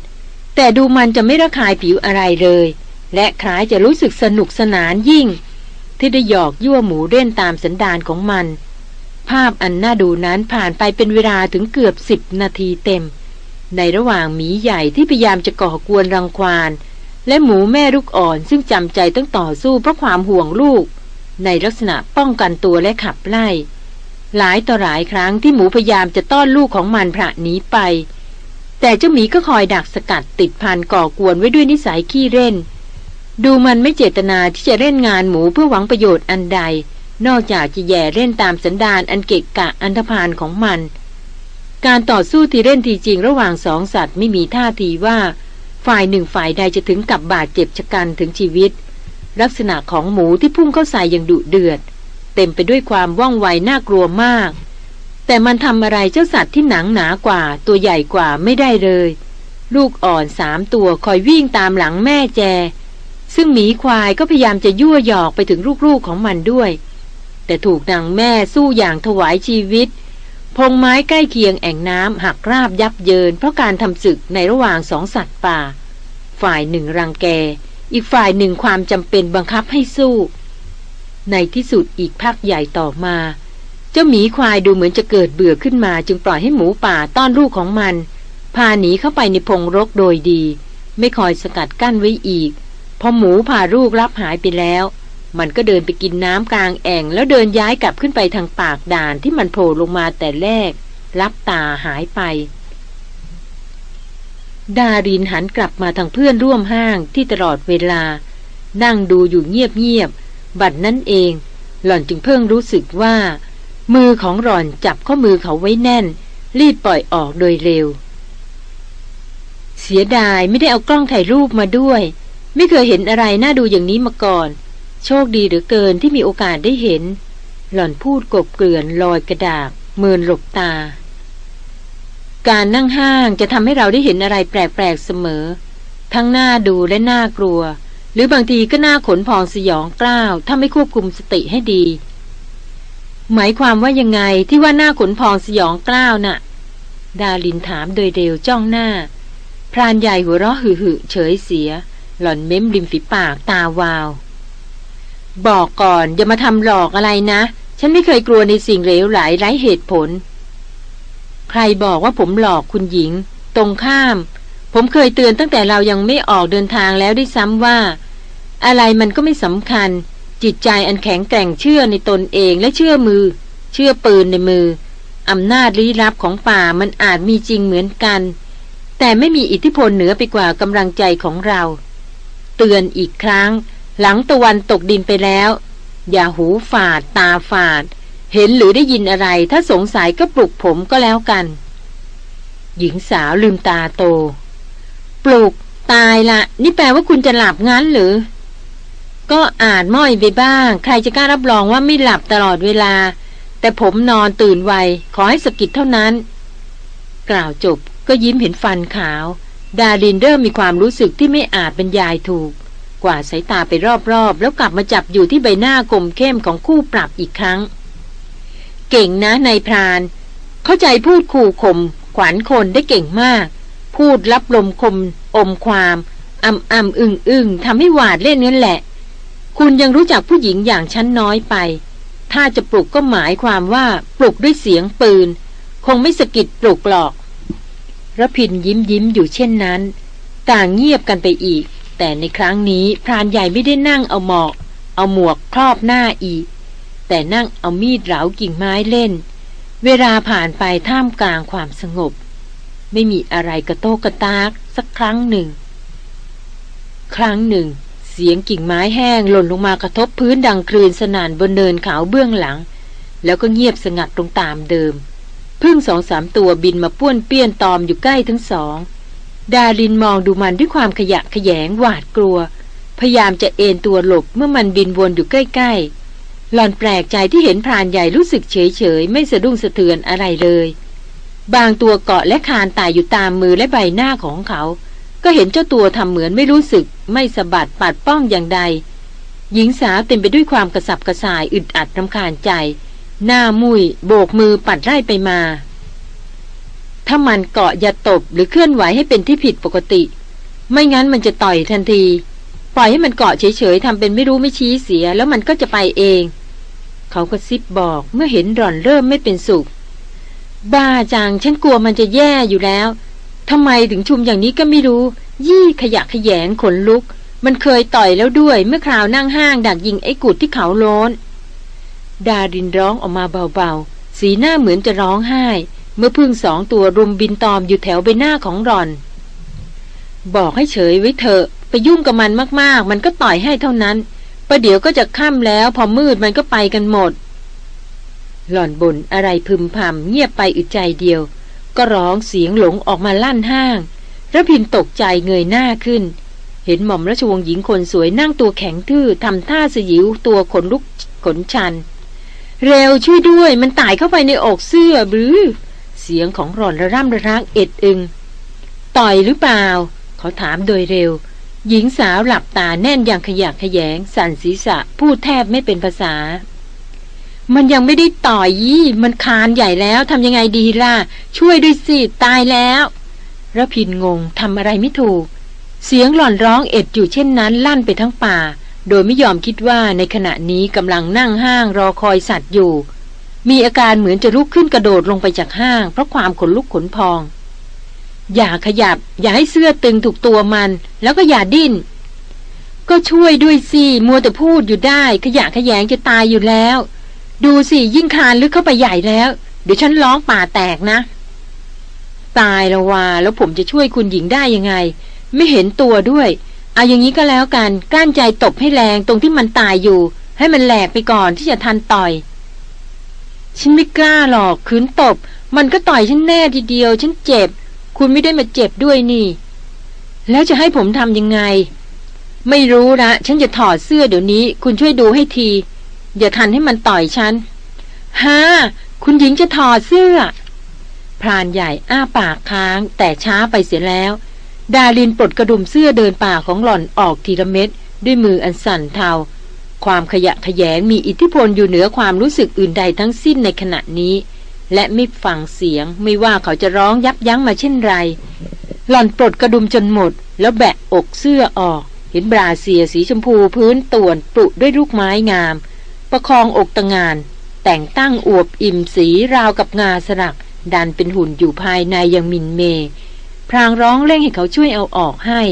แต่ดูมันจะไม่ระคายผิวอะไรเลย และคล้ายจะรู้สึกสนุกสนานยิ่ง ที่ได้หยอกยั่วหมูเล่นตามสันดานของมัน ภาพอันน่าดูนั้นผ่านไปเป็นเวลาถึงเกือบสิบนาทีเต็ม ในระหว่างหมีใหญ่ที่พยายามจะก่อกวนรังควาน และหมูแม่ลูกอ่อนซึ่งจำใจต้องต่อสู้เพราะความห่วงลูก ในลักษณะป้องกันตัวและขับไล่ หลายต่อหลายครั้งที่หมูพยายามจะต้อนลูกของมันพระหนีไป แต่เจ้าหมีก็คอยดักสกัดติดพันก่อกวนไว้ด้วยนิสัยขี้เล่น ดูมันไม่เจตนาที่จะเล่นงานหมูเพื่อหวังประโยชน์อันใด นอกจากจะแย่เล่นตามสันดานอันเกะกะอันธพาลของมัน การต่อสู้ที่เล่นทีจริงระหว่างสองสัตว์ไม่มีท่าทีว่า ฝ่ายหนึ่งฝ่ายใดจะถึงกับบาดเจ็บชะกันถึงชีวิต ลักษณะของหมูที่พุ่งเข้าใส่อย่างดุเดือด เต็มไปด้วยความว่องไวน่ากลัวมาก แต่มันทำอะไรเจ้าสัตว์ที่หนังหนากว่าตัวใหญ่กว่าไม่ได้เลย ลูกอ่อนสามตัวคอยวิ่งตามหลังแม่แจ ซึ่งหมีควายก็พยายามจะยั่วหยอกไปถึงลูกๆของมันด้วย แต่ถูกนางแม่สู้อย่างถวายชีวิตพพงไม้ใกล้เคียงแอ่งน้ำหักราบยับเยินเพราะการทำศึกในระหว่างสองสัตว์ป่า ฝ่ายหนึ่งรังแก อีกฝ่ายหนึ่งความจำเป็นบังคับให้สู้ ในที่สุดอีกพักใหญ่ต่อมา เจ้าหมีควายดูเหมือนจะเกิดเบื่อขึ้นมา จึงปล่อยให้หมูป่าต้อนลูกของมัน พาหนีเข้าไปในพงรกโดยดี ไม่คอยสกัดกั้นไว้อีก พอหมูพาลูกรับหายไปแล้ว มันก็เดินไปกินน้ำกลางแอ่ง แล้วเดินย้ายกลับขึ้นไปทางปากด่านที่มันโผล่ลงมาแต่แรก รับตาหายไป ดารินหันกลับมาทางเพื่อนร่วมห้างที่ตลอดเวลา นั่งดูอยู่เงียบๆ บัดนั้นเอง หล่อนจึงเพิ่งรู้สึกว่า มือของหล่อนจับข้อมือเขาไว้แน่น รีบปล่อยออกโดยเร็ว เสียดายไม่ได้เอากล้องถ่ายรูปมาด้วย ไม่เคยเห็นอะไรน่าดูอย่างนี้มาก่อน โชคดีเหลือเกินที่มีโอกาสได้เห็น หล่อนพูดกบเกลื่อนลอยกระดาษเมินหลบตา การนั่งห้างจะทำให้เราได้เห็นอะไรแปลกๆเสมอ ทั้งหน้าดูและน่ากลัว หรือบางทีก็น่าขนพองสยองกล้าว ถ้าไม่ควบคุมสติให้ดี หมายความว่ายังไงที่ว่าหน้าขนพองสยองกล้าวน่ะ ดาลินถามโดยเร็วจ้องหน้า พรานใหญ่หัวเราะหึ่เฉยเสีย หล่อนเม้มริมฝีปากตาวาว บอกก่อนอย่ามาทำหลอกอะไรนะ ฉันไม่เคยกลัวในสิ่งเลวหลไร้เหตุผล ใครบอกว่าผมหลอกคุณหญิง ตรงข้าม ผมเคยเตือนตั้งแต่เรายังไม่ออกเดินทางแล้วด้วยซ้ำว่า อะไรมันก็ไม่สำคัญ จิตใจอันแข็งแกร่งเชื่อในตนเองและเชื่อมือ เชื่อปืนในมืออำนาจลี้ลับของป่ามันอาจมีจริงเหมือนกัน แต่ไม่มีอิทธิพลเหนือไปกว่ากำลังใจของเรา เตือนอีกครั้ง หลังตะวันตกดินไปแล้ว อย่าหูฝาด ตาฝาด เห็นหรือได้ยินอะไร ถ้าสงสัยก็ปลุกผมก็แล้วกัน หญิงสาวลืมตาโต ปลุก ตายละนี่แปลว่าคุณจะหลับงั้นหรือ ก็อาจม้อยไปบ้าง ใครจะกล้ารับรองว่าไม่หลับตลอดเวลา แต่ผมนอนตื่นไว ขอให้สกิดเท่านั้น กล่าวจบก็ยิ้มเห็นฟันขาว ดารินเริ่มมีความรู้สึกที่ไม่อาจบรรยายถูก กว่าสายตาไปรอบๆ แล้วกลับมาจับอยู่ที่ใบหน้ากลมเข้มของคู่ปรับอีกครั้ง เก่งนะนายพราน เข้าใจพูดขู่ข่มขวัญคนได้เก่งมาก พูดรับลมคม อมความอ่ำอ่ำอึงอึงทำให้หวาดเล่นนั่นแหละ คุณยังรู้จักผู้หญิงอย่างฉันน้อยไป ถ้าจะปลุกก็หมายความว่าปลุกด้วยเสียงปืน คงไม่สะกิดปลุกหรอกระพินยิ้มยิ้มอยู่เช่นนั้น ต่างเงียบกันไปอีก แต่ในครั้งนี้พรานใหญ่ไม่ได้นั่งเอาหมอก เอาหมวกครอบหน้าอีก แต่นั่งเอามีดเหลากิ่งไม้เล่น เวลาผ่านไปท่ามกลางความสงบ ไม่มีอะไรกระโตกกระตากสักครั้งหนึ่ง ครั้งหนึ่ง เสียงกิ่งไม้แห้งหล่นลงมากระทบพื้นดังคลื่นสนานบนเนินเขาเบื้องหลัง แล้วก็เงียบสงัดตรงตามเดิมพึ่งสองสามตัวบินมาป้วนเปี้ยนตอมอยู่ใกล้ทั้งสอง ดารินมองดูมันด้วยความขยะขยงหวาดกลัว พยายามจะเอนตัวหลบเมื่อมันบินวนอยู่ใกล้ๆ หลอนแปลกใจที่เห็นพรานใหญ่รู้สึกเฉยๆไม่สะดุ้งสะเทือนอะไรเลย บางตัวเกาะและคานตายอยู่ตามมือและใบหน้าของเขา ก็เห็นเจ้าตัวทำเหมือนไม่รู้สึก ไม่สะบัดปัดป้องอย่างใด หญิงสาวเต็มไปด้วยความกระสับกระส่ายอึดอัดรำคาญใจ หน้ามุยโบกมือปัดไล่ไปมา ถ้ามันเกาะอย่าตบหรือเคลื่อนไหวให้เป็นที่ผิดปกติ ไม่งั้นมันจะต่อยทันที ปล่อยให้มันเกาะเฉยๆทำเป็นไม่รู้ไม่ชี้เสีย แล้วมันก็จะไปเอง เขาก็ซิบบอกเมื่อเห็นร่อนเริ่มไม่เป็นสุข บ้าจังฉันกลัวมันจะแย่อยู่แล้วทำไมถึงชุมอย่างนี้ก็ไม่รู้ ยี่ขยะขยงขนลุก มันเคยต่อยแล้วด้วยเมื่อคราวนั่งห้างดักยิงไอ้กุดที่เขาโลนดารินร้องออกมาเบาๆ สีหน้าเหมือนจะร้องไห้ เมื่อพึ่งสองตัวรุมบินตอมอยู่แถวใบหน้าของรอน บอกให้เฉยไว้เถอะ ไปยุ่งกับมันมากๆ มันก็ต่อยให้เท่านั้น ประเดี๋ยวก็จะค่ำแล้ว พอมืดมันก็ไปกันหมด หล่อนบ่นอะไรพึมพำเงียบไปอึดใจเดียว ก็ร้องเสียงหลงออกมาลั่นห้างระพินตกใจเงยหน้าขึ้น เห็นหม่อมราชวงศ์หญิงคนสวยนั่งตัวแข็งทื่อทำท่าสยิวตัวขนลุกขนชัน เร็วช่วยด้วยมันตายเข้าไปในอกเสื้อหรือเสียงของหล่อนระร่ำระรักเอ็ดอึง ต่อยหรือเปล่า เขาถามโดยเร็ว หญิงสาวหลับตาแน่นอย่างขยักขยง สั่นศีรษะ พูดแทบไม่เป็นภาษา มันยังไม่ได้ต่อยยี่ มันคานใหญ่แล้วทำยังไงดีล่ะ ช่วยด้วยสิ ตายแล้วระพินงงทำอะไรไม่ถูก เสียงหล่อนร้องเอ็ดอยู่เช่นนั้นลั่นไปทั้งป่า โดยไม่ยอมคิดว่าในขณะนี้กำลังนั่งห้างรอคอยสัตว์อยู่ มีอาการเหมือนจะลุกขึ้นกระโดดลงไปจากห้างเพราะความขนลุกขนพอง อย่าขยับ อย่าให้เสื้อตึงถูกตัวมัน แล้วก็อย่าดิ้น ก็ช่วยด้วยสิ มัวแต่พูดอยู่ได้ ขยะขยงจะตายอยู่แล้ว ดูสิยิ่งคานลึกเข้าไปใหญ่แล้ว เดี๋ยวฉันร้องป่าแตกนะ ตายแล้วว่าแล้วผมจะช่วยคุณหญิงได้ยังไง ไม่เห็นตัวด้วย เอาอย่างนี้ก็แล้วกัน กลั้นใจตบให้แรงตรงที่มันตายอยู่ ให้มันแหลกไปก่อนที่จะทันต่อย ฉันไม่กล้าหรอกคืนตบ มันก็ต่อยฉันแน่ทีเดียว ฉันเจ็บ คุณไม่ได้มาเจ็บด้วยนี่ แล้วจะให้ผมทำยังไง ไม่รู้ละฉันจะถอดเสื้อเดี๋ยวนี้ คุณช่วยดูให้ที อย่าทันให้มันต่อยฉันฮ่าคุณหญิงจะถอดเสื้อ พรานใหญ่อ้าปากค้าง แต่ช้าไปเสียแล้ว ดาลินปลดกระดุมเสื้อเดินป่าของหล่อนออกทีละเม็ดด้วยมืออันสั่นเทา ความขยะขยงมีอิทธิพลอยู่เหนือความรู้สึกอื่นใดทั้งสิ้นในขณะนี้ และไม่ฟังเสียงไม่ว่าเขาจะร้องยับยั้งมาเช่นไร หล่อนปลดกระดุมจนหมด แล้วแบะอกเสื้อออก เห็นบราเซียสีชมพูพื้นต่วนปลุด้วยลูกไม้งาม ประคองอกตะงาน แต่งตั้งอวบอิ่มสีราวกับงาสลัก ดันเป็นหุ่นอยู่ภายในยังมินเม พรางร้องเร่งให้เขาช่วยเอาออกให้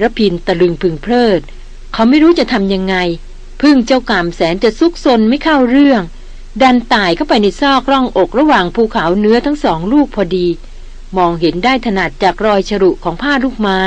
ระพินตะลึงพึงเพลิด เขาไม่รู้จะทำยังไง พึ่งเจ้ากามแสนจะซุกซนไม่เข้าเรื่อง ดันตายเข้าไปในซอกร่องอกระหว่างภูเขาเนื้อทั้งสองลูกพอดี มองเห็นได้ถนัดจากรอยฉรุของผ้าลูกไม้